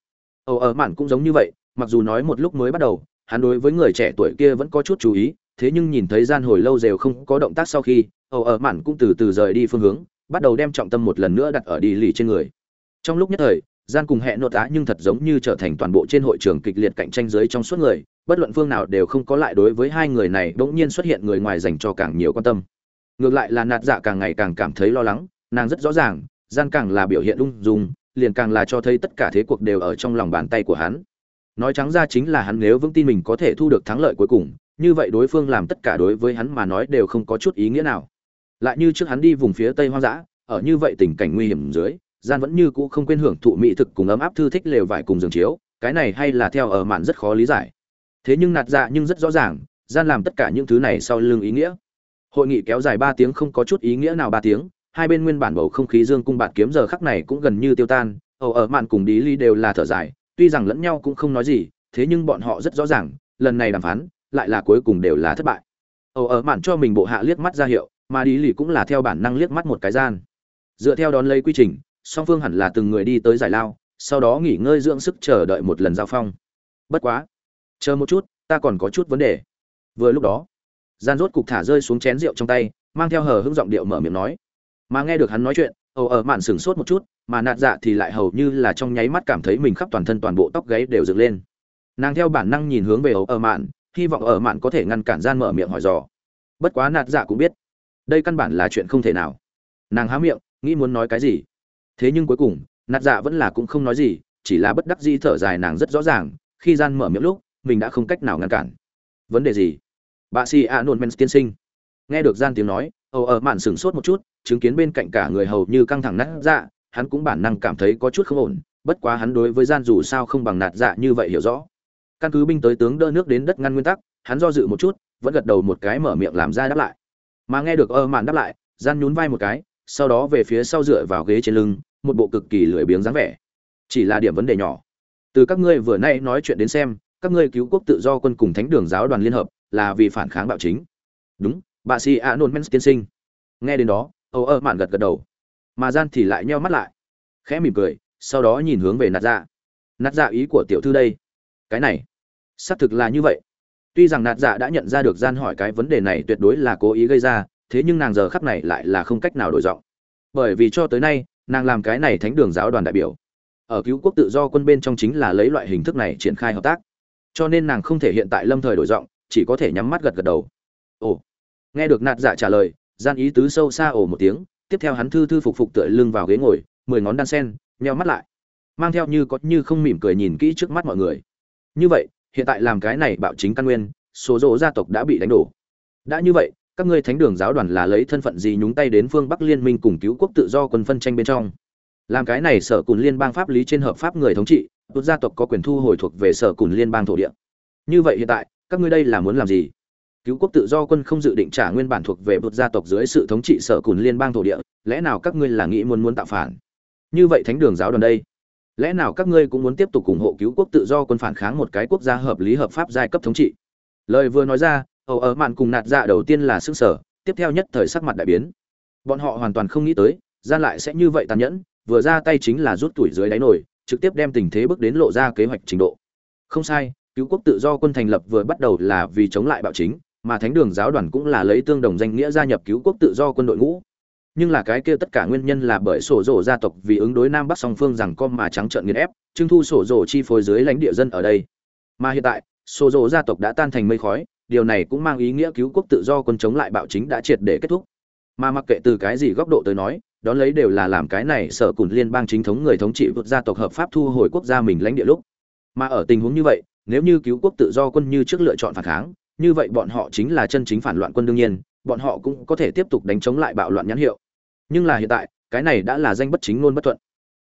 ầu ở mạn cũng giống như vậy, mặc dù nói một lúc mới bắt đầu, hắn đối với người trẻ tuổi kia vẫn có chút chú ý, thế nhưng nhìn thấy gian hồi lâu đều không có động tác sau khi ầu ở mạn cũng từ từ rời đi phương hướng, bắt đầu đem trọng tâm một lần nữa đặt ở đi lì trên người. Trong lúc nhất thời, gian cùng hẹn nội tá nhưng thật giống như trở thành toàn bộ trên hội trường kịch liệt cạnh tranh giới trong suốt người, bất luận phương nào đều không có lại đối với hai người này bỗng nhiên xuất hiện người ngoài dành cho càng nhiều quan tâm. Ngược lại là nạt dạ càng ngày càng cảm thấy lo lắng, nàng rất rõ ràng, gian càng là biểu hiện ung dung liền càng là cho thấy tất cả thế cuộc đều ở trong lòng bàn tay của hắn. Nói trắng ra chính là hắn nếu vững tin mình có thể thu được thắng lợi cuối cùng, như vậy đối phương làm tất cả đối với hắn mà nói đều không có chút ý nghĩa nào. Lại như trước hắn đi vùng phía tây hoang dã, ở như vậy tình cảnh nguy hiểm dưới, gian vẫn như cũ không quên hưởng thụ mỹ thực cùng ấm áp thư thích lều vải cùng giường chiếu, cái này hay là theo ở mạn rất khó lý giải. Thế nhưng nạt dạ nhưng rất rõ ràng, gian làm tất cả những thứ này sau lưng ý nghĩa. Hội nghị kéo dài ba tiếng không có chút ý nghĩa nào ba tiếng hai bên nguyên bản bầu không khí dương cung bạt kiếm giờ khắc này cũng gần như tiêu tan ầu ở mạn cùng đi ly đều là thở dài, tuy rằng lẫn nhau cũng không nói gì, thế nhưng bọn họ rất rõ ràng, lần này đàm phán, lại là cuối cùng đều là thất bại. Ầu ở mạn cho mình bộ hạ liếc mắt ra hiệu, mà đi ly cũng là theo bản năng liếc mắt một cái gian. Dựa theo đón lấy quy trình, song phương hẳn là từng người đi tới giải lao, sau đó nghỉ ngơi dưỡng sức chờ đợi một lần giao phong. Bất quá, chờ một chút, ta còn có chút vấn đề. Vừa lúc đó, gian rốt cục thả rơi xuống chén rượu trong tay, mang theo hờ hững giọng điệu mở miệng nói mà nghe được hắn nói chuyện ầu ở mạn sửng sốt một chút, mà nạt dạ thì lại hầu như là trong nháy mắt cảm thấy mình khắp toàn thân toàn bộ tóc gáy đều dựng lên. Nàng theo bản năng nhìn hướng về ầu ở mạn, hy vọng ở mạn có thể ngăn cản gian mở miệng hỏi dò. Bất quá nạt dạ cũng biết, đây căn bản là chuyện không thể nào. Nàng há miệng, nghĩ muốn nói cái gì? Thế nhưng cuối cùng, nạt dạ vẫn là cũng không nói gì, chỉ là bất đắc dĩ thở dài nàng rất rõ ràng, khi gian mở miệng lúc, mình đã không cách nào ngăn cản. Vấn đề gì? Bà si a nôn men tiên sinh. Nghe được gian tiếng nói Hầu ở mạn sửng sốt một chút, chứng kiến bên cạnh cả người hầu như căng thẳng nát dạ hắn cũng bản năng cảm thấy có chút không ổn, bất quá hắn đối với gian dù sao không bằng nạt dạ như vậy hiểu rõ. Căn cứ binh tới tướng đỡ nước đến đất ngăn nguyên tắc, hắn do dự một chút, vẫn gật đầu một cái mở miệng làm ra đáp lại. Mà nghe được ơ mạn đáp lại, gian nhún vai một cái, sau đó về phía sau dựa vào ghế trên lưng, một bộ cực kỳ lười biếng dáng vẻ. Chỉ là điểm vấn đề nhỏ. Từ các ngươi vừa nay nói chuyện đến xem, các ngươi cứu quốc tự do quân cùng thánh đường giáo đoàn liên hợp, là vì phản kháng bạo chính. Đúng bà si a nôn men tiên sinh. Nghe đến đó, âu ơ mạn gật gật đầu. Mà gian thì lại nheo mắt lại. Khẽ mỉm cười, sau đó nhìn hướng về nạt dạ. Nạt dạ ý của tiểu thư đây. Cái này, xác thực là như vậy. Tuy rằng nạt dạ đã nhận ra được gian hỏi cái vấn đề này tuyệt đối là cố ý gây ra, thế nhưng nàng giờ khắp này lại là không cách nào đổi giọng. Bởi vì cho tới nay, nàng làm cái này thánh đường giáo đoàn đại biểu. Ở cứu quốc tự do quân bên trong chính là lấy loại hình thức này triển khai hợp tác. Cho nên nàng không thể hiện tại lâm thời đổi giọng, chỉ có thể nhắm mắt gật gật đầu. Ồ nghe được nạt dạ trả lời, gian ý tứ sâu xa ồ một tiếng, tiếp theo hắn thư thư phục phục tựa lưng vào ghế ngồi, mười ngón đan sen, nheo mắt lại. Mang theo như có như không mỉm cười nhìn kỹ trước mắt mọi người. Như vậy, hiện tại làm cái này bạo chính căn nguyên, số rỗ gia tộc đã bị đánh đổ. Đã như vậy, các ngươi thánh đường giáo đoàn là lấy thân phận gì nhúng tay đến phương bắc liên minh cùng cứu quốc tự do quân phân tranh bên trong? Làm cái này sở cùn liên bang pháp lý trên hợp pháp người thống trị tốt gia tộc có quyền thu hồi thuộc về sở cùn liên bang thổ địa. Như vậy hiện tại, các ngươi đây là muốn làm gì? Cứu quốc tự do quân không dự định trả nguyên bản thuộc về bột gia tộc dưới sự thống trị sở cùn liên bang thổ địa, lẽ nào các ngươi là nghĩ muốn muốn tạo phản? Như vậy thánh đường giáo đoàn đây, lẽ nào các ngươi cũng muốn tiếp tục ủng hộ cứu quốc tự do quân phản kháng một cái quốc gia hợp lý hợp pháp giai cấp thống trị? Lời vừa nói ra hầu ở mạn cùng nạt dạ đầu tiên là xương sở, tiếp theo nhất thời sắc mặt đại biến. Bọn họ hoàn toàn không nghĩ tới, gian lại sẽ như vậy tàn nhẫn, vừa ra tay chính là rút tuổi dưới đáy nổi trực tiếp đem tình thế bước đến lộ ra kế hoạch trình độ. Không sai, cứu quốc tự do quân thành lập vừa bắt đầu là vì chống lại bạo chính mà thánh đường giáo đoàn cũng là lấy tương đồng danh nghĩa gia nhập cứu quốc tự do quân đội ngũ. Nhưng là cái kia tất cả nguyên nhân là bởi sổ rổ gia tộc vì ứng đối nam bắc song phương rằng com mà trắng trợn nghiền ép trưng thu sổ rổ chi phối dưới lãnh địa dân ở đây. Mà hiện tại, sổ rổ gia tộc đã tan thành mây khói, điều này cũng mang ý nghĩa cứu quốc tự do quân chống lại bạo chính đã triệt để kết thúc. Mà mặc kệ từ cái gì góc độ tới nói, đón lấy đều là làm cái này sở cùn liên bang chính thống người thống trị vượt gia tộc hợp pháp thu hồi quốc gia mình lãnh địa lúc. Mà ở tình huống như vậy, nếu như cứu quốc tự do quân như trước lựa chọn phản kháng như vậy bọn họ chính là chân chính phản loạn quân đương nhiên, bọn họ cũng có thể tiếp tục đánh chống lại bạo loạn nhãn hiệu. Nhưng là hiện tại, cái này đã là danh bất chính ngôn bất thuận.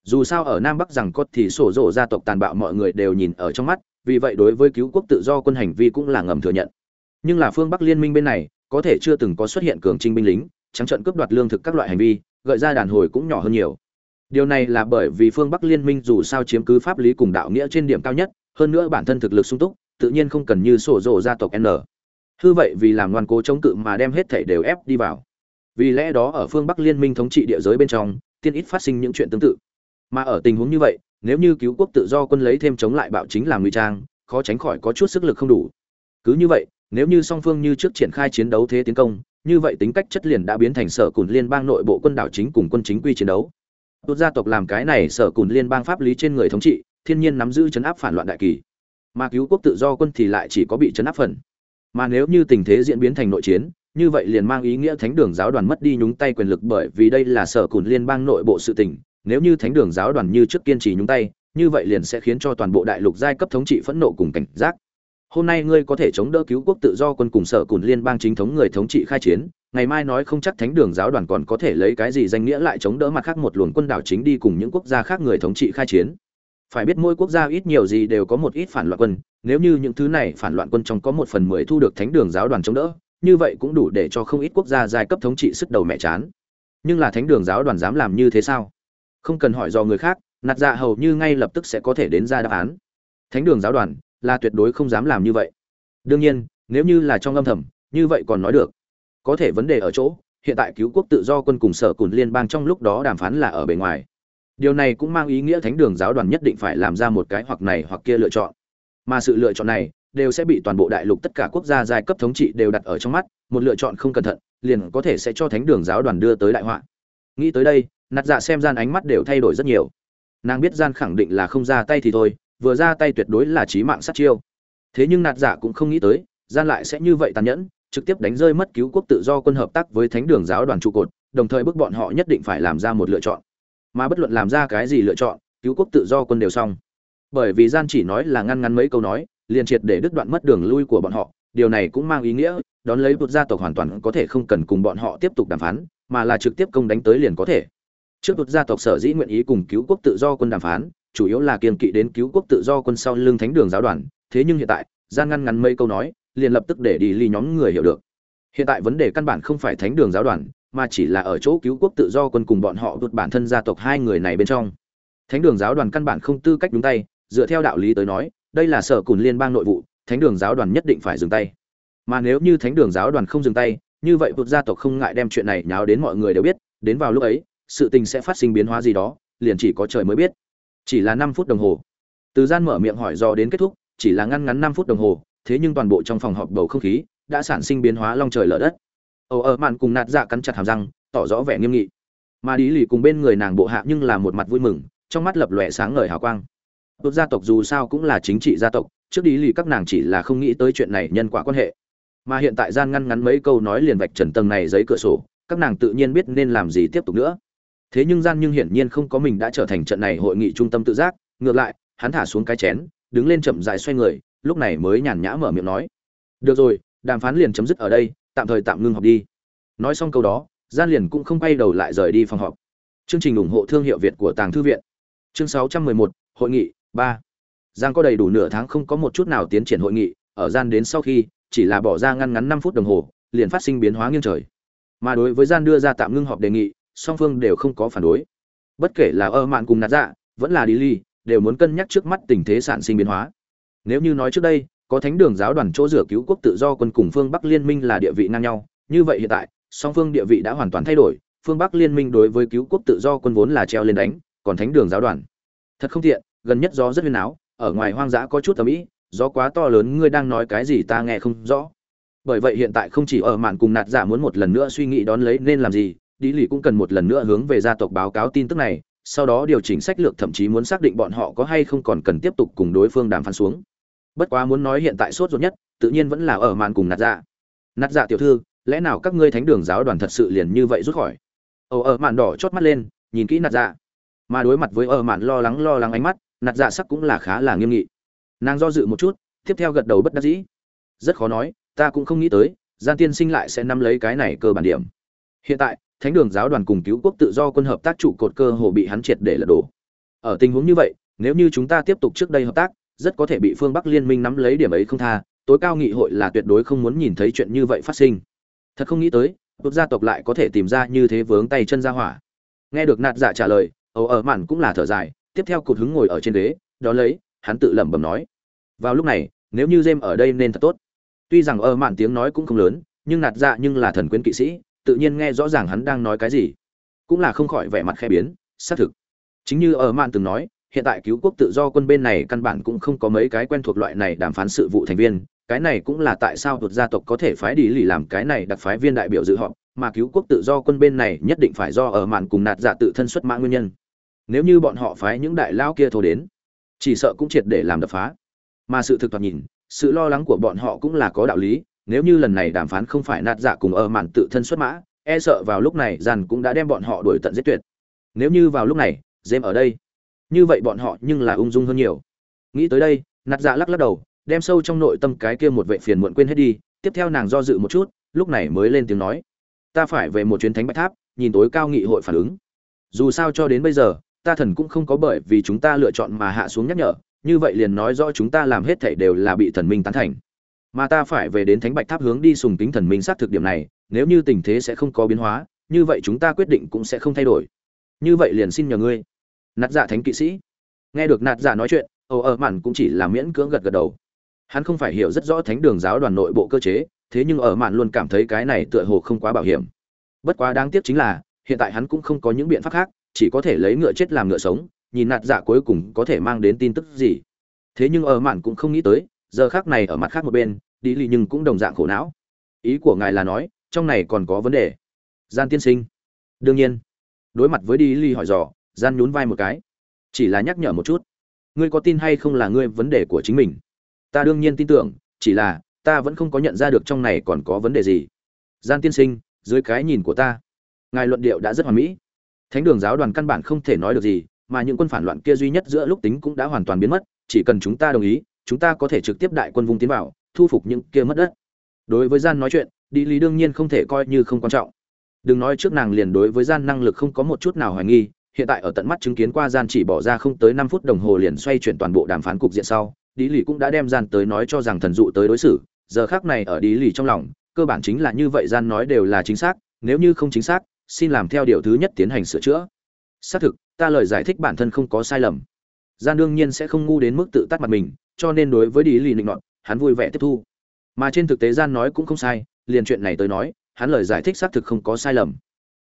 Dù sao ở nam bắc rằng cốt thì sổ rổ gia tộc tàn bạo mọi người đều nhìn ở trong mắt, vì vậy đối với cứu quốc tự do quân hành vi cũng là ngầm thừa nhận. Nhưng là phương bắc liên minh bên này, có thể chưa từng có xuất hiện cường trinh binh lính, trắng trận cướp đoạt lương thực các loại hành vi, gợi ra đàn hồi cũng nhỏ hơn nhiều. Điều này là bởi vì phương bắc liên minh dù sao chiếm cứ pháp lý cùng đạo nghĩa trên điểm cao nhất, hơn nữa bản thân thực lực sung túc tự nhiên không cần như sổ rộ gia tộc n. Hư vậy vì làm ngoan cố chống cự mà đem hết thảy đều ép đi vào. Vì lẽ đó ở phương bắc liên minh thống trị địa giới bên trong, tiên ít phát sinh những chuyện tương tự. Mà ở tình huống như vậy, nếu như cứu quốc tự do quân lấy thêm chống lại bạo chính làm nguy trang, khó tránh khỏi có chút sức lực không đủ. Cứ như vậy, nếu như song phương như trước triển khai chiến đấu thế tiến công, như vậy tính cách chất liền đã biến thành sở cùn liên bang nội bộ quân đảo chính cùng quân chính quy chiến đấu. Tốt gia tộc làm cái này sở cùn liên bang pháp lý trên người thống trị, thiên nhiên nắm giữ chấn áp phản loạn đại kỳ mà cứu quốc tự do quân thì lại chỉ có bị chấn áp phần. Mà nếu như tình thế diễn biến thành nội chiến, như vậy liền mang ý nghĩa thánh đường giáo đoàn mất đi nhúng tay quyền lực bởi vì đây là sở cùn liên bang nội bộ sự tình. Nếu như thánh đường giáo đoàn như trước kiên trì nhúng tay, như vậy liền sẽ khiến cho toàn bộ đại lục giai cấp thống trị phẫn nộ cùng cảnh giác. Hôm nay ngươi có thể chống đỡ cứu quốc tự do quân cùng sở cùn liên bang chính thống người thống trị khai chiến, ngày mai nói không chắc thánh đường giáo đoàn còn có thể lấy cái gì danh nghĩa lại chống đỡ mặt khác một luồng quân đảo chính đi cùng những quốc gia khác người thống trị khai chiến phải biết mỗi quốc gia ít nhiều gì đều có một ít phản loạn quân, nếu như những thứ này phản loạn quân trong có một phần mười thu được thánh đường giáo đoàn chống đỡ, như vậy cũng đủ để cho không ít quốc gia giai cấp thống trị sức đầu mẹ chán. Nhưng là thánh đường giáo đoàn dám làm như thế sao? Không cần hỏi do người khác, nạt dạ hầu như ngay lập tức sẽ có thể đến ra đáp án. Thánh đường giáo đoàn là tuyệt đối không dám làm như vậy. Đương nhiên, nếu như là trong âm thầm, như vậy còn nói được. Có thể vấn đề ở chỗ, hiện tại cứu quốc tự do quân cùng sở cùn liên bang trong lúc đó đàm phán là ở bề ngoài điều này cũng mang ý nghĩa thánh đường giáo đoàn nhất định phải làm ra một cái hoặc này hoặc kia lựa chọn. Mà sự lựa chọn này đều sẽ bị toàn bộ đại lục tất cả quốc gia giai cấp thống trị đều đặt ở trong mắt, một lựa chọn không cẩn thận, liền có thể sẽ cho thánh đường giáo đoàn đưa tới đại họa. Nghĩ tới đây, nạt dạ xem gian ánh mắt đều thay đổi rất nhiều. Nàng biết gian khẳng định là không ra tay thì thôi, vừa ra tay tuyệt đối là chí mạng sát chiêu. Thế nhưng nạt dạ cũng không nghĩ tới, gian lại sẽ như vậy tàn nhẫn, trực tiếp đánh rơi mất cứu quốc tự do quân hợp tác với thánh đường giáo đoàn trụ cột, đồng thời bức bọn họ nhất định phải làm ra một lựa chọn mà bất luận làm ra cái gì lựa chọn, cứu quốc tự do quân đều xong. Bởi vì gian chỉ nói là ngăn ngắn mấy câu nói, liền triệt để đứt đoạn mất đường lui của bọn họ, điều này cũng mang ý nghĩa, đón lấy một gia tộc hoàn toàn có thể không cần cùng bọn họ tiếp tục đàm phán, mà là trực tiếp công đánh tới liền có thể. Trước một gia tộc sở dĩ nguyện ý cùng cứu quốc tự do quân đàm phán, chủ yếu là kiên kỵ đến cứu quốc tự do quân sau lưng thánh đường giáo đoàn, thế nhưng hiện tại, gian ngăn ngắn mấy câu nói, liền lập tức để đi ly nhóm người hiểu được. Hiện tại vấn đề căn bản không phải thánh đường giáo đoàn mà chỉ là ở chỗ cứu quốc tự do quân cùng bọn họ vượt bản thân gia tộc hai người này bên trong. Thánh đường giáo đoàn căn bản không tư cách đúng tay, dựa theo đạo lý tới nói, đây là sở cùn liên bang nội vụ, thánh đường giáo đoàn nhất định phải dừng tay. Mà nếu như thánh đường giáo đoàn không dừng tay, như vậy vượt gia tộc không ngại đem chuyện này nháo đến mọi người đều biết, đến vào lúc ấy, sự tình sẽ phát sinh biến hóa gì đó, liền chỉ có trời mới biết. Chỉ là năm phút đồng hồ. Từ gian mở miệng hỏi do đến kết thúc, chỉ là ngăn ngắn năm phút đồng hồ, thế nhưng toàn bộ trong phòng họp bầu không khí, đã sản sinh biến hóa long trời lở đất ồ, ở mạn cùng nạt dạ cắn chặt hàm răng, tỏ rõ vẻ nghiêm nghị. Mà đi lì cùng bên người nàng bộ hạ nhưng là một mặt vui mừng, trong mắt lập lòe sáng ngời hào quang. Tốt gia tộc dù sao cũng là chính trị gia tộc, trước đi lì các nàng chỉ là không nghĩ tới chuyện này nhân quả quan hệ. Mà hiện tại gian ngăn ngắn mấy câu nói liền vạch trần tầng này giấy cửa sổ, các nàng tự nhiên biết nên làm gì tiếp tục nữa. Thế nhưng gian nhưng hiển nhiên không có mình đã trở thành trận này hội nghị trung tâm tự giác, ngược lại, hắn thả xuống cái chén, đứng lên chậm dài xoay người, lúc này mới nhàn nhã mở miệng nói. Được rồi, đàm phán liền chấm dứt ở đây tạm thời tạm ngưng học đi. Nói xong câu đó gian liền cũng không quay đầu lại rời đi phòng họp. Chương trình ủng hộ thương hiệu việt của tàng thư viện. Chương 611, hội nghị 3. giang có đầy đủ nửa tháng không có một chút nào tiến triển hội nghị ở gian đến sau khi chỉ là bỏ ra ngăn ngắn 5 phút đồng hồ liền phát sinh biến hóa nghiêng trời. Mà đối với gian đưa ra tạm ngưng họp đề nghị song phương đều không có phản đối. Bất kể là ơ mạn cùng nạt dạ vẫn là đi ly đều muốn cân nhắc trước mắt tình thế sản sinh biến hóa. Nếu như nói trước đây có thánh đường giáo đoàn chỗ rửa cứu quốc tự do quân cùng phương bắc liên minh là địa vị ngang nhau. Như vậy hiện tại, song phương địa vị đã hoàn toàn thay đổi. Phương bắc liên minh đối với cứu quốc tự do quân vốn là treo lên đánh, còn thánh đường giáo đoàn. Thật không tiện, gần nhất gió rất huyên áo, ở ngoài hoang dã có chút tầm ĩ gió quá to lớn, ngươi đang nói cái gì ta nghe không rõ. Bởi vậy hiện tại không chỉ ở mạn cùng nạt giả muốn một lần nữa suy nghĩ đón lấy nên làm gì đi lì cũng cần một lần nữa hướng về gia tộc báo cáo tin tức này, sau đó điều chỉnh sách lược thậm chí muốn xác định bọn họ có hay không còn cần tiếp tục cùng đối phương đàm phán xuống bất quá muốn nói hiện tại sốt ruột nhất, tự nhiên vẫn là ở màn cùng nạt dạ. Nạt dạ tiểu thư, lẽ nào các ngươi thánh đường giáo đoàn thật sự liền như vậy rút khỏi? Ồ, ở màn đỏ chót mắt lên, nhìn kỹ nạt dạ. Mà đối mặt với ở màn lo lắng lo lắng ánh mắt, nạt dạ sắc cũng là khá là nghiêm nghị. Nàng do dự một chút, tiếp theo gật đầu bất đắc dĩ. Rất khó nói, ta cũng không nghĩ tới gian tiên sinh lại sẽ nắm lấy cái này cơ bản điểm. Hiện tại, thánh đường giáo đoàn cùng cứu quốc tự do quân hợp tác trụ cột cơ hồ bị hắn triệt để lật đổ. Ở tình huống như vậy, nếu như chúng ta tiếp tục trước đây hợp tác rất có thể bị phương bắc liên minh nắm lấy điểm ấy không tha, tối cao nghị hội là tuyệt đối không muốn nhìn thấy chuyện như vậy phát sinh. Thật không nghĩ tới quốc gia tộc lại có thể tìm ra như thế vướng tay chân ra hỏa. Nghe được nạt dạ trả lời, Âu ở mạn cũng là thở dài, tiếp theo cụt hứng ngồi ở trên ghế, đó lấy, hắn tự lẩm bẩm nói, vào lúc này, nếu như jem ở đây nên thật tốt. Tuy rằng ở mạn tiếng nói cũng không lớn, nhưng nạt dạ nhưng là thần quyến kỵ sĩ, tự nhiên nghe rõ ràng hắn đang nói cái gì. Cũng là không khỏi vẻ mặt khẽ biến, xác thực. Chính như ở mạn từng nói hiện tại cứu quốc tự do quân bên này căn bản cũng không có mấy cái quen thuộc loại này đàm phán sự vụ thành viên, cái này cũng là tại sao tuột gia tộc có thể phái đi lì làm cái này đặc phái viên đại biểu dự họp, mà cứu quốc tự do quân bên này nhất định phải do ở mạn cùng nạt dạ tự thân xuất mã nguyên nhân. Nếu như bọn họ phái những đại lao kia thô đến, chỉ sợ cũng triệt để làm đập phá. Mà sự thực thoạt nhìn, sự lo lắng của bọn họ cũng là có đạo lý, nếu như lần này đàm phán không phải nạt dạ cùng ở mạn tự thân xuất mã e sợ vào lúc này dàn cũng đã đem bọn họ đuổi tận giết tuyệt. Nếu như vào lúc này dêm ở đây như vậy bọn họ nhưng là ung dung hơn nhiều. Nghĩ tới đây, nạt dạ lắc lắc đầu, đem sâu trong nội tâm cái kia một vệ phiền muộn quên hết đi, tiếp theo nàng do dự một chút, lúc này mới lên tiếng nói, ta phải về một chuyến thánh bạch tháp, nhìn tối cao nghị hội phản ứng. Dù sao cho đến bây giờ, ta thần cũng không có bởi vì chúng ta lựa chọn mà hạ xuống nhắc nhở, như vậy liền nói rõ chúng ta làm hết thảy đều là bị thần minh tán thành. Mà ta phải về đến thánh bạch tháp hướng đi sùng kính thần minh xác thực điểm này, nếu như tình thế sẽ không có biến hóa, như vậy chúng ta quyết định cũng sẽ không thay đổi. Như vậy liền xin nhờ ngươi nạt dạ thánh kỵ sĩ. Nghe được nạt dạ nói chuyện, ồ, ở mạn cũng chỉ là miễn cưỡng gật gật đầu. Hắn không phải hiểu rất rõ thánh đường giáo đoàn nội bộ cơ chế, thế nhưng ở mạn luôn cảm thấy cái này tựa hồ không quá bảo hiểm. Bất quá đáng tiếc chính là, hiện tại hắn cũng không có những biện pháp khác, chỉ có thể lấy ngựa chết làm ngựa sống, nhìn nạt dạ cuối cùng có thể mang đến tin tức gì. Thế nhưng ở mạn cũng không nghĩ tới, giờ khác này ở mặt khác một bên đi lì nhưng cũng đồng dạng khổ não. Ý của ngài là nói, trong này còn có vấn đề. Gian tiên sinh. Đương nhiên. Đối mặt với đi lì hỏi dò gian nhún vai một cái. Chỉ là nhắc nhở một chút. Ngươi có tin hay không là ngươi vấn đề của chính mình? Ta đương nhiên tin tưởng, chỉ là, ta vẫn không có nhận ra được trong này còn có vấn đề gì. Gian tiên sinh, dưới cái nhìn của ta, ngài luận điệu đã rất hoàn mỹ. Thánh đường giáo đoàn căn bản không thể nói được gì, mà những quân phản loạn kia duy nhất giữa lúc tính cũng đã hoàn toàn biến mất, chỉ cần chúng ta đồng ý, chúng ta có thể trực tiếp đại quân vung tiến vào, thu phục những kia mất đất. Đối với gian nói chuyện, đi lý đương nhiên không thể coi như không quan trọng. Đừng nói trước nàng liền đối với gian năng lực không có một chút nào hoài nghi hiện tại ở tận mắt chứng kiến qua gian chỉ bỏ ra không tới năm phút đồng hồ liền xoay chuyển toàn bộ đàm phán cục diện sau đi lì cũng đã đem gian tới nói cho rằng thần dụ tới đối xử, giờ khác này ở đi lì trong lòng, cơ bản chính là như vậy gian nói đều là chính xác, nếu như không chính xác, xin làm theo điều thứ nhất tiến hành sửa chữa. Xác thực, ta lời giải thích bản thân không có sai lầm. Gian đương nhiên sẽ không ngu đến mức tự tắt mặt mình, cho nên đối với đi lì định nọt, hắn vui vẻ tiếp thu. Mà trên thực tế gian nói cũng không sai, liền chuyện này tới nói, hắn lời giải thích xác thực không có sai lầm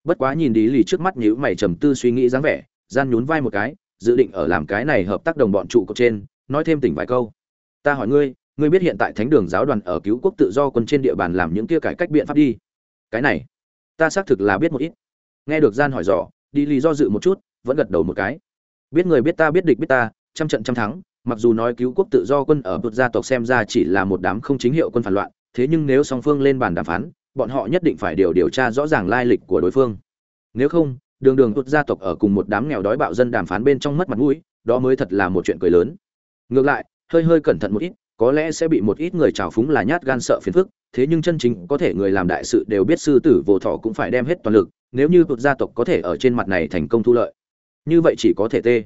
bất quá nhìn đi lì trước mắt nhíu mày trầm tư suy nghĩ dáng vẻ, gian nhún vai một cái, dự định ở làm cái này hợp tác đồng bọn trụ cột trên, nói thêm tỉnh vài câu. Ta hỏi ngươi ngươi biết hiện tại thánh đường giáo đoàn ở cứu quốc tự do quân trên địa bàn làm những kia cải cách biện pháp đi? Cái này, ta xác thực là biết một ít. Nghe được gian hỏi dò đi lý do dự một chút, vẫn gật đầu một cái. Biết người biết ta, biết địch biết ta, trăm trận trăm thắng, mặc dù nói cứu quốc tự do quân ở bột gia tộc xem ra chỉ là một đám không chính hiệu quân phản loạn, thế nhưng nếu song phương lên bàn đàm phán bọn họ nhất định phải điều điều tra rõ ràng lai lịch của đối phương. Nếu không, đường đường bột gia tộc ở cùng một đám nghèo đói bạo dân đàm phán bên trong mất mặt mũi, đó mới thật là một chuyện cười lớn. Ngược lại, hơi hơi cẩn thận một ít, có lẽ sẽ bị một ít người trào phúng là nhát gan sợ phiền phức, thế nhưng chân chính có thể người làm đại sự đều biết sư tử vô thọ cũng phải đem hết toàn lực, nếu như bột gia tộc có thể ở trên mặt này thành công thu lợi. Như vậy chỉ có thể tê.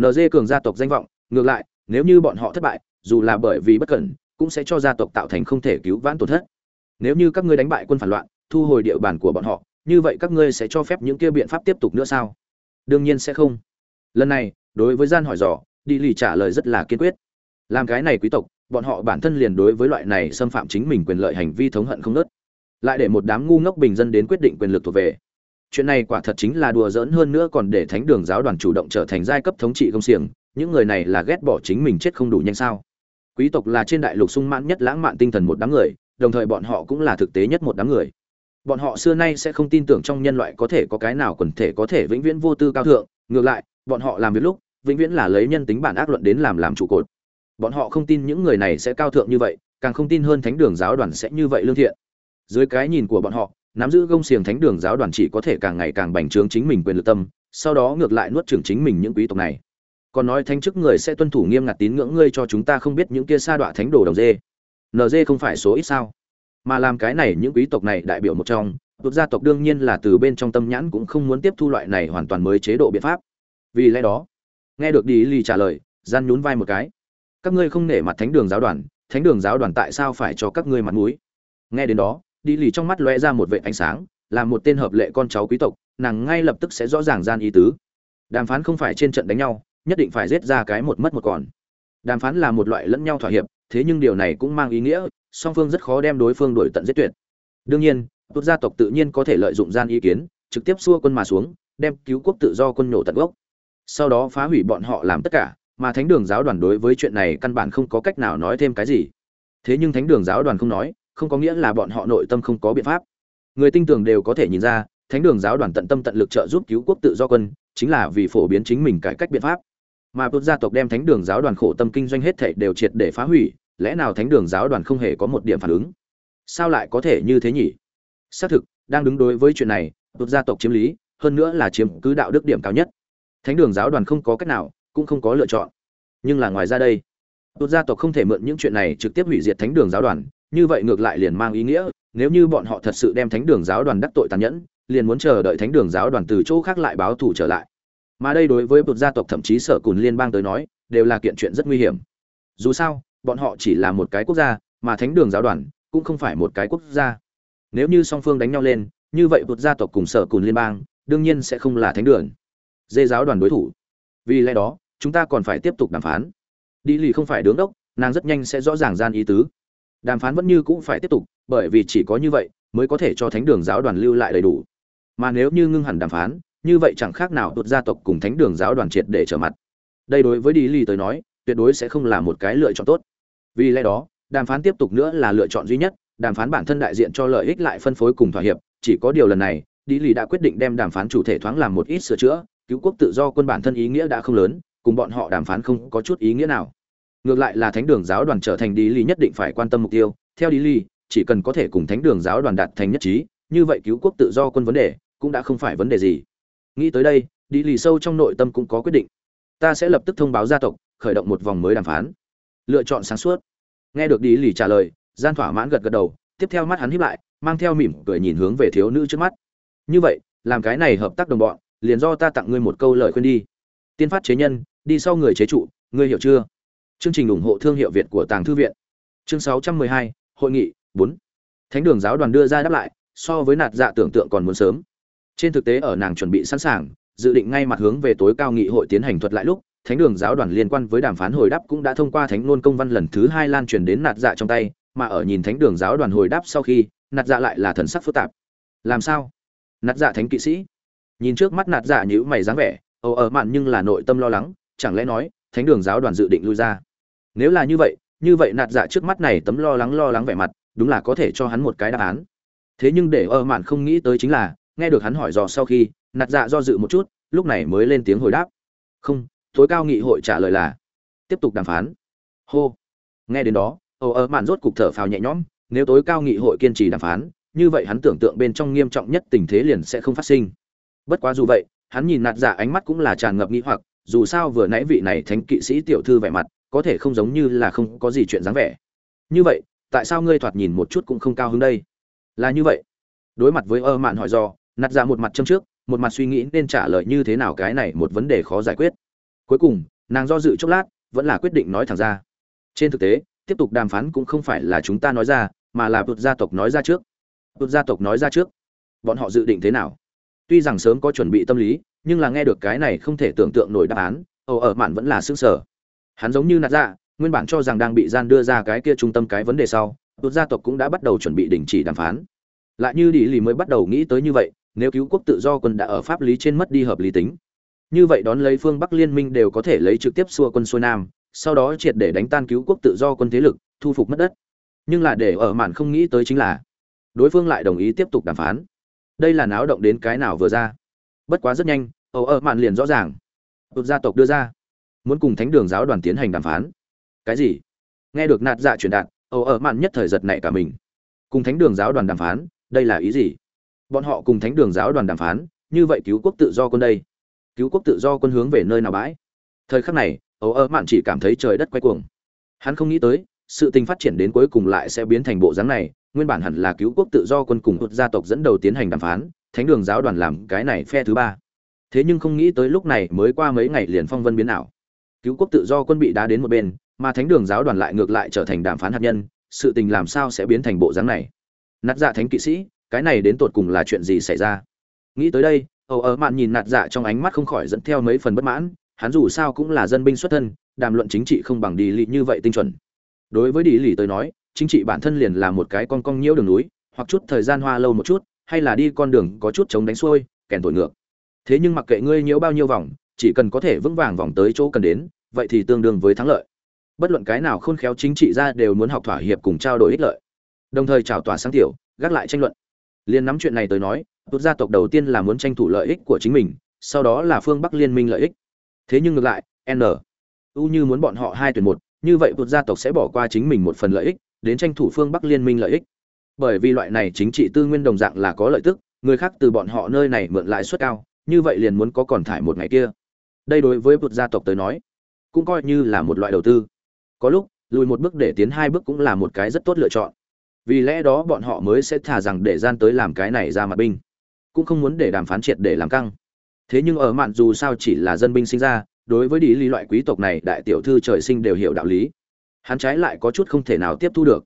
Nd cường gia tộc danh vọng, ngược lại, nếu như bọn họ thất bại, dù là bởi vì bất cẩn, cũng sẽ cho gia tộc tạo thành không thể cứu vãn tổn thất nếu như các ngươi đánh bại quân phản loạn, thu hồi địa bàn của bọn họ, như vậy các ngươi sẽ cho phép những kia biện pháp tiếp tục nữa sao? Đương nhiên sẽ không. Lần này, đối với gian hỏi dò, đi lì trả lời rất là kiên quyết. Làm cái này quý tộc, bọn họ bản thân liền đối với loại này xâm phạm chính mình quyền lợi hành vi thống hận không nớt. Lại để một đám ngu ngốc bình dân đến quyết định quyền lực thuộc về. Chuyện này quả thật chính là đùa giỡn hơn nữa còn để thánh đường giáo đoàn chủ động trở thành giai cấp thống trị công xiềng, những người này là ghét bỏ chính mình chết không đủ nhanh sao? Quý tộc là trên đại lục sung mãn nhất lãng mạn tinh thần một đám người đồng thời bọn họ cũng là thực tế nhất một đám người. Bọn họ xưa nay sẽ không tin tưởng trong nhân loại có thể có cái nào quần thể có thể vĩnh viễn vô tư cao thượng. Ngược lại, bọn họ làm việc lúc, vĩnh viễn là lấy nhân tính bản ác luận đến làm làm trụ cột. Bọn họ không tin những người này sẽ cao thượng như vậy, càng không tin hơn thánh đường giáo đoàn sẽ như vậy lương thiện. Dưới cái nhìn của bọn họ, nắm giữ gông xiềng thánh đường giáo đoàn chỉ có thể càng ngày càng bành trướng chính mình quyền lực tâm, sau đó ngược lại nuốt chửng chính mình những quý tộc này. Còn nói thánh chức người sẽ tuân thủ nghiêm ngặt tín ngưỡng ngươi cho chúng ta không biết những kia sa đọa thánh đồ đồng dê nd không phải số ít sao? Mà làm cái này những quý tộc này đại biểu một trong thuộc gia tộc đương nhiên là từ bên trong tâm nhãn cũng không muốn tiếp thu loại này hoàn toàn mới chế độ biện pháp. Vì lẽ đó, nghe được đi lì trả lời, gian nhún vai một cái. Các ngươi không nể mặt thánh đường giáo đoàn, thánh đường giáo đoàn tại sao phải cho các ngươi mặt mũi? Nghe đến đó đi lì trong mắt lóe ra một vệ ánh sáng, là một tên hợp lệ con cháu quý tộc, nàng ngay lập tức sẽ rõ ràng gian ý tứ. Đàm phán không phải trên trận đánh nhau, nhất định phải giết ra cái một mất một còn đàm phán là một loại lẫn nhau thỏa hiệp, thế nhưng điều này cũng mang ý nghĩa, song phương rất khó đem đối phương đổi tận giết tuyệt. Đương nhiên tốt gia tộc tự nhiên có thể lợi dụng gian ý kiến, trực tiếp xua quân mà xuống, đem cứu quốc tự do quân nổ tận gốc. Sau đó phá hủy bọn họ làm tất cả, mà thánh đường giáo đoàn đối với chuyện này căn bản không có cách nào nói thêm cái gì. Thế nhưng thánh đường giáo đoàn không nói, không có nghĩa là bọn họ nội tâm không có biện pháp. Người tinh tường đều có thể nhìn ra, thánh đường giáo đoàn tận tâm tận lực trợ giúp cứu quốc tự do quân, chính là vì phổ biến chính mình cải cách biện pháp mà quốc gia tộc đem thánh đường giáo đoàn khổ tâm kinh doanh hết thảy đều triệt để phá hủy, lẽ nào thánh đường giáo đoàn không hề có một điểm phản ứng? Sao lại có thể như thế nhỉ? Xác thực, đang đứng đối với chuyện này quốc gia tộc chiếm lý, hơn nữa là chiếm cứ đạo đức điểm cao nhất. Thánh đường giáo đoàn không có cách nào, cũng không có lựa chọn. Nhưng là ngoài ra đây quốc gia tộc không thể mượn những chuyện này trực tiếp hủy diệt thánh đường giáo đoàn, như vậy ngược lại liền mang ý nghĩa, nếu như bọn họ thật sự đem thánh đường giáo đoàn đắc tội tàn nhẫn, liền muốn chờ đợi thánh đường giáo đoàn từ chỗ khác lại báo thù trở lại mà đây đối với một gia tộc thậm chí sở cùn liên bang tới nói, đều là kiện chuyện rất nguy hiểm. Dù sao, bọn họ chỉ là một cái quốc gia, mà thánh đường giáo đoàn cũng không phải một cái quốc gia. Nếu như song phương đánh nhau lên, như vậy một gia tộc cùng sở cùn liên bang đương nhiên sẽ không là thánh đường. Dê giáo đoàn đối thủ. Vì lẽ đó, chúng ta còn phải tiếp tục đàm phán. Đi lì không phải đứng đốc, nàng rất nhanh sẽ rõ ràng gian ý tứ. Đàm phán vẫn như cũng phải tiếp tục, bởi vì chỉ có như vậy mới có thể cho thánh đường giáo đoàn lưu lại đầy đủ. Mà nếu như ngưng hẳn đàm phán như vậy chẳng khác nào đột gia tộc cùng thánh đường giáo đoàn triệt để trở mặt. Đây đối với đi lì tới nói, tuyệt đối sẽ không là một cái lựa chọn tốt. Vì lẽ đó, đàm phán tiếp tục nữa là lựa chọn duy nhất, đàm phán bản thân đại diện cho lợi ích lại phân phối cùng thỏa hiệp. Chỉ có điều lần này đi lì đã quyết định đem đàm phán chủ thể thoáng làm một ít sửa chữa, cứu quốc tự do quân bản thân ý nghĩa đã không lớn, cùng bọn họ đàm phán không có chút ý nghĩa nào. Ngược lại là thánh đường giáo đoàn trở thành đi lì nhất định phải quan tâm mục tiêu. Theo đi lì, chỉ cần có thể cùng thánh đường giáo đoàn đạt thành nhất trí, như vậy cứu quốc tự do quân vấn đề cũng đã không phải vấn đề gì nghĩ tới đây đi lì sâu trong nội tâm cũng có quyết định. Ta sẽ lập tức thông báo gia tộc khởi động một vòng mới đàm phán. Lựa chọn sáng suốt. Nghe được đi lì trả lời gian thỏa mãn gật gật đầu tiếp theo mắt hắn hiếp lại mang theo mỉm cười nhìn hướng về thiếu nữ trước mắt. Như vậy làm cái này hợp tác đồng bọn liền do ta tặng ngươi một câu lời khuyên đi. Tiên phát chế nhân đi sau người chế trụ ngươi hiểu chưa? Chương trình ủng hộ thương hiệu việt của tàng thư viện. Chương 612, hội nghị 4. thánh đường giáo đoàn đưa ra đáp lại so với nạt dạ tưởng tượng còn muốn sớm trên thực tế ở nàng chuẩn bị sẵn sàng, dự định ngay mặt hướng về tối cao nghị hội tiến hành thuật lại lúc, thánh đường giáo đoàn liên quan với đàm phán hồi đáp cũng đã thông qua thánh nôn công văn lần thứ hai lan truyền đến nạt dạ trong tay, mà ở nhìn thánh đường giáo đoàn hồi đáp sau khi, nạt dạ lại là thần sắc phức tạp. Làm sao? Nạt dạ thánh kỵ sĩ. Nhìn trước mắt nạt dạ nhữ mày dáng vẻ, ồ ở mạn nhưng là nội tâm lo lắng, chẳng lẽ nói, thánh đường giáo đoàn dự định lui ra? Nếu là như vậy như vậy nạt dạ trước mắt này tấm lo lắng lo lắng vẻ mặt, đúng là có thể cho hắn một cái đáp án. Thế nhưng để ở mạn không nghĩ tới chính là nghe được hắn hỏi dò sau khi, nạt dạ do dự một chút, lúc này mới lên tiếng hồi đáp. Không, tối cao nghị hội trả lời là, tiếp tục đàm phán. Hô. Nghe đến đó, ồ ở mạn rốt cục thở phào nhẹ nhõm, nếu tối cao nghị hội kiên trì đàm phán, như vậy hắn tưởng tượng bên trong nghiêm trọng nhất tình thế liền sẽ không phát sinh. Bất quá dù vậy, hắn nhìn nạt dạ ánh mắt cũng là tràn ngập nghĩ hoặc, dù sao vừa nãy vị này thánh kỵ sĩ tiểu thư vẻ mặt, có thể không giống như là không có gì chuyện dáng vẻ. Như vậy, tại sao ngươi thoạt nhìn một chút cũng không cao hứng đây? Là như vậy. Đối mặt với ơ mạn hỏi do Nặt ra dạ một mặt châm trước, một mặt suy nghĩ nên trả lời như thế nào cái này một vấn đề khó giải quyết. Cuối cùng, nàng do dự chốc lát, vẫn là quyết định nói thẳng ra. Trên thực tế, tiếp tục đàm phán cũng không phải là chúng ta nói ra, mà là vượt gia tộc nói ra trước. Vượt gia tộc nói ra trước. Bọn họ dự định thế nào? Tuy rằng sớm có chuẩn bị tâm lý, nhưng là nghe được cái này không thể tưởng tượng nổi đáp án, ồ, ở mạn vẫn là xương sở hắn giống như nạt dạ nguyên bản cho rằng đang bị gian đưa ra cái kia trung tâm cái vấn đề sau vượt gia tộc cũng đã bắt đầu chuẩn bị đình chỉ đàm phán. Lại như đi lì mới bắt đầu nghĩ tới như vậy nếu cứu quốc tự do quân đã ở pháp lý trên mất đi hợp lý tính. Như vậy đón lấy phương bắc liên minh đều có thể lấy trực tiếp xua quân xuôi nam, sau đó triệt để đánh tan cứu quốc tự do quân thế lực, thu phục mất đất. Nhưng là để ở mạn không nghĩ tới chính là, đối phương lại đồng ý tiếp tục đàm phán. Đây là náo động đến cái nào vừa ra. Bất quá rất nhanh ầu ở mạn liền rõ ràng. Tụt gia tộc đưa ra. Muốn cùng thánh đường giáo đoàn tiến hành đàm phán. Cái gì? Nghe được nạt dạ truyền đạt ầu ở mạn nhất thời giật nảy cả mình. Cùng thánh đường giáo đoàn đàm phán, đây là ý gì? Bọn họ cùng thánh đường giáo đoàn đàm phán, như vậy cứu quốc tự do quân đây. Cứu quốc tự do quân hướng về nơi nào bãi? Thời khắc này ấu ơ mạn chỉ cảm thấy trời đất quay cuồng. Hắn không nghĩ tới, sự tình phát triển đến cuối cùng lại sẽ biến thành bộ dáng này, nguyên bản hẳn là cứu quốc tự do quân cùng một gia tộc dẫn đầu tiến hành đàm phán, thánh đường giáo đoàn làm cái này phe thứ ba. Thế nhưng không nghĩ tới lúc này mới qua mấy ngày liền phong vân biến ảo. Cứu quốc tự do quân bị đá đến một bên, mà thánh đường giáo đoàn lại ngược lại trở thành đàm phán hạt nhân, sự tình làm sao sẽ biến thành bộ dáng này? Nát dạ thánh kỵ sĩ cái này đến tột cùng là chuyện gì xảy ra? Nghĩ tới đây, Âu ở mạn nhìn nạt dạ trong ánh mắt không khỏi dẫn theo mấy phần bất mãn, hắn dù sao cũng là dân binh xuất thân, đàm luận chính trị không bằng đi lì như vậy tinh chuẩn. Đối với đi lì tới nói, chính trị bản thân liền là một cái con cong nhiễu đường núi, hoặc chút thời gian hoa lâu một chút, hay là đi con đường có chút chống đánh xuôi, kèn tội ngược. Thế nhưng mặc kệ ngươi nhiễu bao nhiêu vòng, chỉ cần có thể vững vàng vòng tới chỗ cần đến, vậy thì tương đương với thắng lợi. Bất luận cái nào khôn khéo chính trị ra đều muốn học thỏa hiệp cùng trao đổi ích lợi. Đồng thời trào tỏa sáng tiểu, gác lại tranh luận liên nắm chuyện này tới nói tốt gia tộc đầu tiên là muốn tranh thủ lợi ích của chính mình, sau đó là phương bắc liên minh lợi ích. Thế nhưng ngược lại, n, u như muốn bọn họ hai tuyển một, như vậy tốt gia tộc sẽ bỏ qua chính mình một phần lợi ích, đến tranh thủ phương bắc liên minh lợi ích. Bởi vì loại này chính trị tư nguyên đồng dạng là có lợi tức, người khác từ bọn họ nơi này mượn lãi suất cao, như vậy liền muốn có còn thải một ngày kia. Đây đối với tốt gia tộc tới nói, cũng coi như là một loại đầu tư. Có lúc, lùi một bước để tiến hai bước cũng là một cái rất tốt lựa chọn vì lẽ đó bọn họ mới sẽ thả rằng để gian tới làm cái này ra mặt binh, cũng không muốn để đàm phán triệt để làm căng. Thế nhưng ở mạn dù sao chỉ là dân binh sinh ra, đối với đi lý loại quý tộc này đại tiểu thư trời sinh đều hiểu đạo lý. Hắn trái lại có chút không thể nào tiếp thu được.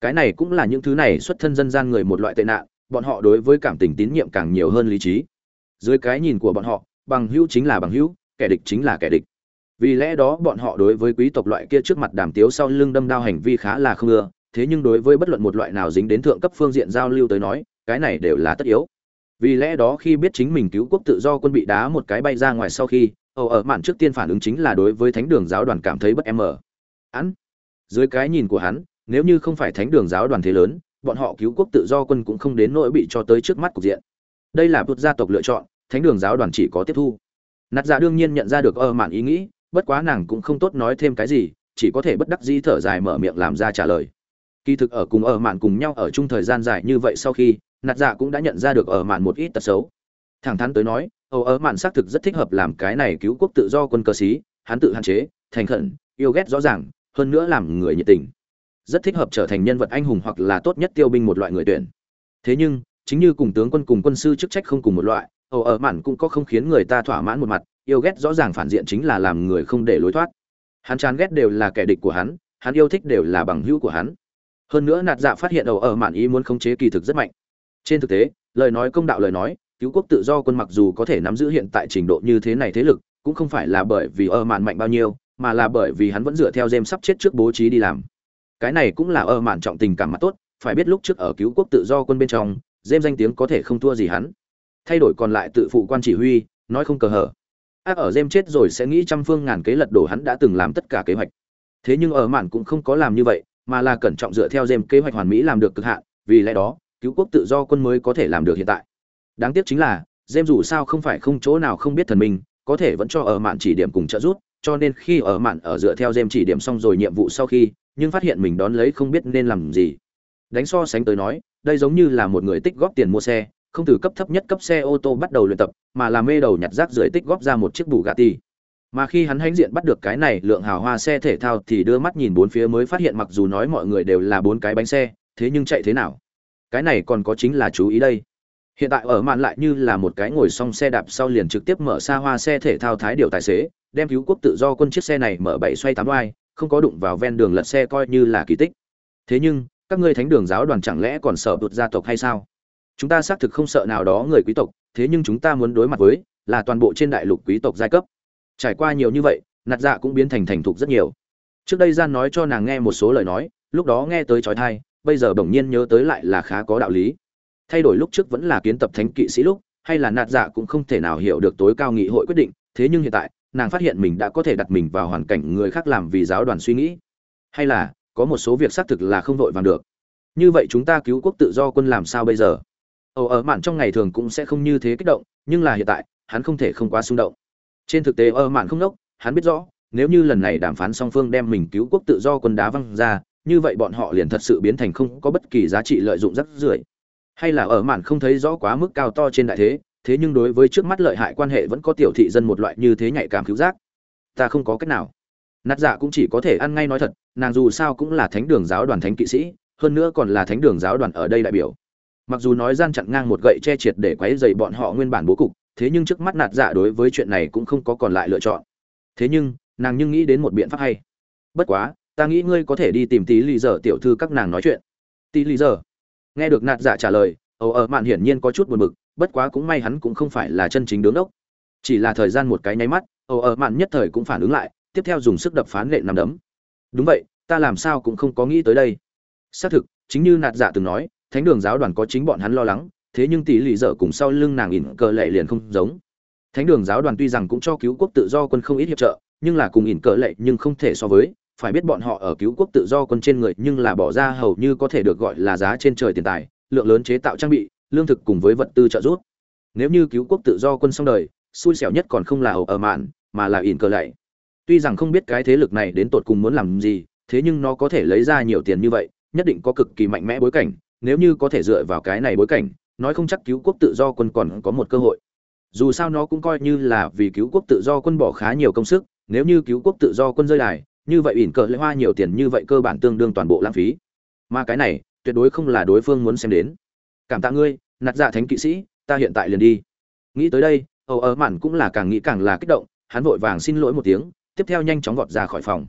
Cái này cũng là những thứ này xuất thân dân gian người một loại tệ nạn, bọn họ đối với cảm tình tín nhiệm càng nhiều hơn lý trí. Dưới cái nhìn của bọn họ, bằng hữu chính là bằng hữu, kẻ địch chính là kẻ địch. Vì lẽ đó bọn họ đối với quý tộc loại kia trước mặt đàm tiếu sau lưng đâm đao hành vi khá là không ưa thế nhưng đối với bất luận một loại nào dính đến thượng cấp phương diện giao lưu tới nói, cái này đều là tất yếu. Vì lẽ đó khi biết chính mình cứu quốc tự do quân bị đá một cái bay ra ngoài sau khi ầu ở mạn trước tiên phản ứng chính là đối với thánh đường giáo đoàn cảm thấy bất em mở hắn, dưới cái nhìn của hắn, nếu như không phải thánh đường giáo đoàn thế lớn, bọn họ cứu quốc tự do quân cũng không đến nỗi bị cho tới trước mắt cục diện. Đây là một gia tộc lựa chọn, thánh đường giáo đoàn chỉ có tiếp thu. Nạt dạ đương nhiên nhận ra được ơ mạn ý nghĩ, bất quá nàng cũng không tốt nói thêm cái gì, chỉ có thể bất đắc dĩ thở dài mở miệng làm ra trả lời kỳ thực ở cùng ở mạn cùng nhau ở chung thời gian dài như vậy sau khi, nạt dạ cũng đã nhận ra được ở mạn một ít tật xấu. Thẳng thắn tới nói âu ở mạn xác thực rất thích hợp làm cái này cứu quốc tự do quân cơ sĩ, hắn tự hạn chế, thành khẩn, yêu ghét rõ ràng, hơn nữa làm người nhiệt tình. Rất thích hợp trở thành nhân vật anh hùng hoặc là tốt nhất tiêu binh một loại người tuyển. Thế nhưng, chính như cùng tướng quân cùng quân sư chức trách không cùng một loại âu ở mạn cũng có không khiến người ta thỏa mãn một mặt, yêu ghét rõ ràng phản diện chính là làm người không để lối thoát. Hắn chán ghét đều là kẻ địch của hắn hắn yêu thích đều là bằng hữu của hắn hơn nữa nạt dạ phát hiện âu ở mạn ý muốn khống chế kỳ thực rất mạnh trên thực tế lời nói công đạo lời nói cứu quốc tự do quân mặc dù có thể nắm giữ hiện tại trình độ như thế này thế lực cũng không phải là bởi vì ở mạn mạnh bao nhiêu mà là bởi vì hắn vẫn dựa theo James sắp chết trước bố trí đi làm. Cái này cũng là ở mạn trọng tình cảm mặt tốt, phải biết lúc trước ở cứu quốc tự do quân bên trong, James danh tiếng có thể không thua gì hắn. Thay đổi còn lại tự phụ quan chỉ huy, nói không cờ hở. Ác ở James chết rồi sẽ nghĩ trăm phương ngàn kế lật đổ hắn đã từng làm tất cả kế hoạch. Thế nhưng ở mạn cũng không có làm như vậy, mà là cẩn trọng dựa theo dêm kế hoạch hoàn mỹ làm được cực hạn, vì lẽ đó, cứu quốc tự do quân mới có thể làm được hiện tại. Đáng tiếc chính là, dêm dù sao không phải không chỗ nào không biết thần minh, có thể vẫn cho ở mạn chỉ điểm cùng trợ giúp, cho nên khi ở mạn ở dựa theo dêm chỉ điểm xong rồi nhiệm vụ sau khi, nhưng phát hiện mình đón lấy không biết nên làm gì. Đánh so sánh tới nói, đây giống như là một người tích góp tiền mua xe, không từ cấp thấp nhất cấp xe ô tô bắt đầu luyện tập, mà là mê đầu nhặt rác rưởi tích góp ra một chiếc Bugatti. Mà khi hắn hãnh diện bắt được cái này lượng hào hoa xe thể thao thì đưa mắt nhìn bốn phía mới phát hiện mặc dù nói mọi người đều là bốn cái bánh xe, thế nhưng chạy thế nào? Cái này còn có chính là chú ý đây. Hiện tại ở mạn lại như là một cái ngồi xong xe đạp sau liền trực tiếp mở xa hoa xe thể thao thái điều tài xế, đem cứu quốc tự do quân chiếc xe này mở bảy xoay tám oai không có đụng vào ven đường lật xe coi như là kỳ tích thế nhưng các ngươi thánh đường giáo đoàn chẳng lẽ còn sợ đột gia tộc hay sao chúng ta xác thực không sợ nào đó người quý tộc thế nhưng chúng ta muốn đối mặt với là toàn bộ trên đại lục quý tộc giai cấp trải qua nhiều như vậy, nạt dạ cũng biến thành thành thục rất nhiều. Trước đây gian nói cho nàng nghe một số lời nói, lúc đó nghe tới trói thai, bây giờ bỗng nhiên nhớ tới lại là khá có đạo lý. Thay đổi lúc trước vẫn là kiến tập thánh kỵ sĩ lúc, hay là nạt dạ cũng không thể nào hiểu được tối cao nghị hội quyết định, thế nhưng hiện tại, nàng phát hiện mình đã có thể đặt mình vào hoàn cảnh người khác làm vì giáo đoàn suy nghĩ. Hay là, có một số việc xác thực là không vội vàng được. Như vậy chúng ta cứu quốc tự do quân làm sao bây giờ? Ồ, ở mạn trong ngày thường cũng sẽ không như thế kích động, nhưng là hiện tại, hắn không thể không quá xung động trên thực tế ở mạn không nốc hắn biết rõ, nếu như lần này đàm phán song phương đem mình cứu quốc tự do quân đá văng ra, như vậy bọn họ liền thật sự biến thành không có bất kỳ giá trị lợi dụng rắc rưởi. Hay là ở mạn không thấy rõ quá mức cao to trên đại thế thế nhưng đối với trước mắt lợi hại quan hệ vẫn có tiểu thị dân một loại như thế nhạy cảm cứu giác. Ta không có cách nào. Nát dạ cũng chỉ có thể ăn ngay nói thật, nàng dù sao cũng là thánh đường giáo đoàn thánh kỵ sĩ, hơn nữa còn là thánh đường giáo đoàn ở đây đại biểu. Mặc dù nói gian chặn ngang một gậy che triệt để quấy dày bọn họ nguyên bản bố cục thế nhưng trước mắt nạt dạ đối với chuyện này cũng không có còn lại lựa chọn. Thế nhưng, nàng nhưng nghĩ đến một biện pháp hay. Bất quá, ta nghĩ ngươi có thể đi tìm tí lì giờ tiểu thư các nàng nói chuyện. Tí lì giờ nghe được nạt dạ trả lời ầu ở mạn hiển nhiên có chút buồn bực, bất quá cũng may hắn cũng không phải là chân chính đứng đốc. Chỉ là thời gian một cái nháy mắt, ồ ở mạn nhất thời cũng phản ứng lại, tiếp theo dùng sức đập phán lệ nằm đấm. Đúng vậy, ta làm sao cũng không có nghĩ tới đây. Xác thực, chính như nạt dạ từng nói, thánh đường giáo đoàn có chính bọn hắn lo lắng thế nhưng tỷ lệ dở cùng sau lưng nàng ỉn cờ lệ liền không giống. Thánh đường giáo đoàn tuy rằng cũng cho cứu quốc tự do quân không ít hiệp trợ, nhưng là cùng ỉn cờ lệ nhưng không thể so với. Phải biết bọn họ ở cứu quốc tự do quân trên người nhưng là bỏ ra hầu như có thể được gọi là giá trên trời tiền tài, lượng lớn chế tạo trang bị, lương thực cùng với vật tư trợ giúp. Nếu như cứu quốc tự do quân xong đời, xui xẻo nhất còn không là ẩu ở mạn, mà là ỉn cờ lệ. Tuy rằng không biết cái thế lực này đến tột cùng muốn làm gì, thế nhưng nó có thể lấy ra nhiều tiền như vậy, nhất định có cực kỳ mạnh mẽ bối cảnh, nếu như có thể dựa vào cái này bối cảnh nói không chắc cứu quốc tự do quân còn có một cơ hội. Dù sao nó cũng coi như là vì cứu quốc tự do quân bỏ khá nhiều công sức, nếu như cứu quốc tự do quân rơi đài, như vậy ỉn cờ lễ hoa nhiều tiền như vậy cơ bản tương đương toàn bộ lãng phí. Mà cái này, tuyệt đối không là đối phương muốn xem đến. Cảm tạ ngươi, nạt dạ thánh kỵ sĩ, ta hiện tại liền đi. Nghĩ tới đây ầu ở mạn cũng là càng nghĩ càng là kích động, hắn vội vàng xin lỗi một tiếng, tiếp theo nhanh chóng vọt ra khỏi phòng.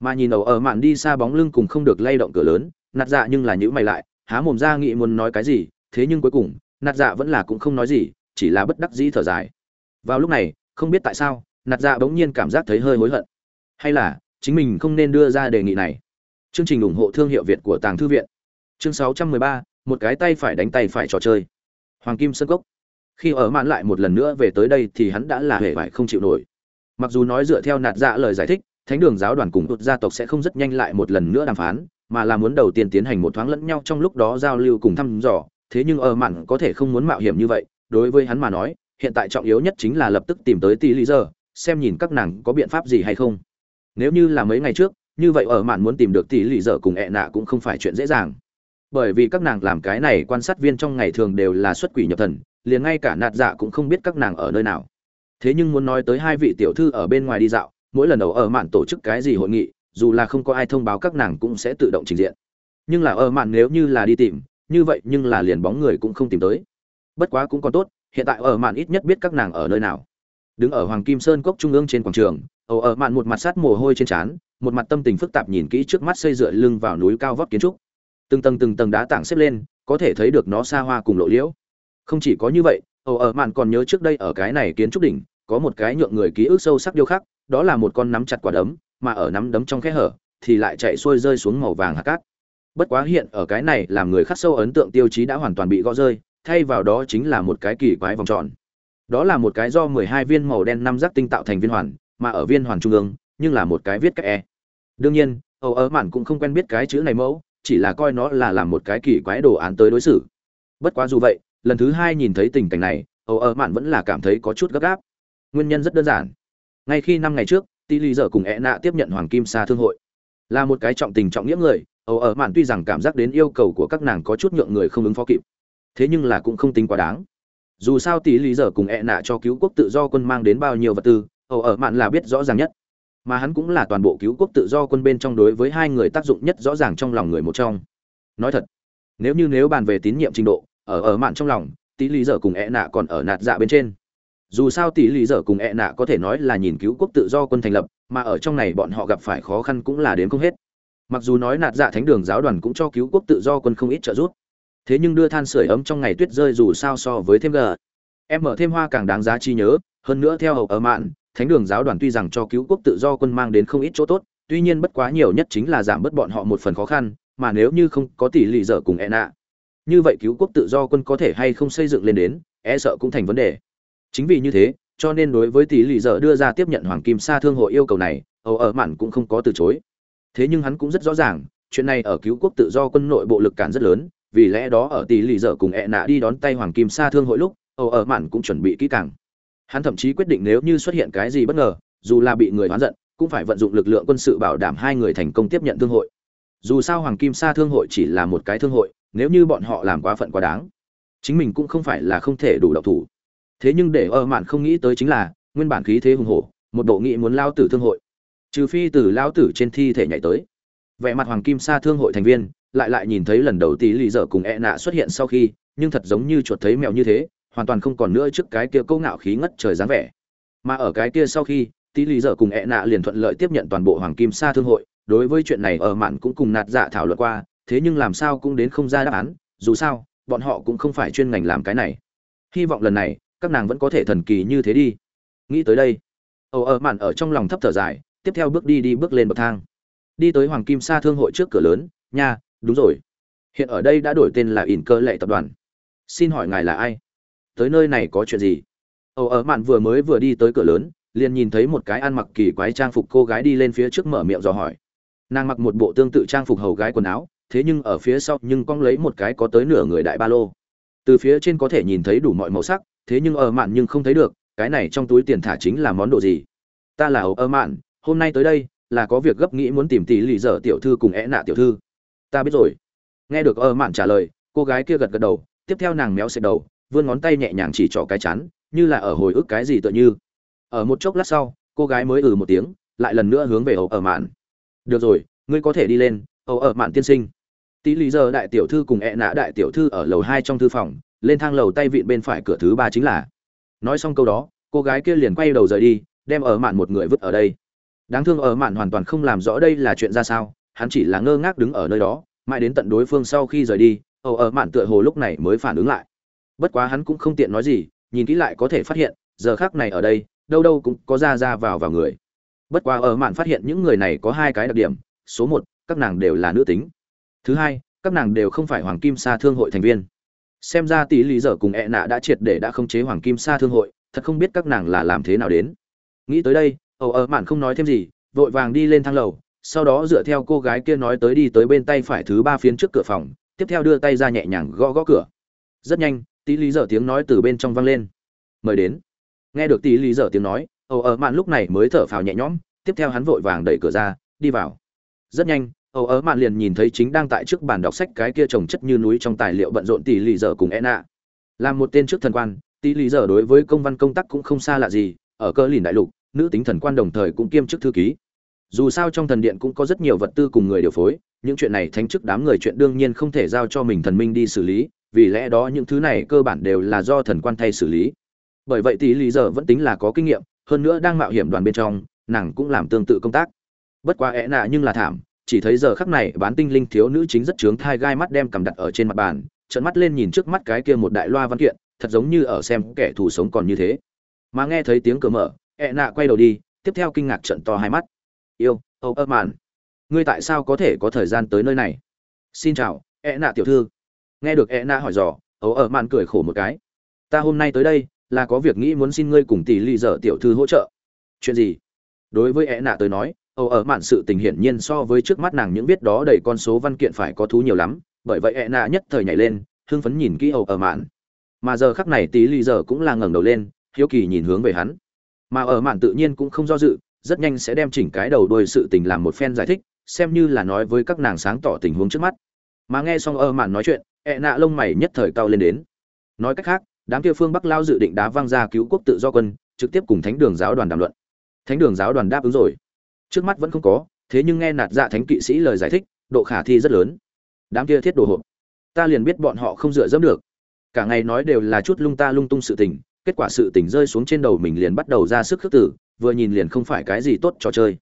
Mà nhìn Âu ở mạn đi xa bóng lưng cùng không được lay động cửa lớn, nạt dạ nhưng là nhữ mày lại, há mồm ra nghĩ muốn nói cái gì thế nhưng cuối cùng nạt dạ vẫn là cũng không nói gì chỉ là bất đắc dĩ thở dài. Vào lúc này không biết tại sao nạt dạ bỗng nhiên cảm giác thấy hơi hối hận. Hay là chính mình không nên đưa ra đề nghị này? Chương trình ủng hộ thương hiệu việt của tàng thư viện. Chương 613, một cái tay phải đánh tay phải trò chơi. Hoàng kim sơn cốc. Khi ở mạn lại một lần nữa về tới đây thì hắn đã là hề vải không chịu nổi. Mặc dù nói dựa theo nạt dạ lời giải thích thánh đường giáo đoàn cùng tụt gia tộc sẽ không rất nhanh lại một lần nữa đàm phán mà là muốn đầu tiên tiến hành một thoáng lẫn nhau trong lúc đó giao lưu cùng thăm dò thế nhưng ở mạn có thể không muốn mạo hiểm như vậy, đối với hắn mà nói, hiện tại trọng yếu nhất chính là lập tức tìm tới tỷ lý giờ xem nhìn các nàng có biện pháp gì hay không. Nếu như là mấy ngày trước, như vậy ở mạn muốn tìm được tỷ lý giờ cùng ẹ nạ cũng không phải chuyện dễ dàng. Bởi vì các nàng làm cái này quan sát viên trong ngày thường đều là xuất quỷ nhập thần, liền ngay cả nạt dạ cũng không biết các nàng ở nơi nào. Thế nhưng muốn nói tới hai vị tiểu thư ở bên ngoài đi dạo, mỗi lần đầu ở mạn tổ chức cái gì hội nghị, dù là không có ai thông báo các nàng cũng sẽ tự động trình diện. Nhưng là ở mạn nếu như là đi tìm như vậy nhưng là liền bóng người cũng không tìm tới. Bất quá cũng còn tốt, hiện tại ở mạn ít nhất biết các nàng ở nơi nào. Đứng ở hoàng kim sơn cốc trung ương trên quảng trường ầu ở mạn một mặt sát mồ hôi trên trán, một mặt tâm tình phức tạp nhìn kỹ trước mắt xây dựa lưng vào núi cao vóc kiến trúc. Từng tầng từng tầng đá tảng xếp lên, có thể thấy được nó xa hoa cùng lộ liễu. Không chỉ có như vậy ầu ở mạn còn nhớ trước đây ở cái này kiến trúc đỉnh, có một cái nhượng người ký ức sâu sắc điêu khắc, đó là một con nắm chặt quả đấm, mà ở nắm đấm trong khe hở, thì lại chạy xuôi rơi xuống màu vàng hạt cát bất quá hiện ở cái này làm người khắc sâu ấn tượng tiêu chí đã hoàn toàn bị gõ rơi, thay vào đó chính là một cái kỳ quái vòng tròn. Đó là một cái do mười hai viên màu đen năm giác tinh tạo thành viên hoàn, mà ở viên hoàn trung ương, nhưng là một cái viết cách e. Đương nhiên, âu ớ mạn cũng không quen biết cái chữ này mẫu, chỉ là coi nó là làm một cái kỳ quái đồ án tới đối xử. Bất quá dù vậy, lần thứ hai nhìn thấy tình cảnh này, âu ớ mạn vẫn là cảm thấy có chút gấp gáp. Nguyên nhân rất đơn giản. Ngay khi năm ngày trước tỷ lì dở cùng e nạ tiếp nhận hoàng kim sa thương hội. Là một cái trọng tình trọng nghĩa người âu ở mạn tuy rằng cảm giác đến yêu cầu của các nàng có chút nhượng người không ứng phó kịp, thế nhưng là cũng không tính quá đáng. Dù sao tỷ lý giờ cùng ẹ nạ cho cứu quốc tự do quân mang đến bao nhiêu vật tư ẩu ở mạn là biết rõ ràng nhất. Mà hắn cũng là toàn bộ cứu quốc tự do quân bên trong đối với hai người tác dụng nhất rõ ràng trong lòng người một trong. Nói thật, nếu như nếu bàn về tín nhiệm trình độ, ở ở mạn trong lòng, tỷ lý giờ cùng ẹ nạ còn ở nạt dạ bên trên. Dù sao tỷ lý giờ cùng ẹ nạ có thể nói là nhìn cứu quốc tự do quân thành lập, mà ở trong này bọn họ gặp phải khó khăn cũng là đến không hết mặc dù nói nạt dạ thánh đường giáo đoàn cũng cho cứu quốc tự do quân không ít trợ giúp. Thế nhưng đưa than sửa ấm trong ngày tuyết rơi dù sao so với thêm g em mở thêm hoa càng đáng giá chi nhớ, hơn nữa theo hậu ở mạn, thánh đường giáo đoàn tuy rằng cho cứu quốc tự do quân mang đến không ít chỗ tốt, tuy nhiên bất quá nhiều nhất chính là giảm bớt bọn họ một phần khó khăn, mà nếu như không có tỷ lệ dở cùng e nạ. Như vậy cứu quốc tự do quân có thể hay không xây dựng lên đến e sợ cũng thành vấn đề. Chính vì như thế, cho nên đối với tỷ lệ dở đưa ra tiếp nhận hoàng kim sa thương hội yêu cầu này âu ở mạn cũng không có từ chối thế nhưng hắn cũng rất rõ ràng, chuyện này ở cứu quốc tự do quân nội bộ lực cản rất lớn, vì lẽ đó ở tỷ lì dở cùng ẹ nạ đi đón tay hoàng kim sa thương hội lúc âu ở mạn cũng chuẩn bị kỹ càng. Hắn thậm chí quyết định nếu như xuất hiện cái gì bất ngờ, dù là bị người oán giận, cũng phải vận dụng lực lượng quân sự bảo đảm hai người thành công tiếp nhận thương hội. Dù sao hoàng kim sa thương hội chỉ là một cái thương hội, nếu như bọn họ làm quá phận quá đáng, chính mình cũng không phải là không thể đủ độc thủ. Thế nhưng để ơ mạn không nghĩ tới chính là, nguyên bản khí thế hùng hổ, một bộ nghị muốn lao tử thương hội trừ phi từ lao tử trên thi thể nhảy tới. Vẻ mặt hoàng kim sa thương hội thành viên, lại lại nhìn thấy lần đầu tí lì dở cùng e nạ xuất hiện sau khi, nhưng thật giống như chuột thấy mèo như thế, hoàn toàn không còn nữa trước cái kia câu ngạo khí ngất trời dáng vẻ. Mà ở cái kia sau khi, tí lì dở cùng e nạ liền thuận lợi tiếp nhận toàn bộ hoàng kim sa thương hội, đối với chuyện này ở mạn cũng cùng nạt dạ thảo luận qua, thế nhưng làm sao cũng đến không ra đáp án, dù sao, bọn họ cũng không phải chuyên ngành làm cái này. Hy vọng lần này, các nàng vẫn có thể thần kỳ như thế đi. Nghĩ tới đây, ồ, ở mạn ở trong lòng thấp thở dài tiếp theo bước đi đi bước lên bậc thang. Đi tới hoàng kim sa thương hội trước cửa lớn, nha, đúng rồi. Hiện ở đây đã đổi tên là ỉn cơ lệ tập đoàn. Xin hỏi ngài là ai? Tới nơi này có chuyện gì? Ầu ở mạn vừa mới vừa đi tới cửa lớn, liền nhìn thấy một cái ăn mặc kỳ quái trang phục cô gái đi lên phía trước mở miệng dò hỏi. Nàng mặc một bộ tương tự trang phục hầu gái quần áo, thế nhưng ở phía sau nhưng cong lấy một cái có tới nửa người đại ba lô. Từ phía trên có thể nhìn thấy đủ mọi màu sắc, thế nhưng ở mạn nhưng không thấy được, cái này trong túi tiền thả chính là món đồ gì? Ta là ầu ở mạn hôm nay tới đây, là có việc gấp nghĩ muốn tìm tỷ lì dở tiểu thư cùng é nạ tiểu thư. Ta biết rồi. Nghe được ơ mạn trả lời, cô gái kia gật gật đầu, tiếp theo nàng méo xẹt đầu, vươn ngón tay nhẹ nhàng chỉ trỏ cái chán, như là ở hồi ức cái gì tựa như. Ở một chốc lát sau, cô gái mới ừ một tiếng, lại lần nữa hướng về ẩu ở mạn. Được rồi, ngươi có thể đi lên ẩu ở mạn tiên sinh. Tỷ lý giờ đại tiểu thư cùng ẹ nã đại tiểu thư ở lầu hai trong thư phòng, lên thang lầu tay vịn bên phải cửa thứ ba chính là. Nói xong câu đó, cô gái kia liền quay đầu rời đi, đem ở mạn một người vứt ở đây đáng thương ở mạn hoàn toàn không làm rõ đây là chuyện ra sao, hắn chỉ là ngơ ngác đứng ở nơi đó, mãi đến tận đối phương sau khi rời đi ầu ở mạn tựa hồ lúc này mới phản ứng lại. Bất quá hắn cũng không tiện nói gì, nhìn kỹ lại có thể phát hiện, giờ khác này ở đây, đâu đâu cũng có ra ra vào vào người. Bất quá ở mạn phát hiện những người này có hai cái đặc điểm, số một, các nàng đều là nữ tính. Thứ hai, các nàng đều không phải hoàng kim sa thương hội thành viên. Xem ra tỷ lý dở cùng ẹ nạ đã triệt để đã không chế hoàng kim sa thương hội, thật không biết các nàng là làm thế nào đến. Nghĩ tới đây ầu ở ờ, mạn không nói thêm gì, vội vàng đi lên thang lầu, sau đó dựa theo cô gái kia nói tới đi tới bên tay phải thứ ba phiến trước cửa phòng, tiếp theo đưa tay ra nhẹ nhàng gõ gõ cửa. Rất nhanh, tí lý dở tiếng nói từ bên trong vang lên. Mời đến. Nghe được tí lý dở tiếng nói ầu ở ờ, mạn lúc này mới thở phào nhẹ nhõm, tiếp theo hắn vội vàng đẩy cửa ra, đi vào. Rất nhanh ầu ở ờ, mạn liền nhìn thấy chính đang tại trước bàn đọc sách cái kia trồng chất như núi trong tài liệu bận rộn tỷ lý dở cùng e nạ làm một tên trước thần quan tỷ lý dở đối với công văn công tác cũng không xa lạ gì, ở cơ lìn đại lục nữ tính thần quan đồng thời cũng kiêm chức thư ký. Dù sao trong thần điện cũng có rất nhiều vật tư cùng người điều phối, những chuyện này thánh chức đám người chuyện đương nhiên không thể giao cho mình thần minh đi xử lý, vì lẽ đó những thứ này cơ bản đều là do thần quan thay xử lý. Bởi vậy tỷ lý giờ vẫn tính là có kinh nghiệm, hơn nữa đang mạo hiểm đoàn bên trong, nàng cũng làm tương tự công tác. Bất quá é nạ nhưng là thảm, chỉ thấy giờ khắc này bán tinh linh thiếu nữ chính rất trướng thai gai mắt đem cầm đặt ở trên mặt bàn, trợn mắt lên nhìn trước mắt cái kia một đại loa văn kiện, thật giống như ở xem kẻ thù sống còn như thế. Mà nghe thấy tiếng cửa mở E ẹ nạ quay đầu đi, tiếp theo kinh ngạc trận to hai mắt. Yêu, âu ơ mạn, ngươi tại sao có thể có thời gian tới nơi này? Xin chào e ẹ nạ tiểu thư. Nghe được e ẹ nạ hỏi dò, âu ơ mạn cười khổ một cái. Ta hôm nay tới đây, là có việc nghĩ muốn xin ngươi cùng tỷ lì dở tiểu thư hỗ trợ. Chuyện gì? Đối với ẹ nạ tới nói, âu ở mạn sự tình hiển nhiên so với trước mắt nàng những biết đó đầy con số văn kiện phải có thú nhiều lắm, bởi vậy ẹ nạ nhất thời nhảy lên, hưng phấn nhìn kỹ âu ở mạn. Mà giờ khắc này tỷ lì dở cũng là ngẩng đầu lên, hiếu kỳ nhìn hướng về hắn mà ở mạn tự nhiên cũng không do dự, rất nhanh sẽ đem chỉnh cái đầu đuôi sự tình làm một phen giải thích, xem như là nói với các nàng sáng tỏ tình huống trước mắt. Mà nghe xong ở mạn nói chuyện, ẹ nạ lông mày nhất thời cao lên đến. Nói cách khác, đám kia phương bắc lao dự định đá văng ra cứu quốc tự do quân, trực tiếp cùng thánh đường giáo đoàn đàm luận. Thánh đường giáo đoàn đáp ứng rồi. Trước mắt vẫn không có, thế nhưng nghe nạt dạ thánh kỵ sĩ lời giải thích, độ khả thi rất lớn. Đám kia thiết đồ hộp, ta liền biết bọn họ không dựa dẫm được. Cả ngày nói đều là chút lung ta lung tung sự tình kết quả sự tình rơi xuống trên đầu mình liền bắt đầu ra sức khước tử, vừa nhìn liền không phải cái gì tốt trò chơi.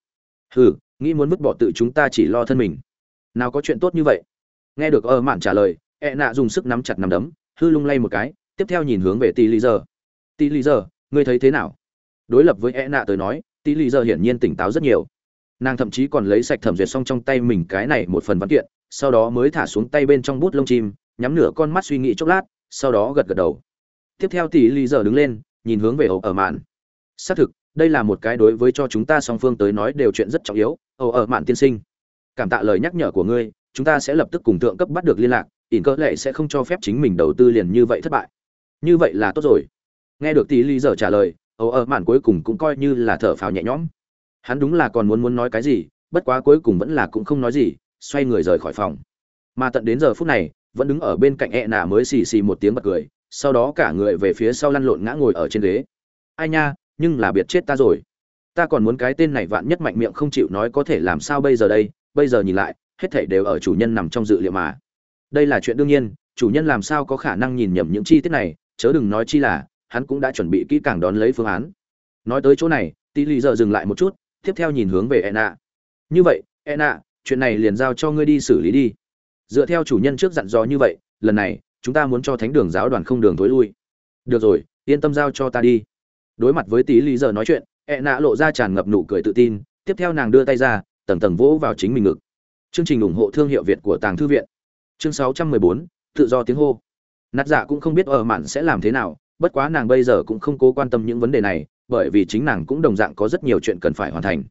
Hừ, nghĩ muốn vứt bỏ tự chúng ta chỉ lo thân mình. Nào có chuyện tốt như vậy? Nghe được ơ mạn trả lời e nạ dùng sức nắm chặt nắm đấm, hư lung lay một cái, tiếp theo nhìn hướng về tỷ lý giờ tỷ lý giờ ngươi thấy thế nào? Đối lập với e nạ tới nói tỷ lý giờ hiển nhiên tỉnh táo rất nhiều. Nàng thậm chí còn lấy sạch thẩm duyệt xong trong tay mình cái này một phần văn kiện, sau đó mới thả xuống tay bên trong bút lông chim, nhắm nửa con mắt suy nghĩ chốc lát, sau đó gật gật đầu tiếp theo tỷ lý giờ đứng lên, nhìn hướng về ẩu ở mạn. Xác thực, đây là một cái đối với cho chúng ta song phương tới nói đều chuyện rất trọng yếu, ẩu ở mạn tiên sinh. Cảm tạ lời nhắc nhở của ngươi, chúng ta sẽ lập tức cùng thượng cấp bắt được liên lạc, ỉn cơ lệ sẽ không cho phép chính mình đầu tư liền như vậy thất bại. Như vậy là tốt rồi. Nghe được tỷ lý giờ trả lời, ẩu ở mạn cuối cùng cũng coi như là thở phào nhẹ nhõm. Hắn đúng là còn muốn muốn nói cái gì, bất quá cuối cùng vẫn là cũng không nói gì, xoay người rời khỏi phòng. Mà tận đến giờ phút này, vẫn đứng ở bên cạnh e nà mới xì xì một tiếng bật cười sau đó cả người về phía sau lăn lộn ngã ngồi ở trên ghế ai nha nhưng là biệt chết ta rồi ta còn muốn cái tên này vạn nhất mạnh miệng không chịu nói có thể làm sao bây giờ đây bây giờ nhìn lại hết thảy đều ở chủ nhân nằm trong dự liệu mà đây là chuyện đương nhiên chủ nhân làm sao có khả năng nhìn nhầm những chi tiết này chớ đừng nói chi là hắn cũng đã chuẩn bị kỹ càng đón lấy phương án nói tới chỗ này tỷ lì giờ dừng lại một chút tiếp theo nhìn hướng về Ena. Như vậy, Ena, chuyện này liền giao cho ngươi đi xử lý đi. Dựa theo chủ nhân trước dặn dò như vậy, lần này, chúng ta muốn cho Thánh đường giáo đoàn không đường tối lui. Được rồi, yên tâm giao cho ta đi. Đối mặt với tí lý giờ nói chuyện, Ena lộ ra tràn ngập nụ cười tự tin, tiếp theo nàng đưa tay ra, tầng tầng vỗ vào chính mình ngực. Chương trình ủng hộ thương hiệu Việt của Tàng thư viện. Chương 614, tự do tiếng hô. Nát dạ cũng không biết ở mạn sẽ làm thế nào, bất quá nàng bây giờ cũng không cố quan tâm những vấn đề này, bởi vì chính nàng cũng đồng dạng có rất nhiều chuyện cần phải hoàn thành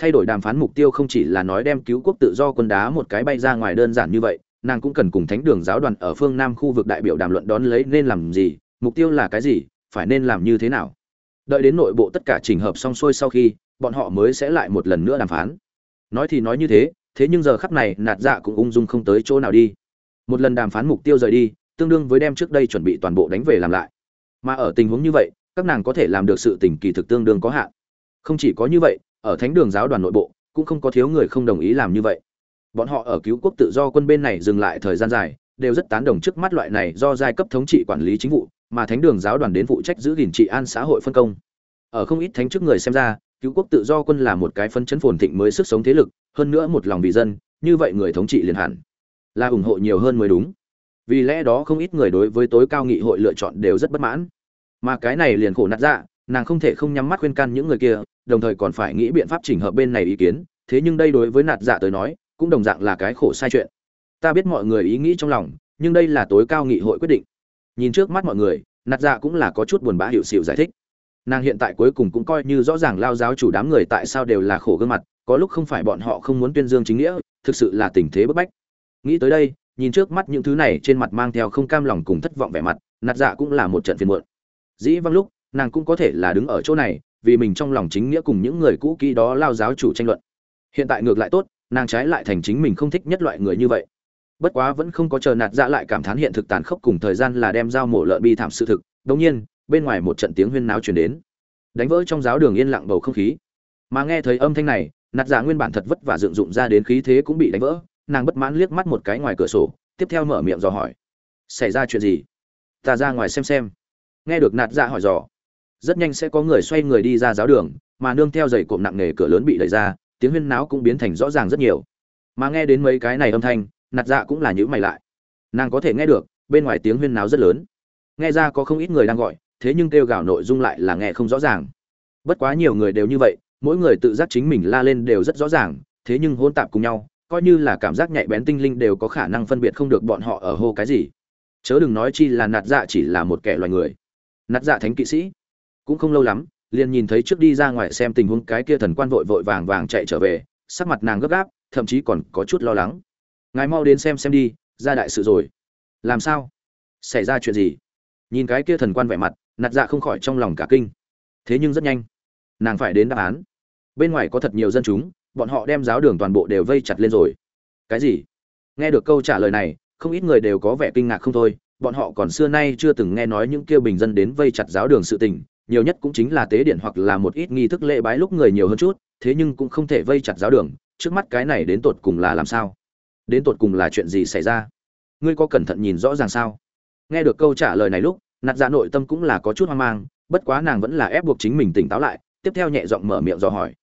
thay đổi đàm phán mục tiêu không chỉ là nói đem cứu quốc tự do quân đá một cái bay ra ngoài đơn giản như vậy nàng cũng cần cùng thánh đường giáo đoàn ở phương nam khu vực đại biểu đàm luận đón lấy nên làm gì, mục tiêu là cái gì, phải nên làm như thế nào. Đợi đến nội bộ tất cả trình hợp xong xuôi sau khi, bọn họ mới sẽ lại một lần nữa đàm phán. Nói thì nói như thế thế nhưng giờ khắp này, nạt dạ cũng ung dung không tới chỗ nào đi. Một lần đàm phán mục tiêu rời đi, tương đương với đem trước đây chuẩn bị toàn bộ đánh về làm lại. Mà ở tình huống như vậy, các nàng có thể làm được sự tình kỳ thực tương đương có hạn. Không chỉ có như vậy, ở thánh đường giáo đoàn nội bộ, cũng không có thiếu người không đồng ý làm như vậy bọn họ ở cứu quốc tự do quân bên này dừng lại thời gian dài, đều rất tán đồng trước mắt loại này do giai cấp thống trị quản lý chính vụ, mà thánh đường giáo đoàn đến phụ trách giữ gìn trị an xã hội phân công. Ở không ít thánh chức người xem ra, cứu quốc tự do quân là một cái phân chấn phồn thịnh mới sức sống thế lực, hơn nữa một lòng vì dân, như vậy người thống trị liền hẳn là ủng hộ nhiều hơn mới đúng. Vì lẽ đó không ít người đối với tối cao nghị hội lựa chọn đều rất bất mãn. Mà cái này liền khổ nạt dạ nàng không thể không nhắm mắt khuyên can những người kia, đồng thời còn phải nghĩ biện pháp chỉnh hợp bên này ý kiến. Thế nhưng đây đối với nạt dạ tới nói cũng đồng dạng là cái khổ sai chuyện. Ta biết mọi người ý nghĩ trong lòng, nhưng đây là tối cao nghị hội quyết định. Nhìn trước mắt mọi người, nạt dạ cũng là có chút buồn bã hiệu xịu giải thích. Nàng hiện tại cuối cùng cũng coi như rõ ràng lao giáo chủ đám người tại sao đều là khổ gương mặt, có lúc không phải bọn họ không muốn tuyên dương chính nghĩa, thực sự là tình thế bức bách. Nghĩ tới đây, nhìn trước mắt những thứ này trên mặt mang theo không cam lòng cùng thất vọng vẻ mặt, nạt dạ cũng là một trận phiền muộn. Dĩ văng lúc, nàng cũng có thể là đứng ở chỗ này, vì mình trong lòng chính nghĩa cùng những người cũ kỹ đó lao giáo chủ tranh luận. Hiện tại ngược lại tốt nàng trái lại thành chính mình không thích nhất loại người như vậy. Bất quá vẫn không có chờ nạt dạ lại cảm thán hiện thực tàn khốc cùng thời gian là đem dao mổ lợn bi thảm sự thực đống nhiên, bên ngoài một trận tiếng huyên náo truyền đến. Đánh vỡ trong giáo đường yên lặng bầu không khí. Mà nghe thấy âm thanh này, nạt dạ nguyên bản thật vất vả dựng dụng ra đến khí thế cũng bị đánh vỡ, nàng bất mãn liếc mắt một cái ngoài cửa sổ, tiếp theo mở miệng dò hỏi. Xảy ra chuyện gì? Ta ra ngoài xem xem. Nghe được nạt dạ hỏi dò, rất nhanh sẽ có người xoay người đi ra giáo đường, mà nương theo giày cộm nặng nề cửa lớn bị đẩy ra tiếng huyên náo cũng biến thành rõ ràng rất nhiều. Mà nghe đến mấy cái này âm thanh, nạt dạ cũng là nhữ mày lại. Nàng có thể nghe được, bên ngoài tiếng huyên náo rất lớn. Nghe ra có không ít người đang gọi, thế nhưng kêu gào nội dung lại là nghe không rõ ràng. Bất quá nhiều người đều như vậy, mỗi người tự giác chính mình la lên đều rất rõ ràng, thế nhưng hôn tạp cùng nhau, coi như là cảm giác nhạy bén tinh linh đều có khả năng phân biệt không được bọn họ ở hô cái gì. Chớ đừng nói chi là nạt dạ chỉ là một kẻ loài người. Nạt dạ thánh kỵ sĩ, cũng không lâu lắm liền nhìn thấy trước đi ra ngoài xem tình huống cái kia thần quan vội vội vàng vàng chạy trở về, sắc mặt nàng gấp gáp, thậm chí còn có chút lo lắng. Ngài mau đến xem xem đi, ra đại sự rồi. Làm sao? Xảy ra chuyện gì? Nhìn cái kia thần quan vẻ mặt, nạt dạ không khỏi trong lòng cả kinh. Thế nhưng rất nhanh, nàng phải đến đáp án. Bên ngoài có thật nhiều dân chúng, bọn họ đem giáo đường toàn bộ đều vây chặt lên rồi. Cái gì? Nghe được câu trả lời này, không ít người đều có vẻ kinh ngạc không thôi. Bọn họ còn xưa nay chưa từng nghe nói những kêu bình dân đến vây chặt giáo đường sự tình nhiều nhất cũng chính là tế điện hoặc là một ít nghi thức lễ bái lúc người nhiều hơn chút, thế nhưng cũng không thể vây chặt giáo đường, trước mắt cái này đến tột cùng là làm sao? Đến tột cùng là chuyện gì xảy ra? Ngươi có cẩn thận nhìn rõ ràng sao? Nghe được câu trả lời này lúc, nạt dạ nội tâm cũng là có chút hoang mang, bất quá nàng vẫn là ép buộc chính mình tỉnh táo lại, tiếp theo nhẹ giọng mở miệng dò hỏi.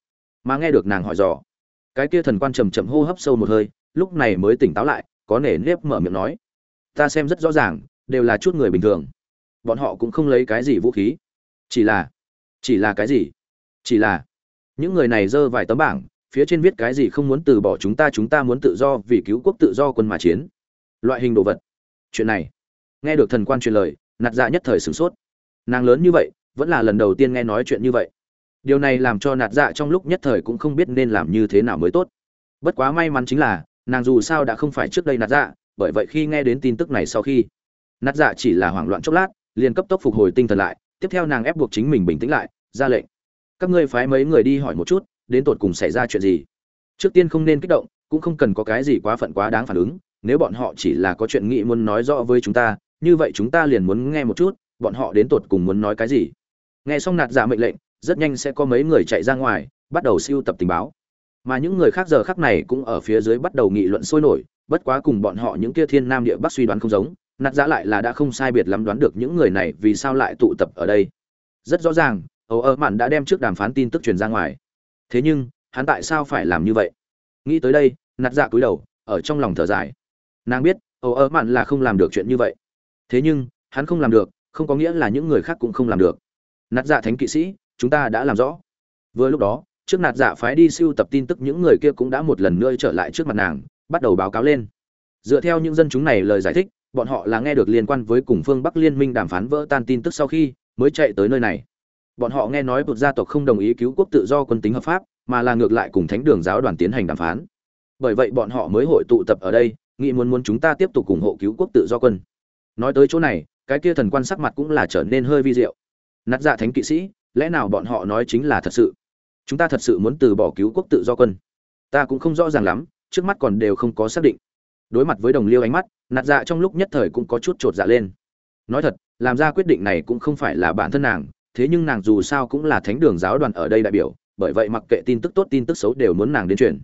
Mà nghe được nàng hỏi dò, cái kia thần quan trầm trầm hô hấp sâu một hơi, lúc này mới tỉnh táo lại, có nể nếp mở miệng nói. Ta xem rất rõ ràng, đều là chút người bình thường. Bọn họ cũng không lấy cái gì vũ khí chỉ là chỉ là cái gì? Chỉ là, những người này giơ vài tấm bảng, phía trên viết cái gì không muốn từ bỏ chúng ta chúng ta muốn tự do vì cứu quốc tự do quân mà chiến. Loại hình đồ vật. Chuyện này. Nghe được thần quan truyền lời, nạt dạ nhất thời sửng sốt. Nàng lớn như vậy, vẫn là lần đầu tiên nghe nói chuyện như vậy. Điều này làm cho nạt dạ trong lúc nhất thời cũng không biết nên làm như thế nào mới tốt. Bất quá may mắn chính là, nàng dù sao đã không phải trước đây nạt dạ bởi vậy khi nghe đến tin tức này sau khi, nạt dạ chỉ là hoảng loạn chốc lát, liền cấp tốc phục hồi tinh thần lại tiếp theo nàng ép buộc chính mình bình tĩnh lại, ra lệnh. Các ngươi phái mấy người đi hỏi một chút, đến tột cùng xảy ra chuyện gì? Trước tiên không nên kích động, cũng không cần có cái gì quá phận quá đáng phản ứng, nếu bọn họ chỉ là có chuyện nghị muốn nói rõ với chúng ta, như vậy chúng ta liền muốn nghe một chút, bọn họ đến tột cùng muốn nói cái gì? Nghe xong nạt giả mệnh lệnh, rất nhanh sẽ có mấy người chạy ra ngoài, bắt đầu siêu tập tình báo. Mà những người khác giờ khác này cũng ở phía dưới bắt đầu nghị luận sôi nổi, bất quá cùng bọn họ những kia thiên nam địa bắc suy đoán không giống nạt giả lại là đã không sai biệt lắm đoán được những người này vì sao lại tụ tập ở đây. Rất rõ ràng ấu ơ mạn đã đem trước đàm phán tin tức truyền ra ngoài. Thế nhưng, hắn tại sao phải làm như vậy? Nghĩ tới đây, nạt dạ cúi đầu, ở trong lòng thở dài. Nàng biết ấu ơ mạn là không làm được chuyện như vậy. Thế nhưng, hắn không làm được, không có nghĩa là những người khác cũng không làm được. Nạt dạ thánh kỵ sĩ, chúng ta đã làm rõ. Vừa lúc đó, trước nạt dạ phái đi siêu tập tin tức những người kia cũng đã một lần nữa trở lại trước mặt nàng, bắt đầu báo cáo lên. Dựa theo những dân chúng này lời giải thích bọn họ là nghe được liên quan với cùng phương bắc liên minh đàm phán vỡ tan tin tức sau khi mới chạy tới nơi này. Bọn họ nghe nói một gia tộc không đồng ý cứu quốc tự do quân tính hợp pháp, mà là ngược lại cùng thánh đường giáo đoàn tiến hành đàm phán. Bởi vậy bọn họ mới hội tụ tập ở đây, nghĩ muốn muốn chúng ta tiếp tục ủng hộ cứu quốc tự do quân. Nói tới chỗ này, cái kia thần quan sắc mặt cũng là trở nên hơi vi diệu. Nát dạ thánh kỵ sĩ, lẽ nào bọn họ nói chính là thật sự? Chúng ta thật sự muốn từ bỏ cứu quốc tự do quân. Ta cũng không rõ ràng lắm, trước mắt còn đều không có xác định đối mặt với đồng liêu ánh mắt, nạt dạ trong lúc nhất thời cũng có chút trột dạ lên. Nói thật, làm ra quyết định này cũng không phải là bản thân nàng, thế nhưng nàng dù sao cũng là thánh đường giáo đoàn ở đây đại biểu, bởi vậy mặc kệ tin tức tốt, tin tức xấu đều muốn nàng đến truyền.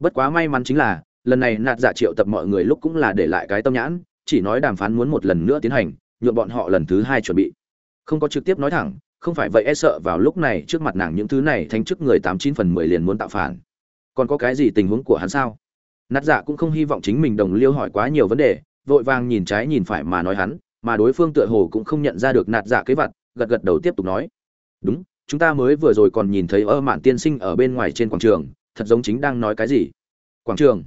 Bất quá may mắn chính là, lần này nạt dạ triệu tập mọi người lúc cũng là để lại cái tâm nhãn, chỉ nói đàm phán muốn một lần nữa tiến hành nhuộm bọn họ lần thứ hai chuẩn bị. Không có trực tiếp nói thẳng, không phải vậy e sợ vào lúc này trước mặt nàng những thứ này thanh chức người tám chín phần mười liền muốn tạo phản. Còn có cái gì tình huống của hắn sao? Nát dạ cũng không hy vọng chính mình đồng liêu hỏi quá nhiều vấn đề vội vàng nhìn trái nhìn phải mà nói hắn mà đối phương tựa hồ cũng không nhận ra được nạt dạ kế vật, gật gật đầu tiếp tục nói. Đúng chúng ta mới vừa rồi còn nhìn thấy ơ mạn tiên sinh ở bên ngoài trên quảng trường thật giống chính đang nói cái gì. Quảng trường.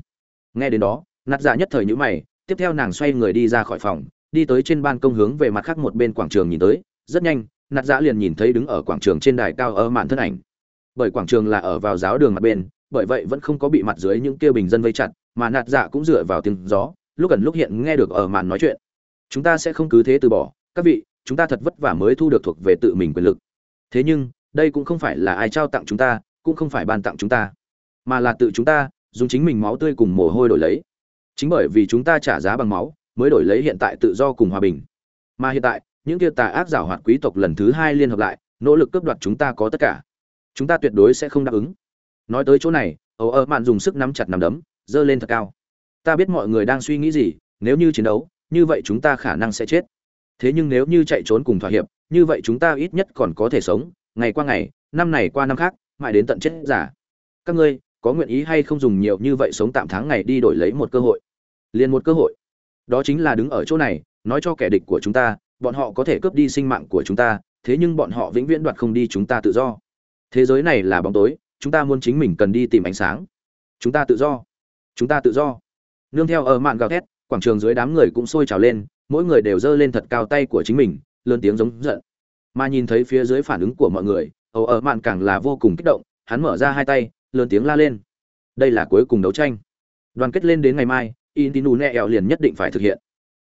Nghe đến đó nạt dạ nhất thời nhữ mày tiếp theo nàng xoay người đi ra khỏi phòng đi tới trên ban công hướng về mặt khác một bên quảng trường nhìn tới. Rất nhanh nạt dạ liền nhìn thấy đứng ở quảng trường trên đài cao ơ mạn thân ảnh. Bởi quảng trường là ở vào giáo đường mặt bên bởi vậy vẫn không có bị mặt dưới những kia bình dân vây chặt, mà nạt dạ cũng dựa vào tiếng gió, lúc gần lúc hiện nghe được ở màn nói chuyện. Chúng ta sẽ không cứ thế từ bỏ, các vị, chúng ta thật vất vả mới thu được thuộc về tự mình quyền lực. Thế nhưng, đây cũng không phải là ai trao tặng chúng ta, cũng không phải ban tặng chúng ta, mà là tự chúng ta, dùng chính mình máu tươi cùng mồ hôi đổi lấy. Chính bởi vì chúng ta trả giá bằng máu, mới đổi lấy hiện tại tự do cùng hòa bình. Mà hiện tại, những kia tà ác giảo hoạt quý tộc lần thứ hai liên hợp lại, nỗ lực cướp đoạt chúng ta có tất cả. Chúng ta tuyệt đối sẽ không đáp ứng nói tới chỗ này, ấu ơ mạn dùng sức nắm chặt nắm đấm, giơ lên thật cao. Ta biết mọi người đang suy nghĩ gì, nếu như chiến đấu, như vậy chúng ta khả năng sẽ chết. Thế nhưng nếu như chạy trốn cùng thỏa hiệp, như vậy chúng ta ít nhất còn có thể sống, ngày qua ngày, năm này qua năm khác, mãi đến tận chết giả. Các ngươi, có nguyện ý hay không dùng nhiều như vậy sống tạm tháng ngày đi đổi lấy một cơ hội? Liền một cơ hội. Đó chính là đứng ở chỗ này, nói cho kẻ địch của chúng ta, bọn họ có thể cướp đi sinh mạng của chúng ta, thế nhưng bọn họ vĩnh viễn đoạt không đi chúng ta tự do. Thế giới này là bóng tối chúng ta muốn chính mình cần đi tìm ánh sáng. Chúng ta tự do. Chúng ta tự do. Nương theo ở mạn gào thét, quảng trường dưới đám người cũng sôi trào lên, mỗi người đều giơ lên thật cao tay của chính mình, lớn tiếng giống giận. Mà nhìn thấy phía dưới phản ứng của mọi người ầu ở mạn càng là vô cùng kích động, hắn mở ra hai tay, lớn tiếng la lên. Đây là cuối cùng đấu tranh. Đoàn kết lên đến ngày mai, intinu nẹ ẹo liền nhất định phải thực hiện.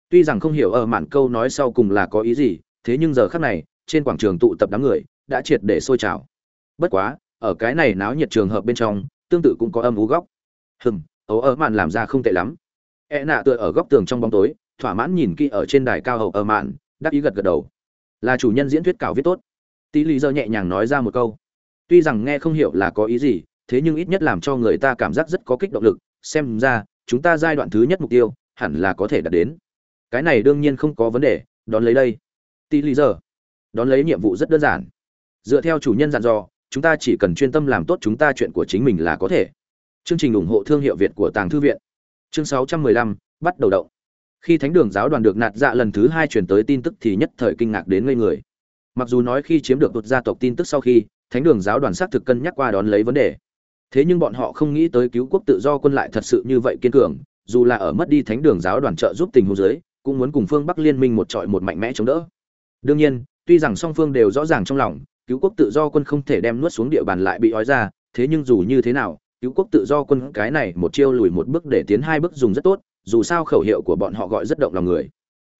Tuy rằng không hiểu ở mạn câu nói sau cùng là có ý gì, thế nhưng giờ khắc này, trên quảng trường tụ tập đám người, đã triệt để sôi trào. Bất quá ở cái này náo nhiệt trường hợp bên trong, tương tự cũng có âm ú góc. Hừm, ấu ở mạn làm ra không tệ lắm. E nạ tựa ở góc tường trong bóng tối, thỏa mãn nhìn kỹ ở trên đài cao hậu ở mạn, đắc ý gật gật đầu. Là chủ nhân diễn thuyết cảo viết tốt. Tí lý giờ nhẹ nhàng nói ra một câu. Tuy rằng nghe không hiểu là có ý gì, thế nhưng ít nhất làm cho người ta cảm giác rất có kích động lực. Xem ra, chúng ta giai đoạn thứ nhất mục tiêu, hẳn là có thể đạt đến. Cái này đương nhiên không có vấn đề, đón lấy đây. Tí lý giờ đón lấy nhiệm vụ rất đơn giản. Dựa theo chủ nhân dặn dò chúng ta chỉ cần chuyên tâm làm tốt chúng ta chuyện của chính mình là có thể. Chương trình ủng hộ thương hiệu việt của tàng thư viện. Chương 615, bắt đầu động. Khi thánh đường giáo đoàn được nạt dạ lần thứ hai truyền tới tin tức thì nhất thời kinh ngạc đến ngây người. Mặc dù nói khi chiếm được đột gia tộc tin tức sau khi thánh đường giáo đoàn xác thực cân nhắc qua đón lấy vấn đề. Thế nhưng bọn họ không nghĩ tới cứu quốc tự do quân lại thật sự như vậy kiên cường dù là ở mất đi thánh đường giáo đoàn trợ giúp tình huống dưới cũng muốn cùng phương bắc liên minh một trọi một mạnh mẽ chống đỡ. Đương nhiên tuy rằng song phương đều rõ ràng trong lòng cứu quốc tự do quân không thể đem nuốt xuống địa bàn lại bị ói ra, thế nhưng dù như thế nào, cứu quốc tự do quân cái này một chiêu lùi một bước để tiến hai bước dùng rất tốt, dù sao khẩu hiệu của bọn họ gọi rất động lòng người.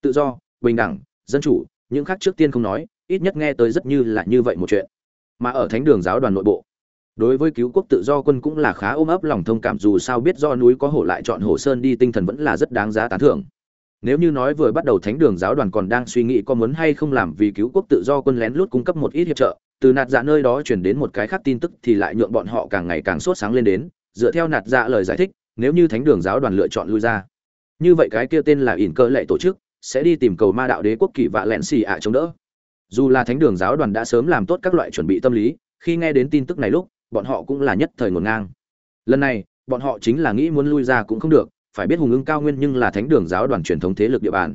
Tự do, bình đẳng, dân chủ, những khác trước tiên không nói, ít nhất nghe tới rất như là như vậy một chuyện. Mà ở thánh đường giáo đoàn nội bộ, đối với cứu quốc tự do quân cũng là khá ôm ấp lòng thông cảm, dù sao biết do núi có hổ lại chọn hổ sơn đi, tinh thần vẫn là rất đáng giá tán thưởng nếu như nói vừa bắt đầu thánh đường giáo đoàn còn đang suy nghĩ có muốn hay không làm vì cứu quốc tự do quân lén lút cung cấp một ít hiệp trợ, từ nạt dạ nơi đó chuyển đến một cái khác tin tức thì lại nhượng bọn họ càng ngày càng sốt sáng lên đến, dựa theo nạt dạ lời giải thích, nếu như thánh đường giáo đoàn lựa chọn lui ra, như vậy cái kia tên là ỉn cơ lệ tổ chức sẽ đi tìm cầu ma đạo đế quốc kỳ vạ lẹn xì ạ chống đỡ. Dù là thánh đường giáo đoàn đã sớm làm tốt các loại chuẩn bị tâm lý, khi nghe đến tin tức này lúc, bọn họ cũng là nhất thời ngổn ngang. Lần này, bọn họ chính là nghĩ muốn lui ra cũng không được phải biết hùng ưng cao nguyên nhưng là thánh đường giáo đoàn truyền thống thế lực địa bàn.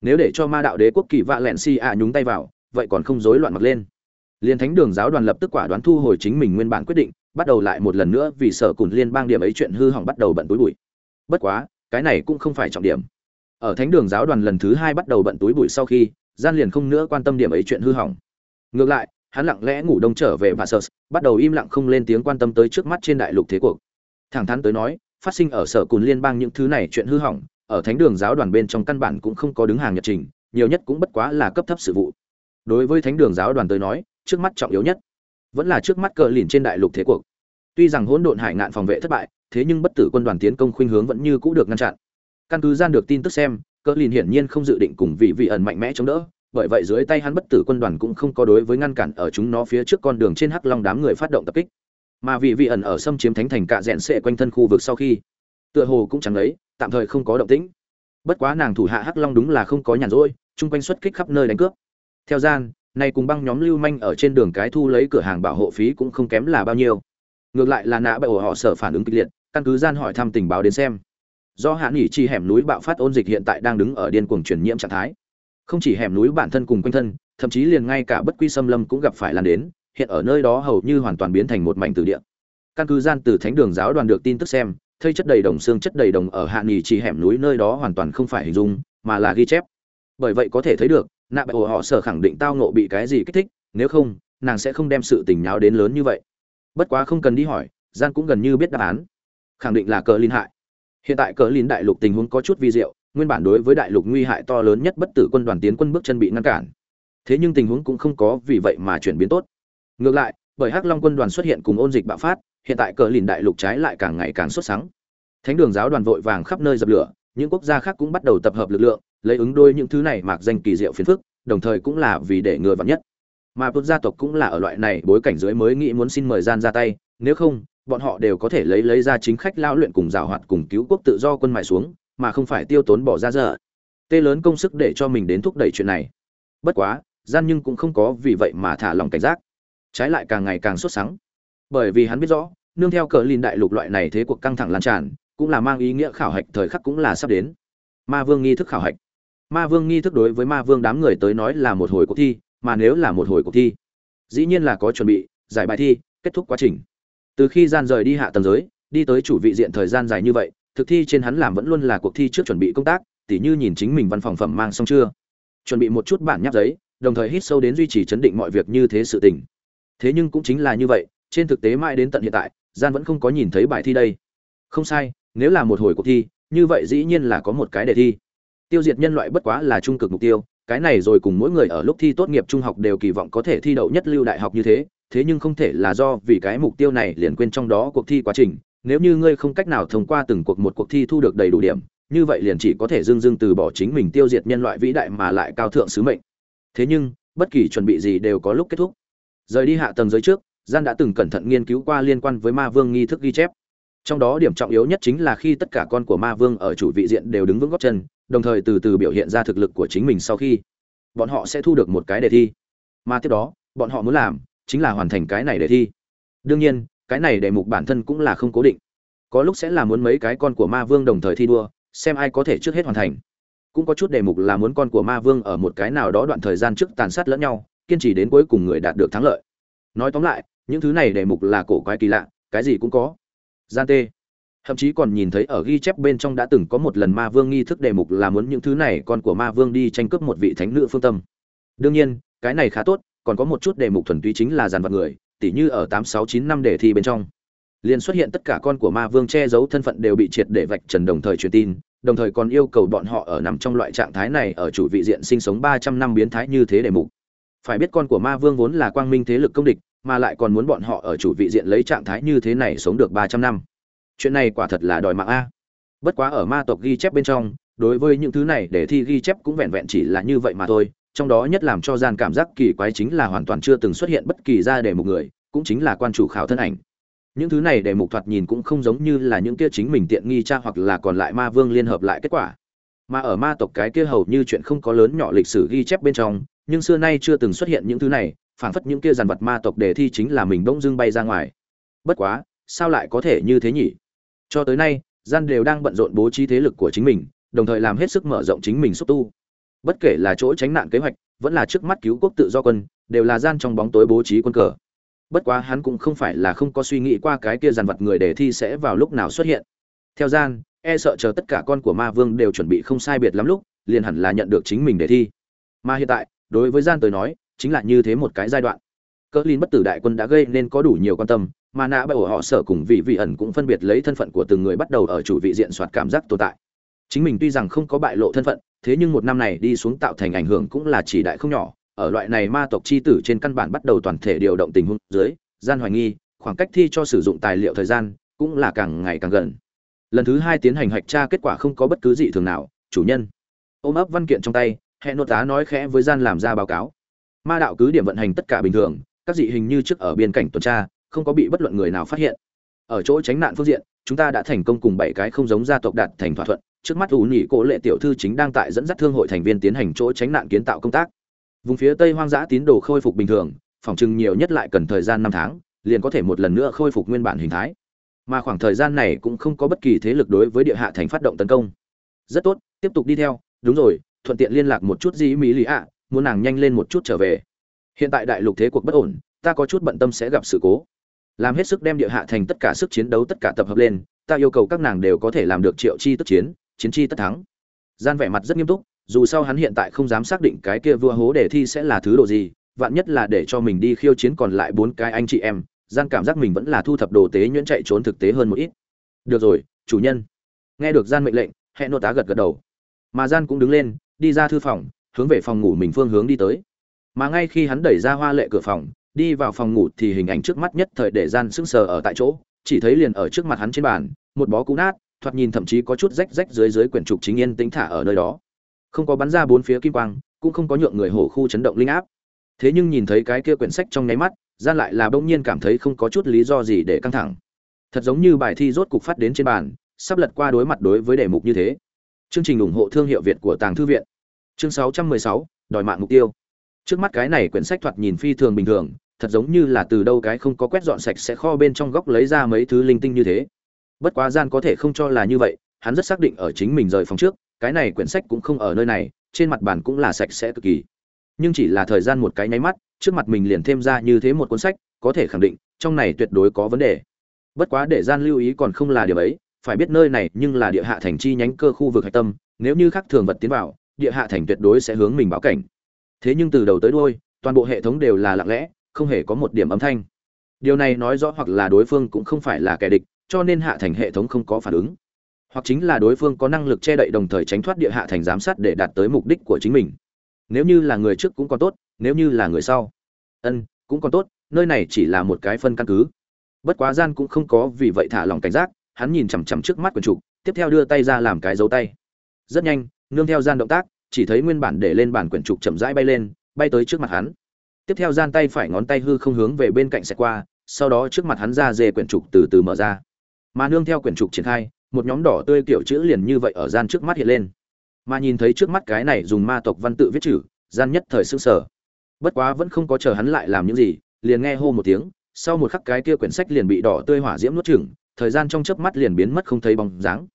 Nếu để cho ma đạo đế quốc kỳ vạ lẹn si ạ nhúng tay vào, vậy còn không rối loạn mặc lên. Liên thánh đường giáo đoàn lập tức quả đoán thu hồi chính mình nguyên bản quyết định, bắt đầu lại một lần nữa vì sở cùn liên bang điểm ấy chuyện hư hỏng bắt đầu bận túi bụi. Bất quá, cái này cũng không phải trọng điểm. Ở thánh đường giáo đoàn lần thứ hai bắt đầu bận túi bụi sau khi, gian liền không nữa quan tâm điểm ấy chuyện hư hỏng. Ngược lại, hắn lặng lẽ ngủ đông trở về và sợ, bắt đầu im lặng không lên tiếng quan tâm tới trước mắt trên đại lục thế cuộc. Thẳng thắn tới nói phát sinh ở sở cùn liên bang những thứ này chuyện hư hỏng, ở thánh đường giáo đoàn bên trong căn bản cũng không có đứng hàng nhật trình, nhiều nhất cũng bất quá là cấp thấp sự vụ. Đối với thánh đường giáo đoàn tới nói, trước mắt trọng yếu nhất vẫn là trước mắt cờ lìn trên đại lục thế cuộc. Tuy rằng hỗn độn hải ngạn phòng vệ thất bại, thế nhưng bất tử quân đoàn tiến công khuynh hướng vẫn như cũ được ngăn chặn. Căn cứ gian được tin tức xem, cờ lìn hiển nhiên không dự định cùng vị vị ẩn mạnh mẽ chống đỡ, bởi vậy dưới tay hắn bất tử quân đoàn cũng không có đối với ngăn cản ở chúng nó phía trước con đường trên hắc long đám người phát động tập kích mà vị vị ẩn ở xâm chiếm thánh thành cạ rẽn sệ quanh thân khu vực sau khi, tựa hồ cũng chẳng lấy tạm thời không có động tĩnh. Bất quá nàng thủ hạ hắc long đúng là không có nhàn rỗi, chung quanh xuất kích khắp nơi đánh cướp. Theo gian, nay cùng băng nhóm lưu manh ở trên đường cái thu lấy cửa hàng bảo hộ phí cũng không kém là bao nhiêu. Ngược lại là nạ bệ ổ họ sở phản ứng kịch liệt, căn cứ gian hỏi thăm tình báo đến xem. Do hạ nghỉ chi hẻm núi bạo phát ôn dịch hiện tại đang đứng ở điên cuồng truyền nhiễm trạng thái. Không chỉ hẻm núi bản thân cùng quanh thân, thậm chí liền ngay cả bất quy xâm lâm cũng gặp phải lan đến hiện ở nơi đó hầu như hoàn toàn biến thành một mảnh tử địa. Căn cứ gian từ thánh đường giáo đoàn được tin tức xem, thây chất đầy đồng xương chất đầy đồng ở hạ nghỉ chỉ hẻm núi nơi đó hoàn toàn không phải hình dung, mà là ghi chép. Bởi vậy có thể thấy được, nạ bệ ổ họ sở khẳng định tao nộ bị cái gì kích thích, nếu không, nàng sẽ không đem sự tình nháo đến lớn như vậy. Bất quá không cần đi hỏi, gian cũng gần như biết đáp án. Khẳng định là cờ linh hại. Hiện tại cờ linh đại lục tình huống có chút vi diệu, nguyên bản đối với đại lục nguy hại to lớn nhất bất tử quân đoàn tiến quân bước chân bị ngăn cản. Thế nhưng tình huống cũng không có vì vậy mà chuyển biến tốt ngược lại, bởi hắc long quân đoàn xuất hiện cùng ôn dịch bạo phát, hiện tại cờ lìn đại lục trái lại càng ngày càng xuất sáng thánh đường giáo đoàn vội vàng khắp nơi dập lửa, những quốc gia khác cũng bắt đầu tập hợp lực lượng, lấy ứng đôi những thứ này mạc danh kỳ diệu phiền phức, đồng thời cũng là vì để ngừa vặn nhất. Mà quốc gia tộc cũng là ở loại này bối cảnh dưới mới nghĩ muốn xin mời gian ra tay, nếu không, bọn họ đều có thể lấy lấy ra chính khách lao luyện cùng giảo hoạt cùng cứu quốc tự do quân mại xuống, mà không phải tiêu tốn bỏ ra dở tê lớn công sức để cho mình đến thúc đẩy chuyện này. Bất quá, gian nhưng cũng không có vì vậy mà thả lòng cảnh giác trái lại càng ngày càng sốt sắng. Bởi vì hắn biết rõ, nương theo cờ lìn đại lục loại này thế cuộc căng thẳng lan tràn, cũng là mang ý nghĩa khảo hạch thời khắc cũng là sắp đến. Ma vương nghi thức khảo hạch. Ma vương nghi thức đối với ma vương đám người tới nói là một hồi cuộc thi, mà nếu là một hồi cuộc thi, dĩ nhiên là có chuẩn bị, giải bài thi, kết thúc quá trình. Từ khi gian rời đi hạ tầng giới, đi tới chủ vị diện thời gian dài như vậy, thực thi trên hắn làm vẫn luôn là cuộc thi trước chuẩn bị công tác, tỉ như nhìn chính mình văn phòng phẩm mang xong chưa. Chuẩn bị một chút bản nháp giấy, đồng thời hít sâu đến duy trì chấn định mọi việc như thế sự tình thế nhưng cũng chính là như vậy, trên thực tế mãi đến tận hiện tại, gian vẫn không có nhìn thấy bài thi đây. Không sai, nếu là một hồi cuộc thi, như vậy dĩ nhiên là có một cái đề thi. Tiêu diệt nhân loại bất quá là trung cực mục tiêu, cái này rồi cùng mỗi người ở lúc thi tốt nghiệp trung học đều kỳ vọng có thể thi đậu nhất lưu đại học như thế thế nhưng không thể là do vì cái mục tiêu này liền quên trong đó cuộc thi quá trình, nếu như ngươi không cách nào thông qua từng cuộc một cuộc thi thu được đầy đủ điểm, như vậy liền chỉ có thể dưng dưng từ bỏ chính mình tiêu diệt nhân loại vĩ đại mà lại cao thượng sứ mệnh. Thế nhưng, bất kỳ chuẩn bị gì đều có lúc kết thúc rời đi hạ tầng giới trước, gian đã từng cẩn thận nghiên cứu qua liên quan với ma vương nghi thức ghi chép. Trong đó điểm trọng yếu nhất chính là khi tất cả con của ma vương ở chủ vị diện đều đứng vững góc chân, đồng thời từ từ biểu hiện ra thực lực của chính mình sau khi bọn họ sẽ thu được một cái đề thi. Mà tiếp đó, bọn họ muốn làm chính là hoàn thành cái này đề thi. Đương nhiên, cái này đề mục bản thân cũng là không cố định. Có lúc sẽ là muốn mấy cái con của ma vương đồng thời thi đua, xem ai có thể trước hết hoàn thành. Cũng có chút đề mục là muốn con của ma vương ở một cái nào đó đoạn thời gian trước tàn sát lẫn nhau kiên trì đến cuối cùng người đạt được thắng lợi. Nói tóm lại, những thứ này đề mục là cổ quái kỳ lạ, cái gì cũng có. Gian tê. Thậm chí còn nhìn thấy ở ghi chép bên trong đã từng có một lần ma vương nghi thức đề mục là muốn những thứ này con của ma vương đi tranh cướp một vị thánh nữ phương tâm. Đương nhiên, cái này khá tốt, còn có một chút đề mục thuần túy chính là dàn vật người, tỉ như ở tám sáu chín năm đề thi bên trong. Liền xuất hiện tất cả con của ma vương che giấu thân phận đều bị triệt để vạch trần đồng thời truyền tin, đồng thời còn yêu cầu bọn họ ở nằm trong loại trạng thái này ở chủ vị diện sinh sống ba trăm năm biến thái như thế đề mục phải biết con của ma vương vốn là quang minh thế lực công địch, mà lại còn muốn bọn họ ở chủ vị diện lấy trạng thái như thế này sống được ba trăm năm. Chuyện này quả thật là đòi mạng a. Bất quá ở ma tộc ghi chép bên trong, đối với những thứ này để thi ghi chép cũng vẹn vẹn chỉ là như vậy mà thôi, trong đó nhất làm cho gian cảm giác kỳ quái chính là hoàn toàn chưa từng xuất hiện bất kỳ ra để một người, cũng chính là quan chủ khảo thân ảnh. Những thứ này để mục thoạt nhìn cũng không giống như là những kia chính mình tiện nghi cha hoặc là còn lại ma vương liên hợp lại kết quả. Mà ở ma tộc cái kia hầu như chuyện không có lớn nhỏ lịch sử ghi chép bên trong nhưng xưa nay chưa từng xuất hiện những thứ này, phảng phất những kia dàn vật ma tộc đề thi chính là mình bỗng dưng bay ra ngoài. Bất quá, sao lại có thể như thế nhỉ? Cho tới nay, gian đều đang bận rộn bố trí thế lực của chính mình, đồng thời làm hết sức mở rộng chính mình xúc tu. Bất kể là chỗ tránh nạn kế hoạch, vẫn là trước mắt cứu quốc tự do quân, đều là gian trong bóng tối bố trí quân cờ. Bất quá hắn cũng không phải là không có suy nghĩ qua cái kia dàn vật người đề thi sẽ vào lúc nào xuất hiện. Theo gian e sợ chờ tất cả con của ma vương đều chuẩn bị không sai biệt lắm lúc, liền hẳn là nhận được chính mình đề thi. Mà hiện tại đối với gian tới nói, chính là như thế một cái giai đoạn. Cỡ lin bất tử đại quân đã gây nên có đủ nhiều quan tâm, mà nạ bởi họ sợ cùng vị vị ẩn cũng phân biệt lấy thân phận của từng người bắt đầu ở chủ vị diện soạt cảm giác tồn tại. Chính mình tuy rằng không có bại lộ thân phận, thế nhưng một năm này đi xuống tạo thành ảnh hưởng cũng là chỉ đại không nhỏ. Ở loại này ma tộc chi tử trên căn bản bắt đầu toàn thể điều động tình huống dưới, gian hoài nghi, khoảng cách thi cho sử dụng tài liệu thời gian cũng là càng ngày càng gần. Lần thứ hai tiến hành hạch tra kết quả không có bất cứ gì thường nào, chủ nhân. Ôm ấp văn kiện trong tay hẹn nội tá nói khẽ với gian làm ra báo cáo. Ma đạo cứ điểm vận hành tất cả bình thường, các dị hình như trước ở biên cảnh tuần tra, không có bị bất luận người nào phát hiện. Ở chỗ tránh nạn phương diện, chúng ta đã thành công cùng bảy cái không giống gia tộc đạt thành thỏa thuận. Trước mắt ủ nhị cổ lệ tiểu thư chính đang tại dẫn dắt thương hội thành viên tiến hành chỗ tránh nạn kiến tạo công tác. Vùng phía tây hoang dã tín đồ khôi phục bình thường, phòng trừng nhiều nhất lại cần thời gian năm tháng, liền có thể một lần nữa khôi phục nguyên bản hình thái. Mà khoảng thời gian này cũng không có bất kỳ thế lực đối với địa hạ thành phát động tấn công. Rất tốt, tiếp tục đi theo. Đúng rồi thuận tiện liên lạc một chút dĩ mỹ lý ạ, muốn nàng nhanh lên một chút trở về. Hiện tại đại lục thế cuộc bất ổn, ta có chút bận tâm sẽ gặp sự cố. Làm hết sức đem địa hạ thành tất cả sức chiến đấu tất cả tập hợp lên, ta yêu cầu các nàng đều có thể làm được triệu chi tức chiến chiến chi tất thắng. Gian vẻ mặt rất nghiêm túc, dù sao hắn hiện tại không dám xác định cái kia vua hố đề thi sẽ là thứ đồ gì, vạn nhất là để cho mình đi khiêu chiến còn lại bốn cái anh chị em, gian cảm giác mình vẫn là thu thập đồ tế nhuyễn chạy trốn thực tế hơn một ít. Được rồi, chủ nhân. Nghe được gian mệnh lệnh, hẹn nô tá gật gật đầu. Mà gian cũng đứng lên đi ra thư phòng, hướng về phòng ngủ mình phương hướng đi tới. Mà ngay khi hắn đẩy ra hoa lệ cửa phòng, đi vào phòng ngủ thì hình ảnh trước mắt nhất thời để gian sững sờ ở tại chỗ, chỉ thấy liền ở trước mặt hắn trên bàn, một bó cũ nát, thoạt nhìn thậm chí có chút rách rách dưới dưới quyển trục chính yên tính thả ở nơi đó. Không có bắn ra bốn phía kim quang, cũng không có nhượng người hổ khu chấn động linh áp. Thế nhưng nhìn thấy cái kia quyển sách trong nháy mắt, gian lại là bỗng nhiên cảm thấy không có chút lý do gì để căng thẳng. Thật giống như bài thi rốt cục phát đến trên bàn, sắp lật qua đối mặt đối với đề mục như thế chương trình ủng hộ thương hiệu việt của tàng thư viện. Chương 616, đòi mạng mục tiêu. Trước mắt cái này quyển sách thoạt nhìn phi thường bình thường thật giống như là từ đâu cái không có quét dọn sạch sẽ kho bên trong góc lấy ra mấy thứ linh tinh như thế. Bất quá gian có thể không cho là như vậy hắn rất xác định ở chính mình rời phòng trước cái này quyển sách cũng không ở nơi này trên mặt bàn cũng là sạch sẽ cực kỳ. Nhưng chỉ là thời gian một cái nháy mắt trước mặt mình liền thêm ra như thế một cuốn sách có thể khẳng định trong này tuyệt đối có vấn đề. Bất quá để gian lưu ý còn không là điều ấy phải biết nơi này nhưng là địa hạ thành chi nhánh cơ khu vực hạch tâm, nếu như khác thường vật tiến vào, địa hạ thành tuyệt đối sẽ hướng mình báo cảnh. Thế nhưng từ đầu tới đuôi, toàn bộ hệ thống đều là lặng lẽ, không hề có một điểm âm thanh. Điều này nói rõ hoặc là đối phương cũng không phải là kẻ địch, cho nên hạ thành hệ thống không có phản ứng. Hoặc chính là đối phương có năng lực che đậy đồng thời tránh thoát địa hạ thành giám sát để đạt tới mục đích của chính mình. Nếu như là người trước cũng còn tốt, nếu như là người sau. Ân, cũng còn tốt, nơi này chỉ là một cái phân căn cứ. Bất quá gian cũng không có vì vậy thả lòng cảnh giác hắn nhìn chằm chằm trước mắt quần trục, tiếp theo đưa tay ra làm cái dấu tay. Rất nhanh, nương theo gian động tác, chỉ thấy nguyên bản để lên bản quyển trục chậm rãi bay lên, bay tới trước mặt hắn. Tiếp theo gian tay phải ngón tay hư không hướng về bên cạnh sẽ qua, sau đó trước mặt hắn ra dề quyển trục từ từ mở ra. Mà nương theo quyển trục triển khai, một nhóm đỏ tươi kiểu chữ liền như vậy ở gian trước mắt hiện lên. Mà nhìn thấy trước mắt cái này dùng ma tộc văn tự viết chữ, gian nhất thời sững sờ. Bất quá vẫn không có chờ hắn lại làm những gì, liền nghe hô một tiếng, sau một khắc cái kia quyển sách liền bị đỏ tươi hỏa diễm nuốt chửng thời gian trong chớp mắt liền biến mất không thấy bóng dáng.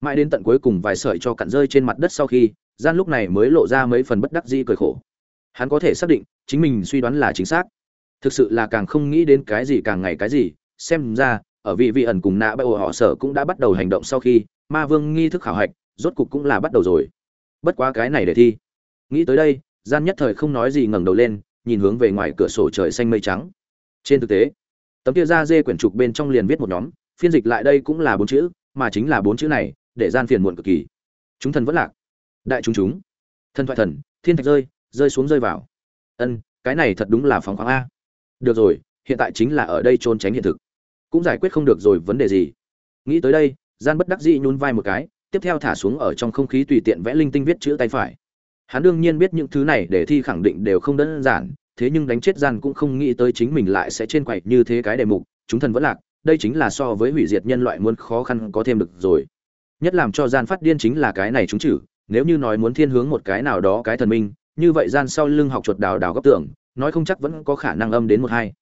Mãi đến tận cuối cùng vài sợi cho cặn rơi trên mặt đất sau khi, gian lúc này mới lộ ra mấy phần bất đắc dĩ cười khổ. Hắn có thể xác định, chính mình suy đoán là chính xác. Thực sự là càng không nghĩ đến cái gì càng ngày cái gì, xem ra, ở vị vị ẩn cùng nạ bại họ sở cũng đã bắt đầu hành động sau khi, ma vương nghi thức khảo hạch, rốt cục cũng là bắt đầu rồi. Bất quá cái này để thi. Nghĩ tới đây, gian nhất thời không nói gì ngẩng đầu lên, nhìn hướng về ngoài cửa sổ trời xanh mây trắng. Trên thực tế, tấm kia da dê quyển trục bên trong liền viết một nhóm phiên dịch lại đây cũng là bốn chữ, mà chính là bốn chữ này, để gian phiền muộn cực kỳ. Chúng thần vẫn lạc. Đại chúng chúng. Thần thoại thần, thiên thạch rơi rơi xuống rơi vào. Ân, cái này thật đúng là phóng khoáng a. Được rồi, hiện tại chính là ở đây trốn tránh hiện thực. Cũng giải quyết không được rồi vấn đề gì. Nghĩ tới đây, gian bất đắc dĩ nhún vai một cái, tiếp theo thả xuống ở trong không khí tùy tiện vẽ linh tinh viết chữ tay phải. Hắn đương nhiên biết những thứ này để thi khẳng định đều không đơn giản, thế nhưng đánh chết gian cũng không nghĩ tới chính mình lại sẽ trên quậy như thế cái đề mục, chúng thần vẫn lạc đây chính là so với hủy diệt nhân loại muốn khó khăn có thêm được rồi. Nhất làm cho gian phát điên chính là cái này chúng chử nếu như nói muốn thiên hướng một cái nào đó cái thần minh, như vậy gian sau lưng học chuột đào đào góc tưởng nói không chắc vẫn có khả năng âm đến một hai.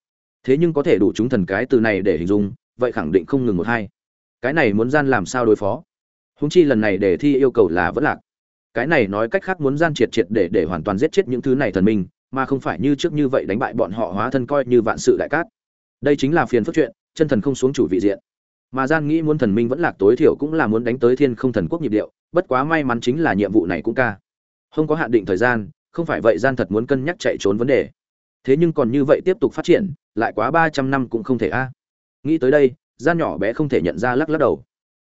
Thế nhưng có thể đủ chúng thần cái từ này để hình dung, vậy khẳng định không ngừng một hai. Cái này muốn gian làm sao đối phó? Húng chi lần này để thi yêu cầu là vẫn lạc. Cái này nói cách khác muốn gian triệt triệt để để hoàn toàn giết chết những thứ này thần minh, mà không phải như trước như vậy đánh bại bọn họ hóa thân coi như vạn sự đại cát. Đây chính là phiền phức chuyện chân thần không xuống chủ vị diện. Mà gian nghĩ muốn thần minh vẫn lạc tối thiểu cũng là muốn đánh tới thiên không thần quốc nhịp điệu, bất quá may mắn chính là nhiệm vụ này cũng ca. Không có hạn định thời gian, không phải vậy gian thật muốn cân nhắc chạy trốn vấn đề. Thế nhưng còn như vậy tiếp tục phát triển, lại quá ba trăm năm cũng không thể a. Nghĩ tới đây, gian nhỏ bé không thể nhận ra lắc lắc đầu.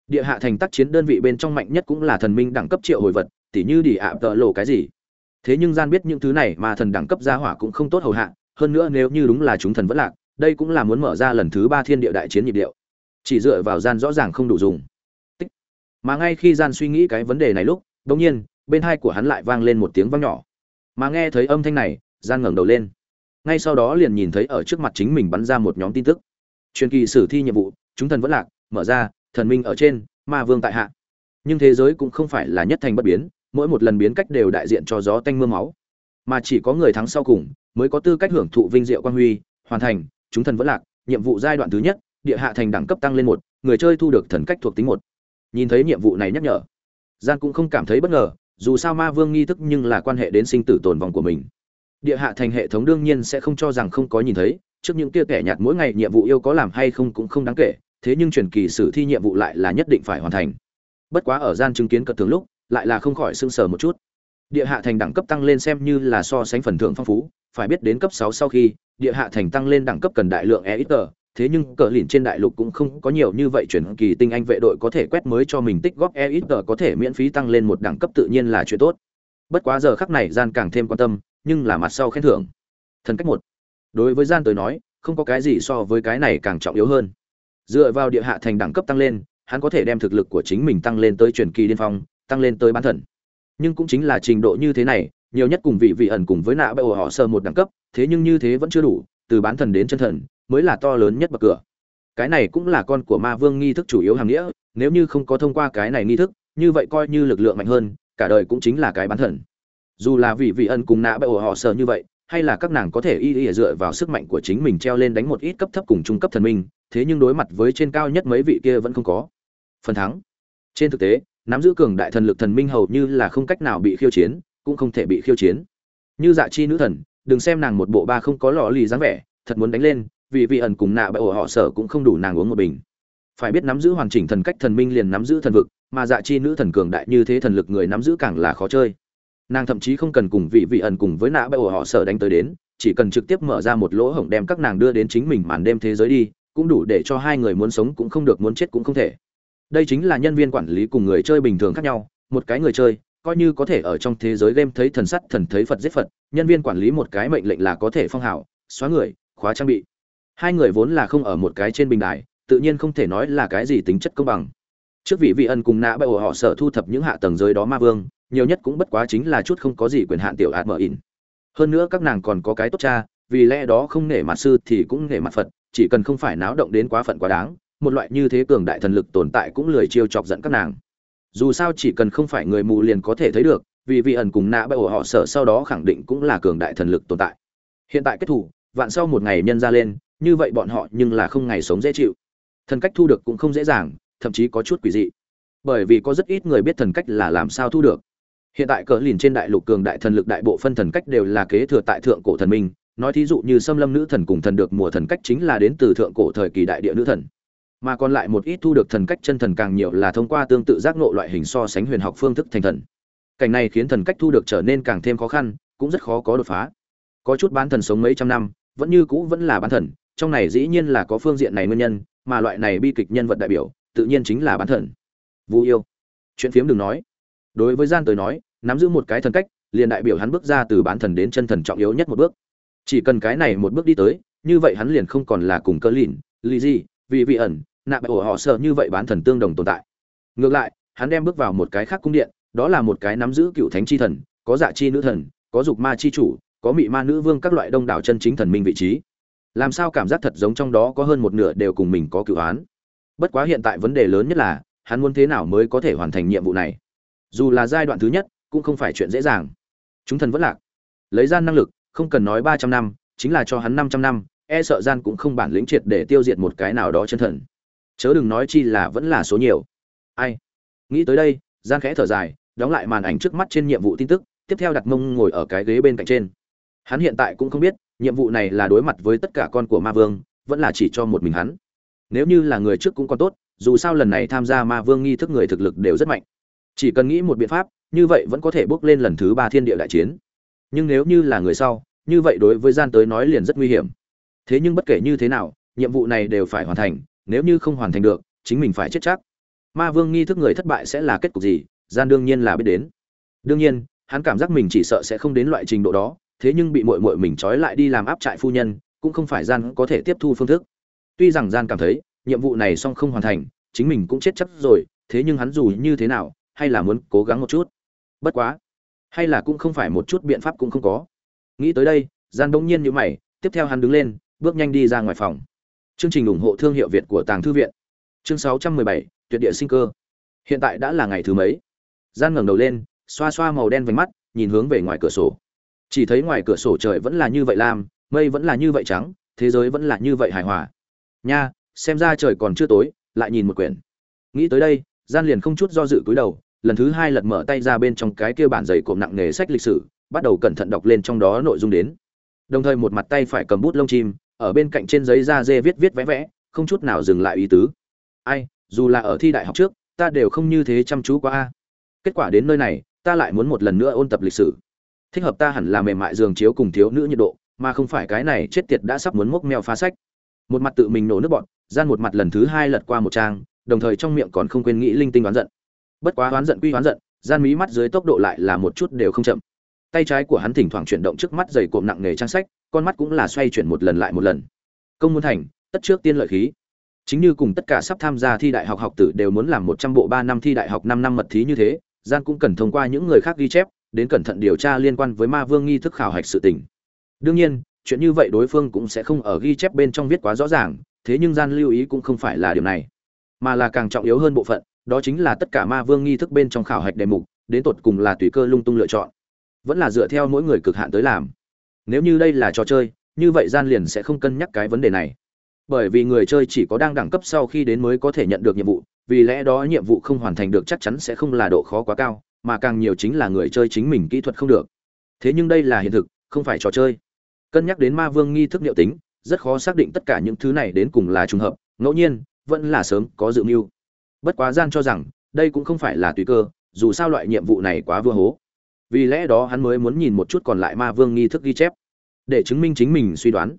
Địa hạ thành tác chiến đơn vị bên trong mạnh nhất cũng là thần minh đẳng cấp triệu hồi vật, tỉ như đi ạ tợ lộ cái gì. Thế nhưng gian biết những thứ này mà thần đẳng cấp gia hỏa cũng không tốt hầu hạ, hơn nữa nếu như đúng là chúng thần vẫn lạc đây cũng là muốn mở ra lần thứ ba thiên địa đại chiến nhịp điệu. Chỉ dựa vào gian rõ ràng không đủ dùng. Tích. mà ngay khi gian suy nghĩ cái vấn đề này lúc, đột nhiên, bên hai của hắn lại vang lên một tiếng vang nhỏ. Mà nghe thấy âm thanh này, gian ngẩng đầu lên. Ngay sau đó liền nhìn thấy ở trước mặt chính mình bắn ra một nhóm tin tức. Truyền kỳ sử thi nhiệm vụ, chúng thần vẫn lạc, mở ra, thần minh ở trên, ma vương tại hạ. Nhưng thế giới cũng không phải là nhất thành bất biến, mỗi một lần biến cách đều đại diện cho gió tanh mưa máu. Mà chỉ có người thắng sau cùng, mới có tư cách hưởng thụ vinh diệu quan huy, hoàn thành chúng thần vẫn lạc, nhiệm vụ giai đoạn thứ nhất, địa hạ thành đẳng cấp tăng lên một, người chơi thu được thần cách thuộc tính một. Nhìn thấy nhiệm vụ này nhắc nhở gian cũng không cảm thấy bất ngờ, dù sao ma vương nghi thức nhưng là quan hệ đến sinh tử tồn vong của mình. Địa hạ thành hệ thống đương nhiên sẽ không cho rằng không có nhìn thấy, trước những kia kẻ nhạt mỗi ngày nhiệm vụ yêu có làm hay không cũng không đáng kể, thế nhưng truyền kỳ sử thi nhiệm vụ lại là nhất định phải hoàn thành. Bất quá ở gian chứng kiến cật thường lúc, lại là không khỏi sưng sờ một chút. Địa hạ thành đẳng cấp tăng lên xem như là so sánh phần thưởng phong phú phải biết đến cấp sáu sau khi, địa hạ thành tăng lên đẳng cấp cần đại lượng e thế nhưng cờ lìn trên đại lục cũng không có nhiều như vậy chuyển kỳ tinh anh vệ đội có thể quét mới cho mình tích góp e có thể miễn phí tăng lên một đẳng cấp tự nhiên là chuyện tốt. Bất quá giờ khắc này gian càng thêm quan tâm, nhưng là mặt sau khen thưởng. Thần cách một. Đối với gian tới nói, không có cái gì so với cái này càng trọng yếu hơn. Dựa vào địa hạ thành đẳng cấp tăng lên, hắn có thể đem thực lực của chính mình tăng lên tới truyền kỳ điên phong, tăng lên tới bán thần. Nhưng cũng chính là trình độ như thế này nhiều nhất cùng vị vị ẩn cùng với nạ bệ họ sơ một đẳng cấp, thế nhưng như thế vẫn chưa đủ, từ bán thần đến chân thần, mới là to lớn nhất bậc cửa. Cái này cũng là con của ma vương nghi thức chủ yếu hàng nghĩa, nếu như không có thông qua cái này nghi thức, như vậy coi như lực lượng mạnh hơn, cả đời cũng chính là cái bán thần. Dù là vị vị ẩn cùng nạ bệ họ sơ như vậy, hay là các nàng có thể y y dựa vào sức mạnh của chính mình treo lên đánh một ít cấp thấp cùng trung cấp thần minh, thế nhưng đối mặt với trên cao nhất mấy vị kia vẫn không có. Phần thắng. Trên thực tế, nắm giữ cường đại thần lực thần minh hầu như là không cách nào bị khiêu chiến cũng không thể bị khiêu chiến. Như dạ chi nữ thần, đừng xem nàng một bộ ba không có lò lì dáng vẻ, thật muốn đánh lên, vì vị ẩn cùng nạ bại ổ họ sở cũng không đủ nàng uống một bình. Phải biết nắm giữ hoàn chỉnh thần cách thần minh liền nắm giữ thần vực, mà dạ chi nữ thần cường đại như thế thần lực người nắm giữ càng là khó chơi. Nàng thậm chí không cần cùng vị vị ẩn cùng với nạ bại ổ họ sở đánh tới đến, chỉ cần trực tiếp mở ra một lỗ hổng đem các nàng đưa đến chính mình màn đêm thế giới đi, cũng đủ để cho hai người muốn sống cũng không được muốn chết cũng không thể. Đây chính là nhân viên quản lý cùng người chơi bình thường khác nhau, một cái người chơi coi như có thể ở trong thế giới game thấy thần sắt, thần thấy phật giết phật, nhân viên quản lý một cái mệnh lệnh là có thể phong hào, xóa người, khóa trang bị. Hai người vốn là không ở một cái trên bình đài, tự nhiên không thể nói là cái gì tính chất công bằng. Trước vị vị ân cùng nã bởi họ sở thu thập những hạ tầng giới đó ma vương, nhiều nhất cũng bất quá chính là chút không có gì quyền hạn tiểu ạt mở in hơn nữa các nàng còn có cái tốt cha, vì lẽ đó không nể mặt sư thì cũng nể mặt phật, chỉ cần không phải náo động đến quá phận quá đáng, một loại như thế cường đại thần lực tồn tại cũng lười chiêu chọc giận các nàng dù sao chỉ cần không phải người mù liền có thể thấy được, vì vị ẩn cùng nã bởi họ sở sau đó khẳng định cũng là cường đại thần lực tồn tại. Hiện tại kết thủ, vạn sau một ngày nhân ra lên, như vậy bọn họ nhưng là không ngày sống dễ chịu. Thần cách thu được cũng không dễ dàng, thậm chí có chút quỷ dị. Bởi vì có rất ít người biết thần cách là làm sao thu được. Hiện tại cỡ lìn trên đại lục cường đại thần lực đại bộ phân thần cách đều là kế thừa tại thượng cổ thần minh. Nói thí dụ như xâm lâm nữ thần cùng thần được mùa thần cách chính là đến từ thượng cổ thời kỳ đại địa nữ thần mà còn lại một ít thu được thần cách chân thần càng nhiều là thông qua tương tự giác ngộ loại hình so sánh huyền học phương thức thành thần. Cảnh này khiến thần cách thu được trở nên càng thêm khó khăn, cũng rất khó có đột phá. Có chút bán thần sống mấy trăm năm, vẫn như cũ vẫn là bán thần, trong này dĩ nhiên là có phương diện này nguyên nhân, mà loại này bi kịch nhân vật đại biểu, tự nhiên chính là bán thần. Vu yêu. Chuyện phiếm đừng nói. Đối với gian tới nói, nắm giữ một cái thần cách, liền đại biểu hắn bước ra từ bán thần đến chân thần trọng yếu nhất một bước. Chỉ cần cái này một bước đi tới, như vậy hắn liền không còn là cùng cơ lìn, lì gì vì vị ẩn nạ bại ổ họ sợ như vậy bán thần tương đồng tồn tại. Ngược lại, hắn đem bước vào một cái khác cung điện, đó là một cái nắm giữ cựu thánh chi thần, có dạ chi nữ thần, có dục ma chi chủ, có mị ma nữ vương các loại đông đảo chân chính thần minh vị trí. Làm sao cảm giác thật giống trong đó có hơn một nửa đều cùng mình có cựu án bất quá hiện tại vấn đề lớn nhất là, hắn muốn thế nào mới có thể hoàn thành nhiệm vụ này? Dù là giai đoạn thứ nhất, cũng không phải chuyện dễ dàng. Chúng thần vẫn lạc. Lấy gian năng lực, không cần nói ba trăm năm, chính là cho hắn năm trăm năm e sợ gian cũng không bản lĩnh triệt để tiêu diệt một cái nào đó chân thần chớ đừng nói chi là vẫn là số nhiều. Ai? Nghĩ tới đây gian khẽ thở dài, đóng lại màn ảnh trước mắt trên nhiệm vụ tin tức, tiếp theo đặt mông ngồi ở cái ghế bên cạnh trên. Hắn hiện tại cũng không biết, nhiệm vụ này là đối mặt với tất cả con của ma vương, vẫn là chỉ cho một mình hắn. Nếu như là người trước cũng còn tốt, dù sao lần này tham gia ma vương nghi thức người thực lực đều rất mạnh. Chỉ cần nghĩ một biện pháp, như vậy vẫn có thể bước lên lần thứ ba thiên địa đại chiến. Nhưng nếu như là người sau, như vậy đối với gian tới nói liền rất nguy hiểm. Thế nhưng bất kể như thế nào, nhiệm vụ này đều phải hoàn thành nếu như không hoàn thành được, chính mình phải chết chắc. Ma vương nghi thức người thất bại sẽ là kết cục gì, gian đương nhiên là biết đến. Đương nhiên, hắn cảm giác mình chỉ sợ sẽ không đến loại trình độ đó, thế nhưng bị mội mội mình trói lại đi làm áp trại phu nhân, cũng không phải gian có thể tiếp thu phương thức. Tuy rằng gian cảm thấy, nhiệm vụ này song không hoàn thành, chính mình cũng chết chắc rồi, thế nhưng hắn dù như thế nào, hay là muốn cố gắng một chút. Bất quá, hay là cũng không phải một chút biện pháp cũng không có. Nghĩ tới đây, gian bỗng nhiên như mày, tiếp theo hắn đứng lên, bước nhanh đi ra ngoài phòng chương trình ủng hộ thương hiệu việt của tàng thư viện. Chương 617, tuyệt địa sinh cơ. Hiện tại đã là ngày thứ mấy? Gian ngẩng đầu lên xoa xoa màu đen vành mắt nhìn hướng về ngoài cửa sổ. Chỉ thấy ngoài cửa sổ trời vẫn là như vậy lam mây vẫn là như vậy trắng thế giới vẫn là như vậy hài hòa. Nha xem ra trời còn chưa tối lại nhìn một quyển. Nghĩ tới đây gian liền không chút do dự cúi đầu lần thứ hai lật mở tay ra bên trong cái kia bản dày cộm nặng nghề sách lịch sử bắt đầu cẩn thận đọc lên trong đó nội dung đến. Đồng thời một mặt tay phải cầm bút lông chim ở bên cạnh trên giấy da dê viết viết vẽ vẽ, không chút nào dừng lại ý tứ. Ai, dù là ở thi đại học trước, ta đều không như thế chăm chú quá a. Kết quả đến nơi này, ta lại muốn một lần nữa ôn tập lịch sử. Thích hợp ta hẳn là mềm mại giường chiếu cùng thiếu nữ nhiệt độ, mà không phải cái này chết tiệt đã sắp muốn mốc mèo phá sách. Một mặt tự mình nổ nước bọn gian một mặt lần thứ hai lật qua một trang, đồng thời trong miệng còn không quên nghĩ linh tinh đoán giận. Bất quá đoán giận quy đoán giận, gian mí mắt dưới tốc độ lại là một chút đều không chậm. Tay trái của hắn thỉnh thoảng chuyển động trước mắt dày cộm nặng nề trang sách con mắt cũng là xoay chuyển một lần lại một lần. Công môn thành, tất trước tiên lợi khí. Chính như cùng tất cả sắp tham gia thi đại học học tử đều muốn làm một trăm bộ ba năm thi đại học năm năm mật thí như thế gian cũng cần thông qua những người khác ghi chép, đến cẩn thận điều tra liên quan với ma vương nghi thức khảo hạch sự tình. Đương nhiên, chuyện như vậy đối phương cũng sẽ không ở ghi chép bên trong viết quá rõ ràng, thế nhưng gian lưu ý cũng không phải là điều này, mà là càng trọng yếu hơn bộ phận, đó chính là tất cả ma vương nghi thức bên trong khảo hạch đề mục, đến tột cùng là tùy cơ lung tung lựa chọn, vẫn là dựa theo mỗi người cực hạn tới làm nếu như đây là trò chơi, như vậy gian liền sẽ không cân nhắc cái vấn đề này. Bởi vì người chơi chỉ có đang đẳng cấp sau khi đến mới có thể nhận được nhiệm vụ, vì lẽ đó nhiệm vụ không hoàn thành được chắc chắn sẽ không là độ khó quá cao, mà càng nhiều chính là người chơi chính mình kỹ thuật không được. Thế nhưng đây là hiện thực, không phải trò chơi. Cân nhắc đến ma vương nghi thức liệu tính, rất khó xác định tất cả những thứ này đến cùng là trùng hợp, ngẫu nhiên, vẫn là sớm có dự mưu. Bất quá gian cho rằng, đây cũng không phải là tùy cơ, dù sao loại nhiệm vụ này quá vừa hố vì lẽ đó hắn mới muốn nhìn một chút còn lại ma vương nghi thức ghi chép, để chứng minh chính mình suy đoán.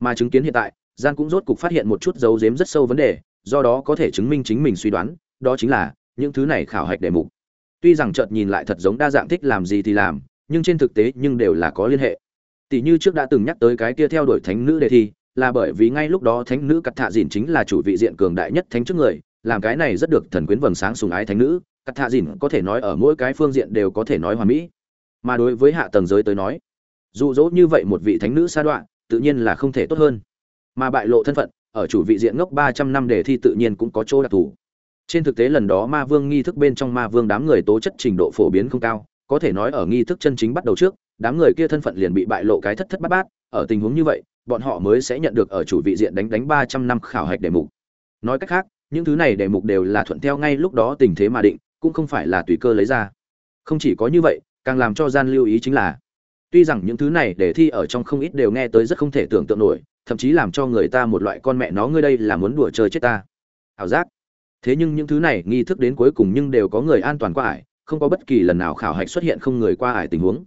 Mà chứng kiến hiện tại, gian cũng rốt cục phát hiện một chút dấu dếm rất sâu vấn đề, do đó có thể chứng minh chính mình suy đoán, đó chính là những thứ này khảo hạch đề mục. Tuy rằng chợt nhìn lại thật giống đa dạng thích làm gì thì làm, nhưng trên thực tế nhưng đều là có liên hệ. Tỷ như trước đã từng nhắc tới cái kia theo đuổi thánh nữ đề thi, là bởi vì ngay lúc đó thánh nữ cắt thạ dìn chính là chủ vị diện cường đại nhất thánh trước người, làm cái này rất được thần quyến vầng sáng sùng ái thánh nữ cắt thạ dìn có thể nói ở mỗi cái phương diện đều có thể nói hoàn mỹ. Mà đối với hạ tầng giới tới nói, dụ dỗ như vậy một vị thánh nữ sa đoạn, tự nhiên là không thể tốt hơn. Mà bại lộ thân phận, ở chủ vị diện ngốc ba trăm năm đề thi tự nhiên cũng có chỗ đặc thù. Trên thực tế lần đó ma vương nghi thức bên trong ma vương đám người tố chất trình độ phổ biến không cao, có thể nói ở nghi thức chân chính bắt đầu trước, đám người kia thân phận liền bị bại lộ cái thất thất bát bát, ở tình huống như vậy, bọn họ mới sẽ nhận được ở chủ vị diện đánh đánh ba trăm năm khảo hạch đề mục. Nói cách khác, những thứ này đề mục đều là thuận theo ngay lúc đó tình thế mà định cũng không phải là tùy cơ lấy ra. Không chỉ có như vậy, càng làm cho gian lưu ý chính là, tuy rằng những thứ này để thi ở trong không ít đều nghe tới rất không thể tưởng tượng nổi, thậm chí làm cho người ta một loại con mẹ nó ngươi đây là muốn đùa chơi chết ta. Ảo giác. Thế nhưng những thứ này nghi thức đến cuối cùng nhưng đều có người an toàn qua ải, không có bất kỳ lần nào khảo hạch xuất hiện không người qua ải tình huống.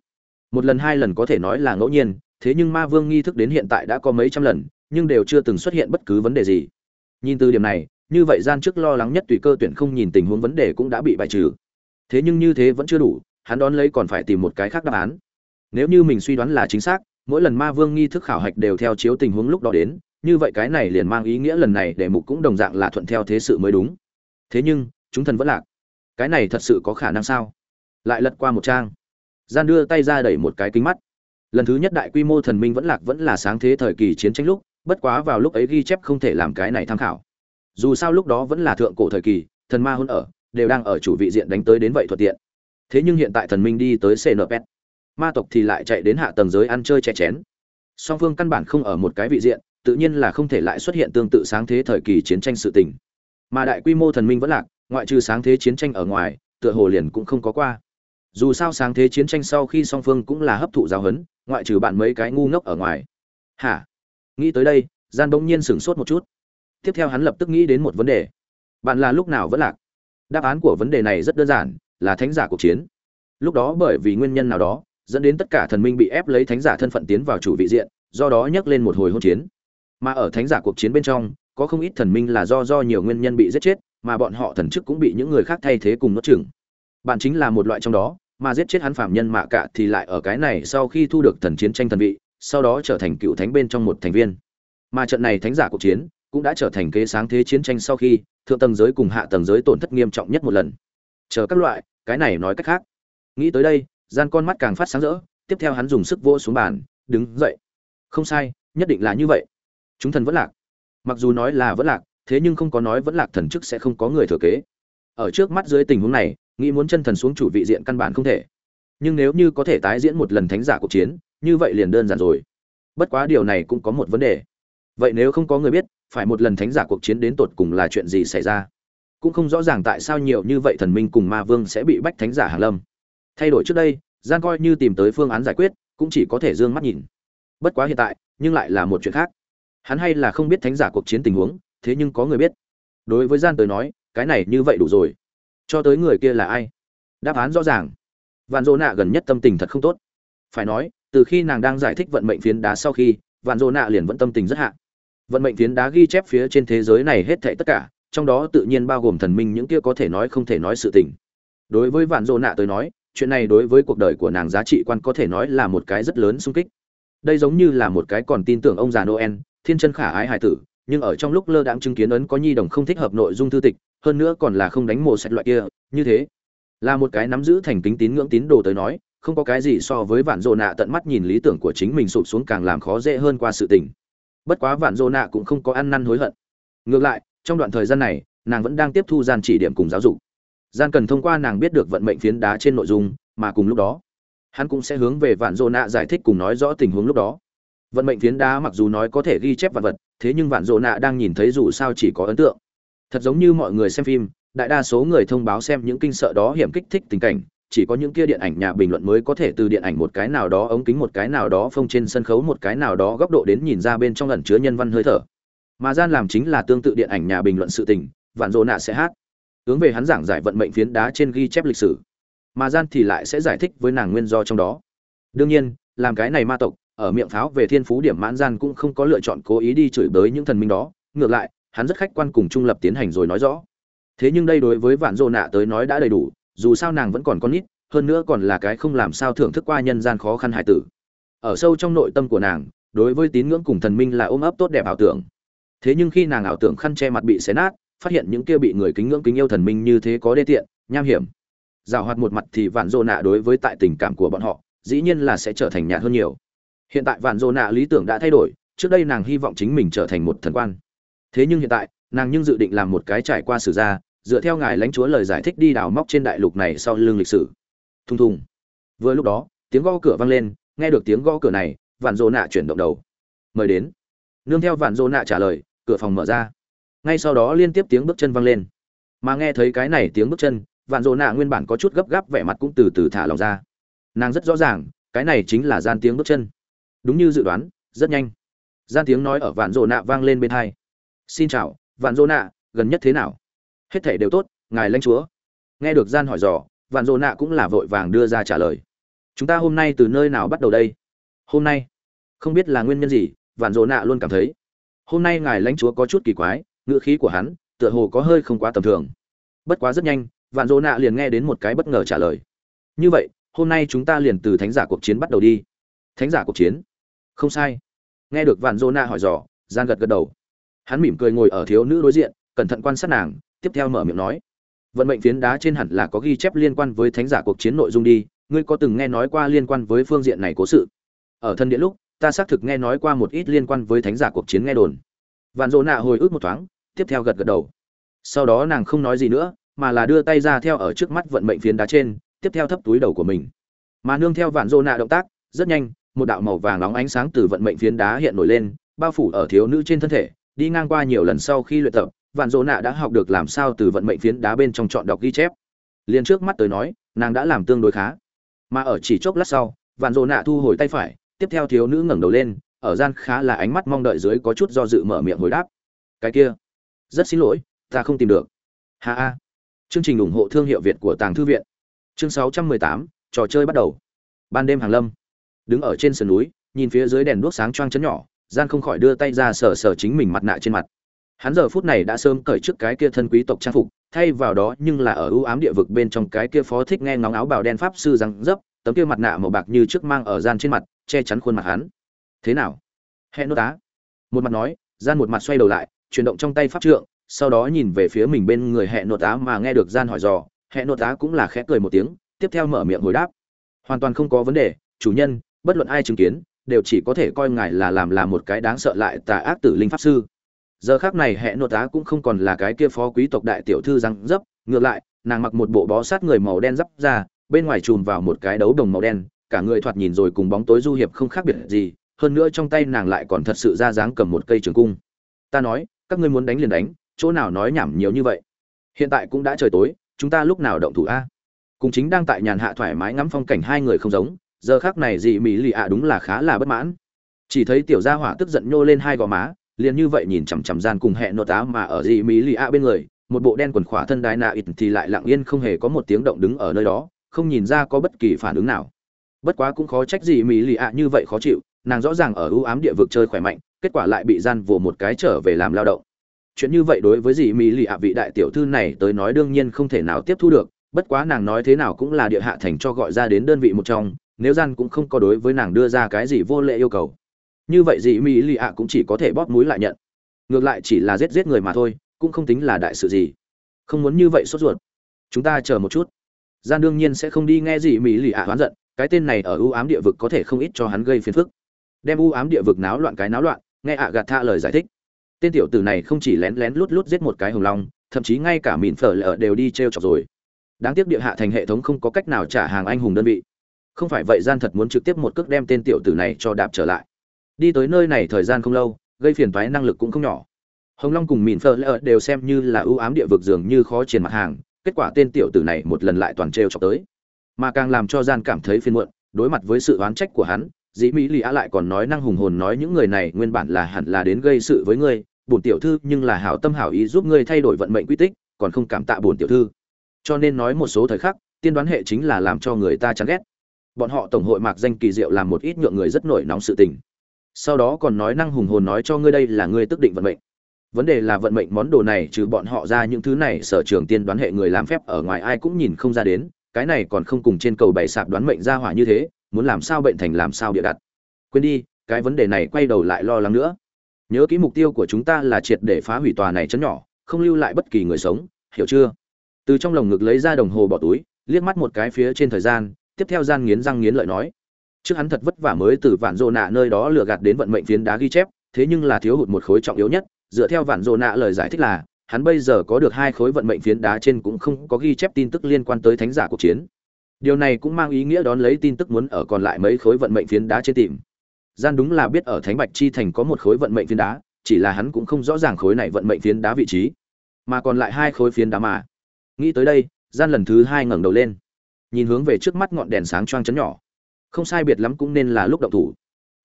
Một lần hai lần có thể nói là ngẫu nhiên, thế nhưng ma vương nghi thức đến hiện tại đã có mấy trăm lần, nhưng đều chưa từng xuất hiện bất cứ vấn đề gì. Nhìn từ điểm này như vậy gian trước lo lắng nhất tùy cơ tuyển không nhìn tình huống vấn đề cũng đã bị bài trừ. Thế nhưng như thế vẫn chưa đủ, hắn đón lấy còn phải tìm một cái khác đáp án. Nếu như mình suy đoán là chính xác, mỗi lần ma vương nghi thức khảo hạch đều theo chiếu tình huống lúc đó đến, như vậy cái này liền mang ý nghĩa lần này đề mục cũng đồng dạng là thuận theo thế sự mới đúng. Thế nhưng, chúng thần vẫn lạc. Cái này thật sự có khả năng sao? Lại lật qua một trang. Gian đưa tay ra đẩy một cái kính mắt. Lần thứ nhất đại quy mô thần minh vẫn lạc vẫn là sáng thế thời kỳ chiến tranh lúc, bất quá vào lúc ấy ghi chép không thể làm cái này tham khảo dù sao lúc đó vẫn là thượng cổ thời kỳ thần ma hôn ở đều đang ở chủ vị diện đánh tới đến vậy thuận tiện. Thế nhưng hiện tại thần minh đi tới CNP, ma tộc thì lại chạy đến hạ tầng giới ăn chơi chè chén. Song phương căn bản không ở một cái vị diện tự nhiên là không thể lại xuất hiện tương tự sáng thế thời kỳ chiến tranh sự tình. Mà đại quy mô thần minh vẫn lạc ngoại trừ sáng thế chiến tranh ở ngoài tựa hồ liền cũng không có qua. Dù sao sáng thế chiến tranh sau khi song phương cũng là hấp thụ giáo huấn ngoại trừ bạn mấy cái ngu ngốc ở ngoài. Hả? Nghĩ tới đây gian bỗng nhiên sửng sốt một chút tiếp theo hắn lập tức nghĩ đến một vấn đề. Bạn là lúc nào vẫn lạc? Đáp án của vấn đề này rất đơn giản, là thánh giả cuộc chiến. Lúc đó bởi vì nguyên nhân nào đó, dẫn đến tất cả thần minh bị ép lấy thánh giả thân phận tiến vào chủ vị diện, do đó nhắc lên một hồi hôn chiến. Mà ở thánh giả cuộc chiến bên trong, có không ít thần minh là do do nhiều nguyên nhân bị giết chết, mà bọn họ thần chức cũng bị những người khác thay thế cùng nốt chừng bạn chính là một loại trong đó, mà giết chết hắn phạm nhân mạ cả thì lại ở cái này sau khi thu được thần chiến tranh thần vị, sau đó trở thành cựu thánh bên trong một thành viên. Mà trận này thánh giả cuộc chiến cũng đã trở thành kế sáng thế chiến tranh sau khi, thượng tầng giới cùng hạ tầng giới tổn thất nghiêm trọng nhất một lần. Chờ các loại, cái này nói cách khác. Nghĩ tới đây, gian con mắt càng phát sáng rỡ, tiếp theo hắn dùng sức vô xuống bàn, đứng dậy. Không sai, nhất định là như vậy. Chúng thần vẫn lạc. Mặc dù nói là vẫn lạc, thế nhưng không có nói vẫn lạc thần chức sẽ không có người thừa kế. Ở trước mắt dưới tình huống này, nghĩ muốn chân thần xuống chủ vị diện căn bản không thể. Nhưng nếu như có thể tái diễn một lần thánh giả cuộc chiến, như vậy liền đơn giản rồi. Bất quá điều này cũng có một vấn đề vậy nếu không có người biết, phải một lần thánh giả cuộc chiến đến tột cùng là chuyện gì xảy ra? Cũng không rõ ràng tại sao nhiều như vậy thần minh cùng ma vương sẽ bị bách thánh giả hàn lâm. Thay đổi trước đây, gian coi như tìm tới phương án giải quyết, cũng chỉ có thể d ư ơ n g mắt nhìn. Bất quá hiện tại, nhưng lại là một chuyện khác. Hắn hay là không biết thánh giả cuộc chiến tình huống, thế nhưng có người biết. Đối với gian tới nói, cái này như vậy đủ rồi. Cho tới người kia là ai? Đáp án rõ ràng. Vạn dỗ nạ gần nhất tâm tình thật không tốt. Phải nói, từ khi nàng đang giải thích vận mệnh phiến đá sau khi, vạn dỗ nạ liền vẫn tâm tình rất hạ vận mệnh tiến đá ghi chép phía trên thế giới này hết thảy tất cả, trong đó tự nhiên bao gồm thần minh những kia có thể nói không thể nói sự tình. Đối với vạn dô nạ tới nói, chuyện này đối với cuộc đời của nàng giá trị quan có thể nói là một cái rất lớn sung kích. Đây giống như là một cái còn tin tưởng ông già noel, thiên chân khả ái hài tử, nhưng ở trong lúc lơ đãng chứng kiến ấn có nhi đồng không thích hợp nội dung thư tịch, hơn nữa còn là không đánh mồ sạch loại kia, như thế. Là một cái nắm giữ thành kính tín ngưỡng tín đồ tới nói, không có cái gì so với vạn dồ nạ tận mắt nhìn lý tưởng của chính mình sụp xuống càng làm khó dễ hơn qua sự tình bất quá vạn dô nạ cũng không có ăn năn hối hận. Ngược lại, trong đoạn thời gian này, nàng vẫn đang tiếp thu gian chỉ điểm cùng giáo dục. Gian cần thông qua nàng biết được vận mệnh phiến đá trên nội dung, mà cùng lúc đó, hắn cũng sẽ hướng về vạn dô nạ giải thích cùng nói rõ tình huống lúc đó. Vận mệnh phiến đá mặc dù nói có thể ghi chép vật vật, thế nhưng vạn dô nạ đang nhìn thấy dù sao chỉ có ấn tượng. Thật giống như mọi người xem phim, đại đa số người thông báo xem những kinh sợ đó hiểm kích thích tình cảnh chỉ có những kia điện ảnh nhà bình luận mới có thể từ điện ảnh một cái nào đó ống kính một cái nào đó phông trên sân khấu một cái nào đó góc độ đến nhìn ra bên trong ẩn chứa nhân văn hơi thở. Mà gian làm chính là tương tự điện ảnh nhà bình luận sự tình, vạn dô nạ sẽ hát. Hướng về hắn giảng giải vận mệnh phiến đá trên ghi chép lịch sử. Mà gian thì lại sẽ giải thích với nàng nguyên do trong đó. Đương nhiên, làm cái này ma tộc, ở miệng pháo về thiên phú điểm mãn gian cũng không có lựa chọn cố ý đi chửi bới những thần minh đó. Ngược lại, hắn rất khách quan cùng trung lập tiến hành rồi nói rõ. Thế nhưng đây đối với vạn dô nạ tới nói đã đầy đủ dù sao nàng vẫn còn con nít, hơn nữa còn là cái không làm sao thưởng thức qua nhân gian khó khăn hải tử. Ở sâu trong nội tâm của nàng, đối với tín ngưỡng cùng thần minh là ôm ấp tốt đẹp ảo tưởng. Thế nhưng khi nàng ảo tưởng khăn che mặt bị xé nát, phát hiện những kia bị người kính ngưỡng kính yêu thần minh như thế có đê tiện, nham hiểm. Giảo hoạt một mặt thì vạn dô nạ đối với tại tình cảm của bọn họ, dĩ nhiên là sẽ trở thành nhạt hơn nhiều. Hiện tại vạn dô nạ lý tưởng đã thay đổi, trước đây nàng hy vọng chính mình trở thành một thần quan. Thế nhưng hiện tại, nàng nhưng dự định làm một cái trải qua sử gia dựa theo ngài lãnh chúa lời giải thích đi đào móc trên đại lục này sau lưng lịch sử. Thùng thùng. Vừa lúc đó, tiếng gõ cửa vang lên, nghe được tiếng gõ cửa này, vạn dô nạ chuyển động đầu. Mời đến. Nương theo vạn dô nạ trả lời, cửa phòng mở ra. Ngay sau đó liên tiếp tiếng bước chân vang lên. Mà nghe thấy cái này tiếng bước chân, vạn dô nạ nguyên bản có chút gấp gáp vẻ mặt cũng từ từ thả lòng ra. Nàng rất rõ ràng, cái này chính là gian tiếng bước chân. Đúng như dự đoán, rất nhanh. Gian tiếng nói ở vạn dô nạ vang lên bên hai. Xin chào, vạn dô nạ, gần nhất thế nào? Hết thể đều tốt, ngài lãnh chúa. Nghe được gian hỏi dò, vạn dồ nạ cũng là vội vàng đưa ra trả lời. Chúng ta hôm nay từ nơi nào bắt đầu đây? Hôm nay? Không biết là nguyên nhân gì, vạn dồ nạ luôn cảm thấy. Hôm nay ngài lãnh chúa có chút kỳ quái, ngữ khí của hắn, tựa hồ có hơi không quá tầm thường. Bất quá rất nhanh, vạn dồ nạ liền nghe đến một cái bất ngờ trả lời. Như vậy, hôm nay chúng ta liền từ thánh giả cuộc chiến bắt đầu đi. Thánh giả cuộc chiến? Không sai. Nghe được vạn Dô nạ hỏi dò, gian gật gật đầu. Hắn mỉm cười ngồi ở thiếu nữ đối diện, cẩn thận quan sát nàng tiếp theo mở miệng nói. Vận mệnh phiến đá trên hẳn là có ghi chép liên quan với thánh giả cuộc chiến nội dung đi, ngươi có từng nghe nói qua liên quan với phương diện này cố sự? Ở thân điện lúc, ta xác thực nghe nói qua một ít liên quan với thánh giả cuộc chiến nghe đồn. Vạn dỗ nạ hồi ức một thoáng, tiếp theo gật gật đầu. Sau đó nàng không nói gì nữa, mà là đưa tay ra theo ở trước mắt vận mệnh phiến đá trên, tiếp theo thấp túi đầu của mình. Mà nương theo vạn dỗ nạ động tác, rất nhanh, một đạo màu vàng nóng ánh sáng từ vận mệnh phiến đá hiện nổi lên, bao phủ ở thiếu nữ trên thân thể, đi ngang qua nhiều lần sau khi luyện tập vạn Dỗ nạ đã học được làm sao từ vận mệnh phiến đá bên trong chọn đọc ghi chép. Liền trước mắt tới nói nàng đã làm tương đối khá. Mà ở chỉ chốc lát sau vạn Dỗ nạ thu hồi tay phải tiếp theo thiếu nữ ngẩng đầu lên ở gian khá là ánh mắt mong đợi dưới có chút do dự mở miệng hồi đáp. Cái kia rất xin lỗi ta không tìm được. Ha ha. Chương trình ủng hộ thương hiệu việt của tàng thư viện. Chương 618, trò chơi bắt đầu. Ban đêm hàng lâm. Đứng ở trên sườn núi nhìn phía dưới đèn đuốc sáng choang chấn nhỏ gian không khỏi đưa tay ra sờ sờ chính mình mặt nạ trên mặt hắn giờ phút này đã sớm cởi trước cái kia thân quý tộc trang phục, thay vào đó nhưng là ở ưu ám địa vực bên trong cái kia phó thích nghe ngóng áo bào đen pháp sư răng dấp, tấm kia mặt nạ màu bạc như trước mang ở gian trên mặt, che chắn khuôn mặt hắn. Thế nào? Hẹn nốt tá. Một mặt nói, gian một mặt xoay đầu lại, chuyển động trong tay pháp trượng, sau đó nhìn về phía mình bên người hẹn nốt tá mà nghe được gian hỏi dò. Hẹn nốt tá cũng là khẽ cười một tiếng, tiếp theo mở miệng hồi đáp. Hoàn toàn không có vấn đề, chủ nhân, bất luận ai chứng kiến, đều chỉ có thể coi ngài là làm là một cái đáng sợ lại tà ác tử linh pháp sư giờ khác này hẹn nội tá cũng không còn là cái kia phó quý tộc đại tiểu thư răng dấp, ngược lại, nàng mặc một bộ bó sát người màu đen dấp ra, bên ngoài chùm vào một cái đấu đồng màu đen, cả người thoạt nhìn rồi cùng bóng tối du hiệp không khác biệt gì, hơn nữa trong tay nàng lại còn thật sự ra dáng cầm một cây trường cung. Ta nói, các ngươi muốn đánh liền đánh, chỗ nào nói nhảm nhiều như vậy. Hiện tại cũng đã trời tối, chúng ta lúc nào động thủ a? Cùng chính đang tại nhàn hạ thoải mái ngắm phong cảnh hai người không giống, giờ khác này dị mỹ lì ạ đúng là khá là bất mãn. Chỉ thấy tiểu gia hỏa tức giận nhô lên hai gò má liền như vậy nhìn chằm chằm gian cùng hẹn nội tá mà ở dị mỹ lì a bên người, một bộ đen quần khỏa thân đái nạ ít thì lại lặng yên không hề có một tiếng động đứng ở nơi đó, không nhìn ra có bất kỳ phản ứng nào. Bất quá cũng khó trách gì mỹ lì ạ như vậy khó chịu, nàng rõ ràng ở ưu ám địa vực chơi khỏe mạnh, kết quả lại bị gian vồ một cái trở về làm lao động. Chuyện như vậy đối với dì mỹ lì ạ vị đại tiểu thư này tới nói đương nhiên không thể nào tiếp thu được, bất quá nàng nói thế nào cũng là địa hạ thành cho gọi ra đến đơn vị một trong, nếu gian cũng không có đối với nàng đưa ra cái gì vô lệ yêu cầu như vậy dị mỹ lì ạ cũng chỉ có thể bóp mũi lại nhận. Ngược lại chỉ là giết giết người mà thôi, cũng không tính là đại sự gì. Không muốn như vậy sốt ruột. Chúng ta chờ một chút. Gian đương nhiên sẽ không đi nghe gì mỹ lì ạ hoán giận, cái tên này ở ưu ám địa vực có thể không ít cho hắn gây phiền phức. Đem ưu ám địa vực náo loạn cái náo loạn, nghe ạ gạt tha lời giải thích. Tên tiểu tử này không chỉ lén lén lút lút giết một cái hồng long, thậm chí ngay cả mìn phở lở đều đi treo chọc rồi. Đáng tiếc địa hạ thành hệ thống không có cách nào trả hàng anh hùng đơn vị. Không phải vậy gian thật muốn trực tiếp một cước đem tên tiểu tử này cho đạp trở lại đi tới nơi này thời gian không lâu, gây phiền toái năng lực cũng không nhỏ. Hồng long cùng mìn phở lỡ đều xem như là ưu ám địa vực dường như khó triển mặt hàng, kết quả tên tiểu tử này một lần lại toàn trêu chọc tới. Mà càng làm cho gian cảm thấy phiền muộn, đối mặt với sự oán trách của hắn, dĩ mỹ lì á lại còn nói năng hùng hồn nói những người này nguyên bản là hẳn là đến gây sự với ngươi, bổn tiểu thư nhưng là hảo tâm hảo ý giúp ngươi thay đổi vận mệnh quy tích, còn không cảm tạ bổn tiểu thư. Cho nên nói một số thời khắc, tiên đoán hệ chính là làm cho người ta chán ghét. Bọn họ tổng hội mạc danh kỳ diệu làm một ít nhượng người rất nổi nóng sự tình sau đó còn nói năng hùng hồn nói cho ngươi đây là ngươi tức định vận mệnh. Vấn đề là vận mệnh món đồ này trừ bọn họ ra những thứ này, sở trường tiên đoán hệ người làm phép ở ngoài ai cũng nhìn không ra đến, cái này còn không cùng trên cầu bày sạp đoán mệnh ra hỏa như thế, muốn làm sao bệnh thành làm sao địa đặt. Quên đi, cái vấn đề này quay đầu lại lo lắng nữa. Nhớ kỹ mục tiêu của chúng ta là triệt để phá hủy tòa này chấn nhỏ, không lưu lại bất kỳ người sống, hiểu chưa? Từ trong lồng ngực lấy ra đồng hồ bỏ túi, liếc mắt một cái phía trên thời gian, tiếp theo gian nghiến răng nghiến lợi nói trước hắn thật vất vả mới từ vạn dô nạ nơi đó lừa gạt đến vận mệnh phiến đá ghi chép, thế nhưng là thiếu hụt một khối trọng yếu nhất, dựa theo vạn dô nạ lời giải thích là, hắn bây giờ có được hai khối vận mệnh phiến đá trên cũng không có ghi chép tin tức liên quan tới thánh giả cuộc chiến. Điều này cũng mang ý nghĩa đón lấy tin tức muốn ở còn lại mấy khối vận mệnh phiến đá trên tìm. Gian đúng là biết ở thánh bạch chi thành có một khối vận mệnh phiến đá, chỉ là hắn cũng không rõ ràng khối này vận mệnh phiến đá vị trí. Mà còn lại hai khối phiến đá mà. Nghĩ tới đây, gian lần thứ hai ngẩng đầu lên. Nhìn hướng về trước mắt ngọn đèn sáng choang chấn nhỏ không sai biệt lắm cũng nên là lúc động thủ.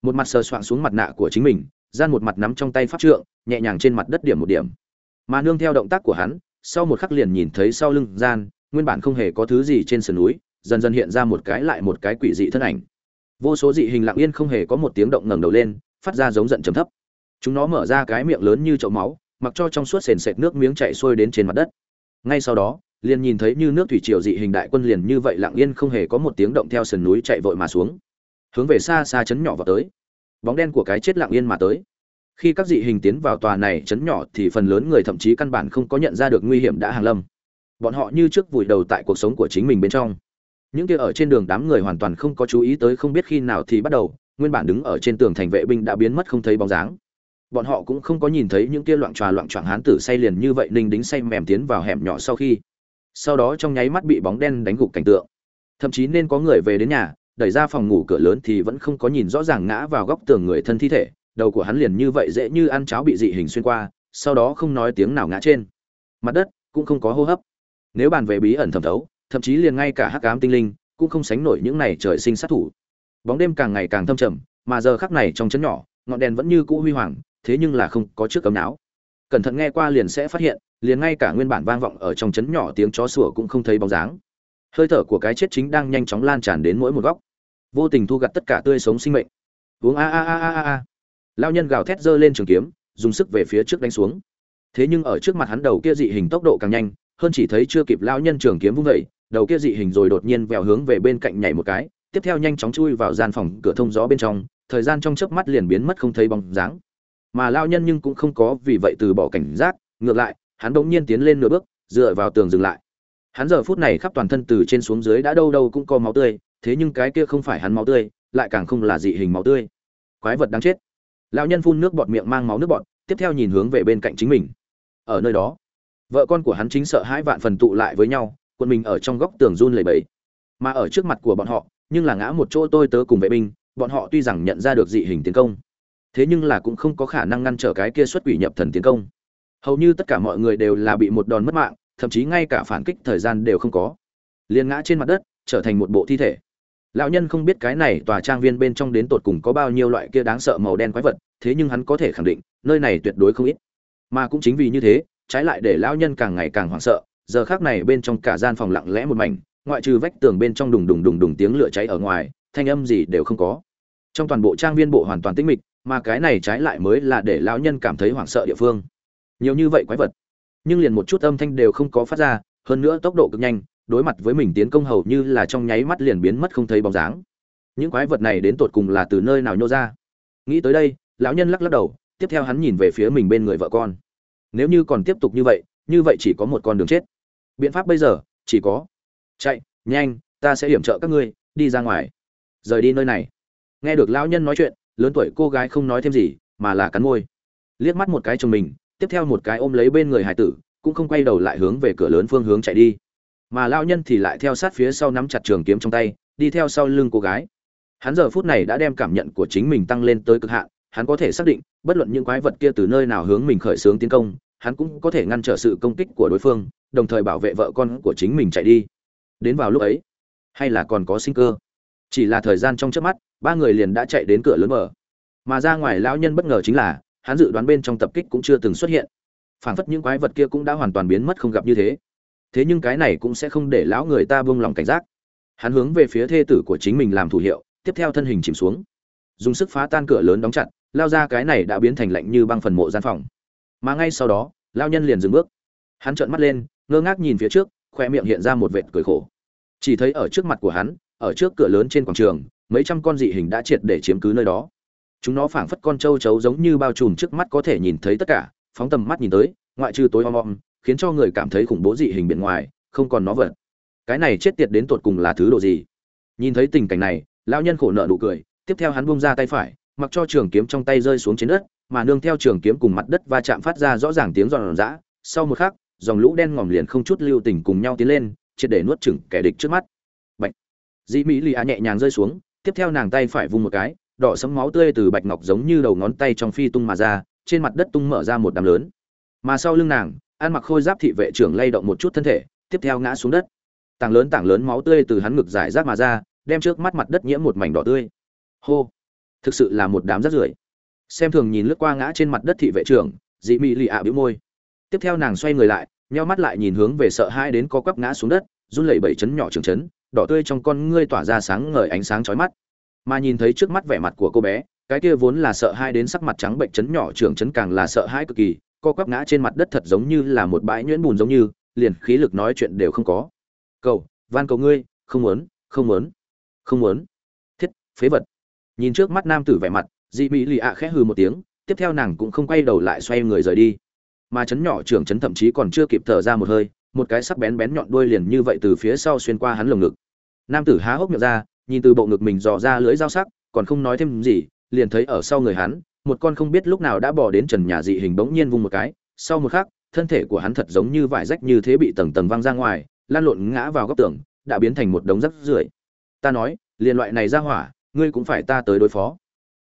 Một mặt sờ soạng xuống mặt nạ của chính mình, gian một mặt nắm trong tay pháp trượng, nhẹ nhàng trên mặt đất điểm một điểm. Mà nương theo động tác của hắn, sau một khắc liền nhìn thấy sau lưng gian, nguyên bản không hề có thứ gì trên sườn núi, dần dần hiện ra một cái lại một cái quỷ dị thân ảnh. Vô số dị hình lặng yên không hề có một tiếng động ngẩng đầu lên, phát ra giống giận trầm thấp. Chúng nó mở ra cái miệng lớn như chậu máu, mặc cho trong suốt sền sệt nước miếng chảy xuôi đến trên mặt đất. Ngay sau đó liền nhìn thấy như nước thủy triều dị hình đại quân liền như vậy lặng yên không hề có một tiếng động theo sườn núi chạy vội mà xuống. Hướng về xa xa chấn nhỏ vào tới. Bóng đen của cái chết lặng yên mà tới. Khi các dị hình tiến vào tòa này chấn nhỏ thì phần lớn người thậm chí căn bản không có nhận ra được nguy hiểm đã hàng lâm. Bọn họ như trước vùi đầu tại cuộc sống của chính mình bên trong. Những kia ở trên đường đám người hoàn toàn không có chú ý tới không biết khi nào thì bắt đầu, nguyên bản đứng ở trên tường thành vệ binh đã biến mất không thấy bóng dáng. Bọn họ cũng không có nhìn thấy những kia loạn tròa loạn choạng hán tử say liền như vậy ninh đính say mềm tiến vào hẻm nhỏ sau khi sau đó trong nháy mắt bị bóng đen đánh gục cảnh tượng. Thậm chí nên có người về đến nhà, đẩy ra phòng ngủ cửa lớn thì vẫn không có nhìn rõ ràng ngã vào góc tường người thân thi thể, đầu của hắn liền như vậy dễ như ăn cháo bị dị hình xuyên qua, sau đó không nói tiếng nào ngã trên. Mặt đất cũng không có hô hấp. Nếu bàn về bí ẩn thẩm thấu, thậm chí liền ngay cả hắc ám tinh linh cũng không sánh nổi những này trời sinh sát thủ. Bóng đêm càng ngày càng thâm trầm, mà giờ khắc này trong chấn nhỏ, ngọn đèn vẫn như cũ huy hoàng, thế nhưng là không có trước cấm não cẩn thận nghe qua liền sẽ phát hiện, liền ngay cả nguyên bản vang vọng ở trong chấn nhỏ tiếng chó sủa cũng không thấy bóng dáng. Hơi thở của cái chết chính đang nhanh chóng lan tràn đến mỗi một góc. Vô tình thu gặt tất cả tươi sống sinh mệnh. Uống a a a a a a. Lao nhân gào thét giơ lên trường kiếm, dùng sức về phía trước đánh xuống. Thế nhưng ở trước mặt hắn đầu kia dị hình tốc độ càng nhanh, hơn chỉ thấy chưa kịp lao nhân trường kiếm vung vẩy đầu kia dị hình rồi đột nhiên vèo hướng về bên cạnh nhảy một cái, tiếp theo nhanh chóng chui vào gian phòng cửa thông gió bên trong, thời gian trong chớp mắt liền biến mất không thấy bóng dáng mà lao nhân nhưng cũng không có vì vậy từ bỏ cảnh giác, ngược lại, hắn bỗng nhiên tiến lên nửa bước, dựa vào tường dừng lại. Hắn giờ phút này khắp toàn thân từ trên xuống dưới đã đâu đâu cũng có máu tươi, thế nhưng cái kia không phải hắn máu tươi, lại càng không là dị hình máu tươi. Quái vật đáng chết. Lao nhân phun nước bọt miệng mang máu nước bọt, tiếp theo nhìn hướng về bên cạnh chính mình. Ở nơi đó, vợ con của hắn chính sợ hãi vạn phần tụ lại với nhau quân mình ở trong góc tường run lẩy bẩy. Mà ở trước mặt của bọn họ, nhưng là ngã một chỗ tôi tớ cùng vệ binh, bọn họ tuy rằng nhận ra được dị hình tiến công thế nhưng là cũng không có khả năng ngăn trở cái kia xuất quỷ nhập thần tiến công. Hầu như tất cả mọi người đều là bị một đòn mất mạng, thậm chí ngay cả phản kích thời gian đều không có. Liền ngã trên mặt đất, trở thành một bộ thi thể. Lão nhân không biết cái này tòa trang viên bên trong đến tột cùng có bao nhiêu loại kia đáng sợ màu đen quái vật, thế nhưng hắn có thể khẳng định, nơi này tuyệt đối không ít. Mà cũng chính vì như thế, trái lại để lão nhân càng ngày càng hoảng sợ, giờ khác này bên trong cả gian phòng lặng lẽ một mảnh, ngoại trừ vách tường bên trong đùng đùng đùng đùng tiếng lửa cháy ở ngoài, thanh âm gì đều không có. Trong toàn bộ trang viên bộ hoàn toàn tĩnh mịch mà cái này trái lại mới là để lão nhân cảm thấy hoảng sợ địa phương. Nhiều như vậy quái vật. Nhưng liền một chút âm thanh đều không có phát ra, hơn nữa tốc độ cực nhanh, đối mặt với mình tiến công hầu như là trong nháy mắt liền biến mất không thấy bóng dáng. Những quái vật này đến tột cùng là từ nơi nào nhô ra? Nghĩ tới đây, lão nhân lắc lắc đầu, tiếp theo hắn nhìn về phía mình bên người vợ con. Nếu như còn tiếp tục như vậy như vậy chỉ có một con đường chết. Biện pháp bây giờ, chỉ có chạy, nhanh, ta sẽ hiểm trợ các ngươi, đi ra ngoài. Rời đi nơi này. Nghe được lão nhân nói chuyện lớn tuổi cô gái không nói thêm gì, mà là cắn môi. Liếc mắt một cái chồng mình, tiếp theo một cái ôm lấy bên người hải tử, cũng không quay đầu lại hướng về cửa lớn phương hướng chạy đi. Mà lao nhân thì lại theo sát phía sau nắm chặt trường kiếm trong tay, đi theo sau lưng cô gái. Hắn giờ phút này đã đem cảm nhận của chính mình tăng lên tới cực hạn, hắn có thể xác định, bất luận những quái vật kia từ nơi nào hướng mình khởi xướng tiến công, hắn cũng có thể ngăn trở sự công kích của đối phương, đồng thời bảo vệ vợ con của chính mình chạy đi. Đến vào lúc ấy, hay là còn có sinh cơ? Chỉ là thời gian trong trước mắt ba người liền đã chạy đến cửa lớn mở. Mà ra ngoài lão nhân bất ngờ chính là, hắn dự đoán bên trong tập kích cũng chưa từng xuất hiện. Phảng phất những quái vật kia cũng đã hoàn toàn biến mất không gặp như thế. Thế nhưng cái này cũng sẽ không để lão người ta buông lòng cảnh giác. Hắn hướng về phía thê tử của chính mình làm thủ hiệu, tiếp theo thân hình chìm xuống. Dùng sức phá tan cửa lớn đóng chặt, lao ra cái này đã biến thành lạnh như băng phần mộ gian phòng. Mà ngay sau đó lao nhân liền dừng bước. Hắn trợn mắt lên, ngơ ngác nhìn phía trước, khoe miệng hiện ra một vệt cười khổ. Chỉ thấy ở trước mặt của hắn, ở trước cửa lớn trên quảng trường mấy trăm con dị hình đã triệt để chiếm cứ nơi đó. Chúng nó phảng phất con trâu chấu giống như bao trùm trước mắt có thể nhìn thấy tất cả, phóng tầm mắt nhìn tới, ngoại trừ tối om om, khiến cho người cảm thấy khủng bố dị hình biển ngoài, không còn nó vật. Cái này chết tiệt đến tột cùng là thứ đồ gì? Nhìn thấy tình cảnh này, lão nhân khổ nợ nụ cười, tiếp theo hắn bung ra tay phải, mặc cho trường kiếm trong tay rơi xuống trên đất, mà nương theo trường kiếm cùng mặt đất va chạm phát ra rõ ràng tiếng giòn giã. Sau một khắc, dòng lũ đen ngòm liền không chút lưu tình cùng nhau tiến lên, triệt để nuốt chửng kẻ địch trước mắt. Bạch. Dị mỹ lì a nhẹ nhàng rơi xuống tiếp theo nàng tay phải vung một cái, đỏ sấm máu tươi từ bạch ngọc giống như đầu ngón tay trong phi tung mà ra, trên mặt đất tung mở ra một đám lớn. Mà sau lưng nàng, ăn mặc khôi giáp thị vệ trưởng lay động một chút thân thể, tiếp theo ngã xuống đất. Tảng lớn tảng lớn máu tươi từ hắn ngực giải rác mà ra, đem trước mắt mặt đất nhiễm một mảnh đỏ tươi. Hô! Thực sự là một đám rác rưởi. Xem thường nhìn lướt qua ngã trên mặt đất thị vệ trưởng, dị mị lì ạ bĩu môi. Tiếp theo nàng xoay người lại, nheo mắt lại nhìn hướng về sợ hai đến co quắp ngã xuống đất, run lẩy bẩy chấn nhỏ trường chấn đỏ tươi trong con ngươi tỏa ra sáng ngời ánh sáng chói mắt. Mà nhìn thấy trước mắt vẻ mặt của cô bé, cái kia vốn là sợ hai đến sắc mặt trắng bệnh chấn nhỏ trưởng chấn càng là sợ hãi cực kỳ, co quắp ngã trên mặt đất thật giống như là một bãi nhuyễn bùn giống như, liền khí lực nói chuyện đều không có. Cầu, van cầu ngươi, không muốn không muốn không muốn. Thiết, phế vật. Nhìn trước mắt nam tử vẻ mặt dị mỹ lì ạ khẽ hừ một tiếng, tiếp theo nàng cũng không quay đầu lại xoay người rời đi. Mà chấn nhỏ trưởng chấn thậm chí còn chưa kịp thở ra một hơi, một cái sắc bén bén nhọn đuôi liền như vậy từ phía sau xuyên qua hắn lồng ngực nam tử há hốc miệng ra, nhìn từ bộ ngực mình dò ra lưỡi dao sắc, còn không nói thêm gì, liền thấy ở sau người hắn, một con không biết lúc nào đã bỏ đến trần nhà dị hình bỗng nhiên vung một cái. Sau một khắc, thân thể của hắn thật giống như vải rách như thế bị tầng tầng văng ra ngoài, lan lộn ngã vào góc tường, đã biến thành một đống rắc rưởi. Ta nói, liền loại này ra hỏa, ngươi cũng phải ta tới đối phó.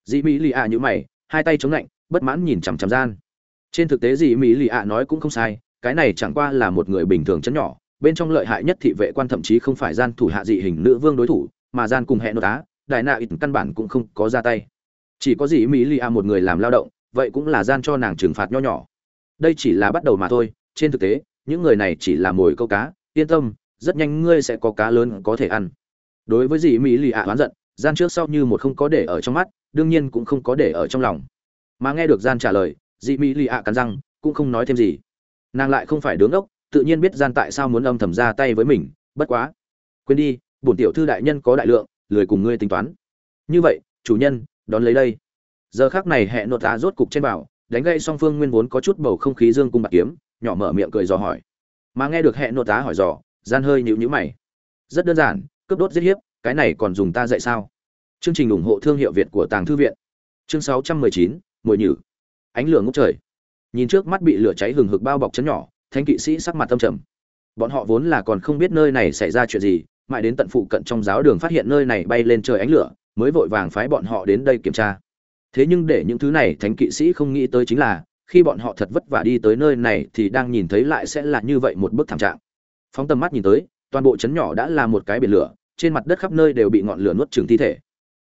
Dị mỹ lì ạ như mày, hai tay chống lạnh, bất mãn nhìn chằm chằm gian. Trên thực tế dị mỹ lì ạ nói cũng không sai, cái này chẳng qua là một người bình thường chấn nhỏ bên trong lợi hại nhất thị vệ quan thậm chí không phải gian thủ hạ dị hình nữ vương đối thủ, mà gian cùng hẹn nội tá đại nạ ít căn bản cũng không có ra tay. Chỉ có dị mỹ lì một người làm lao động, vậy cũng là gian cho nàng trừng phạt nho nhỏ. Đây chỉ là bắt đầu mà thôi, trên thực tế, những người này chỉ là mồi câu cá, yên tâm, rất nhanh ngươi sẽ có cá lớn có thể ăn. Đối với dị mỹ lì ạ oán giận, gian trước sau như một không có để ở trong mắt, đương nhiên cũng không có để ở trong lòng. Mà nghe được gian trả lời, dị mỹ lì ạ cắn răng, cũng không nói thêm gì. Nàng lại không phải đứng ốc tự nhiên biết gian tại sao muốn âm thầm ra tay với mình bất quá. Quên đi bổn tiểu thư đại nhân có đại lượng lười cùng ngươi tính toán. Như vậy chủ nhân đón lấy đây. Giờ khác này hẹn nội tá rốt cục trên bảo đánh gây song phương nguyên vốn có chút bầu không khí dương cung bạc kiếm nhỏ mở miệng cười dò hỏi. Mà nghe được hẹn nội tá hỏi dò gian hơi nhịu nhữ mày. Rất đơn giản cướp đốt giết hiếp cái này còn dùng ta dạy sao? Chương trình ủng hộ thương hiệu việt của tàng thư viện. Chương 619, mùi nhử. Ánh lửa ngốc trời. Nhìn trước mắt bị lửa cháy hừng hực bao bọc chấn nhỏ Thánh kỵ sĩ sắc mặt tâm trầm. Bọn họ vốn là còn không biết nơi này xảy ra chuyện gì, mãi đến tận phụ cận trong giáo đường phát hiện nơi này bay lên trời ánh lửa, mới vội vàng phái bọn họ đến đây kiểm tra. Thế nhưng để những thứ này thánh kỵ sĩ không nghĩ tới chính là, khi bọn họ thật vất vả đi tới nơi này thì đang nhìn thấy lại sẽ là như vậy một bức thảm trạng. Phóng tầm mắt nhìn tới, toàn bộ trấn nhỏ đã là một cái biển lửa, trên mặt đất khắp nơi đều bị ngọn lửa nuốt chửng thi thể.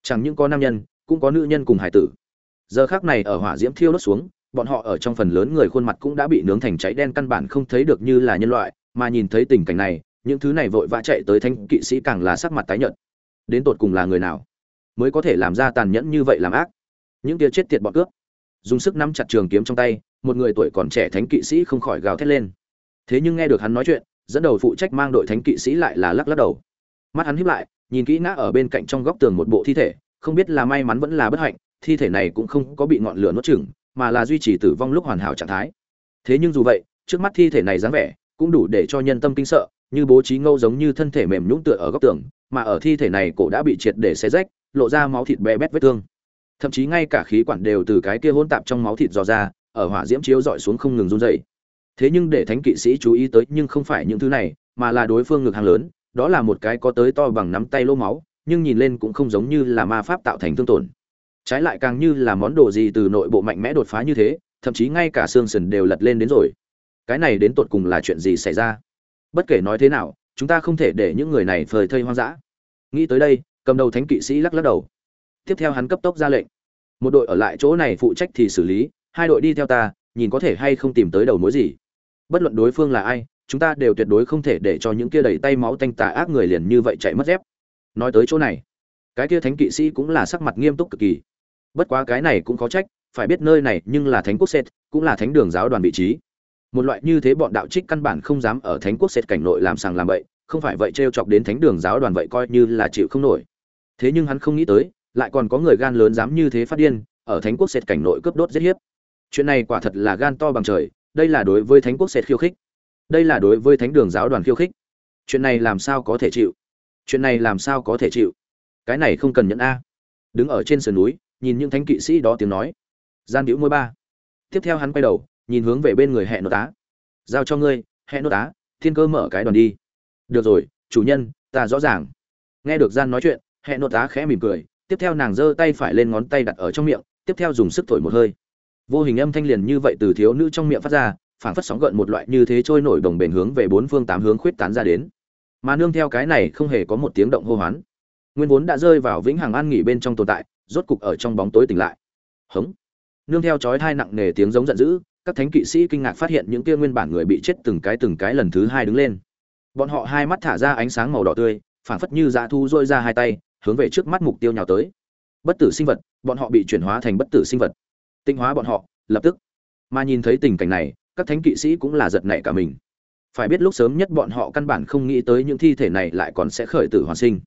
Chẳng những có nam nhân, cũng có nữ nhân cùng hải tử. Giờ khác này ở hỏa diễm thiêu đốt xuống bọn họ ở trong phần lớn người khuôn mặt cũng đã bị nướng thành cháy đen căn bản không thấy được như là nhân loại, mà nhìn thấy tình cảnh này, những thứ này vội vã chạy tới thanh kỵ sĩ càng là sắc mặt tái nhợt. Đến tột cùng là người nào mới có thể làm ra tàn nhẫn như vậy làm ác? Những tia chết tiệt bọn cướp. Dùng sức nắm chặt trường kiếm trong tay, một người tuổi còn trẻ thánh kỵ sĩ không khỏi gào thét lên. Thế nhưng nghe được hắn nói chuyện, dẫn đầu phụ trách mang đội thánh kỵ sĩ lại là lắc lắc đầu. Mắt hắn híp lại, nhìn kỹ ngã ở bên cạnh trong góc tường một bộ thi thể, không biết là may mắn vẫn là bất hạnh, thi thể này cũng không có bị ngọn lửa nuốt chửng mà là duy trì tử vong lúc hoàn hảo trạng thái. Thế nhưng dù vậy, trước mắt thi thể này dáng vẻ cũng đủ để cho nhân tâm kinh sợ, như bố trí ngâu giống như thân thể mềm nhũn tựa ở góc tường, mà ở thi thể này cổ đã bị triệt để xé rách, lộ ra máu thịt bé bét vết thương. Thậm chí ngay cả khí quản đều từ cái kia hỗn tạp trong máu thịt dò ra, ở hỏa diễm chiếu dọi xuống không ngừng run dày thế nhưng để thánh kỵ sĩ chú ý tới nhưng không phải những thứ này, mà là đối phương ngực hàng lớn, đó là một cái có tới to bằng nắm tay lỗ máu, nhưng nhìn lên cũng không giống như là ma pháp tạo thành thương tổn trái lại càng như là món đồ gì từ nội bộ mạnh mẽ đột phá như thế, thậm chí ngay cả xương sườn đều lật lên đến rồi. Cái này đến tột cùng là chuyện gì xảy ra? Bất kể nói thế nào, chúng ta không thể để những người này phơi thây hoang dã. Nghĩ tới đây, cầm đầu thánh kỵ sĩ lắc lắc đầu. Tiếp theo hắn cấp tốc ra lệnh. Một đội ở lại chỗ này phụ trách thì xử lý, hai đội đi theo ta, nhìn có thể hay không tìm tới đầu mối gì. Bất luận đối phương là ai, chúng ta đều tuyệt đối không thể để cho những kia đầy tay máu tanh tà ác người liền như vậy chạy mất dép. Nói tới chỗ này cái kia thánh kỵ sĩ cũng là sắc mặt nghiêm túc cực kỳ. Bất quá cái này cũng có trách, phải biết nơi này nhưng là thánh quốc sệt cũng là thánh đường giáo đoàn vị trí. Một loại như thế bọn đạo trích căn bản không dám ở thánh quốc sệt cảnh nội làm sàng làm bậy, không phải vậy t chọc đến thánh đường giáo đoàn vậy coi như là chịu không nổi. Thế nhưng hắn không nghĩ tới, lại còn có người gan lớn dám như thế phát điên, ở thánh quốc sệt cảnh nội cướp đốt giết hiếp. Chuyện này quả thật là gan to bằng trời, đây là đối với thánh quốc sệt khiêu khích. Đây là đối với thánh đường giáo đoàn khiêu khích. Chuyện này làm sao có thể chịu? Chuyện này làm sao có thể chịu? Cái này không cần nhận a. Đứng ở trên sườn núi, nhìn những thánh kỵ sĩ đó tiếng nói. Gian đĩu môi ba. Tiếp theo hắn quay đầu, nhìn hướng về bên người hẹn nội tá. Giao cho ngươi hẹn nội tá, thiên cơ mở cái đoàn đi. Được rồi, chủ nhân, ta rõ ràng. Nghe được gian nói chuyện hẹn nội tá khẽ mỉm cười, tiếp theo nàng giơ tay phải lên ngón tay đặt ở trong miệng, tiếp theo dùng sức thổi một hơi. Vô hình âm thanh liền như vậy từ thiếu nữ trong miệng phát ra, phảng phất sóng gợn một loại như thế trôi nổi đồng bền hướng về bốn phương tám hướng khuyết tán ra đến. Mà nương theo cái này không hề có một tiếng động hô hoán nguyên vốn đã rơi vào vĩnh hằng an nghỉ bên trong tồn tại, rốt cục ở trong bóng tối tỉnh lại. Hống. Nương theo chói thai nặng nề tiếng giống giận dữ, các thánh kỵ sĩ kinh ngạc phát hiện những kia nguyên bản người bị chết từng cái từng cái lần thứ hai đứng lên. Bọn họ hai mắt thả ra ánh sáng màu đỏ tươi, phảng phất như dã thu dôi ra hai tay, hướng về trước mắt mục tiêu nhào tới. Bất tử sinh vật, bọn họ bị chuyển hóa thành bất tử sinh vật. Tinh hóa bọn họ, lập tức. Mà nhìn thấy tình cảnh này, các thánh kỵ sĩ cũng là giật nảy cả mình. Phải biết lúc sớm nhất bọn họ căn bản không nghĩ tới những thi thể này lại còn sẽ khởi tử hoàn sinh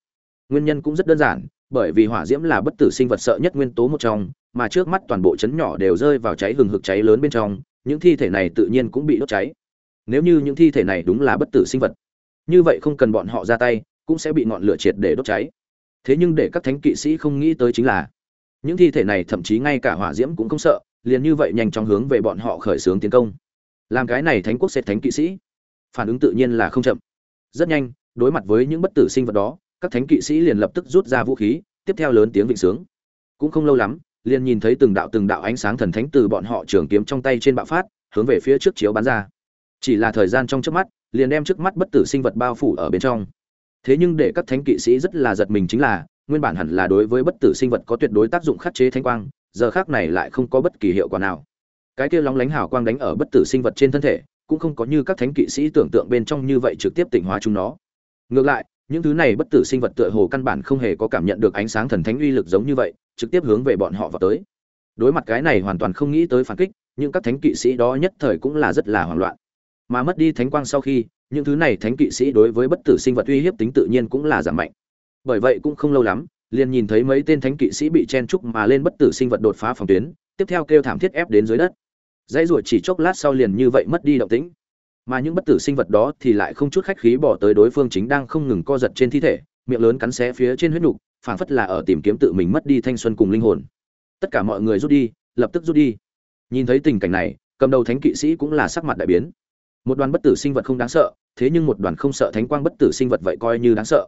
nguyên nhân cũng rất đơn giản, bởi vì hỏa diễm là bất tử sinh vật sợ nhất nguyên tố một trong, mà trước mắt toàn bộ chấn nhỏ đều rơi vào cháy hừng hực cháy lớn bên trong, những thi thể này tự nhiên cũng bị đốt cháy. Nếu như những thi thể này đúng là bất tử sinh vật, như vậy không cần bọn họ ra tay, cũng sẽ bị ngọn lửa triệt để đốt cháy. Thế nhưng để các thánh kỵ sĩ không nghĩ tới chính là, những thi thể này thậm chí ngay cả hỏa diễm cũng không sợ, liền như vậy nhanh chóng hướng về bọn họ khởi xướng tiến công. Làm cái này thánh quốc sẽ thánh kỵ sĩ, phản ứng tự nhiên là không chậm. Rất nhanh, đối mặt với những bất tử sinh vật đó các thánh kỵ sĩ liền lập tức rút ra vũ khí, tiếp theo lớn tiếng vịnh sướng. Cũng không lâu lắm, liền nhìn thấy từng đạo từng đạo ánh sáng thần thánh từ bọn họ trường kiếm trong tay trên bạo phát, hướng về phía trước chiếu bắn ra. Chỉ là thời gian trong trước mắt, liền đem trước mắt bất tử sinh vật bao phủ ở bên trong. Thế nhưng để các thánh kỵ sĩ rất là giật mình chính là, nguyên bản hẳn là đối với bất tử sinh vật có tuyệt đối tác dụng khắc chế thanh quang, giờ khác này lại không có bất kỳ hiệu quả nào. Cái kia lóng lánh hào quang đánh ở bất tử sinh vật trên thân thể, cũng không có như các thánh kỵ sĩ tưởng tượng bên trong như vậy trực tiếp tỉnh hóa chúng nó. Ngược lại những thứ này bất tử sinh vật tựa hồ căn bản không hề có cảm nhận được ánh sáng thần thánh uy lực giống như vậy, trực tiếp hướng về bọn họ vào tới. Đối mặt cái này hoàn toàn không nghĩ tới phản kích nhưng các thánh kỵ sĩ đó nhất thời cũng là rất là hoảng loạn. Mà mất đi thánh quang sau khi, những thứ này thánh kỵ sĩ đối với bất tử sinh vật uy hiếp tính tự nhiên cũng là giảm mạnh. Bởi vậy cũng không lâu lắm, liền nhìn thấy mấy tên thánh kỵ sĩ bị chen trúc mà lên bất tử sinh vật đột phá phòng tuyến, tiếp theo kêu thảm thiết ép đến dưới đất. Dãy ruột chỉ chốc lát sau liền như vậy mất đi động tĩnh mà những bất tử sinh vật đó thì lại không chút khách khí bỏ tới đối phương chính đang không ngừng co giật trên thi thể, miệng lớn cắn xé phía trên huyết nhục phảng phất là ở tìm kiếm tự mình mất đi thanh xuân cùng linh hồn. Tất cả mọi người rút đi, lập tức rút đi. Nhìn thấy tình cảnh này, cầm đầu thánh kỵ sĩ cũng là sắc mặt đại biến. Một đoàn bất tử sinh vật không đáng sợ, thế nhưng một đoàn không sợ thánh quang bất tử sinh vật vậy coi như đáng sợ.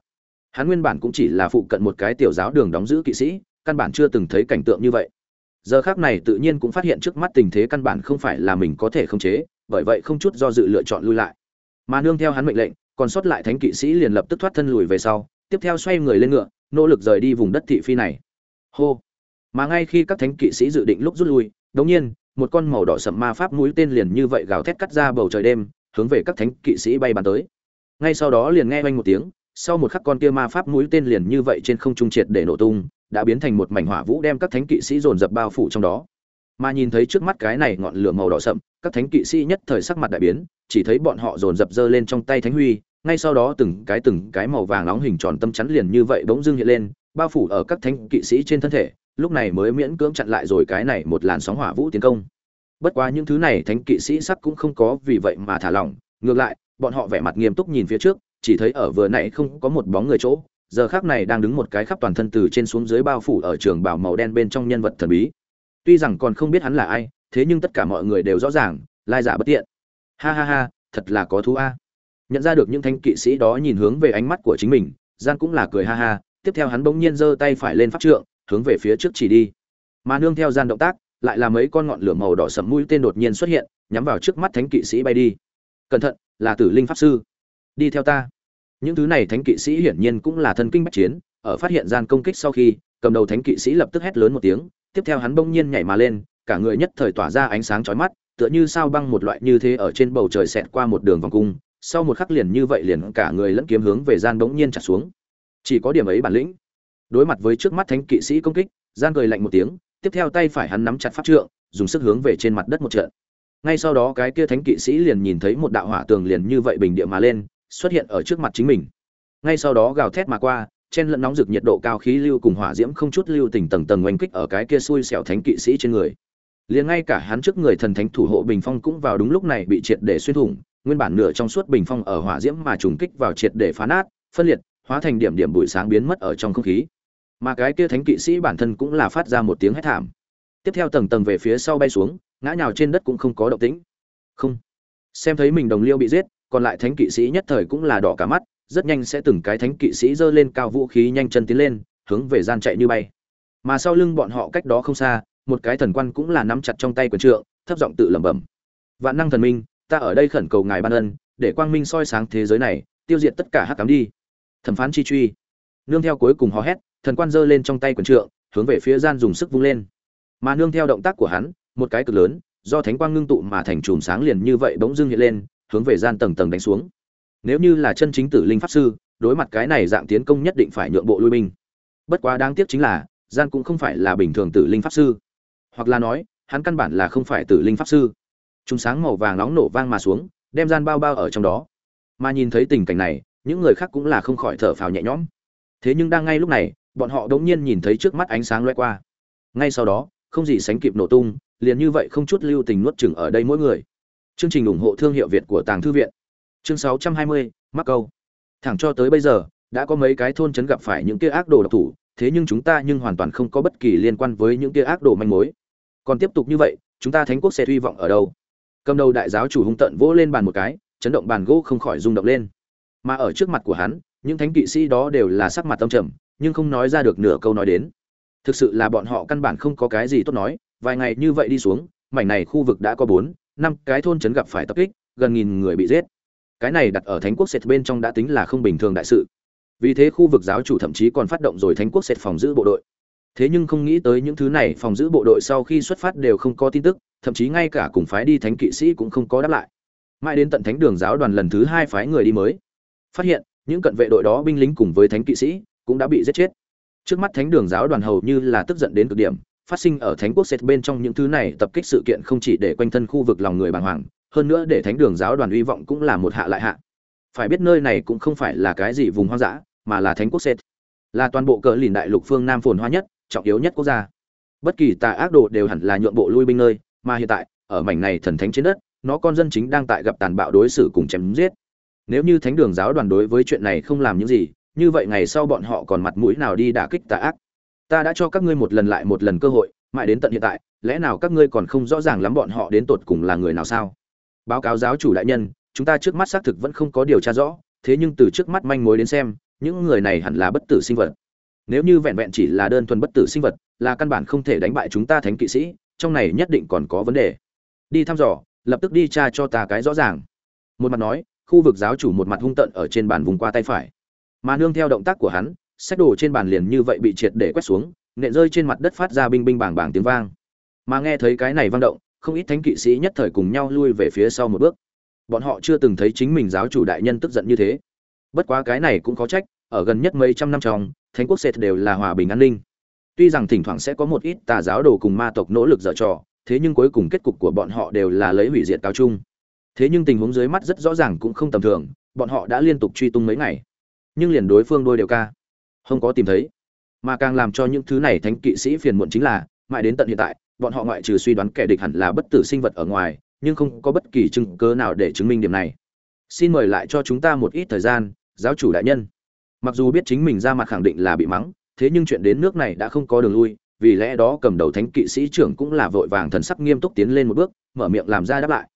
Hắn nguyên bản cũng chỉ là phụ cận một cái tiểu giáo đường đóng giữ kỵ sĩ, căn bản chưa từng thấy cảnh tượng như vậy. Giờ khác này tự nhiên cũng phát hiện trước mắt tình thế căn bản không phải là mình có thể khống chế bởi vậy không chút do dự lựa chọn lui lại. Mà nương theo hắn mệnh lệnh, còn sót lại thánh kỵ sĩ liền lập tức thoát thân lùi về sau, tiếp theo xoay người lên ngựa, nỗ lực rời đi vùng đất thị phi này. Hô! Mà ngay khi các thánh kỵ sĩ dự định lúc rút lui đột nhiên, một con màu đỏ sậm ma pháp mũi tên liền như vậy gào thét cắt ra bầu trời đêm, hướng về các thánh kỵ sĩ bay bắn tới. Ngay sau đó liền nghe vang một tiếng, sau một khắc con kia ma pháp mũi tên liền như vậy trên không trung triệt để nổ tung, đã biến thành một mảnh hỏa vũ đem các thánh kỵ sĩ dồn dập bao phủ trong đó mà nhìn thấy trước mắt cái này ngọn lửa màu đỏ sậm, các thánh kỵ sĩ nhất thời sắc mặt đại biến, chỉ thấy bọn họ dồn dập dơ lên trong tay thánh huy, ngay sau đó từng cái từng cái màu vàng nóng hình tròn tâm chắn liền như vậy bỗng dưng hiện lên, bao phủ ở các thánh kỵ sĩ trên thân thể, lúc này mới miễn cưỡng chặn lại rồi cái này một làn sóng hỏa vũ tiến công. Bất quá những thứ này thánh kỵ sĩ sắc cũng không có vì vậy mà thả lỏng, ngược lại, bọn họ vẻ mặt nghiêm túc nhìn phía trước, chỉ thấy ở vừa nãy không có một bóng người chỗ, giờ khác này đang đứng một cái khắp toàn thân từ trên xuống dưới bao phủ ở trường bảo màu đen bên trong nhân vật thần bí tuy rằng còn không biết hắn là ai, thế nhưng tất cả mọi người đều rõ ràng, lai giả bất tiện. Ha ha ha, thật là có thú a. Nhận ra được những thanh kỵ sĩ đó nhìn hướng về ánh mắt của chính mình gian cũng là cười ha ha, tiếp theo hắn bỗng nhiên giơ tay phải lên pháp trượng, hướng về phía trước chỉ đi. Mà nương theo gian động tác, lại là mấy con ngọn lửa màu đỏ sẫm mũi tên đột nhiên xuất hiện, nhắm vào trước mắt thánh kỵ sĩ bay đi. Cẩn thận, là tử linh pháp sư. Đi theo ta. Những thứ này thánh kỵ sĩ hiển nhiên cũng là thân kinh bách chiến, ở phát hiện gian công kích sau khi, cầm đầu thánh kỵ sĩ lập tức hét lớn một tiếng tiếp theo hắn bỗng nhiên nhảy mà lên, cả người nhất thời tỏa ra ánh sáng chói mắt, tựa như sao băng một loại như thế ở trên bầu trời xẹt qua một đường vòng cung, sau một khắc liền như vậy liền cả người lẫn kiếm hướng về gian bỗng nhiên chặt xuống. Chỉ có điểm ấy bản lĩnh. Đối mặt với trước mắt thánh kỵ sĩ công kích, gian cười lạnh một tiếng, tiếp theo tay phải hắn nắm chặt pháp trượng, dùng sức hướng về trên mặt đất một trận. Ngay sau đó cái kia thánh kỵ sĩ liền nhìn thấy một đạo hỏa tường liền như vậy bình địa mà lên, xuất hiện ở trước mặt chính mình. Ngay sau đó gào thét mà qua chen lẫn nóng rực nhiệt độ cao khí lưu cùng hỏa diễm không chút lưu tình tầng tầng oanh kích ở cái kia xui xẻo thánh kỵ sĩ trên người. Liền ngay cả hắn trước người thần thánh thủ hộ bình phong cũng vào đúng lúc này bị triệt để xuyên thủng, nguyên bản nửa trong suốt bình phong ở hỏa diễm mà trùng kích vào triệt để phá nát, phân liệt, hóa thành điểm điểm bụi sáng biến mất ở trong không khí. Mà cái kia thánh kỵ sĩ bản thân cũng là phát ra một tiếng hét thảm. Tiếp theo tầng tầng về phía sau bay xuống, ngã nhào trên đất cũng không có động tĩnh. Không. Xem thấy mình đồng liêu bị giết, còn lại thánh kỵ sĩ nhất thời cũng là đỏ cả mắt rất nhanh sẽ từng cái thánh kỵ sĩ giơ lên cao vũ khí nhanh chân tiến lên, hướng về gian chạy như bay. Mà sau lưng bọn họ cách đó không xa, một cái thần quan cũng là nắm chặt trong tay quyền trượng, thấp giọng tự lẩm bẩm. Vạn năng thần minh, ta ở đây khẩn cầu ngài ban ân, để quang minh soi sáng thế giới này, tiêu diệt tất cả hắc ám đi. Thẩm phán chi truy. Nương theo cuối cùng hò hét, thần quan giơ lên trong tay quyền trượng, hướng về phía gian dùng sức vung lên. Mà nương theo động tác của hắn, một cái cực lớn, do thánh quang ngưng tụ mà thành chùm sáng liền như vậy bỗng dưng hiện lên, hướng về gian tầng tầng đánh xuống nếu như là chân chính tử linh pháp sư, đối mặt cái này dạng tiến công nhất định phải nhượng bộ lui binh. Bất quá đáng tiếc chính là gian cũng không phải là bình thường tử linh pháp sư. Hoặc là nói, hắn căn bản là không phải tử linh pháp sư. Chúng sáng màu vàng nóng nổ vang mà xuống, đem gian bao bao ở trong đó. Mà nhìn thấy tình cảnh này, những người khác cũng là không khỏi thở phào nhẹ nhõm. Thế nhưng đang ngay lúc này, bọn họ đống nhiên nhìn thấy trước mắt ánh sáng loe qua. Ngay sau đó, không gì sánh kịp nổ tung, liền như vậy không chút lưu tình nuốt chừng ở đây mỗi người. Chương trình ủng hộ thương hiệu việt của tàng thư viện chương 620, mắc câu. Thẳng cho tới bây giờ đã có mấy cái thôn trấn gặp phải những kia ác đồ độc thủ thế nhưng chúng ta nhưng hoàn toàn không có bất kỳ liên quan với những kia ác đồ manh mối. Còn tiếp tục như vậy chúng ta thánh quốc sẽ hy vọng ở đâu? Cầm đầu đại giáo chủ hung tận vỗ lên bàn một cái chấn động bàn gỗ không khỏi rung động lên. Mà ở trước mặt của hắn những thánh kỵ sĩ đó đều là sắc mặt tâm trầm nhưng không nói ra được nửa câu nói đến. Thực sự là bọn họ căn bản không có cái gì tốt nói vài ngày như vậy đi xuống mảnh này khu vực đã có bốn năm cái thôn trấn gặp phải tập kích gần nghìn người bị giết cái này đặt ở thánh quốc sệt bên trong đã tính là không bình thường đại sự. Vì thế khu vực giáo chủ thậm chí còn phát động rồi thánh quốc sệt phòng giữ bộ đội. Thế nhưng không nghĩ tới những thứ này phòng giữ bộ đội sau khi xuất phát đều không có tin tức, thậm chí ngay cả cùng phái đi thánh kỵ sĩ cũng không có đáp lại. Mãi đến tận thánh đường giáo đoàn lần thứ hai phái người đi mới, phát hiện những cận vệ đội đó binh lính cùng với thánh kỵ sĩ cũng đã bị giết chết. Trước mắt thánh đường giáo đoàn hầu như là tức giận đến cực điểm, phát sinh ở thánh quốc sệt bên trong những thứ này tập kích sự kiện không chỉ để quanh thân khu vực lòng người bàng hoàng hơn nữa để thánh đường giáo đoàn hy vọng cũng là một hạ lại hạ. Phải biết nơi này cũng không phải là cái gì vùng hoang dã, mà là thánh quốc sệt là toàn bộ cờ lìn đại lục phương nam phồn hoa nhất, trọng yếu nhất quốc gia. Bất kỳ tà ác đồ đều hẳn là nhượng bộ lui binh nơi, mà hiện tại, ở mảnh này thần thánh trên đất, nó con dân chính đang tại gặp tàn bạo đối xử cùng chém giết. Nếu như thánh đường giáo đoàn đối với chuyện này không làm những gì, như vậy ngày sau bọn họ còn mặt mũi nào đi đả kích tà ác? Ta đã cho các ngươi một lần lại một lần cơ hội, mãi đến tận hiện tại, lẽ nào các ngươi còn không rõ ràng lắm bọn họ đến tột cùng là người nào sao? Báo cáo giáo chủ đại nhân, chúng ta trước mắt xác thực vẫn không có điều tra rõ, thế nhưng từ trước mắt manh mối đến xem, những người này hẳn là bất tử sinh vật. Nếu như vẹn vẹn chỉ là đơn thuần bất tử sinh vật, là căn bản không thể đánh bại chúng ta thánh kỵ sĩ, trong này nhất định còn có vấn đề. Đi thăm dò, lập tức đi tra cho ta cái rõ ràng. Một mặt nói, khu vực giáo chủ một mặt hung tận ở trên bàn vùng qua tay phải. Mà nương theo động tác của hắn, sách đồ trên bàn liền như vậy bị triệt để quét xuống, nện rơi trên mặt đất phát ra binh binh bàng bàng tiếng vang. Mà nghe thấy cái này vang động không ít thánh kỵ sĩ nhất thời cùng nhau lui về phía sau một bước. Bọn họ chưa từng thấy chính mình giáo chủ đại nhân tức giận như thế. Bất quá cái này cũng có trách, ở gần nhất mấy trăm năm trong, thánh quốc sệt đều là hòa bình an ninh. Tuy rằng thỉnh thoảng sẽ có một ít tà giáo đồ cùng ma tộc nỗ lực dở trò, thế nhưng cuối cùng kết cục của bọn họ đều là lấy hủy diệt cao chung. Thế nhưng tình huống dưới mắt rất rõ ràng cũng không tầm thường, bọn họ đã liên tục truy tung mấy ngày. Nhưng liền đối phương đôi đều ca, không có tìm thấy. Mà càng làm cho những thứ này thánh kỵ sĩ phiền muộn chính là, mãi đến tận hiện tại bọn họ ngoại trừ suy đoán kẻ địch hẳn là bất tử sinh vật ở ngoài, nhưng không có bất kỳ chứng cớ nào để chứng minh điểm này. Xin mời lại cho chúng ta một ít thời gian, giáo chủ đại nhân. Mặc dù biết chính mình ra mặt khẳng định là bị mắng, thế nhưng chuyện đến nước này đã không có đường lui, vì lẽ đó cầm đầu thánh kỵ sĩ trưởng cũng là vội vàng thần sắc nghiêm túc tiến lên một bước, mở miệng làm ra đáp lại.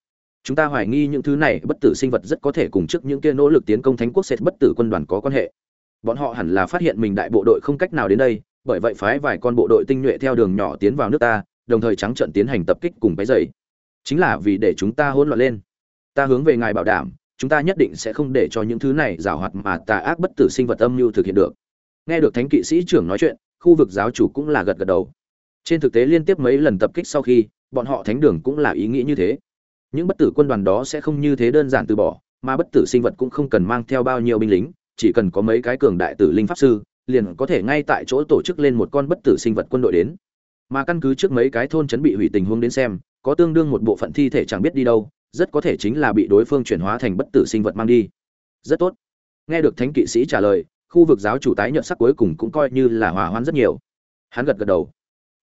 Chúng ta hoài nghi những thứ này bất tử sinh vật rất có thể cùng trước những kia nỗ lực tiến công thánh quốc sệt bất tử quân đoàn có quan hệ. Bọn họ hẳn là phát hiện mình đại bộ đội không cách nào đến đây, bởi vậy phái vài con bộ đội tinh nhuệ theo đường nhỏ tiến vào nước ta đồng thời trắng trận tiến hành tập kích cùng bấy dày. Chính là vì để chúng ta hỗn loạn lên. Ta hướng về ngài bảo đảm, chúng ta nhất định sẽ không để cho những thứ này giảo hoạt mà tà ác bất tử sinh vật âm mưu thực hiện được. Nghe được thánh kỵ sĩ trưởng nói chuyện, khu vực giáo chủ cũng là gật gật đầu. Trên thực tế liên tiếp mấy lần tập kích sau khi, bọn họ thánh đường cũng là ý nghĩ như thế. Những bất tử quân đoàn đó sẽ không như thế đơn giản từ bỏ, mà bất tử sinh vật cũng không cần mang theo bao nhiêu binh lính, chỉ cần có mấy cái cường đại tử linh pháp sư, liền có thể ngay tại chỗ tổ chức lên một con bất tử sinh vật quân đội đến mà căn cứ trước mấy cái thôn chấn bị hủy tình huống đến xem, có tương đương một bộ phận thi thể chẳng biết đi đâu, rất có thể chính là bị đối phương chuyển hóa thành bất tử sinh vật mang đi. Rất tốt. Nghe được thánh kỵ sĩ trả lời, khu vực giáo chủ tái nhận sắc cuối cùng cũng coi như là hòa hoãn rất nhiều. Hắn gật gật đầu.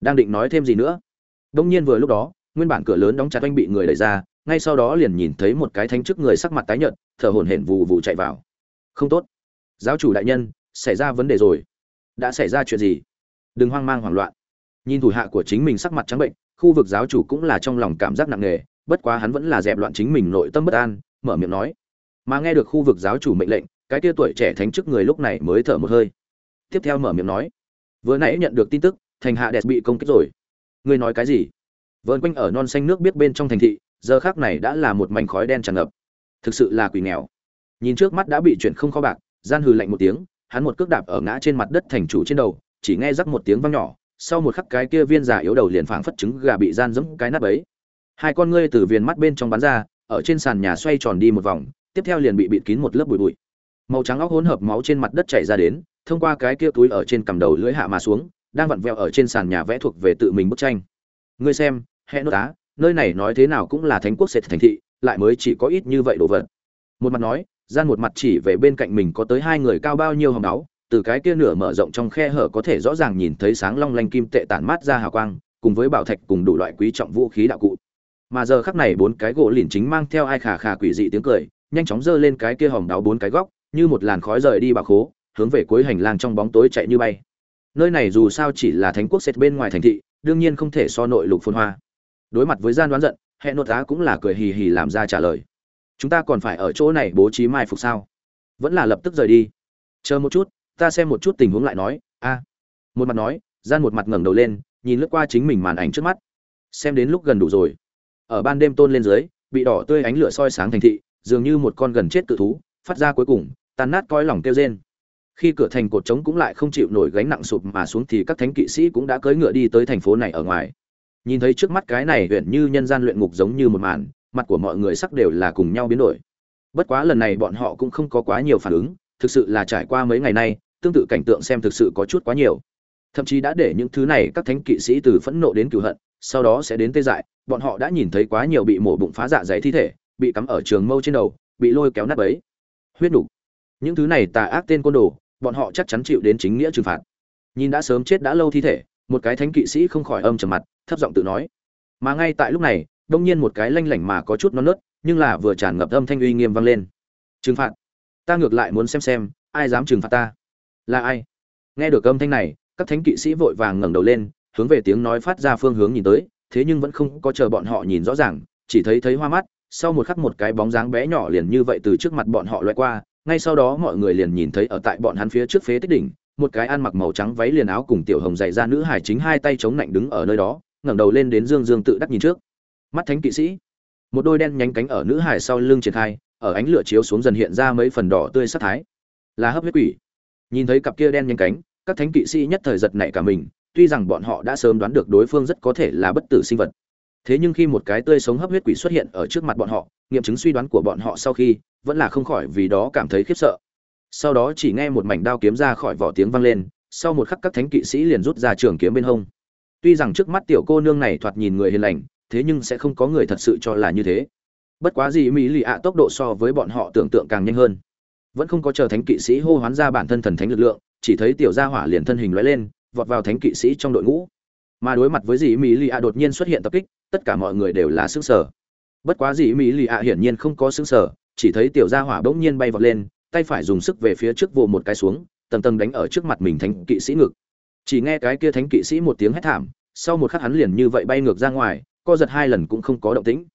Đang định nói thêm gì nữa đông nhiên vừa lúc đó, nguyên bản cửa lớn đóng chặt oanh bị người đẩy ra, ngay sau đó liền nhìn thấy một cái thánh chức người sắc mặt tái nhợt, thở hổn hển vù vù chạy vào. Không tốt. Giáo chủ đại nhân, xảy ra vấn đề rồi. Đã xảy ra chuyện gì? Đừng hoang mang hoảng loạn nhìn thủ hạ của chính mình sắc mặt trắng bệnh, khu vực giáo chủ cũng là trong lòng cảm giác nặng nề, bất quá hắn vẫn là dẹp loạn chính mình nội tâm bất an, mở miệng nói. Mà nghe được khu vực giáo chủ mệnh lệnh, cái tia tuổi trẻ thánh chức người lúc này mới thở một hơi. Tiếp theo mở miệng nói. Vừa nãy nhận được tin tức, thành hạ đẹp bị công kích rồi. Ngươi nói cái gì? Vợn quanh ở non xanh nước biết bên trong thành thị, giờ khác này đã là một mảnh khói đen tràn ngập. Thực sự là quỷ nghèo. Nhìn trước mắt đã bị chuyển không kho bạc, gian hừ lạnh một tiếng, hắn một cước đạp ở ngã trên mặt đất thành chủ trên đầu, chỉ nghe rắc một tiếng vang nhỏ sau một khắc cái kia viên giả yếu đầu liền phảng phất trứng gà bị gian dẫm cái nắp ấy. Hai con ngươi từ viền mắt bên trong bắn ra, ở trên sàn nhà xoay tròn đi một vòng, tiếp theo liền bị bịt kín một lớp bụi bụi. Màu trắng óc hỗn hợp máu trên mặt đất chảy ra đến, thông qua cái kia túi ở trên cầm đầu lưỡi hạ mà xuống, đang vặn vẹo ở trên sàn nhà vẽ thuộc về tự mình bức tranh. Ngươi xem, hẹ nốt tá nơi này nói thế nào cũng là thánh quốc sệt thành thị, lại mới chỉ có ít như vậy đồ vật. Một mặt nói, gian một mặt chỉ về bên cạnh mình có tới hai người cao bao nhiêu hồng đáo từ cái kia nửa mở rộng trong khe hở có thể rõ ràng nhìn thấy sáng long lanh kim tệ tản mát ra hào quang, cùng với bảo thạch cùng đủ loại quý trọng vũ khí đạo cụ. Mà giờ khắc này bốn cái gỗ lìn chính mang theo ai khà khà quỷ dị tiếng cười, nhanh chóng giơ lên cái kia hồng đáo bốn cái góc, như một làn khói rời đi bà khố, hướng về cuối hành lang trong bóng tối chạy như bay. Nơi này dù sao chỉ là thánh quốc xét bên ngoài thành thị, đương nhiên không thể so nội lục phồn hoa. Đối mặt với gian đoán giận hệ nốt á cũng là cười hì hì làm ra trả lời. Chúng ta còn phải ở chỗ này bố trí mai phục sao? Vẫn là lập tức rời đi. Chờ một chút ta xem một chút tình huống lại nói, a. Một mặt nói, gian một mặt ngẩng đầu lên, nhìn lướt qua chính mình màn ảnh trước mắt. Xem đến lúc gần đủ rồi. Ở ban đêm tôn lên dưới, bị đỏ tươi ánh lửa soi sáng thành thị, dường như một con gần chết tự thú, phát ra cuối cùng, tan nát coi lòng kêu rên. Khi cửa thành cột trống cũng lại không chịu nổi gánh nặng sụp mà xuống thì các thánh kỵ sĩ cũng đã cưỡi ngựa đi tới thành phố này ở ngoài. Nhìn thấy trước mắt cái này huyện như nhân gian luyện ngục giống như một màn, mặt của mọi người sắc đều là cùng nhau biến đổi. Bất quá lần này bọn họ cũng không có quá nhiều phản ứng thực sự là trải qua mấy ngày nay, tương tự cảnh tượng xem thực sự có chút quá nhiều. Thậm chí đã để những thứ này các thánh kỵ sĩ từ phẫn nộ đến cựu hận, sau đó sẽ đến tê dại, bọn họ đã nhìn thấy quá nhiều bị mổ bụng phá dạ dày thi thể, bị cắm ở trường mâu trên đầu, bị lôi kéo nát ấy huyết đủ. những thứ này tà ác tên côn đồ, bọn họ chắc chắn chịu đến chính nghĩa trừng phạt. Nhìn đã sớm chết đã lâu thi thể, một cái thánh kỵ sĩ không khỏi âm trầm mặt, thấp giọng tự nói. Mà ngay tại lúc này, đông nhiên một cái lanh lảnh mà có chút non nớt, nhưng là vừa tràn ngập âm thanh uy nghiêm vang lên. Trừng phạt ta ngược lại muốn xem xem, ai dám trừng phạt ta. Là ai? Nghe được âm thanh này, các thánh kỵ sĩ vội vàng ngẩng đầu lên, hướng về tiếng nói phát ra phương hướng nhìn tới, thế nhưng vẫn không có chờ bọn họ nhìn rõ ràng, chỉ thấy thấy hoa mắt, sau một khắc một cái bóng dáng bé nhỏ liền như vậy từ trước mặt bọn họ loại qua, ngay sau đó mọi người liền nhìn thấy ở tại bọn hắn phía trước phế tích đỉnh, một cái ăn mặc màu trắng váy liền áo cùng tiểu hồng dạy ra nữ hải chính hai tay chống lạnh đứng ở nơi đó, ngẩng đầu lên đến dương dương tự đắc nhìn trước. Mắt thánh kỵ sĩ, một đôi đen nhánh cánh ở nữ hải sau lưng triển khai ở ánh lửa chiếu xuống dần hiện ra mấy phần đỏ tươi sắc thái. Là hấp huyết quỷ. Nhìn thấy cặp kia đen nhánh cánh, các thánh kỵ sĩ nhất thời giật nảy cả mình, tuy rằng bọn họ đã sớm đoán được đối phương rất có thể là bất tử sinh vật. Thế nhưng khi một cái tươi sống hấp huyết quỷ xuất hiện ở trước mặt bọn họ, nghiệm chứng suy đoán của bọn họ sau khi, vẫn là không khỏi vì đó cảm thấy khiếp sợ. Sau đó chỉ nghe một mảnh đao kiếm ra khỏi vỏ tiếng vang lên, sau một khắc các thánh kỵ sĩ liền rút ra trường kiếm bên hông. Tuy rằng trước mắt tiểu cô nương này thoạt nhìn người hiền lành, thế nhưng sẽ không có người thật sự cho là như thế bất quá gì mỹ lì ạ tốc độ so với bọn họ tưởng tượng càng nhanh hơn. Vẫn không có chờ thánh kỵ sĩ hô hoán ra bản thân thần thánh lực lượng, chỉ thấy tiểu gia hỏa liền thân hình lóe lên, vọt vào thánh kỵ sĩ trong đội ngũ. Mà đối mặt với dì mỹ lì ạ đột nhiên xuất hiện tập kích, tất cả mọi người đều là xứng sở bất quá dì mỹ lì ạ hiển nhiên không có xứng sở chỉ thấy tiểu gia hỏa bỗng nhiên bay vọt lên, tay phải dùng sức về phía trước vồ một cái xuống, tầng tầng đánh ở trước mặt mình thánh kỵ sĩ ngực. Chỉ nghe cái kia thánh kỵ sĩ một tiếng hét thảm, sau một khắc hắn liền như vậy bay ngược ra ngoài, co giật hai lần cũng không có động tĩnh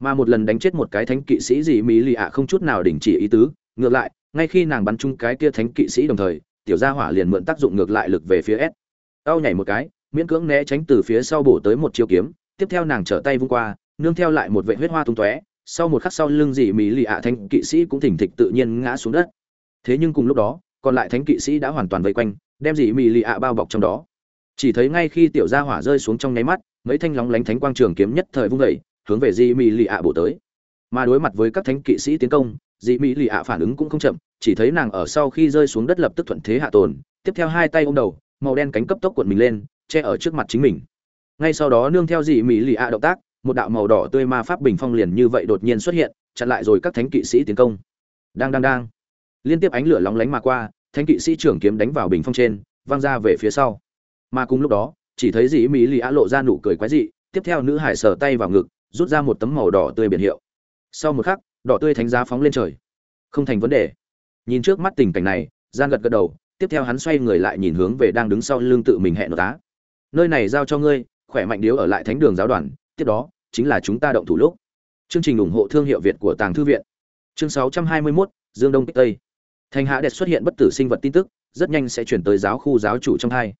mà một lần đánh chết một cái thánh kỵ sĩ gì mỹ lì ạ không chút nào đình chỉ ý tứ. Ngược lại, ngay khi nàng bắn chung cái kia thánh kỵ sĩ đồng thời, tiểu gia hỏa liền mượn tác dụng ngược lại lực về phía s. Đau nhảy một cái, miễn cưỡng né tránh từ phía sau bổ tới một chiêu kiếm, tiếp theo nàng trở tay vung qua, nương theo lại một vệ huyết hoa tung tóe, sau một khắc sau lưng dị mỹ lì ạ thánh kỵ sĩ cũng thỉnh thịch tự nhiên ngã xuống đất. Thế nhưng cùng lúc đó, còn lại thánh kỵ sĩ đã hoàn toàn vây quanh, đem dị mỹ lì ạ bao bọc trong đó. Chỉ thấy ngay khi tiểu gia hỏa rơi xuống trong nháy mắt, mấy thanh lóng lánh thánh quang trường kiếm nhất thời vung dậy hướng về dị mỹ lì ạ bổ tới. Mà đối mặt với các thánh kỵ sĩ tiến công dị mỹ lì ạ phản ứng cũng không chậm, chỉ thấy nàng ở sau khi rơi xuống đất lập tức thuận thế hạ tồn, tiếp theo hai tay ôm đầu, màu đen cánh cấp tốc cuộn mình lên, che ở trước mặt chính mình. Ngay sau đó nương theo dị mỹ lì ạ động tác, một đạo màu đỏ tươi ma pháp bình phong liền như vậy đột nhiên xuất hiện, chặn lại rồi các thánh kỵ sĩ tiến công. Đang đang đang. Liên tiếp ánh lửa lóng lánh mà qua, thánh kỵ sĩ trưởng kiếm đánh vào bình phong trên, văng ra về phía sau. Mà cùng lúc đó, chỉ thấy dĩ mỹ lì ạ lộ ra nụ cười quái dị, tiếp theo nữ hải sờ tay vào ngực rút ra một tấm màu đỏ tươi biển hiệu. Sau một khắc đỏ tươi thánh giá phóng lên trời. Không thành vấn đề. Nhìn trước mắt tình cảnh này gian gật gật đầu tiếp theo hắn xoay người lại nhìn hướng về đang đứng sau lưng tự mình hẹn nội tá. Nơi này giao cho ngươi khỏe mạnh điếu ở lại thánh đường giáo đoàn tiếp đó chính là chúng ta động thủ lúc. Chương trình ủng hộ thương hiệu việt của tàng thư viện. Chương 621, dương đông kích tây. Thành hạ đẹp xuất hiện bất tử sinh vật tin tức rất nhanh sẽ chuyển tới giáo khu giáo chủ trong hai.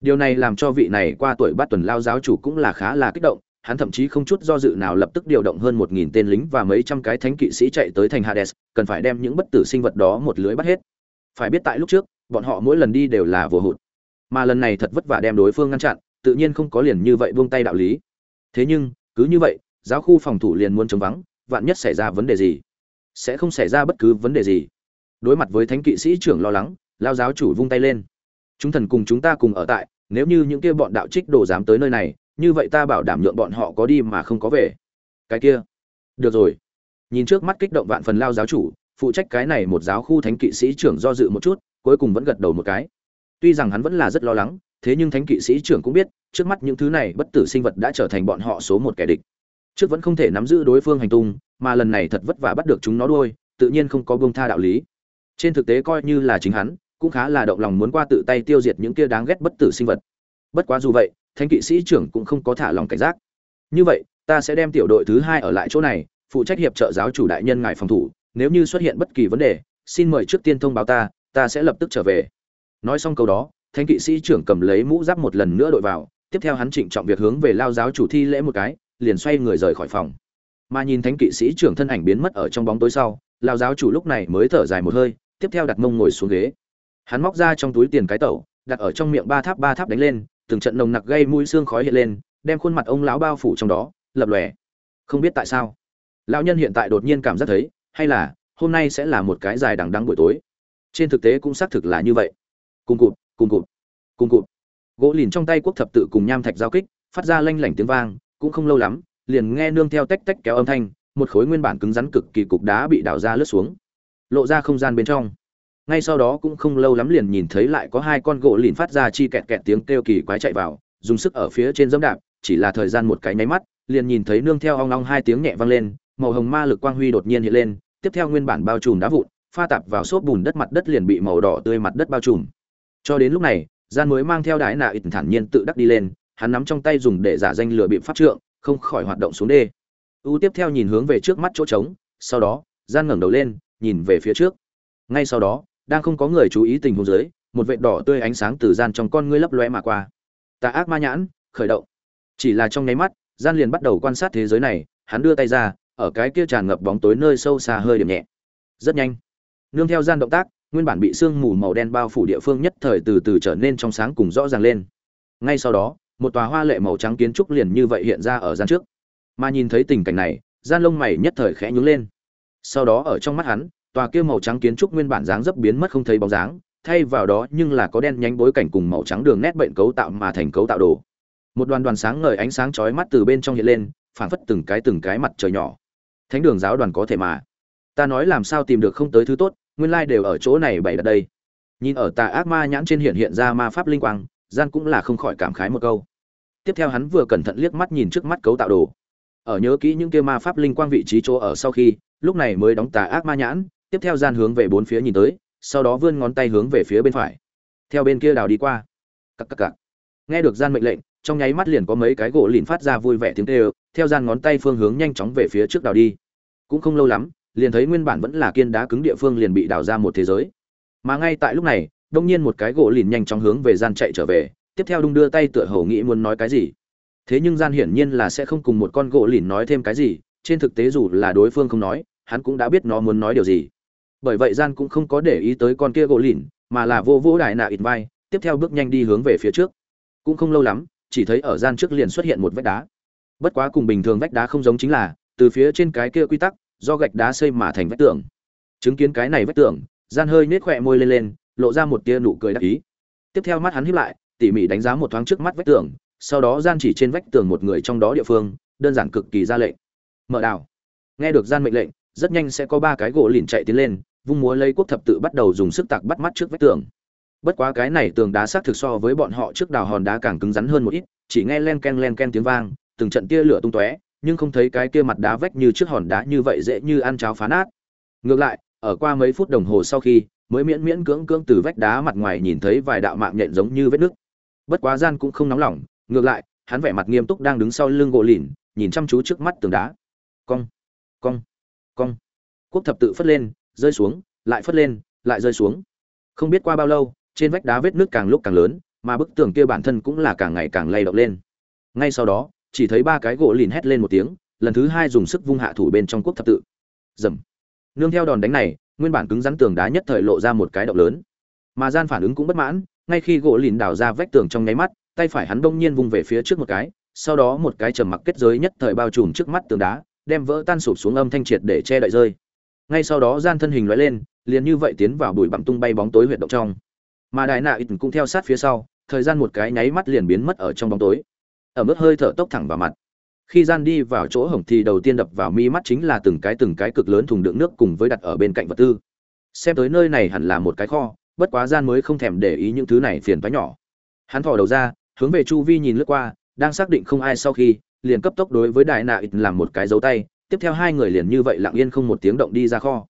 Điều này làm cho vị này qua tuổi bát tuần lao giáo chủ cũng là khá là kích động hắn thậm chí không chút do dự nào lập tức điều động hơn một nghìn tên lính và mấy trăm cái thánh kỵ sĩ chạy tới thành Hades, cần phải đem những bất tử sinh vật đó một lưới bắt hết. Phải biết tại lúc trước, bọn họ mỗi lần đi đều là vô hụt, mà lần này thật vất vả đem đối phương ngăn chặn, tự nhiên không có liền như vậy buông tay đạo lý. Thế nhưng, cứ như vậy, giáo khu phòng thủ liền muốn chống vắng, vạn nhất xảy ra vấn đề gì, sẽ không xảy ra bất cứ vấn đề gì. Đối mặt với thánh kỵ sĩ trưởng lo lắng, lao giáo chủ vung tay lên. Chúng thần cùng chúng ta cùng ở tại, nếu như những kia bọn đạo trích đồ dám tới nơi này, như vậy ta bảo đảm nhượng bọn họ có đi mà không có về. Cái kia. Được rồi. Nhìn trước mắt kích động vạn phần lao giáo chủ, phụ trách cái này một giáo khu thánh kỵ sĩ trưởng do dự một chút, cuối cùng vẫn gật đầu một cái. Tuy rằng hắn vẫn là rất lo lắng, thế nhưng thánh kỵ sĩ trưởng cũng biết, trước mắt những thứ này bất tử sinh vật đã trở thành bọn họ số một kẻ địch. Trước vẫn không thể nắm giữ đối phương hành tung, mà lần này thật vất vả bắt được chúng nó đuôi, tự nhiên không có buông tha đạo lý. Trên thực tế coi như là chính hắn, cũng khá là động lòng muốn qua tự tay tiêu diệt những kia đáng ghét bất tử sinh vật. Bất quá dù vậy thánh kỵ sĩ trưởng cũng không có thả lòng cảnh giác. Như vậy, ta sẽ đem tiểu đội thứ hai ở lại chỗ này, phụ trách hiệp trợ giáo chủ đại nhân ngài phòng thủ, nếu như xuất hiện bất kỳ vấn đề, xin mời trước tiên thông báo ta ta sẽ lập tức trở về. Nói xong câu đó, thánh kỵ sĩ trưởng cầm lấy mũ giáp một lần nữa đội vào, tiếp theo hắn trịnh trọng việc hướng về lao giáo chủ thi lễ một cái, liền xoay người rời khỏi phòng. Mà nhìn thánh kỵ sĩ trưởng thân ảnh biến mất ở trong bóng tối sau, lao giáo chủ lúc này mới thở dài một hơi, tiếp theo đặt mông ngồi xuống ghế. Hắn móc ra trong túi tiền cái tẩu, đặt ở trong miệng ba tháp ba tháp đánh lên từng trận nồng nặc gây mũi xương khói hiện lên, đem khuôn mặt ông lão bao phủ trong đó, lập lòe. Không biết tại sao, lão nhân hiện tại đột nhiên cảm giác thấy, hay là hôm nay sẽ là một cái dài đằng đăng buổi tối. Trên thực tế cũng xác thực là như vậy. Cùng cụt cùng cụt cùng cụt. Gỗ lìn trong tay quốc thập tự cùng nham thạch giao kích, phát ra lanh lảnh tiếng vang, cũng không lâu lắm, liền nghe nương theo tách tách kéo âm thanh, một khối nguyên bản cứng rắn cực kỳ cục đá bị đào ra lướt xuống, lộ ra không gian bên trong ngay sau đó cũng không lâu lắm liền nhìn thấy lại có hai con gỗ lìn phát ra chi kẹt kẹt tiếng kêu kỳ quái chạy vào, dùng sức ở phía trên dẫm đạp, chỉ là thời gian một cái nháy mắt, liền nhìn thấy nương theo ong ong hai tiếng nhẹ vang lên, màu hồng ma lực quang huy đột nhiên hiện lên, tiếp theo nguyên bản bao trùm đá vụn, pha tạp vào xốp bùn đất mặt đất liền bị màu đỏ tươi mặt đất bao trùm. Cho đến lúc này, gian mới mang theo đái nạ ít thản nhiên tự đắc đi lên, hắn nắm trong tay dùng để giả danh lừa bịp pháp trượng, không khỏi hoạt động xuống đê. U tiếp theo nhìn hướng về trước mắt chỗ trống, sau đó, gian ngẩng đầu lên, nhìn về phía trước. Ngay sau đó đang không có người chú ý tình huống dưới, một vệt đỏ tươi ánh sáng từ gian trong con ngươi lấp lóe mà qua. Tà ác ma nhãn, khởi động. Chỉ là trong nháy mắt, gian liền bắt đầu quan sát thế giới này, hắn đưa tay ra, ở cái kia tràn ngập bóng tối nơi sâu xa hơi điểm nhẹ. Rất nhanh. Nương theo gian động tác, nguyên bản bị sương mù màu đen bao phủ địa phương nhất thời từ từ trở nên trong sáng cùng rõ ràng lên. Ngay sau đó, một tòa hoa lệ màu trắng kiến trúc liền như vậy hiện ra ở gian trước. Mà nhìn thấy tình cảnh này, gian lông mày nhất thời khẽ nhướng lên. Sau đó ở trong mắt hắn tòa kia màu trắng kiến trúc nguyên bản dáng dấp biến mất không thấy bóng dáng, thay vào đó nhưng là có đen nhánh bối cảnh cùng màu trắng đường nét bệnh cấu tạo mà thành cấu tạo đồ. Một đoàn đoàn sáng ngời ánh sáng chói mắt từ bên trong hiện lên phản phất từng cái từng cái mặt trời nhỏ. Thánh đường giáo đoàn có thể mà. Ta nói làm sao tìm được không tới thứ tốt, nguyên lai đều ở chỗ này bày đặt đây. Nhìn ở tà ác ma nhãn trên hiện hiện ra ma pháp linh quang, gian cũng là không khỏi cảm khái một câu. Tiếp theo hắn vừa cẩn thận liếc mắt nhìn trước mắt cấu tạo đồ. Ở nhớ kỹ những kia ma pháp linh quang vị trí chỗ ở sau khi, lúc này mới đóng tà ác ma nhãn tiếp theo gian hướng về bốn phía nhìn tới, sau đó vươn ngón tay hướng về phía bên phải. Theo bên kia đào đi qua. Cặc cặc cặc. Nghe được gian mệnh lệnh, trong nháy mắt liền có mấy cái gỗ lìn phát ra vui vẻ tiếng kêu, theo gian ngón tay phương hướng nhanh chóng về phía trước đào đi. Cũng không lâu lắm, liền thấy nguyên bản vẫn là kiên đá cứng địa phương liền bị đào ra một thế giới. Mà ngay tại lúc này, đông nhiên một cái gỗ lìn nhanh chóng hướng về gian chạy trở về, tiếp theo đung đưa tay tựa hầu nghĩ muốn nói cái gì. Thế nhưng gian hiển nhiên là sẽ không cùng một con gỗ lìn nói thêm cái gì, trên thực tế dù là đối phương không nói, hắn cũng đã biết nó muốn nói điều gì bởi vậy gian cũng không có để ý tới con kia gỗ lìn, mà là vô vỗ đại nạ ít vai, tiếp theo bước nhanh đi hướng về phía trước. Cũng không lâu lắm, chỉ thấy ở gian trước liền xuất hiện một vách đá. Bất quá cùng bình thường vách đá không giống chính là, từ phía trên cái kia quy tắc, do gạch đá xây mà thành vách tường. Chứng kiến cái này vách tường, gian hơi nết khỏe môi lên lên, lộ ra một tia nụ cười đắc ý. Tiếp theo mắt hắn híp lại, tỉ mỉ đánh giá một thoáng trước mắt vách tường, sau đó gian chỉ trên vách tường một người trong đó địa phương, đơn giản cực kỳ ra lệnh. Mở đào nghe được gian mệnh lệnh rất nhanh sẽ có ba cái gỗ lìn chạy tiến lên, vung múa lấy quốc thập tự bắt đầu dùng sức tạc bắt mắt trước vách tường. Bất quá cái này tường đá xác thực so với bọn họ trước đào hòn đá càng cứng rắn hơn một ít, chỉ nghe len ken len ken tiếng vang, từng trận tia lửa tung tóe, nhưng không thấy cái kia mặt đá vách như trước hòn đá như vậy dễ như ăn cháo phá nát. Ngược lại, ở qua mấy phút đồng hồ sau khi, mới miễn miễn cưỡng cưỡng từ vách đá mặt ngoài nhìn thấy vài đạo mạng nhện giống như vết nứt. Bất quá gian cũng không nóng lòng, ngược lại, hắn vẻ mặt nghiêm túc đang đứng sau lưng gỗ lìn, nhìn chăm chú trước mắt tường đá. Cong cong cong. Quốc thập tự phất lên, rơi xuống, lại phất lên, lại rơi xuống. Không biết qua bao lâu, trên vách đá vết nước càng lúc càng lớn, mà bức tường kia bản thân cũng là càng ngày càng lay động lên. Ngay sau đó, chỉ thấy ba cái gỗ lìn hét lên một tiếng, lần thứ hai dùng sức vung hạ thủ bên trong quốc thập tự. Dầm nương theo đòn đánh này, nguyên bản cứng rắn tường đá nhất thời lộ ra một cái động lớn. Mà gian phản ứng cũng bất mãn, ngay khi gỗ lìn đào ra vách tường trong nháy mắt, tay phải hắn bỗng nhiên vung về phía trước một cái, sau đó một cái trầm mặc kết giới nhất thời bao trùm trước mắt tường đá đem vỡ tan sụp xuống âm thanh triệt để che đậy rơi. Ngay sau đó gian thân hình lóe lên, liền như vậy tiến vào bụi bặm tung bay bóng tối huyệt động trong. Mà đại nạ ít cũng theo sát phía sau, thời gian một cái nháy mắt liền biến mất ở trong bóng tối. Ở mức hơi thở tốc thẳng vào mặt. Khi gian đi vào chỗ hổng thì đầu tiên đập vào mi mắt chính là từng cái từng cái cực lớn thùng đựng nước cùng với đặt ở bên cạnh vật tư. Xem tới nơi này hẳn là một cái kho, bất quá gian mới không thèm để ý những thứ này phiền toái nhỏ. Hắn thò đầu ra, hướng về chu vi nhìn lướt qua, đang xác định không ai sau khi liền cấp tốc đối với đại nạ ít làm một cái dấu tay, tiếp theo hai người liền như vậy lặng yên không một tiếng động đi ra kho.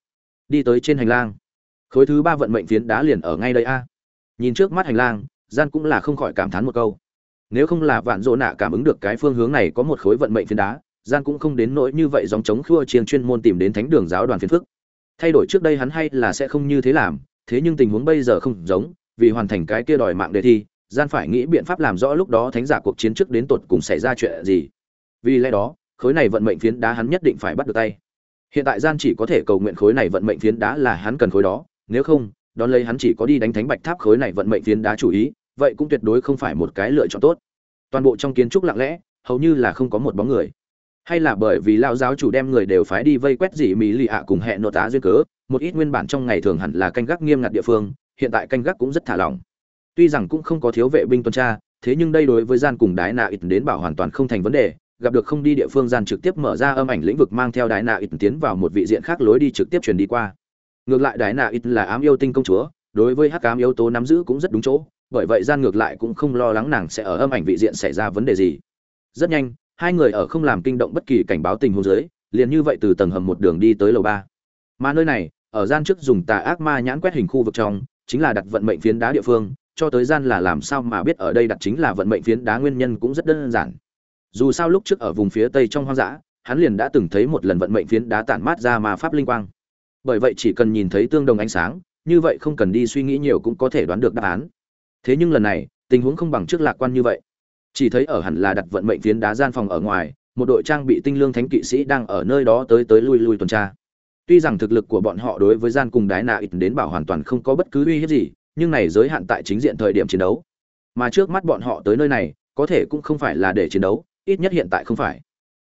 Đi tới trên hành lang. Khối thứ ba vận mệnh phiến đá liền ở ngay đây a. Nhìn trước mắt hành lang, gian cũng là không khỏi cảm thán một câu. Nếu không là vạn dỗ nạ cảm ứng được cái phương hướng này có một khối vận mệnh phiến đá, gian cũng không đến nỗi như vậy dòng chống khua chiên chuyên môn tìm đến thánh đường giáo đoàn phiến phức. Thay đổi trước đây hắn hay là sẽ không như thế làm, thế nhưng tình huống bây giờ không giống, vì hoàn thành cái kia đòi mạng đề thi, gian phải nghĩ biện pháp làm rõ lúc đó thánh giả cuộc chiến trước đến tột cùng xảy ra chuyện gì vì lẽ đó, khối này vận mệnh phiến đá hắn nhất định phải bắt được tay. Hiện tại gian chỉ có thể cầu nguyện khối này vận mệnh phiến đá là hắn cần khối đó, nếu không, đón lấy hắn chỉ có đi đánh thánh bạch tháp khối này vận mệnh phiến đá chủ ý, vậy cũng tuyệt đối không phải một cái lựa chọn tốt. Toàn bộ trong kiến trúc lặng lẽ, hầu như là không có một bóng người. Hay là bởi vì lao giáo chủ đem người đều phái đi vây quét dị mỹ lì ạ cùng hẹn nội tá duyên cớ, một ít nguyên bản trong ngày thường hẳn là canh gác nghiêm ngặt địa phương, hiện tại canh gác cũng rất thả lỏng. Tuy rằng cũng không có thiếu vệ binh tuần tra, thế nhưng đây đối với gian cùng đái nạ ít đến bảo hoàn toàn không thành vấn đề gặp được không đi địa phương gian trực tiếp mở ra âm ảnh lĩnh vực mang theo đại nạ ít tiến vào một vị diện khác lối đi trực tiếp truyền đi qua. Ngược lại đại nạ ít là ám yêu tinh công chúa, đối với hắc ám yếu tố nắm giữ cũng rất đúng chỗ, bởi vậy gian ngược lại cũng không lo lắng nàng sẽ ở âm ảnh vị diện xảy ra vấn đề gì. Rất nhanh, hai người ở không làm kinh động bất kỳ cảnh báo tình huống dưới, liền như vậy từ tầng hầm một đường đi tới lầu ba. Mà nơi này, ở gian trước dùng tà ác ma nhãn quét hình khu vực trong, chính là đặt vận mệnh phiến đá địa phương, cho tới gian là làm sao mà biết ở đây đặt chính là vận mệnh phiến đá nguyên nhân cũng rất đơn giản dù sao lúc trước ở vùng phía tây trong hoang dã, hắn liền đã từng thấy một lần vận mệnh phiến đá tản mát ra ma pháp linh quang. Bởi vậy chỉ cần nhìn thấy tương đồng ánh sáng, như vậy không cần đi suy nghĩ nhiều cũng có thể đoán được đáp án. Thế nhưng lần này, tình huống không bằng trước lạc quan như vậy. Chỉ thấy ở hẳn là đặt vận mệnh phiến đá gian phòng ở ngoài, một đội trang bị tinh lương thánh kỵ sĩ đang ở nơi đó tới tới lui lui tuần tra. Tuy rằng thực lực của bọn họ đối với gian cùng đái nạ ít đến bảo hoàn toàn không có bất cứ uy hiếp gì, nhưng này giới hạn tại chính diện thời điểm chiến đấu. Mà trước mắt bọn họ tới nơi này, có thể cũng không phải là để chiến đấu ít nhất hiện tại không phải.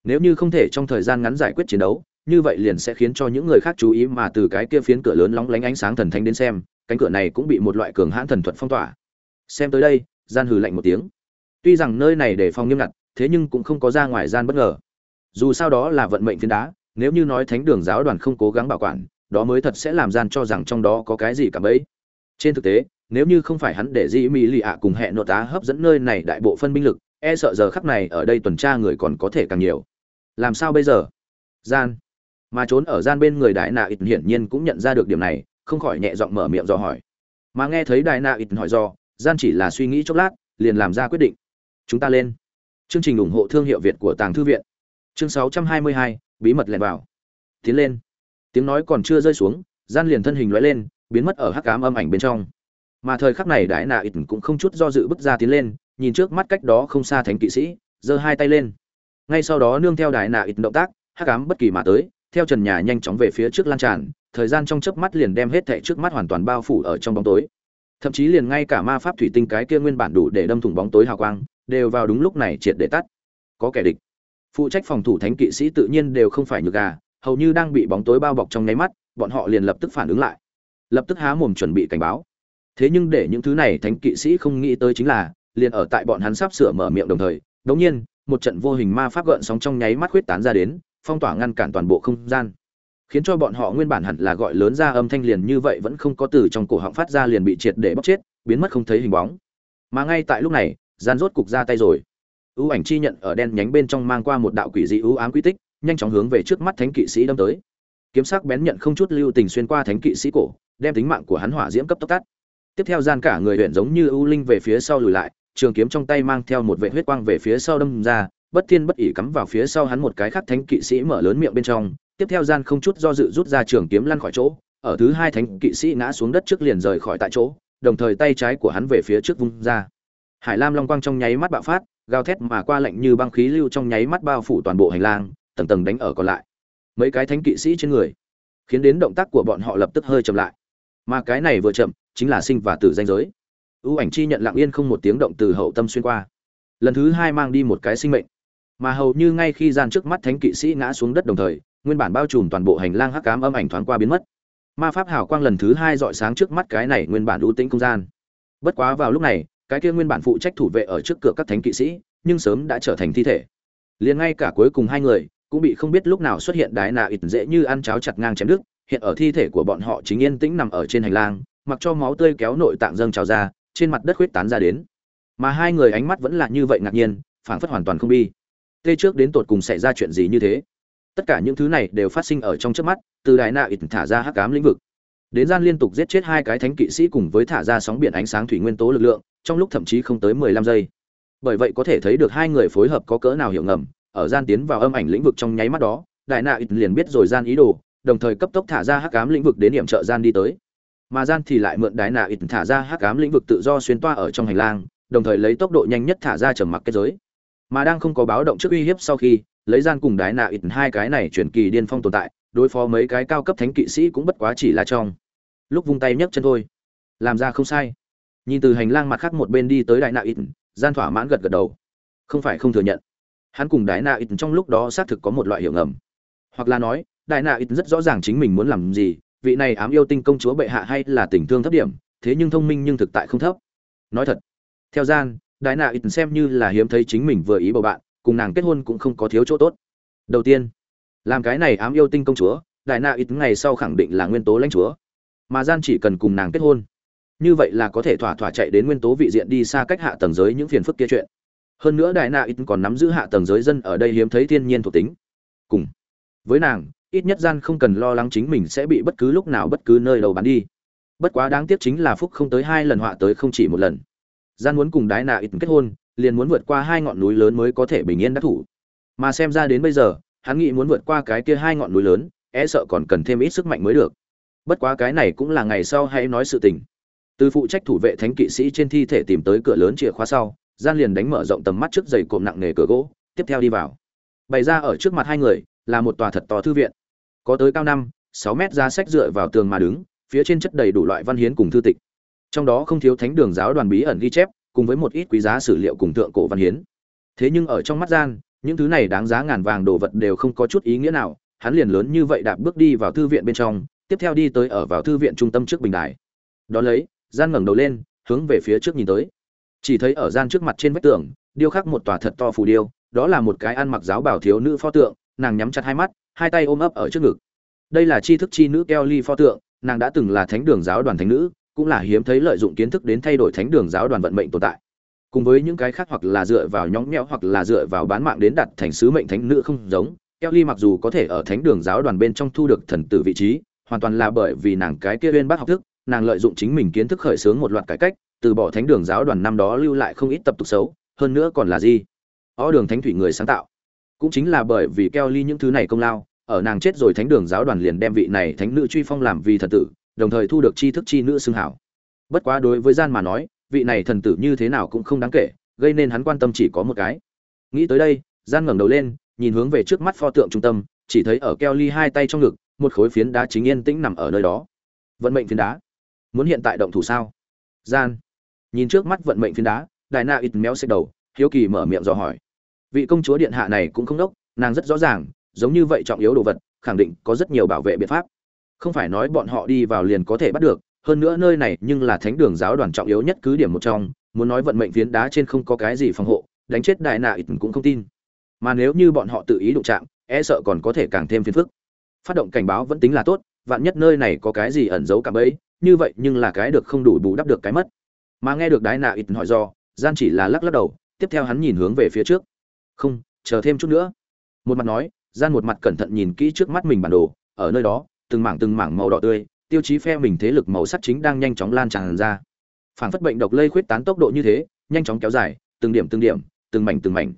Nếu như không thể trong thời gian ngắn giải quyết chiến đấu, như vậy liền sẽ khiến cho những người khác chú ý mà từ cái kia phiến cửa lớn lóng lánh ánh sáng thần thánh đến xem, cánh cửa này cũng bị một loại cường hãn thần thuật phong tỏa. Xem tới đây, gian hừ lạnh một tiếng. Tuy rằng nơi này để phòng nghiêm ngặt, thế nhưng cũng không có ra ngoài gian bất ngờ. Dù sao đó là vận mệnh phiến đá, nếu như nói thánh đường giáo đoàn không cố gắng bảo quản, đó mới thật sẽ làm gian cho rằng trong đó có cái gì cả bấy. Trên thực tế, nếu như không phải hắn để di mỹ lì ạ cùng hẹn nội tá hấp dẫn nơi này đại bộ phân binh lực e sợ giờ khắc này ở đây tuần tra người còn có thể càng nhiều. Làm sao bây giờ? Gian. Mà trốn ở gian bên người đại nạ ít hiển nhiên cũng nhận ra được điểm này không khỏi nhẹ giọng mở miệng do hỏi. Mà nghe thấy đại nạ ít hỏi do gian chỉ là suy nghĩ chốc lát liền làm ra quyết định. Chúng ta lên. Chương trình ủng hộ thương hiệu việt của tàng thư viện. Chương 622, bí mật lẻn vào. Tiến lên. Tiếng nói còn chưa rơi xuống gian liền thân hình lóe lên biến mất ở hắc ám âm ảnh bên trong. Mà thời khắc này đại nạ ít cũng không chút do dự bước ra tiến lên nhìn trước mắt cách đó không xa thánh kỵ sĩ, giơ hai tay lên. Ngay sau đó nương theo đại nạ ít động tác, hắc ám bất kỳ mà tới, theo trần nhà nhanh chóng về phía trước lan tràn, thời gian trong chớp mắt liền đem hết thảy trước mắt hoàn toàn bao phủ ở trong bóng tối. Thậm chí liền ngay cả ma pháp thủy tinh cái kia nguyên bản đủ để đâm thủng bóng tối hào quang, đều vào đúng lúc này triệt để tắt. Có kẻ địch. Phụ trách phòng thủ thánh kỵ sĩ tự nhiên đều không phải nhược gà, hầu như đang bị bóng tối bao bọc trong nháy mắt, bọn họ liền lập tức phản ứng lại. Lập tức há mồm chuẩn bị cảnh báo. Thế nhưng để những thứ này thánh kỵ sĩ không nghĩ tới chính là liền ở tại bọn hắn sắp sửa mở miệng đồng thời đống nhiên, một trận vô hình ma pháp gợn sóng trong nháy mắt khuyết tán ra đến, phong tỏa ngăn cản toàn bộ không gian. Khiến cho bọn họ nguyên bản hẳn là gọi lớn ra âm thanh liền như vậy vẫn không có từ trong cổ họng phát ra liền bị triệt để bóc chết, biến mất không thấy hình bóng. Mà ngay tại lúc này, gian rốt cục ra tay rồi. Ưu ảnh chi nhận ở đen nhánh bên trong mang qua một đạo quỷ dị ưu ám quy tích, nhanh chóng hướng về trước mắt thánh kỵ sĩ đâm tới. Kiếm sắc bén nhận không chút lưu tình xuyên qua thánh kỵ sĩ cổ, đem tính mạng của hắn hỏa diễm cấp tốc tắt. Tiếp theo gian cả người huyện giống như ưu linh về phía sau lùi lại trường kiếm trong tay mang theo một vệ huyết quang về phía sau đâm ra, bất thiên bất ỉ cắm vào phía sau hắn một cái khác thánh kỵ sĩ mở lớn miệng bên trong, tiếp theo gian không chút do dự rút ra trường kiếm lăn khỏi chỗ, ở thứ hai thánh kỵ sĩ ngã xuống đất trước liền rời khỏi tại chỗ, đồng thời tay trái của hắn về phía trước vung ra. Hải lam long quang trong nháy mắt bạo phát, gào thét mà qua lạnh như băng khí lưu trong nháy mắt bao phủ toàn bộ hành lang, tầng tầng đánh ở còn lại. Mấy cái thánh kỵ sĩ trên người, khiến đến động tác của bọn họ lập tức hơi chậm lại. Mà cái này vừa chậm, chính là sinh và tử danh giới ưu ảnh chi nhận lặng yên không một tiếng động từ hậu tâm xuyên qua. Lần thứ hai mang đi một cái sinh mệnh. Mà hầu như ngay khi gian trước mắt thánh kỵ sĩ ngã xuống đất đồng thời, nguyên bản bao trùm toàn bộ hành lang hắc cám âm ảnh thoáng qua biến mất. Ma pháp hào quang lần thứ hai dọi sáng trước mắt cái này nguyên bản ưu tĩnh không gian. Bất quá vào lúc này, cái kia nguyên bản phụ trách thủ vệ ở trước cửa các thánh kỵ sĩ, nhưng sớm đã trở thành thi thể. Liền ngay cả cuối cùng hai người, cũng bị không biết lúc nào xuất hiện đái nạ ít dễ như ăn cháo chặt ngang chém đứt, hiện ở thi thể của bọn họ chính yên tĩnh nằm ở trên hành lang, mặc cho máu tươi kéo nội tạng dâng trào ra trên mặt đất khuyết tán ra đến. Mà hai người ánh mắt vẫn là như vậy ngạc nhiên, phảng phất hoàn toàn không bi. Tê trước đến tột cùng xảy ra chuyện gì như thế? Tất cả những thứ này đều phát sinh ở trong trước mắt, từ đại nạ ít thả ra hắc cám lĩnh vực. Đến gian liên tục giết chết hai cái thánh kỵ sĩ cùng với thả ra sóng biển ánh sáng thủy nguyên tố lực lượng, trong lúc thậm chí không tới mười lăm giây. Bởi vậy có thể thấy được hai người phối hợp có cỡ nào hiểu ngầm, ở gian tiến vào âm ảnh lĩnh vực trong nháy mắt đó, đại nạ ít liền biết rồi gian ý đồ, đồng thời cấp tốc thả ra hắc ám lĩnh vực đến điểm trợ gian đi tới mà gian thì lại mượn đại nạ ít thả ra hắc ám lĩnh vực tự do xuyên toa ở trong hành lang, đồng thời lấy tốc độ nhanh nhất thả ra trầm mặc kết giới. Mà đang không có báo động trước uy hiếp sau khi, lấy gian cùng đái nạ ít hai cái này chuyển kỳ điên phong tồn tại, đối phó mấy cái cao cấp thánh kỵ sĩ cũng bất quá chỉ là trong lúc vung tay nhấc chân thôi. Làm ra không sai. Nhìn từ hành lang mặt khác một bên đi tới đại nạ ít, gian thỏa mãn gật gật đầu. Không phải không thừa nhận. Hắn cùng đại nạ ít trong lúc đó xác thực có một loại hiểu ngầm. Hoặc là nói đại nạ ít rất rõ ràng chính mình muốn làm gì vị này ám yêu tinh công chúa bệ hạ hay là tình thương thấp điểm, thế nhưng thông minh nhưng thực tại không thấp. Nói thật, theo gian đại nạ ít xem như là hiếm thấy chính mình vừa ý bầu bạn, cùng nàng kết hôn cũng không có thiếu chỗ tốt. Đầu tiên, làm cái này ám yêu tinh công chúa đại nạ ít ngày sau khẳng định là nguyên tố lãnh chúa. Mà gian chỉ cần cùng nàng kết hôn, như vậy là có thể thỏa thỏa chạy đến nguyên tố vị diện đi xa cách hạ tầng giới những phiền phức kia chuyện. Hơn nữa đại nạ ít còn nắm giữ hạ tầng giới dân ở đây hiếm thấy thiên nhiên thuộc tính. Cùng với nàng ít nhất gian không cần lo lắng chính mình sẽ bị bất cứ lúc nào bất cứ nơi đâu bán đi. Bất quá đáng tiếc chính là phúc không tới hai lần họa tới không chỉ một lần. Gian muốn cùng đái nạ ít kết hôn, liền muốn vượt qua hai ngọn núi lớn mới có thể bình yên đắc thủ. Mà xem ra đến bây giờ, hắn nghĩ muốn vượt qua cái kia hai ngọn núi lớn e sợ còn cần thêm ít sức mạnh mới được. Bất quá cái này cũng là ngày sau hãy nói sự tình. Từ phụ trách thủ vệ thánh kỵ sĩ trên thi thể tìm tới cửa lớn chìa khóa sau, gian liền đánh mở rộng tầm mắt trước giày cộm nặng nề cửa gỗ, tiếp theo đi vào. Bày ra ở trước mặt hai người là một tòa thật to thư viện. Có tới cao năm, sáu mét ra sách dựa vào tường mà đứng, phía trên chất đầy đủ loại văn hiến cùng thư tịch. Trong đó không thiếu thánh đường giáo đoàn bí ẩn ghi chép, cùng với một ít quý giá sử liệu cùng thượng cổ văn hiến. Thế nhưng ở trong mắt gian, những thứ này đáng giá ngàn vàng đồ vật đều không có chút ý nghĩa nào, hắn liền lớn như vậy đạp bước đi vào thư viện bên trong, tiếp theo đi tới ở vào thư viện trung tâm trước bình đài. Đón lấy, gian ngẩng đầu lên, hướng về phía trước nhìn tới. Chỉ thấy ở gian trước mặt trên vách tường, điêu khắc một tòa thật to phù điêu, đó là một cái ăn mặc giáo bảo thiếu nữ pho tượng nàng nhắm chặt hai mắt, hai tay ôm ấp ở trước ngực. Đây là tri thức chi nữ kelly pho tượng, nàng đã từng là thánh đường giáo đoàn thánh nữ, cũng là hiếm thấy lợi dụng kiến thức đến thay đổi thánh đường giáo đoàn vận mệnh tồn tại. Cùng với những cái khác hoặc là dựa vào nhõng nhẽo hoặc là dựa vào bán mạng đến đặt thành sứ mệnh thánh nữ không giống, kelly mặc dù có thể ở thánh đường giáo đoàn bên trong thu được thần tử vị trí, hoàn toàn là bởi vì nàng cái kia bên bác học thức, nàng lợi dụng chính mình kiến thức khởi xướng một loạt cải cách, từ bỏ thánh đường giáo đoàn năm đó lưu lại không ít tập tục xấu, hơn nữa còn là gì? Ó đường thánh thủy người sáng tạo cũng chính là bởi vì keo ly những thứ này công lao, ở nàng chết rồi thánh đường giáo đoàn liền đem vị này thánh nữ truy phong làm vì thần tử, đồng thời thu được tri thức chi nữ xưng hảo. Bất quá đối với gian mà nói, vị này thần tử như thế nào cũng không đáng kể, gây nên hắn quan tâm chỉ có một cái. Nghĩ tới đây, gian ngẩng đầu lên, nhìn hướng về trước mắt pho tượng trung tâm, chỉ thấy ở keo ly hai tay trong ngực, một khối phiến đá chính yên tĩnh nằm ở nơi đó. Vận mệnh phiến đá. Muốn hiện tại động thủ sao? Gian. Nhìn trước mắt vận mệnh phiến đá đại na ít méo xích đầu, hiếu kỳ mở miệng dò hỏi vị công chúa điện hạ này cũng không đốc nàng rất rõ ràng giống như vậy trọng yếu đồ vật khẳng định có rất nhiều bảo vệ biện pháp. Không phải nói bọn họ đi vào liền có thể bắt được hơn nữa nơi này nhưng là thánh đường giáo đoàn trọng yếu nhất cứ điểm một trong muốn nói vận mệnh phiến đá trên không có cái gì phòng hộ đánh chết đại nạ ít cũng không tin. Mà nếu như bọn họ tự ý đụng chạm e sợ còn có thể càng thêm phiền phức. Phát động cảnh báo vẫn tính là tốt vạn nhất nơi này có cái gì ẩn giấu cả bẫy, như vậy nhưng là cái được không đủ bù đắp được cái mất. Mà nghe được đái nạ ít hỏi do gian chỉ là lắc lắc đầu tiếp theo hắn nhìn hướng về phía trước không, chờ thêm chút nữa. Một mặt nói, gian một mặt cẩn thận nhìn kỹ trước mắt mình bản đồ, ở nơi đó, từng mảng từng mảng màu đỏ tươi, tiêu chí phe mình thế lực màu sắc chính đang nhanh chóng lan tràn ra. Phản phất bệnh độc lây khuyết tán tốc độ như thế, nhanh chóng kéo dài, từng điểm từng điểm, từng mảnh từng mảnh.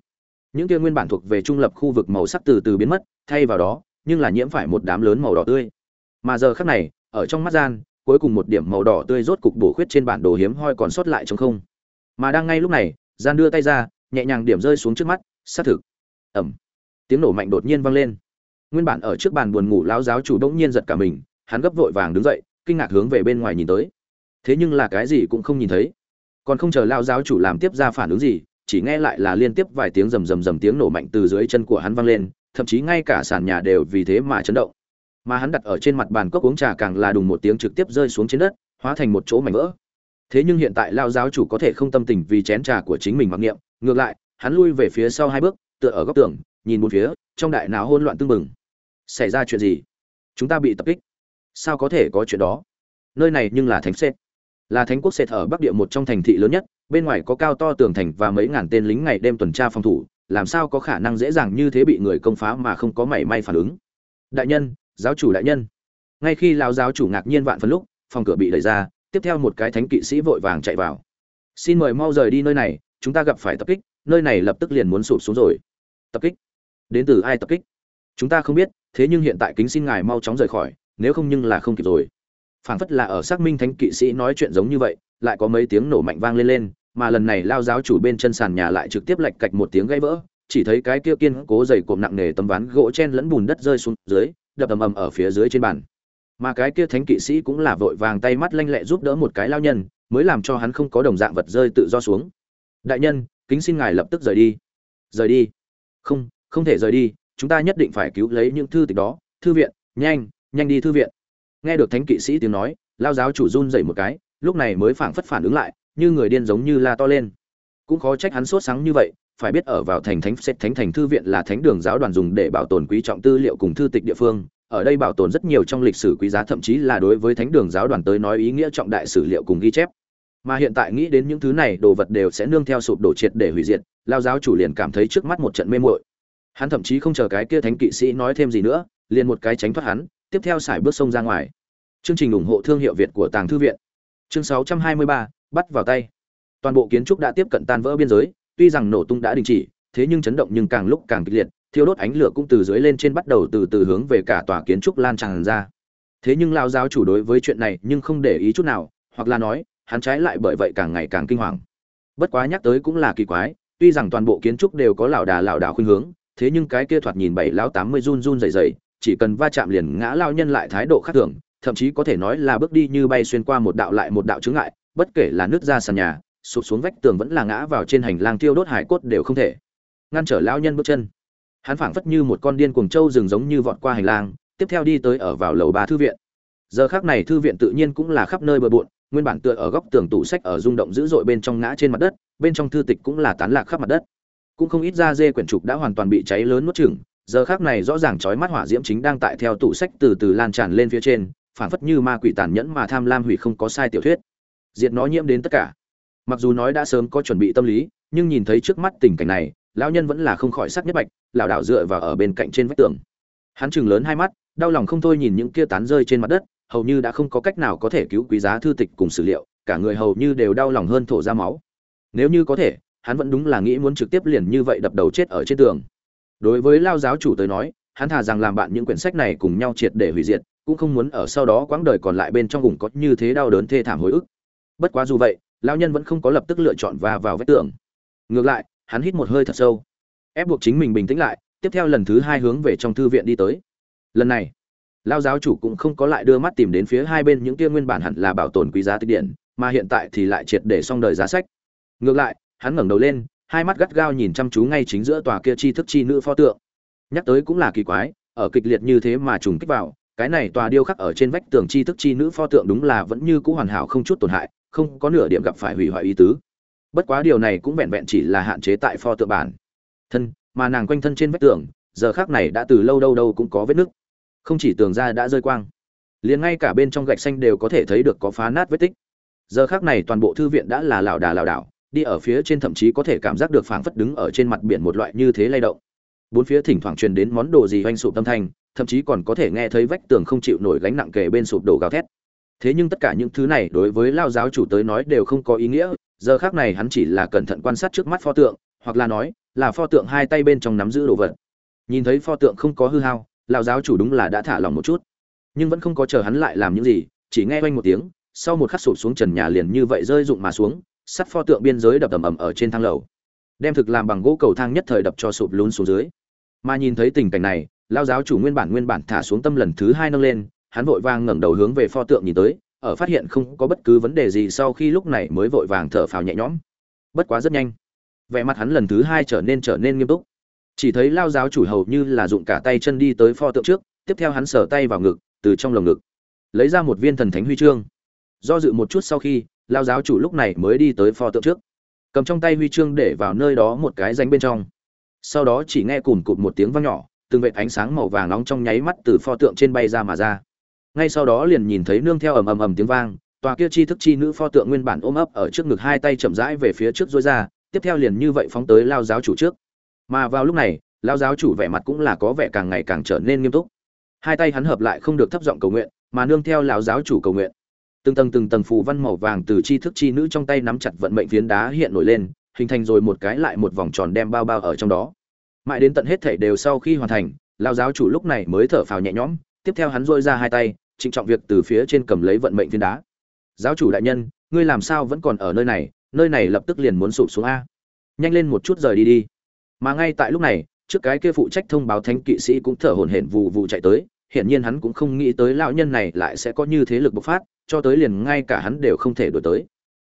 Những kia nguyên bản thuộc về trung lập khu vực màu sắc từ từ biến mất, thay vào đó, nhưng là nhiễm phải một đám lớn màu đỏ tươi. Mà giờ khắc này, ở trong mắt gian, cuối cùng một điểm màu đỏ tươi rốt cục bổ khuyết trên bản đồ hiếm hoi còn sót lại trong không. Mà đang ngay lúc này, gian đưa tay ra, nhẹ nhàng điểm rơi xuống trước mắt xác thực. Ẩm tiếng nổ mạnh đột nhiên vang lên. Nguyên bản ở trước bàn buồn ngủ lão giáo chủ đông nhiên giật cả mình, hắn gấp vội vàng đứng dậy, kinh ngạc hướng về bên ngoài nhìn tới. Thế nhưng là cái gì cũng không nhìn thấy. Còn không chờ lao giáo chủ làm tiếp ra phản ứng gì, chỉ nghe lại là liên tiếp vài tiếng rầm rầm rầm tiếng nổ mạnh từ dưới chân của hắn vang lên, thậm chí ngay cả sàn nhà đều vì thế mà chấn động. Mà hắn đặt ở trên mặt bàn cốc uống trà càng là đùng một tiếng trực tiếp rơi xuống trên đất, hóa thành một chỗ mảnh vỡ. Thế nhưng hiện tại lao giáo chủ có thể không tâm tình vì chén trà của chính mình mặc niệm, ngược lại hắn lui về phía sau hai bước, tựa ở góc tường, nhìn một phía, trong đại não hỗn loạn tưng bừng. Xảy ra chuyện gì? Chúng ta bị tập kích. Sao có thể có chuyện đó? Nơi này nhưng là thánh sệt là thánh quốc sệt ở bắc địa một trong thành thị lớn nhất, bên ngoài có cao to tường thành và mấy ngàn tên lính ngày đêm tuần tra phòng thủ, làm sao có khả năng dễ dàng như thế bị người công phá mà không có mảy may phản ứng? Đại nhân, giáo chủ đại nhân. Ngay khi lao giáo chủ ngạc nhiên vạn phần lúc, phòng cửa bị đẩy ra, tiếp theo một cái thánh kỵ sĩ vội vàng chạy vào. Xin mời mau rời đi nơi này chúng ta gặp phải tập kích, nơi này lập tức liền muốn sụp xuống rồi. Tập kích? Đến từ ai tập kích? Chúng ta không biết, thế nhưng hiện tại kính xin ngài mau chóng rời khỏi, nếu không nhưng là không kịp rồi. Phảng phất là ở xác minh thánh kỵ sĩ nói chuyện giống như vậy, lại có mấy tiếng nổ mạnh vang lên lên, mà lần này lao giáo chủ bên chân sàn nhà lại trực tiếp lạch cạch một tiếng gãy vỡ, chỉ thấy cái kia kiên cố dày cộm nặng nề tấm ván gỗ chen lẫn bùn đất rơi xuống dưới, đập ầm ầm ở phía dưới trên bàn. Mà cái kia thánh kỵ sĩ cũng là vội vàng tay mắt lanh lẹ giúp đỡ một cái lao nhân, mới làm cho hắn không có đồng dạng vật rơi tự do xuống đại nhân, kính xin ngài lập tức rời đi. Rời đi? Không không thể rời đi. Chúng ta nhất định phải cứu lấy những thư tịch đó. Thư viện, nhanh nhanh đi thư viện. Nghe được thánh kỵ sĩ tiếng nói, lao giáo chủ run dậy một cái, lúc này mới phảng phất phản ứng lại, như người điên giống như la to lên. Cũng khó trách hắn sốt sáng như vậy, phải biết ở vào thành thánh xét thánh thành thư viện là thánh đường giáo đoàn dùng để bảo tồn quý trọng tư liệu cùng thư tịch địa phương. Ở đây bảo tồn rất nhiều trong lịch sử quý giá, thậm chí là đối với thánh đường giáo đoàn tới nói ý nghĩa trọng đại sử liệu cùng ghi chép mà hiện tại nghĩ đến những thứ này đồ vật đều sẽ nương theo sụp đổ triệt để hủy diệt lao giáo chủ liền cảm thấy trước mắt một trận mê muội. Hắn thậm chí không chờ cái kia thánh kỵ sĩ nói thêm gì nữa liền một cái tránh thoát hắn tiếp theo xài bước sông ra ngoài. Chương trình ủng hộ thương hiệu việt của tàng thư viện. Chương 623, bắt vào tay. Toàn bộ kiến trúc đã tiếp cận tan vỡ biên giới tuy rằng nổ tung đã đình chỉ thế nhưng chấn động nhưng càng lúc càng kịch liệt thiêu đốt ánh lửa cũng từ dưới lên trên bắt đầu từ từ hướng về cả tòa kiến trúc lan tràn ra. Thế nhưng lao giáo chủ đối với chuyện này nhưng không để ý chút nào hoặc là nói hắn trái lại bởi vậy càng ngày càng kinh hoàng. Bất quá nhắc tới cũng là kỳ quái, tuy rằng toàn bộ kiến trúc đều có lão đà lão đảo khuynh hướng, thế nhưng cái kia thoạt nhìn bảy lão tám mươi run run rẩy rẩy, chỉ cần va chạm liền ngã lao nhân lại thái độ khác thường, thậm chí có thể nói là bước đi như bay xuyên qua một đạo lại một đạo chướng ngại, bất kể là nước ra sàn nhà, sụp xuống vách tường vẫn là ngã vào trên hành lang tiêu đốt hải cốt đều không thể. Ngăn trở lão nhân bước chân. Hắn phảng phất như một con điên cuồng trâu rừng giống như vọt qua hành lang, tiếp theo đi tới ở vào lầu ba thư viện. Giờ khác này thư viện tự nhiên cũng là khắp nơi bừa bộn nguyên bản tựa ở góc tường tủ sách ở rung động dữ dội bên trong ngã trên mặt đất, bên trong thư tịch cũng là tán lạc khắp mặt đất. Cũng không ít ra dê quyển trục đã hoàn toàn bị cháy lớn nuốt chửng, giờ khác này rõ ràng chói mắt hỏa diễm chính đang tại theo tủ sách từ từ lan tràn lên phía trên, phảng phất như ma quỷ tàn nhẫn mà tham lam hủy không có sai tiểu thuyết. Diệt nó nhiễm đến tất cả. Mặc dù nói đã sớm có chuẩn bị tâm lý, nhưng nhìn thấy trước mắt tình cảnh này, lão nhân vẫn là không khỏi sắc nhất bạch, lảo đảo dựa vào ở bên cạnh trên vách tường. Hắn chừng lớn hai mắt, đau lòng không thôi nhìn những kia tán rơi trên mặt đất hầu như đã không có cách nào có thể cứu quý giá thư tịch cùng sử liệu, cả người hầu như đều đau lòng hơn thổ ra máu. Nếu như có thể, hắn vẫn đúng là nghĩ muốn trực tiếp liền như vậy đập đầu chết ở trên tường. Đối với lao giáo chủ tới nói, hắn thà rằng làm bạn những quyển sách này cùng nhau triệt để hủy diệt, cũng không muốn ở sau đó quãng đời còn lại bên trong vùng có như thế đau đớn thê thảm hồi ức. Bất quá dù vậy, lao nhân vẫn không có lập tức lựa chọn và vào vách tường. Ngược lại, hắn hít một hơi thật sâu, ép buộc chính mình bình tĩnh lại, tiếp theo lần thứ hai hướng về trong thư viện đi tới. Lần này lao giáo chủ cũng không có lại đưa mắt tìm đến phía hai bên những kia nguyên bản hẳn là bảo tồn quý giá tích điện, mà hiện tại thì lại triệt để xong đời giá sách. Ngược lại, hắn ngẩng đầu lên, hai mắt gắt gao nhìn chăm chú ngay chính giữa tòa kia chi thức chi nữ pho tượng. Nhắc tới cũng là kỳ quái, ở kịch liệt như thế mà trùng kích vào, cái này tòa điêu khắc ở trên vách tường chi thức chi nữ pho tượng đúng là vẫn như cũ hoàn hảo không chút tổn hại, không có nửa điểm gặp phải hủy hoại ý tứ. Bất quá điều này cũng vẹn vẹn chỉ là hạn chế tại pho tượng bản. Thân, mà nàng quanh thân trên vách tường, giờ khác này đã từ lâu đâu đâu cũng có vết nứt không chỉ tường ra đã rơi quang, liền ngay cả bên trong gạch xanh đều có thể thấy được có phá nát vết tích. Giờ khác này toàn bộ thư viện đã là lảo đà lảo đảo, đi ở phía trên thậm chí có thể cảm giác được phảng phất đứng ở trên mặt biển một loại như thế lay động. Bốn phía thỉnh thoảng truyền đến món đồ gì oanh sụp tâm thanh, thậm chí còn có thể nghe thấy vách tường không chịu nổi gánh nặng kề bên sụp đổ gào thét. Thế nhưng tất cả những thứ này đối với lao giáo chủ tới nói đều không có ý nghĩa, giờ khác này hắn chỉ là cẩn thận quan sát trước mắt pho tượng, hoặc là nói là pho tượng hai tay bên trong nắm giữ đồ vật. Nhìn thấy pho tượng không có hư hao Lão giáo chủ đúng là đã thả lòng một chút. Nhưng vẫn không có chờ hắn lại làm những gì, chỉ nghe oanh một tiếng, sau một khắc sụp xuống trần nhà liền như vậy rơi rụng mà xuống, sắt pho tượng biên giới đập ầm ầm ở trên thang lầu. Đem thực làm bằng gỗ cầu thang nhất thời đập cho sụp lún xuống dưới. Mà nhìn thấy tình cảnh này lao giáo chủ nguyên bản nguyên bản thả xuống tâm lần thứ hai nâng lên, hắn vội vàng ngẩng đầu hướng về pho tượng nhìn tới, ở phát hiện không có bất cứ vấn đề gì sau khi lúc này mới vội vàng thở phào nhẹ nhõm. Bất quá rất nhanh, vẻ mặt hắn lần thứ hai trở nên trở nên nghiêm túc chỉ thấy lao giáo chủ hầu như là dụng cả tay chân đi tới pho tượng trước, tiếp theo hắn sở tay vào ngực, từ trong lồng ngực, lấy ra một viên thần thánh huy chương. Do dự một chút sau khi, lao giáo chủ lúc này mới đi tới pho tượng trước. Cầm trong tay huy chương để vào nơi đó một cái danh bên trong. Sau đó chỉ nghe cùn cụt một tiếng vang nhỏ, từng vệt ánh sáng màu vàng nóng trong nháy mắt từ pho tượng trên bay ra mà ra. Ngay sau đó liền nhìn thấy nương theo ầm ầm ầm tiếng vang, tòa kia chi thức chi nữ pho tượng nguyên bản ôm ấp ở trước ngực hai tay chậm rãi về phía trước dối ra, tiếp theo liền như vậy phóng tới lao giáo chủ trước mà vào lúc này lao giáo chủ vẻ mặt cũng là có vẻ càng ngày càng trở nên nghiêm túc. Hai tay hắn hợp lại không được thấp giọng cầu nguyện, mà nương theo lão giáo chủ cầu nguyện. Từng tầng từng tầng phù văn màu vàng từ chi thức chi nữ trong tay nắm chặt vận mệnh phiến đá hiện nổi lên, hình thành rồi một cái lại một vòng tròn đem bao bao ở trong đó. Mãi đến tận hết thể đều sau khi hoàn thành lao giáo chủ lúc này mới thở phào nhẹ nhõm, tiếp theo hắn dôi ra hai tay, trịnh trọng việc từ phía trên cầm lấy vận mệnh phiến đá. Giáo chủ đại nhân, ngươi làm sao vẫn còn ở nơi này? Nơi này lập tức liền muốn sụp xuống a. Nhanh lên một chút rời đi đi mà ngay tại lúc này, trước cái kia phụ trách thông báo thánh kỵ sĩ cũng thở hổn hển vụ vụ chạy tới, hiển nhiên hắn cũng không nghĩ tới lão nhân này lại sẽ có như thế lực bộc phát, cho tới liền ngay cả hắn đều không thể đổi tới.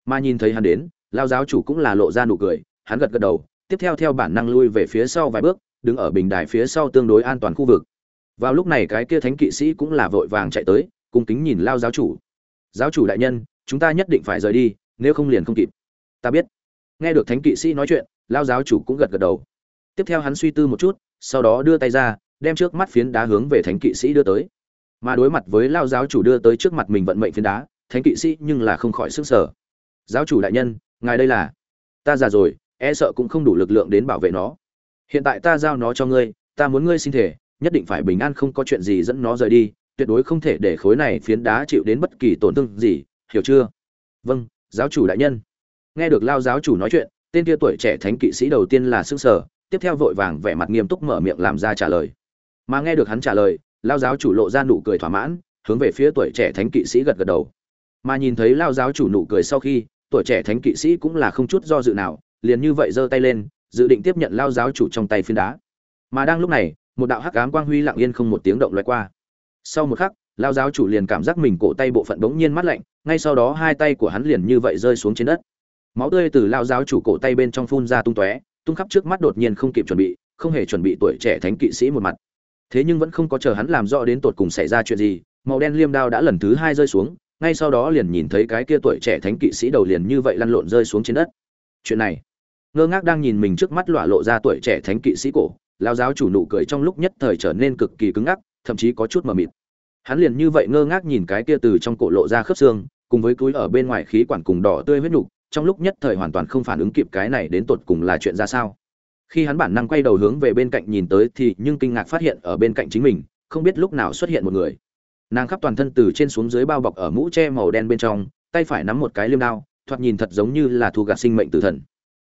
Mà nhìn thấy hắn đến lao giáo chủ cũng là lộ ra nụ cười, hắn gật gật đầu, tiếp theo theo bản năng lui về phía sau vài bước, đứng ở bình đài phía sau tương đối an toàn khu vực. Vào lúc này cái kia thánh kỵ sĩ cũng là vội vàng chạy tới, cung kính nhìn lao giáo chủ. Giáo chủ đại nhân, chúng ta nhất định phải rời đi, nếu không liền không kịp. Ta biết. Nghe được thánh kỵ sĩ nói chuyện lao giáo chủ cũng gật gật đầu tiếp theo hắn suy tư một chút, sau đó đưa tay ra, đem trước mắt phiến đá hướng về thánh kỵ sĩ đưa tới. Mà đối mặt với lao giáo chủ đưa tới trước mặt mình vận mệnh phiến đá, thánh kỵ sĩ nhưng là không khỏi sức sở giáo chủ đại nhân, ngài đây là? Ta già rồi e sợ cũng không đủ lực lượng đến bảo vệ nó. Hiện tại ta giao nó cho ngươi, ta muốn ngươi xin thể, nhất định phải bình an không có chuyện gì dẫn nó rời đi, tuyệt đối không thể để khối này phiến đá chịu đến bất kỳ tổn thương gì, hiểu chưa? Vâng giáo chủ đại nhân. Nghe được lao giáo chủ nói chuyện, tên kia tuổi trẻ thánh kỵ sĩ đầu tiên là sức sở tiếp theo vội vàng vẻ mặt nghiêm túc mở miệng làm ra trả lời. Mà nghe được hắn trả lời, lao giáo chủ lộ ra nụ cười thỏa mãn, hướng về phía tuổi trẻ thánh kỵ sĩ gật gật đầu. Mà nhìn thấy lao giáo chủ nụ cười sau khi, tuổi trẻ thánh kỵ sĩ cũng là không chút do dự nào, liền như vậy giơ tay lên, dự định tiếp nhận lao giáo chủ trong tay phiến đá. Mà đang lúc này, một đạo hắc ám quang huy lặng yên không một tiếng động loại qua. Sau một khắc, lao giáo chủ liền cảm giác mình cổ tay bộ phận bỗng nhiên mắt lạnh, ngay sau đó hai tay của hắn liền như vậy rơi xuống trên đất. Máu tươi từ lao giáo chủ cổ tay bên trong phun ra tung tóe tung khắp trước mắt đột nhiên không kịp chuẩn bị, không hề chuẩn bị tuổi trẻ thánh kỵ sĩ một mặt. Thế nhưng vẫn không có chờ hắn làm rõ đến tột cùng xảy ra chuyện gì, màu đen liêm đao đã lần thứ hai rơi xuống, ngay sau đó liền nhìn thấy cái kia tuổi trẻ thánh kỵ sĩ đầu liền như vậy lăn lộn rơi xuống trên đất. Chuyện này, ngơ ngác đang nhìn mình trước mắt lọa lộ ra tuổi trẻ thánh kỵ sĩ cổ lao giáo chủ nụ cười trong lúc nhất thời trở nên cực kỳ cứng ngắc, thậm chí có chút mờ mịt. Hắn liền như vậy ngơ ngác nhìn cái kia từ trong cổ lộ ra khớp xương, cùng với túi ở bên ngoài khí quản cùng đỏ tươi huyết nục trong lúc nhất thời hoàn toàn không phản ứng kịp cái này đến tột cùng là chuyện ra sao. Khi hắn bản năng quay đầu hướng về bên cạnh nhìn tới thì nhưng kinh ngạc phát hiện ở bên cạnh chính mình, không biết lúc nào xuất hiện một người. Nàng khắp toàn thân từ trên xuống dưới bao bọc ở mũ che màu đen bên trong, tay phải nắm một cái liêm đao, thoạt nhìn thật giống như là thu gạt sinh mệnh tử thần.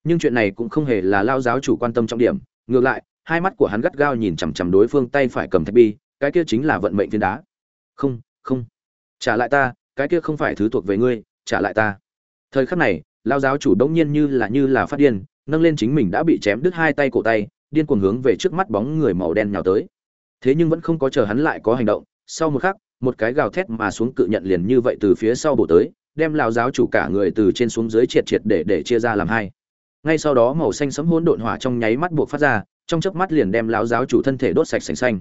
Nhưng chuyện này cũng không hề là lao giáo chủ quan tâm trọng điểm, ngược lại, hai mắt của hắn gắt gao nhìn chằm chằm đối phương tay phải cầm thạch bi, cái kia chính là vận mệnh thiên đá. Không không, trả lại ta, cái kia không phải thứ thuộc về ngươi, trả lại ta thời khắc này lao giáo chủ đống nhiên như là như là phát điên, nâng lên chính mình đã bị chém đứt hai tay cổ tay, điên cuồng hướng về trước mắt bóng người màu đen nhào tới. Thế nhưng vẫn không có chờ hắn lại có hành động, sau một khắc, một cái gào thét mà xuống cự nhận liền như vậy từ phía sau bổ tới, đem lao giáo chủ cả người từ trên xuống dưới triệt triệt để để chia ra làm hai. Ngay sau đó màu xanh sấm hỗn độn hỏa trong nháy mắt buộc phát ra, trong chớp mắt liền đem lão giáo chủ thân thể đốt sạch sành xanh.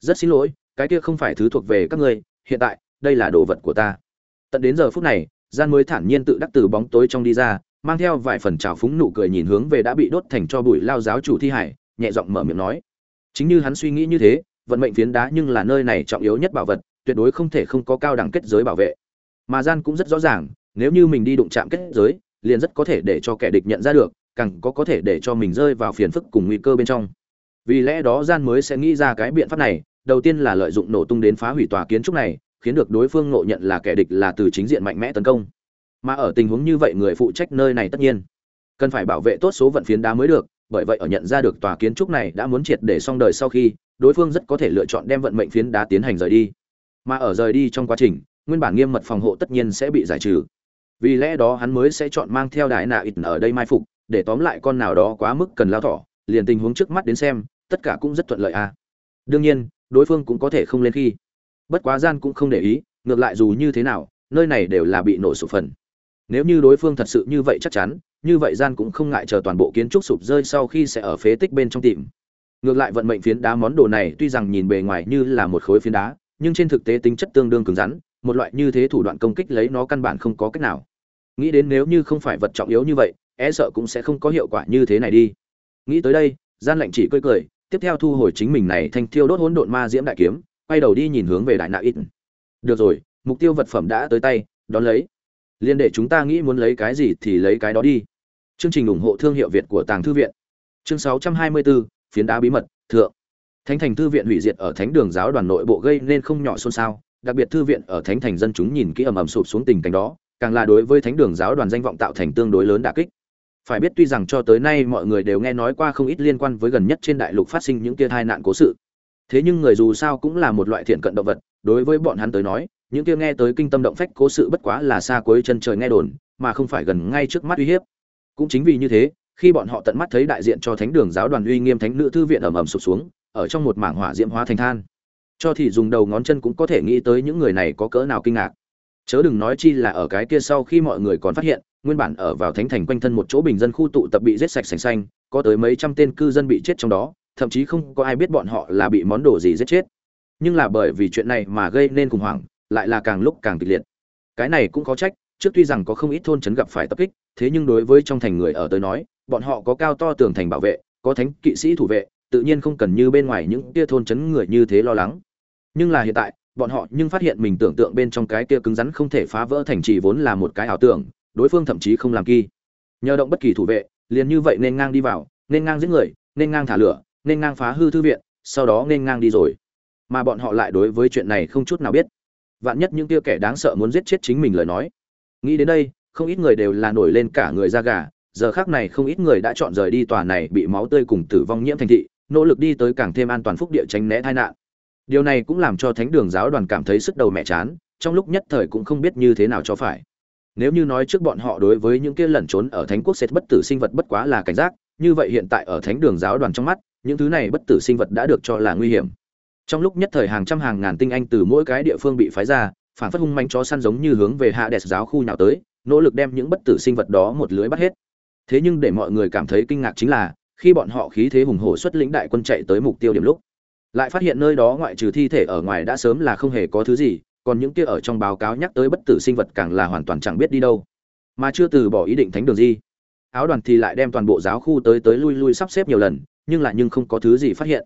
Rất xin lỗi, cái kia không phải thứ thuộc về các ngươi, hiện tại, đây là đồ vật của ta. Tận đến giờ phút này gian mới thản nhiên tự đắc từ bóng tối trong đi ra, mang theo vài phần trào phúng nụ cười nhìn hướng về đã bị đốt thành cho bụi lao giáo chủ thi hải, nhẹ giọng mở miệng nói. Chính như hắn suy nghĩ như thế, vận mệnh phiến đá nhưng là nơi này trọng yếu nhất bảo vật, tuyệt đối không thể không có cao đẳng kết giới bảo vệ. Mà gian cũng rất rõ ràng, nếu như mình đi đụng chạm kết giới, liền rất có thể để cho kẻ địch nhận ra được, càng có có thể để cho mình rơi vào phiền phức cùng nguy cơ bên trong. Vì lẽ đó gian mới sẽ nghĩ ra cái biện pháp này, đầu tiên là lợi dụng nổ tung đến phá hủy tòa kiến trúc này khiến được đối phương ngộ nhận là kẻ địch là từ chính diện mạnh mẽ tấn công. Mà ở tình huống như vậy người phụ trách nơi này tất nhiên cần phải bảo vệ tốt số vận phiến đá mới được, bởi vậy ở nhận ra được tòa kiến trúc này đã muốn triệt để xong đời sau khi, đối phương rất có thể lựa chọn đem vận mệnh phiến đá tiến hành rời đi. Mà ở rời đi trong quá trình, nguyên bản nghiêm mật phòng hộ tất nhiên sẽ bị giải trừ. Vì lẽ đó hắn mới sẽ chọn mang theo đại nạ ít ở đây mai phục, để tóm lại con nào đó quá mức cần lao thỏ, liền tình huống trước mắt đến xem, tất cả cũng rất thuận lợi a à. đương nhiên, đối phương cũng có thể không lên khi bất quá gian cũng không để ý, ngược lại dù như thế nào, nơi này đều là bị nổ sụp phần. Nếu như đối phương thật sự như vậy chắc chắn, như vậy gian cũng không ngại chờ toàn bộ kiến trúc sụp rơi sau khi sẽ ở phế tích bên trong tìm. Ngược lại vận mệnh phiến đá món đồ này tuy rằng nhìn bề ngoài như là một khối phiến đá, nhưng trên thực tế tính chất tương đương cứng rắn, một loại như thế thủ đoạn công kích lấy nó căn bản không có cách nào. Nghĩ đến nếu như không phải vật trọng yếu như vậy e sợ cũng sẽ không có hiệu quả như thế này đi. Nghĩ tới đây, gian lạnh chỉ cười cười, tiếp theo thu hồi chính mình này thành thiêu đốt hỗn độn ma diễm đại kiếm quay đầu đi nhìn hướng về đại nạ ít. Được rồi mục tiêu vật phẩm đã tới tay đón lấy. Liên để chúng ta nghĩ muốn lấy cái gì thì lấy cái đó đi. Chương trình ủng hộ thương hiệu việt của tàng thư viện. Chương 624, phiến đá bí mật thượng. Thánh thành thư viện hủy diệt ở thánh đường giáo đoàn nội bộ gây nên không nhỏ xôn xao đặc biệt thư viện ở thánh thành dân chúng nhìn kỹ ầm ầm sụp xuống tình cảnh đó càng là đối với thánh đường giáo đoàn danh vọng tạo thành tương đối lớn đả kích. Phải biết tuy rằng cho tới nay mọi người đều nghe nói qua không ít liên quan với gần nhất trên đại lục phát sinh những kia tai nạn cố sự thế nhưng người dù sao cũng là một loại thiện cận động vật, đối với bọn hắn tới nói, những kia nghe tới kinh tâm động phách cố sự bất quá là xa cuối chân trời nghe đồn, mà không phải gần ngay trước mắt uy hiếp. Cũng chính vì như thế, khi bọn họ tận mắt thấy đại diện cho thánh đường giáo đoàn uy nghiêm thánh nữ thư viện ầm ầm sụp xuống, ở trong một mảng hỏa diễm hóa thành than. Cho thì dùng đầu ngón chân cũng có thể nghĩ tới những người này có cỡ nào kinh ngạc. Chớ đừng nói chi là ở cái kia sau khi mọi người còn phát hiện, nguyên bản ở vào thánh thành quanh thân một chỗ bình dân khu tụ tập bị giết sạch sành xanh, có tới mấy trăm tên cư dân bị chết trong đó thậm chí không có ai biết bọn họ là bị món đồ gì giết chết. Nhưng là bởi vì chuyện này mà gây nên khủng hoảng, lại là càng lúc càng kịch liệt. Cái này cũng có trách, trước tuy rằng có không ít thôn trấn gặp phải tập kích, thế nhưng đối với trong thành người ở tới nói, bọn họ có cao to tường thành bảo vệ, có thánh kỵ sĩ thủ vệ, tự nhiên không cần như bên ngoài những tia thôn trấn người như thế lo lắng. Nhưng là hiện tại, bọn họ nhưng phát hiện mình tưởng tượng bên trong cái kia cứng rắn không thể phá vỡ thành trì vốn là một cái ảo tưởng, đối phương thậm chí không làm kỳ. Nhờ động bất kỳ thủ vệ, liền như vậy nên ngang đi vào, nên ngang giết người, nên ngang thả lửa nên ngang phá hư thư viện, sau đó nên ngang đi rồi. Mà bọn họ lại đối với chuyện này không chút nào biết. Vạn nhất những kia kẻ đáng sợ muốn giết chết chính mình lời nói. Nghĩ đến đây, không ít người đều là nổi lên cả người da gà. Giờ khác này không ít người đã chọn rời đi tòa này bị máu tươi cùng tử vong nhiễm thành thị, nỗ lực đi tới càng thêm an toàn phúc địa tránh né tai nạn. Điều này cũng làm cho thánh đường giáo đoàn cảm thấy sức đầu mẹ chán, trong lúc nhất thời cũng không biết như thế nào cho phải. Nếu như nói trước bọn họ đối với những kia lẩn trốn ở thánh quốc xét bất tử sinh vật bất quá là cảnh giác, như vậy hiện tại ở thánh đường giáo đoàn trong mắt những thứ này bất tử sinh vật đã được cho là nguy hiểm. Trong lúc nhất thời hàng trăm hàng ngàn tinh anh từ mỗi cái địa phương bị phái ra, phản phất hung manh chó săn giống như hướng về hạ đẹp giáo khu nào tới, nỗ lực đem những bất tử sinh vật đó một lưới bắt hết. Thế nhưng để mọi người cảm thấy kinh ngạc chính là, khi bọn họ khí thế hùng hổ xuất lĩnh đại quân chạy tới mục tiêu điểm lúc, lại phát hiện nơi đó ngoại trừ thi thể ở ngoài đã sớm là không hề có thứ gì, còn những kia ở trong báo cáo nhắc tới bất tử sinh vật càng là hoàn toàn chẳng biết đi đâu. Mà chưa từ bỏ ý định thánh đường gì áo đoàn thì lại đem toàn bộ giáo khu tới tới lui lui sắp xếp nhiều lần nhưng lại nhưng không có thứ gì phát hiện.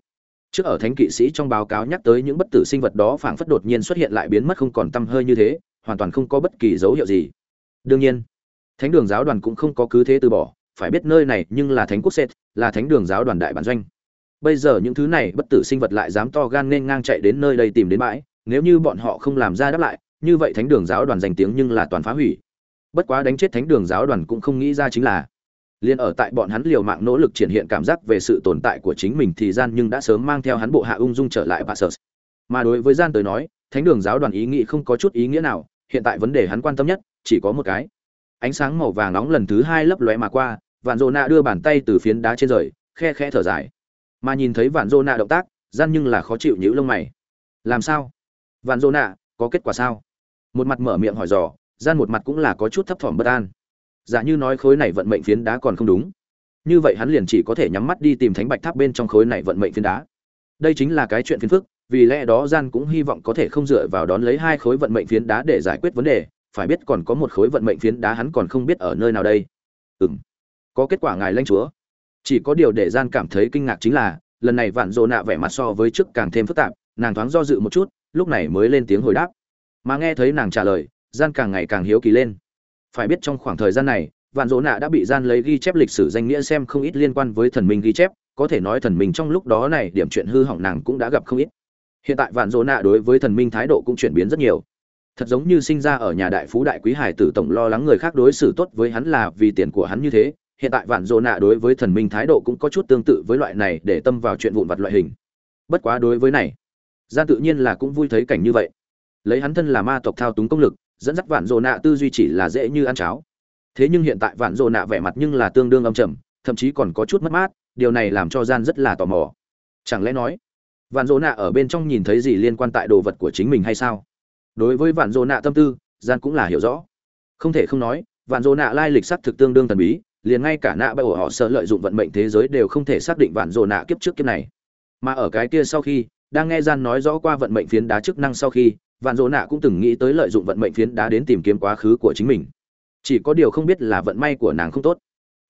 Trước ở thánh kỵ sĩ trong báo cáo nhắc tới những bất tử sinh vật đó phảng phất đột nhiên xuất hiện lại biến mất không còn tâm hơi như thế, hoàn toàn không có bất kỳ dấu hiệu gì. Đương nhiên, thánh đường giáo đoàn cũng không có cứ thế từ bỏ, phải biết nơi này nhưng là thánh quốc set là thánh đường giáo đoàn đại bản doanh. Bây giờ những thứ này bất tử sinh vật lại dám to gan nên ngang chạy đến nơi đây tìm đến bãi, nếu như bọn họ không làm ra đáp lại, như vậy thánh đường giáo đoàn danh tiếng nhưng là toàn phá hủy. Bất quá đánh chết thánh đường giáo đoàn cũng không nghĩ ra chính là liền ở tại bọn hắn liều mạng nỗ lực triển hiện cảm giác về sự tồn tại của chính mình thì gian nhưng đã sớm mang theo hắn bộ hạ ung dung trở lại Passus. Mà đối với gian tới nói, thánh đường giáo đoàn ý nghĩ không có chút ý nghĩa nào, hiện tại vấn đề hắn quan tâm nhất chỉ có một cái. Ánh sáng màu vàng nóng lần thứ hai lấp lóe mà qua, Vạn Dụ đưa bàn tay từ phiến đá trên rời, khe khẽ thở dài. Mà nhìn thấy Vạn Dụ động tác, gian nhưng là khó chịu nhíu lông mày. Làm sao? Vạn Dụ có kết quả sao? Một mặt mở miệng hỏi dò, gian một mặt cũng là có chút thấp thỏm bất an giả như nói khối này vận mệnh phiến đá còn không đúng. Như vậy hắn liền chỉ có thể nhắm mắt đi tìm thánh bạch tháp bên trong khối này vận mệnh phiến đá. Đây chính là cái chuyện phiền phức, vì lẽ đó gian cũng hy vọng có thể không dựa vào đón lấy hai khối vận mệnh phiến đá để giải quyết vấn đề, phải biết còn có một khối vận mệnh phiến đá hắn còn không biết ở nơi nào đây. Ừm. Có kết quả ngài lãnh chúa. Chỉ có điều để gian cảm thấy kinh ngạc chính là, lần này vạn dồ nạ vẻ mặt so với trước càng thêm phức tạp, nàng thoáng do dự một chút, lúc này mới lên tiếng hồi đáp. Mà nghe thấy nàng trả lời, gian càng ngày càng hiếu kỳ lên phải biết trong khoảng thời gian này, vạn dỗ nạ đã bị gian lấy ghi chép lịch sử danh nghĩa xem không ít liên quan với thần minh ghi chép, có thể nói thần minh trong lúc đó này điểm chuyện hư hỏng nàng cũng đã gặp không ít. Hiện tại vạn dỗ nạ đối với thần minh thái độ cũng chuyển biến rất nhiều. Thật giống như sinh ra ở nhà đại phú đại quý hải tử tổng lo lắng người khác đối xử tốt với hắn là vì tiền của hắn như thế, hiện tại vạn dỗ nạ đối với thần minh thái độ cũng có chút tương tự với loại này để tâm vào chuyện vụn vặt loại hình. Bất quá đối với này, gian tự nhiên là cũng vui thấy cảnh như vậy. Lấy hắn thân là ma tộc thao túng công lực dẫn dắt vạn dồ nạ tư duy chỉ là dễ như ăn cháo. Thế nhưng hiện tại vạn dồ nạ vẻ mặt nhưng là tương đương âm trầm, thậm chí còn có chút mất mát, điều này làm cho gian rất là tò mò. Chẳng lẽ nói, vạn dồ nạ ở bên trong nhìn thấy gì liên quan tại đồ vật của chính mình hay sao? Đối với vạn dồ nạ tâm tư, gian cũng là hiểu rõ. Không thể không nói, vạn dồ nạ lai lịch sắc thực tương đương thần bí, liền ngay cả nạ bay ổ họ sợ lợi dụng vận mệnh thế giới đều không thể xác định vạn dồ nạ kiếp trước kiếp này. Mà ở cái kia sau khi, đang nghe gian nói rõ qua vận mệnh phiến đá chức năng sau khi vạn dỗ nạ cũng từng nghĩ tới lợi dụng vận mệnh phiến đá đến tìm kiếm quá khứ của chính mình. Chỉ có điều không biết là vận may của nàng không tốt.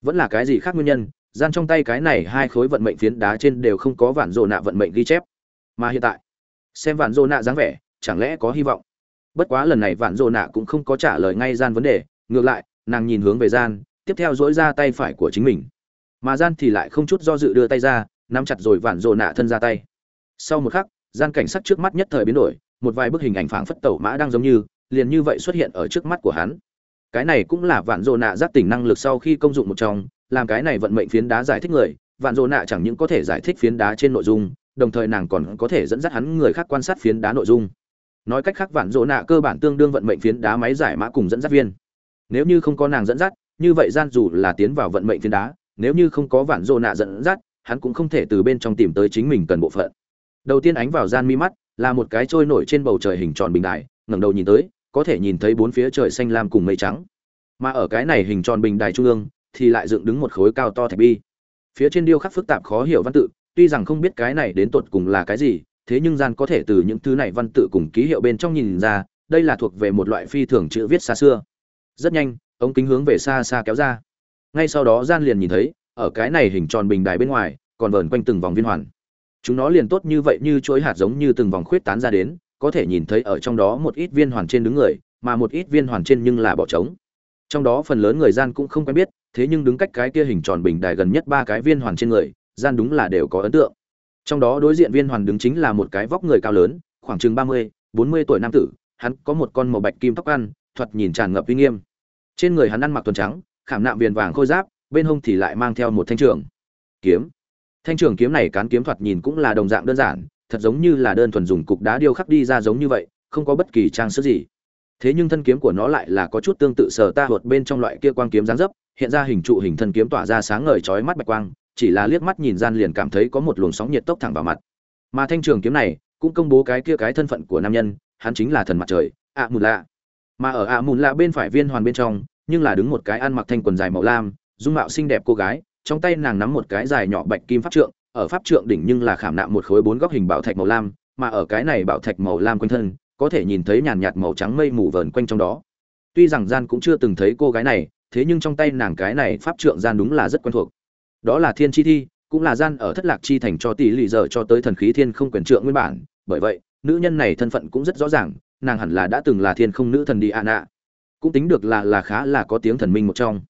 Vẫn là cái gì khác nguyên nhân, gian trong tay cái này hai khối vận mệnh phiến đá trên đều không có vạn dỗ nạ vận mệnh ghi chép. Mà hiện tại, xem vạn dỗ nạ dáng vẻ, chẳng lẽ có hy vọng? Bất quá lần này vạn dỗ nạ cũng không có trả lời ngay gian vấn đề, ngược lại, nàng nhìn hướng về gian, tiếp theo dỗi ra tay phải của chính mình. Mà gian thì lại không chút do dự đưa tay ra, nắm chặt rồi vạn dỗ nạ thân ra tay. Sau một khắc, gian cảnh sắc trước mắt nhất thời biến đổi một vài bức hình ảnh phảng phất tẩu mã đang giống như, liền như vậy xuất hiện ở trước mắt của hắn. Cái này cũng là vạn dồ nạ giác tỉnh năng lực sau khi công dụng một trong, làm cái này vận mệnh phiến đá giải thích người, vạn dồ nạ chẳng những có thể giải thích phiến đá trên nội dung, đồng thời nàng còn có thể dẫn dắt hắn người khác quan sát phiến đá nội dung. Nói cách khác, vạn dồ nạ cơ bản tương đương vận mệnh phiến đá máy giải mã cùng dẫn dắt viên. Nếu như không có nàng dẫn dắt, như vậy gian dù là tiến vào vận mệnh phiến đá, nếu như không có vạn dồ nạ dẫn dắt, hắn cũng không thể từ bên trong tìm tới chính mình cần bộ phận. Đầu tiên ánh vào gian mi mắt là một cái trôi nổi trên bầu trời hình tròn bình đài, ngẩng đầu nhìn tới, có thể nhìn thấy bốn phía trời xanh lam cùng mây trắng. Mà ở cái này hình tròn bình đài trung ương, thì lại dựng đứng một khối cao to thạch bi. Phía trên điêu khắc phức tạp khó hiểu văn tự, tuy rằng không biết cái này đến tột cùng là cái gì, thế nhưng gian có thể từ những thứ này văn tự cùng ký hiệu bên trong nhìn ra, đây là thuộc về một loại phi thường chữ viết xa xưa. Rất nhanh, ống kính hướng về xa xa kéo ra. Ngay sau đó gian liền nhìn thấy, ở cái này hình tròn bình đài bên ngoài, còn vờn quanh từng vòng viên hoàn chúng nó liền tốt như vậy như chuỗi hạt giống như từng vòng khuyết tán ra đến, có thể nhìn thấy ở trong đó một ít viên hoàn trên đứng người, mà một ít viên hoàn trên nhưng là bỏ trống. Trong đó phần lớn người gian cũng không quen biết, thế nhưng đứng cách cái kia hình tròn bình đài gần nhất ba cái viên hoàn trên người, gian đúng là đều có ấn tượng. Trong đó đối diện viên hoàn đứng chính là một cái vóc người cao lớn, khoảng chừng ba mươi, bốn mươi tuổi nam tử, hắn có một con màu bạch kim tóc ăn, thoạt nhìn tràn ngập uy nghiêm. Trên người hắn ăn mặc tuần trắng, khảm nạm viền vàng khôi giáp, bên hông thì lại mang theo một thanh trường. Kiếm thanh trường kiếm này cán kiếm thoạt nhìn cũng là đồng dạng đơn giản, thật giống như là đơn thuần dùng cục đá điêu khắc đi ra giống như vậy, không có bất kỳ trang sức gì. Thế nhưng thân kiếm của nó lại là có chút tương tự sở ta thuật bên trong loại kia quang kiếm dáng dấp, hiện ra hình trụ hình thân kiếm tỏa ra sáng ngời chói mắt bạch quang, chỉ là liếc mắt nhìn gian liền cảm thấy có một luồng sóng nhiệt tốc thẳng vào mặt. Mà thanh trường kiếm này cũng công bố cái kia cái thân phận của nam nhân, hắn chính là thần mặt trời ạ mùn lạ. Mà ở ạ mùn lạ bên phải viên hoàn bên trong, nhưng là đứng một cái ăn mặc thanh quần dài màu lam, dung mạo xinh đẹp cô gái trong tay nàng nắm một cái dài nhỏ bạch kim pháp trượng, ở pháp trượng đỉnh nhưng là khảm nạm một khối bốn góc hình bảo thạch màu lam, mà ở cái này bảo thạch màu lam quanh thân, có thể nhìn thấy nhàn nhạt màu trắng mây mù vờn quanh trong đó. Tuy rằng gian cũng chưa từng thấy cô gái này, thế nhưng trong tay nàng cái này pháp trượng gian đúng là rất quen thuộc. Đó là thiên chi thi, cũng là gian ở thất lạc chi thành cho tỷ lì giờ cho tới thần khí thiên không quyền trượng nguyên bản. Bởi vậy, nữ nhân này thân phận cũng rất rõ ràng, nàng hẳn là đã từng là thiên không nữ thần đi ạ nạ cũng tính được là là khá là có tiếng thần minh một trong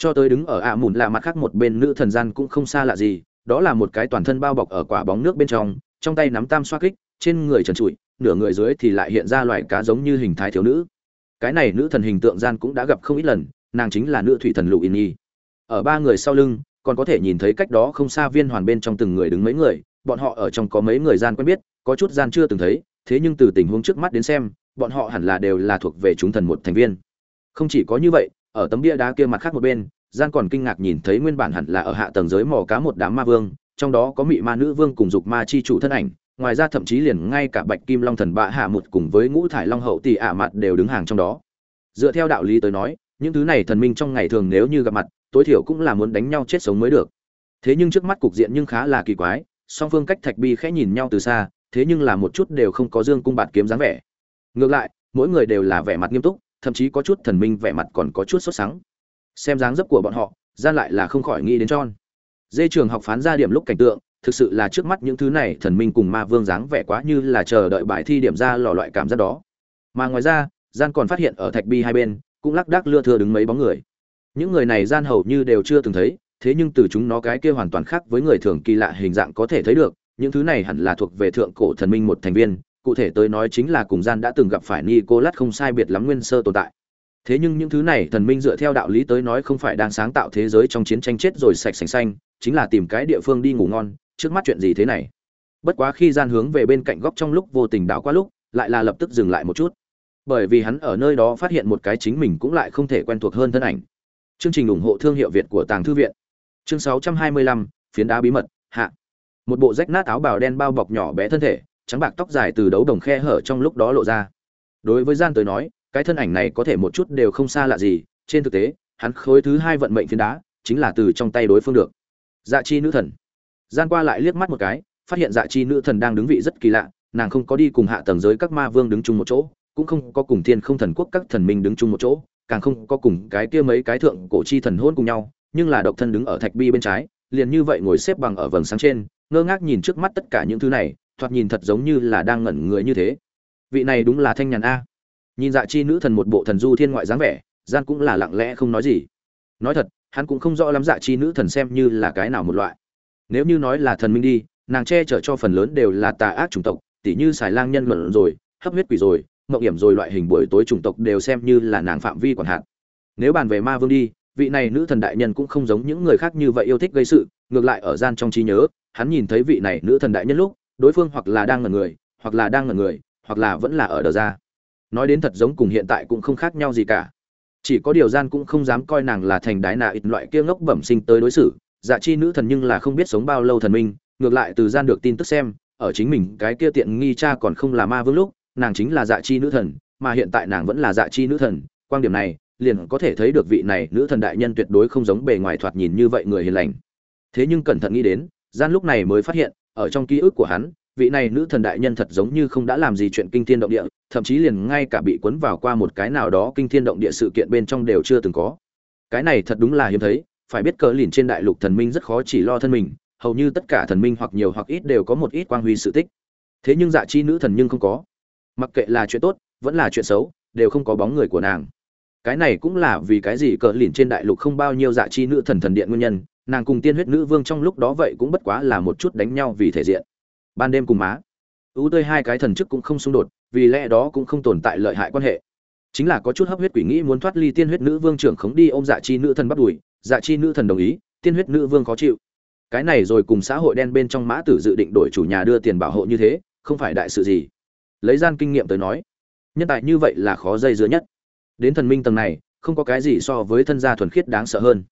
cho tới đứng ở ạ mùn là mặt khác một bên nữ thần gian cũng không xa lạ gì, đó là một cái toàn thân bao bọc ở quả bóng nước bên trong trong tay nắm tam xoa kích, trên người trần trụi, nửa người dưới thì lại hiện ra loại cá giống như hình thái thiếu nữ. Cái này nữ thần hình tượng gian cũng đã gặp không ít lần, nàng chính là nữ thủy thần lụ in nhi. Ở ba người sau lưng, còn có thể nhìn thấy cách đó không xa viên hoàn bên trong từng người đứng mấy người, bọn họ ở trong có mấy người gian quen biết, có chút gian chưa từng thấy, thế nhưng từ tình huống trước mắt đến xem, bọn họ hẳn là đều là thuộc về chúng thần một thành viên. Không chỉ có như vậy ở tấm bia đá kia mặt khác một bên gian còn kinh ngạc nhìn thấy nguyên bản hẳn là ở hạ tầng giới mò cá một đám ma vương, trong đó có mị ma nữ vương cùng dục ma chi chủ thân ảnh, ngoài ra thậm chí liền ngay cả bạch kim long thần bạ hạ một cùng với ngũ thải long hậu tỷ ả mặt đều đứng hàng trong đó. Dựa theo đạo lý tới nói, những thứ này thần minh trong ngày thường nếu như gặp mặt, tối thiểu cũng là muốn đánh nhau chết sống mới được. Thế nhưng trước mắt cục diện nhưng khá là kỳ quái, song phương cách thạch bi khẽ nhìn nhau từ xa, thế nhưng là một chút đều không có dương cung bạt kiếm dáng vẻ. Ngược lại, mỗi người đều là vẻ mặt nghiêm túc thậm chí có chút thần minh vẻ mặt còn có chút sốt sắng. Xem dáng dấp của bọn họ, gian lại là không khỏi nghĩ đến tròn dê trường học phán ra điểm lúc cảnh tượng, thực sự là trước mắt những thứ này thần minh cùng ma vương dáng vẻ quá như là chờ đợi bài thi điểm ra lò loại cảm giác đó. Mà ngoài ra, gian còn phát hiện ở thạch bi hai bên, cũng lác đác lưa thưa đứng mấy bóng người. Những người này gian hầu như đều chưa từng thấy, thế nhưng từ chúng nó cái kia hoàn toàn khác với người thường kỳ lạ hình dạng có thể thấy được, những thứ này hẳn là thuộc về thượng cổ thần minh một thành viên cụ thể tới nói chính là cùng gian đã từng gặp phải Nicolas không sai biệt lắm nguyên sơ tồn tại. Thế nhưng những thứ này thần minh dựa theo đạo lý tới nói không phải đang sáng tạo thế giới trong chiến tranh chết rồi sạch sành xanh, chính là tìm cái địa phương đi ngủ ngon, trước mắt chuyện gì thế này. Bất quá khi gian hướng về bên cạnh góc trong lúc vô tình đảo qua lúc, lại là lập tức dừng lại một chút. Bởi vì hắn ở nơi đó phát hiện một cái chính mình cũng lại không thể quen thuộc hơn thân ảnh. Chương trình ủng hộ thương hiệu Việt của Tàng thư viện. Chương 625, phiến đá bí mật, hạ. Một bộ rách nát áo bào đen bao bọc nhỏ bé thân thể, trắng bạc tóc dài từ đấu đồng khe hở trong lúc đó lộ ra. Đối với gian tới nói, cái thân ảnh này có thể một chút đều không xa lạ gì, trên thực tế, hắn khối thứ hai vận mệnh phiến đá chính là từ trong tay đối phương được. Dạ chi nữ thần. Gian qua lại liếc mắt một cái, phát hiện dạ chi nữ thần đang đứng vị rất kỳ lạ, nàng không có đi cùng hạ tầng giới các ma vương đứng chung một chỗ, cũng không có cùng thiên không thần quốc các thần minh đứng chung một chỗ, càng không có cùng cái kia mấy cái thượng cổ chi thần hôn cùng nhau, nhưng là độc thân đứng ở thạch bi bên trái, liền như vậy ngồi xếp bằng ở vầng sáng trên, ngơ ngác nhìn trước mắt tất cả những thứ này thoạt nhìn thật giống như là đang ngẩn người như thế. Vị này đúng là thanh nhàn a. Nhìn dạ chi nữ thần một bộ thần du thiên ngoại dáng vẻ gian cũng là lặng lẽ không nói gì. Nói thật, hắn cũng không rõ lắm dạ chi nữ thần xem như là cái nào một loại. Nếu như nói là thần minh đi, nàng che chở cho phần lớn đều là tà ác chủng tộc, tỉ như xài lang nhân luận rồi, hấp huyết quỷ rồi, mộng hiểm rồi loại hình buổi tối chủng tộc đều xem như là nàng phạm vi quản hạn. Nếu bàn về ma vương đi, vị này nữ thần đại nhân cũng không giống những người khác như vậy yêu thích gây sự, ngược lại ở gian trong trí nhớ, hắn nhìn thấy vị này nữ thần đại nhân lúc đối phương hoặc là đang ngẩn người, hoặc là đang ngẩn người, hoặc là vẫn là ở đờ ra. Nói đến thật giống cùng hiện tại cũng không khác nhau gì cả. Chỉ có điều gian cũng không dám coi nàng là thành đái nạ ít loại kia ngốc bẩm sinh tới đối xử. Dạ chi nữ thần nhưng là không biết sống bao lâu thần minh, ngược lại từ gian được tin tức xem, ở chính mình cái kia tiện nghi cha còn không là ma vương lúc, nàng chính là dạ chi nữ thần, mà hiện tại nàng vẫn là dạ chi nữ thần. Quan điểm này, liền có thể thấy được vị này nữ thần đại nhân tuyệt đối không giống bề ngoài thoạt nhìn như vậy người hiền lành. Thế nhưng cẩn thận nghĩ đến, gian lúc này mới phát hiện ở trong ký ức của hắn, vị này nữ thần đại nhân thật giống như không đã làm gì chuyện kinh thiên động địa, thậm chí liền ngay cả bị cuốn vào qua một cái nào đó kinh thiên động địa sự kiện bên trong đều chưa từng có. Cái này thật đúng là hiếm thấy, phải biết cờ lìn trên đại lục thần minh rất khó chỉ lo thân mình, hầu như tất cả thần minh hoặc nhiều hoặc ít đều có một ít quang huy sự tích. Thế nhưng dạ chi nữ thần nhưng không có. Mặc kệ là chuyện tốt, vẫn là chuyện xấu, đều không có bóng người của nàng. Cái này cũng là vì cái gì cờ lìn trên đại lục không bao nhiêu dạ chi nữ thần thần điện nguyên nhân nàng cùng tiên huyết nữ vương trong lúc đó vậy cũng bất quá là một chút đánh nhau vì thể diện. Ban đêm cùng má, ưu tươi hai cái thần chức cũng không xung đột, vì lẽ đó cũng không tồn tại lợi hại quan hệ. Chính là có chút hấp huyết quỷ nghĩ muốn thoát ly tiên huyết nữ vương trưởng khống đi ôm dạ chi nữ thần bắt đùi dạ chi nữ thần đồng ý, tiên huyết nữ vương khó chịu. Cái này rồi cùng xã hội đen bên trong mã tử dự định đổi chủ nhà đưa tiền bảo hộ như thế, không phải đại sự gì. Lấy gian kinh nghiệm tới nói, nhân tài như vậy là khó dây dưa nhất. Đến thần minh tầng này, không có cái gì so với thân gia thuần khiết đáng sợ hơn.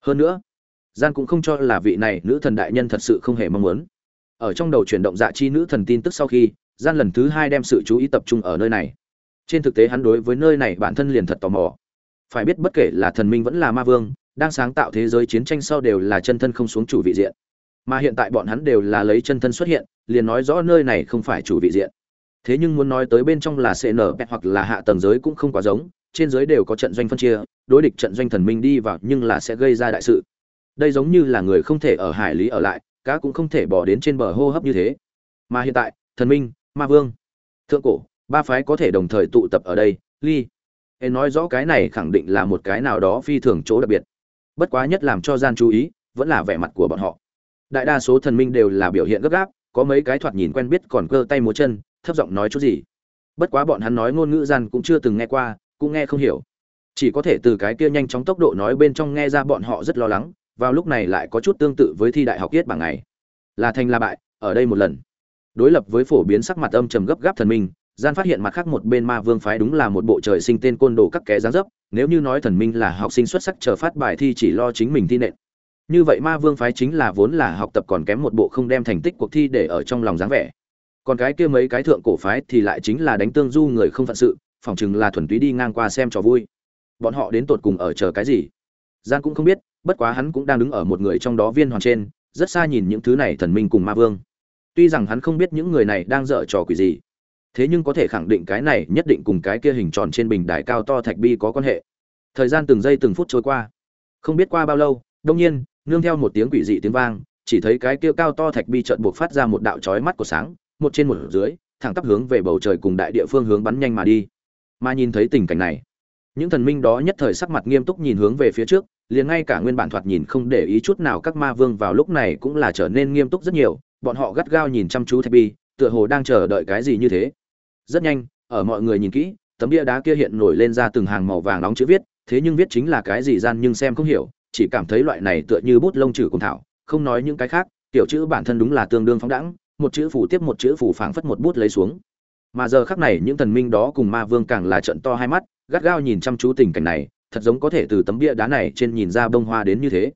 Hơn nữa gian cũng không cho là vị này nữ thần đại nhân thật sự không hề mong muốn. Ở trong đầu chuyển động dạ chi nữ thần tin tức sau khi, gian lần thứ hai đem sự chú ý tập trung ở nơi này. Trên thực tế hắn đối với nơi này bản thân liền thật tò mò. Phải biết bất kể là thần minh vẫn là ma vương, đang sáng tạo thế giới chiến tranh sau đều là chân thân không xuống chủ vị diện. Mà hiện tại bọn hắn đều là lấy chân thân xuất hiện, liền nói rõ nơi này không phải chủ vị diện. Thế nhưng muốn nói tới bên trong là cn hoặc là hạ tầng giới cũng không quá giống, trên giới đều có trận doanh phân chia, đối địch trận doanh thần minh đi vào nhưng là sẽ gây ra đại sự đây giống như là người không thể ở hải lý ở lại, cá cũng không thể bỏ đến trên bờ hô hấp như thế. Mà hiện tại, thần minh, ma vương, thượng cổ, ba phái có thể đồng thời tụ tập ở đây, ly. Hệ nói rõ cái này khẳng định là một cái nào đó phi thường chỗ đặc biệt. Bất quá nhất làm cho gian chú ý, vẫn là vẻ mặt của bọn họ. Đại đa số thần minh đều là biểu hiện gấp gáp, có mấy cái thoạt nhìn quen biết còn cơ tay múa chân, thấp giọng nói chút gì. Bất quá bọn hắn nói ngôn ngữ gian cũng chưa từng nghe qua, cũng nghe không hiểu. Chỉ có thể từ cái kia nhanh chóng tốc độ nói bên trong nghe ra bọn họ rất lo lắng vào lúc này lại có chút tương tự với thi đại học tiết bảng ngày là thành là bại, ở đây một lần. Đối lập với phổ biến sắc mặt âm trầm gấp gáp thần minh, gian phát hiện mặt khác một bên ma vương phái đúng là một bộ trời sinh tên côn đồ các kẻ giáng dấp, nếu như nói thần minh là học sinh xuất sắc chờ phát bài thi chỉ lo chính mình thi nện. Như vậy ma vương phái chính là vốn là học tập còn kém một bộ không đem thành tích cuộc thi để ở trong lòng dáng vẻ. Còn cái kia mấy cái thượng cổ phái thì lại chính là đánh tương du người không phận sự, phỏng chừng là thuần túy đi ngang qua xem trò vui. Bọn họ đến tột cùng ở chờ cái gì? Gian cũng không biết bất quá hắn cũng đang đứng ở một người trong đó viên hoàn trên, rất xa nhìn những thứ này thần minh cùng ma vương. Tuy rằng hắn không biết những người này đang dở trò quỷ gì, thế nhưng có thể khẳng định cái này nhất định cùng cái kia hình tròn trên bình đài cao to thạch bi có quan hệ. Thời gian từng giây từng phút trôi qua, không biết qua bao lâu đông nhiên, nương theo một tiếng quỷ dị tiếng vang, chỉ thấy cái kia cao to thạch bi chợt buộc phát ra một đạo chói mắt của sáng, một trên một dưới, thẳng tắp hướng về bầu trời cùng đại địa phương hướng bắn nhanh mà đi. Mà nhìn thấy tình cảnh này, những thần minh đó nhất thời sắc mặt nghiêm túc nhìn hướng về phía trước liền ngay cả nguyên bản thoạt nhìn không để ý chút nào các ma vương vào lúc này cũng là trở nên nghiêm túc rất nhiều, bọn họ gắt gao nhìn chăm chú thạch bi, tựa hồ đang chờ đợi cái gì như thế. Rất nhanh, ở mọi người nhìn kỹ, tấm bia đá kia hiện nổi lên ra từng hàng màu vàng nóng chữ viết, thế nhưng viết chính là cái gì gian nhưng xem không hiểu, chỉ cảm thấy loại này tựa như bút lông chữ cùng thảo, không nói những cái khác, tiểu chữ bản thân đúng là tương đương phóng đẳng một chữ phủ tiếp một chữ phủ phảng phất một bút lấy xuống. Mà giờ khắc này những thần minh đó cùng ma vương càng là trận to hai mắt, gắt gao nhìn chăm chú tình cảnh này thật giống có thể từ tấm bia đá này trên nhìn ra bông hoa đến như thế.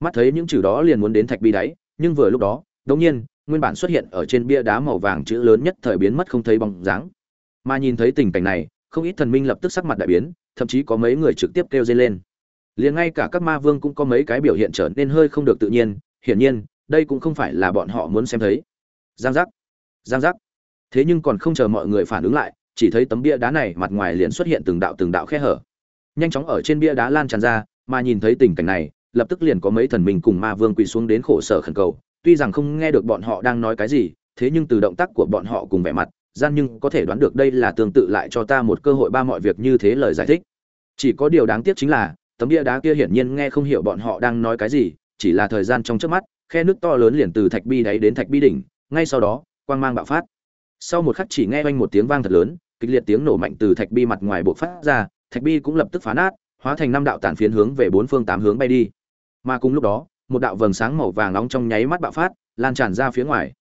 Mắt thấy những chữ đó liền muốn đến thạch bi đáy, nhưng vừa lúc đó, đột nhiên, nguyên bản xuất hiện ở trên bia đá màu vàng chữ lớn nhất thời biến mất không thấy bóng dáng. Mà nhìn thấy tình cảnh này, không ít thần minh lập tức sắc mặt đại biến, thậm chí có mấy người trực tiếp kêu dây lên. Liền ngay cả các ma vương cũng có mấy cái biểu hiện trở nên hơi không được tự nhiên, hiển nhiên, đây cũng không phải là bọn họ muốn xem thấy. Giang giác giang giác. Thế nhưng còn không chờ mọi người phản ứng lại, chỉ thấy tấm bia đá này mặt ngoài liền xuất hiện từng đạo từng đạo khe hở nhanh chóng ở trên bia đá lan tràn ra, mà nhìn thấy tình cảnh này, lập tức liền có mấy thần minh cùng ma vương quỳ xuống đến khổ sở khẩn cầu. Tuy rằng không nghe được bọn họ đang nói cái gì, thế nhưng từ động tác của bọn họ cùng vẻ mặt, gian nhưng có thể đoán được đây là tương tự lại cho ta một cơ hội ba mọi việc như thế lời giải thích. Chỉ có điều đáng tiếc chính là, tấm bia đá kia hiển nhiên nghe không hiểu bọn họ đang nói cái gì, chỉ là thời gian trong trước mắt, khe nước to lớn liền từ thạch bi đáy đến thạch bi đỉnh, ngay sau đó, quang mang bạo phát. Sau một khắc chỉ nghe oanh một tiếng vang thật lớn, kịch liệt tiếng nổ mạnh từ thạch bi mặt ngoài bộc phát ra thạch bi cũng lập tức phá nát, hóa thành năm đạo tản phiến hướng về bốn phương tám hướng bay đi. Mà cùng lúc đó, một đạo vầng sáng màu vàng nóng trong nháy mắt bạo phát, lan tràn ra phía ngoài.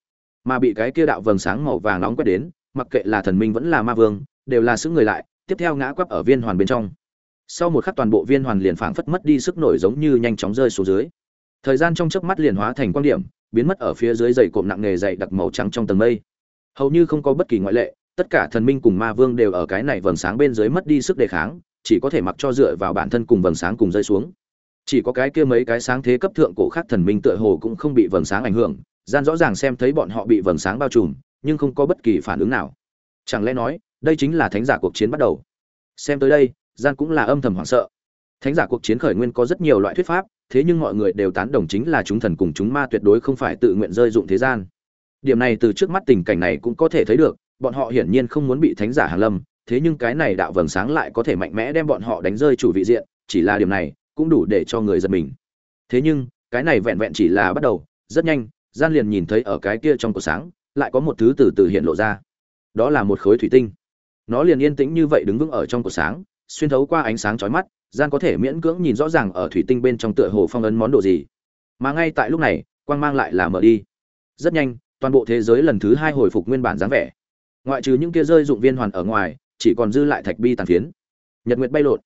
Mà bị cái kia đạo vầng sáng màu vàng nóng quét đến, mặc kệ là thần minh vẫn là ma vương, đều là sức người lại, tiếp theo ngã quắp ở viên hoàn bên trong. Sau một khắc toàn bộ viên hoàn liền phảng phất mất đi sức nổi giống như nhanh chóng rơi xuống dưới. Thời gian trong chớp mắt liền hóa thành quan điểm, biến mất ở phía dưới dày cộm nặng nề dày đặc màu trắng trong tầng mây. Hầu như không có bất kỳ ngoại lệ tất cả thần minh cùng ma vương đều ở cái này vầng sáng bên dưới mất đi sức đề kháng, chỉ có thể mặc cho dựa vào bản thân cùng vầng sáng cùng rơi xuống. Chỉ có cái kia mấy cái sáng thế cấp thượng cổ khác thần minh tựa hồ cũng không bị vầng sáng ảnh hưởng, gian rõ ràng xem thấy bọn họ bị vầng sáng bao trùm, nhưng không có bất kỳ phản ứng nào. Chẳng lẽ nói, đây chính là thánh giả cuộc chiến bắt đầu? Xem tới đây, gian cũng là âm thầm hoảng sợ. Thánh giả cuộc chiến khởi nguyên có rất nhiều loại thuyết pháp, thế nhưng mọi người đều tán đồng chính là chúng thần cùng chúng ma tuyệt đối không phải tự nguyện rơi dụng thế gian. Điểm này từ trước mắt tình cảnh này cũng có thể thấy được bọn họ hiển nhiên không muốn bị thánh giả hàng lâm, thế nhưng cái này đạo vầng sáng lại có thể mạnh mẽ đem bọn họ đánh rơi chủ vị diện, chỉ là điểm này cũng đủ để cho người giật mình. Thế nhưng, cái này vẹn vẹn chỉ là bắt đầu, rất nhanh, gian liền nhìn thấy ở cái kia trong cổ sáng, lại có một thứ từ từ hiện lộ ra. Đó là một khối thủy tinh. Nó liền yên tĩnh như vậy đứng vững ở trong cổ sáng, xuyên thấu qua ánh sáng chói mắt, gian có thể miễn cưỡng nhìn rõ ràng ở thủy tinh bên trong tựa hồ phong ấn món đồ gì. Mà ngay tại lúc này, quang mang lại là mở đi. Rất nhanh, toàn bộ thế giới lần thứ hai hồi phục nguyên bản dáng vẻ ngoại trừ những kia rơi dụng viên hoàn ở ngoài, chỉ còn dư lại thạch bi tàn phiến. Nhật nguyệt bay lộn.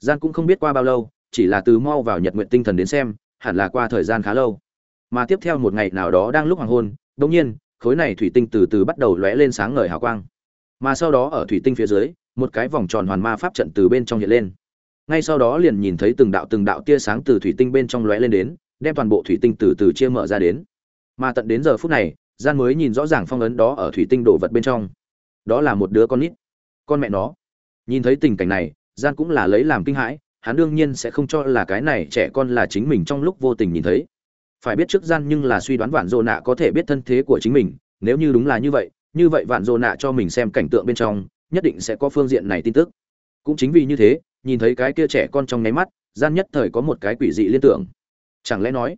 Gian cũng không biết qua bao lâu, chỉ là từ mau vào nhật Nguyệt tinh thần đến xem, hẳn là qua thời gian khá lâu. Mà tiếp theo một ngày nào đó đang lúc hoàng hôn đống nhiên, khối này thủy tinh từ từ bắt đầu lóe lên sáng ngời hào quang. Mà sau đó ở thủy tinh phía dưới, một cái vòng tròn hoàn ma pháp trận từ bên trong hiện lên. Ngay sau đó liền nhìn thấy từng đạo từng đạo tia sáng từ thủy tinh bên trong lóe lên đến, đem toàn bộ thủy tinh từ từ chia mở ra đến. Mà tận đến giờ phút này gian mới nhìn rõ ràng phong ấn đó ở thủy tinh đồ vật bên trong đó là một đứa con nít. Con mẹ nó. Nhìn thấy tình cảnh này, gian cũng là lấy làm kinh hãi, hắn đương nhiên sẽ không cho là cái này trẻ con là chính mình trong lúc vô tình nhìn thấy. Phải biết trước gian nhưng là suy đoán vạn dồ nạ có thể biết thân thế của chính mình, nếu như đúng là như vậy như vậy vạn dồ nạ cho mình xem cảnh tượng bên trong, nhất định sẽ có phương diện này tin tức. Cũng chính vì như thế, nhìn thấy cái kia trẻ con trong nháy mắt, gian nhất thời có một cái quỷ dị liên tưởng. Chẳng lẽ nói,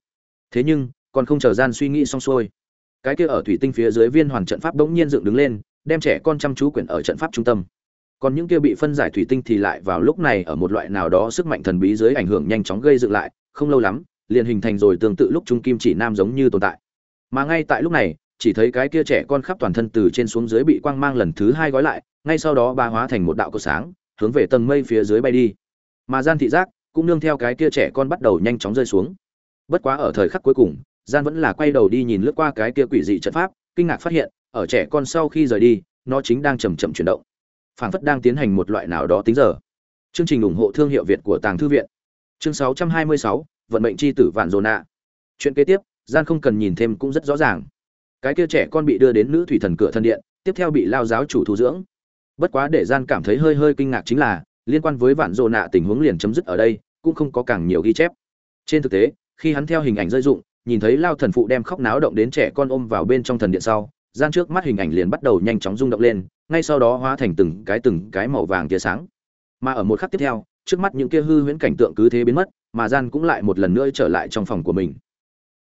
thế nhưng, còn không chờ gian suy nghĩ xong xuôi, cái kia ở thủy tinh phía dưới viên hoàn trận pháp bỗng nhiên dựng đứng lên đem trẻ con chăm chú quyển ở trận pháp trung tâm. Còn những kia bị phân giải thủy tinh thì lại vào lúc này ở một loại nào đó sức mạnh thần bí dưới ảnh hưởng nhanh chóng gây dựng lại, không lâu lắm, liền hình thành rồi tương tự lúc trung kim chỉ nam giống như tồn tại. Mà ngay tại lúc này, chỉ thấy cái kia trẻ con khắp toàn thân từ trên xuống dưới bị quang mang lần thứ hai gói lại, ngay sau đó ba hóa thành một đạo cột sáng, hướng về tầng mây phía dưới bay đi. Mà gian thị giác cũng nương theo cái kia trẻ con bắt đầu nhanh chóng rơi xuống. Bất quá ở thời khắc cuối cùng, gian vẫn là quay đầu đi nhìn lướt qua cái kia quỷ dị trận pháp, kinh ngạc phát hiện ở trẻ con sau khi rời đi nó chính đang chầm chậm chuyển động. Phảng phất đang tiến hành một loại nào đó tính giờ. Chương trình ủng hộ thương hiệu việt của tàng thư viện. Chương 626, vận mệnh chi tử vạn dồn nạ chuyện kế tiếp gian không cần nhìn thêm cũng rất rõ ràng. Cái kia trẻ con bị đưa đến nữ thủy thần cửa thân điện tiếp theo bị lao giáo chủ thu dưỡng. Bất quá để gian cảm thấy hơi hơi kinh ngạc chính là liên quan với vạn dồn nạ tình huống liền chấm dứt ở đây cũng không có càng nhiều ghi chép. Trên thực tế khi hắn theo hình ảnh rơi dụng nhìn thấy lao thần phụ đem khóc náo động đến trẻ con ôm vào bên trong thần điện sau gian trước mắt hình ảnh liền bắt đầu nhanh chóng rung động lên, ngay sau đó hóa thành từng cái từng cái màu vàng tia sáng. Mà ở một khắc tiếp theo, trước mắt những kia hư huyễn cảnh tượng cứ thế biến mất, mà gian cũng lại một lần nữa trở lại trong phòng của mình.